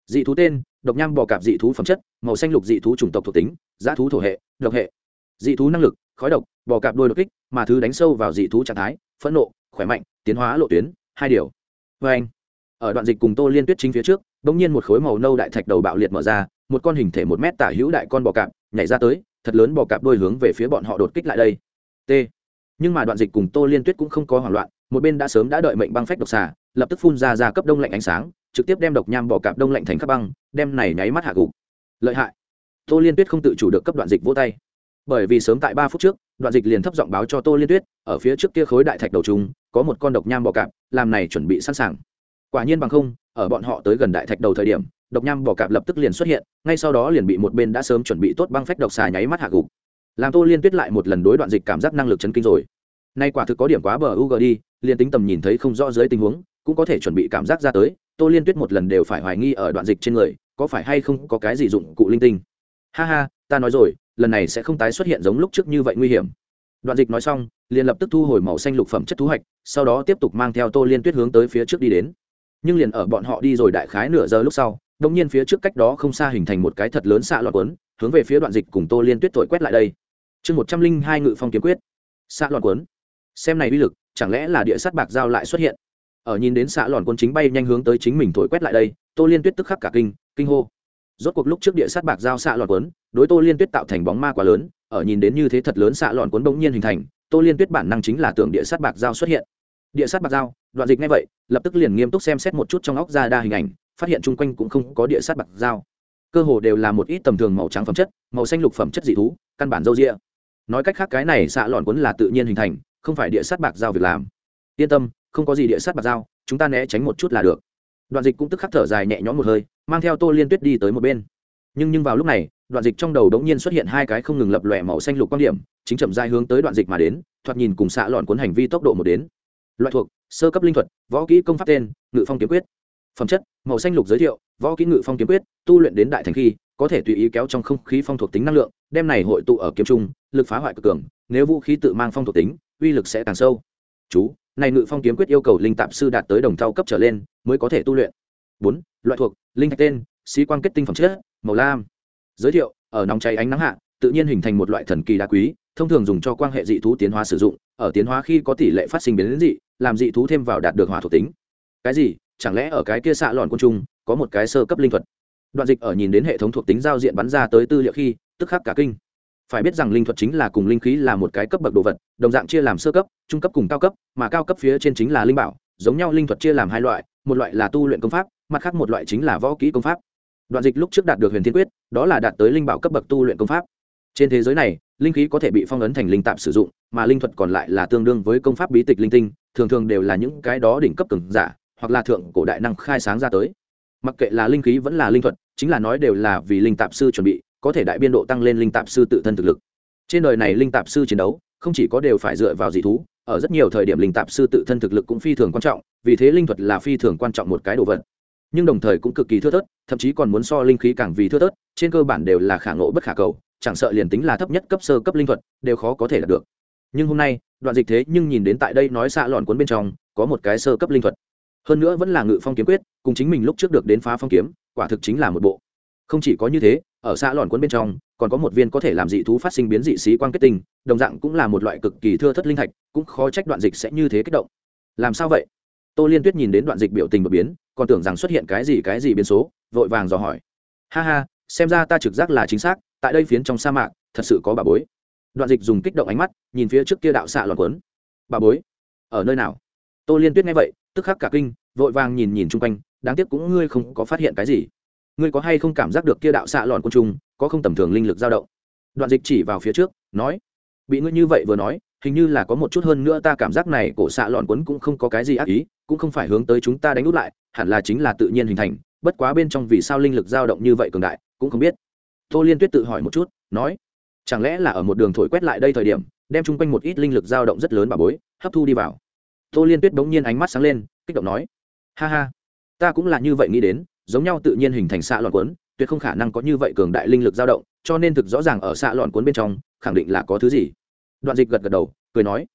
Dị thú tên, độc nham bò cạp dị thú phẩm chất, màu xanh lục dị thú chủng tộc thuộc tính, giá thú thổ hệ, độc hệ. Dị thú năng lực, khói độc, bò cạp đôi đột kích, mà thứ đánh sâu vào dị thú trạng thái, phẫn nộ, khỏe mạnh, tiến hóa lộ tuyến, hai điều vê anh, ở đoạn dịch cùng tô liên tuyết chính phía trước đ ỗ n g nhiên một khối màu nâu đại thạch đầu bạo liệt mở ra, một con hình thể một mét tả hữu đại con bò cạp nhảy ra tới, thật lớn bò cạp đôi hướng về phía bọn họ đột kích lại đây. T. Nhưng mà đoạn dịch cùng tô liên tuyết cũng không có hoảng loạn, một bên đã sớm đã đợi mệnh băng phách độc xà, lập tức phun ra ra cấp đông lạnh ánh sáng, trực tiếp đem độc nham bò cạp đông lạnh thành khắp băng, đem này nháy mắt hạ gục. Lợi hại. Tô liên tuyết không tự chủ được cấp đoạn dịch vỗ tay. Bởi vì sớm tại ba phút trước, đoạn dịch liền thấp giọng báo cho tô liên tuyết, ở phía trước kia khối đại thạch đầu trung có một con độc nham bò cạp làm này chuẩn bị sẵn sàng. Quả nhiên bằng không, ở bọn họ tới gần đại thạch đầu thời điểm, độc nham bò cạp lập tức liền xuất hiện, ngay sau đó liền bị một bên đã sớm chuẩn bị tốt băng phách độc xà nháy mắt hạ gục. Làm tô liên tuyết lại một lần đối đoạn dịch cảm giác năng lực chấn kinh rồi. Nay quả thực có điểm quá bờ u g đi, liền tính tầm nhìn thấy không rõ dưới tình huống, cũng có thể chuẩn bị cảm giác ra tới, tô liên tuyết một lần đều phải hoài nghi ở đoạn dịch trên người, có phải hay không có cái gì dụng cụ linh tinh. Ha ha, ta nói rồi, lần này sẽ không tái xuất hiện giống lúc trước như vậy nguy hiểm đoạn dịch nói xong, liền lập tức thu hồi màu xanh lục phẩm chất thu hoạch, sau đó tiếp tục mang theo tô liên tuyết hướng tới phía trước đi đến. Nhưng liền ở bọn họ đi rồi đại khái nửa giờ lúc sau đông nhiên phía trước cách đó không xa hình thành một cái thật lớn xạ loạn quấn, hướng về phía đoạn dịch cùng tô liên tuyết thổi quét lại đây. Chương một trăm linh hai ngự phong kiếm quyết. Xạ loạn quấn. Xem này uy lực, chẳng lẽ là địa sắt bạc giao lại xuất hiện? Ở nhìn đến xạ loạn quân chính bay nhanh hướng tới chính mình thổi quét lại đây, tô liên tuyết tức khắc cả kinh kinh hô. Rốt cuộc lúc trước địa sát bạc giao xạ loạn quấn đối tô liên tuyết tạo thành bóng ma quá lớn ở nhìn đến như thế thật lớn xạ lọn cuốn bỗng nhiên hình thành tô liên tuyết bản năng chính là tưởng địa sát bạc dao xuất hiện. Địa sát bạc dao, đoạn dịch ngay vậy lập tức liền nghiêm túc xem xét một chút trong óc ra đa hình ảnh phát hiện chung quanh cũng không có địa sát bạc dao, cơ hồ đều là một ít tầm thường màu trắng phẩm chất màu xanh lục phẩm chất dị thú căn bản dâu rịa nói cách khác cái này xạ lọn cuốn là tự nhiên hình thành không phải địa sát bạc dao việc làm. Yên tâm không có gì địa sát bạc dao, chúng ta né tránh một chút là được. Đoạn dịch cũng tức khắc thở dài nhẹ nhõm một hơi mang theo tô liên tuyết đi tới một bên. Nhưng nhưng vào lúc này đoạn dịch trong đầu đống nhiên xuất hiện hai cái không ngừng lập lòe màu xanh lục quan điểm, chính chậm rãi hướng tới đoạn dịch mà đến, thoạt nhìn cùng xạ lọn cuốn hành vi tốc độ một đến. Loại thuộc, sơ cấp linh thuật, võ kỹ công pháp tên, ngự phong kiếm quyết. Phẩm chất, màu xanh lục giới thiệu, võ kỹ ngự phong kiếm quyết, tu luyện đến đại thành khi, có thể tùy ý kéo trong không khí phong thuộc tính năng lượng, đem này hội tụ ở kiếm trung, lực phá hoại cực cường, nếu vũ khí tự mang phong thuộc tính, uy lực sẽ càng sâu. Chú, này ngự phong kiếm quyết yêu cầu linh tạp sư đạt tới đồng thau cấp trở lên, mới có thể tu luyện. Bốn, loại thuộc, linh thạch tên sĩ quan kết tinh phẩm chất, màu lam giới thiệu, ở nóng cháy ánh nắng hạ, tự nhiên hình thành một loại thần kỳ đá quý, thông thường dùng cho quan hệ dị thú tiến hóa sử dụng, ở tiến hóa khi có tỷ lệ phát sinh biến dị, làm dị thú thêm vào đạt được hỏa thuộc tính. Cái gì? Chẳng lẽ ở cái kia xạ lòn côn trùng, có một cái sơ cấp linh thuật? Đoạn dịch ở nhìn đến hệ thống thuộc tính giao diện bắn ra tới tư liệu khi, tức khắc cả kinh. Phải biết rằng linh thuật chính là cùng linh khí là một cái cấp bậc đồ vật, đồng dạng chia làm sơ cấp, trung cấp cùng cao cấp, mà cao cấp phía trên chính là linh bảo, giống nhau linh thuật chia làm hai loại, một loại là tu luyện công pháp, mặt khác một loại chính là võ kỹ công pháp đoạn dịch lúc trước đạt được huyền thiên quyết, đó là đạt tới linh bảo cấp bậc tu luyện công pháp. Trên thế giới này, linh khí có thể bị phong ấn thành linh tạm sử dụng, mà linh thuật còn lại là tương đương với công pháp bí tịch linh tinh, thường thường đều là những cái đó đỉnh cấp cường giả, hoặc là thượng cổ đại năng khai sáng ra tới. Mặc kệ là linh khí vẫn là linh thuật, chính là nói đều là vì linh tạp sư chuẩn bị, có thể đại biên độ tăng lên linh tạp sư tự thân thực lực. Trên đời này linh tạp sư chiến đấu, không chỉ có đều phải dựa vào dị thú, ở rất nhiều thời điểm linh tạp sư tự thân thực lực cũng phi thường quan trọng, vì thế linh thuật là phi thường quan trọng một cái đồ vật nhưng đồng thời cũng cực kỳ thưa thớt, thậm chí còn muốn so linh khí càng vì thưa thớt, trên cơ bản đều là khả ngộ bất khả cầu, chẳng sợ liền tính là thấp nhất cấp sơ cấp linh thuật, đều khó có thể đạt được. Nhưng hôm nay, đoạn dịch thế nhưng nhìn đến tại đây nói xạ lòn cuốn bên trong, có một cái sơ cấp linh thuật. Hơn nữa vẫn là ngự phong kiếm quyết, cùng chính mình lúc trước được đến phá phong kiếm, quả thực chính là một bộ. Không chỉ có như thế, ở xã lòn quân bên trong, còn có một viên có thể làm dị thú phát sinh biến dị xí quan kết tinh, đồng dạng cũng là một loại cực kỳ thưa thất linh thạch, cũng khó trách đoạn dịch sẽ như thế kích động. Làm sao vậy? Tô liên tuyết nhìn đến đoạn dịch biểu tình đột biến còn tưởng rằng xuất hiện cái gì cái gì biến số, vội vàng dò hỏi. Ha ha, xem ra ta trực giác là chính xác, tại đây phiến trong sa mạc, thật sự có bà bối. Đoạn dịch dùng kích động ánh mắt, nhìn phía trước kia đạo xạ lòn quấn bà bối, ở nơi nào? Tô liên tuyết nghe vậy, tức khắc cả kinh, vội vàng nhìn nhìn chung quanh, đáng tiếc cũng ngươi không có phát hiện cái gì. Ngươi có hay không cảm giác được kia đạo xạ lòn côn trùng có không tầm thường linh lực dao động? Đoạn dịch chỉ vào phía trước, nói, bị ngươi như vậy vừa nói hình như là có một chút hơn nữa ta cảm giác này cổ xạ lọn quấn cũng không có cái gì ác ý, cũng không phải hướng tới chúng ta đánh út lại, hẳn là chính là tự nhiên hình thành, bất quá bên trong vì sao linh lực dao động như vậy cường đại, cũng không biết. Tô liên tuyết tự hỏi một chút, nói, chẳng lẽ là ở một đường thổi quét lại đây thời điểm, đem chung quanh một ít linh lực dao động rất lớn bà bối, hấp thu đi vào. Tô liên tuyết bỗng nhiên ánh mắt sáng lên, kích động nói, ha ha, ta cũng là như vậy nghĩ đến, giống nhau tự nhiên hình thành xạ lọn cuốn tuyệt không khả năng có như vậy cường đại linh lực dao động, cho nên thực rõ ràng ở xạ lọn cuốn bên trong, khẳng định là có thứ gì đoạn dịch gật gật đầu cười nói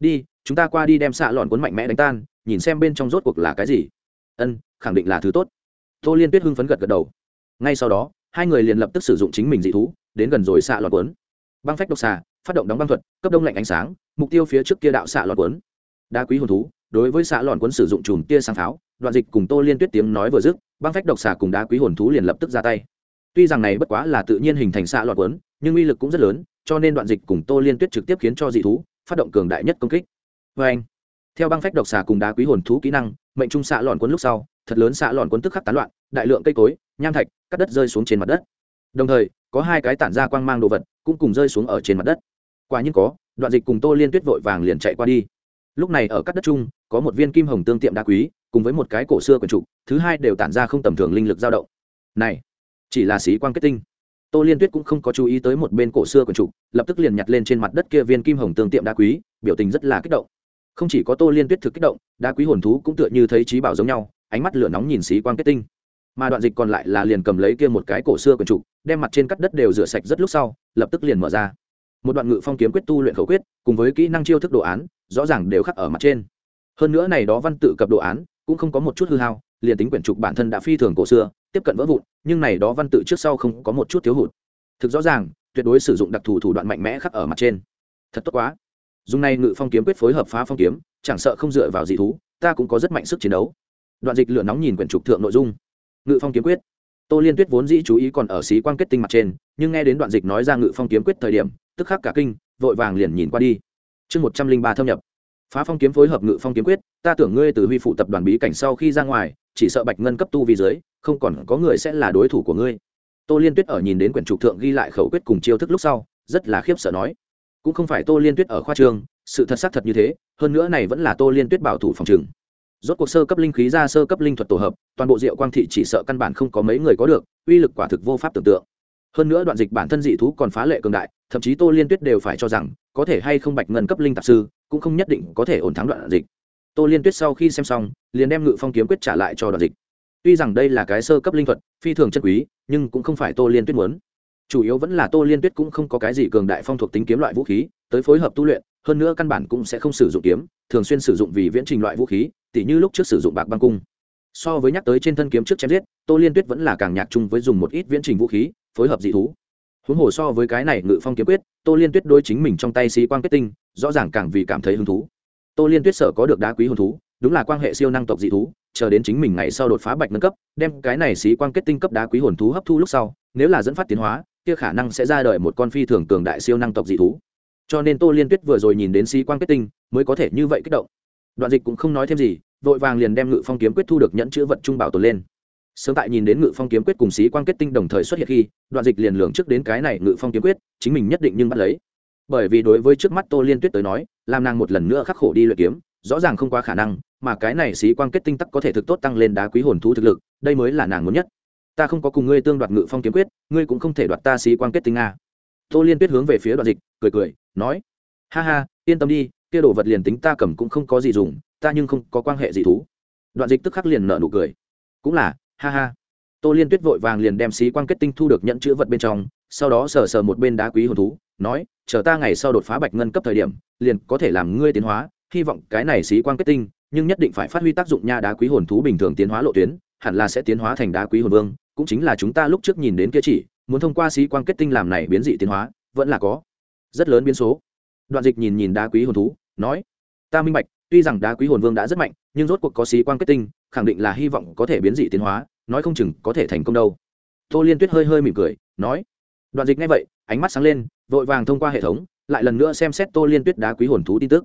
đi chúng ta qua đi đem xạ lọn cuốn mạnh mẽ đánh tan nhìn xem bên trong rốt cuộc là cái gì. Ân khẳng định là thứ tốt. Tô liên tuyết hưng phấn gật gật đầu. Ngay sau đó hai người liền lập tức sử dụng chính mình dị thú đến gần rồi xạ lọn cuốn. Băng phách độc xạ, phát động đóng băng thuật cấp đông lạnh ánh sáng mục tiêu phía trước kia đạo xạ lọn cuốn. Đa quý hồn thú đối với xạ lọn cuốn sử dụng chùm tia sáng pháo đoạn dịch cùng tô liên tuyết tiếng nói vừa dứt băng phách độc xà cùng đá quý hồn thú liền lập tức ra tay. Tuy rằng này bất quá là tự nhiên hình thành xạ lọn quấn nhưng uy lực cũng rất lớn cho nên đoạn dịch cùng tô liên tuyết trực tiếp khiến cho dị thú phát động cường đại nhất công kích. Vê anh, theo băng phách độc xà cùng đá quý hồn thú kỹ năng, mệnh trung xạ lọn quấn lúc sau, thật lớn xạ lọn quấn tức khắc tán loạn, đại lượng cây cối, nham thạch, cắt đất rơi xuống trên mặt đất. Đồng thời, có hai cái tản ra quang mang đồ vật cũng cùng rơi xuống ở trên mặt đất. Quả nhiên có, đoạn dịch cùng tô liên tuyết vội vàng liền chạy qua đi. Lúc này ở các đất chung, có một viên kim hồng tương tiệm đá quý, cùng với một cái cổ xưa quần trục, thứ hai đều tản ra không tầm thường linh lực dao động. Này, chỉ là sĩ quan kết tinh tô liên tuyết cũng không có chú ý tới một bên cổ xưa quần trục lập tức liền nhặt lên trên mặt đất kia viên kim hồng tương tiệm đá quý, biểu tình rất là kích động. Không chỉ có tô liên tuyết thực kích động, đá quý hồn thú cũng tựa như thấy trí bảo giống nhau, ánh mắt lửa nóng nhìn sĩ quan kết tinh. Mà đoạn dịch còn lại là liền cầm lấy kia một cái cổ xưa quần trục đem mặt trên cắt đất đều rửa sạch rất lúc sau, lập tức liền mở ra. Một đoạn ngự phong kiếm quyết tu luyện khẩu quyết, cùng với kỹ năng chiêu thức đồ án, rõ ràng đều khắc ở mặt trên. Hơn nữa này đó văn tự cập đồ án, cũng không có một chút hư hao, liền tính quyển trục bản thân đã phi thường cổ xưa tiếp cận vỡ vụn, nhưng này đó văn tự trước sau không có một chút thiếu hụt. Thực rõ ràng, tuyệt đối sử dụng đặc thù thủ đoạn mạnh mẽ khắc ở mặt trên. Thật tốt quá. Dùng này ngự phong kiếm quyết phối hợp phá phong kiếm, chẳng sợ không dựa vào dị thú, ta cũng có rất mạnh sức chiến đấu. Đoạn dịch lửa nóng nhìn quyển trục thượng nội dung. Ngự phong kiếm quyết. Tô liên tuyết vốn dĩ chú ý còn ở xí quan kết tinh mặt trên, nhưng nghe đến đoạn dịch nói ra ngự phong kiếm quyết thời điểm, tức khắc cả kinh, vội vàng liền nhìn qua đi. Chương một trăm linh ba thâm nhập. Phá phong kiếm phối hợp ngự phong kiếm quyết, ta tưởng ngươi từ huy phụ tập đoàn bí cảnh sau khi ra ngoài chỉ sợ bạch ngân cấp tu vi dưới, không còn có người sẽ là đối thủ của ngươi. Tô liên tuyết ở nhìn đến quyển trục thượng ghi lại khẩu quyết cùng chiêu thức lúc sau, rất là khiếp sợ nói, cũng không phải tô liên tuyết ở khoa trường, sự thật xác thật như thế, hơn nữa này vẫn là tô liên tuyết bảo thủ phòng trừng rốt cuộc sơ cấp linh khí ra sơ cấp linh thuật tổ hợp, toàn bộ diệu quang thị chỉ sợ căn bản không có mấy người có được, uy lực quả thực vô pháp tưởng tượng. Hơn nữa đoạn dịch bản thân dị thú còn phá lệ cường đại, thậm chí tô liên tuyết đều phải cho rằng, có thể hay không bạch ngân cấp linh tạp sư, cũng không nhất định có thể ổn thắng đoạn dịch tô liên tuyết sau khi xem xong, liền đem ngự phong kiếm quyết trả lại cho đoạn dịch. Tuy rằng đây là cái sơ cấp linh thuật, phi thường chân quý, nhưng cũng không phải tô liên tuyết muốn. Chủ yếu vẫn là tô liên tuyết cũng không có cái gì cường đại phong thuộc tính kiếm loại vũ khí, tới phối hợp tu luyện, hơn nữa căn bản cũng sẽ không sử dụng kiếm, thường xuyên sử dụng vì viễn trình loại vũ khí, tỉ như lúc trước sử dụng bạc băng cung. So với nhắc tới trên thân kiếm trước chém giết, tô liên tuyết vẫn là càng nhạc chung với dùng một ít viễn trình vũ khí, phối hợp dị thú. Huống hồ so với cái này ngự phong kiếm quyết, tô liên tuyết đôi chính mình trong tay xí quan kết tinh, rõ ràng càng vì cảm thấy hứng thú tô liên tuyết sở có được đá quý hồn thú, đúng là quan hệ siêu năng tộc dị thú, chờ đến chính mình ngày sau đột phá bạch nâng cấp, đem cái này xí quan kết tinh cấp đá quý hồn thú hấp thu lúc sau, nếu là dẫn phát tiến hóa, kia khả năng sẽ ra đời một con phi thường cường đại siêu năng tộc dị thú. Cho nên tô liên tuyết vừa rồi nhìn đến xí quan kết tinh, mới có thể như vậy kích động. Đoạn dịch cũng không nói thêm gì, vội vàng liền đem ngự phong kiếm quyết thu được nhẫn chữ vật trung bảo tồn lên. Sớm tại nhìn đến ngự phong kiếm quyết cùng xí quan kết tinh đồng thời xuất hiện khi, đoạn dịch liền lường trước đến cái này ngự phong kiếm quyết, chính mình nhất định nhưng bắt lấy bởi vì đối với trước mắt tô liên tuyết tới nói, làm nàng một lần nữa khắc khổ đi luyện kiếm, rõ ràng không quá khả năng, mà cái này xí quan kết tinh tắc có thể thực tốt tăng lên đá quý hồn thú thực lực, đây mới là nàng muốn nhất. Ta không có cùng ngươi tương đoạt ngự phong kiếm quyết, ngươi cũng không thể đoạt ta xí quan kết tinh a. Tô liên tuyết hướng về phía đoạn dịch, cười cười, nói, ha ha, yên tâm đi, kia đồ vật liền tính ta cầm cũng không có gì dùng, ta nhưng không có quan hệ gì thú. Đoạn dịch tức khắc liền nợ nụ cười, cũng là, ha ha. Tô liên tuyết vội vàng liền đem xí quan kết tinh thu được nhận chữ vật bên trong, sau đó sờ sờ một bên đá quý hồn thú nói, chờ ta ngày sau đột phá bạch ngân cấp thời điểm, liền có thể làm ngươi tiến hóa, hy vọng cái này xí quan kết tinh, nhưng nhất định phải phát huy tác dụng nha đá quý hồn thú bình thường tiến hóa lộ tuyến, hẳn là sẽ tiến hóa thành đá quý hồn vương, cũng chính là chúng ta lúc trước nhìn đến kia chỉ, muốn thông qua xí quan kết tinh làm này biến dị tiến hóa, vẫn là có rất lớn biến số. Đoạn dịch nhìn nhìn đá quý hồn thú, nói, ta minh bạch, tuy rằng đá quý hồn vương đã rất mạnh, nhưng rốt cuộc có xí quan kết tinh, khẳng định là hy vọng có thể biến dị tiến hóa, nói không chừng có thể thành công đâu. Tô liên tuyết hơi hơi mỉm cười, nói, đoạn dịch ngay vậy, ánh mắt sáng lên vội vàng thông qua hệ thống, lại lần nữa xem xét tô liên tuyết đá quý hồn thú tin tức.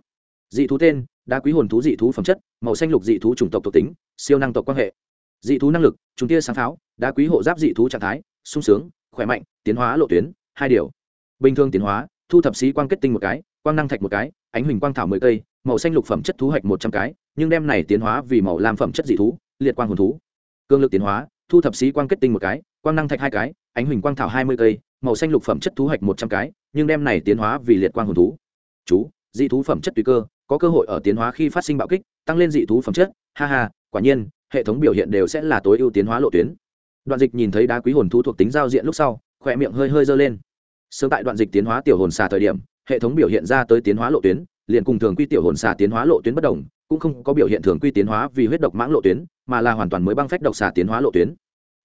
Dị thú tên, đá quý hồn thú dị thú phẩm chất, màu xanh lục dị thú chủng tộc thuộc tính, siêu năng tộc quan hệ. Dị thú năng lực, chúng tia sáng pháo, đá quý hộ giáp dị thú trạng thái, sung sướng, khỏe mạnh, tiến hóa lộ tuyến, hai điều. Bình thường tiến hóa, thu thập sĩ quang kết tinh một cái, quang năng thạch một cái, ánh huỳnh quang thảo mười cây, màu xanh lục phẩm chất thú hạch một trăm cái, nhưng đem này tiến hóa vì màu làm phẩm chất dị thú, liệt quang hồn thú. Cương lực tiến hóa, thu thập sĩ quang kết tinh một cái, quang năng thạch hai cái ánh huỳnh quang thảo hai mươi cây, màu xanh lục phẩm chất thú hạch một trăm cái, nhưng đem này tiến hóa vì liệt quang hồn thú. Chú, dị thú phẩm chất tùy cơ, có cơ hội ở tiến hóa khi phát sinh bạo kích, tăng lên dị thú phẩm chất, ha ha, quả nhiên, hệ thống biểu hiện đều sẽ là tối ưu tiến hóa lộ tuyến. Đoạn dịch nhìn thấy đá quý hồn thú thuộc tính giao diện lúc sau, khỏe miệng hơi hơi dơ lên. Sớm tại đoạn dịch tiến hóa tiểu hồn xà thời điểm, hệ thống biểu hiện ra tới tiến hóa lộ tuyến, liền cùng thường quy tiểu hồn xà tiến hóa lộ tuyến bất đồng, cũng không có biểu hiện thường quy tiến hóa vì huyết độc mãng lộ tuyến, mà là hoàn toàn mới băng phách độc xà tiến hóa lộ tuyến.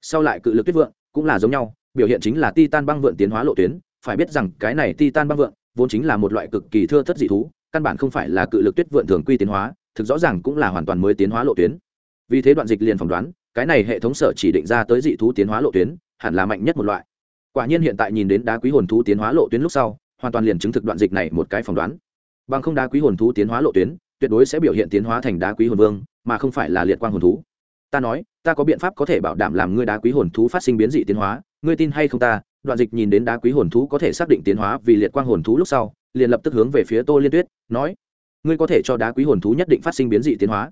Sau lại cự lực tuyết vượng, cũng là giống nhau biểu hiện chính là titan băng vượn tiến hóa lộ tuyến, phải biết rằng cái này titan băng vượn vốn chính là một loại cực kỳ thưa thất dị thú, căn bản không phải là cự lực tuyết vượn thường quy tiến hóa, thực rõ ràng cũng là hoàn toàn mới tiến hóa lộ tuyến. Vì thế đoạn dịch liền phỏng đoán, cái này hệ thống sở chỉ định ra tới dị thú tiến hóa lộ tuyến, hẳn là mạnh nhất một loại. Quả nhiên hiện tại nhìn đến đá quý hồn thú tiến hóa lộ tuyến lúc sau, hoàn toàn liền chứng thực đoạn dịch này một cái phỏng đoán. Bằng không đá quý hồn thú tiến hóa lộ tuyến, tuyệt đối sẽ biểu hiện tiến hóa thành đá quý hồn vương, mà không phải là liệt quang hồn thú. Ta nói, ta có biện pháp có thể bảo đảm làm ngươi đá quý hồn thú phát sinh biến dị tiến hóa ngươi tin hay không ta? Đoạn dịch nhìn đến đá quý hồn thú có thể xác định tiến hóa vì liệt quang hồn thú lúc sau, liền lập tức hướng về phía tô liên tuyết, nói, ngươi có thể cho đá quý hồn thú nhất định phát sinh biến dị tiến hóa.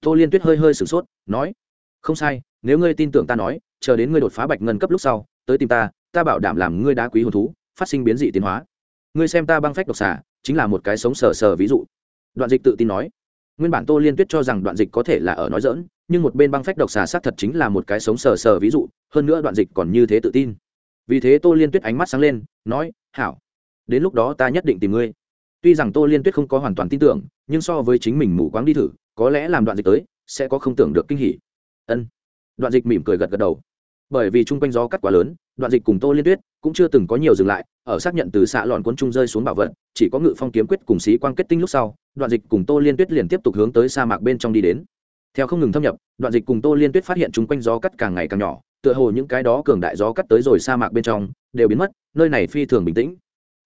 Tô liên tuyết hơi hơi sửng sốt, nói, không sai, nếu ngươi tin tưởng ta nói, chờ đến ngươi đột phá bạch ngân cấp lúc sau, tới tìm ta ta bảo đảm làm ngươi đá quý hồn thú phát sinh biến dị tiến hóa. Ngươi xem ta băng phách độc xả chính là một cái sống sờ sờ ví dụ. Đoạn dịch tự tin nói nguyên bản tô liên tuyết cho rằng đoạn dịch có thể là ở nói dỡn nhưng một bên băng phách độc xà sát thật chính là một cái sống sờ sờ ví dụ, hơn nữa đoạn dịch còn như thế tự tin. Vì thế tô liên tuyết ánh mắt sáng lên, nói, hảo, đến lúc đó ta nhất định tìm ngươi. Tuy rằng tô liên tuyết không có hoàn toàn tin tưởng, nhưng so với chính mình mù quáng đi thử, có lẽ làm đoạn dịch tới, sẽ có không tưởng được kinh hỉ. Ân. Đoạn dịch mỉm cười gật gật đầu bởi vì chung quanh gió cắt quá lớn, đoạn dịch cùng tô liên tuyết cũng chưa từng có nhiều dừng lại, ở xác nhận từ xạ lọn quân trung rơi xuống bảo vật, chỉ có ngự phong kiếm quyết cùng xí quan kết tinh lúc sau, đoạn dịch cùng tô liên tuyết liền tiếp tục hướng tới sa mạc bên trong đi đến. Theo không ngừng thâm nhập, đoạn dịch cùng tô liên tuyết phát hiện chung quanh gió cắt càng ngày càng nhỏ, tựa hồ những cái đó cường đại gió cắt tới rồi sa mạc bên trong, đều biến mất, nơi này phi thường bình tĩnh.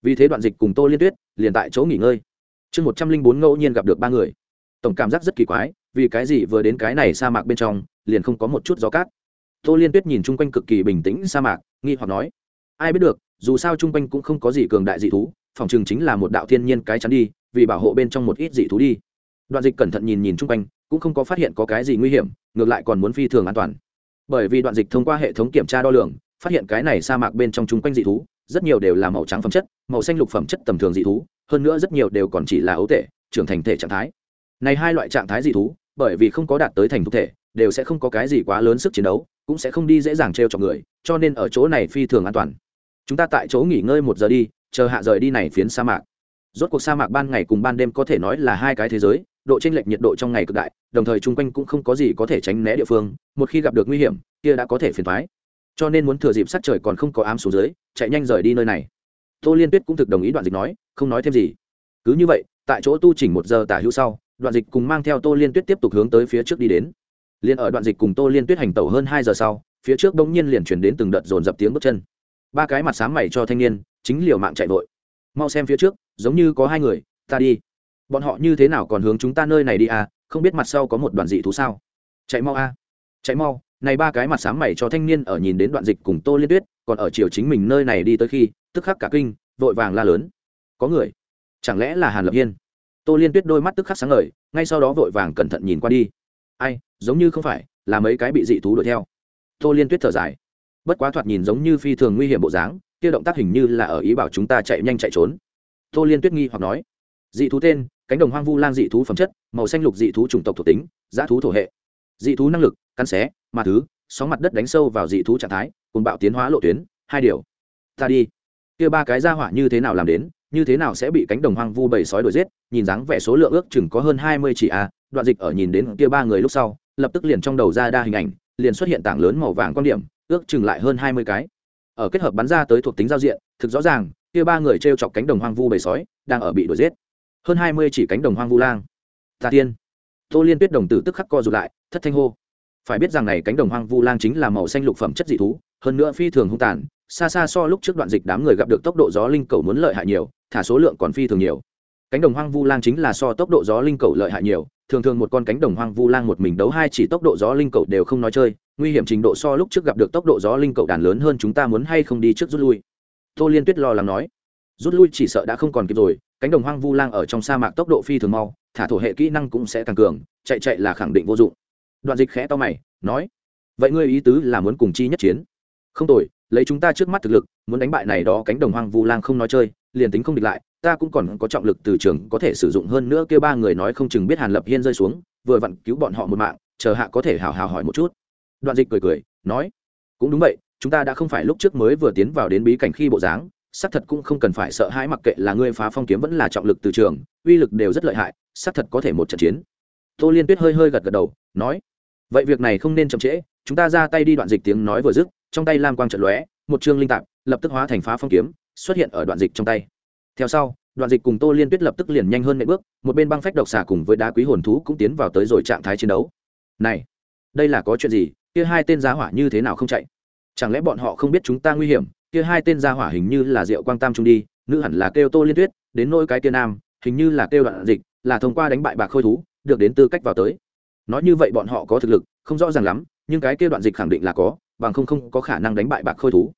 Vì thế đoạn dịch cùng tô liên tuyết liền tại chỗ nghỉ ngơi. Chương một trăm linh bốn ngẫu nhiên gặp được ba người. Tổng cảm giác rất kỳ quái, vì cái gì vừa đến cái này sa mạc bên trong, liền không có một chút gió cát tô liên tuyết nhìn chung quanh cực kỳ bình tĩnh sa mạc, nghi hoặc nói, ai biết được, dù sao chung quanh cũng không có gì cường đại dị thú, phòng chừng chính là một đạo thiên nhiên cái chắn đi, vì bảo hộ bên trong một ít dị thú đi. Đoạn dịch cẩn thận nhìn nhìn chung quanh, cũng không có phát hiện có cái gì nguy hiểm, ngược lại còn muốn phi thường an toàn. Bởi vì đoạn dịch thông qua hệ thống kiểm tra đo lường, phát hiện cái này sa mạc bên trong chung quanh dị thú, rất nhiều đều là màu trắng phẩm chất, màu xanh lục phẩm chất tầm thường dị thú, hơn nữa rất nhiều đều còn chỉ là ấu tệ trưởng thành thể trạng thái. Này hai loại trạng thái dị thú, bởi vì không có đạt tới thành thực thể đều sẽ không có cái gì quá lớn sức chiến đấu, cũng sẽ không đi dễ dàng t r e o chọc người, cho nên ở chỗ này phi thường an toàn. Chúng ta tại chỗ nghỉ ngơi một giờ đi, chờ hạ rời đi này phiến sa mạc. Rốt cuộc sa mạc ban ngày cùng ban đêm có thể nói là hai cái thế giới, độ t r ê n lệch nhiệt độ trong ngày cực đại, đồng thời chung quanh cũng không có gì có thể tránh né địa phương, một khi gặp được nguy hiểm, kia đã có thể phiền thoái cho nên muốn thừa dịp sắc trời còn không có ám xuống dưới, chạy nhanh rời đi nơi này. Tô liên tuyết cũng thực đồng ý đoạn dịch nói, không nói thêm gì. Cứ như vậy, tại chỗ tu chỉnh một giờ tả hữu sau, đoạn dịch cùng mang theo tô liên tuyết tiếp tục hướng tới phía trước đi đến liền ở đoạn dịch cùng tô liên tuyết hành tẩu hơn hai giờ sau, phía trước bỗng nhiên liền chuyển đến từng đợt dồn dập tiếng bước chân. Ba cái mặt sáng mày cho thanh niên, chính liều mạng chạy vội. Mau xem phía trước, giống như có hai người, ta đi. Bọn họ như thế nào còn hướng chúng ta nơi này đi à? Không biết mặt sau có một đoàn dị thú sao? Chạy mau a à. chạy mau. Này ba cái mặt sáng mày cho thanh niên ở nhìn đến đoạn dịch cùng tô liên tuyết, còn ở chiều chính mình nơi này đi tới khi, tức khắc cả kinh, vội vàng la lớn. Có người? Chẳng lẽ là hàn lập hiên? Tô liên tuyết đôi mắt tức khắc sáng ngời, ngay sau đó vội vàng cẩn thận nhìn qua đi ai, giống như không phải, là mấy cái bị dị thú đuổi theo. Tô liên tuyết thở dài. Bất quá thoạt nhìn giống như phi thường nguy hiểm bộ dáng, kia động tác hình như là ở ý bảo chúng ta chạy nhanh chạy trốn. Tô liên tuyết nghi hoặc nói, dị thú tên, cánh đồng hoang vu lang dị thú phẩm chất, màu xanh lục dị thú chủng tộc thuộc tính giá thú thổ hệ. Dị thú năng lực căn xé, mà thứ, sóng mặt đất đánh sâu vào dị thú trạng thái cùng bạo tiến hóa lộ tuyến, hai điều. Ta đi. Kia ba cái ra hỏa như thế nào làm đến, như thế nào sẽ bị cánh đồng hoang vu bầy sói đuổi giết, nhìn dáng vẻ số lượng ước chừng có hơn hai mươi chỉ a đoạn dịch ở nhìn đến kia ba người lúc sau, lập tức liền trong đầu ra đa hình ảnh, liền xuất hiện tảng lớn màu vàng quan điểm, ước chừng lại hơn hai mươi cái. Ở kết hợp bắn ra tới thuộc tính giao diện, thực rõ ràng, kia ba người t chọc cánh đồng hoang vu bầy sói, đang ở bị đuổi giết. Hơn hai mươi chỉ cánh đồng hoang vu lang. Ta tiên. Tô liên tuyết đồng tử tức khắc co rụt lại, thất thanh hô. Phải biết rằng này cánh đồng hoang vu lang chính là màu xanh lục phẩm chất dị thú, hơn nữa phi thường hung tàn, xa xa so lúc trước đoạn dịch đám người gặp được tốc độ gió linh cầu muốn lợi hại nhiều, thả số lượng còn phi thường nhiều. Cánh đồng hoang vu lang chính là so tốc độ gió linh cầu lợi hại nhiều thường thường một con cánh đồng hoang vu lang một mình đấu hai chỉ tốc độ gió linh cầu đều không nói chơi, nguy hiểm trình độ so lúc trước gặp được tốc độ gió linh cầu đàn lớn hơn chúng ta muốn hay không đi trước rút lui. Tô liên tuyết lo lắng nói. Rút lui chỉ sợ đã không còn kịp rồi, cánh đồng hoang vu lang ở trong sa mạc tốc độ phi thường mau, thả thổ hệ kỹ năng cũng sẽ càng cường, chạy chạy là khẳng định vô dụng. Đoạn dịch khẽ to mày, nói. Vậy ngươi ý tứ là muốn cùng chi nhất chiến? Không tội lấy chúng ta trước mắt thực lực, muốn đánh bại này đó cánh đồng hoang vu lang không nói chơi liền tính không địch lại, ta cũng còn có trọng lực từ trường có thể sử dụng hơn nữa kêu ba người nói không chừng biết hàn lập hiên rơi xuống, vừa vặn cứu bọn họ một mạng, chờ hạ có thể hào hào hỏi một chút. Đoạn dịch cười cười, nói, cũng đúng vậy, chúng ta đã không phải lúc trước mới vừa tiến vào đến bí cảnh khi bộ dáng, xác thật cũng không cần phải sợ hãi mặc kệ là ngươi phá phong kiếm vẫn là trọng lực từ trường, uy lực đều rất lợi hại, xác thật có thể một trận chiến. Tô liên tuyết hơi hơi gật gật đầu, nói, vậy việc này không nên chậm trễ, chúng ta ra tay đi. Đoạn dịch tiếng nói vừa dứt, trong tay lam quang trận lóe, một chương linh tạp, lập tức hóa thành phá phong kiếm xuất hiện ở đoạn dịch trong tay. Theo sau, đoạn dịch cùng tô liên tuyết lập tức liền nhanh hơn mấy bước, một bên băng phách độc xà cùng với đá quý hồn thú cũng tiến vào tới rồi trạng thái chiến đấu. Này, đây là có chuyện gì? Kia hai tên gia hỏa như thế nào không chạy? Chẳng lẽ bọn họ không biết chúng ta nguy hiểm? Kia hai tên gia hỏa hình như là diệu quang tam trung đi, nữ hẳn là kêu tô liên tuyết, đến nỗi cái tiên nam, hình như là kêu đoạn dịch, là thông qua đánh bại bạc khôi thú, được đến tư cách vào tới. Nói như vậy bọn họ có thực lực, không rõ ràng lắm, nhưng cái kêu đoạn dịch khẳng định là có, bằng không không có khả năng đánh bại bạc khôi thú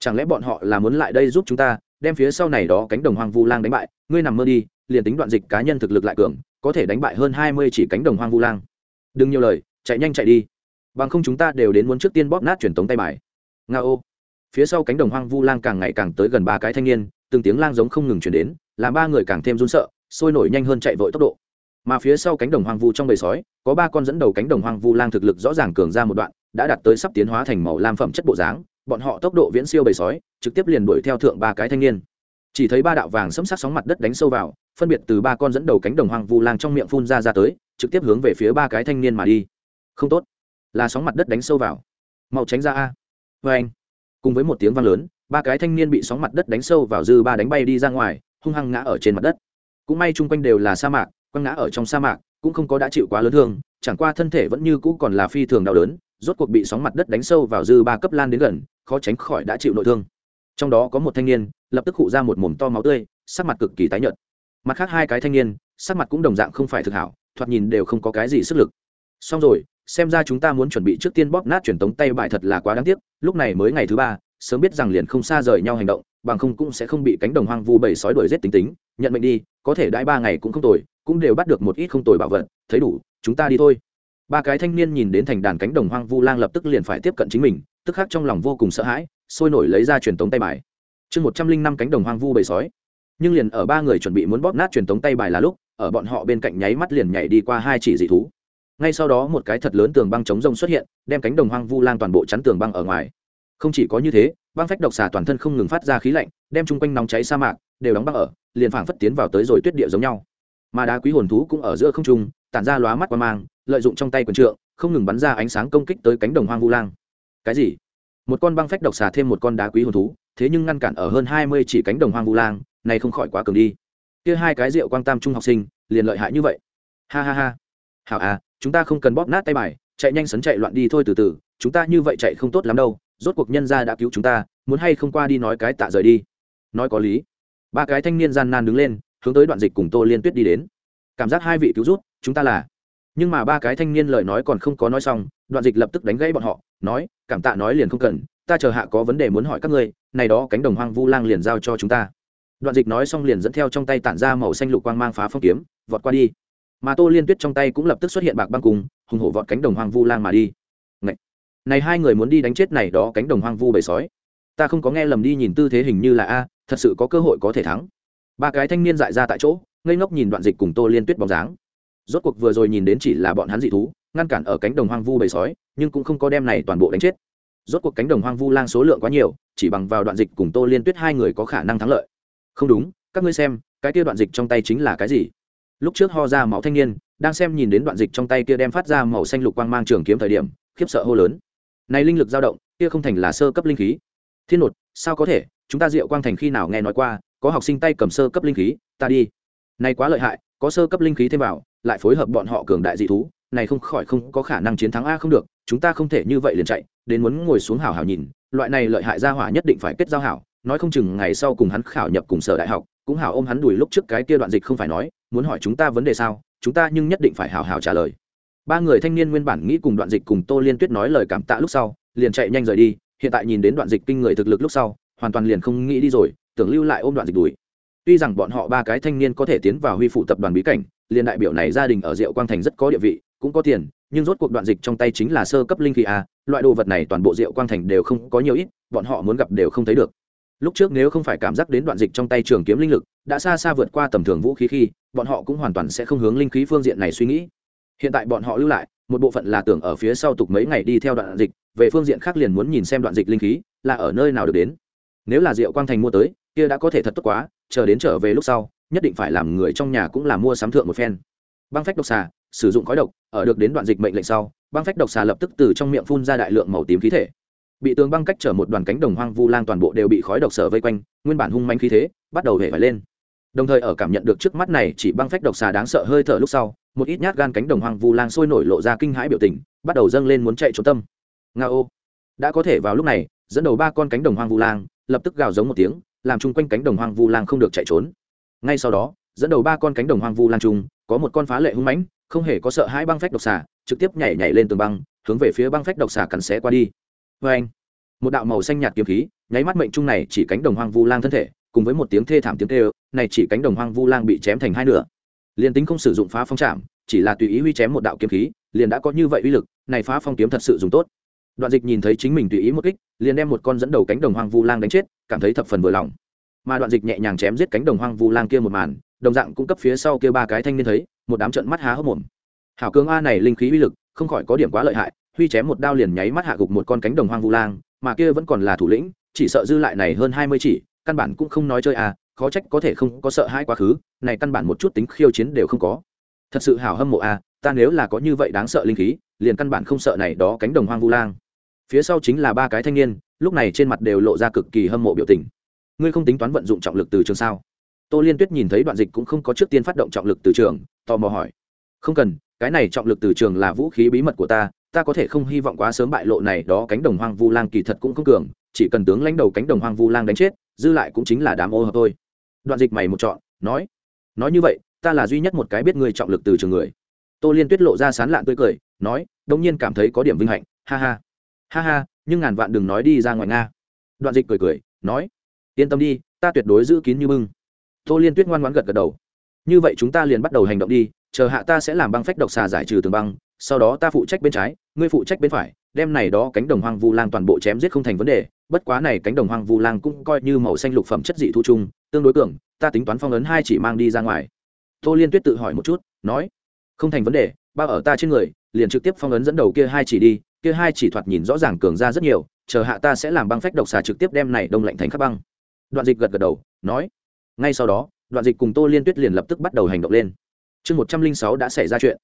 chẳng lẽ bọn họ là muốn lại đây giúp chúng ta, đem phía sau này đó cánh đồng hoang vu lang đánh bại? Ngươi nằm mơ đi, liền tính đoạn dịch cá nhân thực lực lại cường, có thể đánh bại hơn hai mươi chỉ cánh đồng hoang vu lang. Đừng nhiều lời, chạy nhanh chạy đi. Bằng không chúng ta đều đến muốn trước tiên bóp nát truyền tống tay bài. Nga ô. Phía sau cánh đồng hoang vu lang càng ngày càng tới gần ba cái thanh niên, từng tiếng lang giống không ngừng chuyển đến, làm ba người càng thêm run sợ, sôi nổi nhanh hơn chạy vội tốc độ. Mà phía sau cánh đồng hoang vu trong bầy sói, có ba con dẫn đầu cánh đồng hoang vu lang thực lực rõ ràng cường ra một đoạn, đã đạt tới sắp tiến hóa thành màu lam phẩm chất bộ dáng bọn họ tốc độ viễn siêu bầy sói, trực tiếp liền đuổi theo thượng ba cái thanh niên. Chỉ thấy ba đạo vàng sấm sắc sóng mặt đất đánh sâu vào, phân biệt từ ba con dẫn đầu cánh đồng hoang vu lang trong miệng phun ra ra tới, trực tiếp hướng về phía ba cái thanh niên mà đi. Không tốt. Là sóng mặt đất đánh sâu vào. Mau tránh ra a. Vê anh, cùng với một tiếng vang lớn, ba cái thanh niên bị sóng mặt đất đánh sâu vào dư ba đánh bay đi ra ngoài, hung hăng ngã ở trên mặt đất. Cũng may chung quanh đều là sa mạc, quăng ngã ở trong sa mạc, cũng không có đã chịu quá lớn thương, chẳng qua thân thể vẫn như cũ còn là phi thường đau đớn, rốt cuộc bị sóng mặt đất đánh sâu vào dư ba cấp lan đến gần khó tránh khỏi đã chịu nội thương. Trong đó có một thanh niên, lập tức hụ ra một mồm to máu tươi, sắc mặt cực kỳ tái nhợt. Mặt khác hai cái thanh niên, sắc mặt cũng đồng dạng không phải thực hảo, thoạt nhìn đều không có cái gì sức lực. Xong rồi, xem ra chúng ta muốn chuẩn bị trước tiên bóp nát truyền tống tay bài thật là quá đáng tiếc, lúc này mới ngày thứ ba, sớm biết rằng liền không xa rời nhau hành động, bằng không cũng sẽ không bị cánh đồng hoang vu bầy sói đuổi giết tính tính, nhận mệnh đi, có thể đãi ba ngày cũng không tồi, cũng đều bắt được một ít không tồi bảo vật, thấy đủ, chúng ta đi thôi. Ba cái thanh niên nhìn đến thành đàn cánh đồng hoang vu lang lập tức liền phải tiếp cận chính mình tức khắc trong lòng vô cùng sợ hãi, sôi nổi lấy ra truyền tống tay bài. Chương một trăm linh năm cánh đồng hoang vu bầy sói. Nhưng liền ở ba người chuẩn bị muốn bóp nát truyền tống tay bài là lúc, ở bọn họ bên cạnh nháy mắt liền nhảy đi qua hai chỉ dị thú. Ngay sau đó một cái thật lớn tường băng chống rông xuất hiện, đem cánh đồng hoang vu lang toàn bộ chắn tường băng ở ngoài. Không chỉ có như thế, băng phách độc xà toàn thân không ngừng phát ra khí lạnh, đem chung quanh nóng cháy sa mạc đều đóng băng ở, liền phảng phất tiến vào tới rồi tuyết địa giống nhau. Mà đá quý hồn thú cũng ở giữa không trung, tản ra lóa mắt qua mang, lợi dụng trong tay quần trượng, không ngừng bắn ra ánh sáng công kích tới cánh đồng hoang vu lang cái gì? Một con băng phách độc xà thêm một con đá quý hồn thú, thế nhưng ngăn cản ở hơn hai mươi chỉ cánh đồng hoang vu lang, này không khỏi quá cường đi. Kia hai cái rượu quang tam trung học sinh, liền lợi hại như vậy. Ha ha ha. Hảo à chúng ta không cần bóp nát tay bài, chạy nhanh sấn chạy loạn đi thôi từ từ, chúng ta như vậy chạy không tốt lắm đâu, rốt cuộc nhân gia đã cứu chúng ta, muốn hay không qua đi nói cái tạ rời đi. Nói có lý. Ba cái thanh niên gian nan đứng lên, hướng tới đoạn dịch cùng tô liên tuyết đi đến. Cảm giác hai vị cứu rút, chúng ta là nhưng mà ba cái thanh niên lời nói còn không có nói xong, đoạn dịch lập tức đánh gãy bọn họ, nói, cảm tạ nói liền không cần, ta chờ hạ có vấn đề muốn hỏi các ngươi, này đó cánh đồng hoang vu lang liền giao cho chúng ta. Đoạn dịch nói xong liền dẫn theo trong tay tản ra màu xanh lục quang mang phá phong kiếm, vọt qua đi. Mà tô liên tuyết trong tay cũng lập tức xuất hiện bạc băng cùng, hùng hổ vọt cánh đồng hoang vu lang mà đi. Này này hai người muốn đi đánh chết này đó cánh đồng hoang vu bầy sói. Ta không có nghe lầm đi nhìn tư thế hình như là a, thật sự có cơ hội có thể thắng. Ba cái thanh niên dại ra tại chỗ, ngây ngốc nhìn đoạn dịch cùng tô liên tuyết bóng dáng rốt cuộc vừa rồi nhìn đến chỉ là bọn hắn dị thú, ngăn cản ở cánh đồng hoang vu bầy sói, nhưng cũng không có đem này toàn bộ đánh chết. Rốt cuộc cánh đồng hoang vu lang số lượng quá nhiều, chỉ bằng vào đoạn dịch cùng tô liên tuyết hai người có khả năng thắng lợi. Không đúng, các ngươi xem, cái kia đoạn dịch trong tay chính là cái gì? Lúc trước ho ra máu thanh niên, đang xem nhìn đến đoạn dịch trong tay kia đem phát ra màu xanh lục quang mang trường kiếm thời điểm, khiếp sợ hô lớn. Này linh lực dao động, kia không thành là sơ cấp linh khí. Thiên nột, sao có thể? Chúng ta diệu quang thành khi nào nghe nói qua, có học sinh tay cầm sơ cấp linh khí, ta đi. Này quá lợi hại, có sơ cấp linh khí thêm vào lại phối hợp bọn họ cường đại dị thú, này không khỏi không có khả năng chiến thắng a không được, chúng ta không thể như vậy liền chạy, đến muốn ngồi xuống hảo hảo nhìn, loại này lợi hại gia hỏa nhất định phải kết giao hảo, nói không chừng ngày sau cùng hắn khảo nhập cùng sở đại học, cũng hảo ôm hắn đùi lúc trước cái kia đoạn dịch không phải nói, muốn hỏi chúng ta vấn đề sao, chúng ta nhưng nhất định phải hảo hảo trả lời. Ba người thanh niên nguyên bản nghĩ cùng đoạn dịch cùng tô liên tuyết nói lời cảm tạ lúc sau, liền chạy nhanh rời đi, hiện tại nhìn đến đoạn dịch kinh người thực lực lúc sau, hoàn toàn liền không nghĩ đi rồi, tưởng lưu lại ôm đoạn dịch đuổi tuy rằng bọn họ ba cái thanh niên có thể tiến vào huy phụ tập đoàn bí cảnh liền đại biểu này gia đình ở diệu quang thành rất có địa vị, cũng có tiền, nhưng rốt cuộc đoạn dịch trong tay chính là sơ cấp linh khí a loại đồ vật này toàn bộ diệu quang thành đều không có nhiều ít, bọn họ muốn gặp đều không thấy được. Lúc trước nếu không phải cảm giác đến đoạn dịch trong tay trường kiếm linh lực, đã xa xa vượt qua tầm thường vũ khí khi, bọn họ cũng hoàn toàn sẽ không hướng linh khí phương diện này suy nghĩ. Hiện tại bọn họ lưu lại, một bộ phận là tưởng ở phía sau tục mấy ngày đi theo đoạn dịch, về phương diện khác liền muốn nhìn xem đoạn dịch linh khí, là ở nơi nào được đến. Nếu là diệu quang thành mua tới, kia đã có thể thật tốt quá, chờ đến trở về lúc sau nhất định phải làm người trong nhà cũng là mua sắm thượng một phen. Băng phách độc xà, sử dụng khói độc, ở được đến đoạn dịch mệnh lệnh sau, băng phách độc xà lập tức từ trong miệng phun ra đại lượng màu tím khí thể. Bị tường băng cách chở một đoàn cánh đồng hoang vu lang toàn bộ đều bị khói độc sở vây quanh, nguyên bản hung manh khí thế, bắt đầu hể phải lên. Đồng thời ở cảm nhận được trước mắt này chỉ băng phách độc xà đáng sợ hơi thở lúc sau, một ít nhát gan cánh đồng hoang vu lang sôi nổi lộ ra kinh hãi biểu tình, bắt đầu dâng lên muốn chạy trốn tâm. Nga ô. Đã có thể vào lúc này, dẫn đầu ba con cánh đồng hoang vu lang lập tức gào giống một tiếng, làm chung quanh cánh đồng hoang vu lang không được chạy trốn ngay sau đó dẫn đầu ba con cánh đồng hoang vu lang trùng, có một con phá lệ hung mãnh không hề có sợ hãi băng phách độc xà trực tiếp nhảy nhảy lên tường băng hướng về phía băng phách độc xà cắn xé qua đi. Vê anh một đạo màu xanh nhạt kiếm khí nháy mắt mệnh trung này chỉ cánh đồng hoang vu lang thân thể cùng với một tiếng thê thảm tiếng tê này chỉ cánh đồng hoang vu lang bị chém thành hai nửa. Liền tính không sử dụng phá phong chạm, chỉ là tùy ý huy chém một đạo kiếm khí liền đã có như vậy uy lực này phá phong kiếm thật sự dùng tốt. Đoạn dịch nhìn thấy chính mình tùy ý một kích liền đem một con dẫn đầu cánh đồng hoang vu lang đánh chết cảm thấy thập phần vừa lòng mà đoạn dịch nhẹ nhàng chém giết cánh đồng hoang vu lang kia một màn, đồng dạng cung cấp phía sau kia ba cái thanh niên thấy, một đám trận mắt há hốc mồm. Hảo cường a này linh khí uy lực, không khỏi có điểm quá lợi hại, huy chém một đao liền nháy mắt hạ gục một con cánh đồng hoang vu lang, mà kia vẫn còn là thủ lĩnh, chỉ sợ dư lại này hơn hai mươi chỉ, căn bản cũng không nói chơi à khó trách có thể không có sợ hãi quá khứ, này căn bản một chút tính khiêu chiến đều không có. Thật sự hảo hâm mộ à ta nếu là có như vậy đáng sợ linh khí, liền căn bản không sợ này đó cánh đồng hoang vu lang. Phía sau chính là ba cái thanh niên, lúc này trên mặt đều lộ ra cực kỳ hâm mộ biểu tình ngươi không tính toán vận dụng trọng lực từ trường sao? Tô liên tuyết nhìn thấy đoạn dịch cũng không có trước tiên phát động trọng lực từ trường, tò mò hỏi. Không cần, cái này trọng lực từ trường là vũ khí bí mật của ta ta có thể không hy vọng quá sớm bại lộ này, đó cánh đồng hoang vu lang kỳ thật cũng không cường, chỉ cần tướng lãnh đầu cánh đồng hoang vu lang đánh chết, dư lại cũng chính là đám ô hợp thôi. Đoạn dịch mày một chọn nói. Nói như vậy, ta là duy nhất một cái biết người trọng lực từ trường người. Tô liên tuyết lộ ra sán lạn tươi cười, nói đông nhiên cảm thấy có điểm vinh hạnh, ha ha. Ha ha, nhưng ngàn vạn đừng nói đi ra ngoài nga. Đoạn dịch cười cười, nói yên tâm đi, ta tuyệt đối giữ kín như bưng. Tô liên tuyết ngoan ngoãn gật gật đầu. Như vậy chúng ta liền bắt đầu hành động đi, chờ hạ ta sẽ làm băng phách độc xà giải trừ tường băng, sau đó ta phụ trách bên trái, ngươi phụ trách bên phải, đem này đó cánh đồng hoang vu lang toàn bộ chém giết không thành vấn đề, bất quá này cánh đồng hoang vu lang cũng coi như màu xanh lục phẩm chất dị thu chung, tương đối cường, ta tính toán phong ấn hai chỉ mang đi ra ngoài. Tô liên tuyết tự hỏi một chút, nói, không thành vấn đề, bao ở ta trên người, liền trực tiếp phong ấn dẫn đầu kia hai chỉ đi, kia hai chỉ thoạt nhìn rõ ràng cường ra rất nhiều, chờ hạ ta sẽ làm băng phách độc xà trực tiếp đem này đông lạnh thành khắp băng đoạn dịch gật gật đầu, nói, ngay sau đó, đoạn dịch cùng tô liên tuyết liền lập tức bắt đầu hành động lên. Chương một trăm linh sáu đã xảy ra chuyện.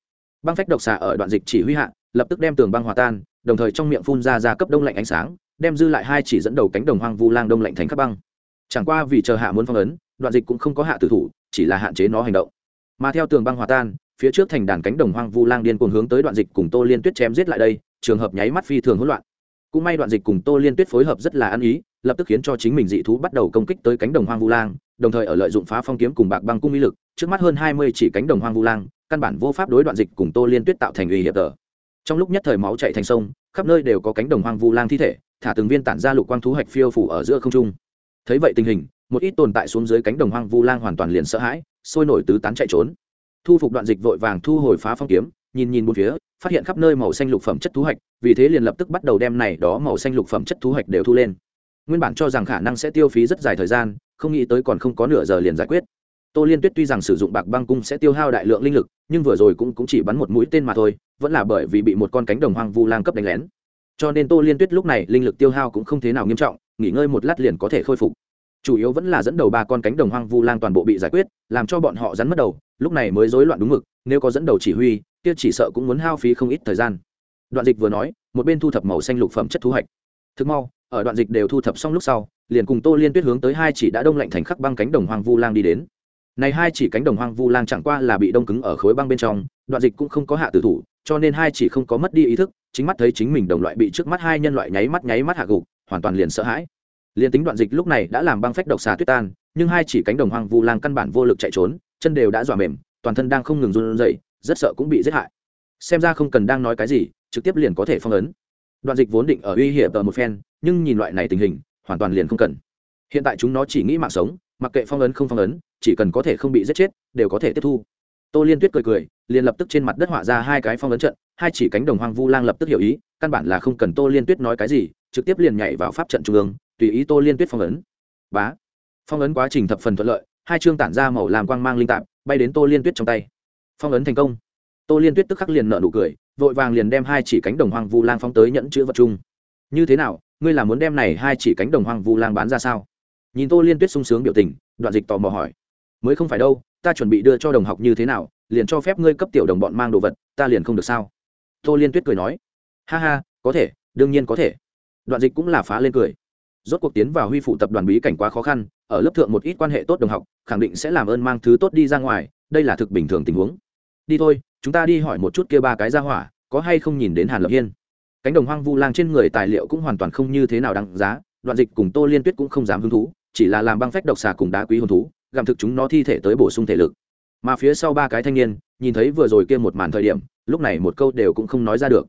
Băng phách độc xà ở đoạn dịch chỉ huy hạ, lập tức đem tường băng hòa tan, đồng thời trong miệng phun ra ra cấp đông lạnh ánh sáng, đem dư lại hai chỉ dẫn đầu cánh đồng hoang vu lang đông lạnh thành khắp băng. Chẳng qua vì chờ hạ muốn phong ấn, đoạn dịch cũng không có hạ tử thủ, chỉ là hạn chế nó hành động. Mà theo tường băng hòa tan, phía trước thành đàn cánh đồng hoang vu lang điên cuồng hướng tới đoạn dịch cùng tô liên tuyết chém giết lại đây, trường hợp nháy mắt phi thường hỗn loạn cũng may đoạn dịch cùng tô liên tuyết phối hợp rất là ăn ý, lập tức khiến cho chính mình dị thú bắt đầu công kích tới cánh đồng hoang vu lang, đồng thời ở lợi dụng phá phong kiếm cùng bạc băng cung uy lực, trước mắt hơn hai mươi chỉ cánh đồng hoang vu lang, căn bản vô pháp đối đoạn dịch cùng tô liên tuyết tạo thành uy hiểm tờ. Trong lúc nhất thời máu chạy thành sông, khắp nơi đều có cánh đồng hoang vu lang thi thể, thả từng viên tản ra lục quang thú hạch phiêu phủ ở giữa không trung. Thấy vậy tình hình, một ít tồn tại xuống dưới cánh đồng hoang vu lang hoàn toàn liền sợ hãi, sôi nổi tứ tán chạy trốn. Thu phục đoạn dịch vội vàng thu hồi phá phong kiếm nhìn nhìn một phía phát hiện khắp nơi màu xanh lục phẩm chất thu hoạch, vì thế liền lập tức bắt đầu đem này đó màu xanh lục phẩm chất thu hoạch đều thu lên. Nguyên bản cho rằng khả năng sẽ tiêu phí rất dài thời gian không nghĩ tới còn không có nửa giờ liền giải quyết. Tô liên tuyết tuy rằng sử dụng bạc băng cung sẽ tiêu hao đại lượng linh lực nhưng vừa rồi cũng, cũng chỉ bắn một mũi tên mà thôi vẫn là bởi vì bị một con cánh đồng hoang vu lang cấp đánh lén. Cho nên tô liên tuyết lúc này linh lực tiêu hao cũng không thế nào nghiêm trọng nghỉ ngơi một lát liền có thể khôi phục. Chủ yếu vẫn là dẫn đầu ba con cánh đồng hoang vu lang toàn bộ bị giải quyết làm cho bọn họ rắn mất đầu lúc này mới rối loạn đúng mực nếu có dẫn đầu chỉ huy kia chỉ sợ cũng muốn hao phí không ít thời gian. Đoạn dịch vừa nói, một bên thu thập màu xanh lục phẩm chất thu hoạch. Thực mau, ở đoạn dịch đều thu thập xong lúc sau, liền cùng tô liên tuyết hướng tới hai chỉ đã đông lạnh thành khắc băng cánh đồng hoang vu lang đi đến. Này hai chỉ cánh đồng hoang vu lang chẳng qua là bị đông cứng ở khối băng bên trong, đoạn dịch cũng không có hạ tử thủ, cho nên hai chỉ không có mất đi ý thức, chính mắt thấy chính mình đồng loại bị trước mắt hai nhân loại nháy mắt nháy mắt hạ gục, hoàn toàn liền sợ hãi. Liền tính đoạn dịch lúc này đã làm băng phách độc xà tuyết tan, nhưng hai chỉ cánh đồng hoang vu lang căn bản vô lực chạy trốn, chân đều đã dọa mềm, toàn thân đang không ngừng run rẩy rất sợ cũng bị giết hại. Xem ra không cần đang nói cái gì, trực tiếp liền có thể phong ấn. Đoạn dịch vốn định ở uy hiểm tờ một phen, nhưng nhìn loại này tình hình, hoàn toàn liền không cần. Hiện tại chúng nó chỉ nghĩ mạng sống, mặc kệ phong ấn không phong ấn, chỉ cần có thể không bị giết chết, đều có thể tiếp thu. Tô liên tuyết cười cười, liền lập tức trên mặt đất họa ra hai cái phong ấn trận, hai chỉ cánh đồng hoang vu lang lập tức hiểu ý, căn bản là không cần tô liên tuyết nói cái gì, trực tiếp liền nhảy vào pháp trận trung ương, tùy ý tô liên tuyết phong ấn. Bá. Phong ấn quá trình thập phần thuận lợi, hai chương tản ra màu làm quang mang linh tạp, bay đến tô liên tuyết trong tay phong ấn thành công. Tô liên tuyết tức khắc liền nợ nụ cười, vội vàng liền đem hai chỉ cánh đồng hoang vu lang phóng tới nhẫn chữ vật chung. Như thế nào, ngươi là muốn đem này hai chỉ cánh đồng hoang vu lang bán ra sao? Nhìn tô liên tuyết sung sướng biểu tình, đoạn dịch tò mò hỏi. Mới không phải đâu, ta chuẩn bị đưa cho đồng học như thế nào, liền cho phép ngươi cấp tiểu đồng bọn mang đồ vật, ta liền không được sao? Tô liên tuyết cười nói. Ha ha, có thể, đương nhiên có thể. Đoạn dịch cũng là phá lên cười. Rốt cuộc tiến vào huy phụ tập đoàn bí cảnh quá khó khăn, ở lớp thượng một ít quan hệ tốt đồng học, khẳng định sẽ làm ơn mang thứ tốt đi ra ngoài, đây là thực bình thường tình huống đi thôi, chúng ta đi hỏi một chút kia ba cái ra hỏa, có hay không nhìn đến hàn lập hiên. Cánh đồng hoang vu lang trên người tài liệu cũng hoàn toàn không như thế nào đáng giá, đoạn dịch cùng tô liên tuyết cũng không dám hứng thú, chỉ là làm băng phách độc xà cùng đá quý hồn thú, gặm thực chúng nó thi thể tới bổ sung thể lực. Mà phía sau ba cái thanh niên, nhìn thấy vừa rồi kia một màn thời điểm, lúc này một câu đều cũng không nói ra được.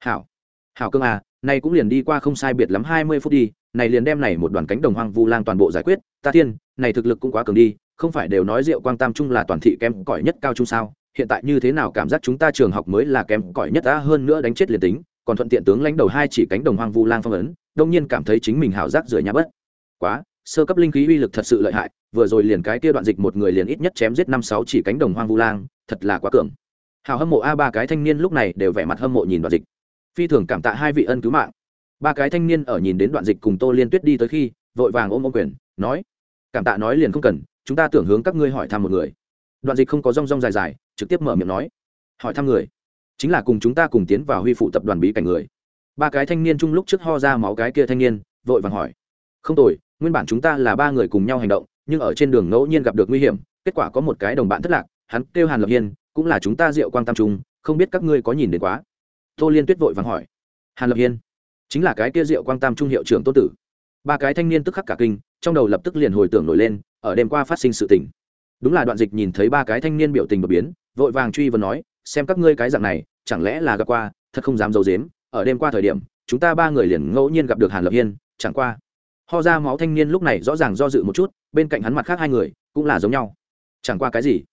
Hảo hảo cương à nay cũng liền đi qua không sai biệt lắm hai mươi phút đi, này liền đem này một đoàn cánh đồng hoang vu lang toàn bộ giải quyết. Ta thiên, này thực lực cũng quá cường đi, không phải đều nói rượu quang tam trung là toàn thị kém cỏi nhất cao trung sao? Hiện tại như thế nào cảm giác chúng ta trường học mới là kém cỏi nhất đã hơn nữa đánh chết liền tính, còn thuận tiện tướng lãnh đầu hai chỉ cánh đồng hoang vu lang phong ấn, đông nhiên cảm thấy chính mình hảo giác rửa nhà bất quá, sơ cấp linh khí uy lực thật sự lợi hại, vừa rồi liền cái kia đoạn dịch một người liền ít nhất chém giết năm sáu chỉ cánh đồng hoang vu lang, thật là quá cường. Hào hâm mộ a ba cái thanh niên lúc này đều vẻ mặt hâm mộ nhìn đoạn dịch. Phi thường cảm tạ hai vị ân cứu mạng. Ba cái thanh niên ở nhìn đến đoạn dịch cùng tô liên tuyết đi tới khi, vội vàng ôm ôm quyền, nói, cảm tạ nói liền không cần, chúng ta tưởng hướng các ngươi hỏi thăm một người đoạn dịch không có rong rong dài dài, trực tiếp mở miệng nói. Hỏi thăm người. Chính là cùng chúng ta cùng tiến vào huy phụ tập đoàn bí cảnh người. Ba cái thanh niên chung lúc trước ho ra máu cái kia thanh niên, vội vàng hỏi. Không tồi, nguyên bản chúng ta là ba người cùng nhau hành động, nhưng ở trên đường ngẫu nhiên gặp được nguy hiểm, kết quả có một cái đồng bạn thất lạc, hắn kêu hàn lập hiên, cũng là chúng ta diệu quang tam trung, không biết các ngươi có nhìn đến quá. Tô liên tuyết vội vàng hỏi. Hàn lập hiên, chính là cái kia diệu quang tam trung hiệu trưởng tô tử. Ba cái thanh niên tức khắc cả kinh, trong đầu lập tức liền hồi tưởng nổi lên, ở đêm qua phát sinh sự tình đúng là đoạn dịch nhìn thấy ba cái thanh niên biểu tình đột biến, vội vàng truy vấn nói, xem các ngươi cái dạng này, chẳng lẽ là gặp qua, thật không dám d i ấ u dếm ở đêm qua thời điểm, chúng ta ba người liền ngẫu nhiên gặp được hàn lập hiên, chẳng qua. Ho ra máu thanh niên lúc này rõ ràng do dự một chút, bên cạnh hắn mặt khác hai người, cũng là giống nhau. Chẳng qua cái gì?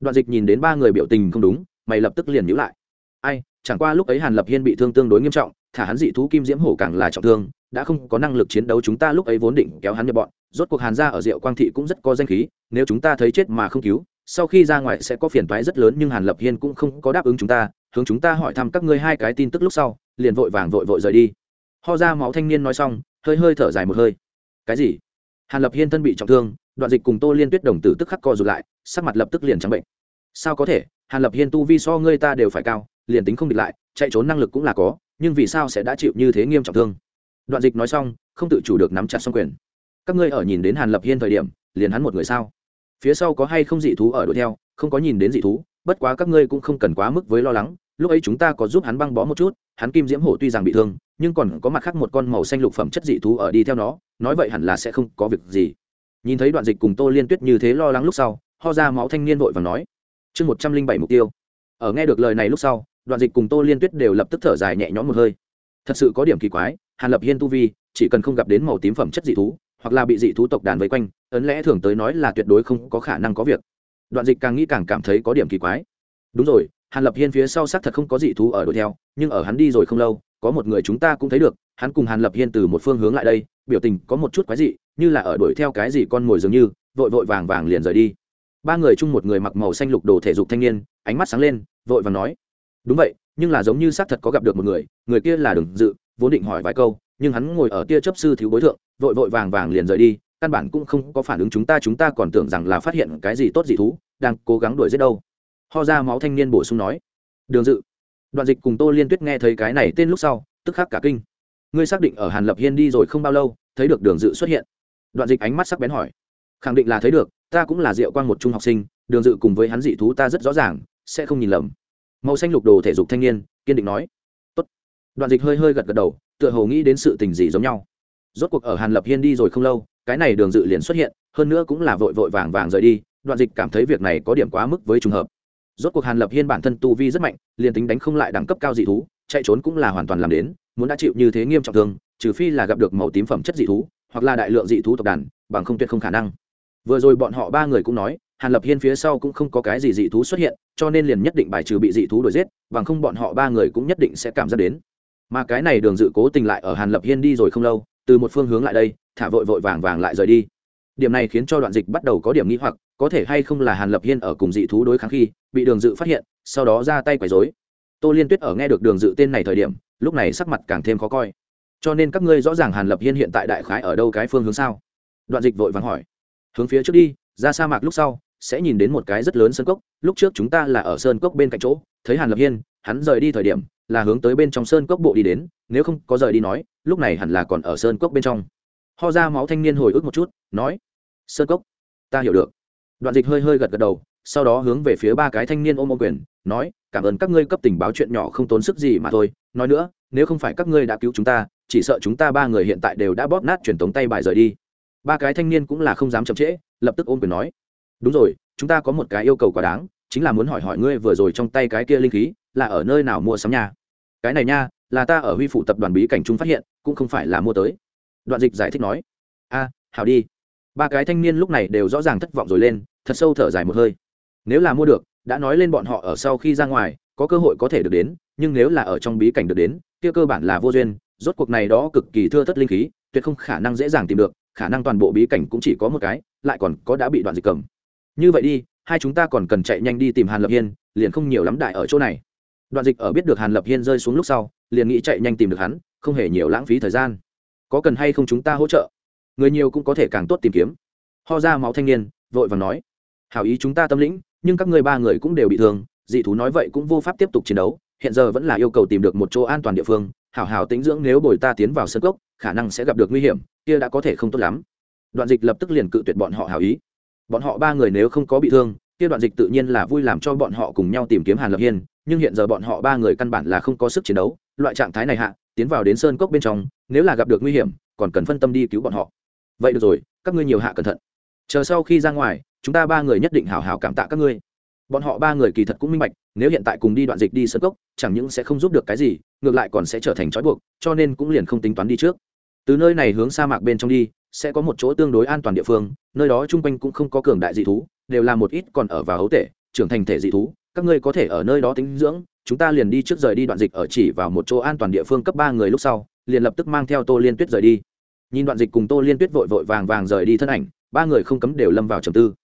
Đoạn dịch nhìn đến ba người biểu tình không đúng, mày lập tức liền nhữ lại. Ai, chẳng qua lúc ấy hàn lập hiên bị thương tương đối nghiêm trọng, thả hắn dị thú kim diễm hổ càng là trọng thương, đã không có năng lực chiến đấu chúng ta lúc ấy vốn định kéo hắn nhập bọn rốt cuộc hàn Gia ở diệu quang thị cũng rất có danh khí, nếu chúng ta thấy chết mà không cứu, sau khi ra ngoài sẽ có phiền toái rất lớn, nhưng hàn lập hiên cũng không có đáp ứng chúng ta, hướng chúng ta hỏi thăm các ngươi hai cái tin tức lúc sau, liền vội vàng vội vội rời đi. Ho ra máu thanh niên nói xong, hơi hơi thở dài một hơi. Cái gì? Hàn lập hiên thân bị trọng thương, đoạn dịch cùng tô liên tuyết đồng tử tức khắc co rụt lại, sắc mặt lập tức liền trắng bệnh. Sao có thể? Hàn lập hiên tu vi so ngươi ta đều phải cao, liền tính không địch lại, chạy trốn năng lực cũng là có, nhưng vì sao sẽ đã chịu như thế nghiêm trọng thương? Đoạn dịch nói xong, không tự chủ được nắm chặt xong quyền các ngươi ở nhìn đến hàn lập hiên thời điểm, liền hắn một người sao? Phía sau có hay không dị thú ở đuổi theo? Không có nhìn đến dị thú, bất quá các ngươi cũng không cần quá mức với lo lắng, lúc ấy chúng ta có giúp hắn băng bó một chút, hắn kim diễm hổ tuy rằng bị thương, nhưng còn có mặt khác một con màu xanh lục phẩm chất dị thú ở đi theo nó, nói vậy hẳn là sẽ không có việc gì. Nhìn thấy đoạn dịch cùng tô liên tuyết như thế lo lắng lúc sau, ho ra máu thanh niên vội và nói, chương một trăm linh bảy mục tiêu. Ở nghe được lời này lúc sau, đoạn dịch cùng tô liên tuyết đều lập tức thở dài nhẹ nhõm một hơi. Thật sự có điểm kỳ quái, hàn lập hiên tu vi, chỉ cần không gặp đến màu tím phẩm chất dị thú hoặc là bị dị thú tộc đàn vây quanh, ấn lẽ thường tới nói là tuyệt đối không có khả năng có việc. Đoạn dịch càng nghĩ càng cảm thấy có điểm kỳ quái. Đúng rồi, hàn lập hiên phía sau xác thật không có dị thú ở đuổi theo, nhưng ở hắn đi rồi không lâu, có một người chúng ta cũng thấy được, hắn cùng hàn lập hiên từ một phương hướng lại đây, biểu tình có một chút quái dị, như là ở đuổi theo cái gì con mồi dường như, vội vội vàng vàng liền rời đi. Ba người chung một người mặc màu xanh lục đồ thể dục thanh niên, ánh mắt sáng lên, vội vàng nói, đúng vậy, nhưng là giống như xác thật có gặp được một người người kia là đừng dự, vốn định hỏi vài câu nhưng hắn ngồi ở tia chấp sư thiếu bối thượng, vội vội vàng vàng liền rời đi, căn bản cũng không có phản ứng chúng ta chúng ta còn tưởng rằng là phát hiện cái gì tốt gì thú, đang cố gắng đuổi giết đâu. Ho ra máu thanh niên bổ sung nói, đường dự. Đoạn dịch cùng tô liên tuyết nghe thấy cái này tên lúc sau, tức khắc cả kinh. Ngươi xác định ở hàn lập hiên đi rồi không bao lâu, thấy được đường dự xuất hiện? Đoạn dịch ánh mắt sắc bén hỏi. Khẳng định là thấy được, ta cũng là diệu quan một trung học sinh, đường dự cùng với hắn dị thú ta rất rõ ràng, sẽ không nhìn lầm. Màu xanh lục đồ thể dục thanh niên, kiên định nói. Tốt. đoạn dịch hơi hơi gật gật đầu tựa hồ nghĩ đến sự tình gì giống nhau. Rốt cuộc ở hàn lập hiên đi rồi không lâu, cái này đường dự liền xuất hiện, hơn nữa cũng là vội vội vàng vàng rời đi, đoạn dịch cảm thấy việc này có điểm quá mức với trùng hợp. Rốt cuộc hàn lập hiên bản thân tu vi rất mạnh, liền tính đánh không lại đẳng cấp cao dị thú, chạy trốn cũng là hoàn toàn làm đến, muốn đã chịu như thế nghiêm trọng thương, trừ phi là gặp được màu tím phẩm chất dị thú, hoặc là đại lượng dị thú tộc đàn, bằng không tuyệt không khả năng. Vừa rồi bọn họ ba người cũng nói, hàn lập hiên phía sau cũng không có cái gì dị thú xuất hiện, cho nên liền nhất định bài trừ bị dị thú đuổi giết, bằng không bọn họ ba người cũng nhất định sẽ cảm giác đến mà cái này đường dự cố tình lại ở hàn lập hiên đi rồi không lâu, từ một phương hướng lại đây, thả vội vội vàng vàng lại rời đi. Điểm này khiến cho đoạn dịch bắt đầu có điểm nghĩ hoặc, có thể hay không là hàn lập hiên ở cùng dị thú đối kháng khi bị đường dự phát hiện, sau đó ra tay quấy dối tô liên tuyết ở nghe được đường dự tên này thời điểm, lúc này sắc mặt càng thêm khó coi. Cho nên các ngươi rõ ràng hàn lập hiên hiện tại đại khái ở đâu cái phương hướng sao? Đoạn dịch vội vàng hỏi. Hướng phía trước đi, ra sa mạc lúc sau, sẽ nhìn đến một cái rất lớn sơn cốc, lúc trước chúng ta là ở sơn cốc bên cạnh chỗ, thấy hàn lập hiên, hắn rời đi thời điểm là hướng tới bên trong sơn cốc bộ đi đến, nếu không có rời đi nói, lúc này hẳn là còn ở sơn cốc bên trong. Ho ra máu thanh niên hồi ức một chút, nói, sơn cốc, ta hiểu được. Đoạn dịch hơi hơi gật gật đầu, sau đó hướng về phía ba cái thanh niên ôm ô quyền, nói, cảm ơn các ngươi cấp tình báo chuyện nhỏ không tốn sức gì mà thôi. Nói nữa, nếu không phải các ngươi đã cứu chúng ta, chỉ sợ chúng ta ba người hiện tại đều đã bóp nát truyền tống tay bài rời đi. Ba cái thanh niên cũng là không dám chậm trễ, lập tức ôm quyền nói, đúng rồi, chúng ta có một cái yêu cầu quá đáng chính là muốn hỏi hỏi ngươi vừa rồi trong tay cái kia linh khí là ở nơi nào mua sắm nhà cái này nha, là ta ở huy phụ tập đoàn bí cảnh chúng phát hiện, cũng không phải là mua tới. Đoạn dịch giải thích nói. A, hảo đi. Ba cái thanh niên lúc này đều rõ ràng thất vọng rồi lên, thật sâu thở dài một hơi. Nếu là mua được, đã nói lên bọn họ ở sau khi ra ngoài, có cơ hội có thể được đến, nhưng nếu là ở trong bí cảnh được đến, kia cơ bản là vô duyên, rốt cuộc này đó cực kỳ thưa thất linh khí, tuyệt không khả năng dễ dàng tìm được, khả năng toàn bộ bí cảnh cũng chỉ có một cái, lại còn có đã bị đoạn dịch cầm. Như vậy đi hai chúng ta còn cần chạy nhanh đi tìm hàn lập hiên, liền không nhiều lắm đại ở chỗ này. Đoạn dịch ở biết được hàn lập hiên rơi xuống lúc sau, liền nghĩ chạy nhanh tìm được hắn, không hề nhiều lãng phí thời gian. Có cần hay không chúng ta hỗ trợ? Người nhiều cũng có thể càng tốt tìm kiếm. Ho ra máu thanh niên, vội vàng nói. Hảo ý chúng ta tâm lĩnh, nhưng các ngươi ba người cũng đều bị thương, dị thú nói vậy cũng vô pháp tiếp tục chiến đấu, hiện giờ vẫn là yêu cầu tìm được một chỗ an toàn địa phương, hảo hảo tính dưỡng nếu bồi ta tiến vào sân cốc, khả năng sẽ gặp được nguy hiểm, kia đã có thể không tốt lắm. Đoạn dịch lập tức liền cự tuyệt bọn họ hảo ý bọn họ ba người nếu không có bị thương, kia đoạn dịch tự nhiên là vui làm cho bọn họ cùng nhau tìm kiếm hàn lập hiên, nhưng hiện giờ bọn họ ba người căn bản là không có sức chiến đấu, loại trạng thái này hạ, tiến vào đến sơn cốc bên trong, nếu là gặp được nguy hiểm, còn cần phân tâm đi cứu bọn họ. Vậy được rồi, các ngươi nhiều hạ cẩn thận. Chờ sau khi ra ngoài, chúng ta ba người nhất định hào hào cảm tạ các ngươi. Bọn họ ba người kỳ thật cũng minh bạch, nếu hiện tại cùng đi đoạn dịch đi sơn cốc, chẳng những sẽ không giúp được cái gì, ngược lại còn sẽ trở thành trói buộc, cho nên cũng liền không tính toán đi trước. Từ nơi này hướng sa mạc bên trong đi sẽ có một chỗ tương đối an toàn địa phương, nơi đó chung quanh cũng không có cường đại dị thú, đều là một ít còn ở vào hấu tể, trưởng thành thể dị thú. Các ngươi có thể ở nơi đó tính dưỡng, chúng ta liền đi trước rời đi đoạn dịch ở chỉ vào một chỗ an toàn địa phương cấp ba người lúc sau, liền lập tức mang theo tô liên tuyết rời đi. Nhìn đoạn dịch cùng tô liên tuyết vội vội vàng vàng rời đi thân ảnh, ba người không cấm đều lâm vào trầm tư.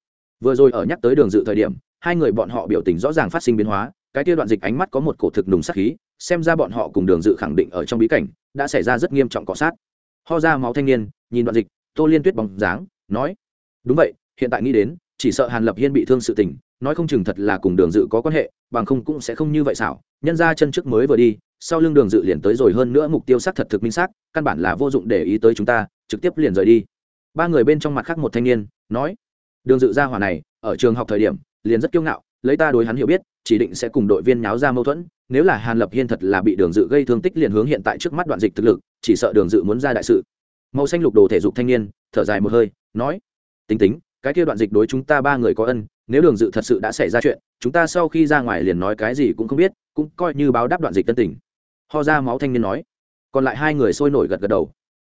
Vừa rồi ở nhắc tới đường dự thời điểm, hai người bọn họ biểu tình rõ ràng phát sinh biến hóa, cái kia đoạn dịch ánh mắt có một cổ thực nùng sắc khí, xem ra bọn họ cùng đường dự khẳng định ở trong bí cảnh, đã xảy ra rất nghiêm trọng cọ sát ho ra máu thanh niên, nhìn đoạn dịch, tô liên tuyết bóng dáng, nói, đúng vậy, hiện tại nghĩ đến, chỉ sợ hàn lập hiên bị thương sự tình, nói không chừng thật là cùng đường dự có quan hệ, bằng không cũng sẽ không như vậy xảo, nhân ra chân trước mới vừa đi, sau lưng đường dự liền tới rồi hơn nữa mục tiêu xác thật thực minh xác, căn bản là vô dụng để ý tới chúng ta, trực tiếp liền rời đi. Ba người bên trong mặt khác một thanh niên, nói, đường dự ra hỏa này, ở trường học thời điểm, liền rất kiêu ngạo, lấy ta đối hắn hiểu biết, chỉ định sẽ cùng đội viên nháo ra mâu thuẫn nếu là hàn lập hiên thật là bị đường dự gây thương tích liền hướng hiện tại trước mắt đoạn dịch thực lực, chỉ sợ đường dự muốn ra đại sự. Màu xanh lục đồ thể dục thanh niên, thở dài một hơi, nói, tính tính, cái kia đoạn dịch đối chúng ta ba người có ân, nếu đường dự thật sự đã xảy ra chuyện, chúng ta sau khi ra ngoài liền nói cái gì cũng không biết, cũng coi như báo đáp đoạn dịch tân tình. Ho ra máu thanh niên nói. Còn lại hai người sôi nổi gật gật đầu.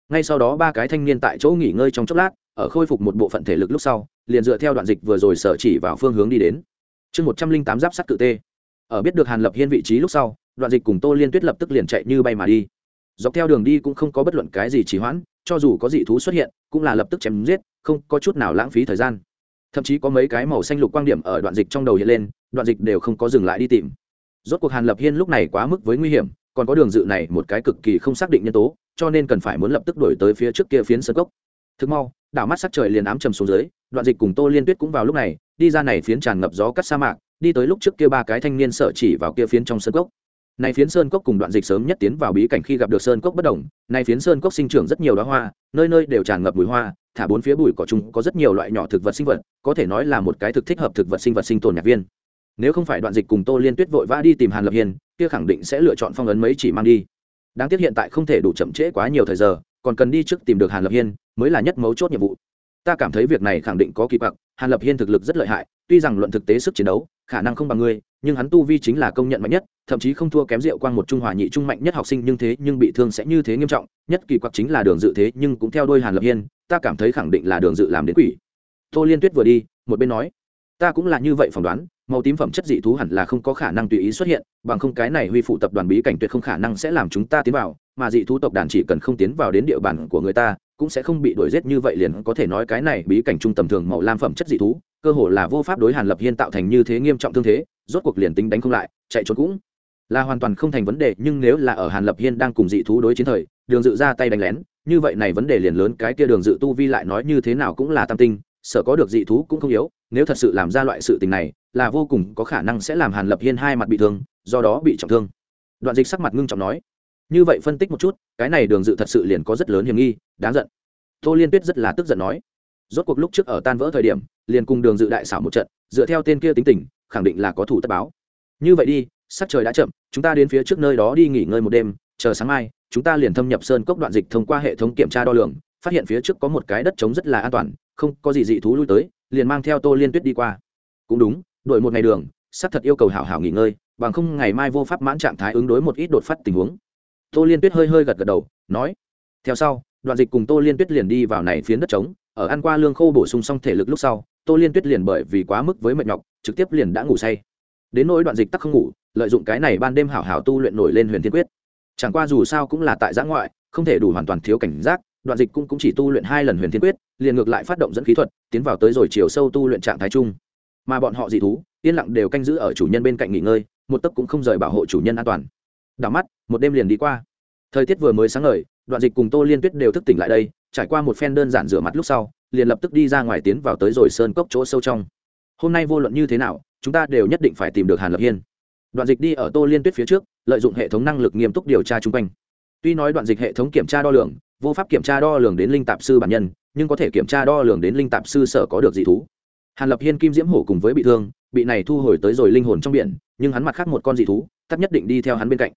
Ngay sau đó ba cái thanh niên tại chỗ nghỉ ngơi trong chốc lát, ở khôi phục một bộ phận thể lực lúc sau, liền dựa theo đoạn dịch vừa rồi sở chỉ vào phương hướng đi đến. Chương một trăm linh tám giáp sắt cự tê ở biết được hàn lập hiên vị trí lúc sau, đoạn dịch cùng tô liên tuyết lập tức liền chạy như bay mà đi. Dọc theo đường đi cũng không có bất luận cái gì trì hoãn, cho dù có dị thú xuất hiện, cũng là lập tức chém giết, không có chút nào lãng phí thời gian. Thậm chí có mấy cái màu xanh lục quan điểm ở đoạn dịch trong đầu hiện lên, đoạn dịch đều không có dừng lại đi tìm. Rốt cuộc hàn lập hiên lúc này quá mức với nguy hiểm, còn có đường dự này một cái cực kỳ không xác định nhân tố, cho nên cần phải muốn lập tức đổi tới phía trước kia phiến sân cốc. Thực mau, đảo mắt sắc trời liền ám trầm xuống dưới, đoạn dịch cùng tô liên tuyết cũng vào lúc này, đi ra này phiến tràn ngập gió cắt sa mạc đi tới lúc trước kia ba cái thanh niên sợ chỉ vào kia phiến trong sân cốc. Này phiến sơn cốc cùng đoạn dịch sớm nhất tiến vào bí cảnh khi gặp được sơn cốc bất đồng này phiến sơn cốc sinh trưởng rất nhiều đóa hoa nơi nơi đều tràn ngập mùi hoa thả bốn phía bụi cỏ chung có rất nhiều loại nhỏ thực vật sinh vật có thể nói là một cái thực thích hợp thực vật sinh vật sinh tồn nhạc viên. Nếu không phải đoạn dịch cùng tô liên tuyết vội vã đi tìm hàn lập hiền kia khẳng định sẽ lựa chọn phong ấn mấy chỉ mang đi. Đáng tiếc hiện tại không thể đủ chậm trễ quá nhiều thời giờ còn cần đi trước tìm được hàn lập hiên mới là nhất mấu chốt nhiệm vụ. Ta cảm thấy việc này khẳng định có kỳ quặc, hàn lập hiên thực lực rất lợi hại tuy rằng luận thực tế sức chiến đấu khả năng không bằng ngươi, nhưng hắn tu vi chính là công nhận mạnh nhất, thậm chí không thua kém rượu quang một trung hòa nhị trung mạnh nhất học sinh nhưng thế, nhưng bị thương sẽ như thế nghiêm trọng, nhất kỳ quặc chính là đường dự thế, nhưng cũng theo đôi hàn lập hiên, ta cảm thấy khẳng định là đường dự làm đến quỷ. Tô liên tuyết vừa đi, một bên nói ta cũng là như vậy phỏng đoán, màu tím phẩm chất dị thú hẳn là không có khả năng tùy ý xuất hiện, bằng không cái này huy phụ tập đoàn bí cảnh tuyệt không khả năng sẽ làm chúng ta tiến vào, mà dị thú tộc đàn chỉ cần không tiến vào đến địa bàn của người ta, cũng sẽ không bị đuổi giết như vậy liền có thể nói cái này bí cảnh trung tầm thường màu lam phẩm chất dị thú, cơ hồ là vô pháp đối hàn lập hiên tạo thành như thế nghiêm trọng thương thế, rốt cuộc liền tính đánh không lại, chạy trốn cũng là hoàn toàn không thành vấn đề, nhưng nếu là ở hàn lập hiên đang cùng dị thú đối chiến thời, đường dự ra tay đánh lén, như vậy này vấn đề liền lớn, cái kia đường dự tu vi lại nói như thế nào cũng là tam tinh sợ có được dị thú cũng không yếu, nếu thật sự làm ra loại sự tình này, là vô cùng có khả năng sẽ làm hàn lập hiên hai mặt bị thương, do đó bị trọng thương. Đoạn dịch sắc mặt ngưng trọng nói, như vậy phân tích một chút, cái này đường dự thật sự liền có rất lớn hiểm nghi, đáng giận. Tô liên tuyết rất là tức giận nói, rốt cuộc lúc trước ở tan vỡ thời điểm, liền cùng đường dự đại xảo một trận, dựa theo tên kia tính tình, khẳng định là có thủ tất báo. Như vậy đi, sắc trời đã chậm, chúng ta đến phía trước nơi đó đi nghỉ ngơi một đêm, chờ sáng mai, chúng ta liền thâm nhập sơn cốc đoạn dịch thông qua hệ thống kiểm tra đo lường, phát hiện phía trước có một cái đất trống rất là an toàn không có gì dị thú lui tới, liền mang theo tô liên tuyết đi qua. Cũng đúng đổi một ngày đường sắp thật yêu cầu hảo hảo nghỉ ngơi, bằng không ngày mai vô pháp mãn trạng thái ứng đối một ít đột phát tình huống. Tô liên tuyết hơi hơi gật gật đầu, nói, theo sau, đoạn dịch cùng tô liên tuyết liền đi vào này phiến đất trống, ở ăn qua lương khô bổ sung xong thể lực lúc sau, tô liên tuyết liền bởi vì quá mức với mệt nhọc, trực tiếp liền đã ngủ say. Đến nỗi đoạn dịch tắc không ngủ, lợi dụng cái này ban đêm hảo hảo tu luyện nổi lên huyền thiên quyết. Chẳng qua dù sao cũng là tại giã ngoại, không thể đủ hoàn toàn thiếu cảnh giác đoạn dịch cũng, cũng chỉ tu luyện hai lần huyền thiên quyết liền ngược lại phát động dẫn khí thuật tiến vào tới rồi chiều sâu tu luyện trạng thái chung. Mà bọn họ dị thú yên lặng đều canh giữ ở chủ nhân bên cạnh nghỉ ngơi một tấc cũng không rời bảo hộ chủ nhân an toàn. Đảo mắt một đêm liền đi qua. Thời tiết vừa mới sáng ngời đoạn dịch cùng tô liên tuyết đều thức tỉnh lại đây trải qua một phen đơn giản rửa mặt lúc sau liền lập tức đi ra ngoài tiến vào tới rồi sơn cốc chỗ sâu trong. Hôm nay vô luận như thế nào chúng ta đều nhất định phải tìm được hàn lập hiên. Đoạn dịch đi ở tô liên tuyết phía trước lợi dụng hệ thống năng lực nghiêm túc điều tra chung quanh. Tuy nói đoạn dịch hệ thống kiểm tra đo lường vô pháp kiểm tra đo lường đến linh tạp sư bản nhân, nhưng có thể kiểm tra đo lường đến linh tạp sư sở có được dị thú. Hàn lập hiên kim diễm hổ cùng với bị thương, bị này thu hồi tới rồi linh hồn trong biển, nhưng hắn mặt khác một con dị thú tắt nhất định đi theo hắn bên cạnh.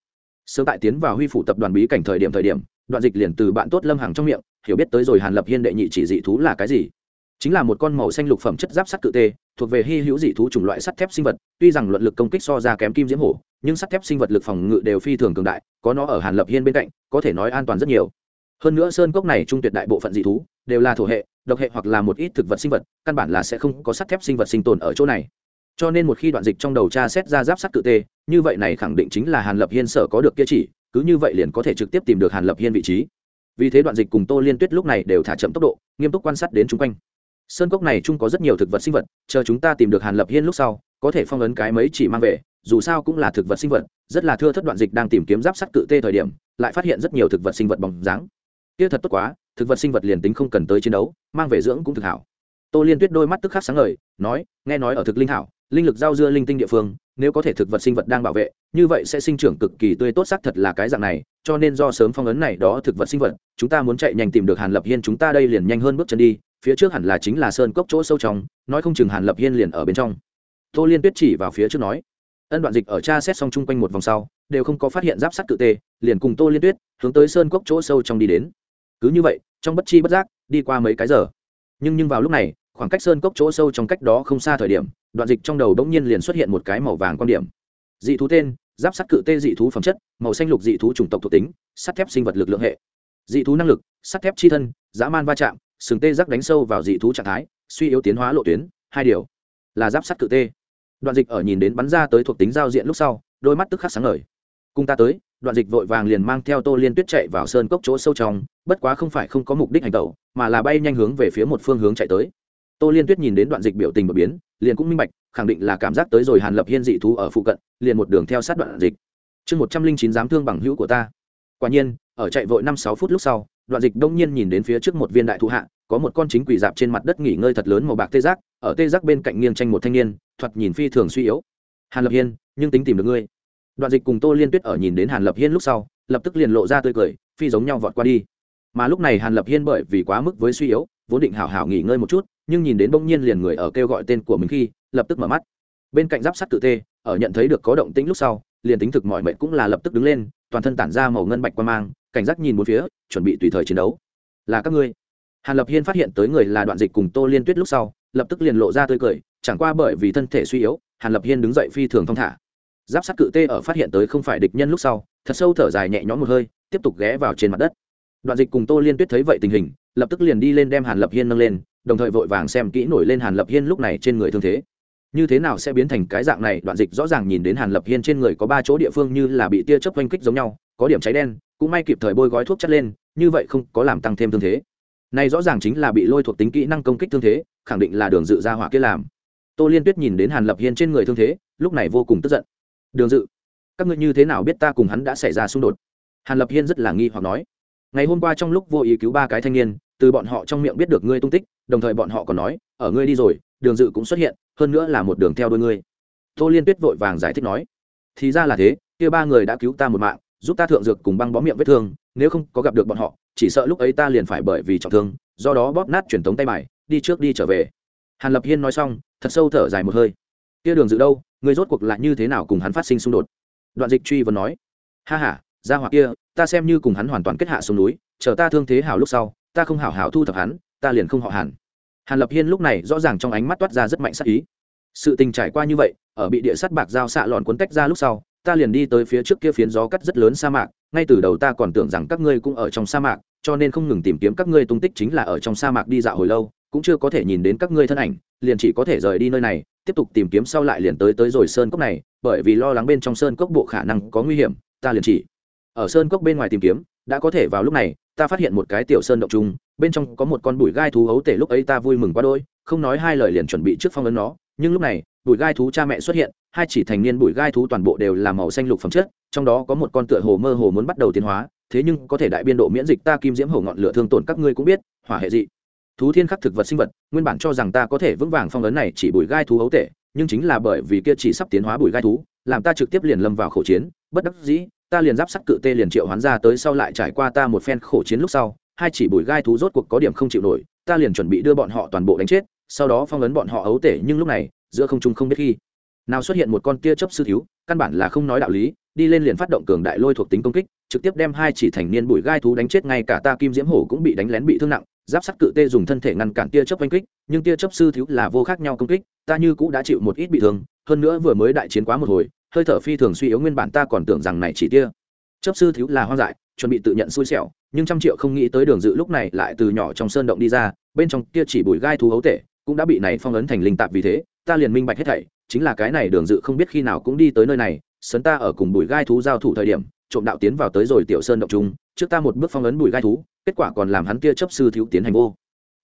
Sớm tại tiến vào huy phủ tập đoàn bí cảnh thời điểm thời điểm, đoạn dịch liền từ bạn tốt lâm hàng trong miệng, hiểu biết tới rồi hàn lập hiên đệ nhị chỉ dị thú là cái gì. Chính là một con màu xanh lục phẩm chất giáp sắt cự tê, thuộc về hy hữu dị thú chủng loại sắt thép sinh vật, tuy rằng luận lực công kích so ra kém kim diễm hổ, nhưng sắt thép sinh vật lực phòng ngự đều phi thường cường đại, có nó ở hàn lập hiên bên cạnh, có thể nói an toàn rất nhiều hơn nữa sơn cốc này trung tuyệt đại bộ phận dị thú đều là thổ hệ, độc hệ hoặc là một ít thực vật sinh vật, căn bản là sẽ không có sắt thép sinh vật sinh tồn ở chỗ này. Cho nên một khi đoạn dịch trong đầu tra xét ra giáp sắt cự tê, như vậy này khẳng định chính là hàn lập hiên sở có được kia chỉ, cứ như vậy liền có thể trực tiếp tìm được hàn lập hiên vị trí. Vì thế đoạn dịch cùng tô liên tuyết lúc này đều thả chậm tốc độ, nghiêm túc quan sát đến chung quanh. Sơn cốc này chung có rất nhiều thực vật sinh vật, chờ chúng ta tìm được hàn lập hiên lúc sau, có thể phong ấn cái mấy chỉ mang về, dù sao cũng là thực vật sinh vật, rất là thưa thất đoạn dịch đang tìm kiếm giáp sắt cự tê thời điểm, lại phát hiện rất nhiều thực vật sinh vật bóng dáng kia thật tốt quá, thực vật sinh vật liền tính không cần tới chiến đấu, mang về dưỡng cũng thực hảo. Tô liên tuyết đôi mắt tức khắc sáng ngời, nói, nghe nói ở thực linh hảo, linh lực giao dưa linh tinh địa phương, nếu có thể thực vật sinh vật đang bảo vệ, như vậy sẽ sinh trưởng cực kỳ tươi tốt sắc thật là cái dạng này, cho nên do sớm phong ấn này đó thực vật sinh vật, chúng ta muốn chạy nhanh tìm được hàn lập hiên, chúng ta đây liền nhanh hơn bước chân đi, phía trước hẳn là chính là sơn cốc chỗ sâu trong, nói không chừng hàn lập hiên liền ở bên trong. Tô liên tuyết chỉ vào phía trước nói, ân đoạn dịch ở tra xét xong chung quanh một vòng sau, đều không có phát hiện giáp sắt cự tê, liền cùng tô liên tuyết hướng tới sơn cốc chỗ sâu trong đi đến cứ như vậy, trong bất chi bất giác, đi qua mấy cái giờ. Nhưng nhưng vào lúc này, khoảng cách sơn cốc chỗ sâu trong cách đó không xa thời điểm, đoạn dịch trong đầu bỗng nhiên liền xuất hiện một cái màu vàng quan điểm. Dị thú tên, giáp sắt cự tê dị thú phẩm chất, màu xanh lục dị thú chủng tộc thuộc tính, sắt thép sinh vật lực lượng hệ. Dị thú năng lực, sắt thép chi thân, dã man va chạm, sừng tê giác đánh sâu vào dị thú trạng thái, suy yếu tiến hóa lộ tuyến, hai điều là giáp sắt cự tê. Đoạn dịch ở nhìn đến bắn ra tới thuộc tính giao diện lúc sau, đôi mắt tức khắc sáng ngời. Cùng ta tới đoạn dịch vội vàng liền mang theo tô liên tuyết chạy vào sơn cốc chỗ sâu trong, bất quá không phải không có mục đích hành tẩu, mà là bay nhanh hướng về phía một phương hướng chạy tới. Tô liên tuyết nhìn đến đoạn dịch biểu tình đột biến, liền cũng minh bạch, khẳng định là cảm giác tới rồi hàn lập hiên dị thú ở phụ cận, liền một đường theo sát đoạn dịch. Chương một trăm linh chín giám thương bằng hữu của ta. Quả nhiên, ở chạy vội năm sáu phút lúc sau, đoạn dịch đông nhiên nhìn đến phía trước một viên đại thụ hạ, có một con chính quỷ dạp trên mặt đất nghỉ ngơi thật lớn màu bạc tê giác, ở tê giác bên cạnh nghiêng tranh một thanh niên, thoạt nhìn phi thường suy yếu. Hàn lập hiên, nhưng tính tìm được ngươi đoạn dịch cùng tô liên tuyết ở nhìn đến hàn lập hiên lúc sau, lập tức liền lộ ra tươi cười, phi giống nhau vọt qua đi. Mà lúc này hàn lập hiên bởi vì quá mức với suy yếu, vốn định hảo hảo nghỉ ngơi một chút, nhưng nhìn đến bỗng nhiên liền người ở kêu gọi tên của mình khi, lập tức mở mắt. Bên cạnh giáp sắt tự tê, ở nhận thấy được có động tĩnh lúc sau, liền tính thực mọi mệnh cũng là lập tức đứng lên, toàn thân tản ra màu ngân bạch quan mang, cảnh giác nhìn một phía, chuẩn bị tùy thời chiến đấu. Là các ngươi. Hàn lập hiên phát hiện tới người là đoạn dịch cùng tô liên tuyết lúc sau, lập tức liền lộ ra tươi cười, chẳng qua bởi vì thân thể suy yếu, hàn lập hiên đứng dậy phi thường thong thả giáp sát cự tê ở phát hiện tới không phải địch nhân lúc sau, thật sâu thở dài nhẹ nhõm một hơi, tiếp tục ghé vào trên mặt đất. Đoạn dịch cùng tô liên tuyết thấy vậy tình hình, lập tức liền đi lên đem hàn lập hiên nâng lên, đồng thời vội vàng xem kỹ nổi lên hàn lập hiên lúc này trên người thương thế. Như thế nào sẽ biến thành cái dạng này, đoạn dịch rõ ràng nhìn đến hàn lập hiên trên người có ba chỗ địa phương như là bị tia chớp oanh kích giống nhau, có điểm cháy đen, cũng may kịp thời bôi gói thuốc chất lên, như vậy không có làm tăng thêm thương thế. Này rõ ràng chính là bị lôi thuộc tính kỹ năng công kích thương thế, khẳng định là đường dự ra hỏa kia làm. Tô liên tuyết nhìn đến hàn lập hiên trên người thương thế, lúc này vô cùng tức giận đường dự, các ngươi như thế nào biết ta cùng hắn đã xảy ra xung đột? Hàn lập hiên rất là nghi hoặc nói. Ngày hôm qua trong lúc vô ý cứu ba cái thanh niên, từ bọn họ trong miệng biết được ngươi tung tích, đồng thời bọn họ còn nói, ở ngươi đi rồi, đường dự cũng xuất hiện, hơn nữa là một đường theo đôi ngươi. Tô liên tuyết vội vàng giải thích nói, thì ra là thế, kia ba người đã cứu ta một mạng, giúp ta thượng dược cùng băng bó miệng vết thương, nếu không có gặp được bọn họ, chỉ sợ lúc ấy ta liền phải bởi vì trọng thương, do đó bóp nát truyền thống tay mải đi trước đi trở về. Hàn lập hiên nói xong, thật sâu thở dài một hơi. Kia đường dự đâu? Ngươi rốt cuộc lại như thế nào cùng hắn phát sinh xung đột? Đoạn dịch truy vấn nói. Ha ha ra hoặc kia, ta xem như cùng hắn hoàn toàn kết hạ xuống núi, chờ ta thương thế hảo lúc sau, ta không hảo hảo thu thập hắn, ta liền không họ hàn. Hàn lập hiên lúc này rõ ràng trong ánh mắt toát ra rất mạnh sắc ý. Sự tình trải qua như vậy, ở bị địa sắt bạc dao xạ lòn cuốn tách ra lúc sau, ta liền đi tới phía trước kia phiến gió cắt rất lớn sa mạc, ngay từ đầu ta còn tưởng rằng các ngươi cũng ở trong sa mạc, cho nên không ngừng tìm kiếm các ngươi tung tích chính là ở trong sa mạc đi dạo hồi lâu, cũng chưa có thể nhìn đến các ngươi thân ảnh, liền chỉ có thể rời đi nơi này tiếp tục tìm kiếm sau lại liền tới tới rồi sơn cốc này, bởi vì lo lắng bên trong sơn cốc bộ khả năng có nguy hiểm, ta liền chỉ. Ở sơn cốc bên ngoài tìm kiếm, đã có thể vào lúc này, ta phát hiện một cái tiểu sơn động trung bên trong có một con bụi gai thú hấu tể lúc ấy ta vui mừng quá đôi không nói hai lời liền chuẩn bị trước phong ấn nó, nhưng lúc này, bụi gai thú cha mẹ xuất hiện, hai chỉ thành niên bụi gai thú toàn bộ đều là màu xanh lục phẩm chất, trong đó có một con tựa hồ mơ hồ muốn bắt đầu tiến hóa, thế nhưng có thể đại biên độ miễn dịch ta kim diễm hổ ngọn lửa thương tổn các ngươi cũng biết, hỏa hệ dị thú thiên khắc thực vật sinh vật, nguyên bản cho rằng ta có thể vững vàng phong ấn này chỉ bụi gai thú ấu tể, nhưng chính là bởi vì kia chỉ sắp tiến hóa bụi gai thú, làm ta trực tiếp liền lâm vào khẩu chiến, bất đắc dĩ, ta liền giáp sắt cự tê liền triệu hoán ra tới sau lại trải qua ta một phen khổ chiến lúc sau, hai chỉ bùi gai thú rốt cuộc có điểm không chịu nổi, ta liền chuẩn bị đưa bọn họ toàn bộ đánh chết, sau đó phong ấn bọn họ ấu tể, nhưng lúc này, giữa không trung không biết khi nào xuất hiện một con tia chớp sư thiếu, căn bản là không nói đạo lý, đi lên liền phát động cường đại lôi thuộc tính công kích, trực tiếp đem hai chỉ thành niên bùi gai thú đánh chết, ngay cả ta kim diễm hổ cũng bị đánh lén bị thương nặng giáp sắt cự tê dùng thân thể ngăn cản tia chớp oanh kích, nhưng tia chớp sư thiếu là vô khác nhau công kích, ta như cũng đã chịu một ít bị thương, hơn nữa vừa mới đại chiến quá một hồi, hơi thở phi thường suy yếu nguyên bản ta còn tưởng rằng này chỉ tia chớp sư thiếu là hoang dại, chuẩn bị tự nhận xui xẻo, nhưng trăm triệu không nghĩ tới đường dự lúc này lại từ nhỏ trong sơn động đi ra, bên trong kia chỉ bùi gai thú hấu tể, cũng đã bị này phong ấn thành linh tạp vì thế, ta liền minh bạch hết thảy, chính là cái này đường dự không biết khi nào cũng đi tới nơi này sấn ta ở cùng bùi gai thú giao thủ thời điểm trộm đạo tiến vào tới rồi tiểu sơn động trung, trước ta một bước phong ấn bùi gai thú, kết quả còn làm hắn kia chấp sư thiếu tiến hành vô.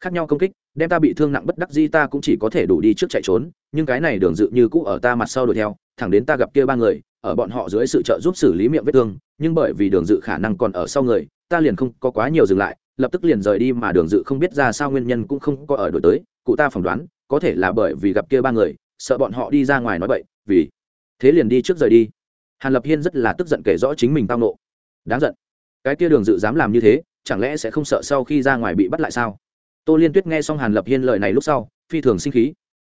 Khác nhau công kích, đem ta bị thương nặng bất đắc di ta cũng chỉ có thể đủ đi trước chạy trốn, nhưng cái này đường dự như cũ ở ta mặt sau đuổi theo, thẳng đến ta gặp kia ba người, ở bọn họ dưới sự trợ giúp xử lý miệng vết thương, nhưng bởi vì đường dự khả năng còn ở sau người, ta liền không có quá nhiều dừng lại, lập tức liền rời đi mà đường dự không biết ra sao nguyên nhân cũng không có ở đổi tới, cụ ta phỏng đoán, có thể là bởi vì gặp kia ba người, sợ bọn họ đi ra ngoài nói bậy, vì thế liền đi trước rời đi hàn lập hiên rất là tức giận kể rõ chính mình tao nộ đáng giận. Cái kia đường dự dám làm như thế, chẳng lẽ sẽ không sợ sau khi ra ngoài bị bắt lại sao? Tô liên tuyết nghe xong hàn lập hiên lời này lúc sau, phi thường sinh khí.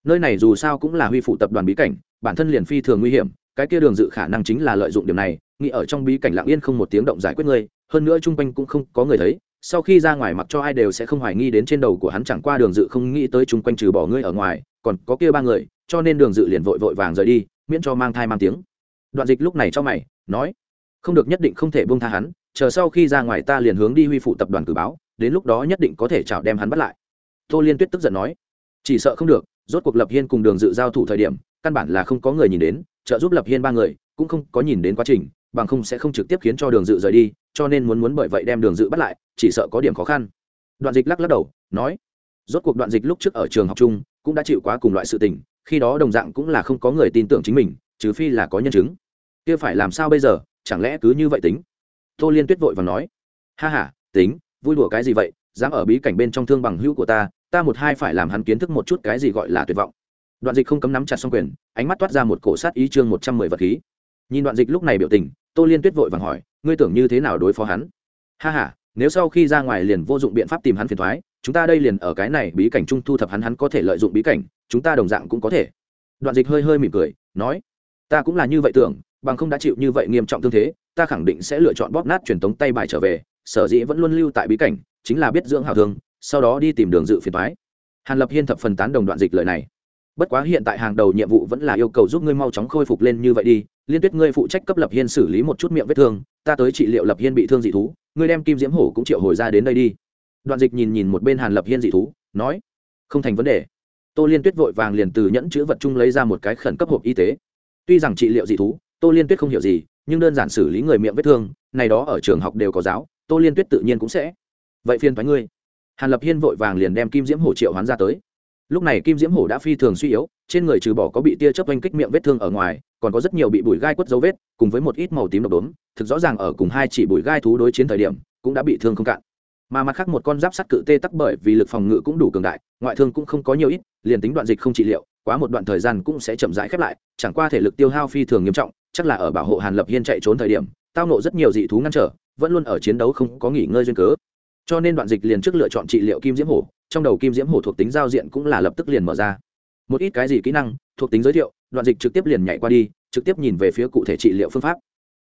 Nơi này dù sao cũng là huy phụ tập đoàn bí cảnh, bản thân liền phi thường nguy hiểm, cái kia đường dự khả năng chính là lợi dụng điểm này, nghĩ ở trong bí cảnh lặng yên không một tiếng động giải quyết ngươi, hơn nữa chung quanh cũng không có người thấy, sau khi ra ngoài mặc cho ai đều sẽ không hoài nghi đến trên đầu của hắn, chẳng qua đường dự không nghĩ tới chung quanh trừ bỏ ngươi ở ngoài, còn có kia ba người, cho nên đường dự liền vội vội vàng rời đi, miễn cho mang thai mang tiếng đoạn dịch lúc này cho mày, nói, không được nhất định không thể buông tha hắn, chờ sau khi ra ngoài ta liền hướng đi huy phụ tập đoàn cử báo, đến lúc đó nhất định có thể chào đem hắn bắt lại. Tô liên tuyết tức giận nói, chỉ sợ không được, rốt cuộc lập hiên cùng đường dự giao thủ thời điểm, căn bản là không có người nhìn đến, trợ giúp lập hiên ba người, cũng không có nhìn đến quá trình, bằng không sẽ không trực tiếp khiến cho đường dự rời đi, cho nên muốn muốn bởi vậy đem đường dự bắt lại, chỉ sợ có điểm khó khăn. Đoạn dịch lắc lắc đầu, nói, rốt cuộc đoạn dịch lúc trước ở trường học chung, cũng đã chịu quá cùng loại sự tình, khi đó đồng dạng cũng là không có người tin tưởng chính mình, trừ phi là có nhân chứng kia phải làm sao bây giờ? Chẳng lẽ cứ như vậy tính? Tô liên tuyết vội và nói. Ha h a tính, vui đùa cái gì vậy? Dám ở bí cảnh bên trong thương bằng hữu của ta ta một hai phải làm hắn kiến thức một chút cái gì gọi là tuyệt vọng. Đoạn dịch không cấm nắm chặt xong quyền, ánh mắt toát ra một cổ sát ý chương một trăm mười vật khí. Nhìn đoạn dịch lúc này biểu tình, tô liên tuyết vội vàng hỏi, ngươi tưởng như thế nào đối phó hắn? Ha h a nếu sau khi ra ngoài liền vô dụng biện pháp tìm hắn phiền thoái, chúng ta đây liền ở cái này bí cảnh trung thu thập hắn hắn có thể lợi dụng bí cảnh, chúng ta đồng dạng cũng có thể. Đoạn dịch hơi hơi mỉm cười, nói, ta cũng là như vậy tưởng bằng không đã chịu như vậy nghiêm trọng tương thế, ta khẳng định sẽ lựa chọn bóp nát truyền tống tay bài trở về, sở dĩ vẫn luôn lưu tại bí cảnh, chính là biết dưỡng hảo thương, sau đó đi tìm đường dự phiền thoái hàn lập hiên thập phần tán đồng đoạn dịch lời này. Bất quá hiện tại hàng đầu nhiệm vụ vẫn là yêu cầu giúp ngươi mau chóng khôi phục lên như vậy đi, liên tuyết ngươi phụ trách cấp lập hiên xử lý một chút miệng vết thương, ta tới trị liệu lập hiên bị thương dị thú, ngươi đem kim diễm hổ cũng triệu hồi ra đến đây đi. Đoạn dịch nhìn nhìn một bên hàn lập hiên dị thú, nói, không thành vấn đề. Tô liên tuyết vội vàng liền từ nhẫn chữ vật chung lấy ra một cái khẩn cấp hộp y tế. Tuy rằng trị liệu dị thú tô liên tuyết không hiểu gì, nhưng đơn giản xử lý người miệng vết thương, này đó ở trường học đều có giáo, tô liên tuyết tự nhiên cũng sẽ. Vậy phiên thoái ngươi. Hàn lập hiên vội vàng liền đem kim diễm hổ triệu hoán ra tới. Lúc này kim diễm hổ đã phi thường suy yếu, trên người trừ bỏ có bị tia chớp oanh kích miệng vết thương ở ngoài, còn có rất nhiều bị bụi gai quất dấu vết, cùng với một ít màu tím độc đốm, thực rõ ràng ở cùng hai chỉ bụi gai thú đối chiến thời điểm, cũng đã bị thương không cạn. Mà mặt khác một con giáp sắt cự tê tắc bởi vì lực phòng ngự cũng đủ cường đại, ngoại thương cũng không có nhiều ít, liền tính đoạn dịch không trị liệu quá một đoạn thời gian cũng sẽ chậm rãi khép lại, chẳng qua thể lực tiêu hao phi thường nghiêm trọng, chắc là ở bảo hộ hàn lập hiên chạy trốn thời điểm, tao nộ rất nhiều dị thú ngăn trở, vẫn luôn ở chiến đấu không có nghỉ ngơi duyên cớ. Cho nên đoạn dịch liền trước lựa chọn trị liệu kim diễm hổ, trong đầu kim diễm hổ thuộc tính giao diện cũng là lập tức liền mở ra. Một ít cái gì kỹ năng, thuộc tính giới thiệu, đoạn dịch trực tiếp liền nhảy qua đi, trực tiếp nhìn về phía cụ thể trị liệu phương pháp.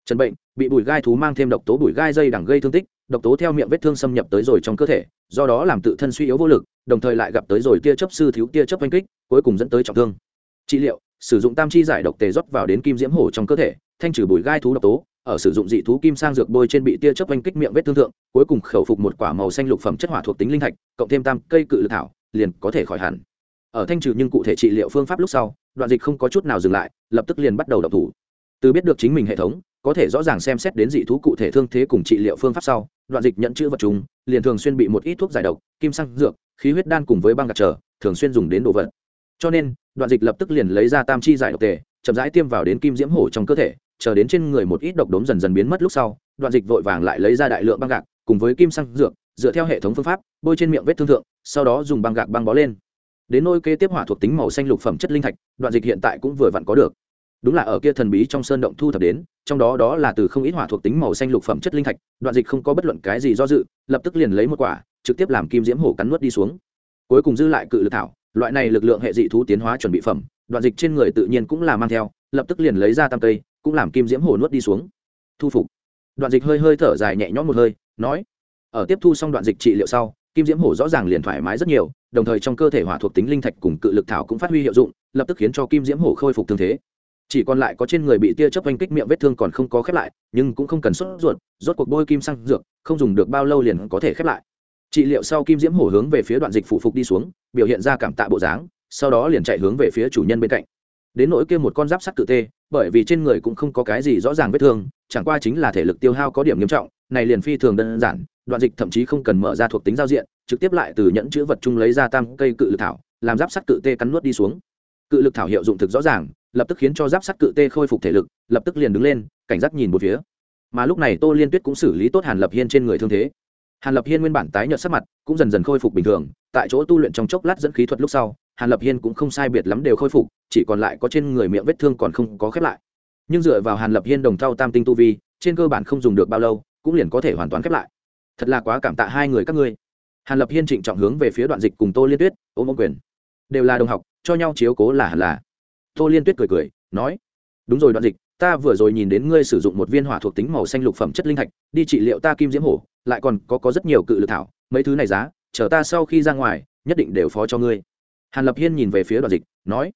Trần bệnh, bị bùi gai thú mang thêm độc tố bùi gai dây đằng gây thương tích, độc tố theo miệng vết thương xâm nhập tới rồi trong cơ thể, do đó làm tự thân suy yếu vô lực, đồng thời lại gặp tới rồi tia chấp sư thiếu tia chấp oanh kích cuối cùng dẫn tới trọng thương. Trị liệu, sử dụng tam chi giải độc tề rót vào đến kim diễm hổ trong cơ thể, thanh trừ bùi gai thú độc tố, ở sử dụng dị thú kim sang dược bôi trên bị tia chớp oanh kích miệng vết thương thượng, cuối cùng khẩu phục một quả màu xanh lục phẩm chất hỏa thuộc tính linh thạch, cộng thêm tam cây cự lực thảo, liền có thể khỏi hẳn. Ở thanh trừ nhưng cụ thể trị liệu phương pháp lúc sau, đoạn dịch không có chút nào dừng lại, lập tức liền bắt đầu độc thủ. Từ biết được chính mình hệ thống, có thể rõ ràng xem xét đến dị thú cụ thể thương thế cùng trị liệu phương pháp sau, đoạn dịch nhận chữ vật chúng liền thường xuyên bị một ít thuốc giải độc, kim sang dược, khí huyết đan cùng với băng gạt trở, thường xuyên dùng đến đồ vật cho nên, đoạn dịch lập tức liền lấy ra tam chi giải độc tề, chậm rãi tiêm vào đến kim diễm hổ trong cơ thể, chờ đến trên người một ít độc đốm dần dần biến mất lúc sau, đoạn dịch vội vàng lại lấy ra đại lượng băng gạc, cùng với kim xăng dược, dựa theo hệ thống phương pháp, bôi trên miệng vết thương thượng, sau đó dùng băng gạc băng bó lên. Đến nôi kế tiếp hỏa thuộc tính màu xanh lục phẩm chất linh thạch, đoạn dịch hiện tại cũng vừa vặn có được. Đúng là ở kia thần bí trong sơn động thu thập đến, trong đó đó là từ không ít hỏa thuộc tính màu xanh lục phẩm chất linh thạch, đoạn dịch không có bất luận cái gì do dự, lập tức liền lấy một quả, trực tiếp làm kim diễm hổ cắn nuốt đi xuống. Cuối cùng dư lại cự lực thảo loại này lực lượng hệ dị thú tiến hóa chuẩn bị phẩm, đoạn dịch trên người tự nhiên cũng là mang theo, lập tức liền lấy ra tam cây, cũng làm kim diễm hồ nuốt đi xuống. Thu phục. Đoạn dịch hơi hơi thở dài nhẹ nhõm một hơi, nói, ở tiếp thu xong đoạn dịch trị liệu sau, kim diễm hổ rõ ràng liền thoải mái rất nhiều, đồng thời trong cơ thể hỏa thuộc tính linh thạch cùng cự lực thảo cũng phát huy hiệu dụng, lập tức khiến cho kim diễm hổ khôi phục thương thế. Chỉ còn lại có trên người bị tia chớp oanh kích miệng vết thương còn không có khép lại, nhưng cũng không cần sốt ruột, rốt cuộc bôi kim sang dược, không dùng được bao lâu liền có thể khép lại. Trị liệu sau kim diễm hổ hướng về phía đoạn dịch phụ phục đi xuống biểu hiện ra cảm tạ bộ dáng, sau đó liền chạy hướng về phía chủ nhân bên cạnh. Đến nỗi kia một con giáp sắt cự tê, bởi vì trên người cũng không có cái gì rõ ràng vết thương, chẳng qua chính là thể lực tiêu hao có điểm nghiêm trọng, này liền phi thường đơn giản, đoạn dịch thậm chí không cần mở ra thuộc tính giao diện, trực tiếp lại từ nhẫn chữ vật chung lấy ra tam cây cự lực thảo, làm giáp sắt cự tê cắn nuốt đi xuống. Cự lực thảo hiệu dụng thực rõ ràng, lập tức khiến cho giáp sắt cự tê khôi phục thể lực, lập tức liền đứng lên, cảnh giác nhìn một phía. Mà lúc này tô liên tuyết cũng xử lý tốt hàn lập hiên trên người thương thế hàn lập hiên nguyên bản tái nhợt sắc mặt, cũng dần dần khôi phục bình thường, tại chỗ tu luyện trong chốc lát dẫn khí thuật lúc sau, hàn lập hiên cũng không sai biệt lắm đều khôi phục, chỉ còn lại có trên người miệng vết thương còn không có khép lại. Nhưng dựa vào hàn lập hiên đồng thau tam tinh tu vi, trên cơ bản không dùng được bao lâu, cũng liền có thể hoàn toàn khép lại. Thật là quá cảm tạ hai người các ngươi. Hàn lập hiên trịnh trọng hướng về phía đoạn dịch cùng tô liên tuyết, ôm ôm quyền. Đều là đồng học, cho nhau chiếu cố là hẳn là. Tô liên tuyết cười cười, nói, đúng rồi đoạn dịch ta vừa rồi nhìn đến ngươi sử dụng một viên hỏa thuộc tính màu xanh lục phẩm chất linh thạch, đi trị liệu ta kim diễm hổ, lại còn có có rất nhiều cự lực thảo, mấy thứ này giá, chờ ta sau khi ra ngoài, nhất định đều phó cho ngươi. Hàn lập hiên nhìn về phía đoạn dịch, nói,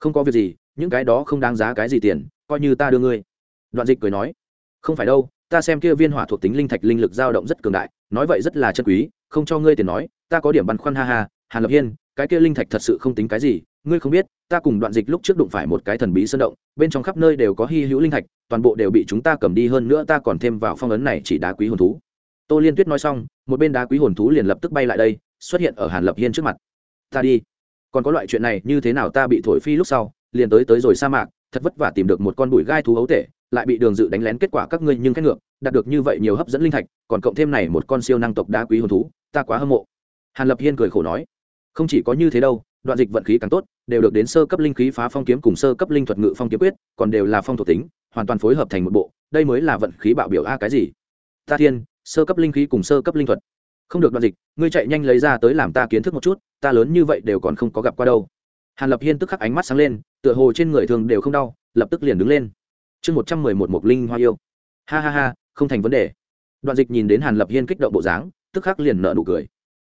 không có việc gì, những cái đó không đáng giá cái gì tiền, coi như ta đưa ngươi. Đoạn dịch cười nói, không phải đâu, ta xem kia viên hỏa thuộc tính linh thạch linh lực dao động rất cường đại, nói vậy rất là chân quý, không cho ngươi tiền nói, ta có điểm băn khoăn ha ha, hàn lập hiên, cái kia linh thạch thật sự không tính cái gì ngươi không biết, ta cùng đoạn dịch lúc trước đụng phải một cái thần bí sơn động, bên trong khắp nơi đều có hy hữu linh thạch, toàn bộ đều bị chúng ta cầm đi hơn nữa ta còn thêm vào phong ấn này chỉ đá quý hồn thú. Tô liên tuyết nói xong, một bên đá quý hồn thú liền lập tức bay lại đây, xuất hiện ở hàn lập hiên trước mặt. Ta đi. Còn có loại chuyện này như thế nào ta bị thổi phi lúc sau, liền tới tới rồi sa mạc, thật vất vả tìm được một con bụi gai thú ấu tể, lại bị đường dự đánh lén kết quả các ngươi nhưng khét ngược, đạt được như vậy nhiều hấp dẫn linh thạch, còn cộng thêm này một con siêu năng tộc đá quý hồn thú, ta quá hâm mộ. Hàn lập hiên cười khổ nói, không chỉ có như thế đâu đoạn dịch vận khí càng tốt, đều được đến sơ cấp linh khí phá phong kiếm cùng sơ cấp linh thuật ngự phong kiếm quyết, còn đều là phong thuộc tính, hoàn toàn phối hợp thành một bộ, đây mới là vận khí bạo biểu a cái gì? Ta thiên, sơ cấp linh khí cùng sơ cấp linh thuật. Không được đoạn dịch, ngươi chạy nhanh lấy ra tới làm ta kiến thức một chút, ta lớn như vậy đều còn không có gặp qua đâu. Hàn lập hiên tức khắc ánh mắt sáng lên, tựa hồ trên người thường đều không đau, lập tức liền đứng lên. Chương một trăm mười một mục linh hoa yêu. Ha ha ha, không thành vấn đề. Đoạn dịch nhìn đến hàn lập hiên kích động bộ dáng, tức khắc liền nở nụ cười.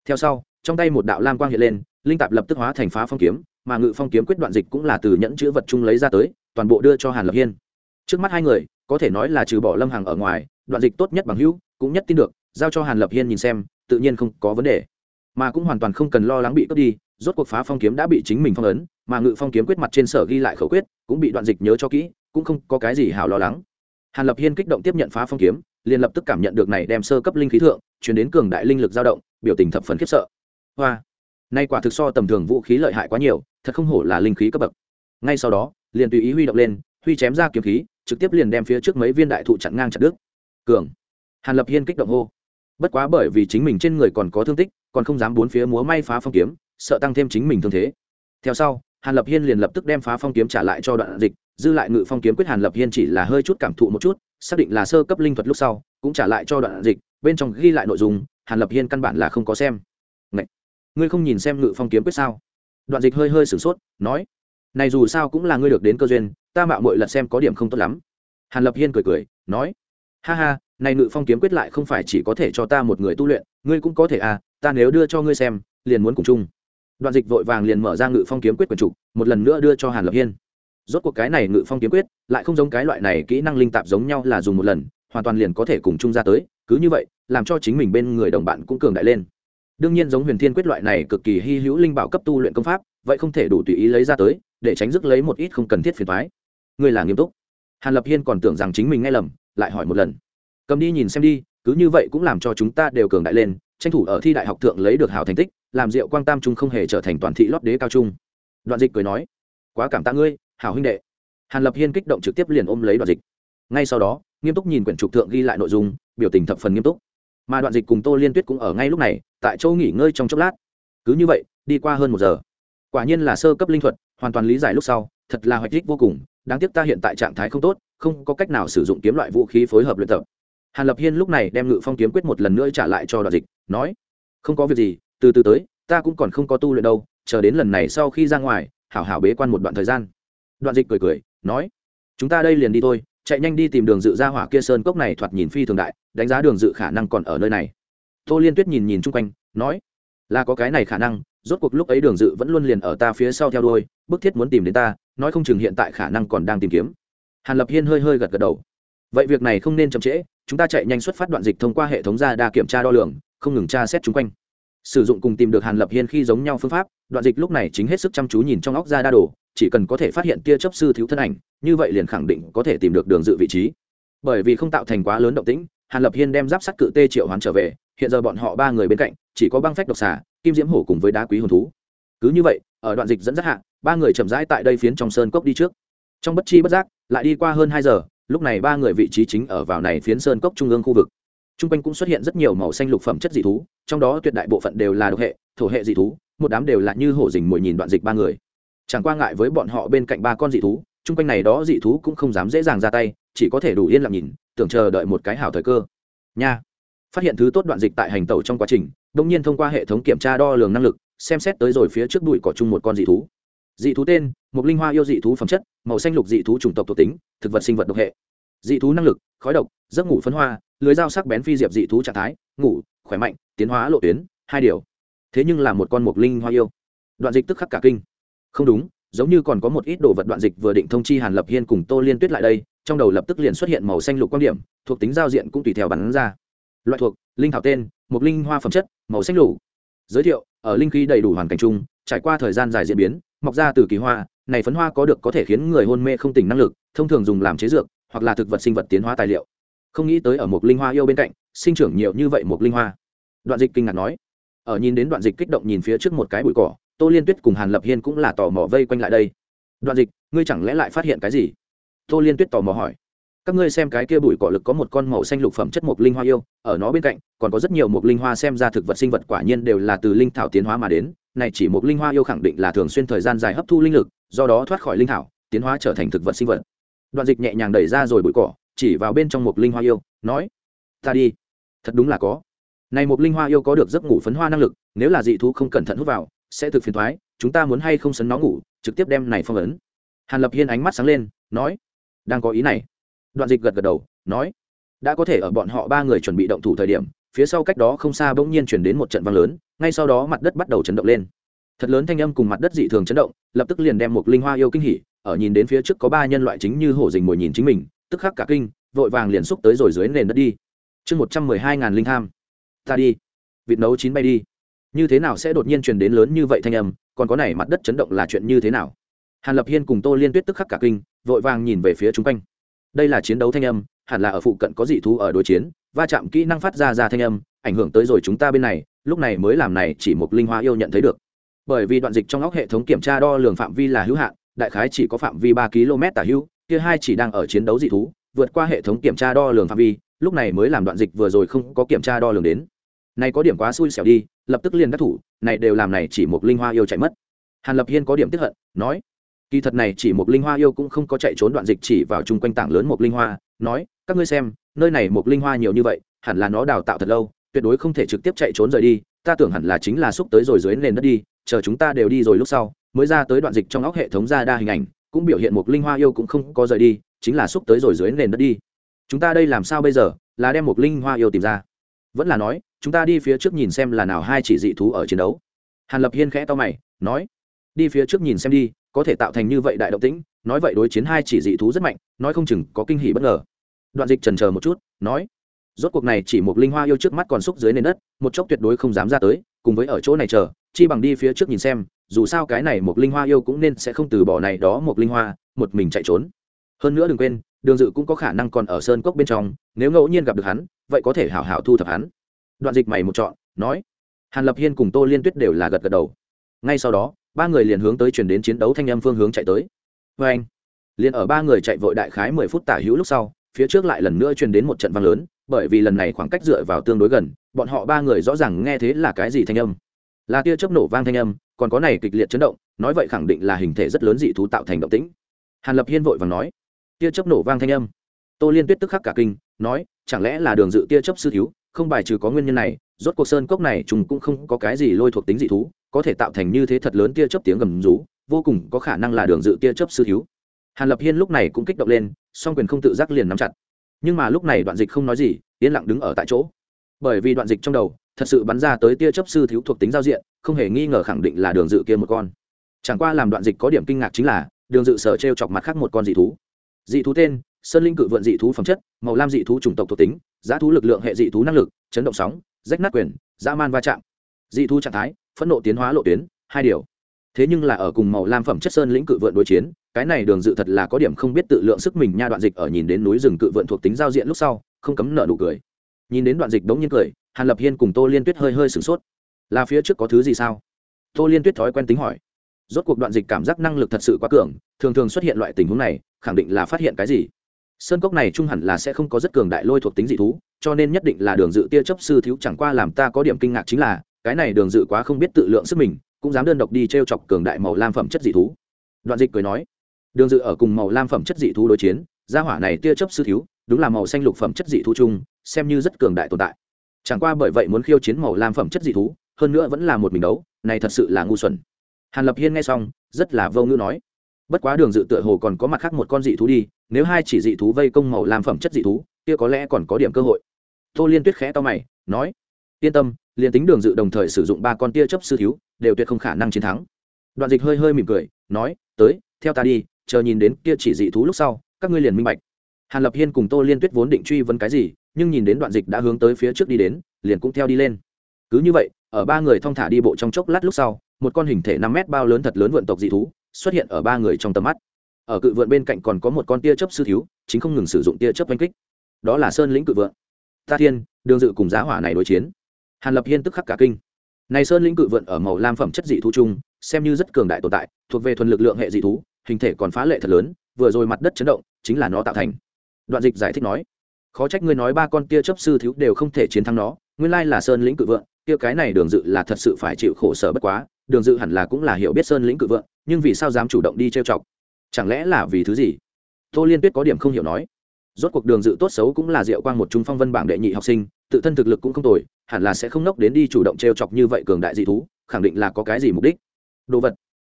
Theo sau, trong tay một đạo lam quang hiện lên linh tạp lập tức hóa thành phá phong kiếm, mà ngự phong kiếm quyết đoạn dịch cũng là từ nhẫn chữ vật chung lấy ra tới, toàn bộ đưa cho hàn lập hiên. Trước mắt hai người, có thể nói là trừ bỏ lâm hàng ở ngoài, đoạn dịch tốt nhất bằng hữu, cũng nhất tin được, giao cho hàn lập hiên nhìn xem, tự nhiên không có vấn đề. Mà cũng hoàn toàn không cần lo lắng bị cướp đi, rốt cuộc phá phong kiếm đã bị chính mình phong ấn, mà ngự phong kiếm quyết mặt trên sở ghi lại khẩu quyết, cũng bị đoạn dịch nhớ cho kỹ, cũng không có cái gì hảo lo lắng. Hàn lập hiên kích động tiếp nhận phá phong kiếm, liền lập tức cảm nhận được này đem sơ cấp linh khí thượng, chuyển đến cường đại linh lực dao động, biểu tình thập phần khiếp sợ. Hoa! Nay quả thực so tầm thường vũ khí lợi hại quá nhiều, thật không hổ là linh khí cấp bậc. Ngay sau đó, liền tùy ý huy động lên, huy chém ra kiếm khí, trực tiếp liền đem phía trước mấy viên đại thụ chặn ngang chặt đứt. Cường. Hàn lập hiên kích động hô. Bất quá bởi vì chính mình trên người còn có thương tích, còn không dám bốn phía múa may phá phong kiếm, sợ tăng thêm chính mình thương thế. Theo sau, hàn lập hiên liền lập tức đem phá phong kiếm trả lại cho đoạn dịch, dư lại ngự phong kiếm quyết hàn lập hiên chỉ là hơi chút cảm thụ một chút, xác định là sơ cấp linh thuật lúc sau, cũng trả lại cho đoạn dịch, bên trong ghi lại nội dung, hàn lập hiên căn bản là không có xem ngươi không nhìn xem ngự phong kiếm quyết sao? Đoạn dịch hơi hơi sửng sốt, nói, này dù sao cũng là ngươi được đến cơ duyên, ta mạo muội lật xem có điểm không tốt lắm. Hàn lập hiên cười cười, nói, ha ha, này ngự phong kiếm quyết lại không phải chỉ có thể cho ta một người tu luyện, ngươi cũng có thể à ta nếu đưa cho ngươi xem, liền muốn cùng chung. Đoạn dịch vội vàng liền mở ra ngự phong kiếm quyết quần trục một lần nữa đưa cho hàn lập hiên. Rốt cuộc cái này ngự phong kiếm quyết, lại không giống cái loại này kỹ năng linh tạp giống nhau là dùng một lần, hoàn toàn liền có thể cùng chung ra tới, cứ như vậy, làm cho chính mình bên người đồng bạn cũng cường đại lên đương nhiên giống huyền thiên quyết loại này cực kỳ hy hữu linh bảo cấp tu luyện công pháp, vậy không thể đủ tùy ý lấy ra tới, để tránh dứt lấy một ít không cần thiết phiền thoái ngươi là nghiêm túc. Hàn lập hiên còn tưởng rằng chính mình nghe lầm, lại hỏi một lần. Cầm đi nhìn xem đi, cứ như vậy cũng làm cho chúng ta đều cường đại lên, tranh thủ ở thi đại học thượng lấy được hảo thành tích, làm diệu quang tam trung không hề trở thành toàn thị lót đế cao trung. Đoạn dịch cười nói, quá cảm tạ ngươi, hảo huynh đệ. Hàn lập hiên kích động trực tiếp liền ôm lấy đoạn dịch. Ngay sau đó, nghiêm túc nhìn quyển trục thượng ghi lại nội dung, biểu tình thập phần nghiêm túc. Mà đoạn dịch cùng tô liên tuyết cũng ở ngay lúc này tại chỗ nghỉ ngơi trong chốc lát. Cứ như vậy, đi qua hơn một giờ. Quả nhiên là sơ cấp linh thuật, hoàn toàn lý giải lúc sau, thật là hoạch đích vô cùng. Đáng tiếc ta hiện tại trạng thái không tốt, không có cách nào sử dụng kiếm loại vũ khí phối hợp luyện tập. Hàn lập hiên lúc này đem ngự phong kiếm quyết một lần nữa trả lại cho đoạn dịch, nói, không có việc gì, từ từ tới, ta cũng còn không có tu luyện đâu, chờ đến lần này sau khi ra ngoài, hảo hảo bế quan một đoạn thời gian. Đoạn dịch cười cười, nói, chúng ta đây liền đi thôi, chạy nhanh đi tìm đường dự ra hỏa kia sơn cốc này thoạt nhìn phi thường đại, đánh giá đường dự khả năng còn ở nơi này tô liên tuyết nhìn nhìn chung quanh, nói, là có cái này khả năng, rốt cuộc lúc ấy đường dự vẫn luôn liền ở ta phía sau theo đuôi, bức thiết muốn tìm đến ta, nói không chừng hiện tại khả năng còn đang tìm kiếm. Hàn lập hiên hơi hơi gật gật đầu. Vậy việc này không nên chậm trễ, chúng ta chạy nhanh xuất phát đoạn dịch thông qua hệ thống ra đa kiểm tra đo lường, không ngừng tra xét chung quanh. Sử dụng cùng tìm được hàn lập hiên khi giống nhau phương pháp, đoạn dịch lúc này chính hết sức chăm chú nhìn trong óc ra đa đồ, chỉ cần có thể phát hiện tia chấp sư thiếu thân ảnh, như vậy liền khẳng định có thể tìm được đường dự vị trí. Bởi vì không tạo thành quá lớn động tĩnh, hàn lập hiên đem giáp sắt cự tê triệu hoán trở về hiện giờ bọn họ ba người bên cạnh, chỉ có băng phách độc xà, kim diễm hổ cùng với đá quý hồn thú. Cứ như vậy, ở đoạn dịch dẫn dắt hạ, ba người chậm rãi tại đây phiến trong sơn cốc đi trước. Trong bất chi bất giác, lại đi qua hơn hai giờ, lúc này ba người vị trí chính ở vào này phiến sơn cốc trung ương khu vực. T r u n g quanh cũng xuất hiện rất nhiều màu xanh lục phẩm chất dị thú, trong đó tuyệt đại bộ phận đều là độc hệ, thổ hệ dị thú, một đám đều là như hổ dình mồi nhìn đoạn dịch ba người. Chẳng qua ngại với bọn họ bên cạnh ba con dị thú t r u n g quanh này đó dị thú cũng không dám dễ dàng ra tay, chỉ có thể đủ yên lặng nhìn, tưởng chờ đợi một cái hảo thời cơ. Nha! Phát hiện thứ tốt đoạn dịch tại hành tẩu trong quá trình đ nhiên thông qua hệ thống kiểm tra đo lường năng lực, xem xét tới rồi phía trước đùi cỏ chung một con dị thú. Dị thú tên một linh hoa yêu dị thú phẩm chất, màu xanh lục dị thú chủng tộc thuộc tính, thực vật sinh vật độc hệ. Dị thú năng lực, khói độc, giấc ngủ phấn hoa, lưới dao sắc bén phi diệp dị thú trạng thái, ngủ, khỏe mạnh, tiến hóa lộ tuyến, hai điều. Thế nhưng là một con mục linh hoa yêu. Đoạn dịch tức khắc cả kinh. Không đúng, giống như còn có một ít đồ vật đoạn dịch vừa định thông chi hàn lập hiên cùng tô liên tuyết lại đây, trong đầu lập tức liền xuất hiện màu xanh lục quan điểm, thuộc tính giao diện cũng tùy theo bắn ra loại thuộc, linh thảo tên, một linh hoa phẩm chất, màu xanh lục. Giới thiệu, ở linh khí đầy đủ hoàn cảnh chung, trải qua thời gian dài diễn biến, mọc ra từ kỳ hoa, này phấn hoa có được có thể khiến người hôn mê không tỉnh năng lực, thông thường dùng làm chế dược, hoặc là thực vật sinh vật tiến hóa tài liệu. Không nghĩ tới ở một linh hoa yêu bên cạnh, sinh trưởng nhiều như vậy một linh hoa. Đoạn dịch kinh ngạc nói. Ở nhìn đến đoạn dịch kích động nhìn phía trước một cái bụi cỏ, tô liên tuyết cùng hàn lập hiên cũng là tò mò vây quanh lại đây. Đoạn dịch, ngươi chẳng lẽ lại phát hiện cái gì? Tô liên tuyết tò mò hỏi các ngươi xem cái kia bụi cỏ lực có một con màu xanh lục phẩm chất mộc linh hoa yêu, ở nó bên cạnh, còn có rất nhiều mộc linh hoa xem ra thực vật sinh vật quả nhiên đều là từ linh thảo tiến hóa mà đến. Này chỉ một linh hoa yêu khẳng định là thường xuyên thời gian dài hấp thu linh lực, do đó thoát khỏi linh thảo, tiến hóa trở thành thực vật sinh vật. Đoạn dịch nhẹ nhàng đẩy ra rồi bụi cỏ, chỉ vào bên trong một linh hoa yêu, nói, ta đi. Thật đúng là có. Này một linh hoa yêu có được giấc ngủ phấn hoa năng lực, nếu là dị thú không cẩn thận hút vào, sẽ thực phiền thoái chúng ta muốn hay không sấn nó ngủ, trực tiếp đem này phong ấn. Hàn lập hiên ánh mắt sáng lên, nói, đang có ý này đoạn dịch gật gật đầu, nói, đã có thể ở bọn họ ba người chuẩn bị động thủ thời điểm, phía sau cách đó không xa bỗng nhiên chuyển đến một trận vang lớn, ngay sau đó mặt đất bắt đầu chấn động lên. Thật lớn thanh âm cùng mặt đất dị thường chấn động, lập tức liền đem một linh hoa yêu kinh hỉ, ở nhìn đến phía trước có ba nhân loại chính như hổ dình mồi nhìn chính mình, tức khắc cả kinh, vội vàng liền xúc tới rồi dưới nền đất đi. Chương một trăm mười hai ngàn linh tham ta đi. Vịt nấu chín bay đi. Như thế nào sẽ đột nhiên truyền đến lớn như vậy thanh âm, còn có này mặt đất chấn động là chuyện như thế nào? Hàn lập hiên cùng tô liên tuyết tức khắc cả kinh, vội vàng nhìn về phía chung quanh đây là chiến đấu thanh âm, hẳn là ở phụ cận có dị thú ở đối chiến, va chạm kỹ năng phát ra ra thanh âm, ảnh hưởng tới rồi chúng ta bên này, lúc này mới làm này chỉ một linh hoa yêu nhận thấy được. Bởi vì đoạn dịch trong óc hệ thống kiểm tra đo lường phạm vi là hữu hạn, đại khái chỉ có phạm vi ba km tả hữu, kia hai chỉ đang ở chiến đấu dị thú, vượt qua hệ thống kiểm tra đo lường phạm vi, lúc này mới làm đoạn dịch vừa rồi không có kiểm tra đo lường đến. Này có điểm quá xui xẻo đi, lập tức liền đắc thủ, này đều làm này chỉ một linh hoa yêu chạy mất. Hàn lập hiên có điểm tiếp hận, nói kỳ thật này chỉ một linh hoa yêu cũng không có chạy trốn đoạn dịch chỉ vào chung quanh tảng lớn một linh hoa, nói, các ngươi xem, nơi này một linh hoa nhiều như vậy, hẳn là nó đào tạo thật lâu, tuyệt đối không thể trực tiếp chạy trốn rời đi, ta tưởng hẳn là chính là xúc tới rồi dưới nền đất đi, chờ chúng ta đều đi rồi lúc sau, mới ra tới đoạn dịch trong óc hệ thống ra đa hình ảnh, cũng biểu hiện một linh hoa yêu cũng không có rời đi, chính là xúc tới rồi dưới nền đất đi. Chúng ta đây làm sao bây giờ, là đem một linh hoa yêu tìm ra? Vẫn là nói, chúng ta đi phía trước nhìn xem là nào hai chỉ dị thú ở chiến đấu. Hàn lập hiên khẽ to mày, nói, đi phía trước nhìn xem đi có thể tạo thành như vậy đại động tĩnh, nói vậy đối chiến hai chỉ dị thú rất mạnh, nói không chừng có kinh hỉ bất ngờ. Đoạn dịch trần chờ một chút, nói, rốt cuộc này chỉ một linh hoa yêu trước mắt còn xúc dưới nền đất, một chốc tuyệt đối không dám ra tới, cùng với ở chỗ này chờ, chi bằng đi phía trước nhìn xem, dù sao cái này một linh hoa yêu cũng nên sẽ không từ bỏ này đó một linh hoa, một mình chạy trốn. Hơn nữa đừng quên, đường dự cũng có khả năng còn ở sơn cốc bên trong, nếu ngẫu nhiên gặp được hắn, vậy có thể hảo hảo thu thập hắn. Đoạn dịch mày một chọn nói, hàn lập hiên cùng tô liên tuyết đều là gật gật đầu. Ngay sau đó ba người liền hướng tới chuyển đến chiến đấu thanh âm phương hướng chạy tới. Vê anh, liền ở ba người chạy vội đại khái mười phút tả hữu lúc sau, phía trước lại lần nữa truyền đến một trận vang lớn, bởi vì lần này khoảng cách dựa vào tương đối gần, bọn họ ba người rõ ràng nghe thế là cái gì thanh âm. Là tia chớp nổ vang thanh âm, còn có này kịch liệt chấn động, nói vậy khẳng định là hình thể rất lớn dị thú tạo thành động tĩnh. Hàn lập hiên vội vàng nói, tia chớp nổ vang thanh âm. Tô liên tuyết tức khắc cả kinh, nói, chẳng lẽ là đường dự tia chớp sư thiếu, không bài trừ có nguyên nhân này, rốt cuộc sơn cốc này chúng cũng không có cái gì lôi thuộc tính dị thú có thể tạo thành như thế thật lớn tia chớp tiếng gầm rú, vô cùng có khả năng là đường dự tia chớp sư thiếu. Hàn lập hiên lúc này cũng kích động lên, song quyền không tự giác liền nắm chặt. Nhưng mà lúc này đoạn dịch không nói gì, yên lặng đứng ở tại chỗ. Bởi vì đoạn dịch trong đầu, thật sự bắn ra tới tia chấp sư thiếu thuộc tính giao diện, không hề nghi ngờ khẳng định là đường dự kia một con. Chẳng qua làm đoạn dịch có điểm kinh ngạc chính là, đường dự sở t r e o chọc mặt khác một con dị thú. Dị thú tên, sơn linh cự vượn dị thú phẩm chất, màu lam dị thú chủng tộc thuộc tính, giá thú lực lượng hệ dị thú năng lực, chấn động sóng, rách nát quyền, dã man va chạm. Dị thú trạng thái phẫn nộ tiến hóa lộ tuyến, hai điều. Thế nhưng là ở cùng màu lam phẩm chất sơn lĩnh cự vượn đối chiến, cái này đường dự thật là có điểm không biết tự lượng sức mình nha đoạn dịch ở nhìn đến núi rừng cự vượn thuộc tính giao diện lúc sau, không cấm nợ nụ cười. Nhìn đến đoạn dịch đống nhiên cười, hàn lập hiên cùng tô liên tuyết hơi hơi sửng sốt. Là phía trước có thứ gì sao? Tô liên tuyết thói quen tính hỏi. Rốt cuộc đoạn dịch cảm giác năng lực thật sự quá cường, thường thường xuất hiện loại tình huống này, khẳng định là phát hiện cái gì? Sơn cốc này trung hẳn là sẽ không có rất cường đại lôi thuộc tính dị thú, cho nên nhất định là đường dự tia chấp sư thiếu chẳng qua làm ta có điểm kinh ngạc chính là cái này đường dự quá không biết tự lượng sức mình, cũng dám đơn độc đi t r e o chọc cường đại màu lam phẩm chất dị thú. Đoạn dịch cười nói, đường dự ở cùng màu lam phẩm chất dị thú đối chiến, gia hỏa này tia chấp sư thiếu, đúng là màu xanh lục phẩm chất dị thú chung, xem như rất cường đại tồn tại. Chẳng qua bởi vậy muốn khiêu chiến màu lam phẩm chất dị thú, hơn nữa vẫn là một mình đấu, này thật sự là ngu xuẩn. Hàn lập hiên nghe xong, rất là vô ngữ nói, bất quá đường dự tựa hồ còn có mặt khác một con dị thú đi, nếu hai chỉ dị thú vây công màu lam phẩm chất dị thú, kia có lẽ còn có điểm cơ hội. Tô liên tuyết khẽ to mày, nói, yên tâm liền tính đường dự đồng thời sử dụng ba con tia chấp sư thiếu, đều tuyệt không khả năng chiến thắng. Đoạn dịch hơi hơi mỉm cười, nói, tới, theo ta đi, chờ nhìn đến kia chỉ dị thú lúc sau, các ngươi liền minh bạch. Hàn lập hiên cùng tô liên tuyết vốn định truy vấn cái gì, nhưng nhìn đến đoạn dịch đã hướng tới phía trước đi đến, liền cũng theo đi lên. Cứ như vậy, ở ba người thong thả đi bộ trong chốc lát lúc sau, một con hình thể năm mét bao lớn thật lớn vượn tộc dị thú xuất hiện ở ba người trong tầm mắt. Ở cự vượn bên cạnh còn có một con tia chớp sư thiếu, chính không ngừng sử dụng tia chớp oanh kích. Đó là sơn lĩnh cự vượn. Ta thiên, đường dự cùng giá hỏa này đối chiến hàn lập hiên tức khắc cả kinh. Này sơn lĩnh cự vượn ở màu lam phẩm chất dị thú chung, xem như rất cường đại tồn tại, thuộc về thuần lực lượng hệ dị thú, hình thể còn phá lệ thật lớn, vừa rồi mặt đất chấn động, chính là nó tạo thành. Đoạn dịch giải thích nói, khó trách ngươi nói ba con tia chấp sư thiếu đều không thể chiến thắng nó, nguyên lai là sơn lĩnh cự vượng kia cái này đường dự là thật sự phải chịu khổ sở bất quá, đường dự hẳn là cũng là hiểu biết sơn lĩnh cự vượng nhưng vì sao dám chủ động đi trêu chọc? Chẳng lẽ là vì thứ gì? Tô liên tuyết có điểm không hiểu nói, rốt cuộc đường dự tốt xấu cũng là diệu quang một trung phong vân bảng đệ nhị học sinh tự thân thực lực cũng không tồi, hẳn là sẽ không nốc đến đi chủ động trêu chọc như vậy cường đại dị thú, khẳng định là có cái gì mục đích. Đồ vật.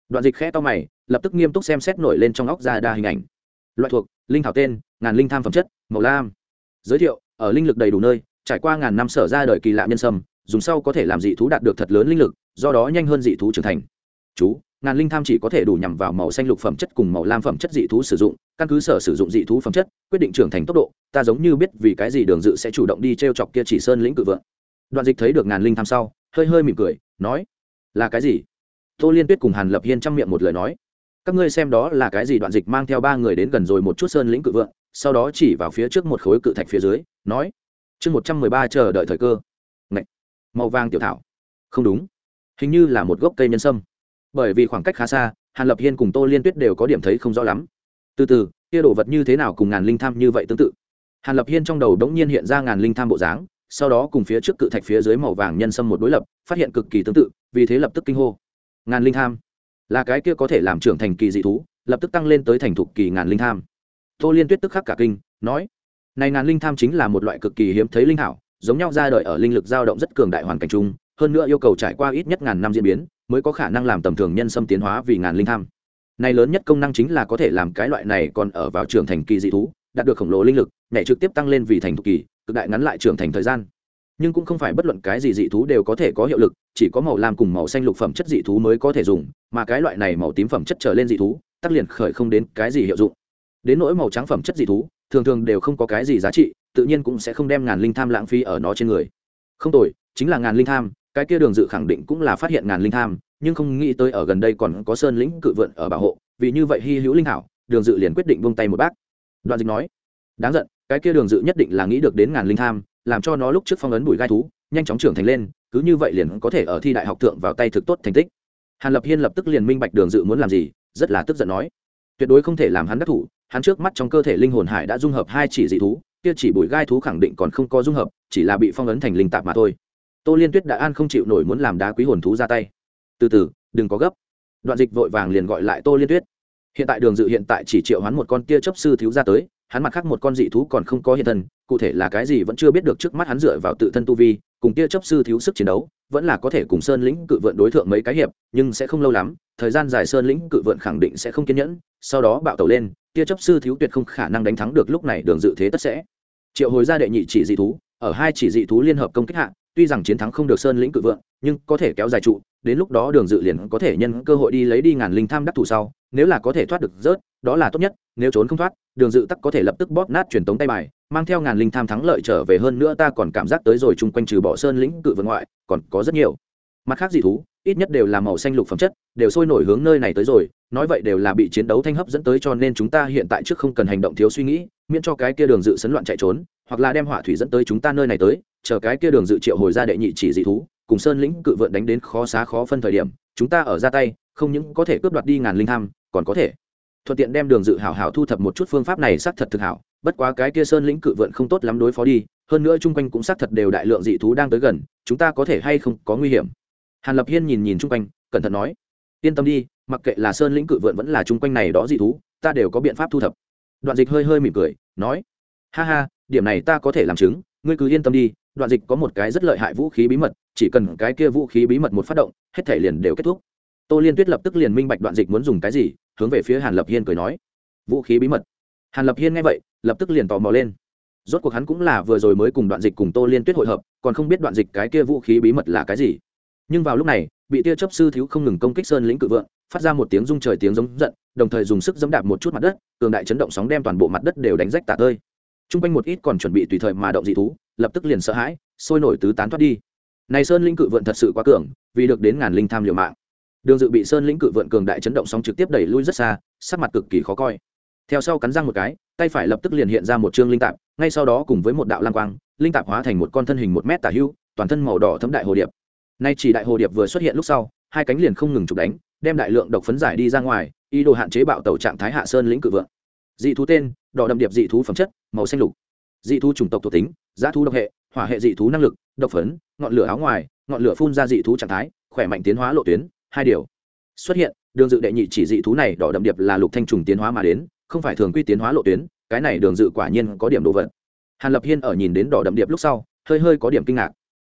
Đoạn dịch khẽ to mày, lập tức nghiêm túc xem xét nổi lên trong óc ra đa hình ảnh. Loại thuộc, linh thảo tên, ngàn linh tham phẩm chất, màu lam. Giới thiệu, ở linh lực đầy đủ nơi, trải qua ngàn năm sở ra đời kỳ lạ nhân sâm, dùng sau có thể làm dị thú đạt được thật lớn linh lực, do đó nhanh hơn dị thú trưởng thành. Chú ngàn linh tham chỉ có thể đủ nhằm vào màu xanh lục phẩm chất cùng màu lam phẩm chất dị thú sử dụng, căn cứ sở sử dụng dị thú phẩm chất, quyết định trưởng thành tốc độ, ta giống như biết vì cái gì đường dự sẽ chủ động đi t r e o chọc kia chỉ sơn lĩnh cự vượng. Đoạn dịch thấy được ngàn linh tham sau, hơi hơi mỉm cười, nói, là cái gì? Tô liên tuyết cùng hàn lập hiên trong miệng một lời nói, các ngươi xem đó là cái gì? Đoạn dịch mang theo ba người đến gần rồi một chút sơn lĩnh cự vượng, sau đó chỉ vào phía trước một khối cự thạch phía dưới, nói, chương một trăm mười ba chờ đợi thời cơ. Ngậy! màu vàng tiểu thảo. Không đúng. Hình như là một gốc cây nhân sâm bởi vì khoảng cách khá xa hàn lập hiên cùng tô liên tuyết đều có điểm thấy không rõ lắm. Từ từ kia đồ vật như thế nào cùng ngàn linh tham như vậy tương tự? Hàn lập hiên trong đầu đống nhiên hiện ra ngàn linh tham bộ dáng sau đó cùng phía trước cự thạch phía dưới màu vàng nhân sâm một đối lập phát hiện cực kỳ tương tự vì thế lập tức kinh hô. Ngàn linh tham? Là cái kia có thể làm trưởng thành kỳ dị thú lập tức tăng lên tới thành thục kỳ ngàn linh tham. Tô liên tuyết tức khắc cả kinh nói này ngàn linh tham chính là một loại cực kỳ hiếm thấy linh hảo, giống nhau ra đời ở linh lực dao động rất cường đại hoàn cảnh chung hơn nữa yêu cầu trải qua ít nhất ngàn năm diễn biến mới có khả năng làm tầm thường nhân xâm tiến hóa vì ngàn linh tham. Này lớn nhất công năng chính là có thể làm cái loại này còn ở vào trưởng thành kỳ dị thú, đạt được khổng lồ linh lực, nhảy trực tiếp tăng lên vì thành thục kỳ, cực đại ngắn lại trưởng thành thời gian. Nhưng cũng không phải bất luận cái gì dị thú đều có thể có hiệu lực, chỉ có màu lam cùng màu xanh lục phẩm chất dị thú mới có thể dùng, mà cái loại này màu tím phẩm chất trở lên dị thú, tắc liền khởi không đến cái gì hiệu dụng. Đến nỗi màu trắng phẩm chất dị thú, thường thường đều không có cái gì giá trị, tự nhiên cũng sẽ không đem ngàn linh tham lãng phí ở nó trên người. Không tồi, chính là ngàn linh tham cái kia đường dự khẳng định cũng là phát hiện ngàn linh tham, nhưng không nghĩ tới ở gần đây còn có sơn lĩnh cự vượn ở bảo hộ, vì như vậy hy hữu linh hảo, đường dự liền quyết định vung tay một bác. Đoạn dịch nói, đáng giận, cái kia đường dự nhất định là nghĩ được đến ngàn linh tham, làm cho nó lúc trước phong ấn bùi gai thú, nhanh chóng trưởng thành lên, cứ như vậy liền có thể ở thi đại học thượng vào tay thực tốt thành tích. Hàn lập hiên lập tức liền minh bạch đường dự muốn làm gì, rất là tức giận nói, tuyệt đối không thể làm hắn đắc thủ, hắn trước mắt trong cơ thể linh hồn hải đã dung hợp hai chỉ dị thú, kia chỉ bùi gai thú khẳng định còn không có dung hợp, chỉ là bị phong ấn thành linh tạp mà thôi tô liên tuyết đã an không chịu nổi muốn làm đá quý hồn thú ra tay. Từ từ, đừng có gấp. Đoạn dịch vội vàng liền gọi lại tô liên tuyết. Hiện tại đường dự hiện tại chỉ triệu hắn một con tia chấp sư thiếu ra tới, hắn mặt khác một con dị thú còn không có hiện thân, cụ thể là cái gì vẫn chưa biết được trước mắt hắn dựa vào tự thân tu vi, cùng tia chấp sư thiếu sức chiến đấu, vẫn là có thể cùng sơn lĩnh cự vượn đối tượng mấy cái hiệp, nhưng sẽ không lâu lắm, thời gian dài sơn lĩnh cự vượn khẳng định sẽ không kiên nhẫn, sau đó bạo tẩu lên, tia chấp sư thiếu tuyệt không khả năng đánh thắng được lúc này đường dự thế tất sẽ. Triệu hồi ra đệ nhị chỉ dị thú, ở hai chỉ dị thú liên hợp công kích hạ tuy rằng chiến thắng không được sơn lĩnh cự vượng, nhưng có thể kéo dài trụ, đến lúc đó đường dự liền có thể nhân cơ hội đi lấy đi ngàn linh tham đắc thủ sau, nếu là có thể thoát được rớt, đó là tốt nhất, nếu trốn không thoát, đường dự tắc có thể lập tức bóp nát truyền tống tay bài, mang theo ngàn linh tham thắng lợi trở về hơn nữa ta còn cảm giác tới rồi chung quanh trừ bỏ sơn lĩnh cự vượng ngoại, còn có rất nhiều. Mặt khác dị thú, ít nhất đều là màu xanh lục phẩm chất, đều sôi nổi hướng nơi này tới rồi, nói vậy đều là bị chiến đấu thanh hấp dẫn tới cho nên chúng ta hiện tại trước không cần hành động thiếu suy nghĩ, miễn cho cái kia đường dự sấn loạn chạy trốn, hoặc là đem hỏa thủy dẫn tới chúng ta nơi này tới chờ cái kia đường dự triệu hồi ra đệ nhị chỉ dị thú, cùng sơn lĩnh cự vượn đánh đến khó xá khó phân thời điểm, chúng ta ở ra tay, không những có thể cướp đoạt đi ngàn linh ham còn có thể thuận tiện đem đường dự hảo hảo thu thập một chút phương pháp này xác thật thực hảo. Bất quá cái kia sơn lĩnh cự vượn không tốt lắm đối phó đi, hơn nữa chung quanh cũng xác thật đều đại lượng dị thú đang tới gần, chúng ta có thể hay không có nguy hiểm. Hàn lập hiên nhìn nhìn chung quanh, cẩn thận nói, yên tâm đi, mặc kệ là sơn lĩnh cự vượn vẫn là chung quanh này đó dị thú, ta đều có biện pháp thu thập. Đoạn dịch hơi hơi mỉm cười, nói, ha ha, điểm này ta có thể làm chứng, ngươi cứ yên tâm đi đoạn dịch có một cái rất lợi hại vũ khí bí mật, chỉ cần cái kia vũ khí bí mật một phát động, hết thể liền đều kết thúc. Tô liên tuyết lập tức liền minh bạch đoạn dịch muốn dùng cái gì, hướng về phía hàn lập hiên cười nói, vũ khí bí mật. Hàn lập hiên nghe vậy, lập tức liền tò mò lên. Rốt cuộc hắn cũng là vừa rồi mới cùng đoạn dịch cùng tô liên tuyết hội hợp, còn không biết đoạn dịch cái kia vũ khí bí mật là cái gì. Nhưng vào lúc này, bị tia chấp sư thiếu không ngừng công kích sơn lĩnh cự vượng, phát ra một tiếng rung trời tiếng giống giận, đồng thời dùng sức dẫm đạp một chút mặt đất, cường đại chấn động sóng đem toàn bộ mặt đất đều đánh rách tả tơi. T r u n g quanh một ít còn chuẩn bị tùy thời mà động dị thú lập tức liền sợ hãi, sôi nổi tứ tán thoát đi. Này sơn linh cự vượn thật sự quá cường, vì được đến ngàn linh tham liều mạng. Đường dự bị sơn lĩnh cự vượn cường đại chấn động sóng trực tiếp đẩy lui rất xa, sắc mặt cực kỳ khó coi. Theo sau cắn răng một cái, tay phải lập tức liền hiện ra một chương linh tạp, ngay sau đó cùng với một đạo lang quang, linh tạp hóa thành một con thân hình một mét tả hưu, toàn thân màu đỏ thấm đại hồ điệp. Nay chỉ đại hồ điệp vừa xuất hiện lúc sau, hai cánh liền không ngừng chụp đánh, đem đại lượng độc phấn giải đi ra ngoài, ý đồ hạn chế bạo tàu trạng thái hạ sơn lĩnh cự vượng dị thú tên, đỏ đậm điệp dị thú phẩm chất, màu xanh lục dị thú chủng tộc thuộc tính, giá thú độc hệ, hỏa hệ dị thú năng lực, độc phấn, ngọn lửa áo ngoài, ngọn lửa phun ra dị thú trạng thái, khỏe mạnh tiến hóa lộ tuyến, hai điều xuất hiện, đường dự đệ nhị chỉ dị thú này đỏ đậm điệp là lục thanh trùng tiến hóa mà đến, không phải thường quy tiến hóa lộ tuyến, cái này đường dự quả nhiên có điểm đồ vật. Hàn lập hiên ở nhìn đến đỏ đậm điệp lúc sau, hơi hơi có điểm kinh ngạc.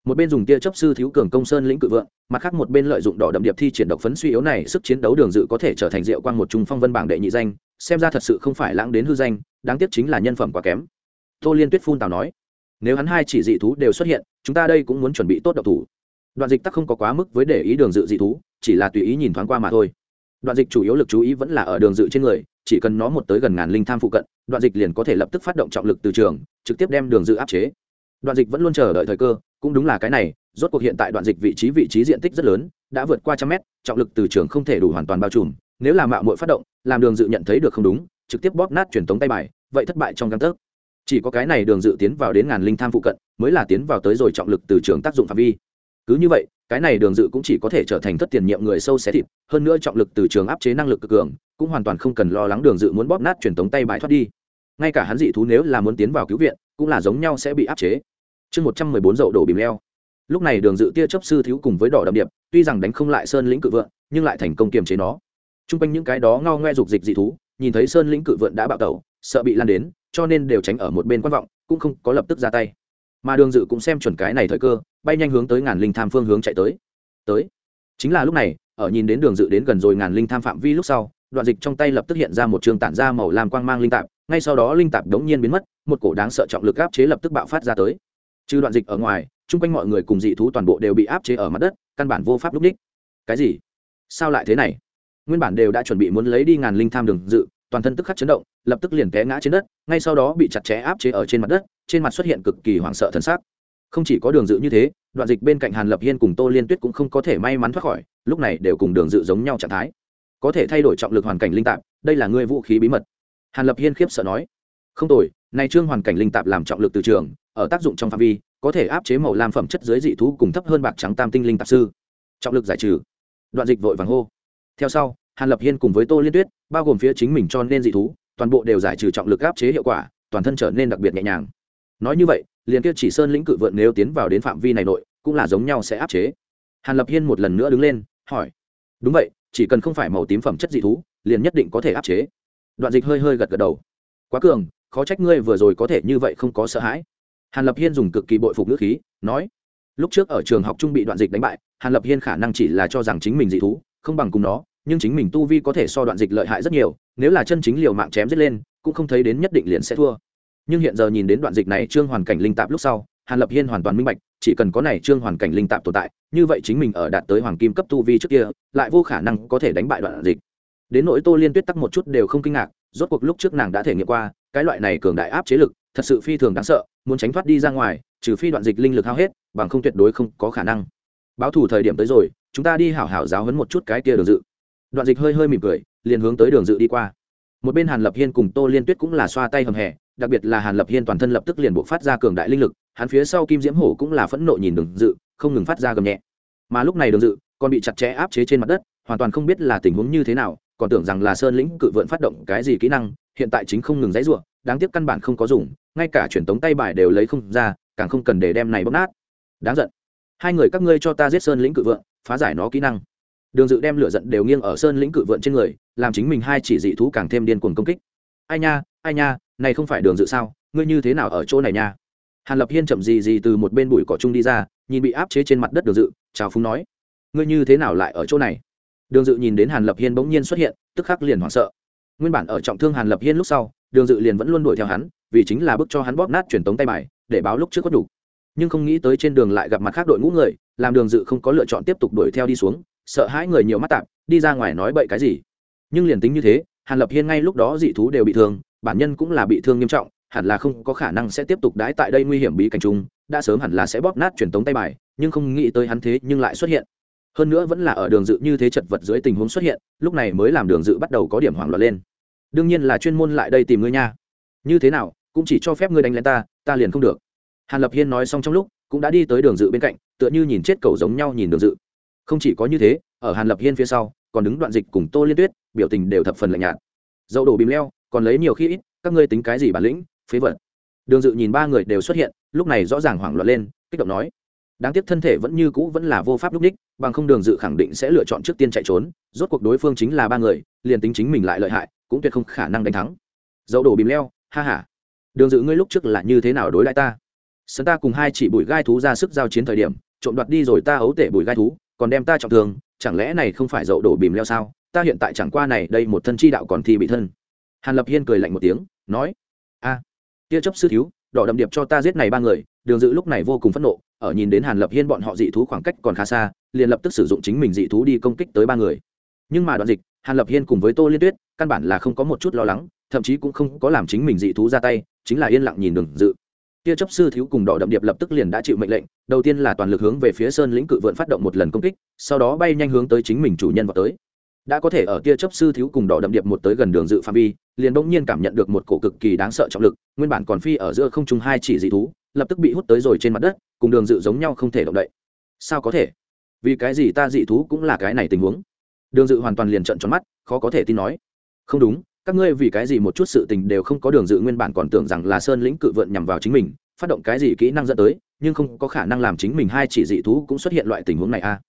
Một bên dùng tia chấp sư thiếu cường công sơn lĩnh cự vượng, mặt khác một bên lợi dụng đỏ đậm điệp thi triển độc phấn suy yếu này, sức chiến đấu đường dự có thể trở thành diệu quang một trung phong vân bảng đệ nhị danh, xem ra thật sự không phải lãng đến hư danh, đáng tiếc chính là nhân phẩm quá kém tô liên tuyết phun tào nói, nếu hắn hai chỉ dị thú đều xuất hiện, chúng ta đây cũng muốn chuẩn bị tốt độc thủ. Đoạn dịch tắc không có quá mức với để ý đường dự dị thú, chỉ là tùy ý nhìn thoáng qua mà thôi. Đoạn dịch chủ yếu lực chú ý vẫn là ở đường dự trên người, chỉ cần nó một tới gần ngàn linh tham phụ cận, đoạn dịch liền có thể lập tức phát động trọng lực từ trường, trực tiếp đem đường dự áp chế. Đoạn dịch vẫn luôn chờ đợi thời cơ, cũng đúng là cái này, rốt cuộc hiện tại đoạn dịch vị trí vị trí diện tích rất lớn, đã vượt qua trăm mét, trọng lực từ trường không thể đủ hoàn toàn bao trùm, nếu làm mạo muội phát động, làm đường dự nhận thấy được không đúng, trực tiếp bóp nát truyền tống tay bài, vậy thất bại trong găng tớp chỉ có cái này đường dự tiến vào đến ngàn linh tham phụ cận, mới là tiến vào tới rồi trọng lực từ trường tác dụng phạm vi. Cứ như vậy, cái này đường dự cũng chỉ có thể trở thành thất tiền nhiệm người sâu xé thịt, hơn nữa trọng lực từ trường áp chế năng lực cực cường, cũng hoàn toàn không cần lo lắng đường dự muốn bóp nát truyền tống tay bãi thoát đi. Ngay cả hắn dị thú nếu là muốn tiến vào cứu viện, cũng là giống nhau sẽ bị áp chế. Chương một trăm mười bốn dậu đổ bìm leo. Lúc này đường dự tia chấp sư thiếu cùng với đỏ đậm điệp, tuy rằng đánh không lại sơn lĩnh cự vượn, nhưng lại thành công kiềm chế nó. T r u n g quanh những cái đó ngao ngoe dục dịch dị thú, nhìn thấy sơn lĩnh cự vượn đã bạo tẩu, sợ bị lan đến cho nên đều tránh ở một bên quan vọng, cũng không có lập tức ra tay. Mà đường dự cũng xem chuẩn cái này thời cơ, bay nhanh hướng tới ngàn linh tham phương hướng chạy tới. Tới. Chính là lúc này, ở nhìn đến đường dự đến gần rồi ngàn linh tham phạm vi lúc sau, đoạn dịch trong tay lập tức hiện ra một trường tản ra màu làm quang mang linh tạp, ngay sau đó linh tạp đống nhiên biến mất, một cổ đáng sợ trọng lực áp chế lập tức bạo phát ra tới. Trừ đoạn dịch ở ngoài, chung quanh mọi người cùng dị thú toàn bộ đều bị áp chế ở mặt đất, căn bản vô pháp lúc đích. Cái gì? Sao lại thế này? Nguyên bản đều đã chuẩn bị muốn lấy đi ngàn linh tham đường dự toàn thân tức khắc chấn động, lập tức liền té ngã trên đất, ngay sau đó bị chặt chẽ áp chế ở trên mặt đất, trên mặt xuất hiện cực kỳ hoảng sợ thân xác không chỉ có đường dự như thế, đoạn dịch bên cạnh hàn lập hiên cùng tô liên tuyết cũng không có thể may mắn thoát khỏi, lúc này đều cùng đường dự giống nhau trạng thái. Có thể thay đổi trọng lực hoàn cảnh linh tạp, đây là ngươi vũ khí bí mật. Hàn lập hiên khiếp sợ nói. Không tồi, này trương hoàn cảnh linh tạp làm trọng lực từ trường, ở tác dụng trong phạm vi, có thể áp chế màu lam phẩm chất dưới dị thú cùng thấp hơn bạc trắng tam tinh linh tạp sư. Trọng lực giải trừ. Đoạn dịch vội vàng hô. Theo sau hàn lập hiên cùng với tô liên tuyết, bao gồm phía chính mình cho nên dị thú, toàn bộ đều giải trừ trọng lực áp chế hiệu quả, toàn thân trở nên đặc biệt nhẹ nhàng. Nói như vậy, liền kia chỉ sơn lĩnh cự vượn nếu tiến vào đến phạm vi này nội, cũng là giống nhau sẽ áp chế. Hàn lập hiên một lần nữa đứng lên, hỏi, đúng vậy, chỉ cần không phải màu tím phẩm chất dị thú, liền nhất định có thể áp chế. Đoạn dịch hơi hơi gật gật đầu, quá cường, khó trách ngươi vừa rồi có thể như vậy không có sợ hãi. Hàn lập hiên dùng cực kỳ bội phục ngữ khí, nói, lúc trước ở trường học trung bị đoạn dịch đánh bại, hàn lập hiên khả năng chỉ là cho rằng chính mình dị thú, không bằng cùng nó nhưng chính mình tu vi có thể so đoạn dịch lợi hại rất nhiều, nếu là chân chính liều mạng chém giết lên, cũng không thấy đến nhất định liền sẽ thua. Nhưng hiện giờ nhìn đến đoạn dịch này trương hoàn cảnh linh tạp lúc sau, hàn lập hiên hoàn toàn minh bạch, chỉ cần có này trương hoàn cảnh linh tạp tồn tại, như vậy chính mình ở đạt tới hoàng kim cấp tu vi trước kia, lại vô khả năng có thể đánh bại đoạn dịch. Đến nỗi tô liên tuyết tắc một chút đều không kinh ngạc, rốt cuộc lúc trước nàng đã thể nghiệm qua, cái loại này cường đại áp chế lực, thật sự phi thường đáng sợ, muốn tránh thoát đi ra ngoài, trừ phi đoạn dịch linh lực hao hết, bằng không tuyệt đối không có khả năng. Báo thủ thời điểm tới rồi, chúng ta đi hảo hảo giáo hấn một chút cái kia đường dự đoạn dịch hơi hơi mỉm cười, liền hướng tới đường dự đi qua. Một bên hàn lập hiên cùng tô liên tuyết cũng là xoa tay hầm hè, đặc biệt là hàn lập hiên toàn thân lập tức liền buộc phát ra cường đại linh lực, hắn phía sau kim diễm hổ cũng là phẫn nộ nhìn đường dự, không ngừng phát ra gầm nhẹ. Mà lúc này đường dự còn bị chặt chẽ áp chế trên mặt đất, hoàn toàn không biết là tình huống như thế nào, còn tưởng rằng là sơn lĩnh cự vượn phát động cái gì kỹ năng, hiện tại chính không ngừng dãy ruộng đáng tiếc căn bản không có dùng, ngay cả truyền tống tay bài đều lấy không ra, càng không cần để đem này bóp nát. Đáng giận. Hai người các ngươi cho ta giết sơn lĩnh cự vượn, phá giải nó kỹ năng đường dự đem lửa giận đều nghiêng ở sơn lĩnh cự vượn trên người, làm chính mình hai chỉ dị thú càng thêm điên cuồng công kích. Ai nha ai nha, này không phải đường dự sao? Ngươi như thế nào ở chỗ này nha? Hàn lập hiên chậm gì gì từ một bên bụi cỏ chung đi ra, nhìn bị áp chế trên mặt đất đường dự, chào phúng nói, ngươi như thế nào lại ở chỗ này? Đường dự nhìn đến hàn lập hiên bỗng nhiên xuất hiện, tức khắc liền hoảng sợ. Nguyên bản ở trọng thương hàn lập hiên lúc sau, đường dự liền vẫn luôn đuổi theo hắn, vì chính là bức cho hắn bóp nát truyền tống tay bài, để báo lúc trước có đủ. Nhưng không nghĩ tới trên đường lại gặp mặt khác đội ngũ người, làm đường dự không có lựa chọn tiếp tục đuổi theo đi xuống sợ hãi người nhiều mắt tạp, đi ra ngoài nói bậy cái gì. Nhưng liền tính như thế, hàn lập hiên ngay lúc đó dị thú đều bị thương, bản nhân cũng là bị thương nghiêm trọng, hẳn là không có khả năng sẽ tiếp tục đái tại đây nguy hiểm bí cảnh chung, đã sớm hẳn là sẽ bóp nát truyền tống tay bài, nhưng không nghĩ tới hắn thế nhưng lại xuất hiện. Hơn nữa vẫn là ở đường dự như thế chật vật dưới tình huống xuất hiện, lúc này mới làm đường dự bắt đầu có điểm hoảng loạn lên. Đương nhiên là chuyên môn lại đây tìm ngươi nha. Như thế nào, cũng chỉ cho phép ngươi đánh lên ta ta liền không được. Hàn lập hiên nói xong trong lúc, cũng đã đi tới đường dự bên cạnh, tựa như nhìn chết cầu giống nhau nhìn đường dự không chỉ có như thế ở hàn lập hiên phía sau còn đứng đoạn dịch cùng tô liên tuyết biểu tình đều thập phần lạnh nhạt. Dậu đổ bìm leo còn lấy nhiều khi ít các ngươi tính cái gì bản lĩnh phế vật. Đường dự nhìn ba người đều xuất hiện lúc này rõ ràng hoảng loạn lên kích động nói đáng tiếc thân thể vẫn như cũ vẫn là vô pháp lúc đích bằng không đường dự khẳng định sẽ lựa chọn trước tiên chạy trốn rốt cuộc đối phương chính là ba người liền tính chính mình lại lợi hại cũng tuyệt không khả năng đánh thắng. Dậu đổ bìm leo ha ha, đường dự ngươi lúc trước là như thế nào đối lại ta? Sân ta cùng hai chỉ bụi gai thú ra sức giao chiến thời điểm trộm đoạt đi rồi ta ấu tể bụi gai thú còn đem ta trọng thương chẳng lẽ này không phải dậu đổ bìm leo sao? Ta hiện tại chẳng qua này đây một thân chi đạo còn thi bị thân. Hàn lập hiên cười lạnh một tiếng nói a à, tia chấp sư thiếu đỏ đậm điệp cho ta giết này ba người đường dự lúc này vô cùng phẫn nộ ở nhìn đến hàn lập hiên bọn họ dị thú khoảng cách còn khá xa liền lập tức sử dụng chính mình dị thú đi công kích tới ba người. Nhưng mà đoạn dịch hàn lập hiên cùng với tô liên tuyết căn bản là không có một chút lo lắng thậm chí cũng không có làm chính mình dị thú ra tay chính là yên lặng nhìn đường dự tia chấp sư thiếu cùng đỏ đậm điệp lập tức liền đã chịu mệnh lệnh, đầu tiên là toàn lực hướng về phía sơn lĩnh cự vượn phát động một lần công kích, sau đó bay nhanh hướng tới chính mình chủ nhân vào tới. Đã có thể ở tia chấp sư thiếu cùng đỏ đậm điệp một tới gần đường dự phạm vi, liền bỗng nhiên cảm nhận được một cổ cực kỳ đáng sợ trọng lực, nguyên bản còn phi ở giữa không trung hai chỉ dị thú, lập tức bị hút tới rồi trên mặt đất, cùng đường dự giống nhau không thể động đậy. Sao có thể? Vì cái gì ta dị thú cũng là cái này tình huống? Đường dự hoàn toàn liền trận tròn mắt, khó có thể tin nói. Không đúng các ngươi vì cái gì một chút sự tình đều không có đường dự nguyên bản còn tưởng rằng là sơn lĩnh cự vượn nhằm vào chính mình, phát động cái gì kỹ năng dẫn tới, nhưng không có khả năng làm chính mình hai chỉ dị thú cũng xuất hiện loại tình huống này a à.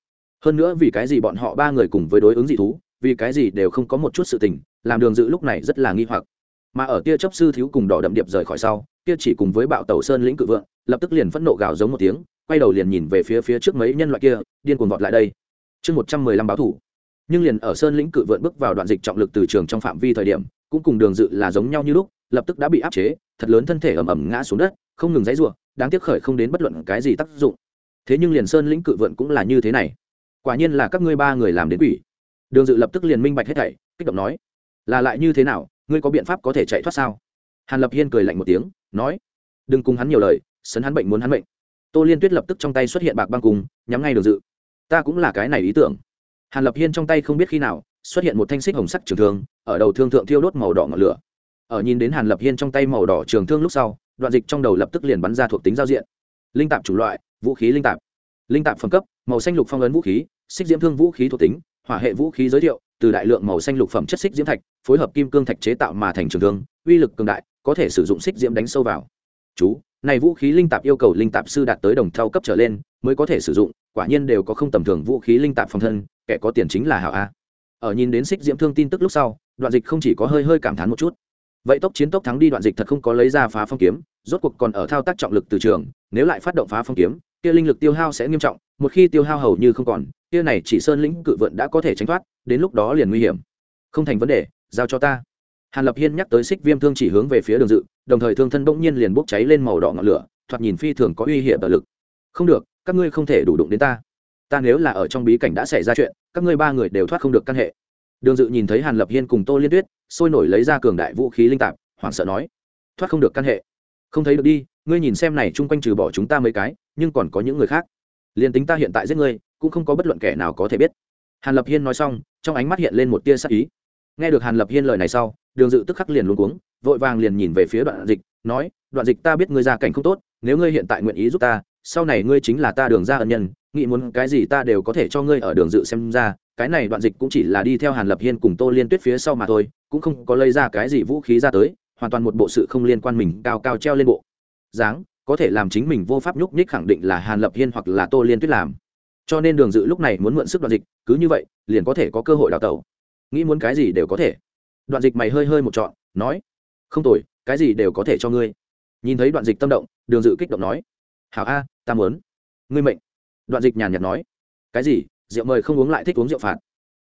hơn nữa vì cái gì bọn họ ba người cùng với đối ứng dị thú, vì cái gì đều không có một chút sự tình, làm đường dự lúc này rất là nghi hoặc. Mà ở tia chấp sư thiếu cùng đỏ đậm điệp rời khỏi sau kia chỉ cùng với bạo tàu sơn lĩnh cự vượng lập tức liền phẫn nộ gào giống một tiếng, quay đầu liền nhìn về phía phía trước mấy nhân loại kia, điên cuồng vọt lại đây. Chương một trăm mười lăm báo thủ nhưng liền ở sơn lĩnh cự vượn bước vào đoạn dịch trọng lực từ trường trong phạm vi thời điểm, cũng cùng đường dự là giống nhau như lúc, lập tức đã bị áp chế, thật lớn thân thể ẩm ẩm ngã xuống đất, không ngừng dãy rủa, đáng tiếc khởi không đến bất luận cái gì tác dụng. Thế nhưng liền sơn lĩnh cự vượn cũng là như thế này. Quả nhiên là các ngươi ba người làm đến quỷ. Đường dự lập tức liền minh bạch hết thảy, kích động nói, là lại như thế nào, ngươi có biện pháp có thể chạy thoát sao? Hàn lập hiên cười lạnh một tiếng, nói, đừng cùng hắn nhiều lời, sấn hắn bệnh muốn hắn bệnh. Tô liên tuyết lập tức trong tay xuất hiện bạc băng cùng, nhắm ngay đường dự. Ta cũng là cái này ý tưởng hàn lập hiên trong tay không biết khi nào, xuất hiện một thanh xích hồng sắc trường thương, ở đầu thương thượng thiêu đốt màu đỏ ngọn lửa. Ở nhìn đến hàn lập hiên trong tay màu đỏ trường thương lúc sau, đoạn dịch trong đầu lập tức liền bắn ra thuộc tính giao diện. Linh tạp chủ loại, vũ khí linh tạp. Linh tạp phẩm cấp, màu xanh lục phong ấn vũ khí, xích diễm thương vũ khí thuộc tính, hỏa hệ vũ khí giới thiệu, từ đại lượng màu xanh lục phẩm chất xích diễm thạch, phối hợp kim cương thạch chế tạo mà thành trường thương, uy lực cường đại, có thể sử dụng xích diễm đánh sâu vào. Chú, này vũ khí linh tạp yêu cầu linh tạp sư đạt tới đồng thao cấp trở lên, mới có thể sử dụng, quả nhiên đều có không tầm thường vũ khí linh tạp phòng thân kẻ có tiền chính là hảo a. Ở nhìn đến xích diễm thương tin tức lúc sau, đoạn dịch không chỉ có hơi hơi cảm thán một chút. Vậy tốc chiến tốc thắng đi, đoạn dịch thật không có lấy ra phá phong kiếm, rốt cuộc còn ở thao tác trọng lực từ trường, nếu lại phát động phá phong kiếm, kia linh lực tiêu hao sẽ nghiêm trọng, một khi tiêu hao hầu như không còn, kia này chỉ sơn lĩnh cự vượn đã có thể tránh thoát, đến lúc đó liền nguy hiểm. Không thành vấn đề, giao cho ta. Hàn lập hiên nhắc tới xích viêm thương chỉ hướng về phía đường dự, đồng thời thương thân bỗng nhiên liền bốc cháy lên màu đỏ ngọn lửa, thoạt nhìn phi thường có uy hiểm ở lực. Không được, các ngươi không thể đủ đụng đến ta ta nếu là ở trong bí cảnh đã xảy ra chuyện, các ngươi ba người đều thoát không được căn hệ. Đường dự nhìn thấy hàn lập hiên cùng tô liên tuyết, sôi nổi lấy ra cường đại vũ khí linh tạp, hoảng sợ nói, thoát không được căn hệ. Không thấy được đi, ngươi nhìn xem này chung quanh trừ bỏ chúng ta mấy cái, nhưng còn có những người khác. Liền tính ta hiện tại giết ngươi, cũng không có bất luận kẻ nào có thể biết. Hàn lập hiên nói xong, trong ánh mắt hiện lên một tia sắc ý. Nghe được hàn lập hiên lời này sau, đường dự tức khắc liền luôn cuống, vội vàng liền nhìn về phía đoạn dịch, nói, đoạn dịch, ta biết ngươi gia cảnh không tốt, nếu ngươi hiện tại nguyện ý giúp ta, sau này ngươi chính là ta đường ra ân nhân nghĩ muốn cái gì ta đều có thể cho ngươi ở đường dự xem ra, cái này đoạn dịch cũng chỉ là đi theo hàn lập hiên cùng tô liên tuyết phía sau mà thôi, cũng không có lấy ra cái gì vũ khí ra tới, hoàn toàn một bộ sự không liên quan mình, cao cao treo lên bộ. Dáng, có thể làm chính mình vô pháp nhúc nhích khẳng định là hàn lập hiên hoặc là tô liên tuyết làm. Cho nên đường dự lúc này muốn mượn sức đoạn dịch, cứ như vậy, liền có thể có cơ hội đào tẩu. Nghĩ muốn cái gì đều có thể. Đoạn dịch mày hơi hơi một trọn, nói, không tồi, cái gì đều có thể cho ngươi. Nhìn thấy đoạn dịch tâm động, đường dự kích động nói, hảo a, ta muốn. Ngươi mệnh đoạn dịch nhàn nhạt nói, cái gì? Rượu mời không uống lại thích uống rượu phạt.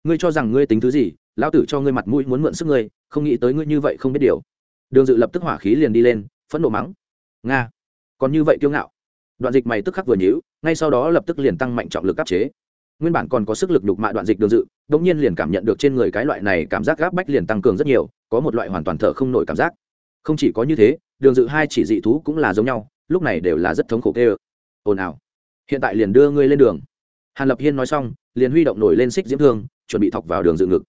Ngươi cho rằng ngươi tính thứ gì? Lão tử cho ngươi mặt mũi muốn mượn sức ngươi, không nghĩ tới ngươi như vậy không biết điều. Đường dự lập tức hỏa khí liền đi lên, phẫn nộ mắng, nga, còn như vậy kiêu ngạo. Đoạn dịch mày tức khắc vừa nhíu, ngay sau đó lập tức liền tăng mạnh trọng lực áp chế. Nguyên bản còn có sức lực đục mạ đoạn dịch đường dự đống nhiên liền cảm nhận được trên người cái loại này cảm giác gáp bách liền tăng cường rất nhiều, có một loại hoàn toàn thở không nổi cảm giác. Không chỉ có như thế, đường dự hai chỉ dị thú cũng là giống nhau, lúc này đều là rất thống khổ kê ồn ào hiện tại liền đưa ngươi lên đường. Hàn lập hiên nói xong, liền huy động nổi lên xích diễm thương, chuẩn bị thọc vào đường dự ngực.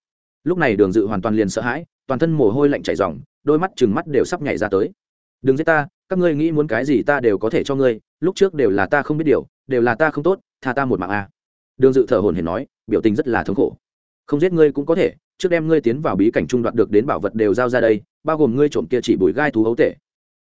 Lúc này đường dự hoàn toàn liền sợ hãi, toàn thân mồ hôi lạnh chảy ròng, đôi mắt chừng mắt đều sắp nhảy ra tới. Đừng giết ta, các ngươi nghĩ muốn cái gì ta đều có thể cho ngươi, lúc trước đều là ta không biết điều, đều là ta không tốt, tha ta một mạng a. Đường dự thở hồn hển nói, biểu tình rất là thống khổ. Không giết ngươi cũng có thể, trước đem ngươi tiến vào bí cảnh trung đoạt được đến bảo vật đều giao ra đây, bao gồm ngươi trộm kia chỉ bùi gai thú ấu tể.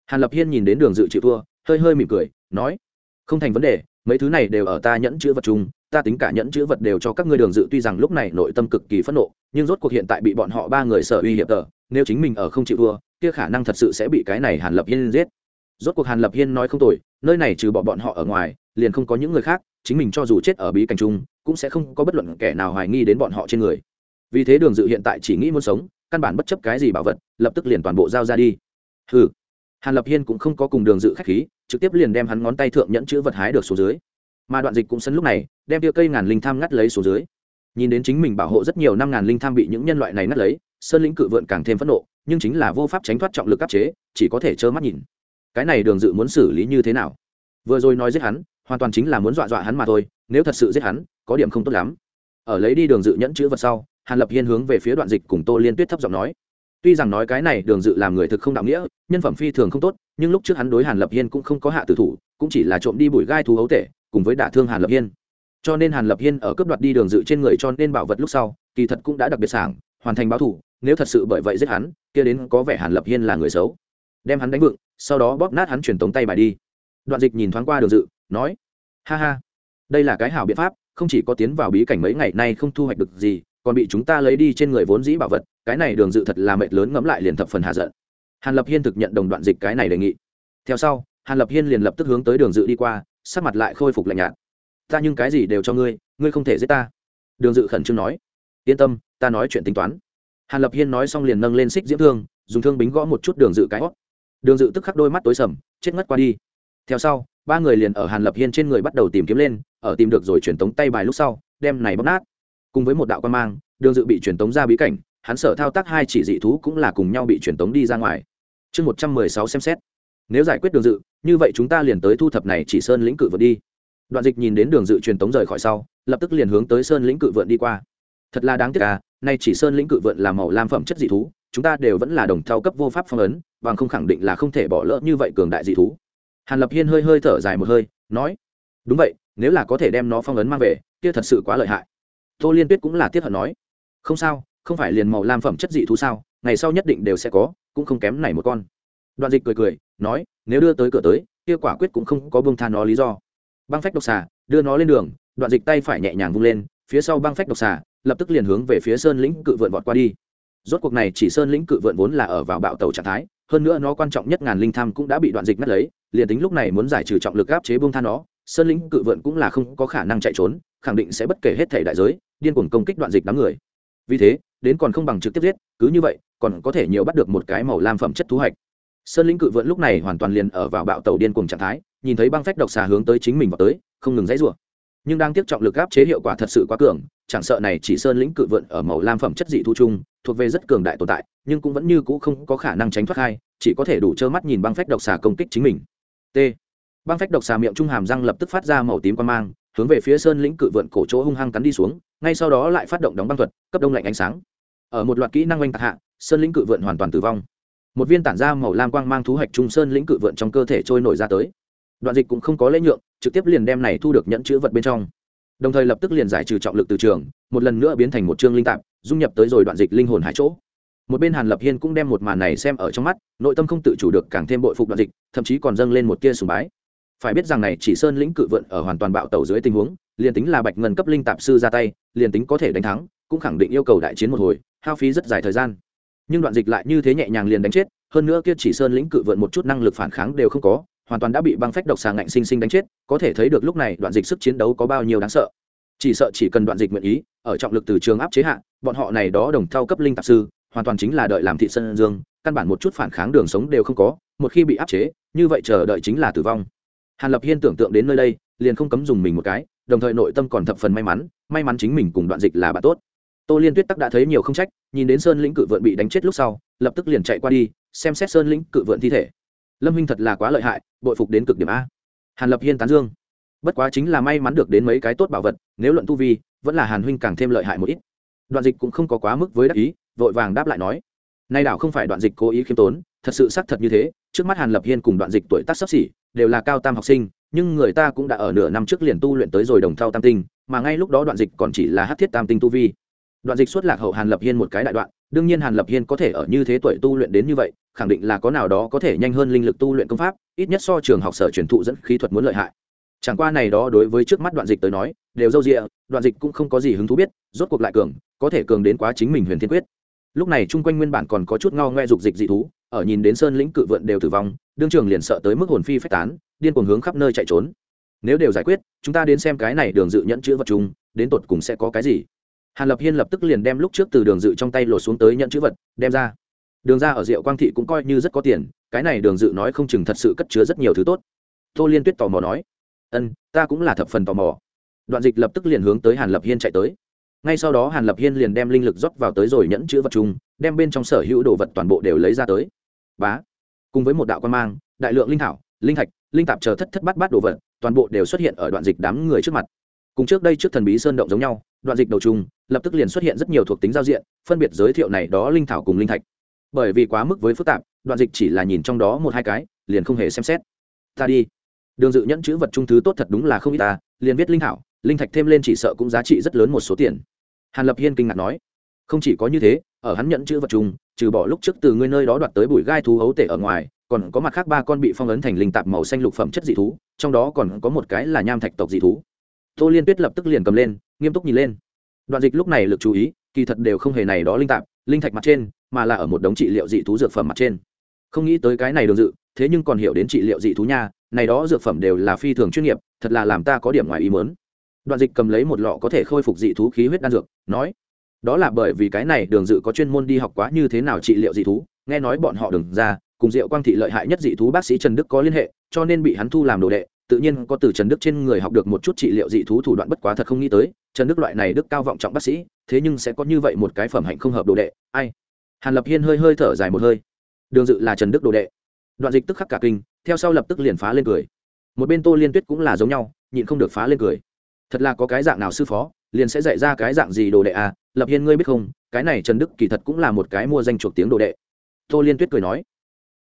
Hàn lập hiên nhìn đến đường dự chịu thua, hơi hơi mỉm cười, nói, không thành vấn đề mấy thứ này đều ở ta nhẫn chữ vật chung ta tính cả nhẫn chữ vật đều cho các ngươi đường dự tuy rằng lúc này nội tâm cực kỳ phẫn nộ nhưng rốt cuộc hiện tại bị bọn họ ba người sở uy hiểm tờ nếu chính mình ở không chịu thua kia khả năng thật sự sẽ bị cái này hàn lập hiên giết. Rốt cuộc hàn lập hiên nói không tội, nơi này trừ bỏ bọn họ ở ngoài liền không có những người khác chính mình cho dù chết ở bí cảnh chung cũng sẽ không có bất luận kẻ nào hoài nghi đến bọn họ trên người. Vì thế đường dự hiện tại chỉ nghĩ muốn sống căn bản bất chấp cái gì bảo vật lập tức liền toàn bộ giao ra đi. Ừ hàn lập hiên cũng không có cùng đường dự khách khí, trực tiếp liền đem hắn ngón tay thượng nhẫn chữ vật hái được xuống dưới. Mà đoạn dịch cũng sân lúc này, đem tia cây ngàn linh tham ngắt lấy xuống dưới. Nhìn đến chính mình bảo hộ rất nhiều năm ngàn linh tham bị những nhân loại này ngắt lấy, sơn lĩnh cự vượn càng thêm phẫn nộ, nhưng chính là vô pháp tránh thoát trọng lực áp chế, chỉ có thể trơ mắt nhìn. Cái này đường dự muốn xử lý như thế nào? Vừa rồi nói giết hắn, hoàn toàn chính là muốn dọa dọa hắn mà thôi, nếu thật sự giết hắn, có điểm không tốt lắm. Ở lấy đi đường dự nhẫn chữ vật sau, hàn lập hiên hướng về phía đoạn dịch cùng tô liên tuyết thấp giọng nói tuy rằng nói cái này đường dự làm người thực không đạo nghĩa, nhân phẩm phi thường không tốt, nhưng lúc trước hắn đối hàn lập hiên cũng không có hạ tử thủ, cũng chỉ là trộm đi bụi gai thú hấu tể, cùng với đả thương hàn lập hiên. Cho nên hàn lập hiên ở cướp đoạt đi đường dự trên người cho nên bảo vật lúc sau, kỳ thật cũng đã đặc biệt sảng, hoàn thành báo thủ, nếu thật sự bởi vậy giết hắn, kia đến có vẻ hàn lập hiên là người xấu. Đem hắn đánh vựng sau đó bóp nát hắn truyền tống tay bài đi. Đoạn dịch nhìn thoáng qua đường dự, nói, ha ha, đây là cái hảo biện pháp, không chỉ có tiến vào bí cảnh mấy ngày nay không thu hoạch được gì, còn bị chúng ta lấy đi trên người vốn dĩ bảo vật cái này đường dự thật là mệt lớn ngẫm lại liền thập phần hạ giận. Hàn lập hiên thực nhận đồng đoạn dịch cái này đề nghị. Theo sau, hàn lập hiên liền lập tức hướng tới đường dự đi qua, sắc mặt lại khôi phục lạnh nhạt. Ta nhưng cái gì đều cho ngươi ngươi không thể giết ta. Đường dự khẩn trương nói. Yên tâm, ta nói chuyện tính toán. Hàn lập hiên nói xong liền nâng lên xích diễm thương, dùng thương bính gõ một chút đường dự cái hót. Đường dự tức khắc đôi mắt tối sầm, chết ngất qua đi. Theo sau, ba người liền ở hàn lập hiên trên người bắt đầu tìm kiếm lên, ở tìm được rồi truyền tống tay bài lúc sau, đem này bóc nát. Cùng với một đạo quan mang, đường dự bị truyền tống ra bí cảnh hắn sở thao tác hai chỉ dị thú cũng là cùng nhau bị truyền tống đi ra ngoài. Chương một trăm mười sáu xem xét. Nếu giải quyết đường dự, như vậy chúng ta liền tới thu thập này chỉ sơn lĩnh cự vượt đi. Đoạn dịch nhìn đến đường dự truyền tống rời khỏi sau, lập tức liền hướng tới sơn lĩnh cự vượn đi qua. Thật là đáng tiếc à nay chỉ sơn lĩnh cự vượn là màu lam phẩm chất dị thú, chúng ta đều vẫn là đồng thao cấp vô pháp phong ấn, bằng không khẳng định là không thể bỏ lỡ như vậy cường đại dị thú. Hàn lập hiên hơi hơi thở dài một hơi, nói, đúng vậy, nếu là có thể đem nó phong ấn mang về, kia thật sự quá lợi hại. Tô liên tuyết cũng là tiếc hận nói, không sao không phải liền màu lam phẩm chất dị thú sao, ngày sau nhất định đều sẽ có, cũng không kém này một con. Đoạn dịch cười cười, nói, nếu đưa tới cửa tới, kia quả quyết cũng không có bông than nó lý do. Băng phách độc xà, đưa nó lên đường, đoạn dịch tay phải nhẹ nhàng vung lên, phía sau băng phách độc xà, lập tức liền hướng về phía sơn lĩnh cự vượn vọt qua đi. Rốt cuộc này chỉ sơn lĩnh cự vượn vốn là ở vào bạo tàu trạng thái, hơn nữa nó quan trọng nhất ngàn linh tham cũng đã bị đoạn dịch ngắt lấy, liền tính lúc này muốn giải trừ trọng lực áp chế bông than nó, sơn lĩnh cự vượn cũng là không có khả năng chạy trốn, khẳng định sẽ bất kể hết thể đại giới, điên cuồng công kích đoạn dịch đám người. Vì thế đến còn không bằng trực tiếp giết, cứ như vậy, còn có thể nhiều bắt được một cái màu lam phẩm chất thu hoạch sơn lĩnh cự vượn lúc này hoàn toàn liền ở vào bạo tàu điên cuồng trạng thái, nhìn thấy băng phách độc xà hướng tới chính mình vào tới, không ngừng dãy rủa. Nhưng đang tiếp trọng lực áp chế hiệu quả thật sự quá cường, chẳng sợ này chỉ sơn lĩnh cự vượn ở màu lam phẩm chất dị thu chung, thuộc về rất cường đại tồn tại, nhưng cũng vẫn như cũ không có khả năng tránh thoát hai, chỉ có thể đủ trơ mắt nhìn băng phách độc xà công kích chính mình. T. Băng phách độc xà miệng trung hàm răng lập tức phát ra màu tím quan mang, hướng về phía sơn lĩnh cự vượn cổ chỗ hung hăng cắn đi xuống, ngay sau đó lại phát động đóng băng thuật, cấp đông lạnh ánh sáng ở một loạt kỹ năng oanh tạc hạ, sơn lĩnh cự vượn hoàn toàn tử vong. Một viên tản ra màu lam quang mang thú hạch trung sơn lĩnh cự vượn trong cơ thể trôi nổi ra tới. Đoạn dịch cũng không có lễ nhượng, trực tiếp liền đem này thu được nhẫn chữ vật bên trong. Đồng thời lập tức liền giải trừ trọng lực từ trường, một lần nữa biến thành một chương linh tạp, dung nhập tới rồi đoạn dịch linh hồn hải chỗ. Một bên hàn lập hiên cũng đem một màn này xem ở trong mắt, nội tâm không tự chủ được càng thêm bội phục đoạn dịch, thậm chí còn dâng lên một tia sùng bái. Phải biết rằng này chỉ sơn lĩnh cự vượn ở hoàn toàn bạo tẩu dưới tình huống, liền tính là bạch ngân cấp linh tạp sư ra tay, liền tính có thể đánh thắng, cũng khẳng định yêu cầu đại chiến một hồi hao phí rất dài thời gian. Nhưng đoạn dịch lại như thế nhẹ nhàng liền đánh chết hơn nữa kia chỉ sơn lĩnh cự vượn một chút năng lực phản kháng đều không có hoàn toàn đã bị băng phách độc xà ngạnh sinh sinh đánh chết có thể thấy được lúc này đoạn dịch sức chiến đấu có bao nhiêu đáng sợ. Chỉ sợ chỉ cần đoạn dịch nguyện ý ở trọng lực từ trường áp chế hạn, bọn họ này đó đồng thao cấp linh tạp sư hoàn toàn chính là đợi làm thị sơn dương căn bản một chút phản kháng đường sống đều không có một khi bị áp chế như vậy chờ đợi chính là tử vong. Hàn lập hiên tưởng tượng đến nơi đây liền không cấm dùng mình một cái đồng thời nội tâm còn thập phần may mắn may mắn chính mình cùng đoạn dịch là bạn tốt tô liên tuyết tắc đã thấy nhiều không trách, nhìn đến sơn lĩnh cự vượn bị đánh chết lúc sau, lập tức liền chạy qua đi, xem xét sơn lĩnh cự vượn thi thể. Lâm huynh thật là quá lợi hại, bội phục đến cực điểm a. Hàn lập hiên tán dương. Bất quá chính là may mắn được đến mấy cái tốt bảo vật, nếu luận tu vi, vẫn là hàn huynh càng thêm lợi hại một ít. Đoạn dịch cũng không có quá mức với đắc ý, vội vàng đáp lại nói. Nay đảo không phải đoạn dịch cố ý khiêm tốn, thật sự xác thật như thế, trước mắt hàn lập hiên cùng đoạn dịch tuổi tác sắp xỉ, đều là cao tam học sinh, nhưng người ta cũng đã ở nửa năm trước liền tu luyện tới rồi đồng thao tam tinh, mà ngay lúc đó đoạn dịch còn chỉ là hát thiết tam tinh tu vi đoạn dịch xuất lạc hậu hàn lập hiên một cái đại đoạn, đương nhiên hàn lập hiên có thể ở như thế tuổi tu luyện đến như vậy, khẳng định là có nào đó có thể nhanh hơn linh lực tu luyện công pháp, ít nhất so trường học sở truyền thụ dẫn khí thuật muốn lợi hại. Chẳng qua này đó đối với trước mắt đoạn dịch tới nói, đều dâu dịa, đoạn dịch cũng không có gì hứng thú biết, rốt cuộc lại cường, có thể cường đến quá chính mình huyền thiên quyết. Lúc này chung quanh nguyên bản còn có chút ngao ngoe dục dịch dị thú, ở nhìn đến sơn lĩnh cự vượn đều tử vong, đương trường liền sợ tới mức hồn phi phách tán, điên cuồng hướng khắp nơi chạy trốn. Nếu đều giải quyết, chúng ta đến xem cái này đường dự nhẫn chữ vật chung, đến tột cùng sẽ có cái gì? Hàn lập hiên lập tức liền đem lúc trước từ đường dự trong tay lột xuống tới nhận chữ vật, đem ra. Đường ra ở rượu quang thị cũng coi như rất có tiền, cái này đường dự nói không chừng thật sự cất chứa rất nhiều thứ tốt. Tô liên tuyết tò mò nói, ân, ta cũng là thập phần tò mò. Đoạn dịch lập tức liền hướng tới hàn lập hiên chạy tới. Ngay sau đó hàn lập hiên liền đem linh lực rót vào tới rồi nhẫn chữ vật chung, đem bên trong sở hữu đồ vật toàn bộ đều lấy ra tới. Bá, cùng với một đạo quan mang, đại lượng linh thảo, linh thạch, linh tạp chờ thất thất bát bát đồ vật, toàn bộ đều xuất hiện ở đoạn dịch đám người trước mặt. Cùng trước đây trước thần bí sơn động giống nhau, đoạn dịch đầu chung lập tức liền xuất hiện rất nhiều thuộc tính giao diện, phân biệt giới thiệu này đó linh thảo cùng linh thạch. Bởi vì quá mức với phức tạp, đoạn dịch chỉ là nhìn trong đó một hai cái, liền không hề xem xét. Ta đi. Đường dự nhẫn chữ vật trung thứ tốt thật đúng là không ít ta, liền viết linh thảo, linh thạch thêm lên chỉ sợ cũng giá trị rất lớn một số tiền. Hàn lập hiên kinh ngạc nói, không chỉ có như thế, ở hắn nhẫn chữ vật chung trừ bỏ lúc trước từ ngươi nơi đó đoạt tới bụi gai thú hấu tể ở ngoài, còn có mặt khác ba con bị phong ấn thành linh tạp màu xanh lục phẩm chất dị thú, trong đó còn có một cái là nham thạch tộc dị thú. Tô liên tuyết lập tức liền cầm lên, nghiêm túc nhìn lên đoạn dịch lúc này lực chú ý, kỳ thật đều không hề này đó linh tạp, linh thạch mặt trên, mà là ở một đống trị liệu dị thú dược phẩm mặt trên. Không nghĩ tới cái này đường dự, thế nhưng còn hiểu đến trị liệu dị thú nha, này đó dược phẩm đều là phi thường chuyên nghiệp, thật là làm ta có điểm ngoài ý mớn đoạn dịch cầm lấy một lọ có thể khôi phục dị thú khí huyết đan dược, nói, đó là bởi vì cái này đường dự có chuyên môn đi học quá như thế nào trị liệu dị thú, nghe nói bọn họ đừng ra, cùng diệu quang thị lợi hại nhất dị thú bác sĩ trần đức có liên hệ, cho nên bị hắn thu làm đồ đệ tự nhiên có từ trần đức trên người học được một chút trị liệu dị thú thủ đoạn bất quá thật không nghĩ tới, trần đức loại này đức cao vọng trọng bác sĩ, thế nhưng sẽ có như vậy một cái phẩm hạnh không hợp đồ đệ, ai? Hàn lập hiên hơi hơi thở dài một hơi. Đường dự là trần đức đồ đệ. Đoạn dịch tức khắc cả kinh, theo sau lập tức liền phá lên cười. Một bên tô liên tuyết cũng là giống nhau, nhịn không được phá lên cười. Thật là có cái dạng nào sư phó, liền sẽ dạy ra cái dạng gì đồ đệ à? Lập hiên ngươi biết không, cái này trần đức kỳ thật cũng là một cái mua danh chuộc tiếng đồ đệ. Tô liên tuyết cười nói.